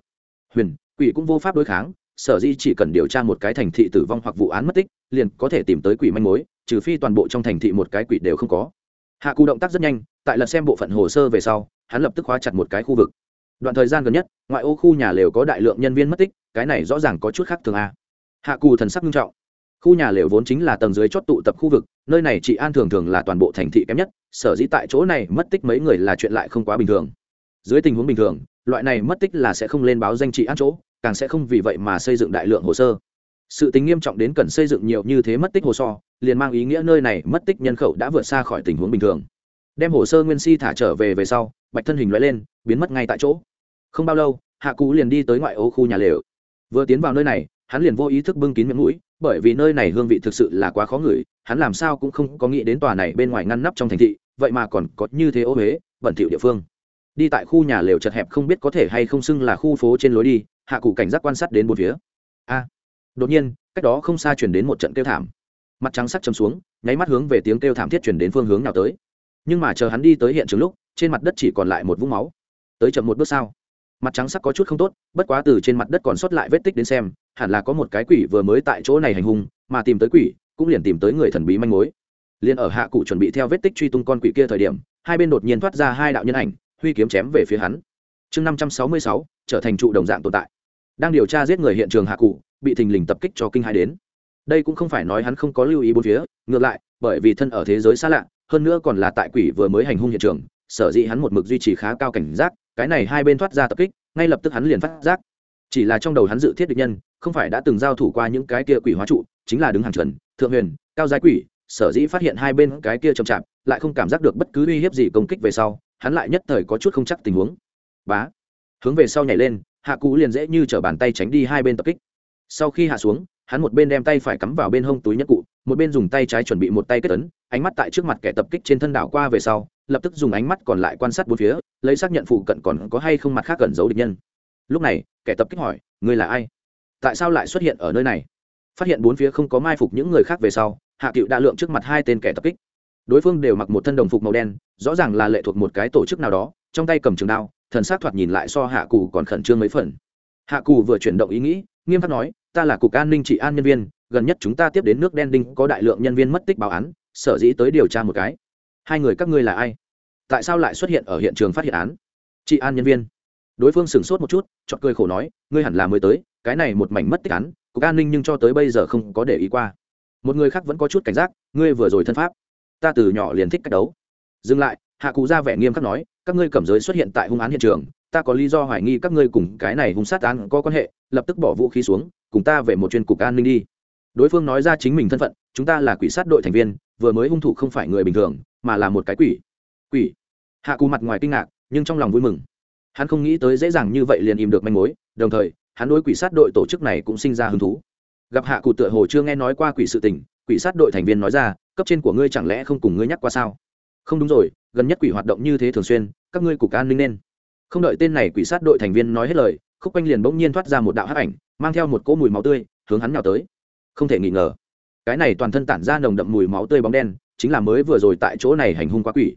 Huyền, quỷ cũng vô pháp đối kháng, sở di chỉ cần điều tra một cái thành thị tử vong hoặc vụ án mất tích, liền có thể tìm tới quỷ manh mối, trừ phi toàn bộ trong thành thị một cái quỷ đều không có. Hạ cù động tác rất nhanh, tại lần xem bộ phận hồ sơ về sau, hắn lập tức khóa chặt một cái khu vực. Đoạn thời gian gần nhất, ngoại ô khu nhà lều có đại lượng nhân viên mất tích, cái này rõ ràng có chút khác thường a hạ cù thần sắc nghiêm trọng. Khu nhà lều vốn chính là tầng dưới chót tụ tập khu vực, nơi này chị an thường thường là toàn bộ thành thị kém nhất, sở dĩ tại chỗ này mất tích mấy người là chuyện lại không quá bình thường. Dưới tình huống bình thường, loại này mất tích là sẽ không lên báo danh chị an chỗ, càng sẽ không vì vậy mà xây dựng đại lượng hồ sơ. Sự tính nghiêm trọng đến cần xây dựng nhiều như thế mất tích hồ sơ liền mang ý nghĩa nơi này mất tích nhân khẩu đã vượt xa khỏi tình huống bình thường. Đem hồ sơ nguyên si thả trở về về sau, bạch thân hình loại lên, biến mất ngay tại chỗ. Không bao lâu, hạ cú liền đi tới ngoại ô khu nhà lều. Vừa tiến vào nơi này hắn liền vô ý thức bưng kín miệng mũi, bởi vì nơi này hương vị thực sự là quá khó ngửi, hắn làm sao cũng không có nghĩ đến tòa này bên ngoài ngăn nắp trong thành thị, vậy mà còn có như thế ô huế, bẩn thỉu địa phương. Đi tại khu nhà lều chật hẹp không biết có thể hay không xưng là khu phố trên lối đi, hạ cụ cảnh giác quan sát đến bốn phía. A! Đột nhiên, cách đó không xa chuyển đến một trận kêu thảm. Mặt trắng sắc chấm xuống, nháy mắt hướng về tiếng kêu thảm thiết chuyển đến phương hướng nào tới. Nhưng mà chờ hắn đi tới hiện trường lúc, trên mặt đất chỉ còn lại một vũng máu. Tới chậm một bước sao mặt trắng sắc có chút không tốt, bất quá từ trên mặt đất còn sót lại vết tích đến xem, hẳn là có một cái quỷ vừa mới tại chỗ này hành hung, mà tìm tới quỷ, cũng liền tìm tới người thần bí manh mối. Liền ở hạ cụ chuẩn bị theo vết tích truy tung con quỷ kia thời điểm, hai bên đột nhiên thoát ra hai đạo nhân ảnh, huy kiếm chém về phía hắn. Chương năm trăm sáu mươi sáu, trở thành trụ đồng dạng tồn tại. Đang điều tra giết người hiện trường hạ cụ, bị thình lình tập kích cho kinh hai đến. Đây cũng không phải nói hắn không có lưu ý bốn phía, ngược lại, bởi vì thân ở thế giới xa lạ, hơn nữa còn là tại quỷ vừa mới hành hung hiện trường, sở dĩ hắn một mực duy trì khá cao cảnh giác cái này hai bên thoát ra tập kích, ngay lập tức hắn liền phát giác. Chỉ là trong đầu hắn dự thiết địch nhân, không phải đã từng giao thủ qua những cái kia quỷ hóa trụ, chính là đứng hàng chuẩn, thượng huyền, cao giai quỷ, sở dĩ phát hiện hai bên cái kia chậm chạp, lại không cảm giác được bất cứ uy hiếp gì công kích về sau, hắn lại nhất thời có chút không chắc tình huống. Bá! Hướng về sau nhảy lên, hạ cú liền dễ như t r ở bàn tay tránh đi hai bên tập kích. Sau khi hạ xuống, hắn một bên đem tay phải cắm vào bên hông túi nhất cụ, một bên dùng tay trái chuẩn bị một tay kết tấn ánh mắt tại trước mặt kẻ tập kích trên thân đảo qua về sau lập tức dùng ánh mắt còn lại quan sát bốn phía, lấy xác nhận phụ cận còn có hay không mặt khác cẩn giấu địch nhân. Lúc này, kẻ tập kích hỏi, ngươi là ai? Tại sao lại xuất hiện ở nơi này? Phát hiện bốn phía không có mai phục những người khác về sau, hạ cựu đã lượng trước mặt hai tên kẻ tập kích. Đối phương đều mặc một thân đồng phục màu đen, rõ ràng là lệ thuộc một cái tổ chức nào đó, trong tay cầm trường đao, thần sát thoạt nhìn lại so hạ cù còn khẩn trương mấy phần. Hạ cù vừa chuyển động ý nghĩ, nghiêm khắc nói, ta là cục an ninh trị an nhân viên, gần nhất chúng ta tiếp đến nước đen đinh có đại lượng nhân viên mất tích báo án, sở dĩ tới điều tra một cái hai người các ngươi là ai? Tại sao lại xuất hiện ở hiện trường phát hiện án? Trị an nhân viên. Đối phương sửng sốt một chút chọn cười khổ nói, ngươi hẳn là mới tới, cái này một mảnh mất tích án, cục an ninh nhưng cho tới bây giờ không có để ý qua. Một người khác vẫn có chút cảnh giác, ngươi vừa rồi thân pháp. Ta từ nhỏ liền thích cách đấu. Dừng lại, hạ cụ ra vẻ nghiêm khắc nói, các ngươi cầm giới xuất hiện tại hung án hiện trường, ta có lý do hoài nghi các ngươi cùng cái này hung sát án có quan hệ, lập tức bỏ vũ khí xuống, cùng ta về một chuyên cục an ninh đi. Đối phương nói ra chính mình thân phận, chúng ta là quỷ sát đội thành viên, vừa mới hung thủ không phải người bình thường mà là một cái quỷ. Quỷ? Hạ cù mặt ngoài kinh ngạc, nhưng trong lòng vui mừng. Hắn không nghĩ tới dễ dàng như vậy liền im được manh mối, đồng thời, hắn đối quỷ sát đội tổ chức này cũng sinh ra hứng thú. Gặp hạ cụ tựa hồ chưa nghe nói qua quỷ sự tình, quỷ sát đội thành viên nói ra, cấp trên của ngươi chẳng lẽ không cùng ngươi nhắc qua sao? Không đúng rồi, gần nhất quỷ hoạt động như thế thường xuyên, các ngươi cục an ninh nên. Không đợi tên này quỷ sát đội thành viên nói hết lời, khúc quanh liền bỗng nhiên thoát ra một đạo hắc ảnh, mang theo một cỗ mùi máu tươi, hướng hắn nhào tới. Không thể nghi ngờ, cái này toàn thân tản ra nồng đậm mùi máu tươi bóng đen chính là mới vừa rồi tại chỗ này hành hung quá quỷ.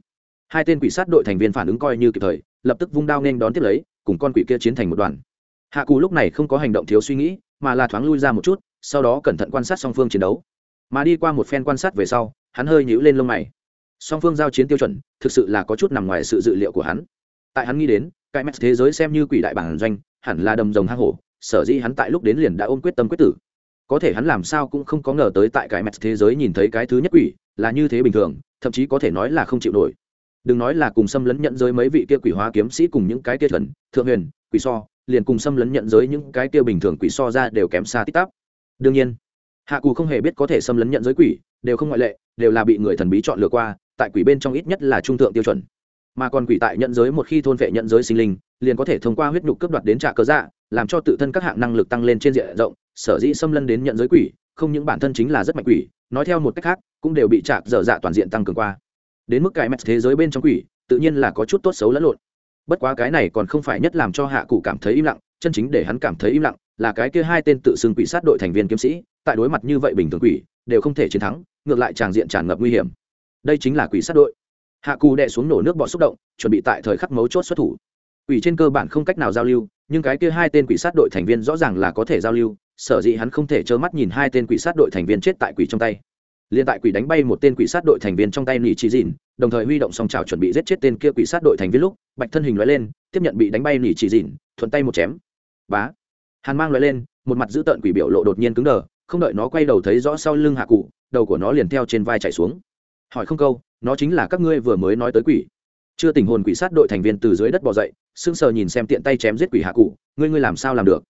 Hai tên quỷ sát đội thành viên phản ứng coi như kịp thời, lập tức vung đao nên đón tiếp lấy, cùng con quỷ kia chiến thành một đoàn. Hạ cù lúc này không có hành động thiếu suy nghĩ, mà là thoáng lui ra một chút, sau đó cẩn thận quan sát song phương chiến đấu. Mà đi qua một phen quan sát về sau, hắn hơi nhíu lên lông mày. Song phương giao chiến tiêu chuẩn, thực sự là có chút nằm ngoài sự dự liệu của hắn. Tại hắn nghĩ đến, cái mẹt thế giới xem như quỷ đại bản doanh, hẳn là đầm rồng hang hổ, sở dĩ hắn tại lúc đến liền đã ôm quyết tâm quyết tử. Có thể hắn làm sao cũng không có ngờ tới tại cái mẹt thế giới nhìn thấy cái thứ nhất quỷ là như thế bình thường, thậm chí có thể nói là không chịu nổi. Đừng nói là cùng xâm lấn nhận giới mấy vị kia quỷ hóa kiếm sĩ cùng những cái kia chuẩn thượng huyền, quỷ so, liền cùng xâm lấn nhận giới những cái kia bình thường quỷ so ra đều kém xa tích tắp. Đương nhiên, hạ cù không hề biết có thể xâm lấn nhận giới quỷ, đều không ngoại lệ, đều là bị người thần bí chọn lựa qua, tại quỷ bên trong ít nhất là trung thượng tiêu chuẩn. Mà còn quỷ tại nhận giới một khi thôn vệ nhận giới sinh linh, liền có thể thông qua huyết nhục cướp đoạt đến trả cơ dạ làm cho tự thân các hạng năng lực tăng lên trên diện rộng, sở dĩ xâm lấn đến nhận giới quỷ không những bản thân chính là rất mạnh quỷ, nói theo một cách khác, cũng đều bị trạc dở dạ toàn diện tăng cường qua. Đến mức cái mẹt thế giới bên trong quỷ, tự nhiên là có chút tốt xấu lẫn lộn. Bất quá cái này còn không phải nhất làm cho hạ cụ cảm thấy im lặng, chân chính để hắn cảm thấy im lặng, là cái kia hai tên tự xưng quỷ sát đội thành viên kiếm sĩ, tại đối mặt như vậy bình thường quỷ, đều không thể chiến thắng, ngược lại tràng diện tràn ngập nguy hiểm. Đây chính là quỷ sát đội. Hạ cù đè xuống nổ nước bọt xúc động, chuẩn bị tại thời khắc mấu chốt xuất thủ. Quỷ trên cơ bản không cách nào giao lưu, nhưng cái kia hai tên quỷ sát đội thành viên rõ ràng là có thể giao lưu sở dĩ hắn không thể trơ mắt nhìn hai tên quỷ sát đội thành viên chết tại quỷ trong tay. Liên tại quỷ đánh bay một tên quỷ sát đội thành viên trong tay nỉ chỉ dìn đồng thời huy động song trào chuẩn bị giết chết tên kia quỷ sát đội thành viên lúc, bạch thân hình loại lên, tiếp nhận bị đánh bay nỉ chỉ dìn thuận tay một chém. Bá! Hàn mang loại lên, một mặt giữ tợn quỷ biểu lộ đột nhiên cứng đờ, không đợi nó quay đầu thấy rõ sau lưng hạ cụ, đầu của nó liền theo trên vai chạy xuống. Hỏi không câu, nó chính là các ngươi vừa mới nói tới quỷ. Chưa tình hồn quỷ sát đội thành viên từ dưới đất bỏ dậy, sững sờ nhìn xem tiện tay chém giết quỷ hạ cụ, ngươi ngươi làm sao làm được?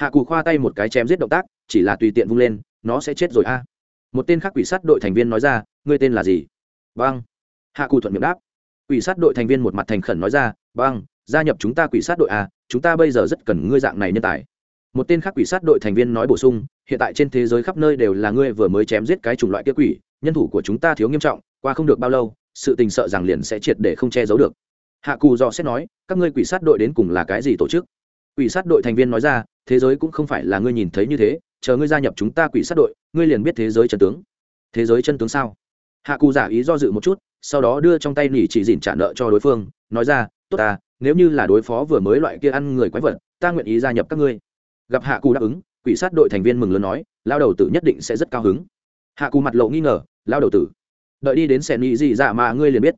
Hạ cụ khoa tay một cái chém giết động tác, chỉ là tùy tiện vung lên, nó sẽ chết rồi a. Một tên khác quỷ sát đội thành viên nói ra, ngươi tên là gì? Băng. Hạ cụ thuận miệng đáp. Quỷ sát đội thành viên một mặt thành khẩn nói ra, băng, gia nhập chúng ta quỷ sát đội a, chúng ta bây giờ rất cần ngươi dạng này nhân tài. Một tên khác quỷ sát đội thành viên nói bổ sung, hiện tại trên thế giới khắp nơi đều là ngươi vừa mới chém giết cái chủng loại kia quỷ, nhân thủ của chúng ta thiếu nghiêm trọng, qua không được bao lâu, sự tình sợ rằng liền sẽ triệt để không che giấu được. Hạ cù dò xét nói, các ngươi quỷ sát đội đến cùng là cái gì tổ chức? Quỷ sát đội thành viên nói ra, thế giới cũng không phải là ngươi nhìn thấy như thế, chờ ngươi gia nhập chúng ta quỷ sát đội, ngươi liền biết thế giới chân tướng. Thế giới chân tướng sao? Hạ cù giả ý do dự một chút, sau đó đưa trong tay nỉ chỉ dỉn trả nợ cho đối phương, nói ra, tốt ta, nếu như là đối phó vừa mới loại kia ăn người quái vật, ta nguyện ý gia nhập các ngươi. Gặp hạ cù đáp ứng, quỷ sát đội thành viên mừng lớn nói, lao đầu tử nhất định sẽ rất cao hứng. Hạ cù mặt lộ nghi ngờ, lao đầu tử, đợi đi đến sẻn nghĩ gì dạ mà ngươi liền biết.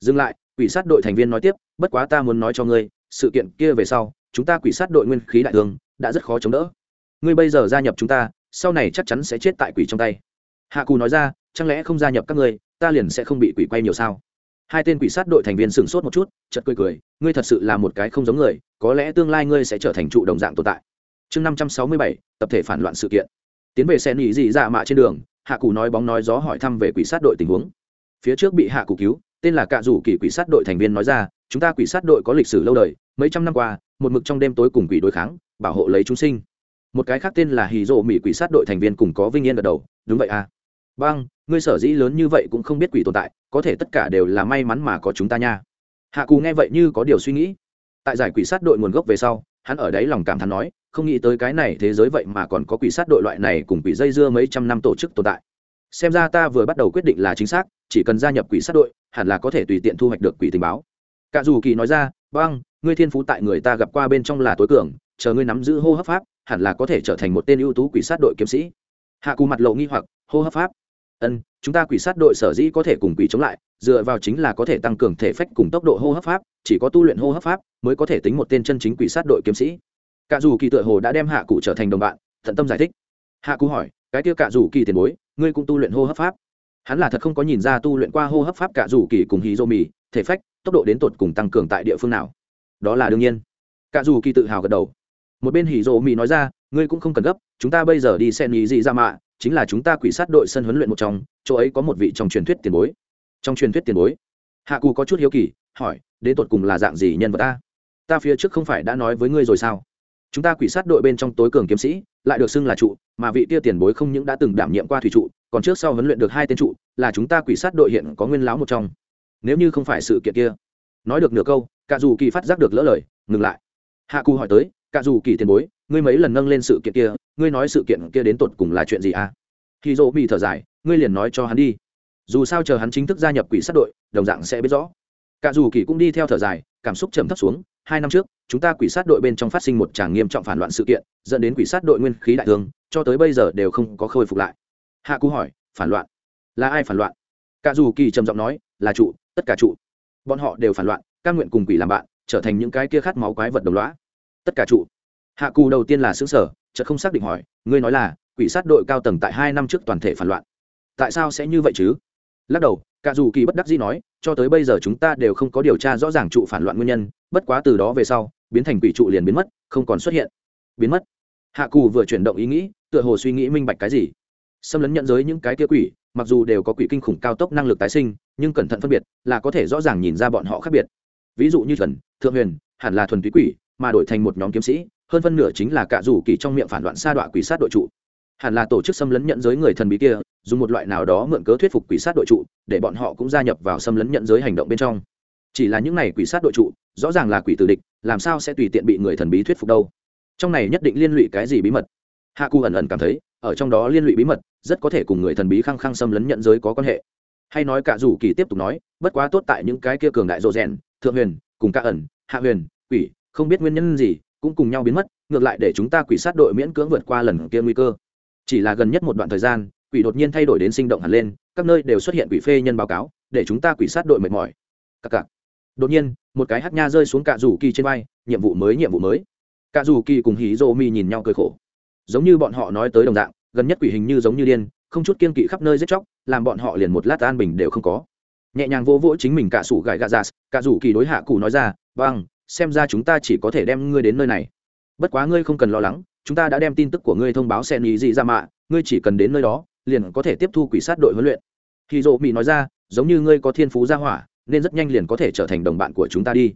Dừng lại, quỷ sát đội thành viên nói tiếp, bất quá ta muốn nói cho ngươi, sự kiện kia về sau chúng ta quỷ sát đội nguyên khí đại thương, đã rất khó chống đỡ. Ngươi bây giờ gia nhập chúng ta, sau này chắc chắn sẽ chết tại quỷ trong tay. Hạ cù nói ra, chẳng lẽ không gia nhập các ngươi, ta liền sẽ không bị quỷ quay nhiều sao? Hai tên quỷ sát đội thành viên sửng sốt một chút chật cười cười, ngươi thật sự là một cái không giống người, có lẽ tương lai ngươi sẽ trở thành trụ đồng dạng tồn tại. Chương năm trăm sáu mươi bảy, tập thể phản loạn sự kiện. Tiến về xe nỉ dị dạ mạ trên đường, hạ cù nói bóng nói gió hỏi thăm về quỷ sát đội tình huống. Phía trước bị hạ cù cứu, tên là cạ rủ kỳ quỷ sát đội thành viên nói ra, chúng ta quỷ sát đội có lịch sử lâu đời, mấy trăm năm qua một mực trong đêm tối cùng quỷ đối kháng, bảo hộ lấy chúng sinh. Một cái khác tên là hì rộ mỹ quỷ sát đội thành viên cùng có vinh yên gật đầu, đúng vậy à. Băng ngươi sở dĩ lớn như vậy cũng không biết quỷ tồn tại, có thể tất cả đều là may mắn mà có chúng ta nha. Hạ cù nghe vậy như có điều suy nghĩ. Tại giải quỷ sát đội nguồn gốc về sau, hắn ở đấy lòng cảm thán nói, không nghĩ tới cái này thế giới vậy mà còn có quỷ sát đội loại này cùng quỷ dây dưa mấy trăm năm tổ chức tồn tại. Xem ra ta vừa bắt đầu quyết định là chính xác, chỉ cần gia nhập quỷ sát đội, hẳn là có thể tùy tiện thu hoạch được quỷ tình báo. Cả dù kỳ nói ra băng ngươi thiên phú tại người ta gặp qua bên trong là tối cường, chờ ngươi nắm giữ hô hấp pháp, hẳn là có thể trở thành một tên ưu tú quỷ sát đội kiếm sĩ. Hạ cù mặt lộ nghi hoặc, hô hấp pháp. Ân, chúng ta quỷ sát đội sở dĩ có thể cùng quỷ chống lại, dựa vào chính là có thể tăng cường thể phách cùng tốc độ hô hấp pháp, chỉ có tu luyện hô hấp pháp mới có thể tính một tên chân chính quỷ sát đội kiếm sĩ. Cả dù kỳ tựa hồ đã đem hạ cụ trở thành đồng bạn, thận tâm giải thích. Hạ cụ hỏi, cái kia cả dù kỳ tiền bối, ngươi cũng tu luyện hô hấp pháp? Hắn là thật không có nhìn ra tu luyện qua hô hấp pháp cả dù kỳ cùng hí dô mì, thể phách, tốc độ đến tột cùng tăng cường tại địa phương nào đó là đương nhiên. Cả dù kỳ tự hào gật đầu. Một bên hỉ rộ mỹ nói ra, ngươi cũng không cần gấp, chúng ta bây giờ đi xem ý gì ra mạ, chính là chúng ta quỷ sát đội sân huấn luyện một trong, chỗ ấy có một vị trong truyền thuyết tiền bối. Trong truyền thuyết tiền bối? Hạ cù có chút hiếu kỳ, hỏi đến tột cùng là dạng gì nhân vật ta? Ta phía trước không phải đã nói với ngươi rồi sao? Chúng ta quỷ sát đội bên trong tối cường kiếm sĩ, lại được xưng là trụ, mà vị tia tiền bối không những đã từng đảm nhiệm qua thủy trụ, còn trước sau huấn luyện được hai tên trụ, là chúng ta quỷ sát đội hiện có nguyên láo một trong. Nếu như không phải sự kiện kia. Nói được nửa câu cả dù kỳ phát giác được lỡ lời, ngừng lại. Hạ cù hỏi tới, cả dù kỳ tiền bối, ngươi mấy lần nâng lên sự kiện kia, ngươi nói sự kiện kia đến tột cùng là chuyện gì à? Khi dỗ bị thở dài, ngươi liền nói cho hắn đi. Dù sao chờ hắn chính thức gia nhập quỷ sát đội, đồng dạng sẽ biết rõ. Cả dù kỳ cũng đi theo thở dài, cảm xúc trầm thấp xuống, hai năm trước, chúng ta quỷ sát đội bên trong phát sinh một tràng nghiêm trọng phản loạn sự kiện, dẫn đến quỷ sát đội nguyên khí đại thương, cho tới bây giờ đều không có khôi phục lại. Hạ cú hỏi, phản loạn? Là ai phản loạn? Cả dù kỳ trầm giọng nói, là trụ, tất cả trụ. Bọn họ đều phản loạn ca nguyện cùng quỷ làm bạn, trở thành những cái kia khát máu quái vật đồng loá tất cả trụ. Hạ cù đầu tiên là xứ sở chợt không xác định hỏi, ngươi nói là, quỷ sát đội cao tầng tại hai năm trước toàn thể phản loạn. Tại sao sẽ như vậy chứ? Lắc đầu cả dù kỳ bất đắc dĩ nói, cho tới bây giờ chúng ta đều không có điều tra rõ ràng trụ phản loạn nguyên nhân, bất quá từ đó về sau, biến thành quỷ trụ liền biến mất, không còn xuất hiện. Biến mất. Hạ cù vừa chuyển động ý nghĩ, tựa hồ suy nghĩ minh bạch cái gì. Xâm lấn nhận giới những cái kia quỷ, mặc dù đều có quỷ kinh khủng cao tốc năng lực tái sinh, nhưng cẩn thận phân biệt là có thể rõ ràng nhìn ra bọn họ khác biệt ví dụ như thuần, thượng huyền, hẳn là thuần túy quỷ, mà đổi thành một nhóm kiếm sĩ, hơn phân nửa chính là cả rủ kỳ trong miệng phản loạn sa đọa quỷ sát đội trụ. Hẳn là tổ chức xâm lấn nhận giới người thần bí kia, dùng một loại nào đó mượn cớ thuyết phục quỷ sát đội trụ, để bọn họ cũng gia nhập vào xâm lấn nhận giới hành động bên trong. Chỉ là những này quỷ sát đội trụ, rõ ràng là quỷ tử địch, làm sao sẽ tùy tiện bị người thần bí thuyết phục đâu? Trong này nhất định liên lụy cái gì bí mật? Hạ cu ẩn ẩn cảm thấy, ở trong đó liên lụy bí mật, rất có thể cùng người thần bí khăng khăng xâm lấn nhận giới có quan hệ hay nói cả rủ kỳ tiếp tục nói, bất quá tốt tại những cái kia cường đại rộ rèn, thượng huyền, cùng ca ẩn, hạ huyền, quỷ, không biết nguyên nhân gì, cũng cùng nhau biến mất, ngược lại để chúng ta quỷ sát đội miễn cưỡng vượt qua lần kia nguy cơ. Chỉ là gần nhất một đoạn thời gian, quỷ đột nhiên thay đổi đến sinh động hẳn lên, các nơi đều xuất hiện quỷ phê nhân báo cáo, để chúng ta quỷ sát đội mệt mỏi. Cặc cặc. Đột nhiên, một cái hát nha rơi xuống cạ rủ kỳ trên vai, nhiệm vụ mới, nhiệm vụ mới. Cạ rủ kỳ cùng hí rô mi nhìn nhau cười khổ. Giống như bọn họ nói tới đồng dạng, gần nhất quỷ hình như giống như điên không chút kiên kỵ khắp nơi giết chóc, làm bọn họ liền một lát an bình đều không có. Nhẹ nhàng vô vỗ chính mình cả sủ gài gà ra cả rủ kỳ đối hạ cụ nói ra vâng xem ra chúng ta chỉ có thể đem ngươi đến nơi này. Bất quá ngươi không cần lo lắng, chúng ta đã đem tin tức của ngươi thông báo sen ý gì ra mạ ngươi chỉ cần đến nơi đó, liền có thể tiếp thu quỷ sát đội huấn luyện. Khi dỗ mỹ nói ra, giống như ngươi có thiên phú gia hỏa, nên rất nhanh liền có thể trở thành đồng bạn của chúng ta đi.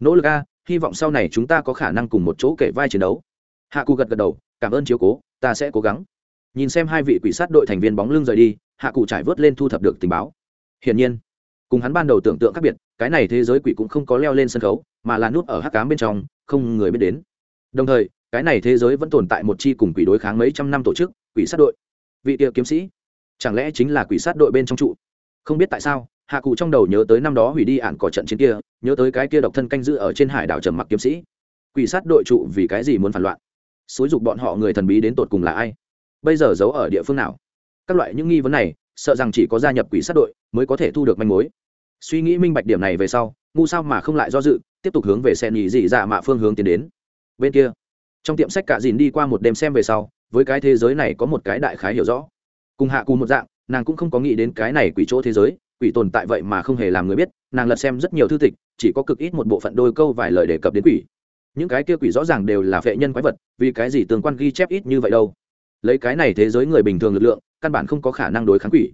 Nỗ lực a, hy vọng sau này chúng ta có khả năng cùng một chỗ kể vai chiến đấu. Hạ cụ gật gật đầu, cảm ơn chiếu cố, ta sẽ cố gắng nhìn xem hai vị quỷ sát đội thành viên bóng lưng rời đi, hạ cụ trải vớt lên thu thập được tình báo. Hiển nhiên, cùng hắn ban đầu tưởng tượng khác biệt, cái này thế giới quỷ cũng không có leo lên sân khấu, mà là nút ở hắc cám bên trong, không người biết đến. Đồng thời, cái này thế giới vẫn tồn tại một chi cùng quỷ đối kháng mấy trăm năm tổ chức, quỷ sát đội. Vị tiệ kiếm sĩ, chẳng lẽ chính là quỷ sát đội bên trong trụ? Không biết tại sao, hạ cụ trong đầu nhớ tới năm đó hủy đi ạn cỏ trận chiến kia, nhớ tới cái kia độc thân canh giữ ở trên hải đảo trầm mặc kiếm sĩ. Quỷ sát đội trụ vì cái gì muốn phản loạn? Xúi dục bọn họ người thần bí đến tột cùng là ai? Bây giờ giấu ở địa phương nào? Các loại những nghi vấn này, sợ rằng chỉ có gia nhập quỷ sát đội mới có thể thu được manh mối. Suy nghĩ minh bạch điểm này về sau, ngu sao mà không lại do dự, tiếp tục hướng về xe nhì dị dạ mạ phương hướng tiến đến. Bên kia, trong tiệm sách cả dìn đi qua một đêm xem về sau, với cái thế giới này có một cái đại khái hiểu rõ. Cùng hạ cù một dạng, nàng cũng không có nghĩ đến cái này quỷ chỗ thế giới, quỷ tồn tại vậy mà không hề làm người biết, nàng lật xem rất nhiều thư tịch, chỉ có cực ít một bộ phận đôi câu vài lời đề cập đến quỷ. Những cái kia quỷ rõ ràng đều là phệ nhân quái vật, vì cái gì tương quan ghi chép ít như vậy đâu? Lấy cái này thế giới người bình thường lực lượng, căn bản không có khả năng đối kháng quỷ.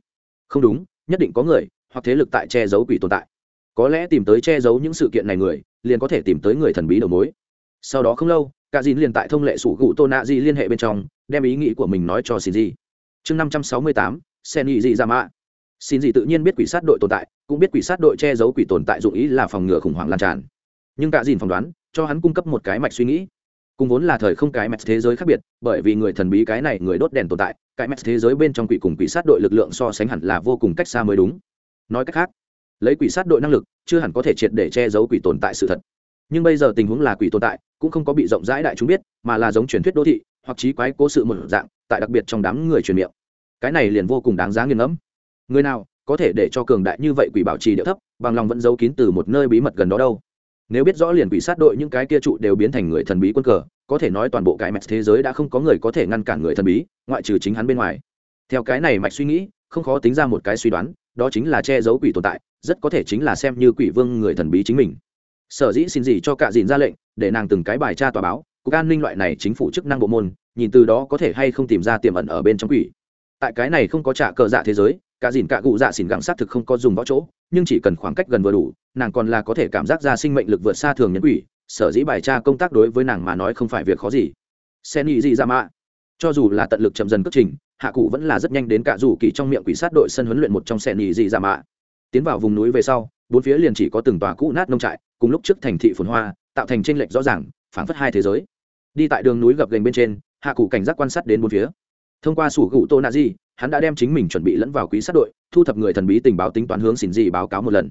Không đúng, nhất định có người, hoặc thế lực tại che giấu quỷ tồn tại. Có lẽ tìm tới che giấu những sự kiện này người, liền có thể tìm tới người thần bí đầu mối. Sau đó không lâu, cả dìn liền tại thông lệ sủ gụ tô nạ di liên hệ bên trong, đem ý nghĩ của mình nói cho xin gì chương năm trăm sáu mươi tám sen nghị di dạ ra mạ. Xin gì tự nhiên biết quỷ sát đội tồn tại, cũng biết quỷ sát đội che giấu quỷ tồn tại dụng ý là phòng ngừa khủng hoảng lan tràn. Nhưng cả dìn phỏng đoán, cho hắn cung cấp một cái mạch suy nghĩ cùng vốn là thời không cái mạch thế giới khác biệt, bởi vì người thần bí cái này người đốt đèn tồn tại, cái mạch thế giới bên trong quỷ cùng quỷ sát đội lực lượng so sánh hẳn là vô cùng cách xa mới đúng. Nói cách khác, lấy quỷ sát đội năng lực, chưa hẳn có thể triệt để che giấu quỷ tồn tại sự thật. Nhưng bây giờ tình huống là quỷ tồn tại, cũng không có bị rộng rãi đại chúng biết, mà là giống truyền thuyết đô thị, hoặc trí quái cố sự một dạng, tại đặc biệt trong đám người truyền miệng. Cái này liền vô cùng đáng giá nghiền ngẫm. Người nào có thể để cho cường đại như vậy quỷ bảo trì địa thấp, bằng lòng vẫn giấu kín từ một nơi bí mật gần đó đâu? Nếu biết rõ liền quỷ sát đội những cái kia trụ đều biến thành người thần bí quân cờ, có thể nói toàn bộ cái mạch thế giới đã không có người có thể ngăn cản người thần bí, ngoại trừ chính hắn bên ngoài. Theo cái này mạch suy nghĩ, không khó tính ra một cái suy đoán, đó chính là che giấu quỷ tồn tại, rất có thể chính là xem như quỷ vương người thần bí chính mình. Sở dĩ xin gì cho cả dìn ra lệnh, để nàng từng cái bài tra tòa báo, cục an ninh loại này chính phủ chức năng bộ môn, nhìn từ đó có thể hay không tìm ra tiềm ẩn ở bên trong quỷ. Tại cái này không có trả cờ dạ thế giới cả dìn cả cụ dạ xỉn gặng sát thực không có dùng võ chỗ, nhưng chỉ cần khoảng cách gần vừa đủ, nàng còn là có thể cảm giác ra sinh mệnh lực vượt xa thường nhân quỷ, sở dĩ bài tra công tác đối với nàng mà nói không phải việc khó gì. Sen nghĩ gì ra mạ. Cho dù là tận lực chậm dần cất trình, hạ cụ vẫn là rất nhanh đến cả dù kỳ trong miệng quỷ sát đội sân huấn luyện một trong sen nghĩ gì ra mạ. Tiến vào vùng núi về sau, bốn phía liền chỉ có từng tòa cũ nát nông trại, cùng lúc trước thành thị phồn hoa, tạo thành tranh lệch rõ ràng, phảng phất hai thế giới. Đi tại đường núi gập gành bên trên, hạ cụ cảnh giác quan sát đến bốn phía. Thông qua sủ gụ tô nạ di hắn đã đem chính mình chuẩn bị lẫn vào quý sát đội, thu thập người thần bí tình báo tính toán hướng xin gì báo cáo một lần.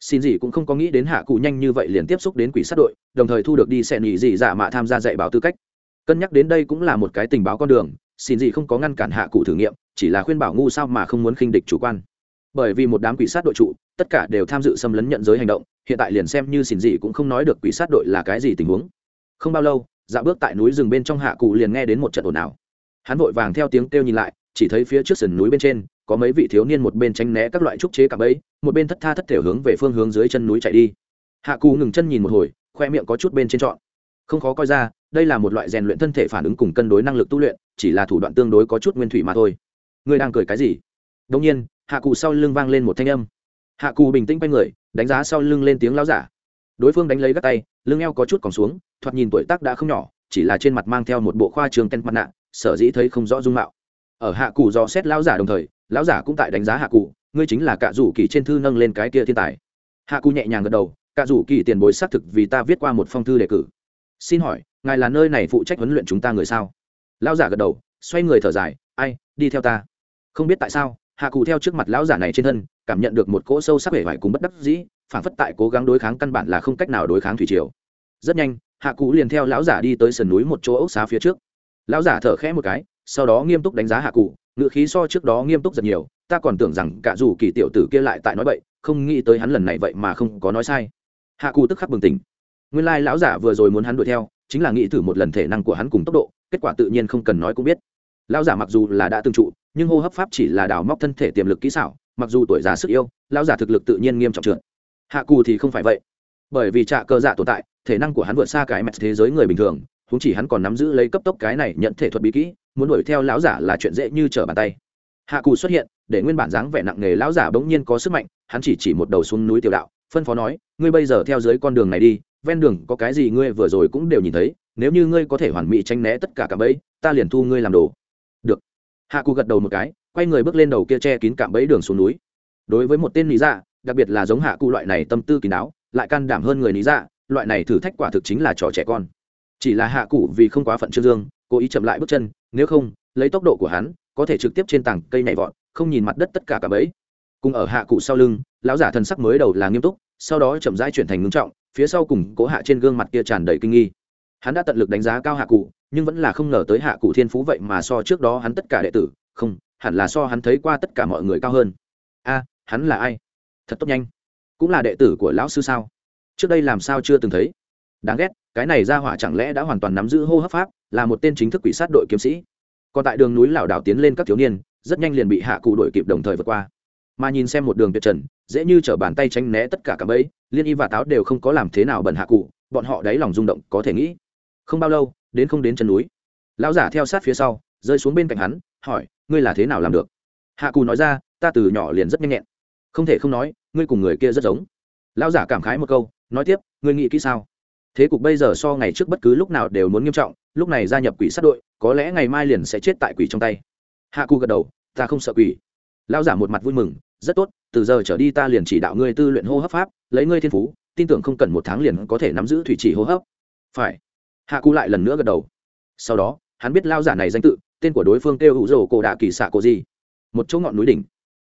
Xin gì cũng không có nghĩ đến hạ cụ nhanh như vậy liền tiếp xúc đến quỷ sát đội, đồng thời thu được đi xẹn nhị gì giả dạ mạ tham gia dạy báo tư cách. Cân nhắc đến đây cũng là một cái tình báo con đường, xin gì không có ngăn cản hạ cụ thử nghiệm, chỉ là khuyên bảo ngu sao mà không muốn khinh địch chủ quan. Bởi vì một đám quỷ sát đội trụ, tất cả đều tham dự xâm lấn nhận giới hành động, hiện tại liền xem như xin gì cũng không nói được quỷ sát đội là cái gì tình huống. Không bao lâu dạ bước tại núi rừng bên trong hạ cụ liền nghe đến một trận ồn ào. Hắn vội vàng theo tiếng kêu nhìn lại chỉ thấy phía trước sườn núi bên trên, có mấy vị thiếu niên một bên tránh né các loại trúc chế cả bẫy, một bên thất tha thất thể hướng về phương hướng dưới chân núi chạy đi. Hạ cù ngừng chân nhìn một hồi, khoe miệng có chút bên trên trọn. Không khó coi ra, đây là một loại rèn luyện thân thể phản ứng cùng cân đối năng lực tu luyện, chỉ là thủ đoạn tương đối có chút nguyên thủy mà thôi. Ngươi đang cười cái gì? Đông nhiên, hạ cù sau lưng vang lên một thanh âm. Hạ cù bình tĩnh quay người, đánh giá sau lưng lên tiếng lao giả. Đối phương đánh lấy gắt tay, lưng eo có chút còn xuống, thoạt nhìn tuổi tác đã không nhỏ, chỉ là trên mặt mang theo một bộ khoa trường tên mặt nạ, sở dĩ thấy không rõ dung mạo ở hạ cụ do xét lão giả đồng thời, lão giả cũng tại đánh giá hạ cụ ngươi chính là cạ rủ kỳ trên thư nâng lên cái kia thiên tài. Hạ cụ nhẹ nhàng gật đầu, cạ rủ kỳ tiền bối xác thực vì ta viết qua một phong thư đề cử. Xin hỏi, ngài là nơi này phụ trách huấn luyện chúng ta người sao? Lão giả gật đầu, xoay người thở dài, ai, đi theo ta. Không biết tại sao, hạ cụ theo trước mặt lão giả này trên thân, cảm nhận được một cỗ sâu sắc hể vải cùng bất đắc dĩ phản phất tại cố gắng đối kháng căn bản là không cách nào đối kháng thủy triều. Rất nhanh, hạ cụ liền theo lão giả đi tới sườn núi một chỗ ốc xá phía trước. Lão giả thở khẽ một cái sau đó nghiêm túc đánh giá hạ cụ ngựa khí so trước đó nghiêm túc rất nhiều, ta còn tưởng rằng cả dù kỳ tiểu tử kia lại tại nói bậy, không nghĩ tới hắn lần này vậy mà không có nói sai. Hạ cụ tức khắc bừng tỉnh. Nguyên lai lão giả vừa rồi muốn hắn đuổi theo, chính là nghĩ thử một lần thể năng của hắn cùng tốc độ, kết quả tự nhiên không cần nói cũng biết. Lão giả mặc dù là đã từng trụ, nhưng hô hấp pháp chỉ là đào móc thân thể tiềm lực kỹ xảo, mặc dù tuổi già sức yêu lão giả thực lực tự nhiên nghiêm trọng trượt. Hạ cù thì không phải vậy. Bởi vì trạ cơ dạ tồn tại, thể năng của hắn vượt xa cái mẹt thế giới người bình thường huống chỉ hắn còn nắm giữ lấy cấp tốc cái này nhận thể thuật bí kỹ, muốn đuổi theo lão giả là chuyện dễ như trở bàn tay. Hạ cù xuất hiện, để nguyên bản dáng vẻ nặng nề lão giả bỗng nhiên có sức mạnh, hắn chỉ chỉ một đầu xuống núi tiểu đạo, phân phó nói, ngươi bây giờ theo dưới con đường này đi, ven đường có cái gì ngươi vừa rồi cũng đều nhìn thấy, nếu như ngươi có thể hoàn mỹ tranh né tất cả cạm bẫy, ta liền thu ngươi làm đồ. Được. Hạ cù gật đầu một cái, quay người bước lên đầu kia che kín cạm bẫy đường xuống núi. Đối với một tên lý dạ đặc biệt là giống hạ cụ loại này tâm tư kín đáo, lại can đảm hơn người lý dạ loại này thử thách quả thực chính là trò trẻ con chỉ là hạ cụ vì không quá phận trương dương, cố ý chậm lại bước chân, nếu không, lấy tốc độ của hắn, có thể trực tiếp trên tảng cây nhảy vọt, không nhìn mặt đất tất cả cả bẫy. Cùng ở hạ cụ sau lưng, lão giả thần sắc mới đầu là nghiêm túc, sau đó chậm rãi chuyển thành ngưng trọng, phía sau cùng cố hạ trên gương mặt kia tràn đầy kinh nghi. Hắn đã tận lực đánh giá cao hạ cụ, nhưng vẫn là không ngờ tới hạ cụ thiên phú vậy mà so trước đó hắn tất cả đệ tử, không, hẳn là so hắn thấy qua tất cả mọi người cao hơn. A, hắn là ai? Thật tốt nhanh. Cũng là đệ tử của lão sư sao? Trước đây làm sao chưa từng thấy? Đáng ghét cái này ra hỏa chẳng lẽ đã hoàn toàn nắm giữ hô hấp pháp, là một tên chính thức quỷ sát đội kiếm sĩ. Còn tại đường núi lảo đảo tiến lên các thiếu niên, rất nhanh liền bị hạ cụ đội kịp đồng thời vượt qua. Mà nhìn xem một đường tuyệt trần, dễ như t bàn tay tránh né tất cả cả bẫy, liên y và táo đều không có làm thế nào bẩn hạ cụ, bọn họ đáy lòng rung động, có thể nghĩ. Không bao lâu, đến không đến chân núi. Lão giả theo sát phía sau, rơi xuống bên cạnh hắn, hỏi, ngươi là thế nào làm được? Hạ cù nói ra, ta từ nhỏ liền rất nhanh nhẹn. Không thể không nói, ngươi cùng người kia rất giống. Lão giả cảm khái một câu, nói tiếp, ngươi nghĩ kỹ sao? Thế cục bây giờ so ngày trước bất cứ lúc nào đều muốn nghiêm trọng, lúc này gia nhập quỷ sát đội, có lẽ ngày mai liền sẽ chết tại quỷ trong tay. Hạ cụ gật đầu, ta không sợ quỷ. Lão giả một mặt vui mừng, rất tốt, từ giờ trở đi ta liền chỉ đạo ngươi tư luyện hô hấp pháp, lấy ngươi thiên phú, tin tưởng không cần một tháng liền có thể nắm giữ thủy chỉ hô hấp. Phải. Hạ cụ lại lần nữa gật đầu. Sau đó, hắn biết lao giả này danh tự, tên của đối phương kêu hữu rồ cổ đạ kỳ xạ cổ gì một chỗ ngọn núi đỉnh.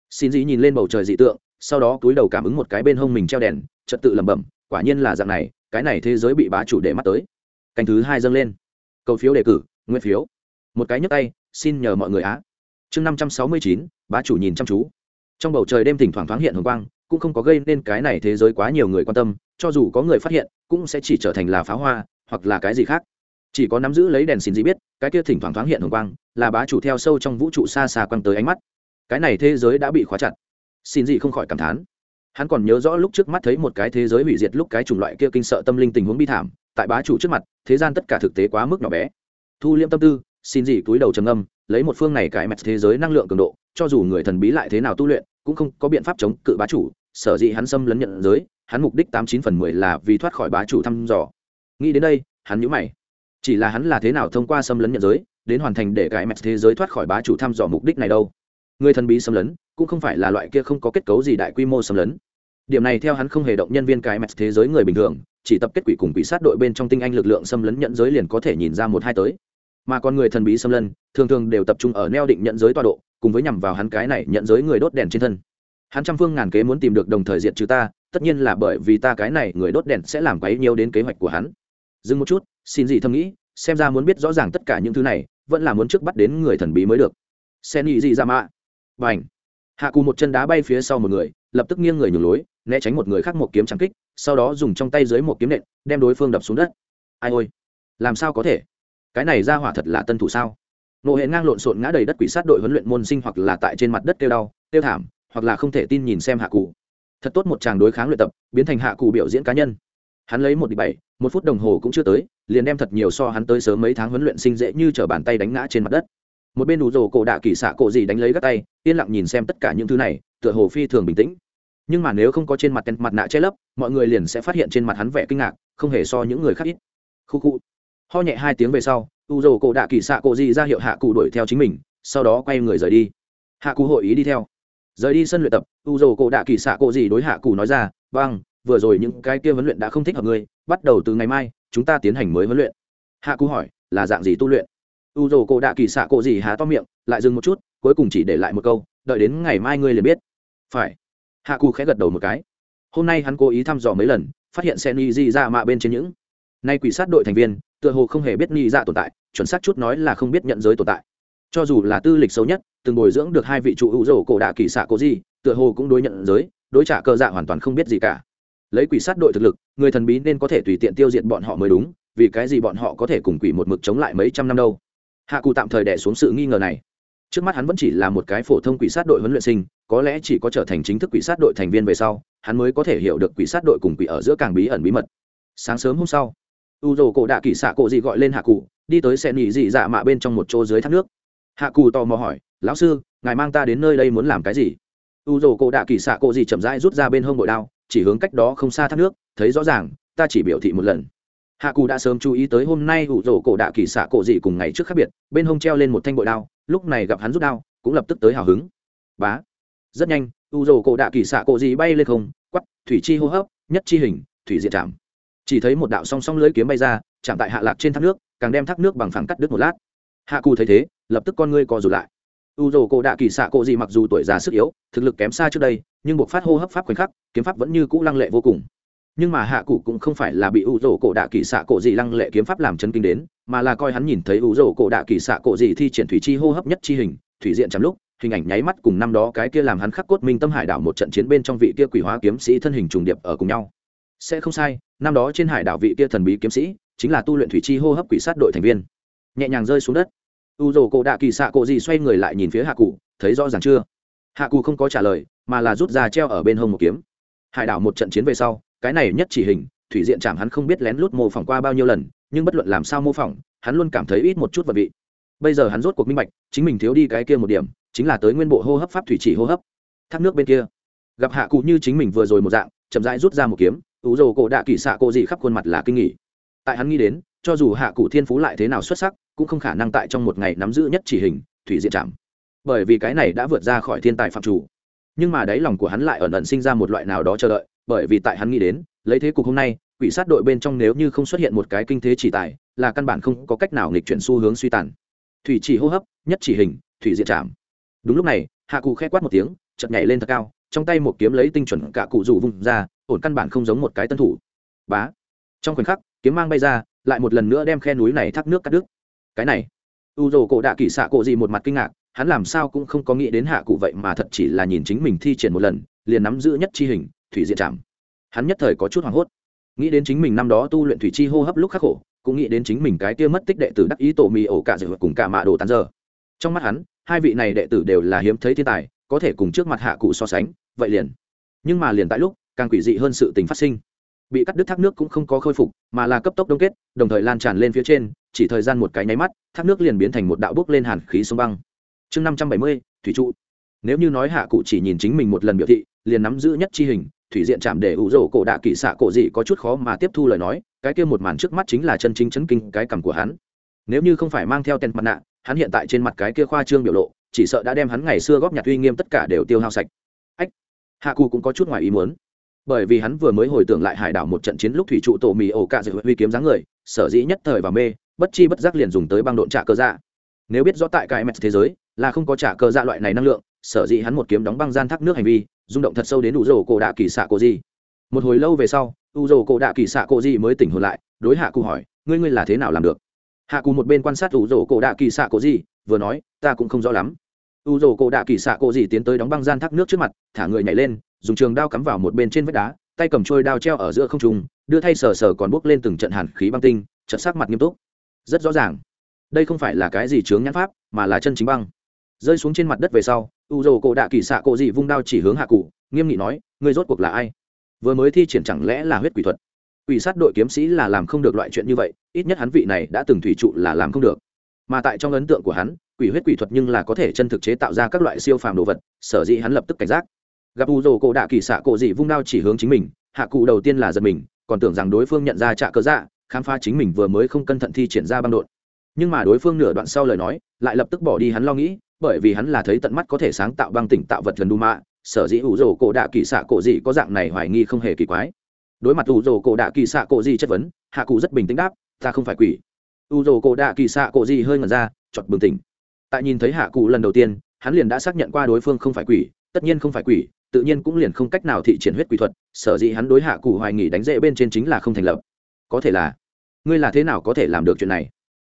Xin dĩ nhìn lên bầu trời dị tượng, sau đó túi đầu cảm ứng một cái bên hông mình treo đèn, trật tự lẩm bẩm quả nhiên là dạng này, cái này thế giới bị bá chủ để mắt tới. Canh thứ hai dâng lên. Cầu phiếu đề cử, nguyên phiếu. Một cái nhấp tay, xin nhờ mọi người á. Chương năm trăm sáu mươi chín, bá chủ nhìn chăm chú. Trong bầu trời đêm thỉnh thoảng thoáng hiện hồng quang, cũng không có gây nên cái này thế giới quá nhiều người quan tâm, cho dù có người phát hiện, cũng sẽ chỉ trở thành là pháo hoa, hoặc là cái gì khác. Chỉ có nắm giữ lấy đèn xin gì biết, cái kia thỉnh thoảng thoáng hiện hồng quang, là bá chủ theo sâu trong vũ trụ xa xa quăng tới ánh mắt. Cái này thế giới đã bị khóa chặt. Xin gì không khỏi cảm thán hắn còn nhớ rõ lúc trước mắt thấy một cái thế giới hủy diệt lúc cái chủng loại kia kinh sợ tâm linh tình huống bi thảm, tại bá chủ trước mặt, thế gian tất cả thực tế quá mức nhỏ bé. Thu liêm tâm tư, xin gì túi đầu trầm âm lấy một phương này cải mạch thế giới năng lượng cường độ, cho dù người thần bí lại thế nào tu luyện, cũng không có biện pháp chống cự bá chủ, sở dĩ hắn xâm lấn nhận giới, hắn mục đích tám chín phần mười là vì thoát khỏi bá chủ thăm dò. Nghĩ đến đây, hắn nhũ mày. Chỉ là hắn là thế nào thông qua xâm lấn nhận giới, đến hoàn thành để cải mẹt thế giới thoát khỏi bá chủ thăm dò mục đích này đâu? Người thần bí xâm lấn, cũng không phải là loại kia không có kết cấu gì đại quy mô xâm lấn điểm này theo hắn không hề động nhân viên cái mẹt thế giới người bình thường, chỉ tập kết quỷ cùng quỷ sát đội bên trong tinh anh lực lượng xâm lấn nhận giới liền có thể nhìn ra một hai tới. Mà con người thần bí xâm lấn, thường thường đều tập trung ở neo định nhận giới tọa độ, cùng với nhằm vào hắn cái này nhận giới người đốt đèn trên thân. Hắn trăm phương ngàn kế muốn tìm được đồng thời diện trừ ta, tất nhiên là bởi vì ta cái này người đốt đèn sẽ làm quấy nhiều đến kế hoạch của hắn. Dừng một chút, xin gì thầm nghĩ, xem ra muốn biết rõ ràng tất cả những thứ này, vẫn là muốn trước bắt đến người thần bí mới được. Sen nghĩ gì ra mạ. Bảnh hạ cù một chân đá bay phía sau một người lập tức nghiêng người nhường lối, né tránh một người khác một kiếm trắng kích, sau đó dùng trong tay dưới một kiếm nện, đem đối phương đập xuống đất. Ai ôi, làm sao có thể? Cái này ra hỏa thật là tân thủ sao? Nộ hệ ngang lộn xộn ngã đầy đất quỷ sát đội huấn luyện môn sinh hoặc là tại trên mặt đất kêu đau, kêu thảm, hoặc là không thể tin nhìn xem hạ cụ. Thật tốt một chàng đối kháng luyện tập, biến thành hạ cụ biểu diễn cá nhân. Hắn lấy một địch bảy, một phút đồng hồ cũng chưa tới, liền đem thật nhiều so hắn tới sớm mấy tháng huấn luyện sinh dễ như t bàn tay đánh ngã trên mặt đất. Một bên đủ rồ cổ đạ kỳ xạ cổ gì đánh lấy các tay, yên lặng nhìn xem tất cả những thứ này, tựa hồ phi thường bình tĩnh nhưng mà nếu không có trên mặt tên mặt nạ che lấp, mọi người liền sẽ phát hiện trên mặt hắn vẻ kinh ngạc, không hề so những người khác ít. Khu khu. Ho nhẹ hai tiếng về sau u rồ cổ đạ kỳ xạ cổ gì ra hiệu hạ cụ đuổi theo chính mình, sau đó quay người rời đi. Hạ cụ hội ý đi theo. Rời đi sân luyện tập u rồ cổ đạ kỳ xạ cổ gì đối hạ cụ nói ra vâng vừa rồi những cái kia huấn luyện đã không thích hợp ngươi, bắt đầu từ ngày mai, chúng ta tiến hành mới huấn luyện. Hạ cụ hỏi, là dạng gì tu luyện? U dồ cổ đạ kỳ xạ cổ gì há to miệng, lại dừng một chút, cuối cùng chỉ để lại một câu, đợi đến ngày mai ngươi liền biết. Phải hạ cụ khẽ gật đầu một cái. Hôm nay hắn cố ý thăm dò mấy lần, phát hiện xe ni di ra mạ bên trên những nay quỷ sát đội thành viên, tựa hồ không hề biết ni ra tồn tại, chuẩn xác chút nói là không biết nhận giới tồn tại. Cho dù là tư lịch xấu nhất, từng bồi dưỡng được hai vị trụ hữu rổ cổ đạ kỳ xạ cổ gì, tựa hồ cũng đối nhận giới, đối trả cơ dạ hoàn toàn không biết gì cả. Lấy quỷ sát đội thực lực, người thần bí nên có thể tùy tiện tiêu diệt bọn họ mới đúng, vì cái gì bọn họ có thể cùng quỷ một mực chống lại mấy trăm năm đâu? Hạ cụ tạm thời đẻ xuống sự nghi ngờ này trước mắt hắn vẫn chỉ là một cái phổ thông quỷ sát đội huấn luyện sinh, có lẽ chỉ có trở thành chính thức quỷ sát đội thành viên về sau, hắn mới có thể hiểu được quỷ sát đội cùng quỷ ở giữa càng bí ẩn bí mật. Sáng sớm hôm sau u dồ cổ đạ kỷ xạ cổ dị gọi lên hạ cụ, đi tới xe nghỉ dị dạ mạ bên trong một chỗ dưới thác nước. Hạ cụ tò mò hỏi, lão sư, ngài mang ta đến nơi đây muốn làm cái gì? U dồ cổ đạ kỷ xạ cổ dị chậm rãi rút ra bên hông bội đao, chỉ hướng cách đó không xa thác nước, thấy rõ ràng, ta chỉ biểu thị một lần hạ cù đã sớm chú ý tới hôm nay ủ rổ cổ đạ kỳ xạ cổ dị cùng ngày trước khác biệt, bên hông treo lên một thanh bội đao, lúc này gặp hắn rút đao, cũng lập tức tới hào hứng. Bá. Rất nhanh, ủ rổ cổ đạ kỳ xạ cổ dị bay lên không quắp thủy chi hô hấp, nhất chi hình, thủy diện chạm. Chỉ thấy một đạo song song lưới kiếm bay ra, chạm tại hạ lạc trên thác nước, càng đem thác nước bằng phẳng cắt đứt một lát. Hạ cù thấy thế, lập tức con ngươi co rụt lại. U rồ cổ đạ kỳ xạ cổ dị mặc dù tuổi già sức yếu, thực lực kém xa trước đây, nhưng buộc phát hô hấp pháp khoảnh khắc, kiếm pháp vẫn như cũ lăng lệ vô cùng nhưng mà hạ cụ cũng không phải là bị u rổ cổ đạ kỳ xạ cổ dị lăng lệ kiếm pháp làm chân kinh đến, mà là coi hắn nhìn thấy u rổ cổ đạ kỳ xạ cổ dị thi triển thủy chi hô hấp nhất chi hình, thủy diện chắm lúc, hình ảnh nháy mắt cùng năm đó cái kia làm hắn khắc cốt minh tâm hải đảo một trận chiến bên trong vị kia quỷ hóa kiếm sĩ thân hình trùng điệp ở cùng nhau. Sẽ không sai, năm đó trên hải đảo vị kia thần bí kiếm sĩ, chính là tu luyện thủy chi hô hấp quỷ sát đội thành viên. Nhẹ nhàng rơi xuống đất. U rổ cổ đạ kỳ xạ cổ dị xoay người lại nhìn phía hạ cụ, thấy rõ ràng chưa? Hạ cụ không có trả lời, mà là rút ra treo ở bên hông một kiếm. Hải đảo một trận chiến về sau cái này nhất chỉ hình, thủy diện chạm hắn không biết lén lút mô phỏng qua bao nhiêu lần, nhưng bất luận làm sao mô phỏng, hắn luôn cảm thấy ít một chút vật vị. Bây giờ hắn rốt cuộc minh bạch, chính mình thiếu đi cái kia một điểm, chính là tới nguyên bộ hô hấp pháp thủy chỉ hô hấp. Thác nước bên kia, gặp hạ cụ như chính mình vừa rồi một dạng, chậm rãi rút ra một kiếm, ủ rồ cổ đạ kỳ xạ cổ dị khắp khuôn mặt là kinh nghỉ tại hắn nghĩ đến, cho dù hạ cụ thiên phú lại thế nào xuất sắc, cũng không khả năng tại trong một ngày nắm giữ nhất chỉ hình, thủy diện chạm. Bởi vì cái này đã vượt ra khỏi thiên tài phạm chủ nhưng mà đáy lòng của hắn lại ẩn ẩn sinh ra một loại nào đó chờ đợi, bởi vì tại hắn nghĩ đến, lấy thế cục hôm nay, quỷ sát đội bên trong nếu như không xuất hiện một cái kinh thế chỉ tài, là căn bản không có cách nào nghịch chuyển xu hướng suy tàn. Thủy chỉ hô hấp, nhất chỉ hình, thủy diện chạm đúng lúc này, hạ cụ khẽ quát một tiếng chật nhảy lên thật cao, trong tay một kiếm lấy tinh chuẩn cả cụ rủ vùng ra, ổn căn bản không giống một cái tân thủ. Bá. Trong khoảnh khắc, kiếm mang bay ra, lại một lần nữa đem khe núi này thác nước cắt đứt. Cái này. U rồ cổ đạ kỷ xạ cổ gì một mặt kinh ngạc hắn làm sao cũng không có nghĩ đến hạ cụ vậy mà thật chỉ là nhìn chính mình thi triển một lần, liền nắm giữ nhất chi hình, thủy diện chạm. Hắn nhất thời có chút hoảng hốt. Nghĩ đến chính mình năm đó tu luyện thủy chi hô hấp lúc khắc khổ, cũng nghĩ đến chính mình cái kia mất tích đệ tử đắc ý tổ mì ổ cả dự cùng cả mạ đồ tàn giờ. Trong mắt hắn, hai vị này đệ tử đều là hiếm thấy thiên tài, có thể cùng trước mặt hạ cụ so sánh, vậy liền. Nhưng mà liền tại lúc, càng quỷ dị hơn sự tình phát sinh. Bị cắt đứt thác nước cũng không có khôi phục, mà là cấp tốc đông kết, đồng thời lan tràn lên phía trên, chỉ thời gian một cái nháy mắt, thác nước liền biến thành một đạo bước lên hàn khí sông băng chương năm trăm bảy mươi, thủy trụ. Nếu như nói hạ cụ chỉ nhìn chính mình một lần biểu thị, liền nắm giữ nhất chi hình, thủy diện chạm để ủ rổ cổ đạ kỵ xạ cổ dị có chút khó mà tiếp thu lời nói, cái kia một màn trước mắt chính là chân chính chấn kinh cái cằm của hắn. Nếu như không phải mang theo tên mặt nạ, hắn hiện tại trên mặt cái kia khoa trương biểu lộ, chỉ sợ đã đem hắn ngày xưa góp nhặt uy nghiêm tất cả đều tiêu hao sạch. Ách, hạ cụ cũng có chút ngoài ý muốn. Bởi vì hắn vừa mới hồi tưởng lại hải đảo một trận chiến lúc thủy trụ tổ mì ổ cạ dự huy kiếm dáng người, sở dĩ nhất thời và mê, bất chi bất giác liền dùng tới băng độn trả cơ dạ. Nếu biết rõ tại cái mẹt thế giới là không có trả cờ dạ loại này năng lượng, sở dĩ hắn một kiếm đóng băng gian thác nước hành vi, rung động thật sâu đến đủ rổ cổ đạ kỳ xạ cổ gì một hồi lâu về sau u rồ cổ đạ kỳ xạ cổ gì mới tỉnh hồn lại, đối hạ cụ hỏi, ngươi ngươi là thế nào làm được? Hạ cụ một bên quan sát u rồ cổ đạ kỳ xạ cổ gì vừa nói, ta cũng không rõ lắm. U rồ cổ đạ kỳ xạ cổ gì tiến tới đóng băng gian thác nước trước mặt, thả người nhảy lên, dùng trường đao cắm vào một bên trên vách đá, tay cầm trôi đao treo ở giữa không trung, đưa thay sờ sờ còn bốc lên từng trận hàn khí băng tinh, chợt sắc mặt nghiêm túc. Rất rõ ràng, đây không phải là cái gì chướng nhãn pháp, mà là chân chính băng rơi xuống trên mặt đất về sau, u dầu cổ đạ kỳ xạ cổ dị vung đao chỉ hướng hạ cụ, nghiêm nghị nói, ngươi rốt cuộc là ai? Vừa mới thi triển chẳng lẽ là huyết quỷ thuật? Quỷ sát đội kiếm sĩ là làm không được loại chuyện như vậy, ít nhất hắn vị này đã từng thủy trụ là làm không được. Mà tại trong ấn tượng của hắn, quỷ huyết quỷ thuật nhưng là có thể chân thực chế tạo ra các loại siêu phàm đồ vật, sở dĩ hắn lập tức cảnh giác. Gặp u dầu cổ đạ kỳ xạ cổ dị vung đao chỉ hướng chính mình, hạ cụ đầu tiên là giật mình, còn tưởng rằng đối phương nhận ra trạ cơ dạ khám phá chính mình vừa mới không cẩn thận thi triển ra băng đột nhưng mà đối phương nửa đoạn sau lời nói, lại lập tức bỏ đi hắn lo nghĩ bởi vì hắn là thấy tận mắt có thể sáng tạo băng tỉnh tạo vật gần đu mạ sở dĩ ủ rồ cổ đạ kỳ xạ cổ gì có dạng này hoài nghi không hề kỳ quái. Đối mặt ủ rồ cổ đạ kỳ xạ cổ gì chất vấn, hạ cụ rất bình tĩnh đáp, ta không phải quỷ. Ủ rồ cổ đạ kỳ xạ cổ gì hơi ngẩn ra chọt bừng tỉnh. Tại nhìn thấy hạ cụ lần đầu tiên, hắn liền đã xác nhận qua đối phương không phải quỷ, tất nhiên không phải quỷ, tự nhiên cũng liền không cách nào thị triển huyết quỷ thuật, sở dĩ hắn đối hạ cụ hoài nghi đánh dễ bên trên chính là không thành lập. Có thể là, ngươi là thế nào có thể làm được chuyện này?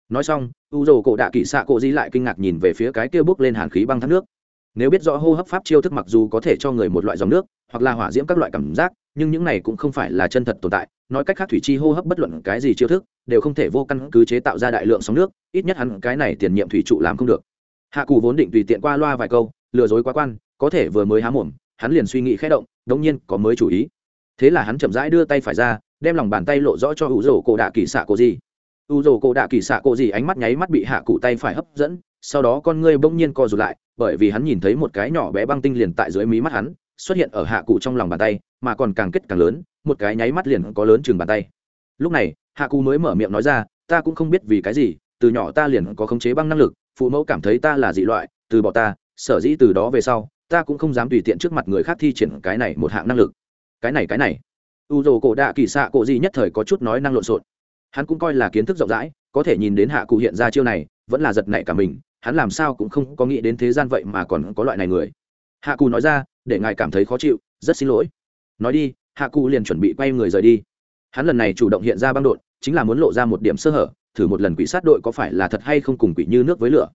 Nói xong, u dồ cổ đạ kỵ xạ cổ di lại kinh ngạc nhìn về phía cái kia bước lên hàn khí băng thác nước. Nếu biết rõ hô hấp pháp chiêu thức mặc dù có thể cho người một loại dòng nước, hoặc là hỏa diễm các loại cảm giác, nhưng những này cũng không phải là chân thật tồn tại. Nói cách khác thủy chi hô hấp bất luận cái gì chiêu thức, đều không thể vô căn cứ chế tạo ra đại lượng sóng nước, ít nhất hắn cái này tiền nhiệm thủy trụ làm không được. Hạ cù vốn định tùy tiện qua loa vài câu, lừa dối quá quan, có thể vừa mới há mồm, hắn liền suy nghĩ khẽ động, đống nhiên có mới chủ ý. Thế là hắn chậm rãi đưa tay phải ra, đem lòng bàn tay lộ rõ cho hữu rổ cổ đạ kỳ xạ cổ gì u dồ cổ đạ kỳ xạ cổ gì ánh mắt nháy mắt bị hạ cụ tay phải hấp dẫn, sau đó con ngươi bỗng nhiên co rụt lại, bởi vì hắn nhìn thấy một cái nhỏ bé băng tinh liền tại dưới mí mắt hắn, xuất hiện ở hạ cụ trong lòng bàn tay, mà còn càng kết càng lớn, một cái nháy mắt liền có lớn chừng bàn tay. Lúc này, hạ cụ mới mở miệng nói ra, ta cũng không biết vì cái gì, từ nhỏ ta liền có khống chế băng năng lực, phụ mẫu cảm thấy ta là dị loại, từ bỏ ta, sở dĩ từ đó về sau, ta cũng không dám tùy tiện trước mặt người khác thi triển cái này một hạng năng lực. Cái này cái này. U dồ cổ đạ kỳ xạ cổ gì nhất thời có chút nói năng lộn xộn hắn cũng coi là kiến thức rộng rãi, có thể nhìn đến hạ cụ hiện ra chiêu này, vẫn là giật nảy cả mình, hắn làm sao cũng không có nghĩ đến thế gian vậy mà còn có loại này người. Hạ cụ nói ra, để ngài cảm thấy khó chịu, rất xin lỗi. Nói đi, hạ cụ liền chuẩn bị quay người rời đi. Hắn lần này chủ động hiện ra băng đột chính là muốn lộ ra một điểm sơ hở, thử một lần quỷ sát đội có phải là thật hay không cùng quỷ như nước với lửa.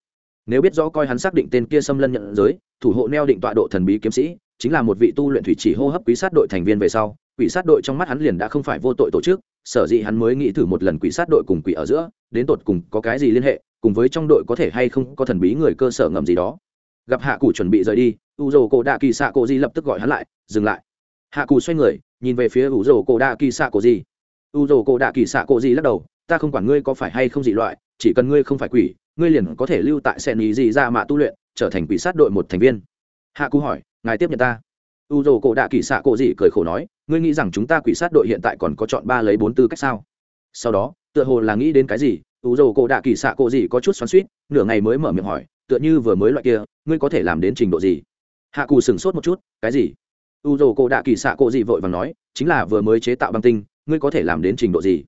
Nếu biết rõ coi hắn xác định tên kia xâm lân nhận giới, thủ hộ neo định tọa độ thần bí kiếm sĩ, chính là một vị tu luyện thủy chỉ hô hấp quý sát đội thành viên về sau, quỷ sát đội trong mắt hắn liền đã không phải vô tội tổ chức sở dĩ hắn mới nghĩ thử một lần quỷ sát đội cùng quỷ ở giữa, đến tột cùng có cái gì liên hệ, cùng với trong đội có thể hay không có thần bí người cơ sở ngầm gì đó. Gặp hạ cụ chuẩn bị rời đi u dồ cổ đạ kỳ xạ cổ di lập tức gọi hắn lại, dừng lại. Hạ cụ xoay người, nhìn về phía u dồ cổ đạ kỳ xạ cổ di u dồ cổ đạ kỳ xạ cổ di lắc đầu, ta không quản ngươi có phải hay không dị loại, chỉ cần ngươi không phải quỷ, ngươi liền có thể lưu tại sen ý gì ra mà tu luyện, trở thành quỷ sát đội một thành viên. Hạ cụ hỏi, ngài tiếp nhận ta? U dồ cổ đạ kỳ xạ cổ gì cười khổ nói, ngươi nghĩ rằng chúng ta quỷ sát đội hiện tại còn có chọn ba lấy bốn tư cách sao? Sau đó, tựa hồ là nghĩ đến cái gì, u dồ cổ đạ kỳ xạ cổ gì có chút xoắn suýt nửa ngày mới mở miệng hỏi, tựa như vừa mới loại kia, ngươi có thể làm đến trình độ gì? Hạ cù sửng sốt một chút, cái gì? U dồ cổ đạ kỳ xạ cổ gì vội và nói, chính là vừa mới chế tạo băng tinh, ngươi có thể làm đến trình độ gì?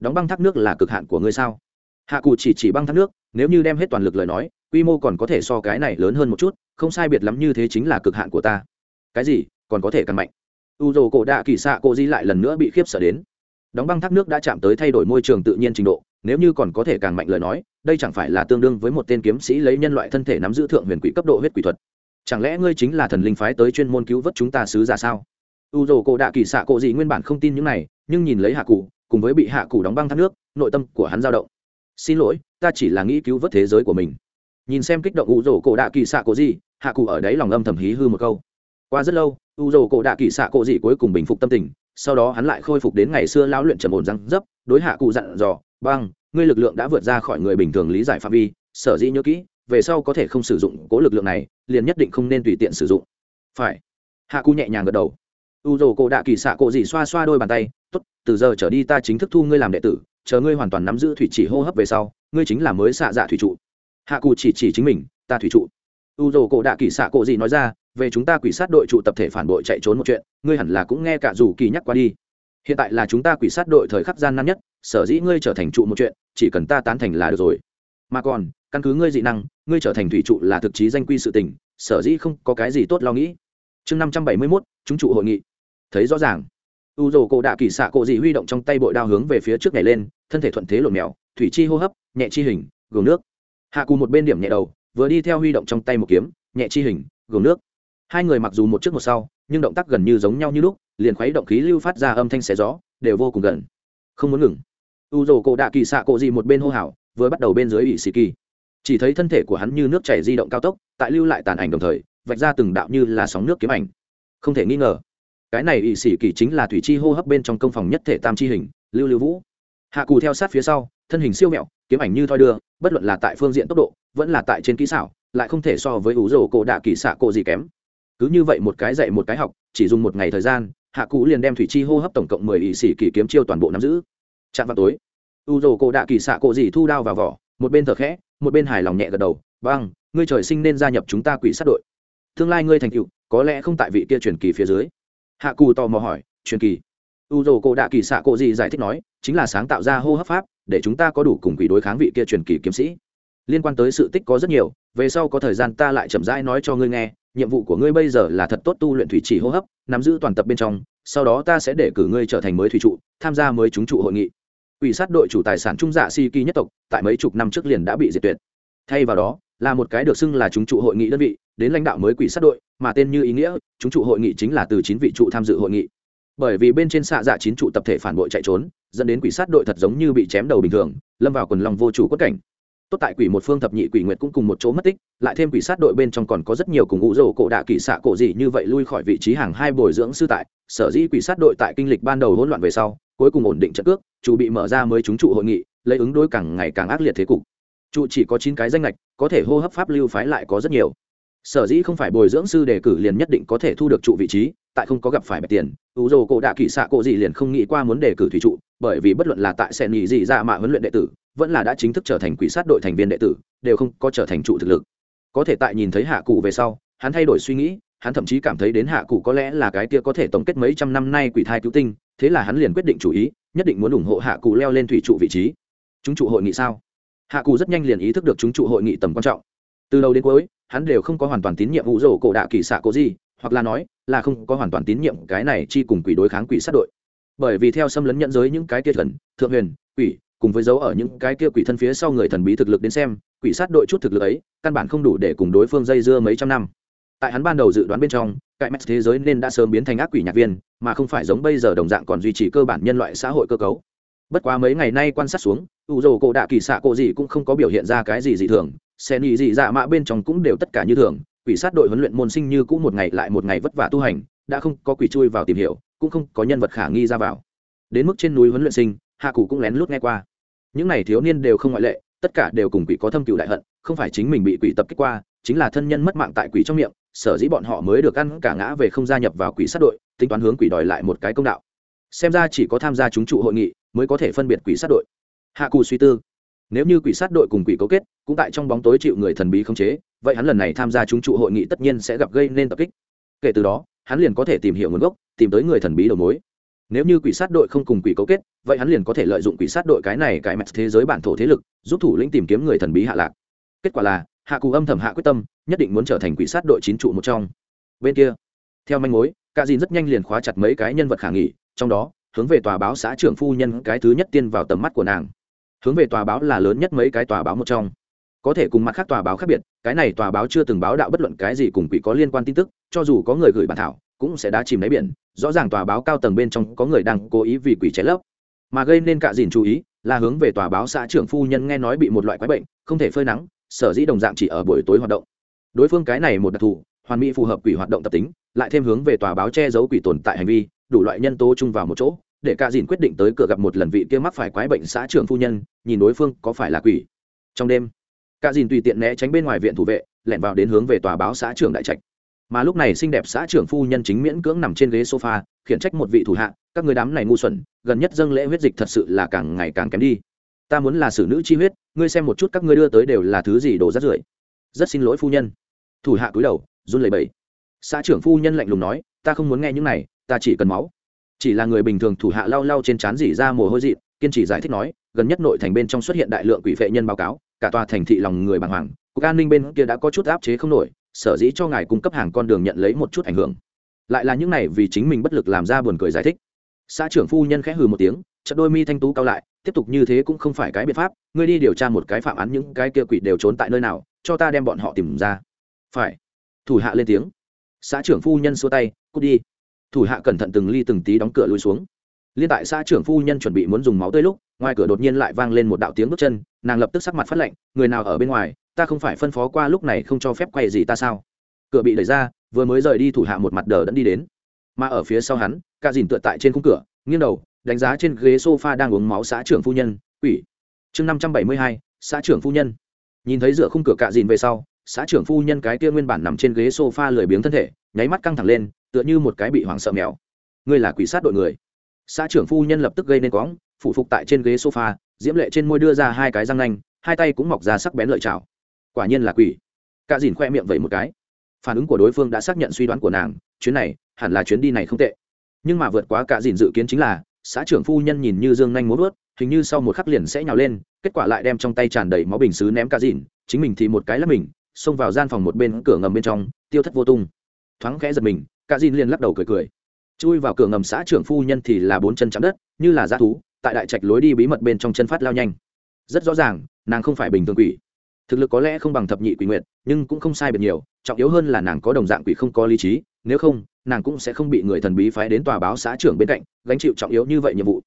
Đóng băng thác nước là cực hạn của ngươi sao? Hạ cù chỉ chỉ băng thác nước, nếu như đem hết toàn lực lời nói, quy mô còn có thể so cái này lớn hơn một chút, không sai biệt lắm như thế chính là cực hạn của ta cái gì, còn có thể càng mạnh. U dồ cổ đạ kỳ xạ cổ di lại lần nữa bị khiếp sợ đến. Đóng băng thác nước đã chạm tới thay đổi môi trường tự nhiên trình độ, nếu như còn có thể càng mạnh lời nói, đây chẳng phải là tương đương với một tên kiếm sĩ lấy nhân loại thân thể nắm giữ thượng huyền quỷ cấp độ huyết quỷ thuật. Chẳng lẽ ngươi chính là thần linh phái tới chuyên môn cứu vớt chúng ta sứ giả sao? U dồ cổ đạ kỳ xạ cổ gì nguyên bản không tin những này, nhưng nhìn lấy hạ cụ, cùng với bị hạ cụ đóng băng thác nước, nội tâm của hắn dao động. Xin lỗi, ta chỉ là nghĩ cứu vớt thế giới của mình. Nhìn xem kích động u dồ cổ đạ kỳ xạ cổ gì hạ cụ ở đấy lòng âm thầm hí hư một câu qua rất lâu, u dồ cổ đạ kỳ xạ cổ dị cuối cùng bình phục tâm tình, sau đó hắn lại khôi phục đến ngày xưa lao luyện trầm ổn răng dấp, đối hạ cụ dặn dò, băng, ngươi lực lượng đã vượt ra khỏi người bình thường lý giải phạm vi, sở dĩ nhớ kỹ, về sau có thể không sử dụng cố lực lượng này, liền nhất định không nên tùy tiện sử dụng. Phải. Hạ cụ nhẹ nhàng gật đầu. U dồ cổ đạ kỳ xạ cổ dị xoa xoa đôi bàn tay, tốt, từ giờ trở đi ta chính thức thu ngươi làm đệ tử, chờ ngươi hoàn toàn nắm giữ thủy chỉ hô hấp về sau, ngươi chính là mới xạ dạ thủy trụ. Hạ cụ chỉ chỉ chính mình, ta thủy trụ. U dồ cổ đạ kỳ xạ cổ dị nói ra về chúng ta quỷ sát đội trụ tập thể phản bội chạy trốn một chuyện, ngươi hẳn là cũng nghe cả dù kỳ nhắc qua đi. Hiện tại là chúng ta quỷ sát đội thời khắc gian nan nhất, sở dĩ ngươi trở thành trụ một chuyện, chỉ cần ta tán thành là được rồi. Mà còn, căn cứ ngươi dị năng, ngươi trở thành thủy trụ là thực chí danh quy sự tình, sở dĩ không có cái gì tốt lo nghĩ. Chương năm trăm bảy mươi mốt, chúng trụ hội nghị. Thấy rõ ràng. U dồ cổ đạ kỳ xạ cổ dị huy động trong tay bội đao hướng về phía trước này lên, thân thể thuận thế lộn mèo, thủy chi hô hấp, nhẹ chi hình gồm nước. Hạ cù một bên điểm nhẹ đầu, vừa đi theo huy động trong tay một kiếm, nhẹ chi hình gồm nước hai người mặc dù một trước một sau, nhưng động tác gần như giống nhau như lúc, liền khuấy động khí lưu phát ra âm thanh xé gió, đều vô cùng gần. Không muốn ngừng. U rồ cổ đạ kỳ xạ cổ gì một bên hô hào, vừa bắt đầu bên dưới ỷ xì kỳ chỉ thấy thân thể của hắn như nước chảy di động cao tốc, tại lưu lại tàn ảnh đồng thời, vạch ra từng đạo như là sóng nước kiếm ảnh. Không thể nghi ngờ, cái này ỷ xì kỳ chính là thủy chi hô hấp bên trong công phòng nhất thể tam chi hình, lưu lưu vũ. Hạ cù theo sát phía sau, thân hình siêu mẹo, kiếm ảnh như thoi đưa, bất luận là tại phương diện tốc độ, vẫn là tại trên kỹ xảo, lại không thể so với ủ rồ cổ đạ kỳ xạ cổ gì kém cứ như vậy một cái dạy một cái học, chỉ dùng một ngày thời gian, hạ cụ liền đem thủy chi hô hấp tổng cộng mười ỵ sĩ kỳ kiếm chiêu toàn bộ nắm giữ. Chạm vào tối u dồ cổ đạ kỳ xạ cổ gì thu đao vào vỏ, một bên thở khẽ, một bên hài lòng nhẹ gật đầu vâng ngươi trời sinh nên gia nhập chúng ta quỷ sát đội. Tương lai ngươi thành cựu có lẽ không tại vị kia truyền kỳ phía dưới. Hạ cù tò mò hỏi, truyền kỳ? U dồ cổ đạ kỳ xạ cổ gì giải thích nói, chính là sáng tạo ra hô hấp pháp, để chúng ta có đủ cùng quỷ đối kháng vị kia truyền kỳ kiếm sĩ. Liên quan tới sự tích có rất nhiều, về sau có thời gian ta lại chậm rãi nói cho ngươi nghe nhiệm vụ của ngươi bây giờ là thật tốt tu luyện thủy chỉ hô hấp, nắm giữ toàn tập bên trong, sau đó ta sẽ để cử ngươi trở thành mới thủy trụ, tham gia mới chúng trụ hội nghị. Ủy sát đội chủ tài sản trung dạ si kỳ nhất tộc, tại mấy chục năm trước liền đã bị diệt tuyệt. Thay vào đó, là một cái được xưng là chúng trụ hội nghị đơn vị, đến lãnh đạo mới quỷ sát đội, mà tên như ý nghĩa, chúng trụ hội nghị chính là từ chín vị trụ tham dự hội nghị. Bởi vì bên trên xạ dạ chín trụ tập thể phản bội chạy trốn, dẫn đến quỷ sát đội thật giống như bị chém đầu bình thường, lâm vào quần lòng vô chủ quất cảnh tốt tại quỷ một phương thập nhị quỷ nguyệt cũng cùng một chỗ mất tích, lại thêm quỷ sát đội bên trong còn có rất nhiều cùng ngũ rổ cổ đạ kỷ xạ cổ gì như vậy lui khỏi vị trí hàng hai bồi dưỡng sư tại. Sở dĩ quỷ sát đội tại kinh lịch ban đầu hỗn loạn về sau, cuối cùng ổn định trận cước, chủ bị mở ra mới chúng trụ hội nghị, lấy ứng đối càng ngày càng ác liệt thế cục. Trụ chỉ có chín cái danh lệch có thể hô hấp pháp lưu phái lại có rất nhiều. Sở dĩ không phải bồi dưỡng sư đề cử liền nhất định có thể thu được trụ vị trí tại không có gặp phải bạch tiền u dô cổ đạ kỵ xạ cổ gì liền không nghĩ qua muốn đề cử thủy trụ, bởi vì bất luận là tại sẹn nhị gì ra dạ mạ huấn luyện đệ tử, vẫn là đã chính thức trở thành quỷ sát đội thành viên đệ tử, đều không có trở thành trụ thực lực. Có thể tại nhìn thấy hạ cụ về sau, hắn thay đổi suy nghĩ, hắn thậm chí cảm thấy đến hạ cụ có lẽ là cái kia có thể tổng kết mấy trăm năm nay quỷ thai cứu tinh, thế là hắn liền quyết định chủ ý, nhất định muốn ủng hộ hạ cụ leo lên thủy trụ vị trí. Chúng trụ hội nghị sao? Hạ cụ rất nhanh liền ý thức được chúng trụ hội nghị tầm quan trọng. Từ đầu đến cuối, hắn đều không có hoàn toàn tín nhiệm vụ rổ cổ đạ kỳ xạ cố gì hoặc là nói, là không có hoàn toàn tín nhiệm cái này chi cùng quỷ đối kháng quỷ sát đội. Bởi vì theo xâm lấn nhận giới những cái kia thần, thượng huyền, quỷ, cùng với dấu ở những cái kia quỷ thân phía sau người thần bí thực lực đến xem, quỷ sát đội chút thực lực ấy, căn bản không đủ để cùng đối phương dây dưa mấy trăm năm. Tại hắn ban đầu dự đoán bên trong cải mẹt thế giới nên đã sớm biến thành ác quỷ nhạc viên, mà không phải giống bây giờ đồng dạng còn duy trì cơ bản nhân loại xã hội cơ cấu. Bất quá mấy ngày nay quan sát xuống, u dầu cổ đạ kỳ xạ cổ gì cũng không có biểu hiện ra cái gì dị thường xe nhị dị dạ mã bên trong cũng đều tất cả như thường quỷ sát đội huấn luyện môn sinh như cũ một ngày lại một ngày vất vả tu hành, đã không có quỷ chui vào tìm hiểu, cũng không có nhân vật khả nghi ra vào. Đến mức trên núi huấn luyện sinh, hạ cụ cũng lén lút nghe qua. Những n à y thiếu niên đều không ngoại lệ, tất cả đều cùng quỷ có thâm cựu đại hận, không phải chính mình bị quỷ tập kích qua, chính là thân nhân mất mạng tại quỷ trong miệng, sở dĩ bọn họ mới được ăn cả ngã về không gia nhập vào quỷ sát đội, tính toán hướng quỷ đòi lại một cái công đạo. Xem ra chỉ có tham gia chúng trụ hội nghị mới có thể phân biệt quỷ sát đội. Hạ cù suy tư nếu như quỷ sát đội cùng quỷ cấu kết, cũng tại trong bóng tối chịu người thần bí khống chế, vậy hắn lần này tham gia chúng trụ hội nghị tất nhiên sẽ gặp gây nên tập kích. Kể từ đó, hắn liền có thể tìm hiểu nguồn gốc, tìm tới người thần bí đầu mối. Nếu như quỷ sát đội không cùng quỷ cấu kết, vậy hắn liền có thể lợi dụng quỷ sát đội cái này cái mặt thế giới bản thổ thế lực, giúp thủ lĩnh tìm kiếm người thần bí hạ lạc. Kết quả là, hạ cụ âm thầm hạ quyết tâm, nhất định muốn trở thành quỷ sát đội chín trụ một trong. Bên kia, theo manh mối, cả dìn rất nhanh liền khóa chặt mấy cái nhân vật khả nghỉ trong đó, hướng về tòa báo xã trưởng phu nhân cái thứ nhất tiên vào tầm mắt của nàng hướng về tòa báo là lớn nhất mấy cái tòa báo một trong. Có thể cùng mặt khác tòa báo khác biệt, cái này tòa báo chưa từng báo đạo bất luận cái gì cùng quỷ có liên quan tin tức, cho dù có người gửi bản thảo, cũng sẽ đá chìm đáy biển, rõ ràng tòa báo cao tầng bên trong có người đang cố ý vì quỷ cháy lấp. Mà gây nên cả dìn chú ý, là hướng về tòa báo xã trưởng phu nhân nghe nói bị một loại quái bệnh, không thể phơi nắng, sở dĩ đồng dạng chỉ ở buổi tối hoạt động. Đối phương cái này một đặc thù, hoàn mỹ phù hợp quỷ hoạt động tập tính, lại thêm hướng về tòa báo che giấu quỷ tồn tại hành vi, đủ loại nhân tố chung vào một chỗ để cả dìn quyết định tới cửa gặp một lần vị kia mắc phải quái bệnh xã trưởng phu nhân, nhìn đối phương có phải là quỷ. Trong đêm, cả dìn tùy tiện né tránh bên ngoài viện thủ vệ, lẻn vào đến hướng về tòa báo xã trưởng đại trạch. Mà lúc này xinh đẹp xã trưởng phu nhân chính miễn cưỡng nằm trên ghế sofa, khiển trách một vị thủ hạ, các người đám này ngu xuẩn, gần nhất dâng lễ huyết dịch thật sự là càng ngày càng kém đi. Ta muốn là xử nữ chi huyết, ngươi xem một chút các ngươi đưa tới đều là thứ gì đồ rắt rưởi. Rất xin lỗi phu nhân. Thủ hạ cúi đầu, run lẩy bẩy. Xã trưởng phu nhân lạnh lùng nói, ta không muốn nghe những này, ta chỉ cần máu chỉ là người bình thường thủ hạ lau lau trên trán dỉ ra mồ hôi dị, kiên trì giải thích nói, gần nhất nội thành bên trong xuất hiện đại lượng quỷ vệ nhân báo cáo, cả tòa thành thị lòng người bàng hoàng, cục an ninh bên kia đã có chút áp chế không nổi, sở dĩ cho ngài cung cấp hàng con đường nhận lấy một chút ảnh hưởng. Lại là những này vì chính mình bất lực làm ra buồn cười giải thích. Xã trưởng phu nhân khẽ hừ một tiếng, chợt đôi mi thanh tú cao lại, tiếp tục như thế cũng không phải cái biện pháp, ngươi đi điều tra một cái phạm án những cái kia quỷ đều trốn tại nơi nào, cho ta đem bọn họ tìm ra. Phải. Thủ hạ lên tiếng. Xã trưởng phu nhân xua tay, cút đi thủ hạ cẩn thận từng ly từng tí đóng cửa lùi xuống. Liên tại xã trưởng phu nhân chuẩn bị muốn dùng máu tươi lúc, ngoài cửa đột nhiên lại vang lên một đạo tiếng bước chân, nàng lập tức sắc mặt phát lạnh, người nào ở bên ngoài, ta không phải phân phó qua lúc này không cho phép quay gì ta sao? Cửa bị đẩy ra, vừa mới rời đi thủ hạ một mặt đờ đẫn đi đến. Mà ở phía sau hắn ca dìn tựa tại trên khung cửa, nghiêng đầu, đánh giá trên ghế sofa đang uống máu xã trưởng phu nhân ủy chương năm trăm bảy mươi hai, xã trưởng phu nhân. Nhìn thấy dựa khung cửa cạ dìn về sau, xã trưởng phu nhân cái kia nguyên bản nằm trên ghế sofa lười biếng thân thể, nháy mắt căng thẳng lên tựa như một cái bị hoảng sợ mèo. Ngươi là quỷ sát đội người. Xã trưởng phu nhân lập tức gây nên quõng phụ phục tại trên ghế sofa, diễm lệ trên môi đưa ra hai cái răng nanh, hai tay cũng mọc ra sắc bén lợi chảo quả nhiên là quỷ. Cạ dìn khoe miệng vậy một cái. Phản ứng của đối phương đã xác nhận suy đoán của nàng, chuyến này, hẳn là chuyến đi này không tệ. Nhưng mà vượt quá cạ dìn dự kiến chính là, xã trưởng phu nhân nhìn như dương nhanh muốn vớt hình như sau một khắc liền sẽ nhào lên, kết quả lại đem trong tay tràn đầy máu bình xứ ném cạ dìn, chính mình thì một cái lắp mình, xông vào gian phòng một bên cửa ngầm bên trong, tiêu thất vô tung. Thoáng khẽ giật mình Cả dìn liền lắc đầu cười cười. Chui vào cửa ngầm xã trưởng phu nhân thì là bốn chân chạm đất, như là dã thú, tại đại trạch lối đi bí mật bên trong chân phát lao nhanh. Rất rõ ràng, nàng không phải bình thường quỷ. Thực lực có lẽ không bằng thập nhị quỷ nguyện nhưng cũng không sai biệt nhiều, trọng yếu hơn là nàng có đồng dạng quỷ không có lý trí, nếu không, nàng cũng sẽ không bị người thần bí phái đến tòa báo xã trưởng bên cạnh, gánh chịu trọng yếu như vậy nhiệm vụ.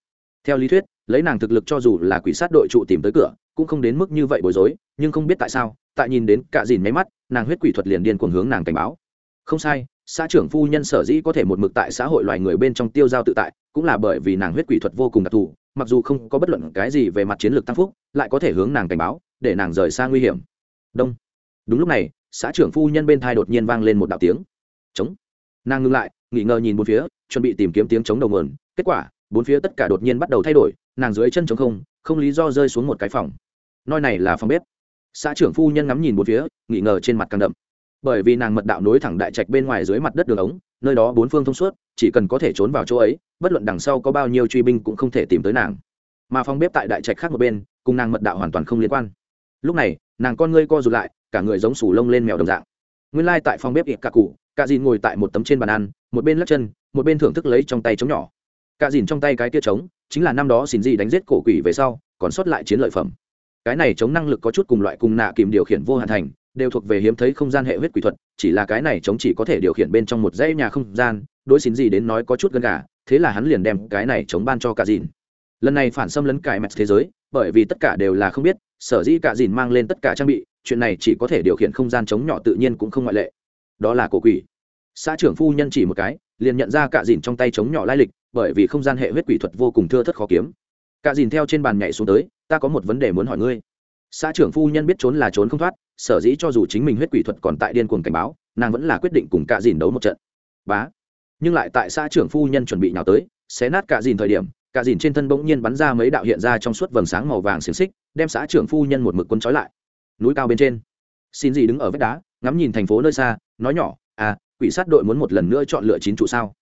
Theo lý thuyết, lấy nàng thực lực cho dù là quỷ sát đội trụ tìm tới cửa, cũng không đến mức như vậy bối rối, nhưng không biết tại sao, tại nhìn đến cả dìn máy mắt, nàng huyết quỷ thuật liền điên cuồng hướng nàng cảnh báo không sai, xã trưởng phu nhân sở dĩ có thể một mực tại xã hội loài người bên trong tiêu giao tự tại, cũng là bởi vì nàng huyết quỷ thuật vô cùng đặc thù, mặc dù không có bất luận cái gì về mặt chiến lược tăng phúc, lại có thể hướng nàng cảnh báo, để nàng rời xa nguy hiểm. Đông. Đúng lúc này, xã trưởng phu nhân bên thai đột nhiên vang lên một đạo tiếng. Chống nàng ngưng lại, nghỉ ngờ nhìn bốn phía, chuẩn bị tìm kiếm tiếng chống đầu mườn kết quả, bốn phía tất cả đột nhiên bắt đầu thay đổi, nàng dưới chân chống không không lý do rơi xuống một cái phòng. Nơi này là phòng bếp. Xã trưởng phu nhân ngắm nhìn bốn phía, nghỉ ngờ trên mặt càng đậm bởi vì nàng mật đạo nối thẳng đại trạch bên ngoài dưới mặt đất đường ống, nơi đó bốn phương thông suốt, chỉ cần có thể trốn vào chỗ ấy, bất luận đằng sau có bao nhiêu truy binh cũng không thể tìm tới nàng. Mà phòng bếp tại đại trạch khác một bên, cùng nàng mật đạo hoàn toàn không liên quan. Lúc này, nàng con ngươi co rụt lại, cả người giống sủ lông lên mèo đồng dạng. Nguyên lai、like、tại phòng bếp ịp cả cụ, cả dìn ngồi tại một tấm trên bàn ăn, một bên lắc chân, một bên thưởng thức lấy trong tay trống nhỏ. Cả dìn trong tay cái kia trống, chính là năm đó xin gì đánh giết cổ quỷ về sau, còn sót lại chiến lợi phẩm. Cái này chống năng lực có chút cùng loại cùng nạ kìm điều khiển vô hạn thành đều thuộc về hiếm thấy không gian hệ huyết quỷ thuật, chỉ là cái này chống chỉ có thể điều khiển bên trong một dãy nhà không gian, đối xín gì đến nói có chút gần cả thế là hắn liền đem cái này chống ban cho cả dìn. Lần này phản xâm lấn cải mẹt thế giới, bởi vì tất cả đều là không biết, sở dĩ cả dìn mang lên tất cả trang bị, chuyện này chỉ có thể điều khiển không gian chống nhỏ tự nhiên cũng không ngoại lệ. Đó là cổ quỷ. Xã trưởng phu nhân chỉ một cái, liền nhận ra cả dìn trong tay chống nhỏ lai lịch, bởi vì không gian hệ huyết quỷ thuật vô cùng thưa thất khó kiếm. Cả dìn theo trên bàn nhảy xuống tới, ta có một vấn đề muốn hỏi ngươi xã trưởng phu nhân biết trốn là trốn không thoát, sở dĩ cho dù chính mình huyết quỷ thuật còn tại điên cuồng cảnh báo, nàng vẫn là quyết định cùng cả dìn đấu một trận. Bá. Nhưng lại tại xã trưởng phu nhân chuẩn bị nào tới, xé nát cả dìn thời điểm cả dìn trên thân bỗng nhiên bắn ra mấy đạo hiện ra trong suốt vầng sáng màu vàng xiềng xích, đem xã trưởng phu nhân một mực quân trói lại. Núi cao bên trên. Xin gì đứng ở vách đá, ngắm nhìn thành phố nơi xa, nói nhỏ à quỷ sát đội muốn một lần nữa chọn lựa chín trụ sao?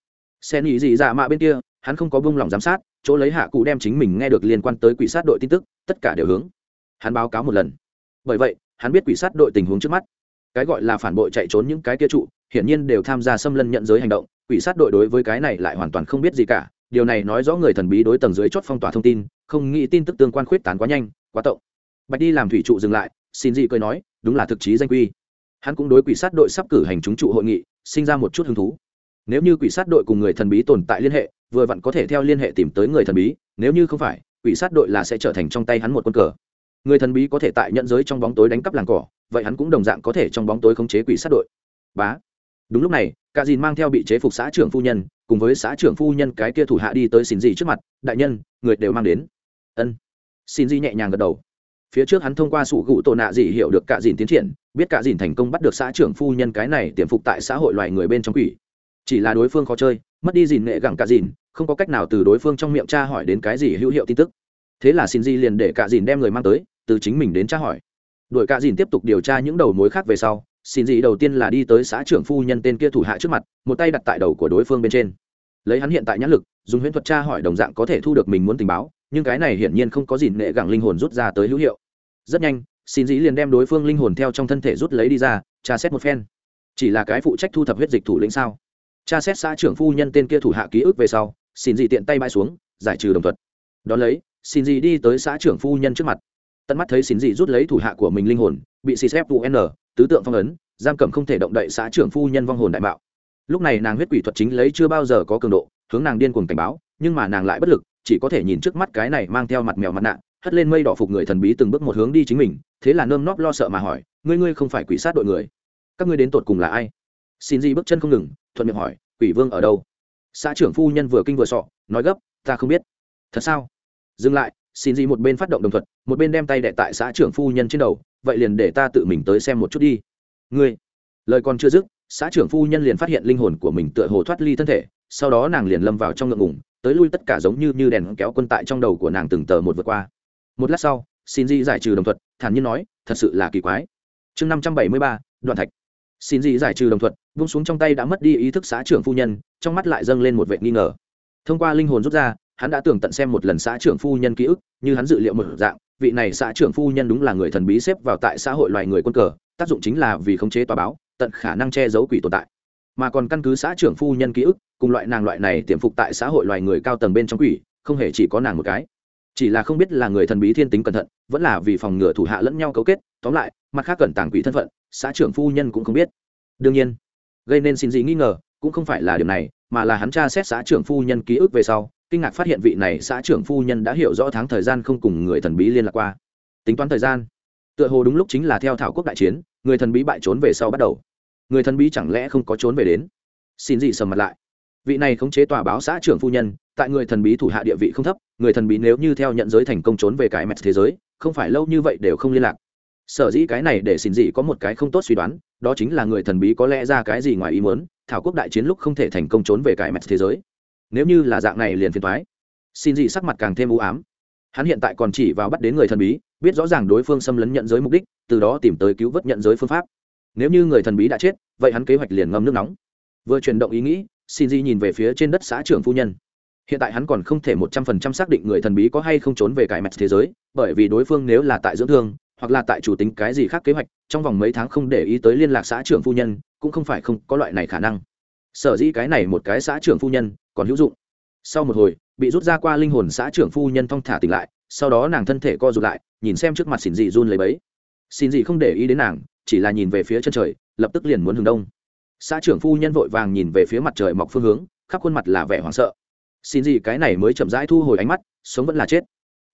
Xen ý gì dạ mạ bên kia, hắn không có bông lòng giám sát, chỗ lấy hạ cụ đem chính mình nghe được liên quan tới quỷ sát đội tin tức, tất cả đều hướng hắn báo cáo một lần. Bởi vậy, hắn biết quỷ sát đội tình huống trước mắt. Cái gọi là phản bội chạy trốn những cái kia trụ, hiển nhiên đều tham gia xâm lân nhận giới hành động. Quỷ sát đội đối với cái này lại hoàn toàn không biết gì cả. Điều này nói rõ người thần bí đối tầng dưới chốt phong tỏa thông tin, không nghĩ tin tức tương quan khuyết tán quá nhanh, quá tộng. Bạch đi làm thủy trụ dừng lại, xin gì cười nói, đúng là thực chí danh quy. Hắn cũng đối quỷ sát đội sắp cử hành chúng trụ hội nghị, sinh ra một chút hứng thú. Nếu như quỷ sát đội cùng người thần bí tồn tại liên hệ, vừa vặn có thể theo liên hệ tìm tới người thần bí, nếu như không phải, quỷ sát đội là sẽ trở thành trong tay hắn một con cờ người thần bí có thể tại nhận giới trong bóng tối đánh cắp làng cỏ, vậy hắn cũng đồng dạng có thể trong bóng tối khống chế quỷ sát đội. Bá. Đúng lúc này, cả dìn mang theo bị chế phục xã trưởng phu nhân, cùng với xã trưởng phu nhân cái kia thủ hạ đi tới xin gì trước mặt, đại nhân, người đều mang đến. Ân. Xin gì nhẹ nhàng gật đầu. Phía trước hắn thông qua sủ gụ tổ nạ gì hiểu được cả dìn tiến triển, biết cả dìn thành công bắt được xã trưởng phu nhân cái này tiềm phục tại xã hội loài người bên trong quỷ. Chỉ là đối phương khó chơi, mất đi dìn nghệ gẳng cả dìn, không có cách nào từ đối phương trong miệng tra hỏi đến cái gì hữu hiệu tin tức thế là xin di liền để cạ dìn đem người mang tới, từ chính mình đến tra hỏi. Đội cạ dìn tiếp tục điều tra những đầu mối khác về sau, xin gì đầu tiên là đi tới xã trưởng phu nhân tên kia thủ hạ trước mặt, một tay đặt tại đầu của đối phương bên trên. Lấy hắn hiện tại nhãn lực, dùng huyễn thuật tra hỏi đồng dạng có thể thu được mình muốn tình báo, nhưng cái này hiển nhiên không có gì nệ gẳng linh hồn rút ra tới hữu hiệu. Rất nhanh, xin dĩ liền đem đối phương linh hồn theo trong thân thể rút lấy đi ra, tra xét một phen. Chỉ là cái phụ trách thu thập huyết dịch thủ lĩnh sao? Tra xét xã trưởng phu nhân tên kia thủ hạ ký ức về sau, xin dị tiện tay bay xuống, giải trừ đồng thuật đón lấy xin gì đi tới xã trưởng phu nhân trước mặt. Tận mắt thấy xin gì rút lấy thủ hạ của mình linh hồn, bị xì xếp vụ n tứ tượng phong ấn, giam cầm không thể động đậy xã trưởng phu nhân vong hồn đại mạo. Lúc này nàng huyết quỷ thuật chính lấy chưa bao giờ có cường độ, hướng nàng điên cuồng cảnh báo, nhưng mà nàng lại bất lực, chỉ có thể nhìn trước mắt cái này mang theo mặt mèo mặt nạ, hất lên mây đỏ phục người thần bí từng bước một hướng đi chính mình, thế là nơm nóp lo sợ mà hỏi, ngươi ngươi không phải quỷ sát đội người? Các ngươi đến tột cùng là ai? Xin gì bước chân không ngừng, thuận miệng hỏi, quỷ vương ở đâu? Xã trưởng phu nhân vừa kinh vừa sọ, nói gấp, ta không biết. Thật sao? Dừng lại xin gì một bên phát động đồng thuật, một bên đem tay đệ tại xã trưởng phu nhân trên đầu vậy liền để ta tự mình tới xem một chút đi. Ngươi lời còn chưa dứt xã trưởng phu nhân liền phát hiện linh hồn của mình tựa hồ thoát ly thân thể sau đó nàng liền lâm vào trong ngượng ngùng tới lui tất cả giống như như đèn kéo quân tại trong đầu của nàng từng tờ một vượt qua. Một lát sau xin di giải trừ đồng thuật, thản nhiên nói thật sự là kỳ quái. Chương năm trăm bảy mươi ba đoạn thạch. Xin di giải trừ đồng thuật, vung xuống trong tay đã mất đi ý thức xã trưởng phu nhân trong mắt lại dâng lên một vệ nghi ngờ. Thông qua linh hồn rút ra hắn đã tưởng tận xem một lần xã trưởng phu nhân ký ức, như hắn dự liệu một dạng, vị này xã trưởng phu nhân đúng là người thần bí xếp vào tại xã hội loài người quân cờ, tác dụng chính là vì khống chế tòa báo, tận khả năng che giấu quỷ tồn tại. Mà còn căn cứ xã trưởng phu nhân ký ức, cùng loại nàng loại này tiềm phục tại xã hội loài người cao tầng bên trong quỷ, không hề chỉ có nàng một cái. Chỉ là không biết là người thần bí thiên tính cẩn thận, vẫn là vì phòng ngừa thủ hạ lẫn nhau cấu kết, tóm lại, mặt khác cẩn tàng quỷ thân phận, xã trưởng phu nhân cũng không biết. Đương nhiên, gây nên xin gì nghi ngờ, cũng không phải là điều này, mà là hắn tra xét xã trưởng phu nhân ký ức về sau kinh ngạc phát hiện vị này xã trưởng phu nhân đã hiểu rõ tháng thời gian không cùng người thần bí liên lạc qua. Tính toán thời gian. Tựa hồ đúng lúc chính là theo thảo quốc đại chiến, người thần bí bại trốn về sau bắt đầu. Người thần bí chẳng lẽ không có trốn về đến? Xin gì sầm mặt lại. Vị này khống chế tòa báo xã trưởng phu nhân, tại người thần bí thủ hạ địa vị không thấp, người thần bí nếu như theo nhận giới thành công trốn về cái mẹt thế giới, không phải lâu như vậy đều không liên lạc. Sở dĩ cái này để xin gì có một cái không tốt suy đoán, đó chính là người thần bí có lẽ ra cái gì ngoài ý muốn, thảo quốc đại chiến lúc không thể thành công trốn về cái mẹt thế giới nếu như là dạng này liền phiền thoái. Xin dị sắc mặt càng thêm u ám. Hắn hiện tại còn chỉ vào bắt đến người thần bí, biết rõ ràng đối phương xâm lấn nhận giới mục đích, từ đó tìm tới cứu vớt nhận giới phương pháp. Nếu như người thần bí đã chết, vậy hắn kế hoạch liền ngâm nước nóng. Vừa chuyển động ý nghĩ, xin dị nhìn về phía trên đất xã trưởng phu nhân. Hiện tại hắn còn không thể một trăm phần trăm xác định người thần bí có hay không trốn về cải mẹt thế giới, bởi vì đối phương nếu là tại dưỡng thương, hoặc là tại chủ tính cái gì khác kế hoạch, trong vòng mấy tháng không để ý tới liên lạc xã trưởng phu nhân, cũng không phải không có loại này khả năng sở dĩ cái này một cái xã trưởng phu nhân còn hữu dụng. Sau một hồi, bị rút ra qua linh hồn xã trưởng phu nhân thong thả tỉnh lại, sau đó nàng thân thể co rụt lại, nhìn xem trước mặt xin dị run lấy bấy xin dị không để ý đến nàng, chỉ là nhìn về phía chân trời, lập tức liền muốn hướng đông. Xã trưởng phu nhân vội vàng nhìn về phía mặt trời mọc phương hướng, khắp khuôn mặt là vẻ hoảng sợ. Xin gì cái này mới chậm rãi thu hồi ánh mắt, sống vẫn là chết.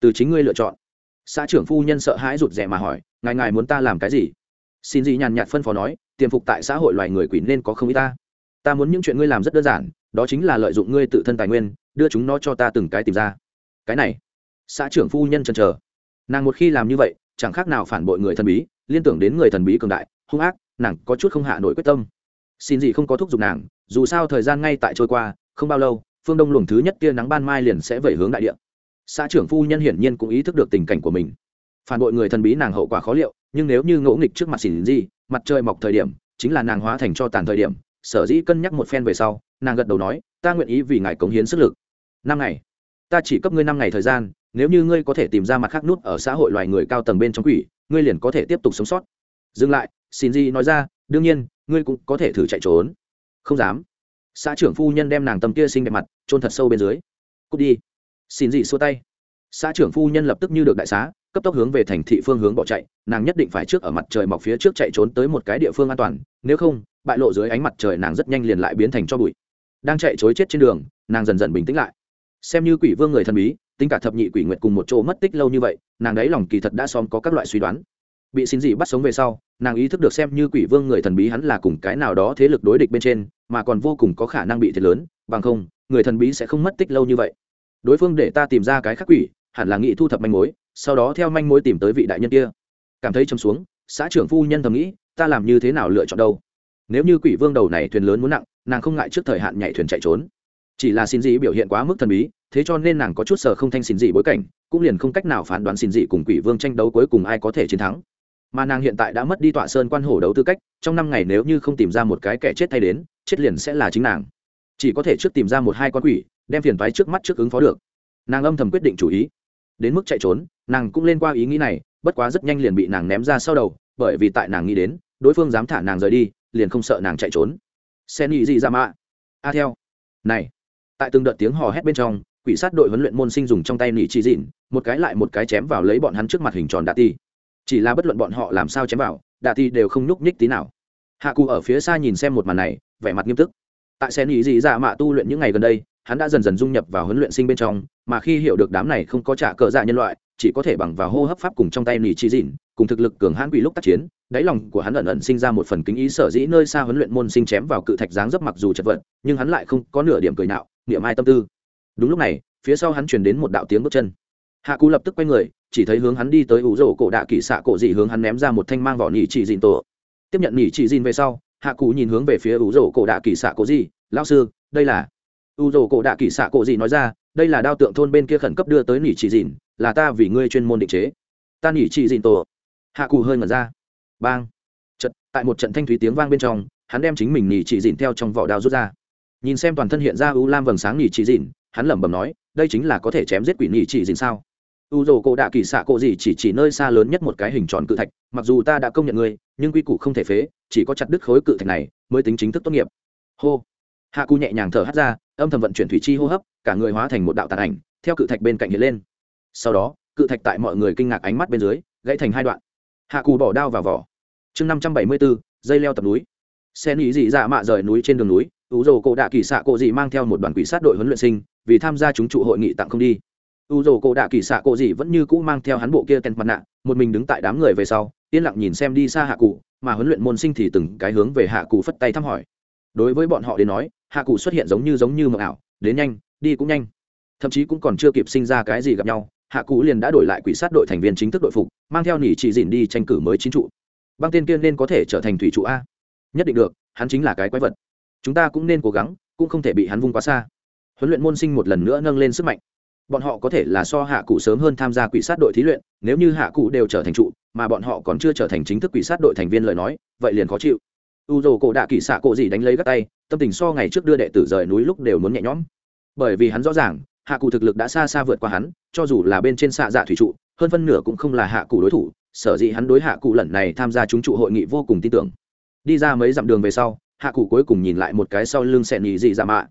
Từ chính ngươi lựa chọn. Xã trưởng phu nhân sợ hãi rụt rè mà hỏi, ngài ngài muốn ta làm cái gì? Xin gì nhàn nhạt phân phó nói, tiềm phục tại xã hội loài người quỷ nên có không ít ta ta muốn những chuyện ngươi làm rất đơn giản, đó chính là lợi dụng ngươi tự thân tài nguyên, đưa chúng nó cho ta từng cái tìm ra. Cái này, xã trưởng phu nhân chần chờ. Nàng một khi làm như vậy, chẳng khác nào phản bội người thần bí, liên tưởng đến người thần bí cường đại, hung ác, nàng có chút không hạ nổi quyết tâm. Xin gì không có thúc giục nàng, dù sao thời gian ngay tại trôi qua, không bao lâu, phương đông luồng thứ nhất kia nắng ban mai liền sẽ vẩy hướng đại địa. Xã trưởng phu nhân hiển nhiên cũng ý thức được tình cảnh của mình. Phản bội người thần bí nàng hậu quả khó liệu, nhưng nếu như ngỗ nghịch trước mặt xỉn gì, mặt trời mọc thời điểm, chính là nàng hóa thành cho tàn thời điểm sở dĩ cân nhắc một phen về sau, nàng gật đầu nói, ta nguyện ý vì ngài cống hiến sức lực. Năm ngày. Ta chỉ cấp ngươi năm ngày thời gian, nếu như ngươi có thể tìm ra mặt khác nút ở xã hội loài người cao tầng bên trong quỷ, ngươi liền có thể tiếp tục sống sót. Dừng lại, xin di nói ra, đương nhiên, ngươi cũng có thể thử chạy trốn. Không dám. Xã trưởng phu nhân đem nàng tầm kia xinh đẹp mặt trôn thật sâu bên dưới. Cút đi. Xin gì xua tay. Xã trưởng phu nhân lập tức như được đại xá cấp tốc hướng về thành thị phương hướng bỏ chạy, nàng nhất định phải trước ở mặt trời mọc phía trước chạy trốn tới một cái địa phương an toàn, nếu không, bại lộ dưới ánh mặt trời nàng rất nhanh liền lại biến thành cho bụi. Đang chạy chối chết trên đường, nàng dần dần bình tĩnh lại. Xem như quỷ vương người thần bí, tính cả thập nhị quỷ nguyệt cùng một chỗ mất tích lâu như vậy, nàng đấy lòng kỳ thật đã xóm có các loại suy đoán. Bị xin gì bắt sống về sau, nàng ý thức được xem như quỷ vương người thần bí hắn là cùng cái nào đó thế lực đối địch bên trên, mà còn vô cùng có khả năng bị thiệt lớn, bằng không, người thần bí sẽ không mất tích lâu như vậy. Đối phương để ta tìm ra cái khắc quỷ hẳn là nghĩ thu thập manh mối, sau đó theo manh mối tìm tới vị đại nhân kia. Cảm thấy châm xuống, xã trưởng phu nhân thầm nghĩ, ta làm như thế nào lựa chọn đâu? Nếu như quỷ vương đầu này thuyền lớn muốn nặng, nàng không ngại trước thời hạn nhảy thuyền chạy trốn. Chỉ là xin dị biểu hiện quá mức thần bí, thế cho nên nàng có chút sở không thanh xin dị bối cảnh, cũng liền không cách nào phán đoán xin dị cùng quỷ vương tranh đấu cuối cùng ai có thể chiến thắng. Mà nàng hiện tại đã mất đi tọa sơn quan hổ đấu tư cách, trong năm ngày nếu như không tìm ra một cái kẻ chết thay đến, chết liền sẽ là chính nàng. Chỉ có thể trước tìm ra một hai con quỷ, đem phiền toái trước mắt trước ứng phó được. Nàng âm thầm quyết định chủ ý đến mức chạy trốn, nàng cũng lên qua ý nghĩ này, bất quá rất nhanh liền bị nàng ném ra sau đầu, bởi vì tại nàng nghĩ đến, đối phương dám thả nàng rời đi, liền không sợ nàng chạy trốn. Sen ý gì ra mạ. A theo. Này. Tại từng đợt tiếng hò hét bên trong, quỷ sát đội huấn luyện môn sinh dùng trong tay nỉ chỉ dịn, một cái lại một cái chém vào lấy bọn hắn trước mặt hình tròn đạ ti. Chỉ là bất luận bọn họ làm sao chém vào, đạ ti đều không nhúc nhích tí nào. Hạ cụ ở phía xa nhìn xem một màn này, vẻ mặt nghiêm túc tại sen ý gì dạ mạ tu luyện những ngày gần đây, hắn đã dần dần dung nhập vào huấn luyện sinh bên trong, mà khi hiểu được đám này không có trả cờ dạ nhân loại, chỉ có thể bằng vào hô hấp pháp cùng trong tay nỉ chi dịn, cùng thực lực cường hãn quỷ lúc tác chiến, đáy lòng của hắn ẩn ẩn sinh ra một phần kính ý sở dĩ nơi xa huấn luyện môn sinh chém vào cự thạch dáng dấp mặc dù chật vật, nhưng hắn lại không có nửa điểm cười nạo, niệm ai tâm tư. Đúng lúc này, phía sau hắn truyền đến một đạo tiếng bước chân. Hạ cú lập tức quay người, chỉ thấy hướng hắn đi tới ủ rổ cổ đạ kỷ xạ cổ dị hướng hắn ném ra một thanh mang vỏ nỉ chỉ dịn tổ. Tiếp nhận nỉ chỉ dịn về sau hạ cụ nhìn hướng về phía ủ rổ cổ đạ kỷ xạ cổ dị lao sư, đây là ủ rổ cổ đạ kỷ xạ cổ dị nói ra, đây là đao tượng thôn bên kia khẩn cấp đưa tới nỉ chỉ dìn, là ta vì ngươi chuyên môn định chế. Ta nỉ chỉ dìn tổ. Hạ cụ hơi ngẩn ra. Bang! Trận tại một trận thanh thúy tiếng vang bên trong, hắn đem chính mình nỉ chỉ dìn theo trong vỏ đao rút ra. Nhìn xem toàn thân hiện ra u lam vầng sáng nỉ chỉ dìn, hắn lẩm bẩm nói, đây chính là có thể chém giết quỷ nỉ chỉ dìn sao? U dồ cổ đạ kỳ xạ cổ gì chỉ chỉ nơi xa lớn nhất một cái hình tròn cự thạch, mặc dù ta đã công nhận ngươi, nhưng quy củ không thể phế, chỉ có chặt đứt khối cự thạch này mới tính chính thức tốt nghiệp. Hô. Hạ cụ nhẹ nhàng thở hắt ra, âm thầm vận chuyển thủy chi hô hấp, cả người hóa thành một đạo tàn ảnh, theo cự thạch bên cạnh hiện lên. Sau đó, cự thạch tại mọi người kinh ngạc ánh mắt bên dưới, gãy thành hai đoạn. Hạ cụ bỏ đao vào vỏ. Chương năm trăm bảy mươi bốn, dây leo tập núi. Xe nỉ dị dạ mạ rời núi trên đường núi, u dồ cổ đạ kỳ xạ cổ dị mang theo một đoàn quỷ sát đội huấn luyện sinh, vì tham gia chúng trụ hội nghị tặng không đi u dồ cổ đạ kỳ xạ cổ gì vẫn như cũ mang theo hắn bộ kia tên mặt nạ, một mình đứng tại đám người về sau, yên lặng nhìn xem đi xa hạ cụ, mà huấn luyện môn sinh thì từng cái hướng về hạ cụ phất tay thăm hỏi. Đối với bọn họ đến nói, hạ cụ xuất hiện giống như giống như mộng ảo, đến nhanh, đi cũng nhanh. Thậm chí cũng còn chưa kịp sinh ra cái gì gặp nhau, hạ cụ liền đã đổi lại quỷ sát đội thành viên chính thức đội phục, mang theo nỉ chỉ dịn đi tranh cử mới chính trụ. Băng tên kiên nên có thể trở thành thủy trụ a? Nhất định được, hắn chính là cái quái vật. Chúng ta cũng nên cố gắng, cũng không thể bị hắn vung quá xa. Huấn luyện môn sinh một lần nữa nâng lên sức mạnh bọn họ có thể là so hạ cụ sớm hơn tham gia quỷ sát đội thí luyện, nếu như hạ cụ đều trở thành trụ, mà bọn họ còn chưa trở thành chính thức quỷ sát đội thành viên lời nói, vậy liền khó chịu. U dồ cổ đạ kỷ xạ cổ gì đánh lấy gắt tay, tâm tình so ngày trước đưa đệ tử rời núi lúc đều muốn nhẹ nhõm. Bởi vì hắn rõ ràng, hạ cụ thực lực đã xa xa vượt qua hắn, cho dù là bên trên xạ dạ thủy trụ, hơn phân nửa cũng không là hạ cụ đối thủ, sở dĩ hắn đối hạ cụ lần này tham gia chúng trụ hội nghị vô cùng tin tưởng. Đi ra mấy dặm đường về sau, hạ cụ cuối cùng nhìn lại một cái sau lưng xẹn nhị dị dạ mạ.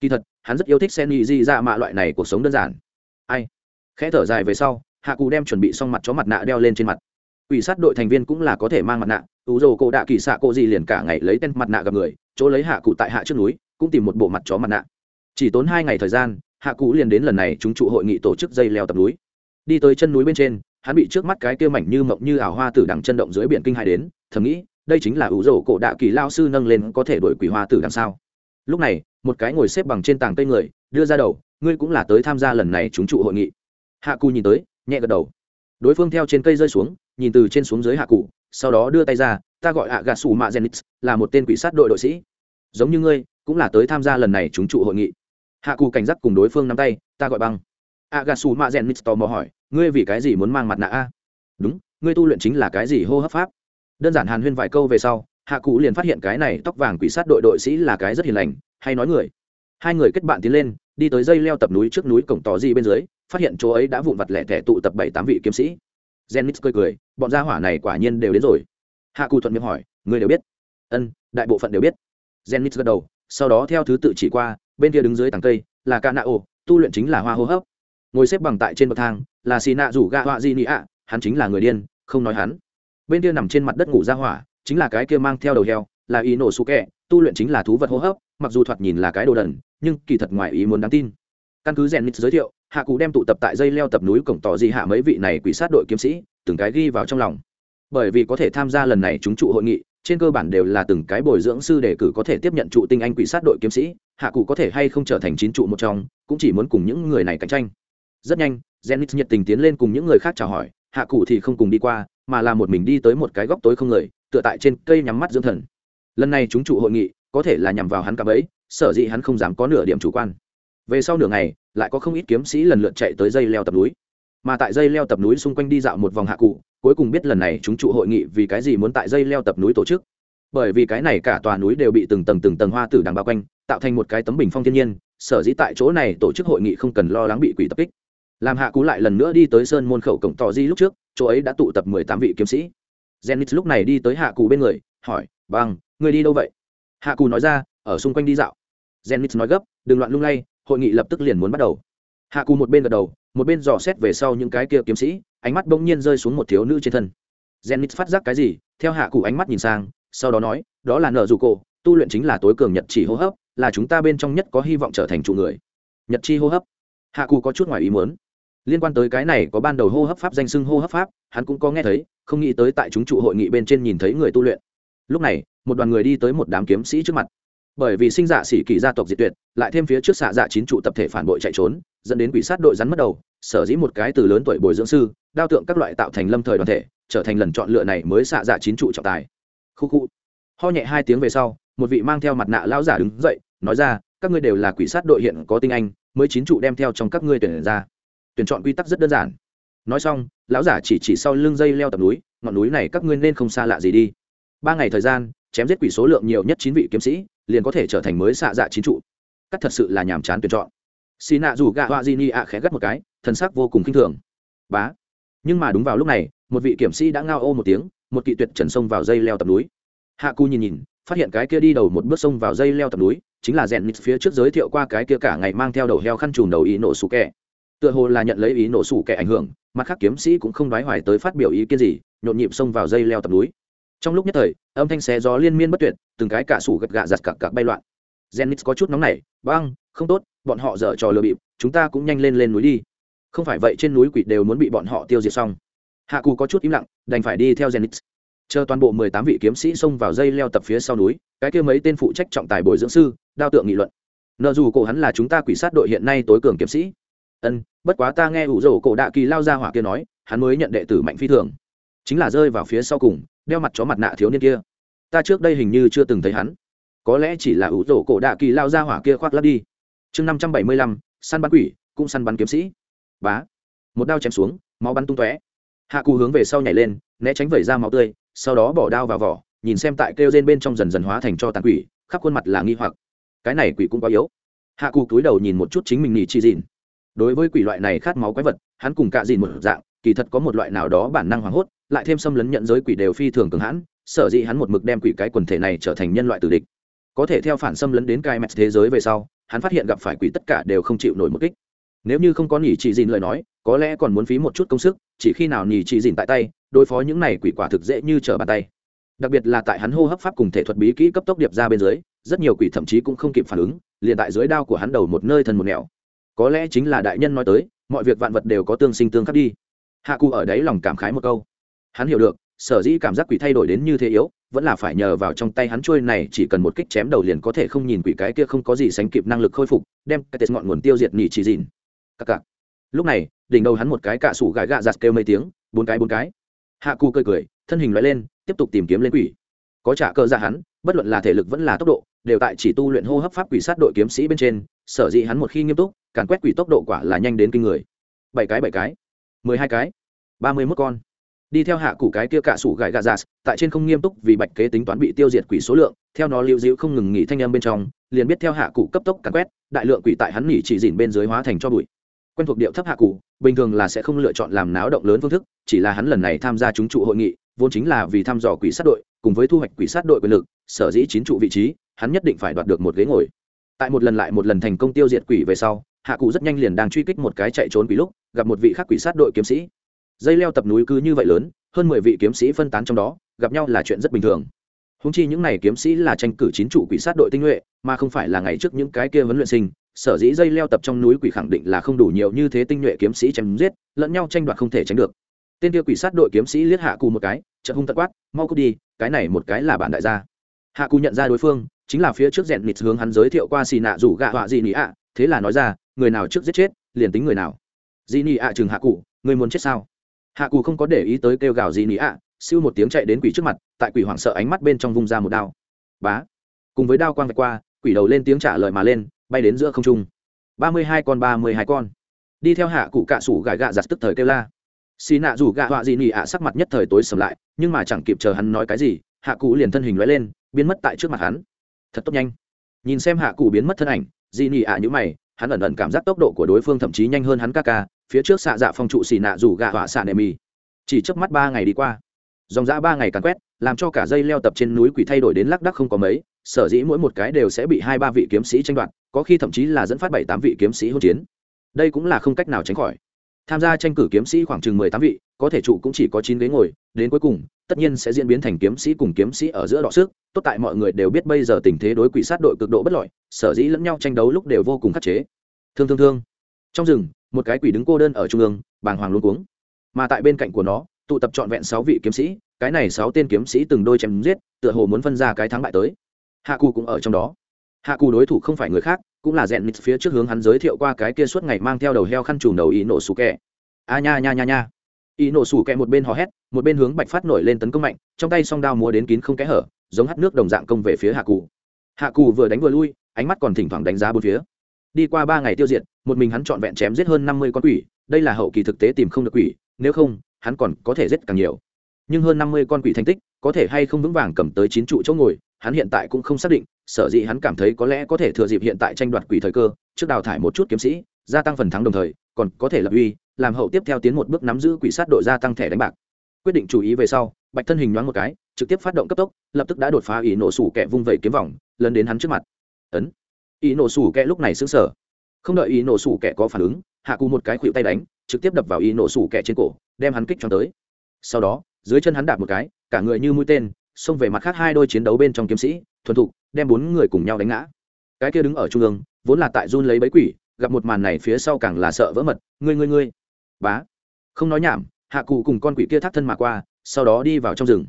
Kỳ thật hắn rất yêu thích sen y di ra mạ loại này cuộc sống đơn giản. Ai? Khẽ thở dài về sau, hạ cụ đem chuẩn bị xong mặt chó mặt nạ đeo lên trên mặt. Ủy sát đội thành viên cũng là có thể mang mặt nạ. Ủ dầu cổ đạ kỳ xạ cổ gì liền cả ngày lấy tên mặt nạ gặp người, chỗ lấy hạ cụ tại hạ trước núi, cũng tìm một bộ mặt chó mặt nạ. Chỉ tốn hai ngày thời gian, hạ cụ liền đến lần này chúng trụ hội nghị tổ chức dây leo tập núi. Đi tới chân núi bên trên, hắn bị trước mắt cái kia mảnh như mộng như ảo hoa tử đằng chân động dưới biển kinh hai đến, thầm nghĩ, đây chính là ủ rổ cổ đạ kỳ lao sư nâng lên có thể đổi quỷ hoa tử đằng sau lúc này một cái ngồi xếp bằng trên tàng cây người, đưa ra đầu, ngươi cũng là tới tham gia lần này chúng trụ hội nghị. Hạ cù nhìn tới, nhẹ gật đầu. Đối phương theo trên cây rơi xuống, nhìn từ trên xuống dưới hạ cụ sau đó đưa tay ra, ta gọi hạ gà sù mạ genix, là một tên quỷ sát đội đội sĩ. Giống như ngươi, cũng là tới tham gia lần này chúng trụ hội nghị. Hạ cù cảnh giác cùng đối phương nắm tay, ta gọi băng. A gà sù mạ genix tò mò hỏi, ngươi vì cái gì muốn mang mặt nạ a? Đúng, ngươi tu luyện chính là cái gì hô hấp pháp? Đơn giản hàn huyên vài câu về sau, hạ cụ liền phát hiện cái này tóc vàng quỷ sát đội đội sĩ là cái rất hiền lành hay nói người hai người kết bạn tiến lên đi tới dây leo tập núi trước núi cổng tò di bên dưới phát hiện chỗ ấy đã vụn vặt lẻ tẻ tụ tập bảy tám vị kiếm sĩ Zenith cười cười, bọn gia hỏa này quả nhiên đều đến rồi. Hạ Cụ thuận miệng hỏi, người đều biết? Ân, đại bộ phận đều biết. Zenith gật đầu, sau đó theo thứ tự chỉ qua, bên kia đứng dưới tàng cây là Kanao, tu luyện chính là hoa hô hấp. Ngồi xếp bằng tại trên bậc thang là Sina rủ Ga Họa Di ạ, hắn chính là người điên, không nói hắn. Bên kia nằm trên mặt đất ngủ ra hỏa, chính là cái kia mang theo đầu heo, là Inosuke, tu luyện chính là thú vật hô hấp, mặc dù thoạt nhìn là cái đồ đần, nhưng kỳ thật ngoài ý muốn đáng tin. Căn cứ Zenith giới thiệu, hạ cụ đem tụ tập tại dây leo tập núi cổng tỏ gì hạ mấy vị này quỷ sát đội kiếm sĩ từng cái ghi vào trong lòng. Bởi vì có thể tham gia lần này chúng trụ hội nghị trên cơ bản đều là từng cái bồi dưỡng sư đề cử có thể tiếp nhận trụ tinh anh quỷ sát đội kiếm sĩ hạ cụ có thể hay không trở thành chín trụ một trong cũng chỉ muốn cùng những người này cạnh tranh. Rất nhanh zenith nhiệt tình tiến lên cùng những người khác chào hỏi hạ cụ thì không cùng đi qua mà là một mình đi tới một cái góc tối không người tựa tại trên cây nhắm mắt dưỡng thần lần này chúng trụ hội nghị có thể là nhằm vào hắn cả bấy sở dĩ hắn không dám có nửa điểm chủ quan. Về sau nửa ngày, lại có không ít kiếm sĩ lần lượt chạy tới dây leo tập núi. Mà tại dây leo tập núi xung quanh đi dạo một vòng hạ cụ, cuối cùng biết lần này chúng trụ hội nghị vì cái gì muốn tại dây leo tập núi tổ chức. Bởi vì cái này cả tòa núi đều bị từng tầng từng tầng hoa tử đằng bao quanh, tạo thành một cái tấm bình phong thiên nhiên, sở dĩ tại chỗ này tổ chức hội nghị không cần lo lắng bị quỷ tập kích. Làm hạ cú lại lần nữa đi tới sơn môn khẩu cổng tò di lúc trước, chỗ ấy đã tụ tập mười tám vị kiếm sĩ. Zenith lúc này đi tới hạ cù bên người, hỏi bằng người đi đâu vậy? Hạ cù nói ra, ở xung quanh đi dạo. Jennix nói gấp, đừng loạn lung lay, hội nghị lập tức liền muốn bắt đầu. Hạ cù một bên gật đầu, một bên dò xét về sau những cái kia kiếm sĩ, ánh mắt bỗng nhiên rơi xuống một thiếu nữ trên thân. Jennix phát giác cái gì, theo hạ cù ánh mắt nhìn sang, sau đó nói, đó là nợ dù cổ, tu luyện chính là tối cường nhật chỉ hô hấp, là chúng ta bên trong nhất có hy vọng trở thành trụ người. Nhật chi hô hấp. Hạ cù có chút ngoài ý muốn. Liên quan tới cái này có ban đầu hô hấp pháp danh xưng hô hấp pháp, hắn cũng có nghe thấy, không nghĩ tới tại chúng trụ hội nghị bên trên nhìn thấy người tu luyện. Lúc này một đoàn người đi tới một đám kiếm sĩ trước mặt. Bởi vì sinh dạ sĩ kỳ gia tộc diệt tuyệt, lại thêm phía trước xạ dạ chín trụ tập thể phản bội chạy trốn, dẫn đến quỷ sát đội rắn mất đầu, sở dĩ một cái từ lớn tuổi bồi dưỡng sư, đao tượng các loại tạo thành lâm thời đoàn thể, trở thành lần chọn lựa này mới xạ dạ chín trụ trọng tài. Khu khu. Ho nhẹ hai tiếng về sau, một vị mang theo mặt nạ lão giả đứng dậy, nói ra, các ngươi đều là quỷ sát đội hiện có tinh anh, mới chín trụ đem theo trong các ngươi tuyển ra. Tuyển chọn quy tắc rất đơn giản. Nói xong, lão giả chỉ chỉ sau lưng dây leo tập núi, ngọn núi này các ngươi nên không xa lạ gì đi. Ba ngày thời gian chém giết quỷ số lượng nhiều nhất chín vị kiếm sĩ, liền có thể trở thành mới xạ dạ chín trụ. Cắt thật sự là nhàm chán tuyển chọn. Xì nạ dù gạ họa di ni ạ khẽ gắt một cái, thần sắc vô cùng k i n h thường. Bá. Nhưng mà đúng vào lúc này, một vị kiểm sĩ đã ngao ô một tiếng, một kỵ tuyệt trần sông vào dây leo tập núi. Hạ cu nhìn nhìn, phát hiện cái kia đi đầu một bước sông vào dây leo tập núi, chính là rèn nít phía trước giới thiệu qua cái kia cả ngày mang theo đầu heo khăn trùm đầu ý nổ sủ kẹ tựa hồ là nhận lấy ý nổ sủ kẻ ảnh hưởng, mặt khác kiếm sĩ cũng không đoái hoài tới phát biểu ý kiến gì, nhộn nhịp xông vào dây leo tập núi trong lúc nhất thời, âm thanh xé gió liên miên bất tuyệt, từng cái cả sủ gật gạ giặt cặc cặc bay loạn. Jennix có chút nóng nảy, băng, không tốt, bọn họ dở trò lừa bịp, chúng ta cũng nhanh lên lên núi đi. Không phải vậy trên núi quỷ đều muốn bị bọn họ tiêu diệt xong. Hạ cù có chút im lặng, đành phải đi theo jennix chờ toàn bộ mười tám vị kiếm sĩ xông vào dây leo tập phía sau núi, cái kia mấy tên phụ trách trọng tài bồi dưỡng sư, đao tượng nghị luận. Nợ dù cổ hắn là chúng ta quỷ sát đội hiện nay tối cường kiếm sĩ. Ân, bất quá ta nghe ủ rổ cổ đạ kỳ lao ra hỏa kia nói, hắn mới nhận đệ tử mạnh phi thường chính là rơi vào phía sau cùng, đeo mặt chó mặt nạ thiếu niên kia. Ta trước đây hình như chưa từng thấy hắn. Có lẽ chỉ là ủ rổ cổ đạ kỳ lao ra hỏa kia khoác lắp đi. Chương năm trăm bảy mươi lăm, săn bắn quỷ, cũng săn bắn kiếm sĩ. Bá. Một đao chém xuống, máu bắn tung tóe. Hạ cù hướng về sau nhảy lên, né tránh vẩy ra máu tươi, sau đó bỏ đao vào vỏ, nhìn xem tại kêu trên bên trong dần dần hóa thành cho tàn quỷ, khắp khuôn mặt là nghi hoặc. Cái này quỷ cũng quá yếu. Hạ cù cúi đầu nhìn một chút chính mình nỉ chi dìn đối với quỷ loại này khát máu quái vật, hắn cùng cạ dìn một dạng, kỳ thật có một loại nào đó bản năng hoảng hốt lại thêm xâm lấn nhận giới quỷ đều phi thường cường hãn, sở dĩ hắn một mực đem quỷ cái quần thể này trở thành nhân loại tử địch. Có thể theo phản xâm lấn đến cai mẹt thế giới về sau, hắn phát hiện gặp phải quỷ tất cả đều không chịu nổi một kích. Nếu như không có nhỉ chỉ dìn lời nói, có lẽ còn muốn phí một chút công sức, chỉ khi nào nhỉ chỉ dìn tại tay, đối phó những này quỷ quả thực dễ như trở bàn tay. Đặc biệt là tại hắn hô hấp pháp cùng thể thuật bí kỹ cấp tốc điệp ra bên dưới, rất nhiều quỷ thậm chí cũng không kịp phản ứng, liền tại dưới đao của hắn đầu một nơi thần một nẻo. Có lẽ chính là đại nhân nói tới, mọi việc vạn vật đều có tương sinh tương khắc đi. Hạ cụ ở đấy lòng cảm khái một câu hắn hiểu được, sở dĩ cảm giác quỷ thay đổi đến như thế yếu, vẫn là phải nhờ vào trong tay hắn trôi này, chỉ cần một kích chém đầu liền có thể không nhìn quỷ cái kia không có gì sánh kịp năng lực khôi phục, đem cái tết ngọn nguồn tiêu diệt nhỉ chỉ dìn cặc cặc lúc này, đỉnh đầu hắn một cái cạ sủ gãi gạ giặt kêu mấy tiếng, bốn cái bốn cái. Hạ cu cười cười, thân hình loại lên, tiếp tục tìm kiếm lên quỷ. Có trả cơ ra hắn, bất luận là thể lực vẫn là tốc độ, đều tại chỉ tu luyện hô hấp pháp quỷ sát đội kiếm sĩ bên trên, sở dĩ hắn một khi nghiêm túc, càn quét quỷ tốc độ quả là nhanh đến kinh người. Bảy cái bảy cái. Mười hai cái. Ba mươi mốt con đi theo hạ cụ cái kia cả sủ gãi gà giạt dạ, tại trên không nghiêm túc vì bạch kế tính toán bị tiêu diệt quỷ số lượng, theo nó lưu giữ không ngừng nghỉ thanh âm bên trong, liền biết theo hạ cụ cấp tốc càn quét, đại lượng quỷ tại hắn nghỉ chỉ dìn bên dưới hóa thành cho bụi. Quen thuộc điệu thấp hạ cụ, bình thường là sẽ không lựa chọn làm náo động lớn phương thức, chỉ là hắn lần này tham gia chúng trụ hội nghị, vốn chính là vì thăm dò quỷ sát đội, cùng với thu hoạch quỷ sát đội quyền lực, sở dĩ chín trụ vị trí, hắn nhất định phải đoạt được một ghế ngồi. Tại một lần lại một lần thành công tiêu diệt quỷ về sau, hạ cụ rất nhanh liền đang truy kích một cái chạy trốn quỷ lúc, gặp một vị khác quỷ sát đội kiếm sĩ dây leo tập núi cứ như vậy lớn, hơn mười vị kiếm sĩ phân tán trong đó, gặp nhau là chuyện rất bình thường. Húng chi những n à y kiếm sĩ là tranh cử chín chủ quỷ sát đội tinh nhuệ, mà không phải là ngày trước những cái kia vấn luyện sinh, sở dĩ dây leo tập trong núi quỷ khẳng định là không đủ nhiều như thế tinh nhuệ kiếm sĩ chém giết, lẫn nhau tranh đoạt không thể tránh được. Tên kia quỷ sát đội kiếm sĩ liếc hạ cù một cái chợ hung tật quát, mau cút đi, cái này một cái là bản đại gia. Hạ cù nhận ra đối phương, chính là phía trước rèn nịt hướng hắn giới thiệu qua xì nạ rủ gạ họa gì nị ạ, thế là nói ra, người nào trước giết chết, liền tính người nào. Dị nị ạ chừng hạ cụ người muốn chết sao? Hạ cù không có để ý tới kêu gào gì nị ạ, siêu một tiếng chạy đến quỷ trước mặt, tại quỷ hoảng sợ ánh mắt bên trong vung ra một đao. Bá! Cùng với đao quang vạch qua, quỷ đầu lên tiếng trả lời mà lên, bay đến giữa không trung. Ba mươi hai con, ba mươi hai con. Đi theo hạ cụ cạ sủ gãi gạ giặt tức thời kêu la. Xì nạ rủ gạ họa gì nị ạ sắc mặt nhất thời tối sầm lại, nhưng mà chẳng kịp chờ hắn nói cái gì, hạ cụ liền thân hình lóe lên, biến mất tại trước mặt hắn. Thật tốt nhanh. Nhìn xem hạ cụ biến mất thân ảnh dị nị ạ nhữ mày, hắn ẩn ẩn cảm giác tốc độ của đối phương thậm chí nhanh hơn hắn ca ca phía trước xạ dạ phong trụ xì nạ rủ gạ họa xạ nệ mì. Chỉ trước mắt ba ngày đi qua. Dòng dã ba ngày càn quét, làm cho cả dây leo tập trên núi quỷ thay đổi đến lác đắc không có mấy, sở dĩ mỗi một cái đều sẽ bị hai ba vị kiếm sĩ tranh đoạt, có khi thậm chí là dẫn phát bảy tám vị kiếm sĩ hỗn chiến. Đây cũng là không cách nào tránh khỏi. Tham gia tranh cử kiếm sĩ khoảng chừng mười tám vị, có thể trụ cũng chỉ có chín ghế ngồi, đến cuối cùng, tất nhiên sẽ diễn biến thành kiếm sĩ cùng kiếm sĩ ở giữa đọ sức, tốt tại mọi người đều biết bây giờ tình thế đối quỷ sát đội cực độ bất lợi, sở dĩ lẫn nhau tranh đấu lúc đều vô cùng khắc chế. Thương thương thương. Trong rừng một cái quỷ đứng cô đơn ở trung ương, bàng hoàng luôn cuống. Mà tại bên cạnh của nó, tụ tập trọn vẹn sáu vị kiếm sĩ, cái này sáu tên kiếm sĩ từng đôi chém giết, tựa hồ muốn phân ra cái thắng bại tới. Hạ cù cũng ở trong đó. Hạ cù đối thủ không phải người khác, cũng là rèn nít phía trước hướng hắn giới thiệu qua cái kia suốt ngày mang theo đầu heo khăn trùm đầu ý nổ sủ kẹ a nha nha nha nha. Ý nổ sủ kẹ một bên hò hét, một bên hướng bạch phát nổi lên tấn công mạnh, trong tay song đao múa đến kín không kẽ hở, giống hắt nước đồng dạng công về phía hạ cù. Hạ cù vừa đánh vừa lui, ánh mắt còn thỉnh thoảng đánh giá bốn phía đi qua ba ngày tiêu diệt, một mình hắn trọn vẹn chém giết hơn năm mươi con quỷ, đây là hậu kỳ thực tế tìm không được quỷ, nếu không, hắn còn có thể giết càng nhiều. Nhưng hơn năm mươi con quỷ thành tích, có thể hay không vững vàng cầm tới chín trụ chỗ ngồi, hắn hiện tại cũng không xác định, sở dĩ hắn cảm thấy có lẽ có thể thừa dịp hiện tại tranh đoạt quỷ thời cơ, trước đào thải một chút kiếm sĩ, gia tăng phần thắng đồng thời, còn có thể lập uy, làm hậu tiếp theo tiến một bước nắm giữ quỷ sát đội gia tăng thẻ đánh bạc. Quyết định chú ý về sau, bạch thân hình nhoáng một cái, trực tiếp phát động cấp tốc, lập tức đã đột phá ý nổ sủ kẹ vung vẩy kiếm vòng lần đến hắn trước mặt. Ấn ý nổ sủ kẹ lúc này xứng sở không đợi ý nổ sủ kẹ có phản ứng, hạ cù một cái khuỵu tay đánh, trực tiếp đập vào ý nổ sủ kẹ trên cổ, đem hắn kích cho tới. Sau đó, dưới chân hắn đạp một cái, cả người như mũi tên, xông về mặt khác hai đôi chiến đấu bên trong kiếm sĩ, thuần thục, đem bốn người cùng nhau đánh ngã. Cái kia đứng ở trung ương, vốn là tại run lấy bấy quỷ, gặp một màn này phía sau càng là sợ vỡ mật, ngươi ngươi ngươi! Bá. Không nói nhảm, hạ cụ cùng con quỷ kia thắt thân mà qua, sau đó đi vào trong rừng.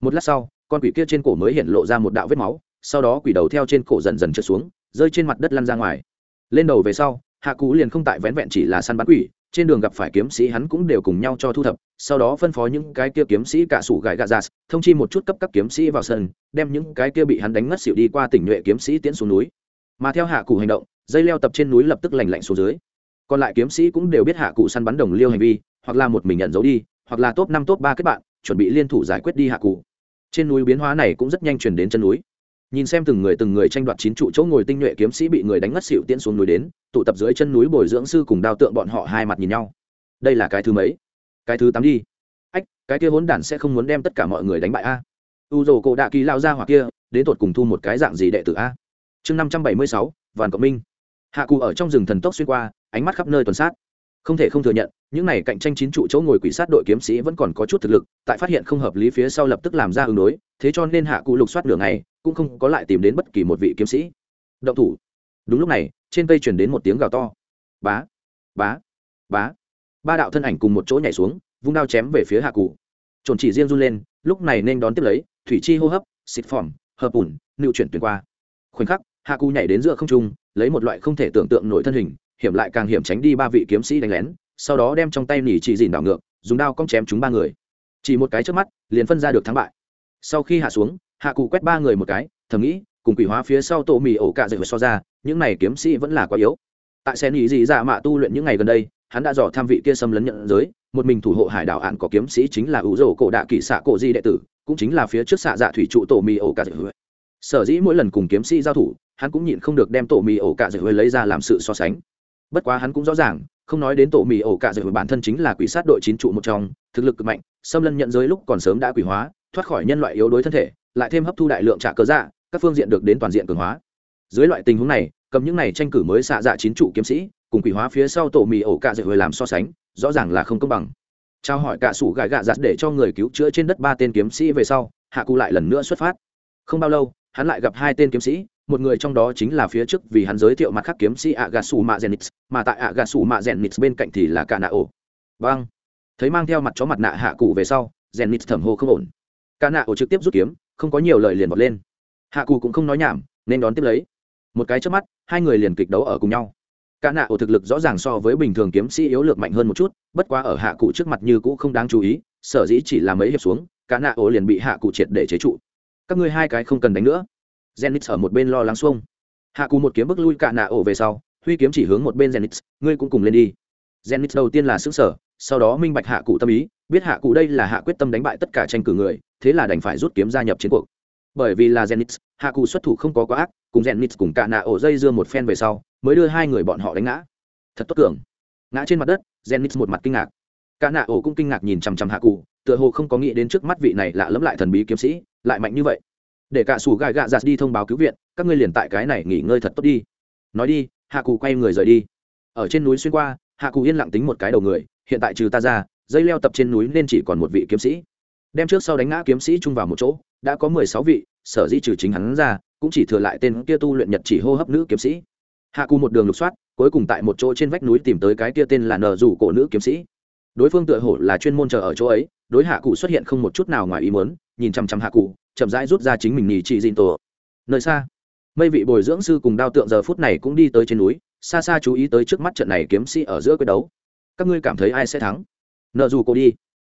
Một lát sau, con quỷ kia trên cổ mới hiện lộ ra một đạo vết máu, sau đó quỷ đầu theo trên cổ dần dần trượt xuống rơi trên mặt đất lăn ra ngoài. Lên đầu về sau, hạ cú liền không tại vén vẹn chỉ là săn bắn quỷ, trên đường gặp phải kiếm sĩ hắn cũng đều cùng nhau cho thu thập, sau đó phân phó những cái kia kiếm sĩ cả sủ gài gà ra thông chi một chút cấp các kiếm sĩ vào sân, đem những cái kia bị hắn đánh ngất xỉu đi qua tỉnh nhuệ kiếm sĩ tiến xuống núi. Mà theo hạ cụ hành động, dây leo tập trên núi lập tức lành lạnh xuống dưới. Còn lại kiếm sĩ cũng đều biết hạ cụ săn bắn đồng liêu hành vi, hoặc là một mình nhận dấu đi, hoặc là top năm, top ba kết bạn, chuẩn bị liên thủ giải quyết đi hạ cụ trên núi biến hóa này cũng rất nhanh chuyển đến chân núi nhìn xem từng người từng người tranh đoạt chín trụ chỗ ngồi tinh nhuệ kiếm sĩ bị người đánh ngất xỉu tiễn xuống núi đến, tụ tập dưới chân núi bồi dưỡng sư cùng đao tượng bọn họ hai mặt nhìn nhau. Đây là cái thứ mấy? Cái thứ tám đi. Ách, cái kia hốn đản sẽ không muốn đem tất cả mọi người đánh bại a. U dồ cổ đạ kỳ lao ra hoặc kia, đến tột cùng thu một cái dạng gì đệ tử a? Chương năm trăm bảy mươi sáu vàn cộng minh. Hạ cụ ở trong rừng thần tốc xuyên qua, ánh mắt khắp nơi tuần sát không thể không thừa nhận, những này cạnh tranh chín trụ chỗ ngồi quỷ sát đội kiếm sĩ vẫn còn có chút thực lực, tại phát hiện không hợp lý phía sau lập tức làm ra ứng đối, thế cho nên hạ cụ lục soát lửa này cũng không có lại tìm đến bất kỳ một vị kiếm sĩ. Động thủ. Đúng lúc này, trên cây chuyển đến một tiếng gào to. Bá bá bá. Ba đạo thân ảnh cùng một chỗ nhảy xuống, vung đao chém về phía hạ cụ. Trồn chỉ riêng run lên, lúc này nên đón tiếp lấy, thủy chi hô hấp, xịt phỏng, hợp ủn, nựu chuyển tuyển qua. Khoảnh khắc, hạ cụ nhảy đến giữa không trung, lấy một loại không thể tưởng tượng nổi thân hình hiểm lại càng hiểm tránh đi ba vị kiếm sĩ đánh lén, sau đó đem trong tay nỉ chỉ dìn đảo ngược, dùng đao cong chém chúng ba người. Chỉ một cái trước mắt, liền phân ra được thắng bại. Sau khi hạ xuống, hạ cụ quét ba người một cái, thầm nghĩ, cùng quỷ hóa phía sau tổ mì ổ cạ dậy so ra, những này kiếm sĩ vẫn là quá yếu. Tại xe nỉ dị dạ mạ tu luyện những ngày gần đây, hắn đã dò tham vị kia xâm lấn nhận giới, một mình thủ hộ hải đảo ạn có kiếm sĩ chính là ủ rổ cổ đạ kỷ xạ cổ di đệ tử, cũng chính là phía trước xạ dạ thủy trụ tổ mì ổ cạ dậy sở dĩ mỗi lần cùng kiếm sĩ giao thủ, hắn cũng nhịn không được đem tổ mì ổ cạ dậy lấy ra làm sự so sánh bất quá hắn cũng rõ ràng, không nói đến tổ mì ổ cạ dậy bản thân chính là quỷ sát đội chín trụ một trong, thực lực cực mạnh, xâm lân nhận giới lúc còn sớm đã quỷ hóa, thoát khỏi nhân loại yếu đuối thân thể, lại thêm hấp thu đại lượng trả cơ dạ các phương diện được đến toàn diện cường hóa. Dưới loại tình huống này, cầm những này tranh cử mới xạ dạ chín trụ kiếm sĩ, cùng quỷ hóa phía sau tổ mì ổ cạ dậy làm so sánh, rõ ràng là không công bằng. Trao hỏi cả sủ gãi gạ giặt để cho người cứu chữa trên đất ba tên kiếm sĩ về sau, hạ cụ lại lần nữa xuất phát. Không bao lâu, hắn lại gặp hai tên kiếm sĩ một người trong đó chính là phía trước vì hắn giới thiệu mặt khác kiếm sĩ Agasu gà mà tại Agasu gà bên cạnh thì là cả nạ vâng thấy mang theo mặt chó mặt nạ hạ cụ về sau zenix thẩm hô không ổn. Cả trực tiếp rút kiếm, không có nhiều lời liền bật lên. Hạ cụ cũng không nói nhảm, nên đón tiếp lấy. Một cái trước mắt, hai người liền kịch đấu ở cùng nhau. Cả nạ ổ thực lực rõ ràng so với bình thường kiếm sĩ yếu lược mạnh hơn một chút, bất quá ở hạ cụ trước mặt như cũ không đáng chú ý, sở dĩ chỉ là mấy hiệp xuống cả nạ ổ liền bị hạ cụ triệt để chế trụ. Các ngươi hai cái không cần đánh nữa. Zenith ở một bên lo lắng xuông. Hạ Cù một kiếm bước lui cạn nạ ổ về sau, huy kiếm chỉ hướng một bên Zenith, ngươi cũng cùng lên đi. Zenith đầu tiên là sững sở, sau đó minh bạch Hạ Cụ tâm ý, biết Hạ Cụ đây là hạ quyết tâm đánh bại tất cả tranh cử người, thế là đành phải rút kiếm gia nhập chiến cuộc. Bởi vì là Zenith, Hạ Cụ xuất thủ không có quá ác, cùng Zenith cùng cạn nạ ổ dây dưa một phen về sau, mới đưa hai người bọn họ đánh ngã. Thật tốt cường. Ngã trên mặt đất, Zenith một mặt kinh ngạc. cạn nạ ổ cũng kinh ngạc nhìn chằm chằm Hạ Cụ, tựa hồ không có nghĩ đến trước mắt vị này lạ lẫm lại thần bí kiếm sĩ, lại mạnh như vậy để cả sủ gài gạ giặt đi thông báo cứu viện, các ngươi liền tại cái này nghỉ ngơi thật tốt đi. Nói đi, hạ cụ quay người rời đi. Ở trên núi xuyên qua, hạ cụ yên lặng tính một cái đầu người, hiện tại trừ ta ra, dây leo tập trên núi nên chỉ còn một vị kiếm sĩ. Đem trước sau đánh ngã kiếm sĩ chung vào một chỗ, đã có mười sáu vị, sở dĩ trừ chính hắn ra, cũng chỉ thừa lại tên kia tu luyện nhật chỉ hô hấp nữ kiếm sĩ. Hạ cụ một đường lục soát, cuối cùng tại một chỗ trên vách núi tìm tới cái kia tên là nờ rủ cổ nữ kiếm sĩ. Đối phương tựa hồ là chuyên môn chờ ở chỗ ấy, đối hạ cụ xuất hiện không một chút nào ngoài ý muốn, nhìn chăm chăm hạ cụ chậm rãi rút ra chính mình nhì trị dịn tổ. Nơi xa, mây vị bồi dưỡng sư cùng đao tượng giờ phút này cũng đi tới trên núi, xa xa chú ý tới trước mắt trận này kiếm sĩ ở giữa quyết đấu. Các ngươi cảm thấy ai sẽ thắng? Nợ dù cô đi.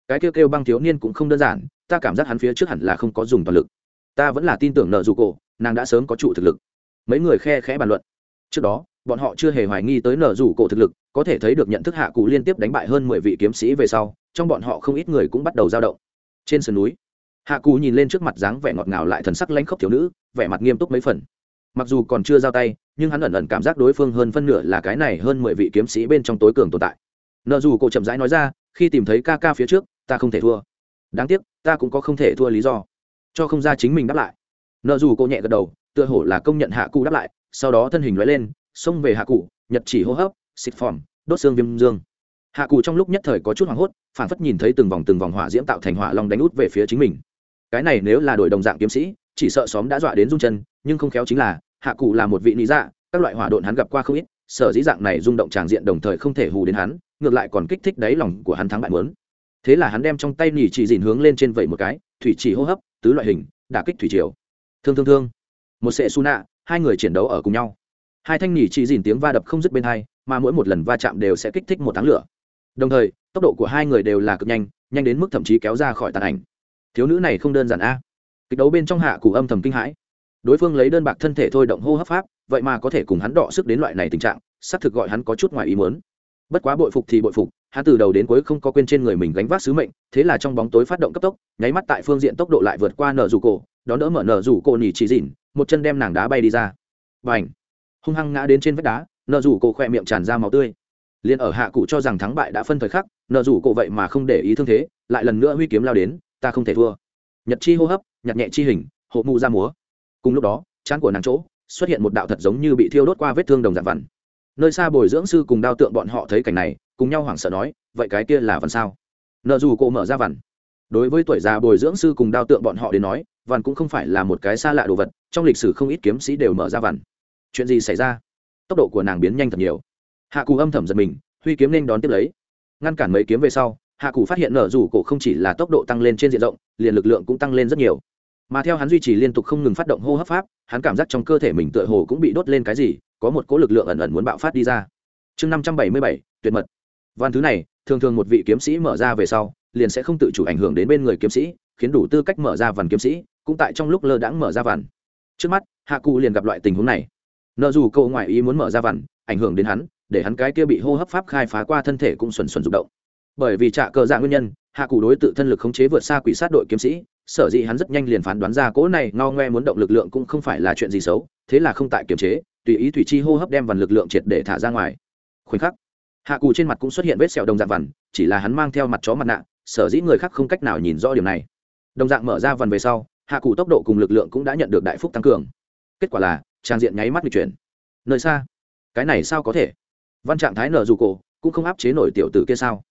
Cái kêu kêu băng thiếu niên cũng không đơn giản, ta cảm giác hắn phía trước hẳn là không có dùng toàn lực. Ta vẫn là tin tưởng nợ dù cổ nàng đã sớm có trụ thực lực. Mấy người khe khẽ bàn luận. Trước đó, bọn họ chưa hề hoài nghi tới nợ rủ cổ thực lực, có thể thấy được nhận thức hạ cụ liên tiếp đánh bại hơn mười vị kiếm sĩ về sau, trong bọn họ không ít người cũng bắt đầu dao động. Trên sườn núi hạ cù nhìn lên trước mặt dáng vẻ ngọt ngào lại thần sắc lãnh khốc thiếu nữ, vẻ mặt nghiêm túc mấy phần. Mặc dù còn chưa giao tay, nhưng hắn ẩn ẩn cảm giác đối phương hơn phân nửa là cái này hơn mười vị kiếm sĩ bên trong tối cường tồn tại. Nợ dù cô chậm rãi nói ra, khi tìm thấy ca ca phía trước, ta không thể thua. Đáng tiếc, ta cũng có không thể thua lý do. Cho không ra chính mình đáp lại. Nợ dù cô nhẹ gật đầu, tựa hổ là công nhận hạ cụ đáp lại, sau đó thân hình loại lên, xông về hạ cụ nhật chỉ hô hấp, xịt phòm, đốt xương viêm dương. Hạ cụ trong lúc nhất thời có chút hoảng hốt phản phất nhìn thấy từng vòng từng vòng hỏa diễm tạo thành hỏa long đánh út về phía chính mình cái này nếu là đổi đồng dạng kiếm sĩ, chỉ sợ xóm đã dọa đến rung chân, nhưng không khéo chính là, hạ cụ là một vị lý dạ các loại hỏa độn hắn gặp qua không ít, sở dĩ dạng này rung động tràng diện đồng thời không thể hù đến hắn, ngược lại còn kích thích đáy lòng của hắn thắng bại mớn thế là hắn đem trong tay nỉ chỉ dìn hướng lên trên vẩy một cái, thủy chỉ hô hấp, tứ loại hình, đả kích thủy triều. Thương thương thương. Một sệ su nạ, hai người chiến đấu ở cùng nhau. Hai thanh nỉ chỉ dìn tiếng va đập không dứt bên hai, mà mỗi một lần va chạm đều sẽ kích thích một tháng lửa. Đồng thời, tốc độ của hai người đều là cực nhanh nhanh đến mức thậm chí kéo ra khỏi tàn ảnh thiếu nữ này không đơn giản a. Kịch đấu bên trong hạ cụ âm thầm kinh hãi. Đối phương lấy đơn bạc thân thể thôi động hô hấp pháp, vậy mà có thể cùng hắn đọ sức đến loại này tình trạng, xác thực gọi hắn có chút ngoài ý muốn. Bất quá bội phục thì bội phục, hắn từ đầu đến cuối không có quên trên người mình gánh vác sứ mệnh, thế là trong bóng tối phát động cấp tốc, nháy mắt tại phương diện tốc độ lại vượt qua nở rủ cổ, đón đỡ mở nở rủ cổ nỉ chỉ dỉn một chân đem nàng đá bay đi ra. Và ảnh hung hăng ngã đến trên vách đá, nở rủ cổ khỏe miệng tràn ra máu tươi. Liền ở hạ cụ cho rằng thắng bại đã phân thời khắc, nở rủ cổ vậy mà không để ý thương thế, lại lần nữa huy kiếm lao đến ta không thể thua. Nhật chi hô hấp nhặt nhẹ chi hình, hộ mụ ra múa. Cùng lúc đó chán của nàng chỗ xuất hiện một đạo thật giống như bị thiêu đốt qua vết thương đồng dạng vằn. Nơi xa bồi dưỡng sư cùng đao tượng bọn họ thấy cảnh này, cùng nhau hoảng sợ nói, vậy cái kia là vằn sao? Nợ dù cô mở ra vằn. Đối với tuổi già bồi dưỡng sư cùng đao tượng bọn họ đến nói, vằn cũng không phải là một cái xa lạ đồ vật, trong lịch sử không ít kiếm sĩ đều mở ra vằn. Chuyện gì xảy ra? Tốc độ của nàng biến nhanh thật nhiều. Hạ cù âm thầm giật mình, huy kiếm nên đón tiếp lấy. Ngăn cản mấy kiếm về sau hạ cụ phát hiện nở rủ cổ không chỉ là tốc độ tăng lên trên diện rộng, liền lực lượng cũng tăng lên rất nhiều. Mà theo hắn duy trì liên tục không ngừng phát động hô hấp pháp, hắn cảm giác trong cơ thể mình tựa hồ cũng bị đốt lên cái gì, có một cỗ lực lượng ẩn ẩn muốn bạo phát đi ra. Chương năm trăm bảy mươi bảy, tuyệt mật. Văn thứ này, thường thường một vị kiếm sĩ mở ra về sau, liền sẽ không tự chủ ảnh hưởng đến bên người kiếm sĩ, khiến đủ tư cách mở ra vằn kiếm sĩ, cũng tại trong lúc lơ đãng mở ra vằn. Trước mắt, hạ cụ liền gặp loại tình huống này. Nợ dù cậu ngoại ý muốn mở ra vằn, ảnh hưởng đến hắn, để hắn cái kia bị hô hấp pháp khai phá qua thân thể cũng xuẩn xuẩn rụng động bởi vì trạ cờ dạ nguyên nhân, hạ cụ đối tự thân lực khống chế vượt xa quỷ sát đội kiếm sĩ, sở dĩ hắn rất nhanh liền phán đoán ra cỗ này ngao ngoe muốn động lực lượng cũng không phải là chuyện gì xấu, thế là không tại kiềm chế, tùy ý thủy chi hô hấp đem vằn lực lượng triệt để thả ra ngoài. Khoảnh khắc, hạ cụ trên mặt cũng xuất hiện vết sẹo đồng dạng vằn, chỉ là hắn mang theo mặt chó mặt nạ, sở dĩ người khác không cách nào nhìn rõ điểm này. Đồng dạng mở ra vằn về sau, hạ cụ tốc độ cùng lực lượng cũng đã nhận được đại phúc tăng cường. Kết quả là, trang diện nháy mắt bị chuyển. Nơi xa, cái này sao có thể? Văn trạng thái nở dù cổ, cũng không áp chế nổi tiểu tử kia sao?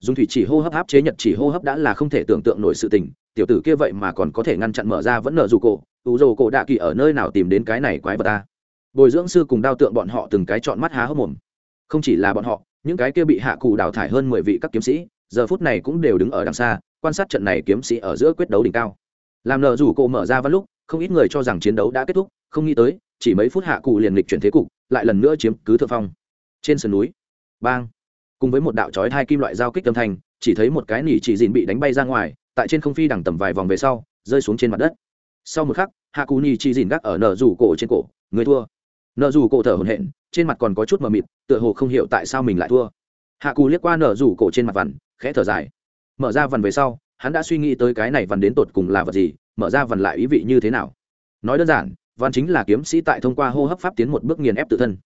Dùng thủy chỉ hô hấp áp chế nhật chỉ hô hấp đã là không thể tưởng tượng nổi sự tình, tiểu tử kia vậy mà còn có thể ngăn chặn mở ra vẫn nở dù cổ, ủ rồ cổ đạ kỳ ở nơi nào tìm đến cái này quái vật ta? Bồi dưỡng sư cùng đao tượng bọn họ từng cái chọn mắt há hốc mồm. Không chỉ là bọn họ, những cái kia bị hạ cụ đào thải hơn mười vị các kiếm sĩ, giờ phút này cũng đều đứng ở đằng xa, quan sát trận này kiếm sĩ ở giữa quyết đấu đỉnh cao. Làm nở rủ cổ mở ra văn lúc, không ít người cho rằng chiến đấu đã kết thúc, không nghĩ tới, chỉ mấy phút hạ cụ liền lịch chuyển thế cục, lại lần nữa chiếm cứ thượng phong. Trên sườn núi, bang cùng với một đạo chói hai kim loại giao kích âm thanh, chỉ thấy một cái nỉ chỉ dìn bị đánh bay ra ngoài, tại trên không phi đằng tầm vài vòng về sau, rơi xuống trên mặt đất. Sau một khắc, hạ cù nỉ chỉ dìn gác ở nở rủ cổ trên cổ, người thua. Nở rủ cổ thở hổn hển, trên mặt còn có chút mờ mịt, tựa hồ không hiểu tại sao mình lại thua. Hạ cù liếc qua nở rủ cổ trên mặt vằn, khẽ thở dài. Mở ra vằn về sau, hắn đã suy nghĩ tới cái này vằn đến tột cùng là vật gì, mở ra vằn lại ý vị như thế nào. Nói đơn giản, vằn chính là kiếm sĩ tại thông qua hô hấp pháp tiến một bước nghiền ép tự thân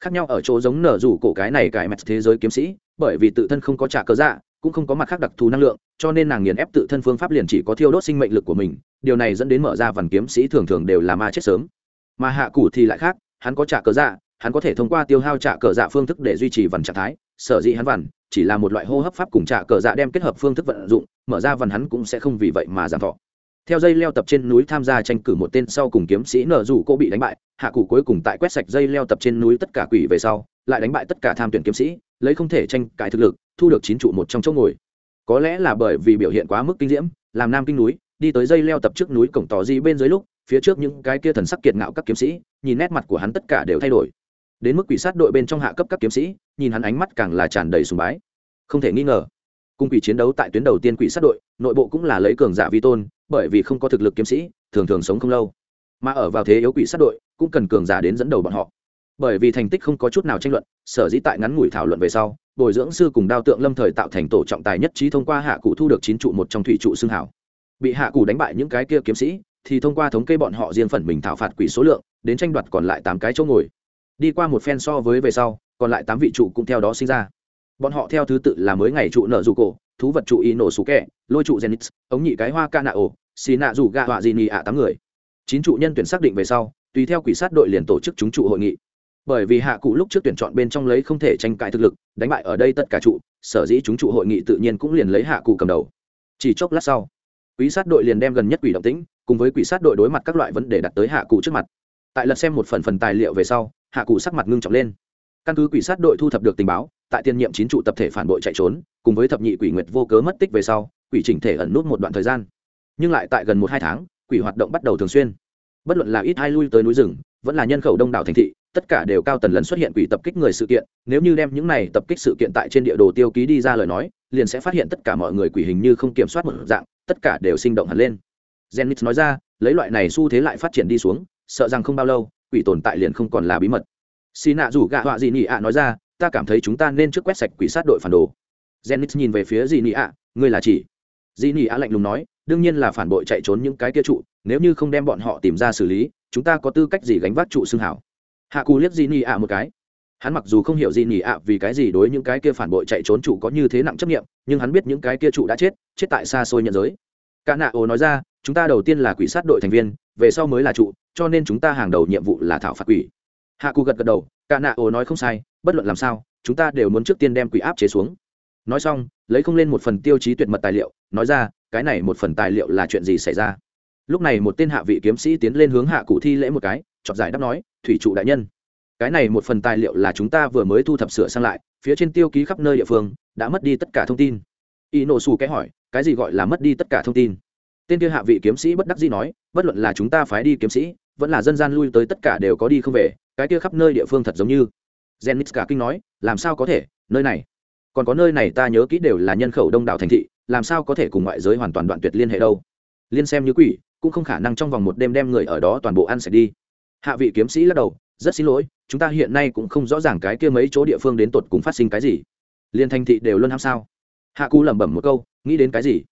khác nhau ở chỗ giống nở rủ cổ cái này cải mẹt thế giới kiếm sĩ, bởi vì tự thân không có trả cớ dạ cũng không có mặt khác đặc thù năng lượng, cho nên nàng nghiền ép tự thân phương pháp liền chỉ có thiêu đốt sinh mệnh lực của mình. Điều này dẫn đến mở ra vằn kiếm sĩ thường thường đều là ma chết sớm. Mà hạ cụ thì lại khác, hắn có trả cớ dạ hắn có thể thông qua tiêu hao trả cờ dạ phương thức để duy trì vằn trạng thái. Sở dĩ hắn vằn, chỉ là một loại hô hấp pháp cùng trả cờ dạ đem kết hợp phương thức vận dụng, mở ra vằn hắn cũng sẽ không vì vậy mà giảm thọ theo dây leo tập trên núi tham gia tranh cử một tên sau cùng kiếm sĩ nở rủ cô bị đánh bại, hạ cụ cuối cùng tại quét sạch dây leo tập trên núi tất cả quỷ về sau, lại đánh bại tất cả tham tuyển kiếm sĩ, lấy không thể tranh cãi thực lực, thu được chín trụ một trong chỗ ngồi. Có lẽ là bởi vì biểu hiện quá mức kinh diễm, làm nam kinh núi, đi tới dây leo tập trước núi cổng tỏ di bên dưới lúc, phía trước những cái kia thần sắc kiệt ngạo các kiếm sĩ, nhìn nét mặt của hắn tất cả đều thay đổi. Đến mức quỷ sát đội bên trong hạ cấp các kiếm sĩ, nhìn hắn ánh mắt càng là tràn đầy sùng bái. Không thể nghi ngờ cung quỷ chiến đấu tại tuyến đầu tiên quỷ sát đội, nội bộ cũng là lấy cường giả vi tôn, bởi vì không có thực lực kiếm sĩ, thường thường sống không lâu. Mà ở vào thế yếu quỷ sát đội, cũng cần cường giả đến dẫn đầu bọn họ. Bởi vì thành tích không có chút nào tranh luận, sở dĩ tại ngắn ngủi thảo luận về sau, bồi dưỡng sư cùng đao tượng lâm thời tạo thành tổ trọng tài nhất trí thông qua hạ cụ thu được chín trụ một trong thủy trụ xương hảo. Bị hạ cụ đánh bại những cái kia kiếm sĩ, thì thông qua thống kê bọn họ riêng phần mình thảo phạt quỷ số lượng, đến tranh đoạt còn lại tám cái chỗ ngồi. Đi qua một phen so với về sau, còn lại tám vị trụ cũng theo đó sinh ra bọn họ theo thứ tự là mới ngày trụ nợ dù cổ, thú vật trụ y nổ sủ kẹ, lôi trụ genix ống nhị cái hoa ca nạ ổ, xì nạ dù gạ họa gì nhị ạ tám người. Chín trụ nhân tuyển xác định về sau, tùy theo quỷ sát đội liền tổ chức chúng trụ hội nghị. Bởi vì hạ cụ lúc trước tuyển chọn bên trong lấy không thể tranh cãi thực lực, đánh bại ở đây tất cả trụ, sở dĩ chúng trụ hội nghị tự nhiên cũng liền lấy hạ cụ cầm đầu. Chỉ chốc lát sau, quỷ sát đội liền đem gần nhất quỷ động tĩnh, cùng với quỷ sát đội đối mặt các loại vấn đề đặt tới hạ cụ trước mặt. Tại lật xem một phần phần tài liệu về sau, hạ cụ sắc mặt ngưng trọng lên. Căn cứ quỷ sát đội thu thập được tình báo tại tiền nhiệm chín trụ tập thể phản bội chạy trốn, cùng với thập nhị quỷ nguyệt vô cớ mất tích về sau, quỷ chỉnh thể ẩn nút một đoạn thời gian. Nhưng lại tại gần một hai tháng, quỷ hoạt động bắt đầu thường xuyên. Bất luận là ít hai lui tới núi rừng, vẫn là nhân khẩu đông đảo thành thị, tất cả đều cao tần lần xuất hiện quỷ tập kích người sự kiện. Nếu như đem những này tập kích sự kiện tại trên địa đồ tiêu ký đi ra lời nói, liền sẽ phát hiện tất cả mọi người quỷ hình như không kiểm soát một dạng, tất cả đều sinh động hẳn lên. Zenith nói ra, lấy loại này xu thế lại phát triển đi xuống, sợ rằng không bao lâu, quỷ tồn tại liền không còn là bí mật. Xì nạ rủ gạ họa gì nhị ạ nói ra ta cảm thấy chúng ta nên trước quét sạch quỷ sát đội phản đồ. Zenith nhìn về phía dì nị ạ ngươi là chỉ? Dì nị ạ lạnh lùng nói, đương nhiên là phản bội chạy trốn những cái kia trụ, nếu như không đem bọn họ tìm ra xử lý, chúng ta có tư cách gì gánh vác trụ xương hảo? Hạ cù liếc dì nị ạ một cái. Hắn mặc dù không hiểu dị nhị ạ vì cái gì đối những cái kia phản bội chạy trốn trụ có như thế nặng chấp nghiệm nhưng hắn biết những cái kia trụ đã chết chết tại xa xôi nhân giới. Cả nạ ồ nói ra, chúng ta đầu tiên là quỷ sát đội thành viên, về sau mới là trụ, cho nên chúng ta hàng đầu nhiệm vụ là thảo phạt quỷ hạ cụ gật gật đầu, cả nạ ồ nói không sai, bất luận làm sao, chúng ta đều muốn trước tiên đem quỷ áp chế xuống. Nói xong, lấy không lên một phần tiêu chí tuyệt mật tài liệu, nói ra, cái này một phần tài liệu là chuyện gì xảy ra? Lúc này một tên hạ vị kiếm sĩ tiến lên hướng hạ cụ thi lễ một cái, chọt giải đáp nói, thủy trụ đại nhân, cái này một phần tài liệu là chúng ta vừa mới thu thập sửa sang lại, phía trên tiêu ký khắp nơi địa phương, đã mất đi tất cả thông tin. Y nổ xù cái hỏi, cái gì gọi là mất đi tất cả thông tin? Tên kia hạ vị kiếm sĩ bất đắc dĩ nói, bất luận là chúng ta phái đi kiếm sĩ, vẫn là dân gian lui tới tất cả đều có đi không về cái kia khắp nơi địa phương thật giống như. Zenith cả kinh nói, làm sao có thể? Nơi này? Còn có nơi này ta nhớ kỹ đều là nhân khẩu đông đảo thành thị, làm sao có thể cùng ngoại giới hoàn toàn đoạn tuyệt liên hệ đâu? Liên xem như quỷ, cũng không khả năng trong vòng một đêm đem người ở đó toàn bộ ăn sạch đi. Hạ vị kiếm sĩ lắc đầu, rất xin lỗi, chúng ta hiện nay cũng không rõ ràng cái kia mấy chỗ địa phương đến tột cùng phát sinh cái gì. Liên thanh thị đều luôn ham sao? Hạ cú lẩm bẩm một câu, nghĩ đến cái gì?